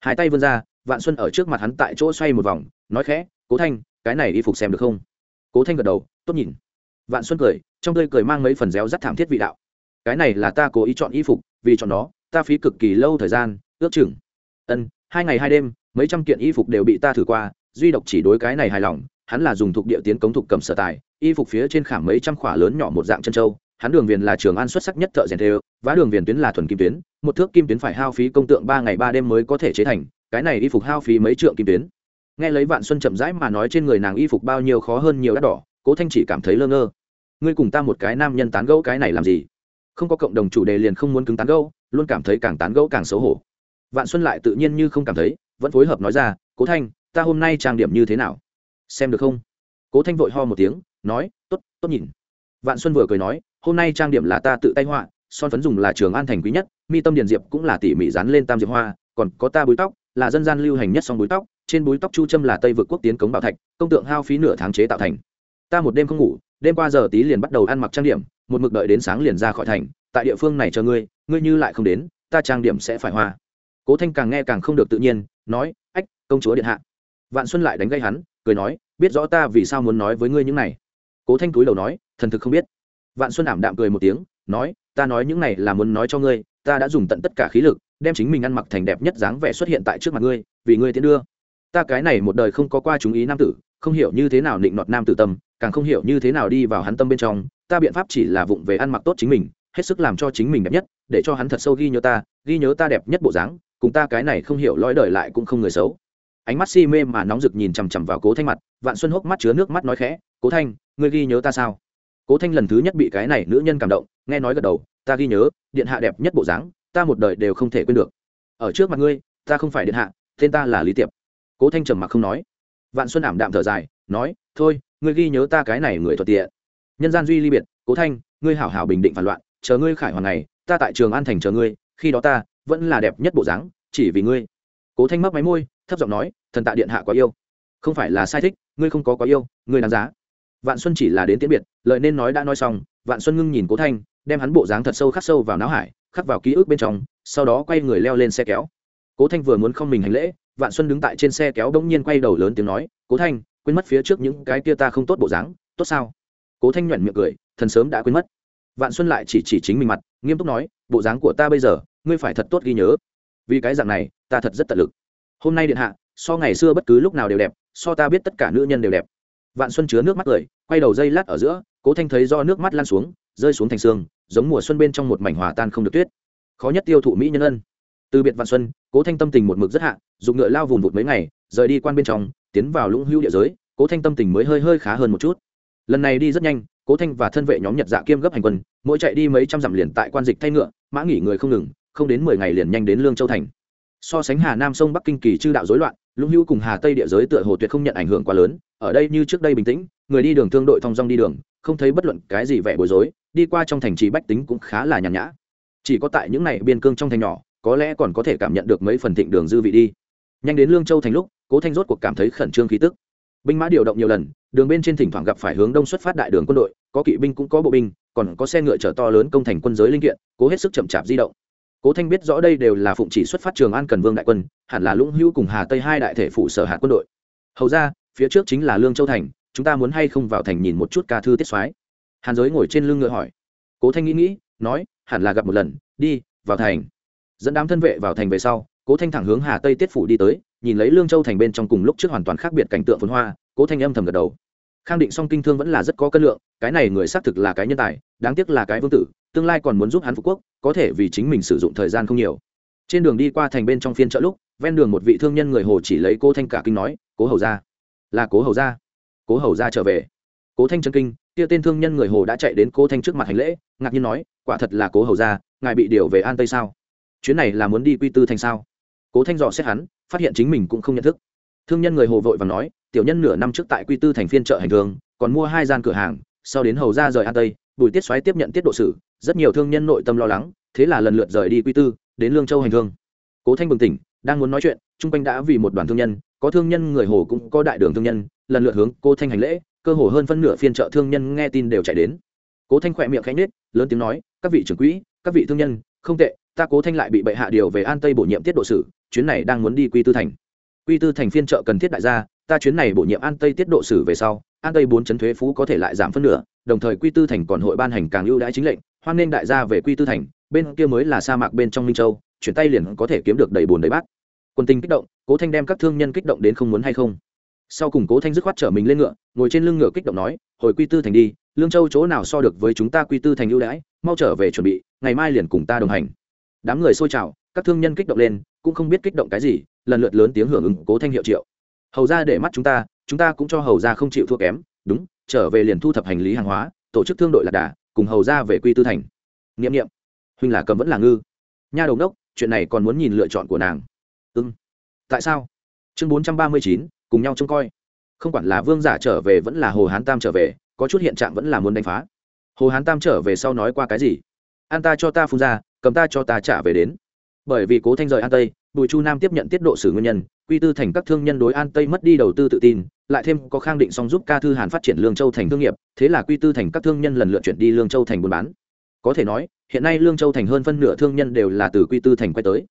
Hai tay vươn ra, vạn xuân ở trước mặt hắn tại chỗ xoay một vòng, nói khẽ, cố thanh, cái này y phục xem được không? Cố thanh gật đầu, tốt nhìn. Vạn xuân cười, trong tươi cười mang mấy phần réo rắt thảm thiết vị đạo. Cái này là ta cố ý chọn y phục, vì chọn nó, ta phí cực kỳ lâu thời gian, ước chừng. Ân, hai ngày hai đêm, mấy trăm kiện y phục đều bị ta thử qua, duy độc chỉ đối cái này hài lòng, hắn là dùng thuộc địa tiến cống thuộc cầm sở tài, y phục phía trên khảm mấy trăm khỏa lớn nhỏ một dạng chân châu, hắn đường viền là trường an xuất sắc nhất thợ rèn thêu vá đường viền tuyến là thuần kim tuyến, một thước kim tuyến phải hao phí công tượng ba ngày ba đêm mới có thể chế thành, cái này y phục hao phí mấy trượng kim tuyến nghe lấy vạn xuân chậm rãi mà nói trên người nàng y phục bao nhiêu khó hơn nhiều đắt đỏ, cố thanh chỉ cảm thấy lơ ngơ. Ngươi cùng ta một cái nam nhân tán gẫu cái này làm gì? Không có cộng đồng chủ đề liền không muốn cứng tán gẫu, luôn cảm thấy càng tán gẫu càng xấu hổ. Vạn xuân lại tự nhiên như không cảm thấy, vẫn phối hợp nói ra, cố thanh, ta hôm nay trang điểm như thế nào? Xem được không? Cố thanh vội ho một tiếng, nói t ố t tốt nhìn. Vạn xuân vừa cười nói, hôm nay trang điểm là ta tự tay họa, son phấn dùng là trường an thành quý nhất, mi tâm điền diệp cũng là tỉ mỉ dán lên tam diệp hoa, còn có ta búi tóc, là dân gian lưu hành nhất song búi tóc trên búi tóc chu trâm là tây vượt quốc tiến cống bảo thạch công tượng hao phí nửa tháng chế tạo thành ta một đêm không ngủ đêm qua giờ tí liền bắt đầu ăn mặc trang điểm một mực đợi đến sáng liền ra khỏi thành tại địa phương này chờ ngươi ngươi như lại không đến ta trang điểm sẽ phải hoa cố thanh càng nghe càng không được tự nhiên nói ách công chúa điện hạ vạn xuân lại đánh gây hắn cười nói biết rõ ta vì sao muốn nói với ngươi những này cố thanh túi đầu nói thần thực không biết vạn xuân ảm đạm cười một tiếng nói ta nói những này là muốn nói cho ngươi ta đã dùng tận tất cả khí lực đem chính mình ăn mặc thành đẹp nhất dáng vẻ xuất hiện tại trước mặt ngươi vì ngươi tiến đưa ta cái này một đời không có qua chúng ý nam tử, không hiểu như thế nào định nọt nam tử tâm, càng không hiểu như thế nào đi vào hắn tâm bên trong. Ta biện pháp chỉ là vụng về ăn mặc tốt chính mình, hết sức làm cho chính mình đẹp nhất, để cho hắn thật sâu ghi nhớ ta, ghi nhớ ta đẹp nhất bộ dáng, cùng ta cái này không hiểu lõi đời lại cũng không người xấu. Ánh mắt si mê mà nóng rực nhìn chằm chằm vào cố thanh mặt, vạn xuân hốc mắt chứa nước mắt nói khẽ, cố thanh, ngươi ghi nhớ ta sao? Cố thanh lần thứ nhất bị cái này nữ nhân cảm động, nghe nói gật đầu, ta ghi nhớ, điện hạ đẹp nhất bộ dáng, ta một đời đều không thể quên được. Ở trước mặt ngươi, ta không phải điện hạ, tên ta là lý tiệp cố thanh trầm mặc không nói. Vạn xuân ảm đạm thở dài, nói, thôi, ngươi ghi nhớ ta cái này người thuận tiện. Nhân gian duy ly biệt, cố thanh, ngươi hảo hảo bình định phản loạn, chờ ngươi khải hoàn này ta tại trường an thành chờ ngươi, khi đó ta vẫn là đẹp nhất bộ dáng, chỉ vì ngươi. Cố thanh mấp máy môi, thấp giọng nói, thần tạ điện hạ quá yêu. Không phải là sai thích, ngươi không có quá yêu, ngươi đáng giá. Vạn xuân chỉ là đến tiễn biệt lợi nên nói đã nói xong, vạn xuân ngưng nhìn cố thanh, đem hắn bộ dáng thật sâu khắc sâu vào não hải, khắc vào ký ức bên trong, sau đó quay người leo lên xe kéo. Cố thanh vừa muốn không mình hành lễ vạn xuân đứng tại trên xe kéo bỗng nhiên quay đầu lớn tiếng nói, cố thanh, quên mất phía trước những cái kia ta không tốt bộ dáng, tốt sao? Cố thanh nhuận miệng cười, thần sớm đã quên mất. Vạn xuân lại chỉ chỉ chính mình mặt, nghiêm túc nói, bộ dáng của ta bây giờ, ngươi phải thật tốt ghi nhớ. Vì cái dạng này, ta thật rất tận lực. Hôm nay điện hạ, so ngày xưa bất cứ lúc nào đều đẹp, so ta biết tất cả nữ nhân đều đẹp. Vạn xuân chứa nước mắt cười, quay đầu dây lát ở giữa, cố thanh thấy do nước mắt lan xuống, rơi xuống thành xương giống mùa xuân bên trong một mảnh hòa tan không được tuyết. Khó nhất tiêu thụ mỹ nhân ân từ biệt vạn xuân, cố thanh tâm tình một mực rất hạ dùng ngựa lao vùng vụt mấy ngày, rời đi quan bên trong, tiến vào lũng hữu địa giới, cố thanh tâm tình mới hơi hơi khá hơn một chút. Lần này đi rất nhanh, cố thanh và thân vệ nhóm nhật dạ kiêm gấp hành quân, mỗi chạy đi mấy trăm dặm liền tại quan dịch thay ngựa, mã nghỉ người không ngừng, không đến mười ngày liền nhanh đến lương châu thành. So sánh hà nam sông bắc kinh kỳ chư đạo rối loạn, lũng hữu cùng hà tây địa giới tựa hồ tuyệt không nhận ảnh hưởng quá lớn, ở đây như trước đây bình tĩnh, người đi đường thương đội thong dong đi đường, không thấy bất luận cái gì vẻ bối rối, đi qua trong thành trì bách tính cũng khá là nhàn nhã. Chỉ có tại những này biên cương trong thành nhỏ có lẽ còn có thể cảm nhận được mấy phần thịnh đường dư vị đi. Nhanh đến lương châu thành lúc, cố thanh rốt cuộc cảm thấy khẩn trương khí tức. Binh mã điều động nhiều lần, đường bên trên thỉnh thoảng gặp phải hướng đông xuất phát đại đường quân đội, có kỵ binh cũng có bộ binh, còn có xe ngựa chở to lớn công thành quân giới linh kiện, cố hết sức chậm chạp di động. Cố thanh biết rõ đây đều là phụng chỉ xuất phát trường an cần vương đại quân, hẳn là lũng hữu cùng hà tây hai đại thể phụ sở hạt quân đội. Hầu ra, phía trước chính là lương châu thành, chúng ta muốn hay không vào thành nhìn một chút ca thư tiết soái? Hàn giới ngồi trên lưng ngựa hỏi. Cố thanh nghĩ nghĩ, nói, hẳn là gặp một lần, đi, vào thành dẫn đám thân vệ vào thành về sau, cố thanh thẳng hướng hà tây tiết phủ đi tới, nhìn lấy lương châu thành bên trong cùng lúc trước hoàn toàn khác biệt cảnh tượng phồn hoa, cố thanh âm thầm gật đầu. Khang định song kinh thương vẫn là rất có cân lượng, cái này người xác thực là cái nhân tài, đáng tiếc là cái vương tử, tương lai còn muốn giúp hắn phú quốc, có thể vì chính mình sử dụng thời gian không nhiều. Trên đường đi qua thành bên trong phiên chợ lúc, ven đường một vị thương nhân người hồ chỉ lấy cố thanh cả kinh nói, cố hầu ra là cố hầu ra cố hầu ra trở về. Cố thanh chân kinh, kia tên thương nhân người hồ đã chạy đến cố thanh trước mặt hành lễ, ngạc nhiên nói, quả thật là cố hầu ra ngài bị điều về an tây sao? Chuyến này là muốn đi quy tư thành sao? Cố thanh dò xét hắn, phát hiện chính mình cũng không nhận thức. Thương nhân người hồ vội và nói, tiểu nhân nửa năm trước tại quy tư thành phiên chợ hành thường còn mua hai gian cửa hàng, sau đến hầu ra rời an tây, bùi tiết xoáy tiếp nhận tiết độ sử rất nhiều thương nhân nội tâm lo lắng, thế là lần lượt rời đi quy tư, đến lương châu hành thương cố thanh bừng tỉnh, đang muốn nói chuyện, chung quanh đã vì một đoàn thương nhân, có thương nhân người hồ cũng có đại đường thương nhân, lần lượt hướng cô thanh hành lễ, cơ hồ hơn phân nửa phiên chợ thương nhân nghe tin đều chạy đến. Cố thanh khỏe miệng khẽ nết lớn tiếng nói, các vị trưởng quỹ, các vị thương nhân, không tệ ta cố thanh lại bị bệ hạ điều về an tây bổ nhiệm tiết độ sử, chuyến này đang muốn đi quy tư thành. Quy tư thành phiên trợ cần thiết đại gia, ta chuyến này bổ nhiệm an tây tiết độ sử về sau, an tây bốn chấn thuế phú có thể lại giảm phân nửa, đồng thời quy tư thành còn hội ban hành càng ưu đãi chính lệnh, hoan nên đại gia về quy tư thành, bên kia mới là sa mạc bên trong minh châu, chuyển tay liền có thể kiếm được đầy bùn đầy bát. Quân tình kích động, cố thanh đem các thương nhân kích động đến không muốn hay không. Sau cùng cố thanh dứt khoát trở mình lên ngựa, ngồi trên lưng ngựa kích động nói, hồi quy tư thành đi, lương châu chỗ nào so được với chúng ta quy tư thành ưu đãi, mau trở về chuẩn bị, ngày mai liền cùng ta đồng hành đám người xôi trào, các thương nhân kích động lên, cũng không biết kích động cái gì, lần lượt lớn tiếng hưởng ứng cố thanh hiệu triệu. Hầu ra để mắt chúng ta chúng ta cũng cho hầu ra không chịu thua kém, đúng, trở về liền thu thập hành lý hàng hóa, tổ chức thương đội lạc đà, cùng hầu ra về quy tư thành. N i ệ m n i ệ m huynh là cầm vẫn là ngư. Nha đầu đốc, chuyện này còn muốn nhìn lựa chọn của nàng. Ưng tại sao? Chương bốn trăm ba mươi chín, cùng nhau trông coi. Không quản là vương giả trở về vẫn là hồ hán tam trở về, có chút hiện trạng vẫn là muốn đánh phá. Hồ hán tam trở về sau nói qua cái gì? An ta cho ta phun ra cầm ta cho ta trả về đến. Bởi vì cố thanh rời an tây, bùi chu nam tiếp nhận tiết độ xử nguyên nhân, quy tư thành các thương nhân đối an tây mất đi đầu tư tự tin, lại thêm có khang định song giúp ca thư hàn phát triển lương châu thành thương nghiệp, thế là quy tư thành các thương nhân lần lượt chuyển đi lương châu thành buôn bán. Có thể nói, hiện nay lương châu thành hơn phân nửa thương nhân đều là từ quy tư thành quay tới.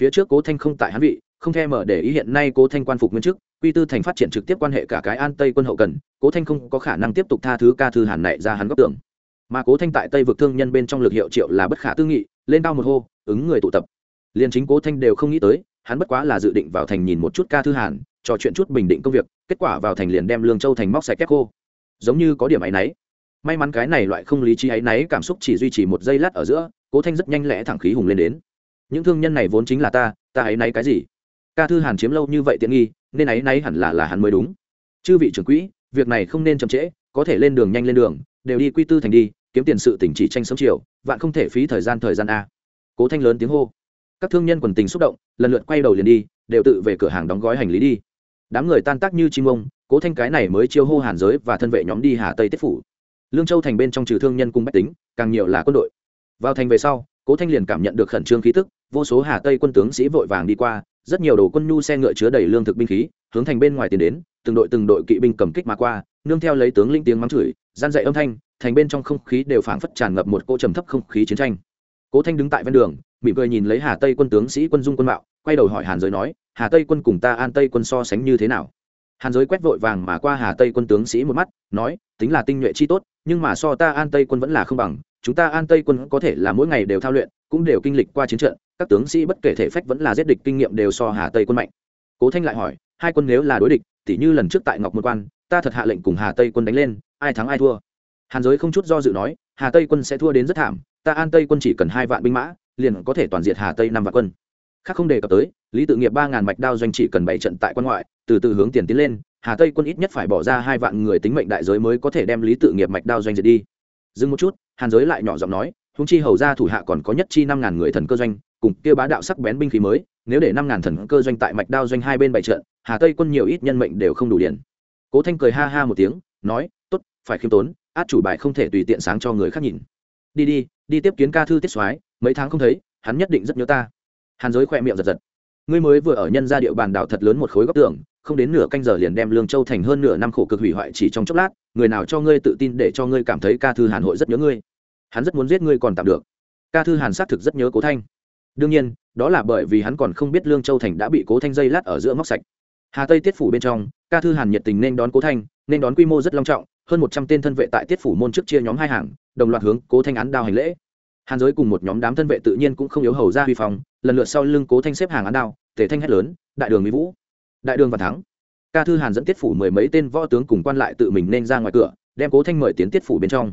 Phía trước cố thanh không tại hán vị, không thèm mở để ý hiện nay cố thanh quan phục nguyên chức, quy tư thành phát triển trực tiếp quan hệ cả cái an tây quân hậu cần, cố thanh không có khả năng tiếp tục tha thứ ca thư hàn này ra hắn góc tưởng mà cố thanh tại tây vực thương nhân bên trong lực hiệu triệu là bất khả tư nghị, lên cao một hô, ứng người tụ tập. Liền chính cố thanh đều không nghĩ tới, hắn bất quá là dự định vào thành nhìn một chút ca thư hàn, trò chuyện chút bình định công việc, kết quả vào thành liền đem lương châu thành móc sạch kép khô. Giống như có điểm áy náy. May mắn cái này loại không lý trí ấy náy cảm xúc chỉ duy trì một giây lát ở giữa, cố thanh rất nhanh lẽ thẳng khí hùng lên đến. Những thương nhân này vốn chính là ta ta ấy náy cái gì? Ca thư hàn chiếm lâu như vậy tiện nghi, nên ấy náy hẳn là là hắn mới đúng. Chư vị trưởng quỹ, việc này không nên chậm trễ, có thể lên đường nhanh lên đường, đều đi quy tư thành đi kiếm tiền sự tỉnh chỉ tranh sớm chiều, vạn không thể phí thời gian thời gian a. Cố thanh lớn tiếng hô. Các thương nhân quần tình xúc động, lần lượt quay đầu liền đi, đều tự về cửa hàng đóng gói hành lý đi. Đám người tan tác như chim ông, cố thanh cái này mới chiêu hô hàn giới và thân vệ nhóm đi hà tây tiết phủ. Lương châu thành bên trong trừ thương nhân cung bách tính, càng nhiều là quân đội. Vào thành về sau, cố thanh liền cảm nhận được khẩn trương khí tức, vô số hà tây quân tướng sĩ vội vàng đi qua, rất nhiều đồ quân nhu xe ngựa chứa đầy lương thực binh khí, hướng thành bên ngoài tiến đến, từng đội từng đội kỵ binh cầm kích mà qua, nương theo lấy tướng linh tiếng mắng chửi, gian dậy âm thanh thành bên trong không khí đều phảng phất tràn ngập một cỗ trầm thấp không khí chiến tranh. Cố thanh đứng tại ven đường, mỉm cười nhìn lấy hà tây quân tướng sĩ quân dung quân mạo, quay đầu hỏi hàn giới nói, hà tây quân cùng ta an tây quân so sánh như thế nào? Hàn giới quét vội vàng mà qua hà tây quân tướng sĩ một mắt, nói, tính là tinh nhuệ chi tốt, nhưng mà so ta an tây quân vẫn là không bằng. Chúng ta an tây quân có thể là mỗi ngày đều thao luyện, cũng đều kinh lịch qua chiến trận, các tướng sĩ bất kể thể phách vẫn là giết địch kinh nghiệm đều so hà tây quân mạnh. Cố thanh lại hỏi, hai quân nếu là đối địch, tỉ như lần trước tại ngọc môn quan, ta thật hạ lệnh cùng hà tây quân đánh lên, ai thắng ai thua? Hàn giới không chút do dự nói, hà tây quân sẽ thua đến rất thảm, ta an tây quân chỉ cần hai vạn binh mã, liền có thể toàn diệt hà tây năm vạn quân. Khác không đề cập tới, lý tự nghiệp ba ngàn mạch đao doanh chỉ cần bảy trận tại quan ngoại, từ từ hướng tiền tiến lên, hà tây quân ít nhất phải bỏ ra hai vạn người tính mệnh đại giới mới có thể đem lý tự nghiệp mạch đao doanh diệt đi. Dừng một chút, hàn giới lại nhỏ giọng nói húng chi hầu ra thủ hạ còn có nhất chi năm ngàn người thần cơ doanh, cùng kia bá đạo sắc bén binh khí mới, nếu để năm ngàn thần cơ doanh tại mạch đao doanh hai bên bảy trận, hà tây quân nhiều ít nhân mệnh đều không đủ điện cố thanh cười ha ha một tiếng, nói t ố t phải khiêm tốn át chủ bài không thể tùy tiện sáng cho người khác nhìn. Đi đi đi tiếp kiến ca thư tiết soái, mấy tháng không thấy, hắn nhất định rất nhớ ta. Hàn giới khỏe miệng giật giật. Ngươi mới vừa ở nhân ra địa bàn đảo thật lớn một khối góc tường, không đến nửa canh giờ liền đem lương châu thành hơn nửa năm khổ cực hủy hoại chỉ trong chốc lát, người nào cho ngươi tự tin để cho ngươi cảm thấy ca thư hàn hội rất nhớ ngươi. Hắn rất muốn giết ngươi còn tạm được. Ca thư hàn xác thực rất nhớ cố thanh. Đương nhiên, đó là bởi vì hắn còn không biết lương châu thành đã bị cố thanh dây lát ở giữa móc sạch. Hà tây tiết phủ bên trong, ca thư hàn nhiệt tình nên đón cố thanh, nên đón quy mô rất long trọng hơn một trăm tên thân vệ tại tiết phủ môn trước chia nhóm hai hàng, đồng loạt hướng cố thanh án đao hành lễ. Hàn giới cùng một nhóm đám thân vệ tự nhiên cũng không yếu hầu ra huy phòng lần lượt sau lưng cố thanh xếp hàng án đao, tề thanh hét lớn, đại đường mỹ vũ, đại đường và thắng. Ca thư hàn dẫn tiết phủ mười mấy tên võ tướng cùng quan lại tự mình nên ra ngoài cửa, đem cố thanh mời tiến tiết phủ bên trong.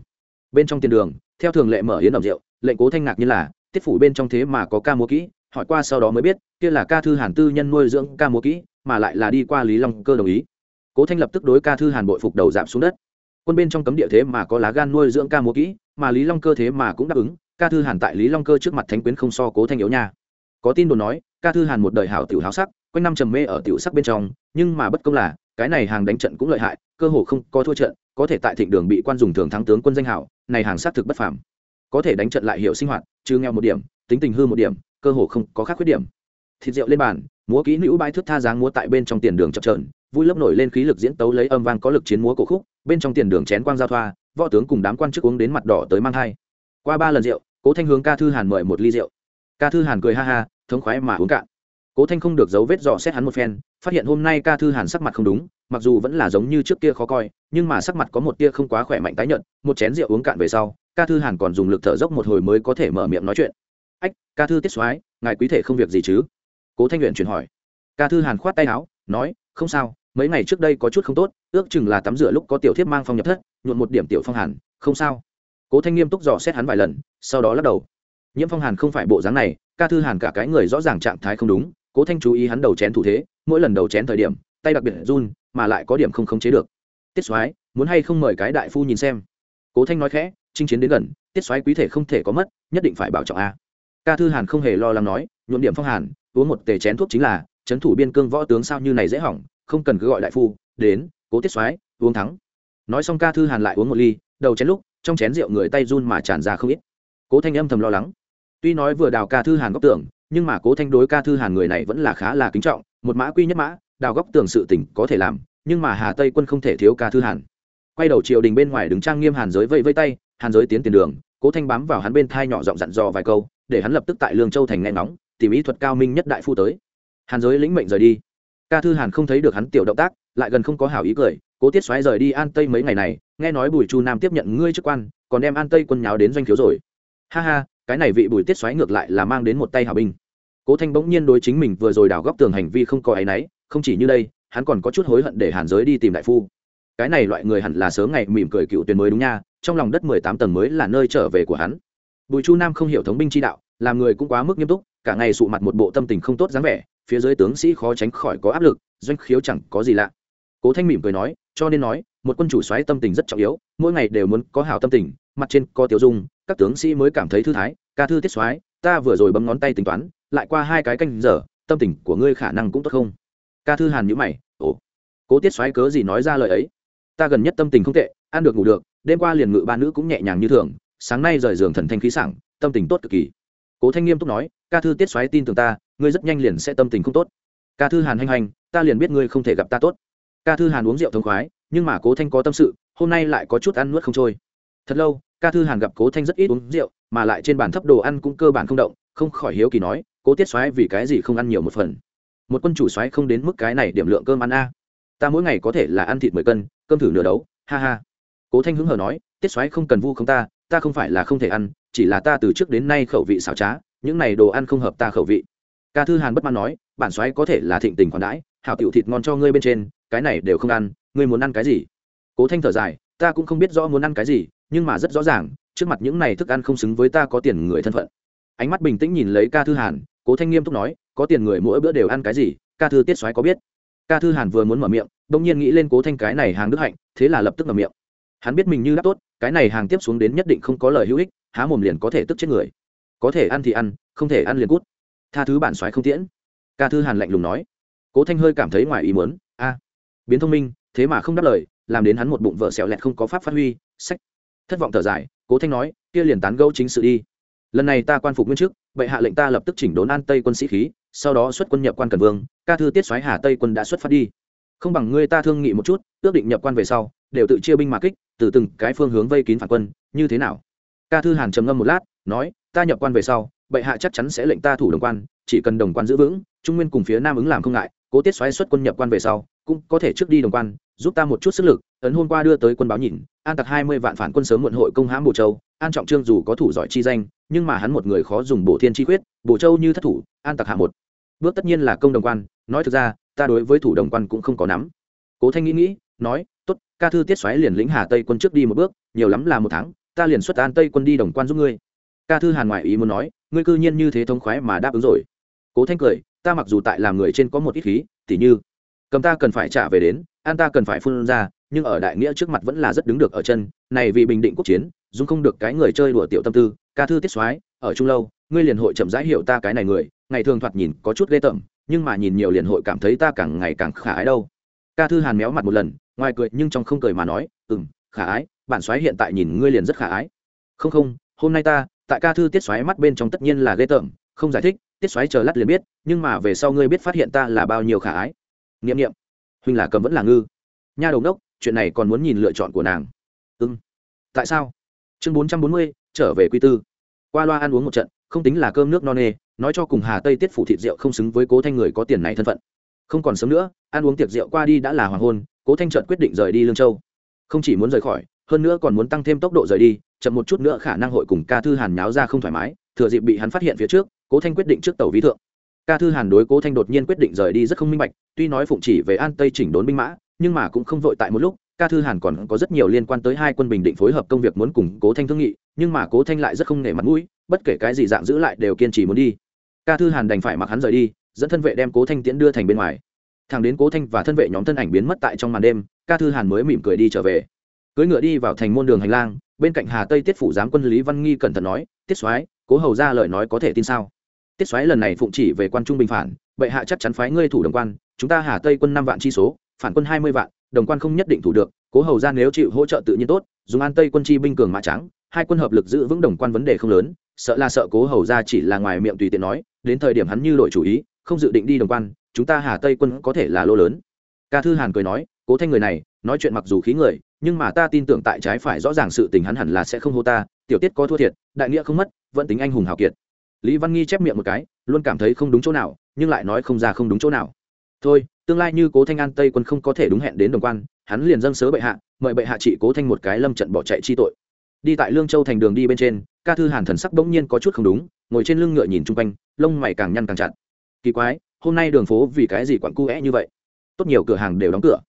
Bên trong tiền đường, theo thường lệ mở yến ẩm rượu, lệnh cố thanh ngạc như là, tiết phủ bên trong thế mà có ca múa kỹ, hỏi qua sau đó mới biết, kia là ca thư hàn tư nhân nuôi dưỡng ca múa kỹ, mà lại là đi qua lý long cơ đồng ý. Cố thanh lập tức đối ca thư hàn bội phục đầu giảm xuống đất quân bên trong cấm địa thế mà có lá gan nuôi dưỡng ca múa kỹ, mà lý long cơ thế mà cũng đáp ứng, ca thư hàn tại lý long cơ trước mặt thánh quyến không so cố thanh yếu nha. Có tin đồn nói, ca thư hàn một đời hảo tiểu háo sắc, quanh năm trầm mê ở tiểu sắc bên trong, nhưng mà bất công là, cái này hàng đánh trận cũng lợi hại, cơ hồ không có thua trận, có thể tại thịnh đường bị quan dùng thường thắng tướng quân danh hảo, này hàng sát thực bất phàm. Có thể đánh trận lại hiệu sinh hoạt chứ nghèo một điểm, tính tình hư một điểm, cơ hồ không có khác khuyết điểm. Thịt rượu lên bàn, múa kỹ nữ bãi thước tha dáng múa tại bên trong tiền đường chập trờn vui lấp nổi lên khí lực diễn tấu lấy âm vang có lực chiến múa cổ khúc bên trong tiền đường chén quang giao thoa, võ tướng cùng đám quan chức uống đến mặt đỏ tới mang thai. Qua ba lần rượu, cố thanh hướng ca thư hàn mời một ly rượu. Ca thư hàn cười ha ha, thống khoái mà uống cạn. Cố thanh không được dấu vết dò xét hắn một phen, phát hiện hôm nay ca thư hàn sắc mặt không đúng, mặc dù vẫn là giống như trước kia khó coi, nhưng mà sắc mặt có một tia không quá khỏe mạnh tái nhợt, một chén rượu uống cạn về sau, ca thư hàn còn dùng lực thở dốc một hồi mới có thể mở miệng nói chuyện. Ách, ca thư tiết soái, ngài quý thể không việc gì chứ? Cố thanh luyện chuyển hỏi. Ca thư hàn khoát tay áo, nói, không sao, mấy ngày trước đây có chút không tốt ước chừng là tắm rửa lúc có tiểu thiếp mang phong nhập thất nhuộn một điểm tiểu phong hàn, không sao. Cố thanh nghiêm túc dò xét hắn vài lần, sau đó lắc đầu. Nhiễm phong hàn không phải bộ dáng này, ca thư hàn cả cái người rõ ràng trạng thái không đúng, cố thanh chú ý hắn đầu chén thủ thế, mỗi lần đầu chén thời điểm, tay đặc biệt run, mà lại có điểm không khống chế được. Tiết soái, muốn hay không mời cái đại phu nhìn xem? Cố thanh nói khẽ, chinh chiến đến gần, tiết soái quý thể không thể có mất, nhất định phải bảo trọng a. Ca thư hàn không hề lo lắng nói, nhuộm điểm phong hàn, uống một tề chén thuốc chính là trấn thủ biên cương võ tướng sao như này dễ hỏng, không cần cứ gọi đại phu, đến cố tiết soái uống thắng. Nói xong ca thư hàn lại uống một ly, đầu chén lúc, trong chén rượu người tay run mà tràn ra không ít. Cố thanh âm thầm lo lắng. Tuy nói vừa đào ca thư hàn góc tưởng nhưng mà cố thanh đối ca thư hàn người này vẫn là khá là kính trọng, một mã quy nhất mã, đào góc tường sự tỉnh có thể làm, nhưng mà hà tây quân không thể thiếu ca thư hàn. Quay đầu triều đình bên ngoài đứng trang nghiêm hàn giới vây vây tay, hàn giới tiến tiền đường, cố thanh bám vào hắn bên thai nhỏ giọng dặn dò vài câu, để hắn lập tức tại lương châu thành nghe nóng tìm ý thuật cao minh nhất đại phu tới. Hàn giới lĩnh mệnh rời đi ca thư hàn không thấy được hắn tiểu động tác, lại gần không có hảo ý cười, cố tiết xoáy rời đi an tây mấy ngày này, nghe nói bùi chu nam tiếp nhận ngươi chức quan, còn đem an tây quân nháo đến doanh thiếu rồi. Ha ha, cái này vị bùi tiết xoáy ngược lại là mang đến một tay hảo binh. Cố thanh bỗng nhiên đối chính mình vừa rồi đào góc tường hành vi không có áy náy, không chỉ như đây, hắn còn có chút hối hận để hàn giới đi tìm đại phu. Cái này loại người hẳn là sớm ngày mỉm cười cựu tuyến mới đúng nha, trong lòng đất mười tám tầng mới là nơi trở về của hắn. Bùi chu nam không hiểu thống binh chi đạo, làm người cũng quá mức nghiêm túc, cả ngày sụ mặt một bộ tâm tình không tốt dáng vẻ phía dưới tướng sĩ khó tránh khỏi có áp lực, doanh khiếu chẳng có gì lạ. Cố thanh mỉm cười nói, cho nên nói, một quân chủ xoáy tâm tình rất trọng yếu, mỗi ngày đều muốn có hảo tâm tình, mặt trên có tiểu dung, các tướng sĩ mới cảm thấy thư thái, ca thư tiết xoáy, ta vừa rồi bấm ngón tay tính toán, lại qua hai cái canh giờ, tâm tình của ngươi khả năng cũng tốt không? Ca thư hàn nhữ mày, ồ, cố tiết xoáy cớ gì nói ra lời ấy? Ta gần nhất tâm tình không tệ, ăn được ngủ được, đêm qua liền ngự ba nữ cũng nhẹ nhàng như thường, sáng nay rời giường thần thanh khí sảng, tâm tình tốt cực kỳ. Cố thanh nghiêm túc nói, ca thư tiết xoáy tin tưởng ta ngươi rất nhanh liền sẽ tâm tình không tốt. Ca thư hàn hành hành ta liền biết ngươi không thể gặp ta tốt. Ca thư hàn uống rượu thông khoái, nhưng mà cố thanh có tâm sự, hôm nay lại có chút ăn nuốt không trôi. Thật lâu, ca thư hàn gặp cố thanh rất ít uống rượu, mà lại trên bàn thấp đồ ăn cũng cơ bản không động, không khỏi hiếu kỳ nói, cố tiết xoáy vì cái gì không ăn nhiều một phần? Một quân chủ xoáy không đến mức cái này điểm lượng cơm ăn a. Ta mỗi ngày có thể là ăn thịt mười cân, cơm thử nửa đấu, ha ha. Cố thanh hứng hờ nói, tiết xoáy không cần vu không ta ta không phải là không thể ăn, chỉ là ta từ trước đến nay khẩu vị xảo trá, những này đồ ăn không hợp ta khẩu vị ca thư hàn bất mãn nói, bản xoáy có thể là thịnh tình còn đãi, hảo tiểu thịt ngon cho ngươi bên trên, cái này đều không ăn, ngươi muốn ăn cái gì? Cố thanh thở dài, ta cũng không biết rõ muốn ăn cái gì, nhưng mà rất rõ ràng, trước mặt những này thức ăn không xứng với ta có tiền người thân phận. Ánh mắt bình tĩnh nhìn lấy ca thư hàn, cố thanh nghiêm túc nói, có tiền người mỗi bữa đều ăn cái gì, ca thư tiết xoáy có biết. Ca thư hàn vừa muốn mở miệng đông nhiên nghĩ lên cố thanh cái này hàng đức hạnh, thế là lập tức mở miệng. Hắn biết mình như đáp tốt, cái này hàng tiếp xuống đến nhất định không có lời hữu ích, há mồm liền có thể tức chết người. Có thể ăn thì ăn, không thể ăn liền cút tha thứ bản soái không tiễn. Ca thư hàn lạnh lùng nói. Cố thanh hơi cảm thấy ngoài ý muốn. A, biến thông minh, thế mà không đáp lời, làm đến hắn một bụng vợ xẹo lẹt không có pháp phát huy sách thất vọng thở dài, cố thanh nói, kia liền tán gẫu chính sự đi. Lần này ta quan phục nguyên chức, bệ hạ lệnh ta lập tức chỉnh đốn an tây quân sĩ khí, sau đó xuất quân nhập quan cần vương, ca thư tiết xoáy hà tây quân đã xuất phát đi. Không bằng ngươi ta thương nghị một chút, ước định nhập quan về sau, đều tự chia binh mà kích, từ từng cái phương hướng vây kín phản quân, như thế nào? Ca thư hàn trầm ngâm một lát, nói, ta nhập quan về sau bệ hạ chắc chắn sẽ lệnh ta thủ đồng quan, chỉ cần đồng quan giữ vững, trung nguyên cùng phía nam ứng làm không ngại, cố tiết xoáy xuất quân nhập quan về sau, cũng có thể trước đi đồng quan, giúp ta một chút sức lực, ấn hôm qua đưa tới quân báo nhìn, an tặc hai mươi vạn phản quân sớm muộn hội công hãm bồ châu, an trọng trương dù có thủ giỏi chi danh, nhưng mà hắn một người khó dùng bổ thiên chi quyết bổ châu như thất thủ, an tặc hạ một. Bước tất nhiên là công đồng quan, nói thực ra, ta đối với thủ đồng quan cũng không có nắm. Cố thanh nghĩ nghĩ, nói, tốt, ca thư tiết xoáy liền lĩnh hà tây quân trước đi một bước, nhiều lắm là một tháng, ta liền xuất an tây quân đi đồng quan giúp ngươi. Ca thư hàn ngoại ý muốn nói ngươi cư nhiên như thế thông khoái mà đáp ứng rồi. Cố thanh cười, ta mặc dù tại làm người trên có một ít khí, tỉ như, cầm ta cần phải trả về đến an ta cần phải phun ra, nhưng ở đại nghĩa trước mặt vẫn là rất đứng được ở chân, này vì bình định quốc chiến dung không được cái người chơi đùa tiểu tâm tư, ca thư tiết soái, ở trung lâu, ngươi liền hội chậm rãi hiểu ta cái này người, ngày thường thoạt nhìn có chút ghê tởm, nhưng mà nhìn nhiều liền hội cảm thấy ta càng ngày càng khả ái đâu. Ca thư hàn méo mặt một lần, ngoài cười nhưng trong không cười mà nói ừ m khả ái bản soái hiện tại nhìn ngươi liền rất khả ái. Không không, hôm nay ta tại ca thư tiết xoáy mắt bên trong tất nhiên là ghê tởm, không giải thích, tiết xoáy chờ lát liền biết, nhưng mà về sau ngươi biết phát hiện ta là bao nhiêu khả ái. N i ệ m n i ệ m huynh là cầm vẫn là ngư. Nha đầu đốc, chuyện này còn muốn nhìn lựa chọn của nàng. Ưng tại sao? Chương bốn trăm bốn mươi, trở về quy tư. Qua loa ăn uống một trận, không tính là cơm nước no nê, nói cho cùng hà tây tiết phủ thịt rượu không xứng với cố thanh người có tiền này thân phận. Không còn sớm nữa, ăn uống tiệc rượu qua đi đã là hoàng hôn, cố thanh trợt quyết định rời đi lương châu. Không chỉ muốn rời khỏi hơn nữa còn muốn tăng thêm tốc độ rời đi, chậm một chút nữa khả năng hội cùng ca thư hàn nháo ra không thoải mái, thừa dịp bị hắn phát hiện phía trước, cố thanh quyết định trước tàu ví thượng. Ca thư hàn đối cố thanh đột nhiên quyết định rời đi rất không minh bạch, tuy nói phụng chỉ về an tây chỉnh đốn binh mã, nhưng mà cũng không vội tại một lúc, ca thư hàn còn có rất nhiều liên quan tới hai quân bình định phối hợp công việc muốn cùng cố thanh thương nghị, nhưng mà cố thanh lại rất không nể mặt mũi, bất kể cái gì dạng giữ lại đều kiên trì muốn đi. Ca thư hàn đành phải mặc hắn rời đi, dẫn thân vệ đem cố thanh tiễn đưa thành bên ngoài. Thằng đến cố thanh và thân vệ nhóm thân ảnh biến mất tại trong màn đêm, ca thư hàn mới mỉm cười đi trở về cưỡi ngựa đi vào thành môn đường hành lang, bên cạnh hà tây tiết phủ giám quân lý văn nghi cẩn thận nói, tiết soái, cố hầu ra lời nói có thể tin sao? Tiết soái lần này phụng chỉ về quan trung bình phản, bệ hạ chắc chắn phái ngươi thủ đồng quan, chúng ta hà tây quân năm vạn chi số, phản quân hai mươi vạn, đồng quan không nhất định thủ được, cố hầu ra nếu chịu hỗ trợ tự nhiên tốt, dùng an tây quân chi binh cường mã trắng, hai quân hợp lực giữ vững đồng quan vấn đề không lớn, sợ là sợ cố hầu ra chỉ là ngoài miệng tùy tiện nói, đến thời điểm hắn như đổi chủ ý, không dự định đi đồng quan, chúng ta hà tây quân có thể là lô lớn. Ca thư hàn cười nói, cố thanh người này, nói chuyện mặc dù khí người nhưng mà ta tin tưởng tại trái phải rõ ràng sự tình hắn hẳn là sẽ không hô ta, tiểu tiết có thua thiệt, đại nghĩa không mất, vẫn tính anh hùng hào kiệt. Lý văn nghi chép miệng một cái, luôn cảm thấy không đúng chỗ nào, nhưng lại nói không ra không đúng chỗ nào. Thôi, tương lai như cố thanh an tây quân không có thể đúng hẹn đến đồng quan, hắn liền dâng sớ bệ hạ, mời bệ hạ trị cố thanh một cái lâm trận bỏ chạy chi tội. Đi tại lương châu thành đường đi bên trên, ca thư hàn thần sắc bỗng nhiên có chút không đúng, ngồi trên lưng ngựa nhìn chung quanh, lông mày càng nhăn càng chặt. Kỳ quái, hôm nay đường phố vì cái gì quặn cu é như vậy? Tốt nhiều cửa hàng đều đóng cửa.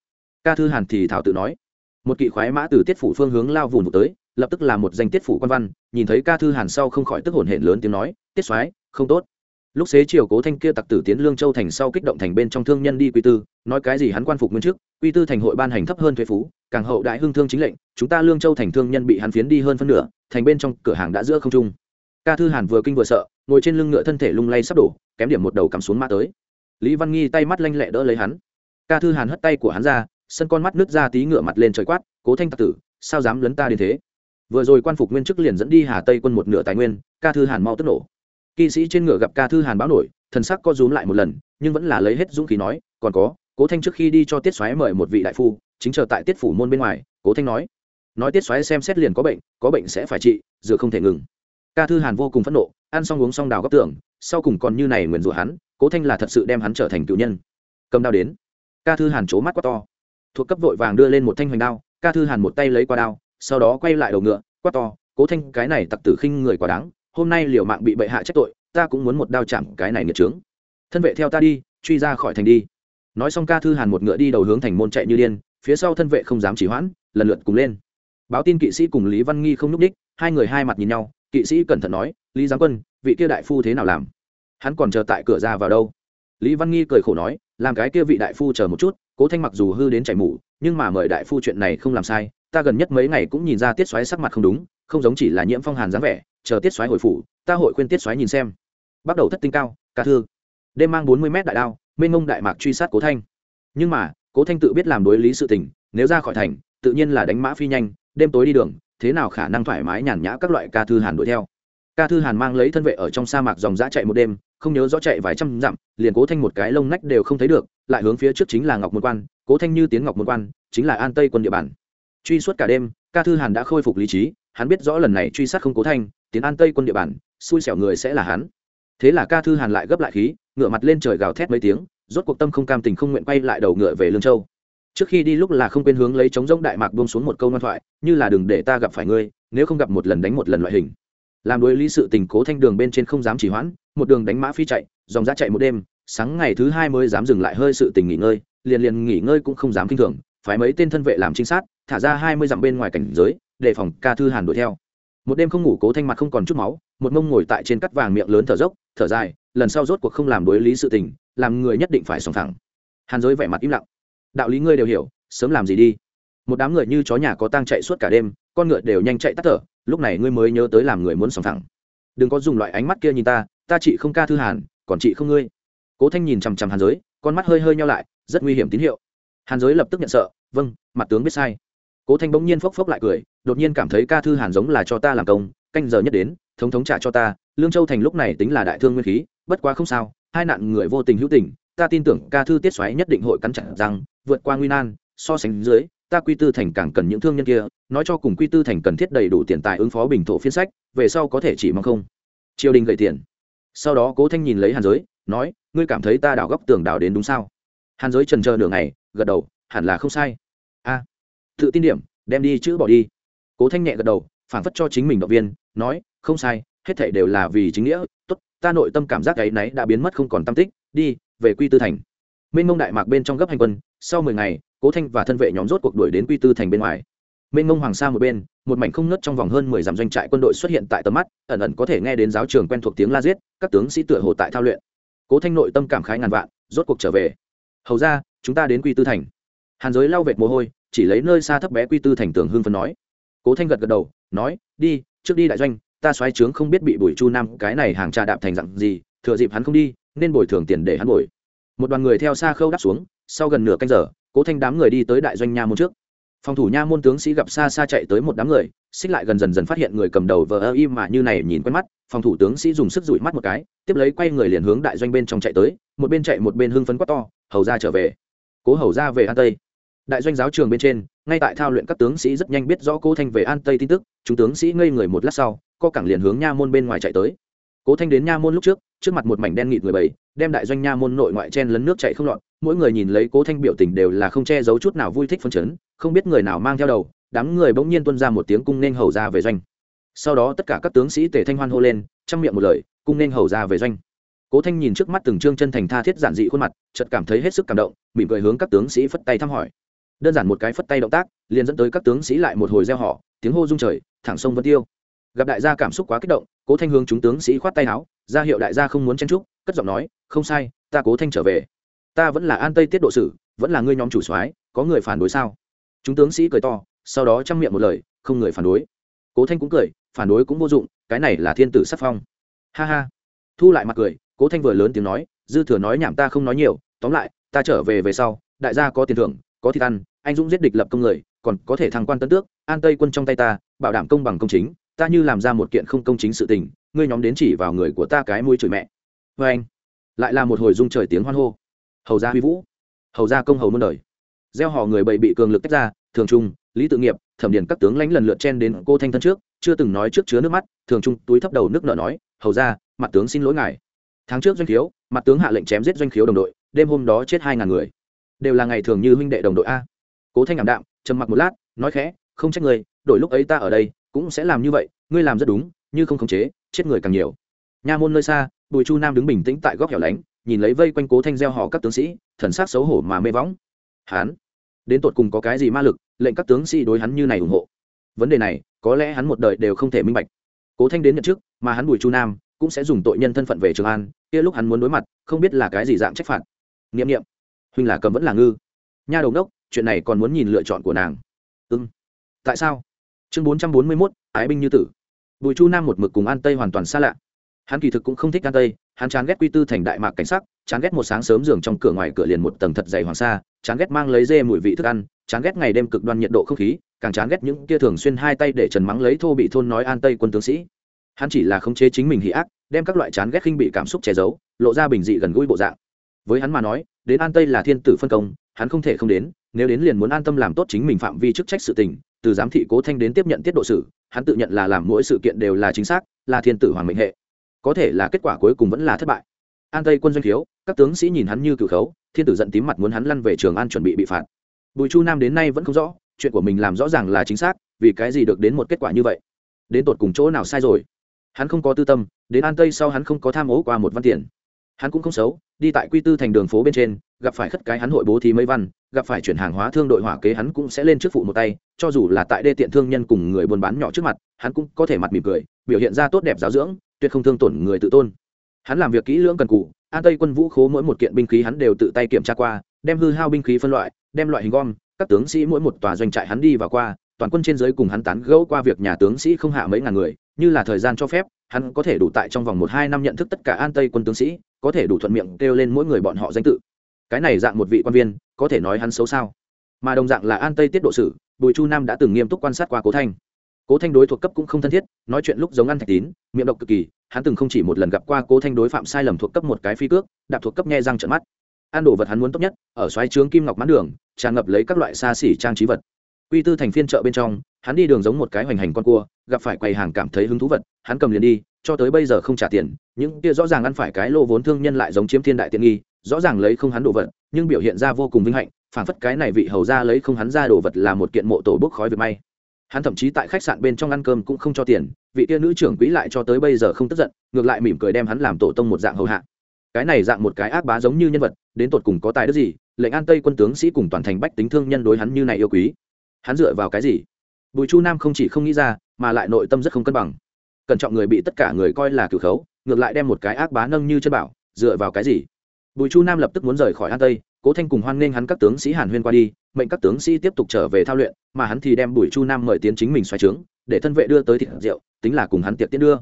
Ca thư hàn thì thảo tự nói một kỵ khoái mã từ tiết phủ phương hướng lao vùn vụt tới, lập tức là một danh tiết phủ quan văn, nhìn thấy ca thư hàn sau không khỏi tức hổn hển lớn tiếng nói, tiết soái, không tốt. Lúc xế chiều cố thanh kia tặc tử tiến lương châu thành sau kích động thành bên trong thương nhân đi quy tư, nói cái gì hắn quan phục nguyên trước quy tư thành hội ban hành thấp hơn thuế phú, càng hậu đại hưng thương chính lệnh, chúng ta lương châu thành thương nhân bị hắn phiến đi hơn phân nửa, thành bên trong cửa hàng đã giữa không trung. Ca thư hàn vừa kinh vừa sợ, ngồi trên lưng ngựa thân thể lung lay sắp đổ, kém điểm một đầu cắm xuống mã tới. Lý văn nghi tay mắt lanh lẹ đỡ lấy hắn. Ca thư hàn hất tay của hắn ra sân con mắt nước ra tí ngựa mặt lên trời quát, cố thanh tặc tử, sao dám lấn ta đến thế? Vừa rồi quan phục nguyên chức liền dẫn đi hà tây quân một nửa tài nguyên, ca thư hàn mau tức nổ. Kỵ sĩ trên ngựa gặp ca thư hàn báo nổi, thần sắc co rúm lại một lần, nhưng vẫn là lấy hết dũng khí nói, còn có, cố thanh trước khi đi cho tiết xoáy mời một vị đại phu, chính chờ tại tiết phủ môn bên ngoài. Cố thanh nói. Nói tiết xoáy xem xét liền có bệnh có bệnh sẽ phải trị dựa không thể ngừng. Ca thư hàn vô cùng phẫn nộ, ăn xong uống xong đào góc tưởng sau cùng còn như này nguyền rủa hắn, cố thanh là thật sự đem hắn trở thành cựu nhân. Cầm đao đến. Ca thư hàn c mắt quá to thuộc cấp vội vàng đưa lên một thanh hoành đao, ca thư hàn một tay lấy qua đao, sau đó quay lại đầu ngựa, quát to, cố thanh, cái này tặc tử khinh người quá đáng, hôm nay liều mạng bị bệ hạ trách tội, ta cũng muốn một đao chạm cái này nghiệt trướng thân vệ theo ta đi, truy ra khỏi thành đi. Nói xong ca thư hàn một ngựa đi đầu hướng thành môn chạy như điên, phía sau thân vệ không dám chỉ hoãn, lần lượt cùng lên. Báo tin kỵ sĩ cùng lý văn nghi không n ú c đích, hai người hai mặt nhìn nhau, kỵ sĩ cẩn thận nói, lý giáng quân, vị kia đại phu thế nào làm? Hắn còn chờ tại cửa ra vào đâu? Lý văn nghi cười khổ nói, làm cái kia vị đại phu chờ một chút cố thanh mặc dù hư đến chảy mủ nhưng mà mời đại phu chuyện này không làm sai, ta gần nhất mấy ngày cũng nhìn ra tiết xoáy sắc mặt không đúng, không giống chỉ là nhiễm phong hàn dáng vẻ, chờ tiết xoáy hồi phủ, ta hội khuyên tiết xoáy nhìn xem. Bắt đầu thất tinh cao, ca thư. Đêm mang bốn mươi mét đại đao, mênh mông đại mạc truy sát cố thanh. Nhưng mà, cố thanh tự biết làm đối lý sự tình, nếu ra khỏi thành, tự nhiên là đánh mã phi nhanh, đêm tối đi đường, thế nào khả năng thoải mái nhàn nhã các loại ca thư hàn đuổi theo. Ca thư hàn mang lấy thân vệ ở trong sa mạc dòng dã chạy một đêm không nhớ rõ chạy vài trăm dặm, liền cố thanh một cái lông nách đều không thấy được, lại hướng phía trước chính là ngọc môn quan, cố thanh như tiến ngọc môn quan, chính là an tây quân địa bàn. Truy suốt cả đêm, ca thư hàn đã khôi phục lý trí, hắn biết rõ lần này truy sát không cố thanh, tiến an tây quân địa bàn, xui xẻo người sẽ là hắn. Thế là ca thư hàn lại gấp lại khí ngựa mặt lên trời gào thét mấy tiếng, rốt cuộc tâm không cam tình không nguyện quay lại đầu ngựa về lương châu. Trước khi đi lúc là không quên hướng lấy chống rỗng đại mạc buông xuống một câu ngoan thoại, như là đừng để ta gặp phải ngươi, nếu không gặp một lần đánh một lần loại hình làm đối lý sự tình cố thanh đường bên trên không dám chỉ hoãn, một đường đánh mã phi chạy, dòng ra chạy một đêm, sáng ngày thứ hai mới dám dừng lại hơi sự tình nghỉ ngơi, liền liền nghỉ ngơi cũng không dám kinh thường phải mấy tên thân vệ làm trinh sát, thả ra hai mươi dặm bên ngoài cảnh giới đề phòng ca thư hàn đuổi theo. Một đêm không ngủ cố thanh mặt không còn chút máu, một mông ngồi tại trên cắt vàng miệng lớn thở dốc, thở dài, lần sau rốt cuộc không làm đối lý sự tình, làm người nhất định phải sòng thẳng hàn giới vẻ mặt im lặng. Đạo lý ngươi đều hiểu, sớm làm gì đi. Một đám người như chó nhà có tang chạy suốt cả đêm, con ngựa đều nhanh chạy tắt thở lúc này ngươi mới nhớ tới làm người muốn sòng thẳng đừng có dùng loại ánh mắt kia nhìn ta ta chị không ca thư hàn, còn chị không ngươi. Cố thanh nhìn chằm chằm hàn giới, con mắt hơi hơi nhau lại, rất nguy hiểm tín hiệu. Hàn giới lập tức nhận sợ vâng mặt tướng biết sai. Cố thanh bỗng nhiên phốc phốc lại cười, đột nhiên cảm thấy ca thư hàn giống là cho ta làm công, canh giờ nhất đến, thống thống trả cho ta, lương châu thành lúc này tính là đại thương nguyên khí, bất quá không sao, hai nạn người vô tình hữu tình, ta tin tưởng ca thư tiết xoáy nhất định hội cắn chặt rằng, vượt qua nguy nan, so sánh dưới ta quy tư thành càng cần những thương nhân kia, nói cho cùng quy tư thành cần thiết đầy đủ tiền tài ứng phó bình thổ phiên sách, về sau có thể chỉ mong không. Triều đình gậy tiền. Sau đó cố thanh nhìn lấy hàn giới, nói, ngươi cảm thấy ta đào góc tường đào đến đúng sao? Hàn giới trần chờ nửa ngày, gật đầu, hẳn là không sai. A, tự tin điểm, đem đi chữ bỏ đi. Cố thanh nhẹ gật đầu, phản phất cho chính mình động viên, nói, không sai, hết thảy đều là vì chính nghĩa, tốt, ta nội tâm cảm giác ấy náy đã biến mất không còn tâm tích, đi, về quy tư thành. Minh mông đại mạc bên trong gấp hành quân, sau mười ngày cố thanh và thân vệ nhóm rốt cuộc đuổi đến quy tư thành bên ngoài. Mênh mông hoàng sa một bên, một mảnh không nớt trong vòng hơn mười dặm doanh trại quân đội xuất hiện tại tầm mắt, ẩn ẩn có thể nghe đến giáo trường quen thuộc tiếng la giết, các tướng sĩ tựa hồ tại thao luyện. Cố thanh nội tâm cảm khái ngàn vạn, rốt cuộc trở về. Hầu ra chúng ta đến quy tư thành. Hàn giới lau vệt mồ hôi, chỉ lấy nơi xa thấp bé quy tư thành tường hương phân nói. Cố thanh gật gật đầu, nói, đi, trước đi đại doanh, ta xoáy trướng không biết bị bùi chu nam cái này hàng trà đạp thành dặn gì, thừa dịp hắn không đi, nên bồi thường tiền để hắn bồi. Một đoàn người theo xa khâu đáp xuống, sau gần nửa canh giờ cố thanh đám người đi tới đại doanh nha môn trước. Phòng thủ nha môn tướng sĩ gặp xa xa chạy tới một đám người, xích lại gần dần dần phát hiện người cầm đầu vờ ơ im mà như này nhìn quen mắt, phòng thủ tướng sĩ dùng sức rủi mắt một cái, tiếp lấy quay người liền hướng đại doanh bên trong chạy tới, một bên chạy một bên hưng phấn quát to, hầu ra trở về. Cố hầu ra về an tây. Đại doanh giáo trường bên trên, ngay tại thao luyện các tướng sĩ rất nhanh biết rõ cố thanh về an tây tin tức, chúng tướng sĩ ngây người một lát sau, co cẳng liền hướng nha môn bên ngoài chạy tới cố thanh đến nha môn lúc trước trước mặt một mảnh đen nghịt người bầy, đem đại doanh nha môn nội ngoại chen lấn nước chạy không lọt mỗi người nhìn lấy cố thanh biểu tình đều là không che giấu chút nào vui thích phân chấn không biết người nào mang theo đầu đám người bỗng nhiên tuân ra một tiếng cung nên hầu ra về doanh. Sau đó tất cả các tướng sĩ tề thanh hoan hô lên trong miệng một lời cung nên hầu ra về doanh. Cố thanh nhìn trước mắt từng trương chân thành tha thiết giản dị khuôn mặt chợt cảm thấy hết sức cảm động mỉm cười hướng các tướng sĩ phất tay thăm hỏi. Đơn giản một cái phất tay động tác liền dẫn tới các tướng sĩ lại một hồi gieo họ tiếng hô rung trời thẳng sông vân tiêu gặp đại gia cảm xúc quá kích động, cố thanh hướng chúng tướng sĩ khoát tay áo, ra hiệu đại gia không muốn chen trúc cất giọng nói, không sai, ta cố thanh trở về. Ta vẫn là an tây tiết độ sử, vẫn là ngươi nhóm chủ soái, có người phản đối sao? Chúng tướng sĩ cười to, sau đó chăm miệng một lời, không người phản đối. Cố thanh cũng cười, phản đối cũng vô dụng, cái này là thiên tử sắc phong. Ha ha. Thu lại mặt cười, cố thanh vừa lớn tiếng nói, dư thừa nói nhảm ta không nói nhiều, tóm lại, ta trở về về sau, đại gia có tiền thưởng, có thịt ăn, anh dũng giết địch lập công người, còn có thể thăng quan tân tước, an tây quân trong tay ta, bảo đảm công bằng công chính ta như làm ra một kiện không công chính sự tình, ngươi nhóm đến chỉ vào người của ta cái mũi chửi mẹ. Vê anh, lại là một hồi dung trời tiếng hoan hô. Hầu gia huy vũ, hầu gia công hầu muôn đời. Gieo họ người bậy bị cường lực tách ra, thường trung, lý tự nghiệp, thẩm điền các tướng lãnh lần lượt chen đến cô thanh thân trước, chưa từng nói trước chứa nước mắt, thường trung túi thấp đầu nước nợ nói, hầu ra mặt tướng xin lỗi ngài. Tháng trước doanh khiếu, mặt tướng hạ lệnh chém giết doanh khiếu đồng đội, đêm hôm đó chết hai ngàn người. Đều là ngày thường như huynh đệ đồng đội a. Cố thanh ảm đạm, trầm mặc một lát, nói khẽ, không trách người đổi lúc ấy ta ở đây cũng sẽ làm như vậy, ngươi làm rất đúng, như không khống chế, chết người càng nhiều. Nha môn nơi xa, bùi chu nam đứng bình tĩnh tại góc hẻo lánh, nhìn lấy vây quanh cố thanh gieo họ các tướng sĩ, thần sắc xấu hổ mà mê võng. Hán đến tột cùng có cái gì ma lực, lệnh các tướng sĩ đối hắn như này ủng hộ? Vấn đề này, có lẽ hắn một đời đều không thể minh bạch. Cố thanh đến nhận trước mà hắn bùi chu nam cũng sẽ dùng tội nhân thân phận về trường an, kia lúc hắn muốn đối mặt, không biết là cái gì dạng trách phạt. N i ệ m n i ệ m huynh là cầm vẫn là ngư. Nha đầu đốc, chuyện này còn muốn nhìn lựa chọn của nàng. Ưng tại sao? Chương bốn trăm bốn mươi mốt, ái binh như tử. Bùi chu nam một mực cùng an tây hoàn toàn xa lạ. Hắn kỳ thực cũng không thích an tây, hắn chán ghét quy tư thành đại mạc cảnh sắc, chán ghét một sáng sớm giường trong cửa ngoài cửa liền một tầng thật dày hoàng sa, chán ghét mang lấy dê mùi vị thức ăn, chán ghét ngày đêm cực đoan nhiệt độ không khí, càng chán ghét những kia thường xuyên hai tay để trần mắng lấy thô bị thôn nói an tây quân tướng sĩ. Hắn chỉ là khống chế chính mình hỉ ác, đem các loại chán ghét khinh bị cảm xúc che giấu, lộ ra bình dị gần gũi bộ dạng. Với hắn mà nói, đến an tây là thiên tử phân công, hắn không thể không đến, nếu đến liền muốn an tâm làm tốt chính mình phạm vi chức trách sự tình từ giám thị cố thanh đến tiếp nhận tiết độ sử, hắn tự nhận là làm mỗi sự kiện đều là chính xác, là thiên tử hoàng mệnh hệ. Có thể là kết quả cuối cùng vẫn là thất bại. An tây quân doanh thiếu, các tướng sĩ nhìn hắn như cựu khấu, thiên tử giận tím mặt muốn hắn lăn về trường an chuẩn bị bị phạt. Bùi chu nam đến nay vẫn không rõ, chuyện của mình làm rõ ràng là chính xác, vì cái gì được đến một kết quả như vậy? Đến tột cùng chỗ nào sai rồi? Hắn không có tư tâm, đến an tây sau hắn không có tham ố qua một văn tiền hắn cũng không xấu, đi tại quy tư thành đường phố bên trên, gặp phải khất cái hắn hội bố thí mấy văn, gặp phải chuyển hàng hóa thương đội hỏa kế hắn cũng sẽ lên trước phụ một tay, cho dù là tại đê tiện thương nhân cùng người buôn bán nhỏ trước mặt, hắn cũng có thể mặt mỉm cười, biểu hiện ra tốt đẹp giáo dưỡng, tuyệt không thương tổn người tự tôn. Hắn làm việc kỹ lưỡng cần cụ an tây quân vũ khố mỗi một kiện binh khí hắn đều tự tay kiểm tra qua, đem hư hao binh khí phân loại, đem loại hình gom, các tướng sĩ mỗi một tòa doanh trại hắn đi và qua, toàn quân trên giới cùng hắn tán gẫu qua việc nhà tướng sĩ không hạ mấy ngàn người, như là thời gian cho phép, hắn có thể đủ tại trong vòng một hai năm nhận thức tất cả an tây quân tướng sĩ có thể đủ thuận miệng kêu lên mỗi người bọn họ danh tự. Cái này dạng một vị quan viên, có thể nói hắn xấu sao? Mà đồng dạng là an tây tiết độ sử, bùi chu nam đã từng nghiêm túc quan sát qua cố thanh. Cố thanh đối thuộc cấp cũng không thân thiết, nói chuyện lúc giống ăn thạch tín, miệng độc cực kỳ, hắn từng không chỉ một lần gặp qua cố thanh đối phạm sai lầm thuộc cấp một cái phi cước, đạp thuộc cấp nghe răng trận mắt. Ăn đồ vật hắn muốn tốt nhất, ở xoáy trướng kim ngọc mãn đường, tràn ngập lấy các loại xa xỉ trang trí vật. Quy tư thành phiên chợ bên trong, hắn đi đường giống một cái hoành hành con cua, gặp phải quầy hàng cảm thấy hứng thú vật, hắn cầm liền đi cho tới bây giờ không trả tiền, những kia rõ ràng ăn phải cái lô vốn thương nhân lại giống chiếm thiên đại tiện nghi, rõ ràng lấy không hắn đồ vật, nhưng biểu hiện ra vô cùng vinh hạnh phản phất cái này vị hầu ra lấy không hắn ra đồ vật là một kiện mộ tổ bốc khói việc may. Hắn thậm chí tại khách sạn bên trong ăn cơm cũng không cho tiền, vị kia nữ trưởng quỹ lại cho tới bây giờ không tức giận, ngược lại mỉm cười đem hắn làm tổ tông một dạng hầu hạ. Cái này dạng một cái ác bá giống như nhân vật, đến tột cùng có tài đức gì, lệnh an tây quân tướng sĩ cùng toàn thành bách tính thương nhân đối hắn như này yêu quý. Hắn dựa vào cái gì? Bùi chu nam không chỉ không nghĩ ra, mà lại nội tâm rất không cân bằng cẩn trọng người bị tất cả người coi là cửu khấu, ngược lại đem một cái ác bá nâng như chân bảo, dựa vào cái gì? Bùi chu nam lập tức muốn rời khỏi an tây, cố thanh cùng hoan nghênh hắn các tướng sĩ hàn huyên qua đi, mệnh các tướng sĩ tiếp tục trở về thao luyện, mà hắn thì đem bùi chu nam mời tiến chính mình xoáy trướng, để thân vệ đưa tới thịt rượu, tính là cùng hắn tiệc tiến đưa.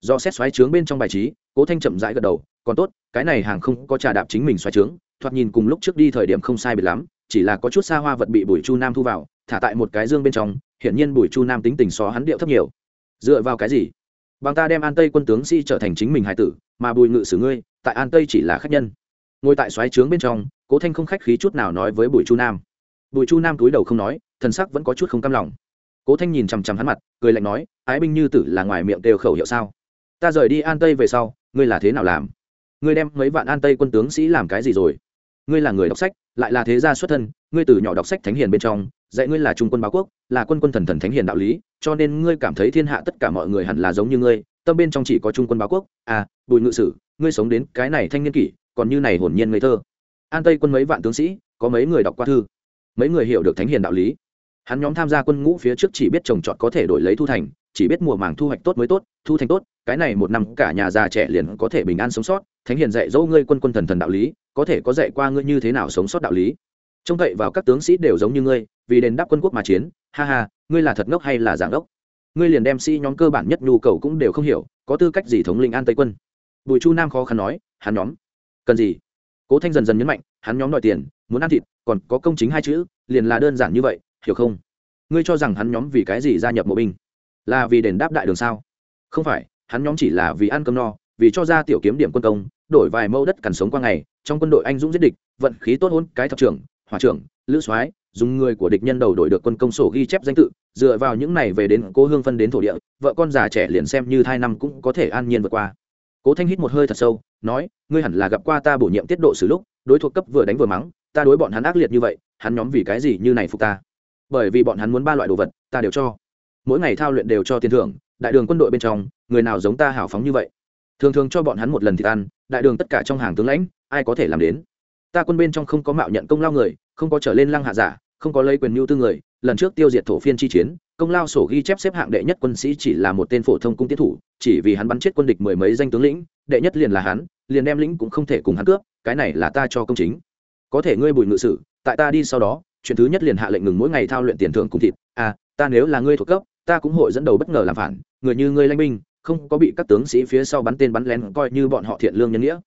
Do xét xoáy trướng bên trong bài trí, cố thanh chậm rãi gật đầu, còn tốt, cái này hàng không có trà đạp chính mình xoáy trướng, thoạt nhìn cùng lúc trước đi thời điểm không sai biệt lắm, chỉ là có chút xa hoa vật bị bùi chu nam thu vào, thả tại một cái dương bên trong, hiển nhiên bùi chu nam tính tình so hắn điệu thấp nhiều. Dựa vào cái gì? Bằng ta đem an tây quân tướng sĩ trở thành chính mình hải tử, mà bùi ngự xử ngươi, tại an tây chỉ là khách nhân. Ngồi tại xoáy trướng bên trong, cố thanh không khách khí chút nào nói với bùi chu nam. Bùi chu nam túi đầu không nói, thần sắc vẫn có chút không cam lòng. Cố thanh nhìn chằm chằm hắn mặt, cười lạnh nói, ái binh như tử là ngoài miệng đều khẩu hiệu sao? Ta rời đi an tây về sau, ngươi là thế nào làm? Ngươi đem mấy vạn an tây quân tướng sĩ làm cái gì rồi? Ngươi là người đọc sách, lại là thế gia xuất thân, ngươi từ nhỏ đọc sách thánh hiền bên trong dạy ngươi là trung quân báo quốc, là quân quân thần thần thánh hiền đạo lý, cho nên ngươi cảm thấy thiên hạ tất cả mọi người hẳn là giống như ngươi, tâm bên trong chỉ có trung quân báo quốc. À bùi ngự sử, ngươi sống đến cái này thanh niên kỷ, còn như này hồn nhiên ngây thơ. An tây quân mấy vạn tướng sĩ, có mấy người đọc qua thư? Mấy người hiểu được thánh hiền đạo lý. Hắn nhóm tham gia quân ngũ phía trước chỉ biết trồng trọt có thể đổi lấy thu thành, chỉ biết mùa màng thu hoạch tốt mới tốt, thu thành tốt, cái này một năm cả nhà già trẻ liền có thể bình an sống sót. Thánh hiền dạy dỗ ngươi quân quân thần thần đạo lý, có thể có dạy qua ngươi như thế nào sống sót đạo lý trông cậy vào các tướng sĩ đều giống như ngươi, vì đền đáp quân quốc mà chiến, ha ha, ngươi là thật ngốc hay là giảng ngốc? Ngươi liền đem sĩ nhóm cơ bản nhất nhu cầu cũng đều không hiểu, có tư cách gì thống lĩnh an tây quân? Bùi chu nam khó khăn nói, hắn nhóm, cần gì? Cố thanh dần dần nhấn mạnh, hắn nhóm đòi tiền, muốn ăn thịt, còn có công chính hai chữ, liền là đơn giản như vậy, hiểu không? Ngươi cho rằng hắn nhóm vì cái gì gia nhập mộ binh? Là vì đền đáp đại đường sao? Không phải, hắn nhóm chỉ là vì ăn cơm no, vì cho ra tiểu kiếm điểm quân công, đổi vài mẫu đất cằn sống qua ngày, trong quân đội anh dũng giết địch, vận khí tốt hôn cái thập trưởng hỏa trưởng, lữ soái, dùng người của địch nhân đầu đổi được quân công sổ ghi chép danh tự, dựa vào những này về đến cố hương phân đến thổ địa, vợ con già trẻ liền xem như thai năm cũng có thể an nhiên vượt qua. Cố thanh hít một hơi thật sâu, nói, ngươi hẳn là gặp qua ta bổ nhiệm tiết độ xử lúc, đối thuộc cấp vừa đánh vừa mắng, ta đối bọn hắn ác liệt như vậy, hắn nhóm vì cái gì như này phục ta? Bởi vì bọn hắn muốn ba loại đồ vật, ta đều cho. Mỗi ngày thao luyện đều cho tiền thưởng, đại đường quân đội bên trong, người nào giống ta hào phóng như vậy? Thường thường cho bọn hắn một lần thịt ăn, đại đường tất cả trong hàng tướng lãnh, ai có thể làm đến? Ta quân bên trong không có mạo nhận công lao người, không có trở lên lăng hạ giả, không có lấy quyền mưu tư người, lần trước tiêu diệt thổ phiên chi chiến, công lao sổ ghi chép xếp hạng đệ nhất quân sĩ chỉ là một tên phổ thông cung tiết thủ, chỉ vì hắn bắn chết quân địch mười mấy danh tướng lĩnh, đệ nhất liền là hắn, liền đem lĩnh cũng không thể cùng hắn cướp, cái này là ta cho công chính. Có thể ngươi bùi ngự sử tại ta đi sau đó, chuyện thứ nhất liền hạ lệnh ngừng mỗi ngày thao luyện tiền thưởng cùng thịt. À ta nếu là ngươi thuộc cấp, ta cũng hội dẫn đầu bất ngờ làm phản, người như ngươi lanh binh, không có bị các tướng sĩ phía sau bắn tên bắn lén coi như bọn họ thiện lương nhân nghĩa.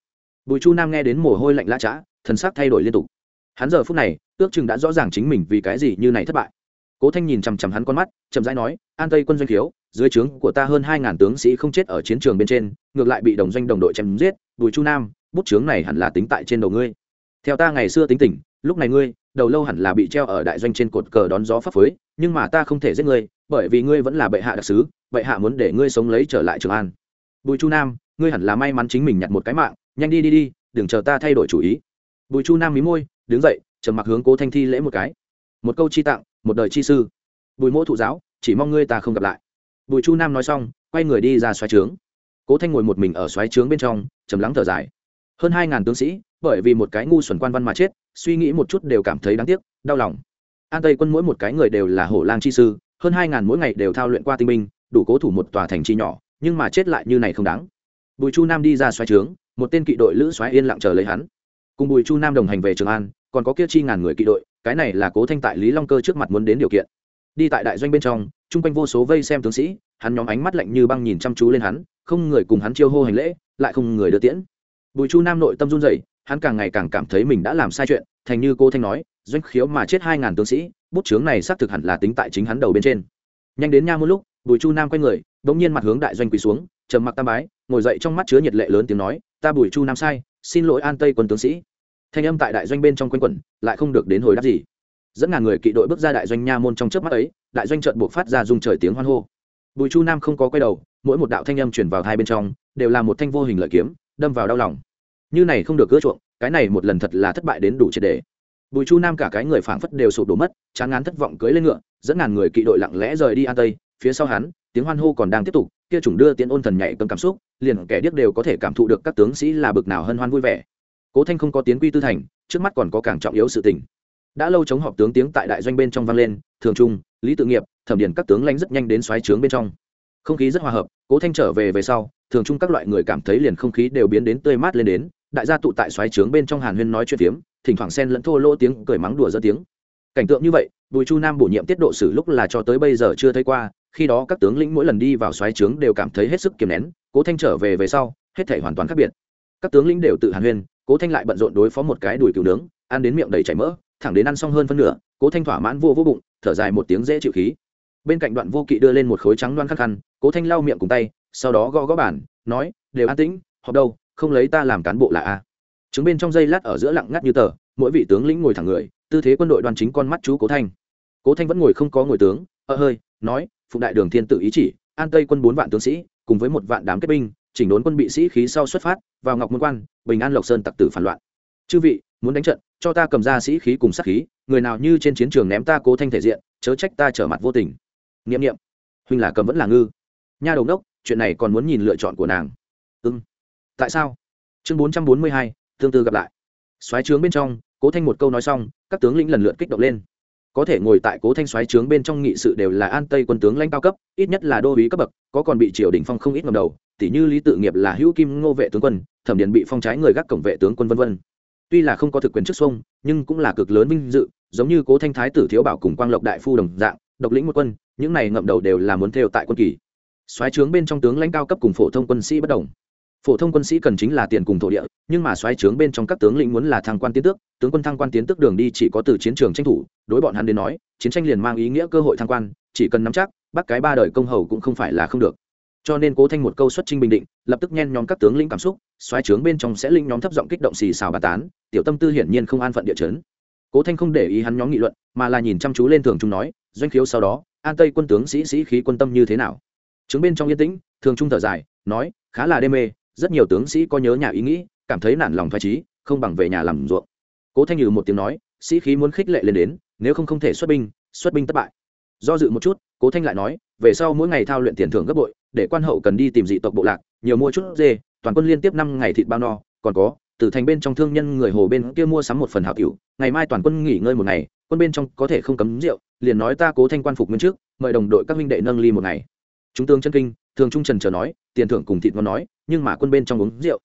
Bùi chu nam nghe đến mồ hôi lạnh lã trá thần sắc thay đổi liên tục. Hắn giờ phút này, ước chừng đã rõ ràng chính mình vì cái gì như này thất bại. Cố thanh nhìn chằm chằm hắn con mắt, chậm rãi nói, an tây quân doanh khiếu dưới trướng của ta hơn hai ngàn tướng sĩ không chết ở chiến trường bên trên, ngược lại bị đồng doanh đồng đội chém giết, bùi chu nam, bút trướng này hẳn là tính tại trên đầu ngươi. Theo ta ngày xưa tính tình, lúc này ngươi, đầu lâu hẳn là bị treo ở đại doanh trên cột cờ đón gió phấp phới nhưng mà ta không thể giết ngươi, bởi vì ngươi vẫn là bệ hạ đặc sứ, bệ hạ muốn để ngươi sống lấy trở lại trường an. Bùi chu nam, ngươi hẳn là may mắn chính mình nhặt một cái mạng, nhanh đi đi đi, đừng chờ ta thay đổi chủ ý bùi chu nam mí môi, đứng dậy, trầm mặc hướng cố thanh thi lễ một cái. Một câu chi tặng một đời chi sư. Bùi mỗ thụ giáo, chỉ mong ngươi ta không gặp lại. Bùi chu nam nói xong, quay người đi ra xoáy trướng. Cố thanh ngồi một mình ở xoáy trướng bên trong, trầm lắng thở dài. Hơn hai ngàn tướng sĩ, bởi vì một cái ngu xuẩn quan văn mà chết, suy nghĩ một chút đều cảm thấy đáng tiếc, đau lòng. An tây quân mỗi một cái người đều là hổ lang chi sư, hơn hai ngàn mỗi ngày đều thao luyện qua tinh binh, đủ cố thủ một tòa thành chi nhỏ, nhưng mà chết lại như này không đáng. Bùi chu nam đi ra xoáy trướng, một tên kỵ đội lữ xoáy yên lặng chờ lấy hắn cùng bùi chu nam đồng hành về trường an, còn có kia chi ngàn người kỵ đội, cái này là cố thanh tại lý long cơ trước mặt muốn đến điều kiện. Đi tại đại doanh bên trong, chung quanh vô số vây xem tướng sĩ, hắn nhóm ánh mắt lạnh như băng nhìn chăm chú lên hắn, không người cùng hắn chiêu hô hành lễ, lại không người đưa tiễn. Bùi chu nam nội tâm run rẩy, hắn càng ngày càng cảm thấy mình đã làm sai chuyện, thành như cô thanh nói, doanh khiếu mà chết hai ngàn tướng sĩ, bút chướng này xác thực hẳn là tính tại chính hắn đầu bên trên. Nhanh đến nha một lúc, bùi chu nam quay người đ ỗ n g nhiên mặt hướng đại doanh quỳ xuống, trầm mặc tam bái, ngồi dậy trong mắt chứa nhiệt lệ lớn tiếng nói, ta bùi chu nam sai xin lỗi an tây quân tướng sĩ. Thanh âm tại đại doanh bên trong quanh quẩn, lại không được đến hồi đáp gì. Dẫn ngàn người kỵ đội bước ra đại doanh nha môn trong trước mắt ấy, đại doanh trợn buộc phát ra dùng trời tiếng hoan hô. Bùi chu nam không có quay đầu, mỗi một đạo thanh âm chuyển vào hai bên trong, đều là một thanh vô hình lợi kiếm, đâm vào đau lòng. Như này không được cưa chuộng, cái này một lần thật là thất bại đến đủ triệt đề bùi chu nam cả cái người phảng phất đều sụp đổ mất, chán ngán thất vọng cưới lên ngựa, dẫn ngàn người kỵ đội lặng lẽ rời đi an tây, phía sau hắn tiếng hoan hô còn đang tiếp tục, kia chủng đưa tiễn ôn thần nhảy cầm cảm xúc, liền kẻ điếc đều có thể cảm thụ được các tướng sĩ là bực nào hân hoan vui vẻ. Cố thanh không có tiến quy tư thành, trước mắt còn có càng trọng yếu sự tình. Đã lâu chống họp tướng tiếng tại đại doanh bên trong vang lên, thường trung, lý tự nghiệp, thẩm điền các tướng lãnh rất nhanh đến xoáy trướng bên trong. Không khí rất hòa hợp, cố thanh trở về về sau, thường trung các loại người cảm thấy liền không khí đều biến đến tươi mát lên đến, đại gia tụ tại xoáy trướng bên trong hàn huyên nói chuyện phiếm, thỉnh thoảng xen lẫn thô lỗ tiếng, cười mắng đùa ra tiếng. Cảnh tượng như vậy bùi chu nam bổ nhiệm tiết độ sử lúc là cho tới bây giờ chưa thấy qua, khi đó các tướng lĩnh mỗi lần đi vào xoáy trướng đều cảm thấy hết sức kiềm nén, cố thanh trở về về sau, hết thể hoàn toàn khác biệt. Các tướng lĩnh đều tự hàn huyên, cố thanh lại bận rộn đối phó một cái đùi cừu nướng, ăn đến miệng đầy chảy mỡ, thẳng đến ăn xong hơn phân nửa, cố thanh thỏa mãn vô vô bụng, thở dài một tiếng dễ chịu khí. Bên cạnh đoạn vô kỵ đưa lên một khối trắng đoan khăn khăn, cố thanh lau miệng cùng tay, sau đó gõ gõ bản nói, đều an tĩnh, họp đâu, không lấy ta làm cán bộ là a. Chứng bên trong dây lát ở giữa lặng ngắt như tờ, mỗi vị tướng lĩnh ngồi thẳng người, tư thế quân đội đoàn chính con mắt chú cố thanh cố thanh vẫn ngồi không có ngồi tướng ợ hơi, nói phụ đại đường thiên tự ý chỉ, an tây quân bốn vạn tướng sĩ, cùng với một vạn đám kết binh, chỉnh đốn quân bị sĩ khí sau xuất phát, vào ngọc môn quan, bình an lộc sơn tặc tử phản loạn. Chư vị, muốn đánh trận, cho ta cầm ra sĩ khí cùng sát khí, người nào như trên chiến trường ném ta cố thanh thể diện, chớ trách ta trở mặt vô tình. Nghiệm nghiệm huynh là cầm vẫn là ngư. Nha đầu đốc, chuyện này còn muốn nhìn lựa chọn của nàng. Ưng tại sao? Chương bốn trăm bốn mươi hai, tương tư gặp lại. Xoáy trướng bên trong, cố thanh một câu nói xong, các tướng lĩnh lần lượt kích động lên có thể ngồi tại cố thanh xoáy trướng bên trong nghị sự đều là an tây quân tướng lãnh cao cấp, ít nhất là đô uý cấp bậc, có còn bị triều đình phong không ít ngầm đầu tỷ như lý tự nghiệp là hữu kim ngô vệ tướng quân, thẩm điện bị phong trái người gác cổng vệ tướng quân vân vân. Tuy là không có thực quyền chức xuông, nhưng cũng là cực lớn vinh dự, giống như cố thanh thái tử thiếu bảo cùng quang lộc đại phu đồng dạng, độc lĩnh một quân, những này ngậm đầu đều là muốn theo tại quân kỳ. Xoáy trướng bên trong tướng lãnh cao cấp cùng phổ thông quân sĩ bất đồng phổ thông quân sĩ cần chính là tiền cùng thổ địa, nhưng mà xoáy trướng bên trong các tướng lĩnh muốn là thăng quan tiến tước, tướng quân thăng quan tiến tước đường đi chỉ có từ chiến trường tranh thủ, đối bọn hắn đến nói, chiến tranh liền mang ý nghĩa cơ hội thăng quan, chỉ cần nắm chắc, bắt cái ba đời công hầu cũng không phải là không được. Cho nên cố thanh một câu xuất trinh bình định, lập tức nhen nhóm các tướng lĩnh cảm xúc xoáy trướng bên trong sẽ linh nhóm thấp giọng kích động xì xào bà tán, tiểu tâm tư hiển nhiên không an phận địa chấn. Cố thanh không để ý hắn nhóm nghị luận, mà là nhìn chăm chú lên thường trung nói, doanh khiếu sau đó, an tây quân tướng sĩ sĩ khí quân tâm như thế nào? Chứng bên trong yên tĩnh, thường trung thở dài, nói, khá là đê mê rất nhiều tướng sĩ có nhớ nhà ý nghĩ, cảm thấy nản lòng thoải trí không bằng về nhà làm ruộng. Cố thanh nhừ một tiếng nói, sĩ khí muốn khích lệ lên đến, nếu không không thể xuất binh xuất binh thất bại. Do dự một chút, cố thanh lại nói, về sau mỗi ngày thao luyện tiền thưởng gấp bội, để quan hậu cần đi tìm dị tộc bộ lạc, nhiều mua chút dê, toàn quân liên tiếp năm ngày thịt bao no, còn có, từ thành bên trong thương nhân người hồ bên kia mua sắm một phần hảo cửu ngày mai toàn quân nghỉ ngơi một ngày, quân bên trong có thể không cấm rượu, liền nói ta cố thanh quan phục nguyên trước, mời đồng đội các minh đệ nâng ly một ngày. Chúng tướng chân kinh thường trung trần chờ nói, tiền thưởng cùng thịt ngon nói, nhưng mà quân bên trong uống rượu,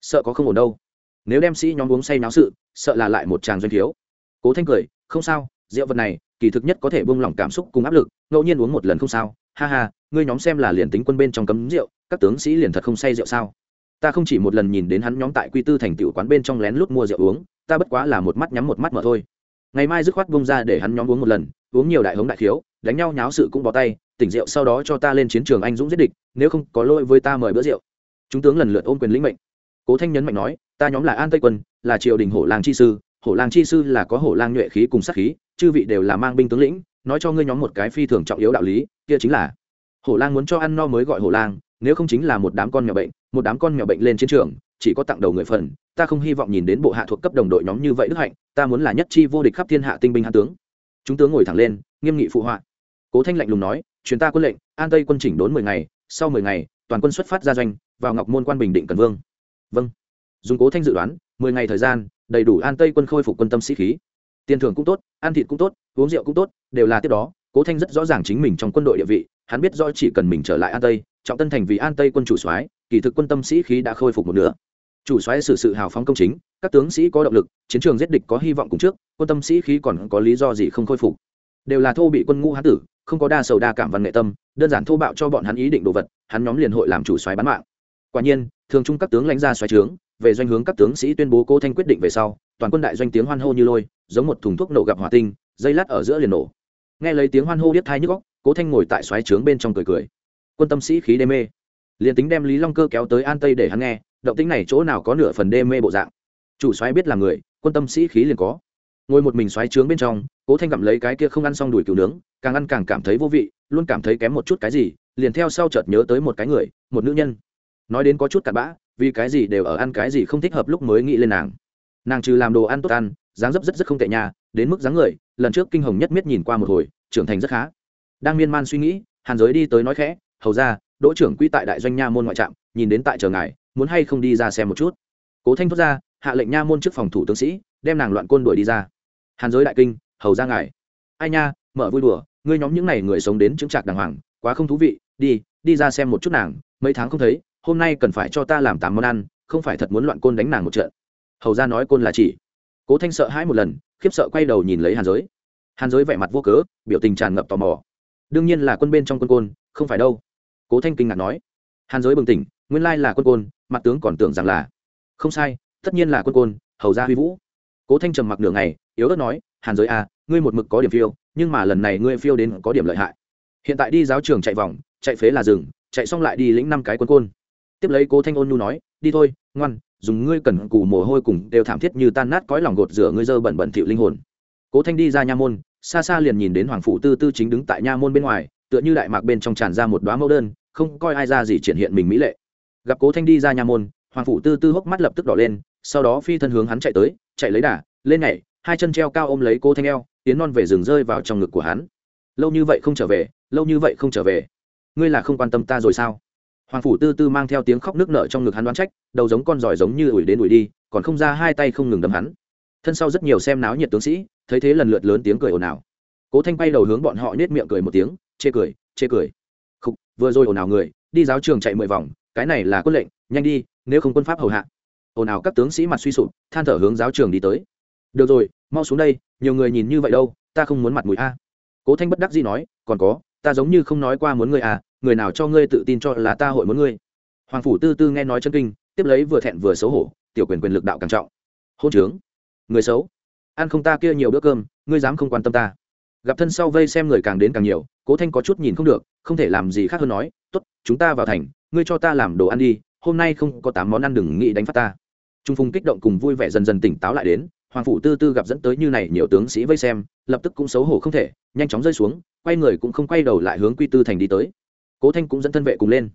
sợ có không ổn đâu. Nếu đem sĩ nhóm uống say náo sự, sợ là lại một chàng doanh thiếu. Cố thanh cười, không sao, rượu vật này, kỳ thực nhất có thể buông lỏng cảm xúc cùng áp lực, ngẫu nhiên uống một lần không sao. Ha ha, ngươi nhóm xem là liền tính quân bên trong cấm rượu, các tướng sĩ liền thật không say rượu sao? Ta không chỉ một lần nhìn đến hắn nhóm tại quy tư thành tựu quán bên trong lén lút mua rượu uống, ta bất quá là một mắt nhắm một mắt mở thôi. Ngày mai dứt khoát bông ra để hắn nhóm uống một lần, uống nhiều đại hống đại khiếu đánh nhau nháo sự cũng bỏ tay tỉnh rượu sau đó cho ta lên chiến trường anh dũng giết địch, nếu không có lỗi với ta mời bữa rượu. Chúng tướng lần lượt ôm quyền lĩnh mệnh. Cố thanh nhấn mạnh nói, ta nhóm là an tây quân, là triều đình hổ lang chi sư, hổ lang chi sư là có hổ lang nhuệ khí cùng sát khí, chư vị đều là mang binh tướng lĩnh, nói cho ngươi nhóm một cái phi thường trọng yếu đạo lý, kia chính là, hổ lang muốn cho ăn no mới gọi hổ lang nếu không chính là một đám con mèo bệnh, một đám con mèo bệnh lên chiến trường, chỉ có tặng đầu người phần, ta không hy vọng nhìn đến bộ hạ thuộc cấp đồng đội nhóm như vậy đức hạnh, ta muốn là nhất chi vô địch khắp thiên hạ tinh binh hạ tướng. Chúng tướng ngồi thẳng lên, nghiêm nghị phụ họa. Cố thanh lạnh lùng nói truyền ta quân lệnh, an tây quân chỉnh đốn mười ngày, sau mười ngày, toàn quân xuất phát ra doanh, vào ngọc môn quan bình định cần vương. Vâng. Dùng cố thanh dự đoán, mười ngày thời gian, đầy đủ an tây quân khôi phục quân tâm sĩ khí. Tiền thưởng cũng tốt, ăn thịt cũng tốt, uống rượu cũng tốt, đều là tiếp đó. Cố thanh rất rõ ràng chính mình trong quân đội địa vị, hắn biết rõ chỉ cần mình trở lại an tây, trọng tân thành vì an tây quân chủ soái, kỳ thực quân tâm sĩ khí đã khôi phục một nửa. Chủ soái xử sự hào phóng công chính, các tướng sĩ có động lực, chiến trường giết địch có hy vọng cùng trước, quân tâm sĩ khí còn có lý do gì không khôi phục. Đều là thô bị quân ngũ hán tử không có đa sầu đa cảm văn nghệ tâm, đơn giản thô bạo cho bọn hắn ý định đồ vật, hắn nhóm liền hội làm chủ xoáy bán mạng. Quả nhiên, thường trung các tướng lãnh ra xoáy trướng, về doanh hướng các tướng sĩ tuyên bố cố thanh quyết định về sau, toàn quân đại doanh tiếng hoan hô như lôi, giống một thùng thuốc nổ gặp hỏa tinh, dây lát ở giữa liền nổ. Nghe lấy tiếng hoan hô biết thai nhức góc cố thanh ngồi tại xoáy trướng bên trong cười cười. Quân tâm sĩ khí đê mê. Liền tính đem lý long cơ kéo tới an tây để hắn nghe, động tính này chỗ nào có nửa phần đê mê bộ dạng. Chủ xoáy biết là người, quân tâm sĩ khí liền có ngồi một mình xoáy trướng bên trong, cố thanh gặm lấy cái kia không ăn xong đùi cừu nướng, càng ăn càng cảm thấy vô vị, luôn cảm thấy kém một chút cái gì, liền theo sau chợt nhớ tới một cái người, một nữ nhân. Nói đến có chút cặn bã, vì cái gì đều ở ăn cái gì không thích hợp lúc mới nghĩ lên nàng. Nàng trừ làm đồ ăn tốt ăn, dáng dấp rất rất không tệ nhà đến mức dáng người, lần trước kinh hồng nhất miết nhìn qua một hồi, trưởng thành rất khá. Đang miên man suy nghĩ, hàn giới đi tới nói khẽ, hầu ra, đỗ trưởng quỹ tại đại doanh nha môn ngoại trạm, nhìn đến tại chờ ngài, muốn hay không đi ra xem một chút? Cố thanh thốt ra, hạ lệnh nha môn trước phòng thủ tướng sĩ, đem nàng loạn côn đuổi đi ra hàn giới đại kinh, hầu ra ngài. Ai nha, mở vui đùa, ngươi nhóm những n à y người sống đến chứng trạc đàng hoàng, quá không thú vị, đi đi ra xem một chút nàng, mấy tháng không thấy, hôm nay cần phải cho ta làm tám món ăn, không phải thật muốn loạn côn đánh nàng một trận. Hầu ra nói côn là chỉ. Cố thanh sợ hãi một lần, khiếp sợ quay đầu nhìn lấy hàn giới. Hàn giới vẻ mặt vô cớ, biểu tình tràn ngập tò mò. Đương nhiên là quân bên trong quân côn, không phải đâu. Cố thanh kinh ngạc nói. Hàn giới bừng tỉnh, nguyên lai là quân côn, mặt tướng còn tưởng rằng là. Không sai, tất nhiên là quân côn, hầu ra huy vũ cố thanh trầm mặc nửa ngày, yếu ớt nói, hàn giới à ngươi một mực có điểm phiêu, nhưng mà lần này ngươi phiêu đến có điểm lợi hại. Hiện tại đi giáo trường chạy vòng, chạy phế là rừng, chạy xong lại đi lĩnh năm cái quân côn. Tiếp lấy cố thanh ôn nhu nói, đi thôi, ngoan, dùng ngươi cần cù mồ hôi cùng đều thảm thiết như tan nát cõi lòng gột rửa ngươi dơ bẩn bẩn thịu linh hồn. Cố thanh đi ra nha môn, xa xa liền nhìn đến hoàng phủ tư tư chính đứng tại nha môn bên ngoài, tựa như đại mạc bên trong tràn ra một đoá mẫu đơn, không coi ai ra gì triển hiện mình mỹ lệ. Gặp cố thanh đi ra nha môn, hoàng phủ tư tư hốc mắt lập tức đỏ lên sau đó phi thân hướng hắn chạy tới chạy lấy đà lên nhảy hai chân treo cao ôm lấy cô thanh eo tiến non về rừng rơi vào trong ngực của hắn. Lâu như vậy không trở về lâu như vậy không trở về. Ngươi là không quan tâm ta rồi sao? Hoàng phủ tư tư mang theo tiếng khóc nước nở trong ngực hắn đoán trách đầu giống con giỏi giống như ủi đến ủi đi còn không ra hai tay không ngừng đấm hắn. Thân sau rất nhiều xem náo nhiệt tướng sĩ thấy thế lần lượt lớn tiếng cười ồn ào. Cố thanh bay đầu hướng bọn họ nết miệng cười một tiếng chê cười chê cười. Khúc, vừa rồi ồn ào người đi giáo trường chạy mười vòng cái này là quân lệnh nhanh đi nếu không quân pháp hầu hạ ồn ào các tướng sĩ mặt suy sụp, than thở hướng giáo trường đi tới. Được rồi, mau xuống đây, nhiều người nhìn như vậy đâu, ta không muốn mặt mũi a. Cố thanh bất đắc dĩ nói, còn có, ta giống như không nói qua muốn ngươi à người nào cho ngươi tự tin cho là ta hội muốn ngươi. Hoàng phủ tư tư nghe nói chân kinh, tiếp lấy vừa thẹn vừa xấu hổ, tiểu quyền quyền lực đạo càng trọng. Hôn trướng. Người xấu. Ăn không ta kia nhiều bữa cơm, ngươi dám không quan tâm ta. Gặp thân sau vây xem người càng đến càng nhiều, cố thanh có chút nhìn không được, không thể làm gì khác hơn nói t ố t chúng ta vào thành, ngươi cho ta làm đồ ăn đi, hôm nay không có tám món ăn đừng nghĩ đánh phát ta trung phùng kích động cùng vui vẻ dần dần tỉnh táo lại đến, hoàng phủ tư tư gặp dẫn tới như này nhiều tướng sĩ vây xem, lập tức cũng xấu hổ không thể, nhanh chóng rơi xuống, quay người cũng không quay đầu lại hướng quy tư thành đi tới. Cố thanh cũng dẫn thân vệ cùng lên.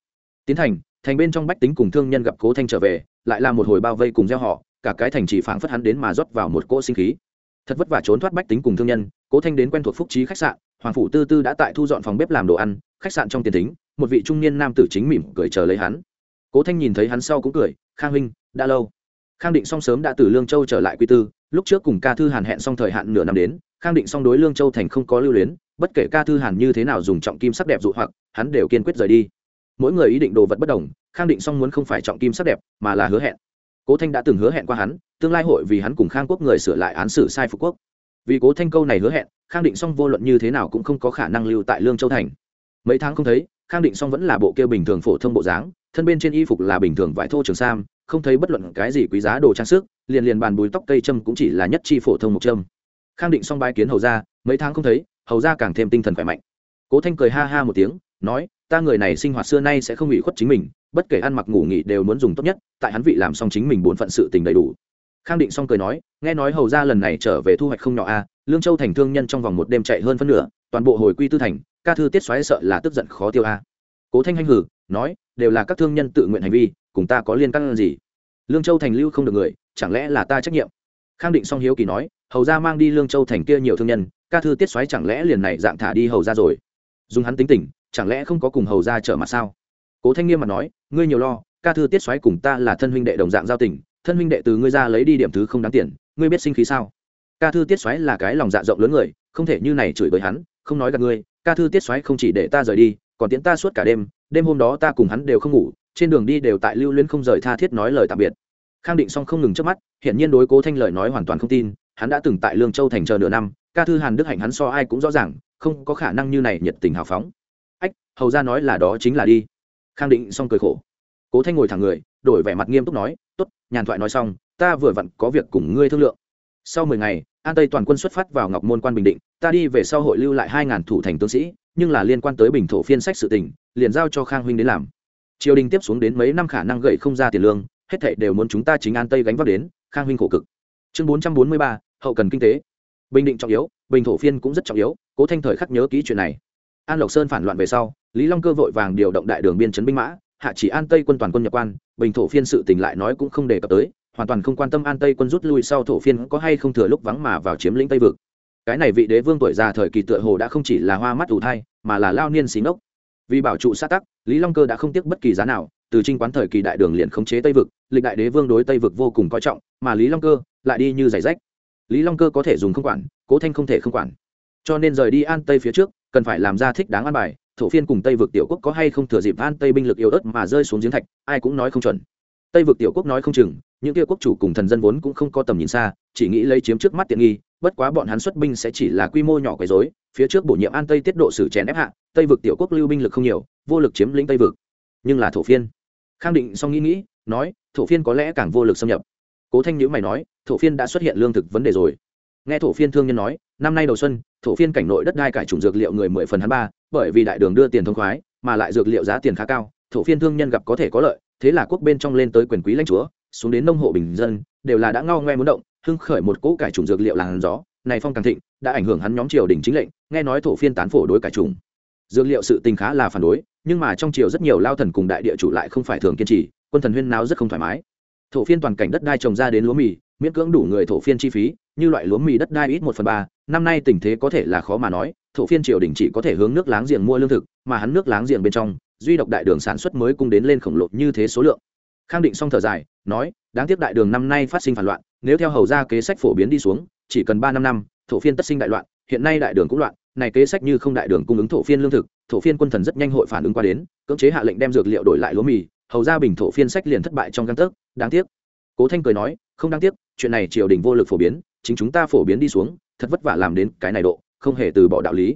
Tiến thành thành bên trong bách tính cùng thương nhân gặp cố thanh trở về, lại là một hồi bao vây cùng gieo họ, cả cái thành chỉ phảng phất hắn đến mà rót vào một cỗ sinh khí. Thật vất vả trốn thoát bách tính cùng thương nhân, cố thanh đến quen thuộc phúc trí khách sạn, hoàng phủ tư tư đã tại thu dọn phòng bếp làm đồ ăn, khách sạn trong tiền tính một vị trung niên nam tử chính mỉm cười chờ lấy hắn. Cố thanh nhìn thấy hắn sau cũng cười, khang huynh, đã lâu khang định song sớm đã từ lương châu trở lại quy tư, lúc trước cùng ca thư hàn hẹn xong thời hạn nửa năm đến, khang định song đối lương châu thành không có lưu luyến, bất kể ca thư hàn như thế nào dùng trọng kim sắc đẹp dụ hoặc, hắn đều kiên quyết rời đi. Mỗi người ý định đồ vật bất đồng, khang định song muốn không phải trọng kim sắc đẹp, mà là hứa hẹn. Cố thanh đã từng hứa hẹn qua hắn, tương lai hội vì hắn cùng khang quốc người sửa lại án xử sai phục quốc. Vì cố thanh câu này hứa hẹn, khang định song vô luận như thế nào cũng không có khả năng lưu tại lương châu thành. Mấy tháng không thấy, khang định song vẫn là bộ kia bình thường phổ thông bộ dáng, thân bên trên y phục là bình thường vải thô trường sam không thấy bất luận cái gì quý giá đồ trang sức, liền liền bàn bùi tóc cây trâm cũng chỉ là nhất chi phổ thông một trâm khang định song bái kiến hầu ra mấy tháng không thấy, hầu ra càng thêm tinh thần khỏe mạnh. Cố thanh cười ha ha một tiếng, nói, ta người này sinh hoạt xưa nay sẽ không bị khuất chính mình, bất kể ăn mặc ngủ nghỉ đều muốn dùng tốt nhất, tại hắn vị làm xong chính mình bốn phận sự tình đầy đủ. Khang định xong cười nói, nghe nói hầu ra lần này trở về thu hoạch không nhỏ a, lương châu thành thương nhân trong vòng một đêm chạy hơn phân nửa, toàn bộ hồi quy tư thành, ca thư tiết xoáy sợ là tức giận khó tiêu a. Cố thanh hanh hử, nói, đều là các thương nhân tự nguyện hành vi cùng ta có liên căn gì? Lương châu thành lưu không được người, chẳng lẽ là ta trách nhiệm? Khang định song hiếu kỳ nói, hầu ra mang đi lương châu thành kia nhiều thương nhân, ca thư tiết xoáy chẳng lẽ liền này dạng thả đi hầu ra rồi? Dùng hắn tính tình, chẳng lẽ không có cùng hầu ra trở mặt sao? Cố thanh nghiêm mà nói, ngươi nhiều lo, ca thư tiết xoáy cùng ta là thân huynh đệ đồng dạng giao tình, thân huynh đệ từ ngươi ra lấy đi điểm thứ không đáng tiền, ngươi biết sinh khí sao? Ca thư tiết xoáy là cái lòng dạ rộng lớn người, không thể như này chửi bởi hắn, không nói gặp ngươi, ca thư tiết xoáy không chỉ để ta rời đi, còn tiễn ta suốt cả đêm đêm hôm đó ta cùng hắn đều không ngủ trên đường đi đều tại lưu luyến không rời tha thiết nói lời tạm biệt. Khang định song không ngừng trước mắt hiện nhiên đối cố thanh lời nói hoàn toàn không tin, hắn đã từng tại lương châu thành chờ nửa năm, ca thư hàn đức hạnh hắn so ai cũng rõ ràng, không có khả năng như này nhiệt tình hào phóng. Ách, hầu ra nói là đó chính là đi. Khang định xong cười khổ. Cố thanh ngồi thẳng người, đổi vẻ mặt nghiêm túc nói t ố t nhàn thoại nói xong, ta vừa vặn có việc cùng ngươi thương lượng. Sau mười ngày, an tây toàn quân xuất phát vào ngọc môn quan bình định, ta đi về sau hội lưu lại hai ngàn thủ thành tướng sĩ, nhưng là liên quan tới bình thổ phiên sách sự tình, liền giao cho khang huynh đến làm triều đình tiếp xuống đến mấy năm khả năng gậy không ra tiền lương, hết thệ đều muốn chúng ta chính an tây gánh vác đến, khang huynh khổ cực. Chương bốn trăm bốn mươi ba, hậu cần kinh tế. Bình định trọng yếu, bình thổ phiên cũng rất trọng yếu, cố thanh thời khắc nhớ kỹ chuyện này. An lộc sơn phản loạn về sau, lý long cơ vội vàng điều động đại đường biên chấn binh mã, hạ chỉ an tây quân toàn quân nhập quan, bình thổ phiên sự tình lại nói cũng không đề cập tới, hoàn toàn không quan tâm an tây quân rút lui sau thổ phiên có hay không thừa lúc vắng mà vào chiếm lĩnh tây vực. Cái này vị đế vương tuổi già thời kỳ tựa hồ đã không chỉ là hoa mắt ủ thai, mà là lao niên xí ngốc vì bảo trụ xã tắc, lý long cơ đã không tiếc bất kỳ giá nào, từ trinh quán thời kỳ đại đường liền khống chế tây vực, lịch đại đế vương đối tây vực vô cùng coi trọng, mà lý long cơ lại đi như giày rách. Lý long cơ có thể dùng không quản, cố thanh không thể không quản. Cho nên rời đi an tây phía trước, cần phải làm ra thích đáng an bài, thổ phiên cùng tây vực tiểu quốc có hay không thừa dịp an tây binh lực yếu ớt mà rơi xuống giếng thạch, ai cũng nói không chuẩn. Tây vực tiểu quốc nói không chừng những kia quốc chủ cùng thần dân vốn cũng không có tầm nhìn xa, chỉ nghĩ lấy chiếm trước mắt tiện nghi, bất quá bọn hắn xuất binh sẽ chỉ là quy mô nhỏ quấy rối, phía trước bổ nhiệm an tây tiết độ xử chèn ép hạ, tây vực tiểu quốc lưu binh lực không nhiều, vô lực chiếm lĩnh tây vực. Nhưng là thổ phiên. Khang định xong nghĩ nghĩ, nói, thổ phiên có lẽ càng vô lực xâm nhập. Cố thanh nhữ mày nói, thổ phiên đã xuất hiện lương thực vấn đề rồi. Nghe thổ phiên thương nhân nói, năm nay đầu xuân, thổ phiên cảnh nội đất đai cải chủng dược liệu người mười phần hắn ba, bởi vì đại đường đưa tiền thông khoái, mà lại dược liệu giá tiền khá cao, thổ phiên thương nhân gặp có thể có lợi, thế là quốc bên trong lên tới quyền quý lãnh chúa xuống đến nông hộ bình dân, đều là đã ngao ngoe muốn động, hưng khởi một cỗ cải trùng dược liệu làn gió. Này phong càng thịnh đã ảnh hưởng hắn nhóm triều đình chính lệnh, nghe nói thổ phiên tán phổ đối cải trùng. Dược liệu sự tình khá là phản đối, nhưng mà trong triều rất nhiều lao thần cùng đại địa chủ lại không phải thường kiên trì, quân thần huyên nào rất không thoải mái. Thổ phiên toàn cảnh đất đai trồng ra đến lúa mì, miễn cưỡng đủ người thổ phiên chi phí, như loại lúa mì đất đai ít một phần ba, năm nay tình thế có thể là khó mà nói, thổ phiên triều đình chỉ có thể hướng nước láng giềng mua lương thực, mà hắn nước láng giềng bên trong, duy độc đại đường sản xuất mới cung đến lên khổng lồ như thế số lượng khang định xong thở dài, nói, đáng tiếc đại đường năm nay phát sinh phản loạn, nếu theo hầu ra kế sách phổ biến đi xuống, chỉ cần ba năm năm, thổ phiên tất sinh đại loạn, hiện nay đại đường cũng loạn, này kế sách như không đại đường cung ứng thổ phiên lương thực, thổ phiên quân thần rất nhanh hội phản ứng qua đến, cưỡng chế hạ lệnh đem dược liệu đổi lại lúa mì, hầu ra bình thổ phiên sách liền thất bại trong găng tấc, đáng tiếc. Cố thanh cười nói, không đáng tiếc, chuyện này triều đình vô lực phổ biến, chính chúng ta phổ biến đi xuống, thật vất vả làm đến cái này độ, không hề từ bỏ đạo lý.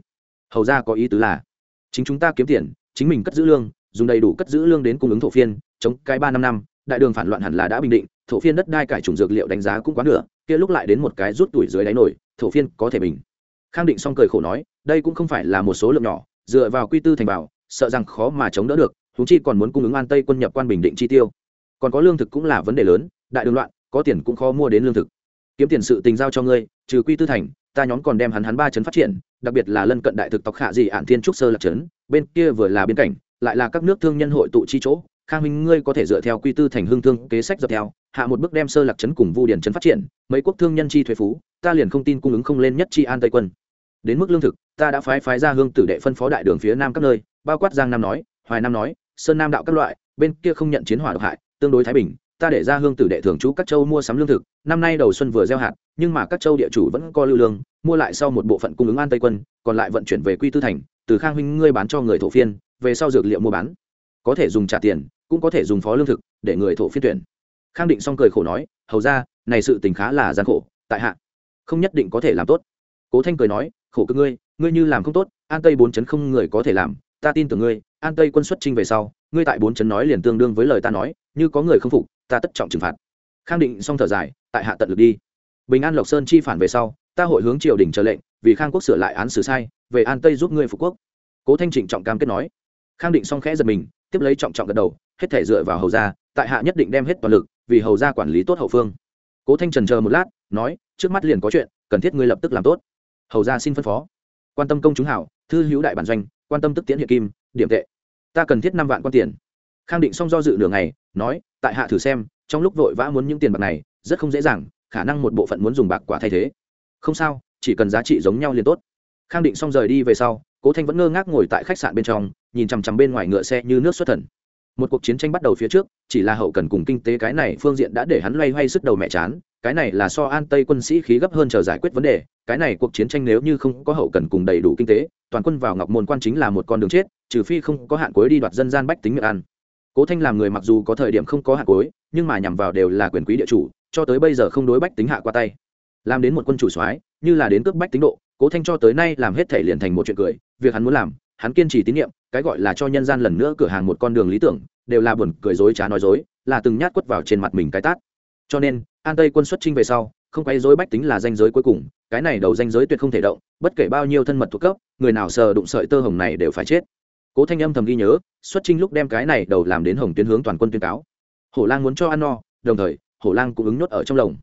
Hầu ra có ý tứ là, chính chúng ta kiếm tiền, chính mình cất giữ lương dùng đầy đủ cất giữ lương đến cung ứng thổ phiên, chống cái ba năm năm, đại đường phản loạn hẳn là đã bình định, thổ phiên đất đai cải trùng dược liệu đánh giá cũng quá nửa, kia lúc lại đến một cái rút tuổi dưới đáy nổi, thổ phiên có thể bình. Khang định xong cười khổ nói, đây cũng không phải là một số lượng nhỏ, dựa vào quy tư thành bảo, sợ rằng khó mà chống đỡ được chúng chi còn muốn cung ứng an tây quân nhập quan bình định chi tiêu. Còn có lương thực cũng là vấn đề lớn, đại đường loạn, có tiền cũng khó mua đến lương thực. Kiếm tiền sự tình giao cho ngươi, trừ quy tư thành, ta nhóm còn đem hắn hắn ba chấn phát triển, đặc biệt là lân cận đại thực tộc hạ dị ạn thiên trúc sơ lạc trấn, bên kia vừa là biên cảnh lại là các nước thương nhân hội tụ chi chỗ. Khang minh, ngươi có thể dựa theo quy tư thành hương thương kế sách dập theo, hạ một bước đem sơ lạc trấn cùng vu điển trấn phát triển, mấy quốc thương nhân chi thuế phú, ta liền không tin cung ứng không lên nhất chi an tây quân. Đến mức lương thực, ta đã phái phái ra hương tử đệ phân phó đại đường phía nam các nơi, bao quát giang nam nói, hoài nam nói, sơn nam đạo các loại, bên kia không nhận chiến hỏa độc hại, tương đối thái bình, ta để ra hương tử đệ thường trú các châu mua sắm lương thực, năm nay đầu xuân vừa gieo hạt, nhưng mà các châu địa chủ vẫn có lưu lương, mua lại sau một bộ phận cung ứng an tây quân, còn lại vận chuyển về quy tư thành, từ khang huynh ngươi bán cho người thổ phiên về sau dược liệu mua bán. Có thể dùng trả tiền, cũng có thể dùng phó lương thực, để người thổ phiên tuyển. Khang định xong cười khổ nói, hầu ra, này sự tình khá là gian khổ, tại hạ, không nhất định có thể làm tốt. Cố thanh cười nói, khổ cơ ngươi ngươi như làm không tốt, an tây bốn chấn không người có thể làm, ta tin tưởng ngươi, an tây quân xuất trinh về sau, ngươi tại bốn chấn nói liền tương đương với lời ta nói, như có người không phục, ta tất trọng trừng phạt. Khang định xong thở dài, tại hạ tận lực đi. Bình an lộc sơn chi phản về sau, ta hội hướng triều đình chờ lệnh, vì khang quốc sửa lại án xử sai, về an tây giúp ngươi phục quốc. Cố thanh trịnh trọng cam kết nói khang định xong khẽ giật mình, tiếp lấy trọng trọng gật đầu, hết thể dựa vào hầu gia, tại hạ nhất định đem hết toàn lực, vì hầu gia quản lý tốt hậu phương. Cố thanh trần chờ một lát, nói, trước mắt liền có chuyện, cần thiết ngươi lập tức làm tốt. Hầu gia xin phân phó. Quan tâm công chúng hảo, thư hữu đại bản doanh, quan tâm tức tiễn hiện kim, điểm tệ. Ta cần thiết năm vạn quan tiền. Khang định xong do dự nửa ngày, nói, tại hạ thử xem, trong lúc vội vã muốn những tiền bạc này, rất không dễ dàng, khả năng một bộ phận muốn dùng bạc quả thay thế. Không sao, chỉ cần giá trị giống nhau liền tốt. Khang định xong rời đi về sau cố thanh vẫn ngơ ngác ngồi tại khách sạn bên trong, nhìn chằm chằm bên ngoài ngựa xe như nước xuất thần. Một cuộc chiến tranh bắt đầu phía trước, chỉ là hậu cần cùng kinh tế cái này phương diện đã để hắn loay hoay sức đầu mẹ chán, cái này là so an tây quân sĩ khí gấp hơn chờ giải quyết vấn đề, cái này cuộc chiến tranh nếu như không có hậu cần cùng đầy đủ kinh tế, toàn quân vào ngọc môn quan chính là một con đường chết, trừ phi không có hạn cuối đi đoạt dân gian bách tính miệng ăn. Cố thanh làm người mặc dù có thời điểm không có hạn cuối, nhưng mà nhằm vào đều là quyền quý địa chủ, cho tới bây giờ không đối bách tính hạ qua tay. Làm đến một quân chủ soái, như là đến cướp bách tính độ cố thanh cho tới nay làm hết thể liền thành một chuyện cười, việc hắn muốn làm, hắn kiên trì tín nhiệm, cái gọi là cho nhân gian lần nữa cửa hàng một con đường lý tưởng, đều là buồn cười dối trá nói dối, là từng nhát quất vào trên mặt mình cái tát. Cho nên, an tây quân xuất trinh về sau, không quay dối bách tính là danh giới cuối cùng, cái này đầu danh giới tuyệt không thể động, bất kể bao nhiêu thân mật thuộc cấp, người nào sờ đụng sợi tơ hồng này đều phải chết. Cố thanh âm thầm ghi nhớ, xuất trinh lúc đem cái này đầu làm đến hồng tuyến hướng toàn quân tuyên cáo. Hổ lang muốn cho ăn no, đồng thời, hổ lang cũng ứng nhốt ở trong lồng.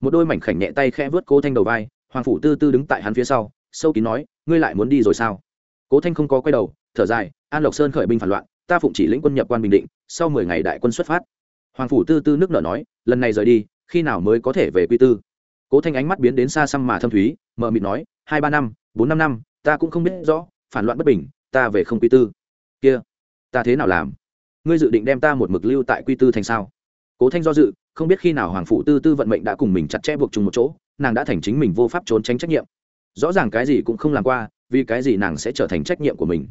Một đôi mảnh khảnh nhẹ tay khẽ vớt cố thanh đầu vai hoàng phủ tư tư đứng tại hắn phía sau, sâu kín nói, ngươi lại muốn đi rồi sao? Cố thanh không có quay đầu, thở dài, an lộc sơn khởi binh phản loạn, ta phụng chỉ lĩnh quân nhập quan bình định, sau mười ngày đại quân xuất phát. Hoàng phủ tư tư nước nở nói, lần này rời đi, khi nào mới có thể về quy tư? Cố thanh ánh mắt biến đến xa xăm mà thâm thúy mờ mịt nói, hai ba năm, bốn năm năm, ta cũng không biết rõ, phản loạn bất bình, ta về không quy tư. Kia, ta thế nào làm? Ngươi dự định đem ta một mực lưu tại quy tư thành sao? Cố thanh do dự, không biết khi nào hoàng phụ tư tư vận mệnh đã cùng mình chặt chẽ buộc chung một chỗ nàng đã thành chính mình vô pháp trốn tránh trách nhiệm. Rõ ràng cái gì cũng không làm qua, vì cái gì nàng sẽ trở thành trách nhiệm của mình?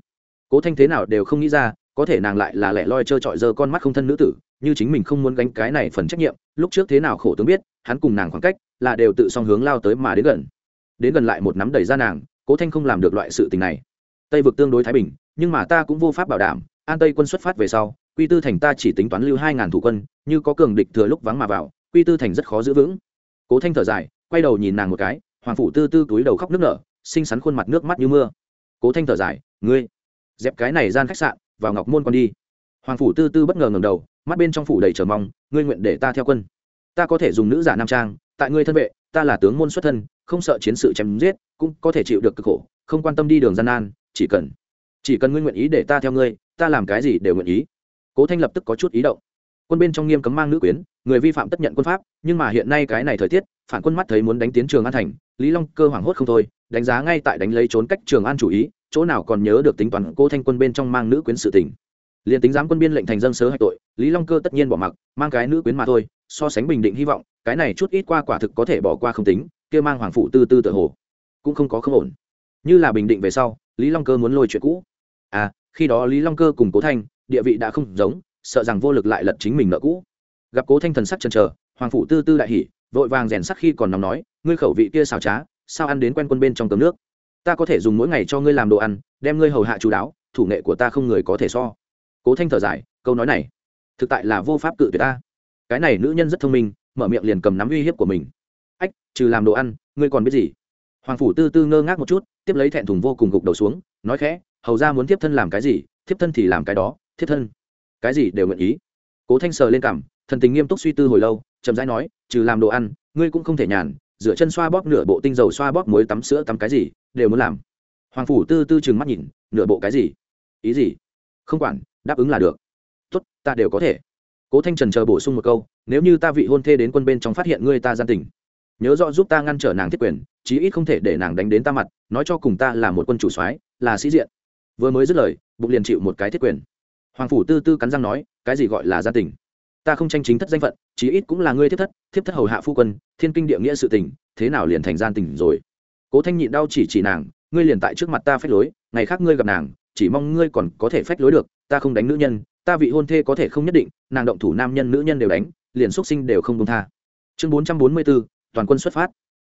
Cố thanh thế nào đều không nghĩ ra, có thể nàng lại là lẻ loi trơ trọi giơ con mắt không thân nữ tử, như chính mình không muốn gánh cái này phần trách nhiệm, lúc trước thế nào khổ tướng biết, hắn cùng nàng khoảng cách là đều tự song hướng lao tới mà đến gần. Đến gần lại một nắm đầy ra nàng, cố thanh không làm được loại sự tình này. Tây vực tương đối thái bình, nhưng mà ta cũng vô pháp bảo đảm, an tây quân xuất phát về sau, quy tư thành ta chỉ tính toán lưu hai ngàn thủ quân, như có cường địch thừa lúc vắng mà vào, quy tư thành rất khó giữ vững. Cố thanh thở dài quay đầu nhìn nàng một cái, hoàng phủ tư tư túi đầu khóc nước nở, xinh xắn khuôn mặt nước mắt như mưa. Cố thanh thở dài, ngươi, dẹp cái này gian khách sạn, vào ngọc môn con đi. Hoàng phủ tư tư bất ngờ ngầm đầu, mắt bên trong phủ đầy trở mong, ngươi nguyện để ta theo quân. Ta có thể dùng nữ giả nam trang, tại ngươi thân vệ, ta là tướng môn xuất thân, không sợ chiến sự chém giết, cũng có thể chịu được cực khổ, không quan tâm đi đường gian nan, chỉ cần chỉ cần ngươi nguyện ý để ta theo ngươi, ta làm cái gì đều nguyện ý. Cố thanh lập tức có chút ý động. Quân bên trong nghiêm cấm mang nữ quyến, người vi phạm tất nhận quân pháp, nhưng mà hiện nay cái này thời tiết phản quân mắt thấy muốn đánh tiến trường an thành, lý long cơ hoảng hốt không thôi, đánh giá ngay tại đánh lấy trốn cách trường an chủ ý, chỗ nào còn nhớ được tính toán cô thanh quân bên trong mang nữ quyến sự tình. Liền tính giám quân biên lệnh thành dân sớ hạch tội, lý long cơ tất nhiên bỏ mặc, mang cái nữ quyến mà thôi, so sánh bình định hy vọng, cái này chút ít qua quả thực có thể bỏ qua không tính, kia mang hoàng phụ tư tư tự hồ, cũng không có không ổn. Như là bình định về sau, lý long cơ muốn lôi chuyện cũ. À khi đó lý long cơ cùng cố thanh, địa vị đã không giống, sợ rằng vô lực lại lật chính mình nợ cũ. Gặp cố thanh thần sắc chần chờ, hoàng phụ tư tư đại hỉ vội vàng rèn sắc khi còn nóng nói, ngươi khẩu vị kia xào trá, sao ăn đến quen quân bên trong tấm nước? Ta có thể dùng mỗi ngày cho ngươi làm đồ ăn, đem ngươi hầu hạ chú đáo, thủ nghệ của ta không người có thể so. Cố thanh thở dài, câu nói này, thực tại là vô pháp cự tuyệt ta. Cái này nữ nhân rất thông minh, mở miệng liền cầm nắm uy hiếp của mình. Ách, trừ làm đồ ăn, ngươi còn biết gì? Hoàng phủ tư tư ngơ ngác một chút, tiếp lấy thẹn thùng vô cùng gục đầu xuống, nói khẽ, hầu ra muốn tiếp thân làm cái gì, thiếp thân thì làm cái đó, thiếp thân, cái gì đều nguyện ý. Cố thanh sờ lên cảm thần tình nghiêm túc suy tư hồi lâu chậm rãi nói, trừ làm đồ ăn, ngươi cũng không thể nhàn, rửa chân xoa bóp nửa bộ tinh dầu xoa bóp muối tắm sữa tắm cái gì, đều muốn làm. Hoàng phủ tư tư chừng mắt nhìn, nửa bộ cái gì? Ý gì? Không quản, đáp ứng là được. Tốt, ta đều có thể. Cố thanh trần chờ bổ sung một câu, nếu như ta vị hôn thê đến quân bên trong phát hiện ngươi ta gian tình, nhớ rõ giúp ta ngăn trở nàng thiết quyền, chí ít không thể để nàng đánh đến ta mặt, nói cho cùng ta là một quân chủ soái, là sĩ diện. Vừa mới dứt lời, bụng liền chịu một cái thiết quyền. Hoàng phủ tư tư cắn răng nói, cái gì gọi là gia tình? Ta không tranh chính thất danh phận, chí ít cũng là ngươi thiết thất thiếp thất hầu hạ phu quân, thiên kinh địa nghĩa sự tình, thế nào liền thành gian tình rồi? Cố thanh nhịn đau chỉ chỉ nàng, ngươi liền tại trước mặt ta phách lối, ngày khác ngươi gặp nàng, chỉ mong ngươi còn có thể phách lối được, ta không đánh nữ nhân, ta vị hôn thê có thể không nhất định, nàng động thủ nam nhân nữ nhân đều đánh, liền xuất sinh đều không công tha. Chương bốn trăm bốn mươi bốn toàn quân xuất phát.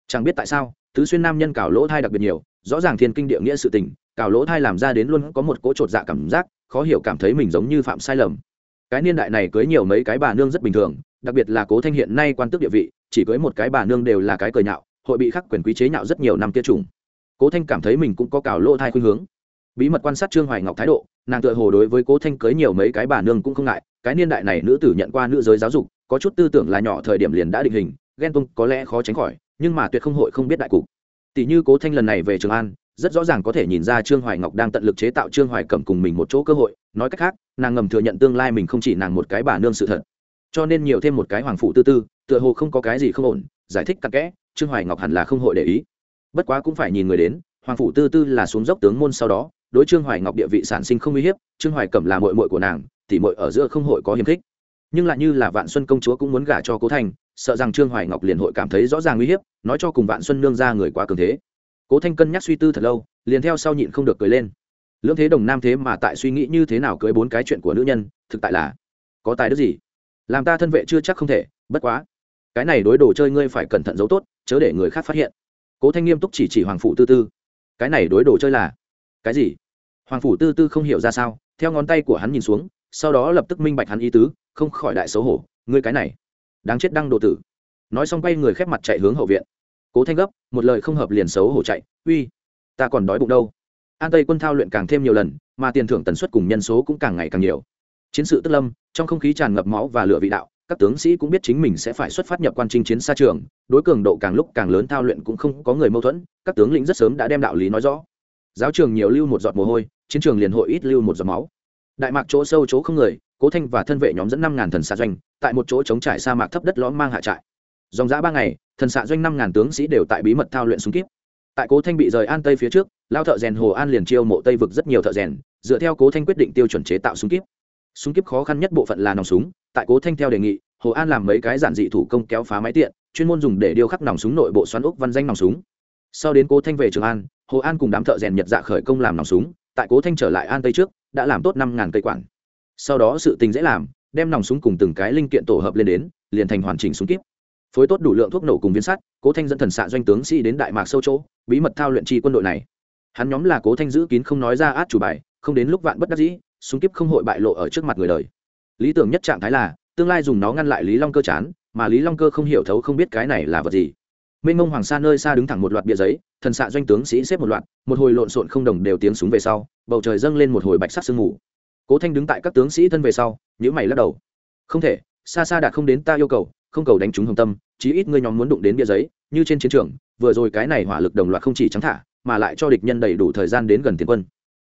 Chẳng biết tại sao, tứ xuyên nam nhân cào lỗ thai đặc biệt nhiều, rõ ràng thiên kinh địa nghĩa sự tình, cào lỗ thai làm ra đến luôn có một cỗ trột dạ cảm giác, khó hiểu cảm thấy mình giống như phạm sai lầm cái niên đại này cưới nhiều mấy cái bà nương rất bình thường, đặc biệt là cố thanh hiện nay quan tước địa vị, chỉ cưới một cái bà nương đều là cái cờ nhạo, hội bị khắc quyền quý chế nhạo rất nhiều năm tiết trùng. Cố thanh cảm thấy mình cũng có cào lỗ thai khuynh hướng. Bí mật quan sát trương hoài ngọc thái độ, nàng tựa hồ đối với cố thanh cưới nhiều mấy cái bà nương cũng không ngại, cái niên đại này nữ tử nhận qua nữ giới giáo dục, có chút tư tưởng là nhỏ thời điểm liền đã định hình, ghen tung có lẽ khó tránh khỏi, nhưng mà tuyệt không hội không biết đại cục. Tỷ như cố thanh lần này về trường an rất rõ ràng có thể nhìn ra trương hoài ngọc đang tận lực chế tạo trương hoài cẩm cùng mình một chỗ cơ hội. Nói cách khác, nàng ngầm thừa nhận tương lai mình không chỉ nàng một cái bà nương sự thật, cho nên nhiều thêm một cái hoàng phụ tư tư, tựa hồ không có cái gì không ổn, giải thích cặn kẽ, trương hoài ngọc hẳn là không hội để ý. Bất quá cũng phải nhìn người đến, hoàng phụ tư tư là xuống dốc tướng môn sau đó, đối trương hoài ngọc địa vị sản sinh không uy hiếp, trương hoài cẩm là mội mội của nàng thì mội ở giữa không hội có hiềm khích. Nhưng lại như là vạn xuân công chúa cũng muốn gả cho cố thành, sợ rằng trương hoài ngọc liền hội cảm thấy rõ ràng uy hiếp, nói cho cùng vạn xuân nương ra người quá cường thế cố thanh cân nhắc suy tư thật lâu, liền theo sau nhịn không được cười lên. Lưỡng thế đồng nam thế mà tại suy nghĩ như thế nào cưới bốn cái chuyện của nữ nhân, thực tại là có tài đức gì? Làm ta thân vệ chưa chắc không thể, bất quá. Cái này đối đồ chơi ngươi phải cẩn thận giấu tốt, chớ để người khác phát hiện. Cố thanh nghiêm túc chỉ chỉ hoàng Phủ tư tư. Cái này đối đồ chơi là cái gì? Hoàng phủ tư tư không hiểu ra sao, theo ngón tay của hắn nhìn xuống, sau đó lập tức minh bạch hắn ý tứ, không khỏi đại xấu hổ, ngươi cái này, đáng chết đăng đồ tử. Nói xong quay người khép mặt chạy hướng hậu viện cố thanh gấp, một lời không hợp liền xấu hổ chạy, uy, ta còn đói bụng đâu. An tây quân thao luyện càng thêm nhiều lần, mà tiền thưởng tần suất cùng nhân số cũng càng ngày càng nhiều. Chiến sự tức lâm, trong không khí tràn ngập máu và lửa vị đạo, các tướng sĩ cũng biết chính mình sẽ phải xuất phát nhập quan trinh chiến xa trường, đối cường độ càng lúc càng lớn thao luyện cũng không có người mâu thuẫn, các tướng lĩnh rất sớm đã đem đạo lý nói rõ. Giáo trường nhiều lưu một giọt mồ hôi, chiến trường liền hội ít lưu một giọt máu. Đại mạc chỗ sâu chỗ không người, cố thanh và thân vệ nhóm dẫn năm ngàn thần xa doanh, tại một chỗ chống trải sa mạc thấp đất lõm mang hạ trại dòng giã ba ngày, thần xạ doanh năm ngàn tướng sĩ đều tại bí mật thao luyện súng kíp. Tại cố thanh bị rời an tây phía trước, lao thợ rèn hồ an liền chiêu mộ tây vực rất nhiều thợ rèn, dựa theo cố thanh quyết định tiêu chuẩn chế tạo súng kíp. Súng kíp khó khăn nhất bộ phận là nòng súng, tại cố thanh theo đề nghị, hồ an làm mấy cái giản dị thủ công kéo phá máy tiện, chuyên môn dùng để điêu khắc nòng súng nội bộ xoắn ốc văn danh nòng súng. Sau đến cố thanh về trường an, hồ an cùng đám thợ rèn nhật dạ khởi công làm nòng súng, tại cố thanh trở lại an tây trước, đã làm tốt năm ngàn cây quản sau đó sự tình dễ làm, đem nòng súng cùng từng cái linh kiện tổ hợp lên đến, liền thành hoàn chỉnh súng kíp phối tốt đủ lượng thuốc nổ cùng viên sắt, cố thanh dẫn thần xạ doanh tướng sĩ đến đại mạc sâu chỗ, bí mật thao luyện chi quân đội này. Hắn nhóm là cố thanh giữ kín không nói ra át chủ bài, không đến lúc vạn bất đắc dĩ, súng kíp không hội bại lộ ở trước mặt người đời. Lý tưởng nhất trạng thái là, tương lai dùng nó ngăn lại lý long cơ chán, mà lý long cơ không hiểu thấu không biết cái này là vật gì. Mênh mông hoàng sa nơi xa đứng thẳng một loạt bia giấy, thần xạ doanh tướng sĩ xếp một loạt, một hồi lộn xộn không đồng đều tiếng súng về sau, bầu trời dâng lên một hồi bạch sắc sương mù. Cố thanh đứng tại các tướng sĩ thân về sau nhữ mày lắc đầu. Không thể, xa xa đạt không đến ta yêu cầu không cầu đánh trúng hồng tâm, chí ít ngươi nhóm muốn đụng đến bia giấy, như trên chiến trường, vừa rồi cái này hỏa lực đồng loạt không chỉ trắng thả, mà lại cho địch nhân đầy đủ thời gian đến gần tiền quân.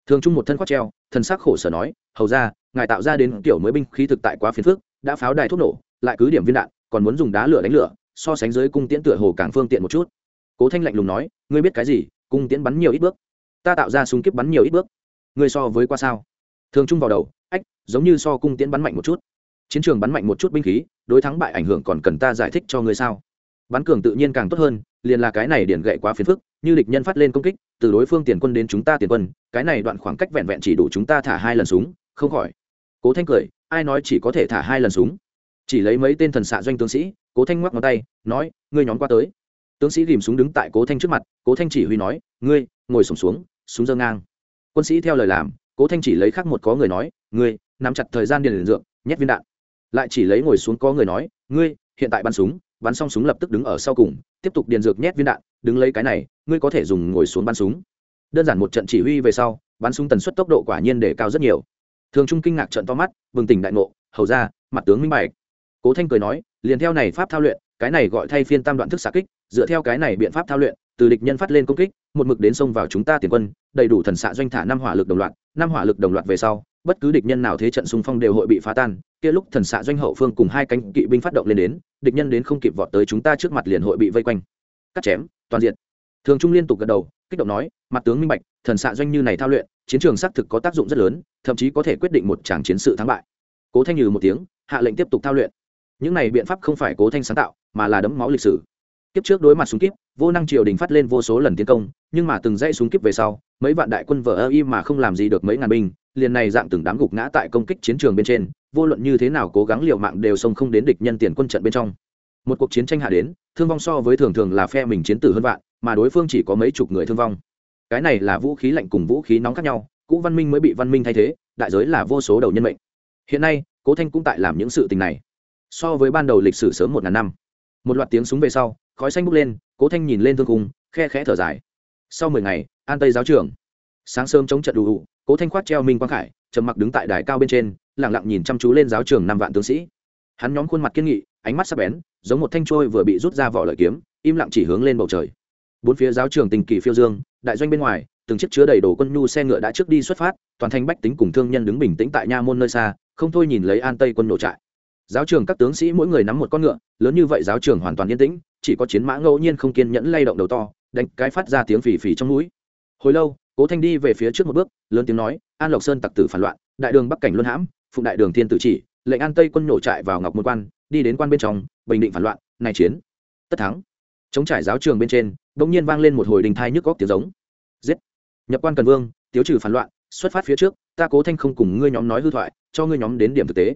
Thường trung một thân khoác treo, thần sắc khổ sở nói, hầu ra, ngài tạo ra đến kiểu mới binh khí thực tại quá phiền phức, đã pháo đài thuốc nổ, lại cứ điểm viên đạn, còn muốn dùng đá lửa đánh lửa, so sánh dưới cung tiễn tựa hồ càng phương tiện một chút. Cố thanh lạnh lùng nói, ngươi biết cái gì, cung tiễn bắn nhiều ít bước. Ta tạo ra súng kíp bắn nhiều ít bước. Ngươi so với qua sao? Thường trung vào đầu, ách, giống như so cung tiễn bắn mạnh một chút chiến trường bắn mạnh một chút binh khí, đối thắng bại ảnh hưởng còn cần ta giải thích cho ngươi sao? Bắn cường tự nhiên càng tốt hơn, liền là cái này điển gậy quá phiền phức, như địch nhân phát lên công kích, từ đối phương tiền quân đến chúng ta tiền quân, cái này đoạn khoảng cách vẹn vẹn chỉ đủ chúng ta thả hai lần súng, không khỏi. Cố thanh cười, ai nói chỉ có thể thả hai lần súng? Chỉ lấy mấy tên thần xạ doanh tướng sĩ, cố thanh ngoắc ngón tay, nói, ngươi nhóm qua tới. Tướng sĩ ghìm súng đứng tại cố thanh trước mặt, cố thanh chỉ huy nói, ngươi, ngồi sổm xuống, súng dơ ngang. Quân sĩ theo lời làm, cố thanh chỉ lấy khác một có người nói, ngươi, nắm chặt thời gian điền dược, nhét viên đạn lại chỉ lấy ngồi xuống có người nói, ngươi, hiện tại bắn súng, bắn xong súng lập tức đứng ở sau cùng, tiếp tục điền dược nhét viên đạn, đứng lấy cái này, ngươi có thể dùng ngồi xuống bắn súng. Đơn giản một trận chỉ huy về sau, bắn súng tần suất tốc độ quả nhiên để cao rất nhiều. Thường trung kinh ngạc trận to mắt, bừng tỉnh đại ngộ, hầu ra, mặt tướng minh bạch. Cố thanh cười nói, liền theo này pháp thao luyện, cái này gọi thay phiên tam đoạn thức xạ kích, dựa theo cái này biện pháp thao luyện, từ địch nhân phát lên công kích, một mực đến sông vào chúng ta tiền quân, đầy đủ thần xạ doanh thả năm hỏa lực đồng loạt, năm hỏa lực đồng loạt về sau bất cứ địch nhân nào thế trận xung phong đều hội bị phá tan, kia lúc thần xạ doanh hậu phương cùng hai cánh kỵ binh phát động lên đến, địch nhân đến không kịp vọt tới chúng ta trước mặt liền hội bị vây quanh. Cắt chém, toàn diện thường trung liên tục gật đầu, kích động nói, mặt tướng minh bạch, thần xạ doanh như này thao luyện, chiến trường xác thực có tác dụng rất lớn, thậm chí có thể quyết định một tràng chiến sự thắng bại. Cố thanh nhừ một tiếng, hạ lệnh tiếp tục thao luyện. Những này biện pháp không phải cố thanh sáng tạo, mà là đấm máu lịch sử. Kiếp trước đối mặt súng kíp, vô năng triều đình phát lên vô số lần tiến công, nhưng mà từng dãy súng kíp về sau, mấy vạn đại quân vờ ơ y mà không làm gì được mấy ngàn binh liền này dạng từng đám gục ngã tại công kích chiến trường bên trên, vô luận như thế nào cố gắng liều mạng đều xông không đến địch nhân tiền quân trận bên trong. Một cuộc chiến tranh hạ đến, thương vong so với thường thường là phe mình chiến tử hơn vạn, mà đối phương chỉ có mấy chục người thương vong. Cái này là vũ khí lạnh cùng vũ khí nóng khác nhau, cũ văn minh mới bị văn minh thay thế, đại giới là vô số đầu nhân mệnh. Hiện nay, cố thanh cũng tại làm những sự tình này. So với ban đầu lịch sử sớm một ngàn năm, một loạt tiếng súng về sau, khói xanh bốc lên, cố thanh nhìn lên thương cung khe khẽ thở dài. Sau mười ngày, an tây giáo trưởng, sáng sớm chống trận đủ đủ cố thanh khoát treo minh quang khải, trầm mặc đứng tại đài cao bên trên lẳng lặng nhìn chăm chú lên giáo trường năm vạn tướng sĩ. Hắn nhóm khuôn mặt kiên nghị, ánh mắt sắc bén, giống một thanh trôi vừa bị rút ra vỏ lợi kiếm, im lặng chỉ hướng lên bầu trời. Bốn phía giáo trường tình kỳ phiêu dương, đại doanh bên ngoài, từng chiếc chứa đầy đồ quân nhu xe ngựa đã trước đi xuất phát, toàn Thanh bách tính cùng thương nhân đứng bình tĩnh tại nha môn nơi xa, không thôi nhìn lấy an tây quân nổ trại. Giáo trường các tướng sĩ mỗi người nắm một con ngựa, lớn như vậy giáo trường hoàn toàn yên tĩnh, chỉ có chiến mã ngẫu nhiên không kiên nhẫn lay động đầu to, đánh cái phát ra tiếng phì phì trong núi hồi lâu cố thanh đi về phía trước một bước, lớn tiếng nói, an lộc sơn tặc tử phản loạn, đại đường bắc cảnh luân hãm, phụng đại đường thiên tử chỉ, lệnh an tây quân nổ trại vào ngọc môn quan, đi đến quan bên trong, bình định phản loạn này chiến, tất thắng. Chống trải giáo trường bên trên, bỗng nhiên vang lên một hồi đình thai nhức góc tiếng giống. Giết! Nhập quan cần vương, tiếu trừ phản loạn, xuất phát phía trước, ta cố thanh không cùng ngươi nhóm nói hư thoại, cho ngươi nhóm đến điểm thực tế.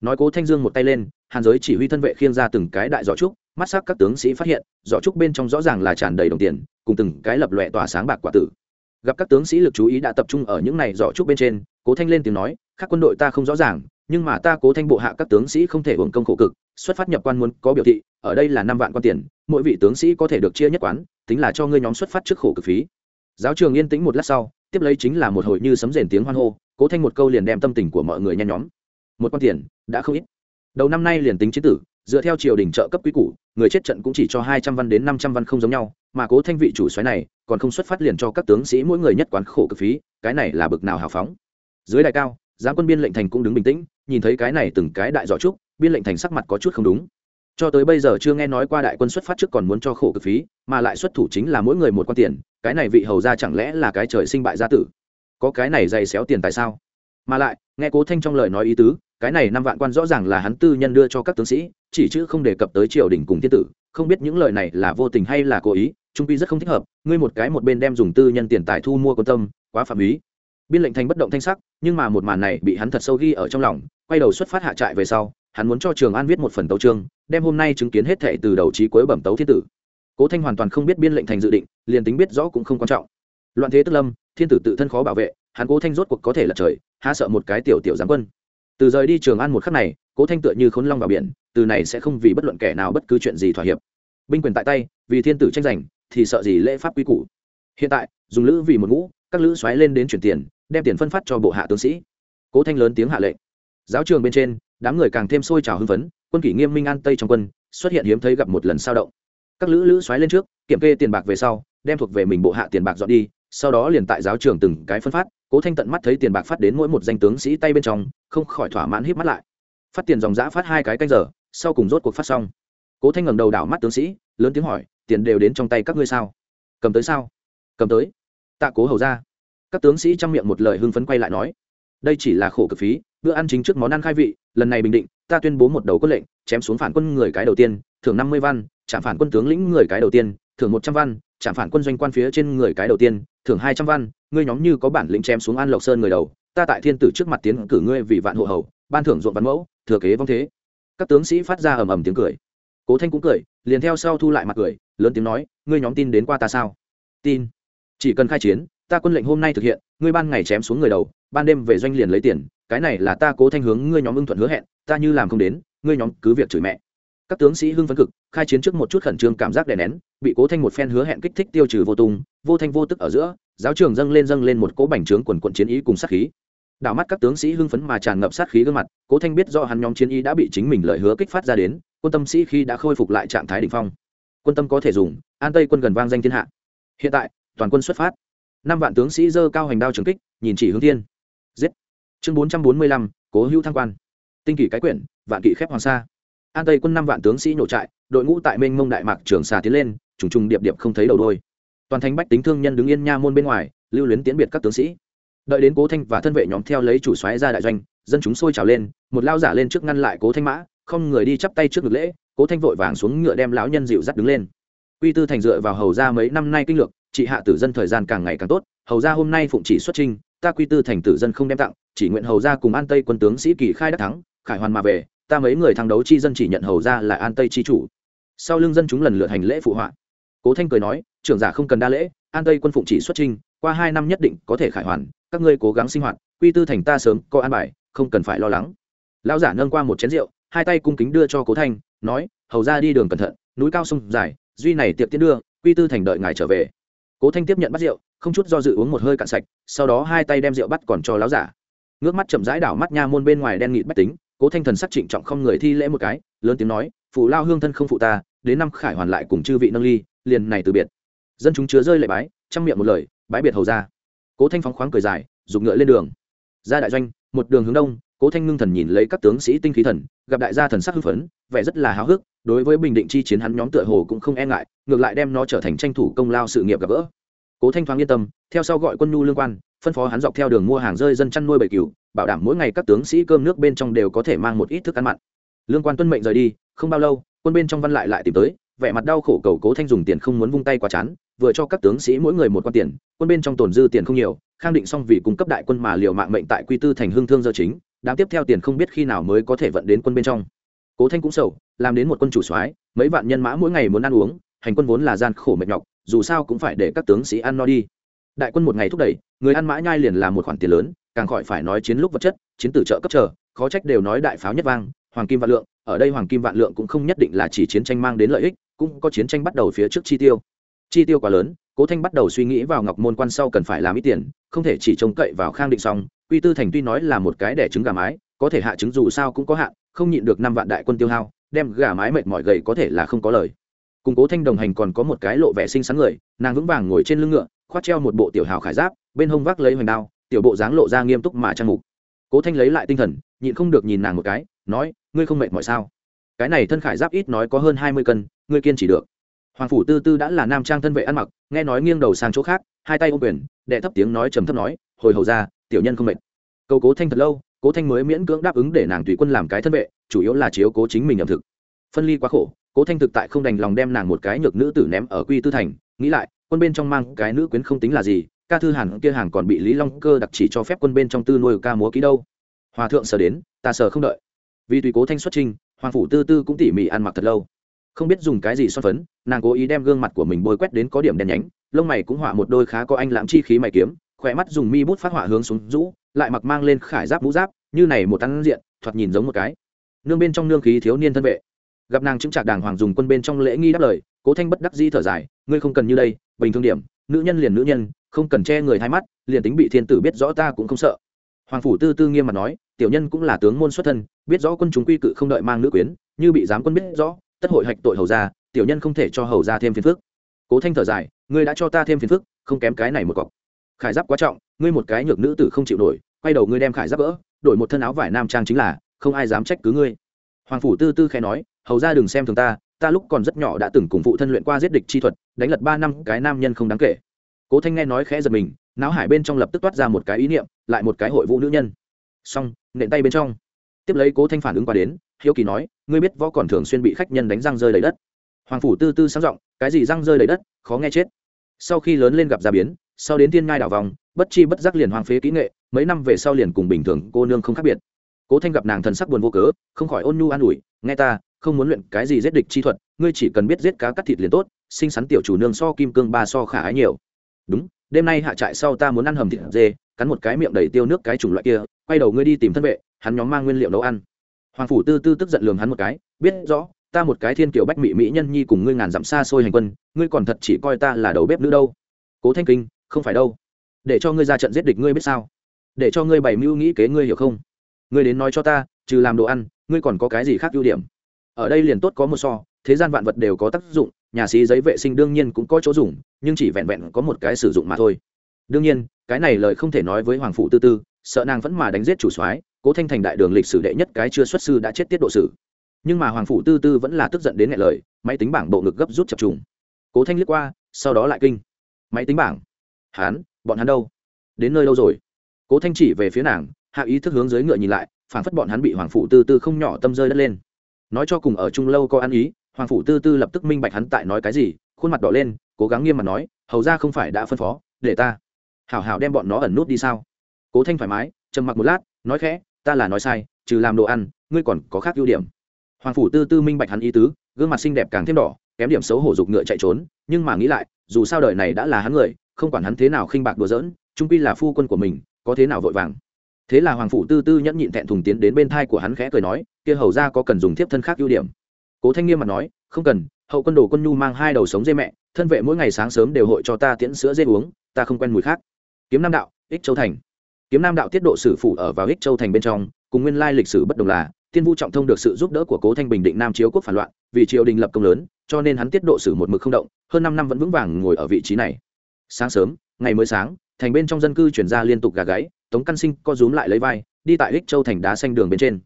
Nói cố thanh dương một tay lên, hàn giới chỉ huy thân vệ khiêng ra từng cái đại giỏ trúc, mắt sắc các tướng sĩ phát hiện, giỏ trúc bên trong rõ ràng là tràn đầy đồng tiền, cùng từng cái lập lòe tỏa sáng bạc quả tử gặp các tướng sĩ lực chú ý đã tập trung ở những này giỏ trúc bên trên, cố thanh lên tiếng nói, các quân đội ta không rõ ràng, nhưng mà ta cố thanh bộ hạ các tướng sĩ không thể hưởng công khổ cực, xuất phát nhập quan muốn có biểu thị, ở đây là năm vạn quan tiền, mỗi vị tướng sĩ có thể được chia nhất quán, tính là cho ngươi nhóm xuất phát trước khổ cực phí. Giáo trường yên tĩnh một lát sau, tiếp lấy chính là một hồi như sấm rền tiếng hoan hô, cố thanh một câu liền đem tâm tình của mọi người nhen nhóm. Một quan tiền, đã không ít. Đầu năm nay liền tính chế tử dựa theo triều đình trợ cấp quý củ, người chết trận cũng chỉ cho hai trăm văn đến năm trăm văn không giống nhau, mà cố thanh vị chủ xoáy này còn không xuất phát liền cho các tướng sĩ mỗi người nhất quán khổ cực phí, cái này là bực nào hào phóng. Dưới đại cao, giám quân biên lệnh thành cũng đứng bình tĩnh, nhìn thấy cái này từng cái đại giỏ trúc, biên lệnh thành sắc mặt có chút không đúng. Cho tới bây giờ chưa nghe nói qua đại quân xuất phát trước còn muốn cho khổ cực phí, mà lại xuất thủ chính là mỗi người một quan tiền, cái này vị hầu ra chẳng lẽ là cái trời sinh bại gia tử? Có cái này dày xéo tiền tại sao? Mà lại, nghe cố thanh trong lời nói ý tứ cái này năm vạn quan rõ ràng là hắn tư nhân đưa cho các tướng sĩ, chỉ chứ không đề cập tới triều đình cùng thiên tử, không biết những lời này là vô tình hay là cố ý, trung quy rất không thích hợp, ngươi một cái một bên đem dùng tư nhân tiền tài thu mua quan tâm, quá phạm ý. Biên lệnh thành bất động thanh sắc, nhưng mà một màn này bị hắn thật sâu ghi ở trong lòng, quay đầu xuất phát hạ trại về sau, hắn muốn cho trường an viết một phần tấu trương đem hôm nay chứng kiến hết thệ từ đầu trí cuối bẩm tấu thiên tử. Cố thanh hoàn toàn không biết biên lệnh thành dự định, liền tính biết rõ cũng không quan trọng. Loạn thế tức lâm, thiên tử tự thân khó bảo vệ, hắn cố thanh rốt cuộc có thể là trời, há sợ một cái tiểu tiểu giáng quân từ rời đi trường an một khắc này, cố thanh tựa như khốn long vào biển, từ này sẽ không vì bất luận kẻ nào bất cứ chuyện gì thỏa hiệp. Binh quyền tại tay, vì thiên tử tranh giành, thì sợ gì lễ pháp quy củ. Hiện tại, dùng lữ vì một ngũ, các lữ xoáy lên đến chuyển tiền, đem tiền phân phát cho bộ hạ tướng sĩ. Cố thanh lớn tiếng hạ lệnh. Giáo trường bên trên, đám người càng thêm sôi trào hưng phấn, quân kỷ nghiêm minh an tây trong quân, xuất hiện hiếm thấy gặp một lần sao động. Các lữ lữ xoáy lên trước, kiểm kê tiền bạc về sau, đem thuộc về mình bộ hạ tiền bạc dọn đi, sau đó liền tại giáo trường từng cái phân phát cố thanh tận mắt thấy tiền bạc phát đến mỗi một danh tướng sĩ tay bên trong, không khỏi thỏa mãn hít mắt lại. Phát tiền dòng giã phát hai cái canh giờ, sau cùng rốt cuộc phát xong. Cố thanh ngẩng đầu đảo mắt tướng sĩ, lớn tiếng hỏi, tiền đều đến trong tay các ngươi sao? Cầm tới sao? Cầm tới. Tạ cố hầu ra. Các tướng sĩ trong miệng một lời hưng phấn quay lại nói, đây chỉ là khổ cực phí, bữa ăn chính trước món ăn khai vị, lần này bình định, ta tuyên bố một đầu quân lệnh, chém xuống phản quân người cái đầu tiên, thưởng năm mươi văn, chạm phản quân tướng lĩnh người cái đầu tiên thưởng một trăm văn, chạm phản quân doanh quan phía trên người cái đầu tiên, thưởng hai trăm văn, ngươi nhóm như có bản lĩnh chém xuống an lộc sơn người đầu, ta tại thiên tử trước mặt tiến cử ngươi vì vạn hộ hầu, ban thưởng ruộng văn mẫu, thừa kế vong thế. Các tướng sĩ phát ra ầm ầm tiếng cười. Cố thanh cũng cười, liền theo sau thu lại mặt cười, lớn tiếng nói, ngươi nhóm tin đến qua ta sao? Tin. Chỉ cần khai chiến, ta quân lệnh hôm nay thực hiện, ngươi ban ngày chém xuống người đầu, ban đêm về doanh liền lấy tiền, cái này là ta cố thanh hướng ngươi nhóm ưng thuận hứa hẹn, ta như làm không đến, ngươi nhóm cứ việc chửi mẹ các tướng sĩ hưng phấn cực, khai chiến trước một chút khẩn trương cảm giác đè nén, bị cố thanh một phen hứa hẹn kích thích tiêu trừ vô tung, vô thanh vô tức ở giữa, giáo trường dâng lên dâng lên một cỗ bành trướng quần quận chiến ý cùng sát khí. Đảo mắt các tướng sĩ hưng phấn mà tràn ngập sát khí gương mặt, cố thanh biết do hắn nhóm chiến ý đã bị chính mình lời hứa kích phát ra đến, quân tâm sĩ khi đã khôi phục lại trạng thái đ ỉ n h phong. Quân tâm có thể dùng, an tây quân gần vang danh thiên hạ. Hiện tại, toàn quân xuất phát. Năm vạn tướng sĩ dơ cao hành đao trường kích, nhìn chỉ hướng thiên. Giết. Chương bốn trăm bốn mươi lăm, cố hữu thăng quan. Tinh kỷ cái quyển, vạn kỵ khép hoàng sa an tây quân năm vạn tướng sĩ nổ trại, đội ngũ tại mênh mông đại mạc trường xà tiến lên, trùng trùng điệp điệp không thấy đầu đôi toàn thành bách tính thương nhân đứng yên nha môn bên ngoài, lưu luyến tiễn biệt các tướng sĩ. Đợi đến cố thanh và thân vệ nhóm theo lấy chủ xoáy ra đại doanh, dân chúng sôi trào lên, một lao giả lên trước ngăn lại cố thanh mã, không người đi chắp tay trước ngực lễ, cố thanh vội vàng xuống ngựa đem lão nhân dịu dắt đứng lên. Quy tư thành dựa vào hầu ra mấy năm nay kinh lược, trị hạ tử dân thời gian càng ngày càng tốt, hầu ra hôm nay phụng chỉ xuất trinh ta quy tư thành tử dân không đem tặng, chỉ nguyện hầu ra cùng an tây quân tướng sĩ kỳ khai đắc thắng, khải hoàn mà về ta mấy người thăng đấu chi dân chỉ nhận hầu ra là an tây chi chủ. Sau lưng dân chúng lần lượt hành lễ phụ họa. Cố thanh cười nói, trưởng giả không cần đa lễ, an tây quân phụng chỉ xuất trinh qua hai năm nhất định có thể khải hoàn, các ngươi cố gắng sinh hoạt, quy tư thành ta sớm, có an bài, không cần phải lo lắng. Lão giả nâng qua một chén rượu, hai tay cung kính đưa cho cố thanh, nói, hầu ra đi đường cẩn thận, núi cao sông dài, duy này tiệp tiến đưa, quy tư thành đợi ngài trở về. Cố thanh tiếp nhận bắt rượu, không chút do dự uống một hơi cạn sạch, sau đó hai tay đem rượu bắt còn cho lão giả. Ngước mắt chậm rãi đảo mắt nha môn bên ngoài đen nghịt bách tính cố thanh thần sắc trịnh trọng không người thi lễ một cái, lớn tiếng nói phụ lao hương thân không phụ ta, đến năm khải hoàn lại cùng chư vị nâng ly, liền này từ biệt. Dân chúng chứa rơi lệ bái trong miệng một lời, bái biệt hầu ra cố thanh phóng khoáng cười dài, giục ngựa lên đường. Ra đại doanh, một đường hướng đông, cố thanh ngưng thần nhìn lấy các tướng sĩ tinh khí thần, gặp đại gia thần sắc hưng phấn, vẻ rất là háo hức, đối với bình định chi chiến hắn nhóm tựa hồ cũng không e ngại, ngược lại đem nó trở thành tranh thủ công lao sự nghiệp gặp gỡ. Cố thanh thoáng yên tâm, theo sau gọi quân nhu lương quan phân phó hắn dọc theo đường mua hàng rơi dân chăn nuôi bầy cừu, bảo đảm mỗi ngày các tướng sĩ cơm nước bên trong đều có thể mang một ít thức ăn mặn. Lương quan tuân mệnh rời đi, không bao lâu, quân bên trong văn lại lại tìm tới, vẻ mặt đau khổ cầu cố thanh dùng tiền không muốn vung tay quá chán, vừa cho các tướng sĩ mỗi người một quan tiền, quân bên trong tồn dư tiền không nhiều, khang định xong vì cung cấp đại quân mà liều mạng mệnh tại quy tư thành hương thương giờ chính đáng tiếp theo tiền không biết khi nào mới có thể vận đến quân bên trong. Cố thanh cũng sầu, làm đến một quân chủ soái, mấy vạn nhân mã mỗi ngày muốn ăn uống, hành quân vốn là gian khổ mệt nhọc, dù sao cũng phải để các tướng sĩ ăn no đi đại quân một ngày thúc đẩy, người ăn mã nhai liền là một khoản tiền lớn, càng khỏi phải nói chiến lúc vật chất, chiến tử trợ cấp trở khó trách đều nói đại pháo nhất vang, hoàng kim vạn lượng, ở đây hoàng kim vạn lượng cũng không nhất định là chỉ chiến tranh mang đến lợi ích, cũng có chiến tranh bắt đầu phía trước chi tiêu. Chi tiêu quá lớn, cố thanh bắt đầu suy nghĩ vào ngọc môn quan sau cần phải làm ít tiền, không thể chỉ trông cậy vào khang định xong quy tư thành tuy nói là một cái đẻ trứng gà mái, có thể hạ trứng dù sao cũng có hạn, không nhịn được năm vạn đại quân tiêu hao, đem gà mái mệt mỏi gầy có thể là không có lời. Cùng cố thanh đồng hành còn có một cái lộ vẻ xinh xắn người, nàng vững vàng ngồi trên lưng ngựa khoát treo một bộ tiểu hào khải giáp, bên hông vác lấy hoành đao, tiểu bộ dáng lộ ra nghiêm túc mà trang mục. Cố thanh lấy lại tinh thần, nhịn không được nhìn nàng một cái, nói, ngươi không mệt mọi sao? Cái này thân khải giáp ít nói có hơn hai mươi cân, ngươi kiên chỉ được. Hoàng phủ tư tư đã là nam trang thân vệ ăn mặc, nghe nói nghiêng đầu sang chỗ khác, hai tay ô quyền, đệ thấp tiếng nói trầm thấp nói, hồi hầu ra, tiểu nhân không mệt. Cầu cố thanh thật lâu, cố thanh mới miễn cưỡng đáp ứng để nàng tùy quân làm cái thân vệ, chủ yếu là chiếu cố chính mình ẩm thực. Phân ly quá khổ, cố thanh thực tại không đành lòng đem nàng một cái nhược nữ tử ném ở quy tư thành, nghĩ lại quân bên trong mang cái nữ quyến không tính là gì, ca thư hàn kia hàng còn bị lý long cơ đặc chỉ cho phép quân bên trong tư nuôi ca múa ký đâu. Hòa thượng sờ đến, ta sờ không đợi. Vì tùy cố thanh xuất trinh hoàng phủ tư tư cũng tỉ mỉ ăn mặc thật lâu. Không biết dùng cái gì son phấn, nàng cố ý đem gương mặt của mình bôi quét đến có điểm đen nhánh, lông mày cũng họa một đôi khá có anh lãm chi khí mày kiếm, khỏe mắt dùng mi bút phát họa hướng xuống rũ, lại mặc mang lên khải giáp mũ giáp, như này một tăng diện, thoạt nhìn giống một cái. Nương bên trong nương khí thiếu niên thân vệ. Gặp nàng chứng trạc đàng hoàng dùng quân bên trong lễ nghi đáp lời cố thanh bất đắc di thở dài, ngươi không cần như đây, bình thường điểm, nữ nhân liền nữ nhân, không cần che người hai mắt, liền tính bị thiên tử biết rõ ta cũng không sợ. Hoàng phủ tư tư nghiêm mặt nói, tiểu nhân cũng là tướng môn xuất thân, biết rõ quân chúng quy cự không đợi mang nữ quyến, như bị giám quân biết rõ, tất hội hạch tội hầu ra tiểu nhân không thể cho hầu ra thêm phiền phức. Cố thanh thở dài, ngươi đã cho ta thêm phiền phức, không kém cái này một cọc. Khải giáp quá trọng, ngươi một cái nhược nữ tử không chịu nổi, quay đầu ngươi đem khải giáp vỡ, đổi một thân áo vải nam trang chính là, không ai dám trách cứ ngươi. Hoàng phủ tư tư khẽ nói, hầu ra đừng xem thường ta ta lúc còn rất nhỏ đã từng cùng phụ thân luyện qua giết địch chi thuật, đánh lật ba năm, cái nam nhân không đáng kể. Cố thanh nghe nói khẽ giật mình, não hải bên trong lập tức toát ra một cái ý niệm, lại một cái hội vũ nữ nhân. Xong, nện tay bên trong. Tiếp lấy cố thanh phản ứng qua đến, hiếu kỳ nói, ngươi biết võ còn thường xuyên bị khách nhân đánh răng rơi đầy đất. Hoàng phủ tư tư sáng giọng, cái gì răng rơi đầy đất, khó nghe chết. Sau khi lớn lên gặp gia biến, sau đến tiên ngai đảo vòng, bất chi bất giác liền hoàng phế kỹ nghệ, mấy năm về sau liền cùng bình thường cô nương không khác biệt. Cố thanh gặp nàng thần sắc buồn vô cớ, không khỏi ôn nhu an ủi, nghe ta không muốn luyện cái gì giết địch chi thuật, ngươi chỉ cần biết giết cá cắt thịt liền tốt, sinh sắn tiểu chủ nương so kim cương ba so khả ái nhiều. Đúng, đêm nay hạ trại sau ta muốn ăn hầm thịt dê, cắn một cái miệng đầy tiêu nước cái chủng loại kia, quay đầu ngươi đi tìm thân vệ, hắn nhóm mang nguyên liệu nấu ăn. Hoàng phủ tư tư tức giận lường hắn một cái, biết rõ, ta một cái thiên kiều bách mỹ mỹ nhân nhi cùng ngươi ngàn dặm xa xôi hành quân, ngươi còn thật chỉ coi ta là đầu bếp nữ đâu. Cố thanh kinh, không phải đâu. Để cho ngươi ra trận giết địch ngươi biết sao? Để cho ngươi bày mưu nghĩ kế ngươi hiểu không? Ngươi đến nói cho ta, trừ làm đồ ăn, ngươi còn có cái gì khác ưu điểm? Ở đây liền tốt có một so, thế gian vạn vật đều có tác dụng, nhà xí giấy vệ sinh đương nhiên cũng có chỗ dùng, nhưng chỉ vẹn vẹn có một cái sử dụng mà thôi. Đương nhiên, cái này lời không thể nói với hoàng phụ tư tư, sợ nàng vẫn mà đánh giết chủ soái, cố thanh thành đại đường lịch sử đệ nhất cái chưa xuất sư đã chết tiết độ sử. Nhưng mà hoàng phụ tư tư vẫn là tức giận đến ngại lời, máy tính bảng bộ ngực gấp rút chập trùng. Cố thanh liếc qua, sau đó lại kinh. Máy tính bảng? Hán, bọn hắn đâu? Đến nơi đâu rồi? Cố thanh chỉ về phía nàng, hạ ý thức hướng dưới ngựa nhìn lại phản phất bọn hắn bị hoàng phụ tư tư không nhỏ tâm rơi đất lên nói cho cùng ở chung lâu có ăn ý, hoàng phủ tư tư lập tức minh bạch hắn tại nói cái gì, khuôn mặt đỏ lên, cố gắng nghiêm mặt nói, hầu ra không phải đã phân phó, để ta. Hảo hảo đem bọn nó ẩn nút đi sao? Cố thanh thoải mái, trầm mặc một lát, nói khẽ, ta là nói sai, trừ làm đồ ăn, ngươi còn có khác ưu điểm. Hoàng phủ tư tư minh bạch hắn ý tứ, gương mặt xinh đẹp càng thêm đỏ, kém điểm xấu hổ dục ngựa chạy trốn, nhưng mà nghĩ lại, dù sao đời này đã là hắn người, không quản hắn thế nào khinh bạc đùa giỡn, trung quy là phu quân của mình, có thế nào vội vàng. Thế là hoàng phủ tư tư nhẫn nhịn thẹn thùng tiến đến bên thai của hắn khẽ cười nói kia hầu ra có cần dùng thiếp thân khác ưu điểm. Cố thanh nghiêm mặt nói, không cần, hậu quân đồ quân nhu mang hai đầu sống dê mẹ, thân vệ mỗi ngày sáng sớm đều hội cho ta tiễn sữa dê uống, ta không quen mùi khác. Kiếm nam đạo, ích châu thành. Kiếm nam đạo tiết độ sử phụ ở vào ích châu thành bên trong, cùng nguyên lai lịch sử bất đồng là, tiên vu trọng thông được sự giúp đỡ của cố thanh bình định nam chiếu quốc phản loạn, vì triều đình lập công lớn, cho nên hắn tiết độ sử một mực không động, hơn năm năm vẫn vững vàng ngồi ở vị trí này. Sáng sớm, ngày mới sáng, thành bên trong dân cư chuyển ra liên tục gà gáy, tống căn sinh co rúm lại lấy vai, đi tại ích châu thành đá xanh đường bên trên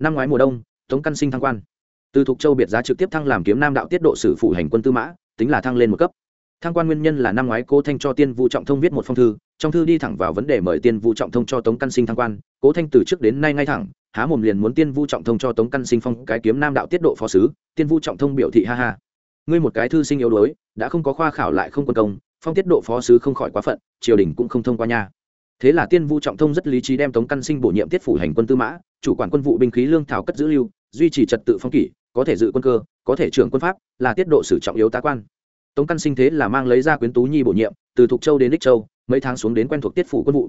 năm ngoái mùa đông, tống căn sinh thăng quan. Từ thục châu biệt giá trực tiếp thăng làm kiếm nam đạo tiết độ sử phụ hành quân tư mã, tính là thăng lên một cấp. Thăng quan nguyên nhân là năm ngoái cố thanh cho tiên vu trọng thông viết một phong thư, trong thư đi thẳng vào vấn đề mời tiên vu trọng thông cho tống căn sinh thăng quan. Cố thanh từ trước đến nay ngay thẳng, há mồm liền muốn tiên vu trọng thông cho tống căn sinh phong cái kiếm nam đạo tiết độ phó sứ, tiên vu trọng thông biểu thị ha ha. Ngươi một cái thư sinh yếu đuối, đã không có khoa khảo lại không quân công, phong tiết độ phó sứ không khỏi quá phận, triều đình cũng không thông qua nha. Thế là tiên vu trọng thông rất lý trí đem tống căn sinh bổ nhiệm tiết phủ hành quân tư mã chủ quản quân vụ binh khí lương thảo cất giữ lưu, duy trì trật tự phong kỷ, có thể dự quân cơ, có thể trưởng quân pháp, là tiết độ sử trọng yếu tá quan. Tống căn sinh thế là mang lấy ra quyến tú nhi bổ nhiệm, từ thục châu đến đích châu, mấy tháng xuống đến quen thuộc tiết phủ quân vụ.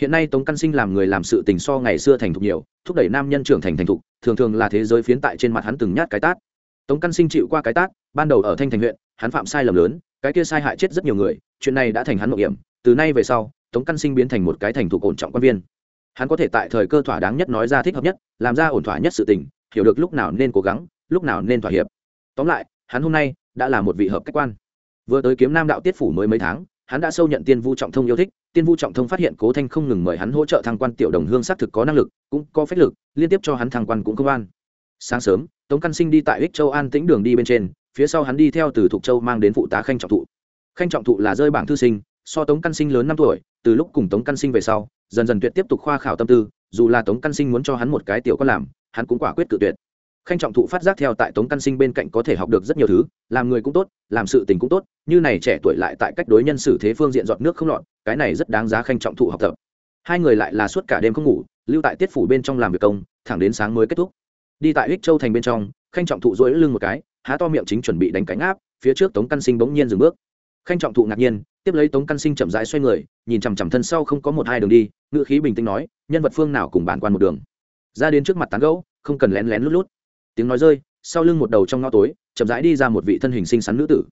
Hiện nay tống căn sinh làm người làm sự tình so ngày xưa thành thục nhiều, thúc đẩy nam nhân trưởng thành thành thục, thường thường là thế giới phiến tại trên mặt hắn từng nhát cái tát. Tống căn sinh chịu qua cái tát, ban đầu ở thanh thành huyện, hắn phạm sai lầm lớn, cái kia sai hại chết rất nhiều người, chuyện này đã thành hắn mộng hiểm. Từ nay về sau, tống căn sinh biến thành một cái thành thục ổn trọng quan viên hắn có thể tại thời cơ thỏa đáng nhất nói ra thích hợp nhất, làm ra ổn thỏa nhất sự tình, hiểu được lúc nào nên cố gắng, lúc nào nên thỏa hiệp. Tóm lại, hắn hôm nay đã là một vị hợp cách quan. Vừa tới kiếm nam đạo tiết phủ mới mấy tháng, hắn đã sâu nhận tiên vu trọng thông yêu thích, tiên vu trọng thông phát hiện cố thanh không ngừng mời hắn hỗ trợ thăng quan tiểu đồng hương xác thực có năng lực, cũng có phép lực, liên tiếp cho hắn thăng quan cũng công an. Sáng sớm, tống căn sinh đi tại ích châu an tĩnh đường đi bên trên, phía sau hắn đi theo từ thục châu mang đến phụ tá khanh trọng thụ. Khanh trọng thụ là rơi bảng thư sinh, so tống căn sinh lớn năm tuổi từ lúc cùng tống căn sinh về sau, dần dần tuyệt tiếp tục khoa khảo tâm tư, dù là tống căn sinh muốn cho hắn một cái tiểu có làm, hắn cũng quả quyết cự tuyệt. Khanh trọng thụ phát giác theo tại tống căn sinh bên cạnh có thể học được rất nhiều thứ, làm người cũng tốt, làm sự tình cũng tốt, như này trẻ tuổi lại tại cách đối nhân xử thế phương diện giọt nước không lọt, cái này rất đáng giá khanh trọng thụ học tập. Hai người lại là suốt cả đêm không ngủ, lưu tại tiết phủ bên trong làm việc công, thẳng đến sáng mới kết thúc. Đi tại ích châu thành bên trong, khanh trọng thụ dỗi lưng một cái, há to miệng chính chuẩn bị đánh cánh áp, phía trước tống căn sinh bỗng nhiên dừng bước. Khanh trọng thụ ngạc nhiên tiếp lấy tống căn sinh chậm rãi xoay người, nhìn chằm chằm thân sau không có một hai đường đi ngựa khí bình tĩnh nói, nhân vật phương nào cùng bản quan một đường? Ra đến trước mặt tán gẫu, không cần lén lén lút lút. Tiếng nói rơi, sau lưng một đầu trong ngõ tối, chậm rãi đi ra một vị thân hình xinh xắn nữ tử.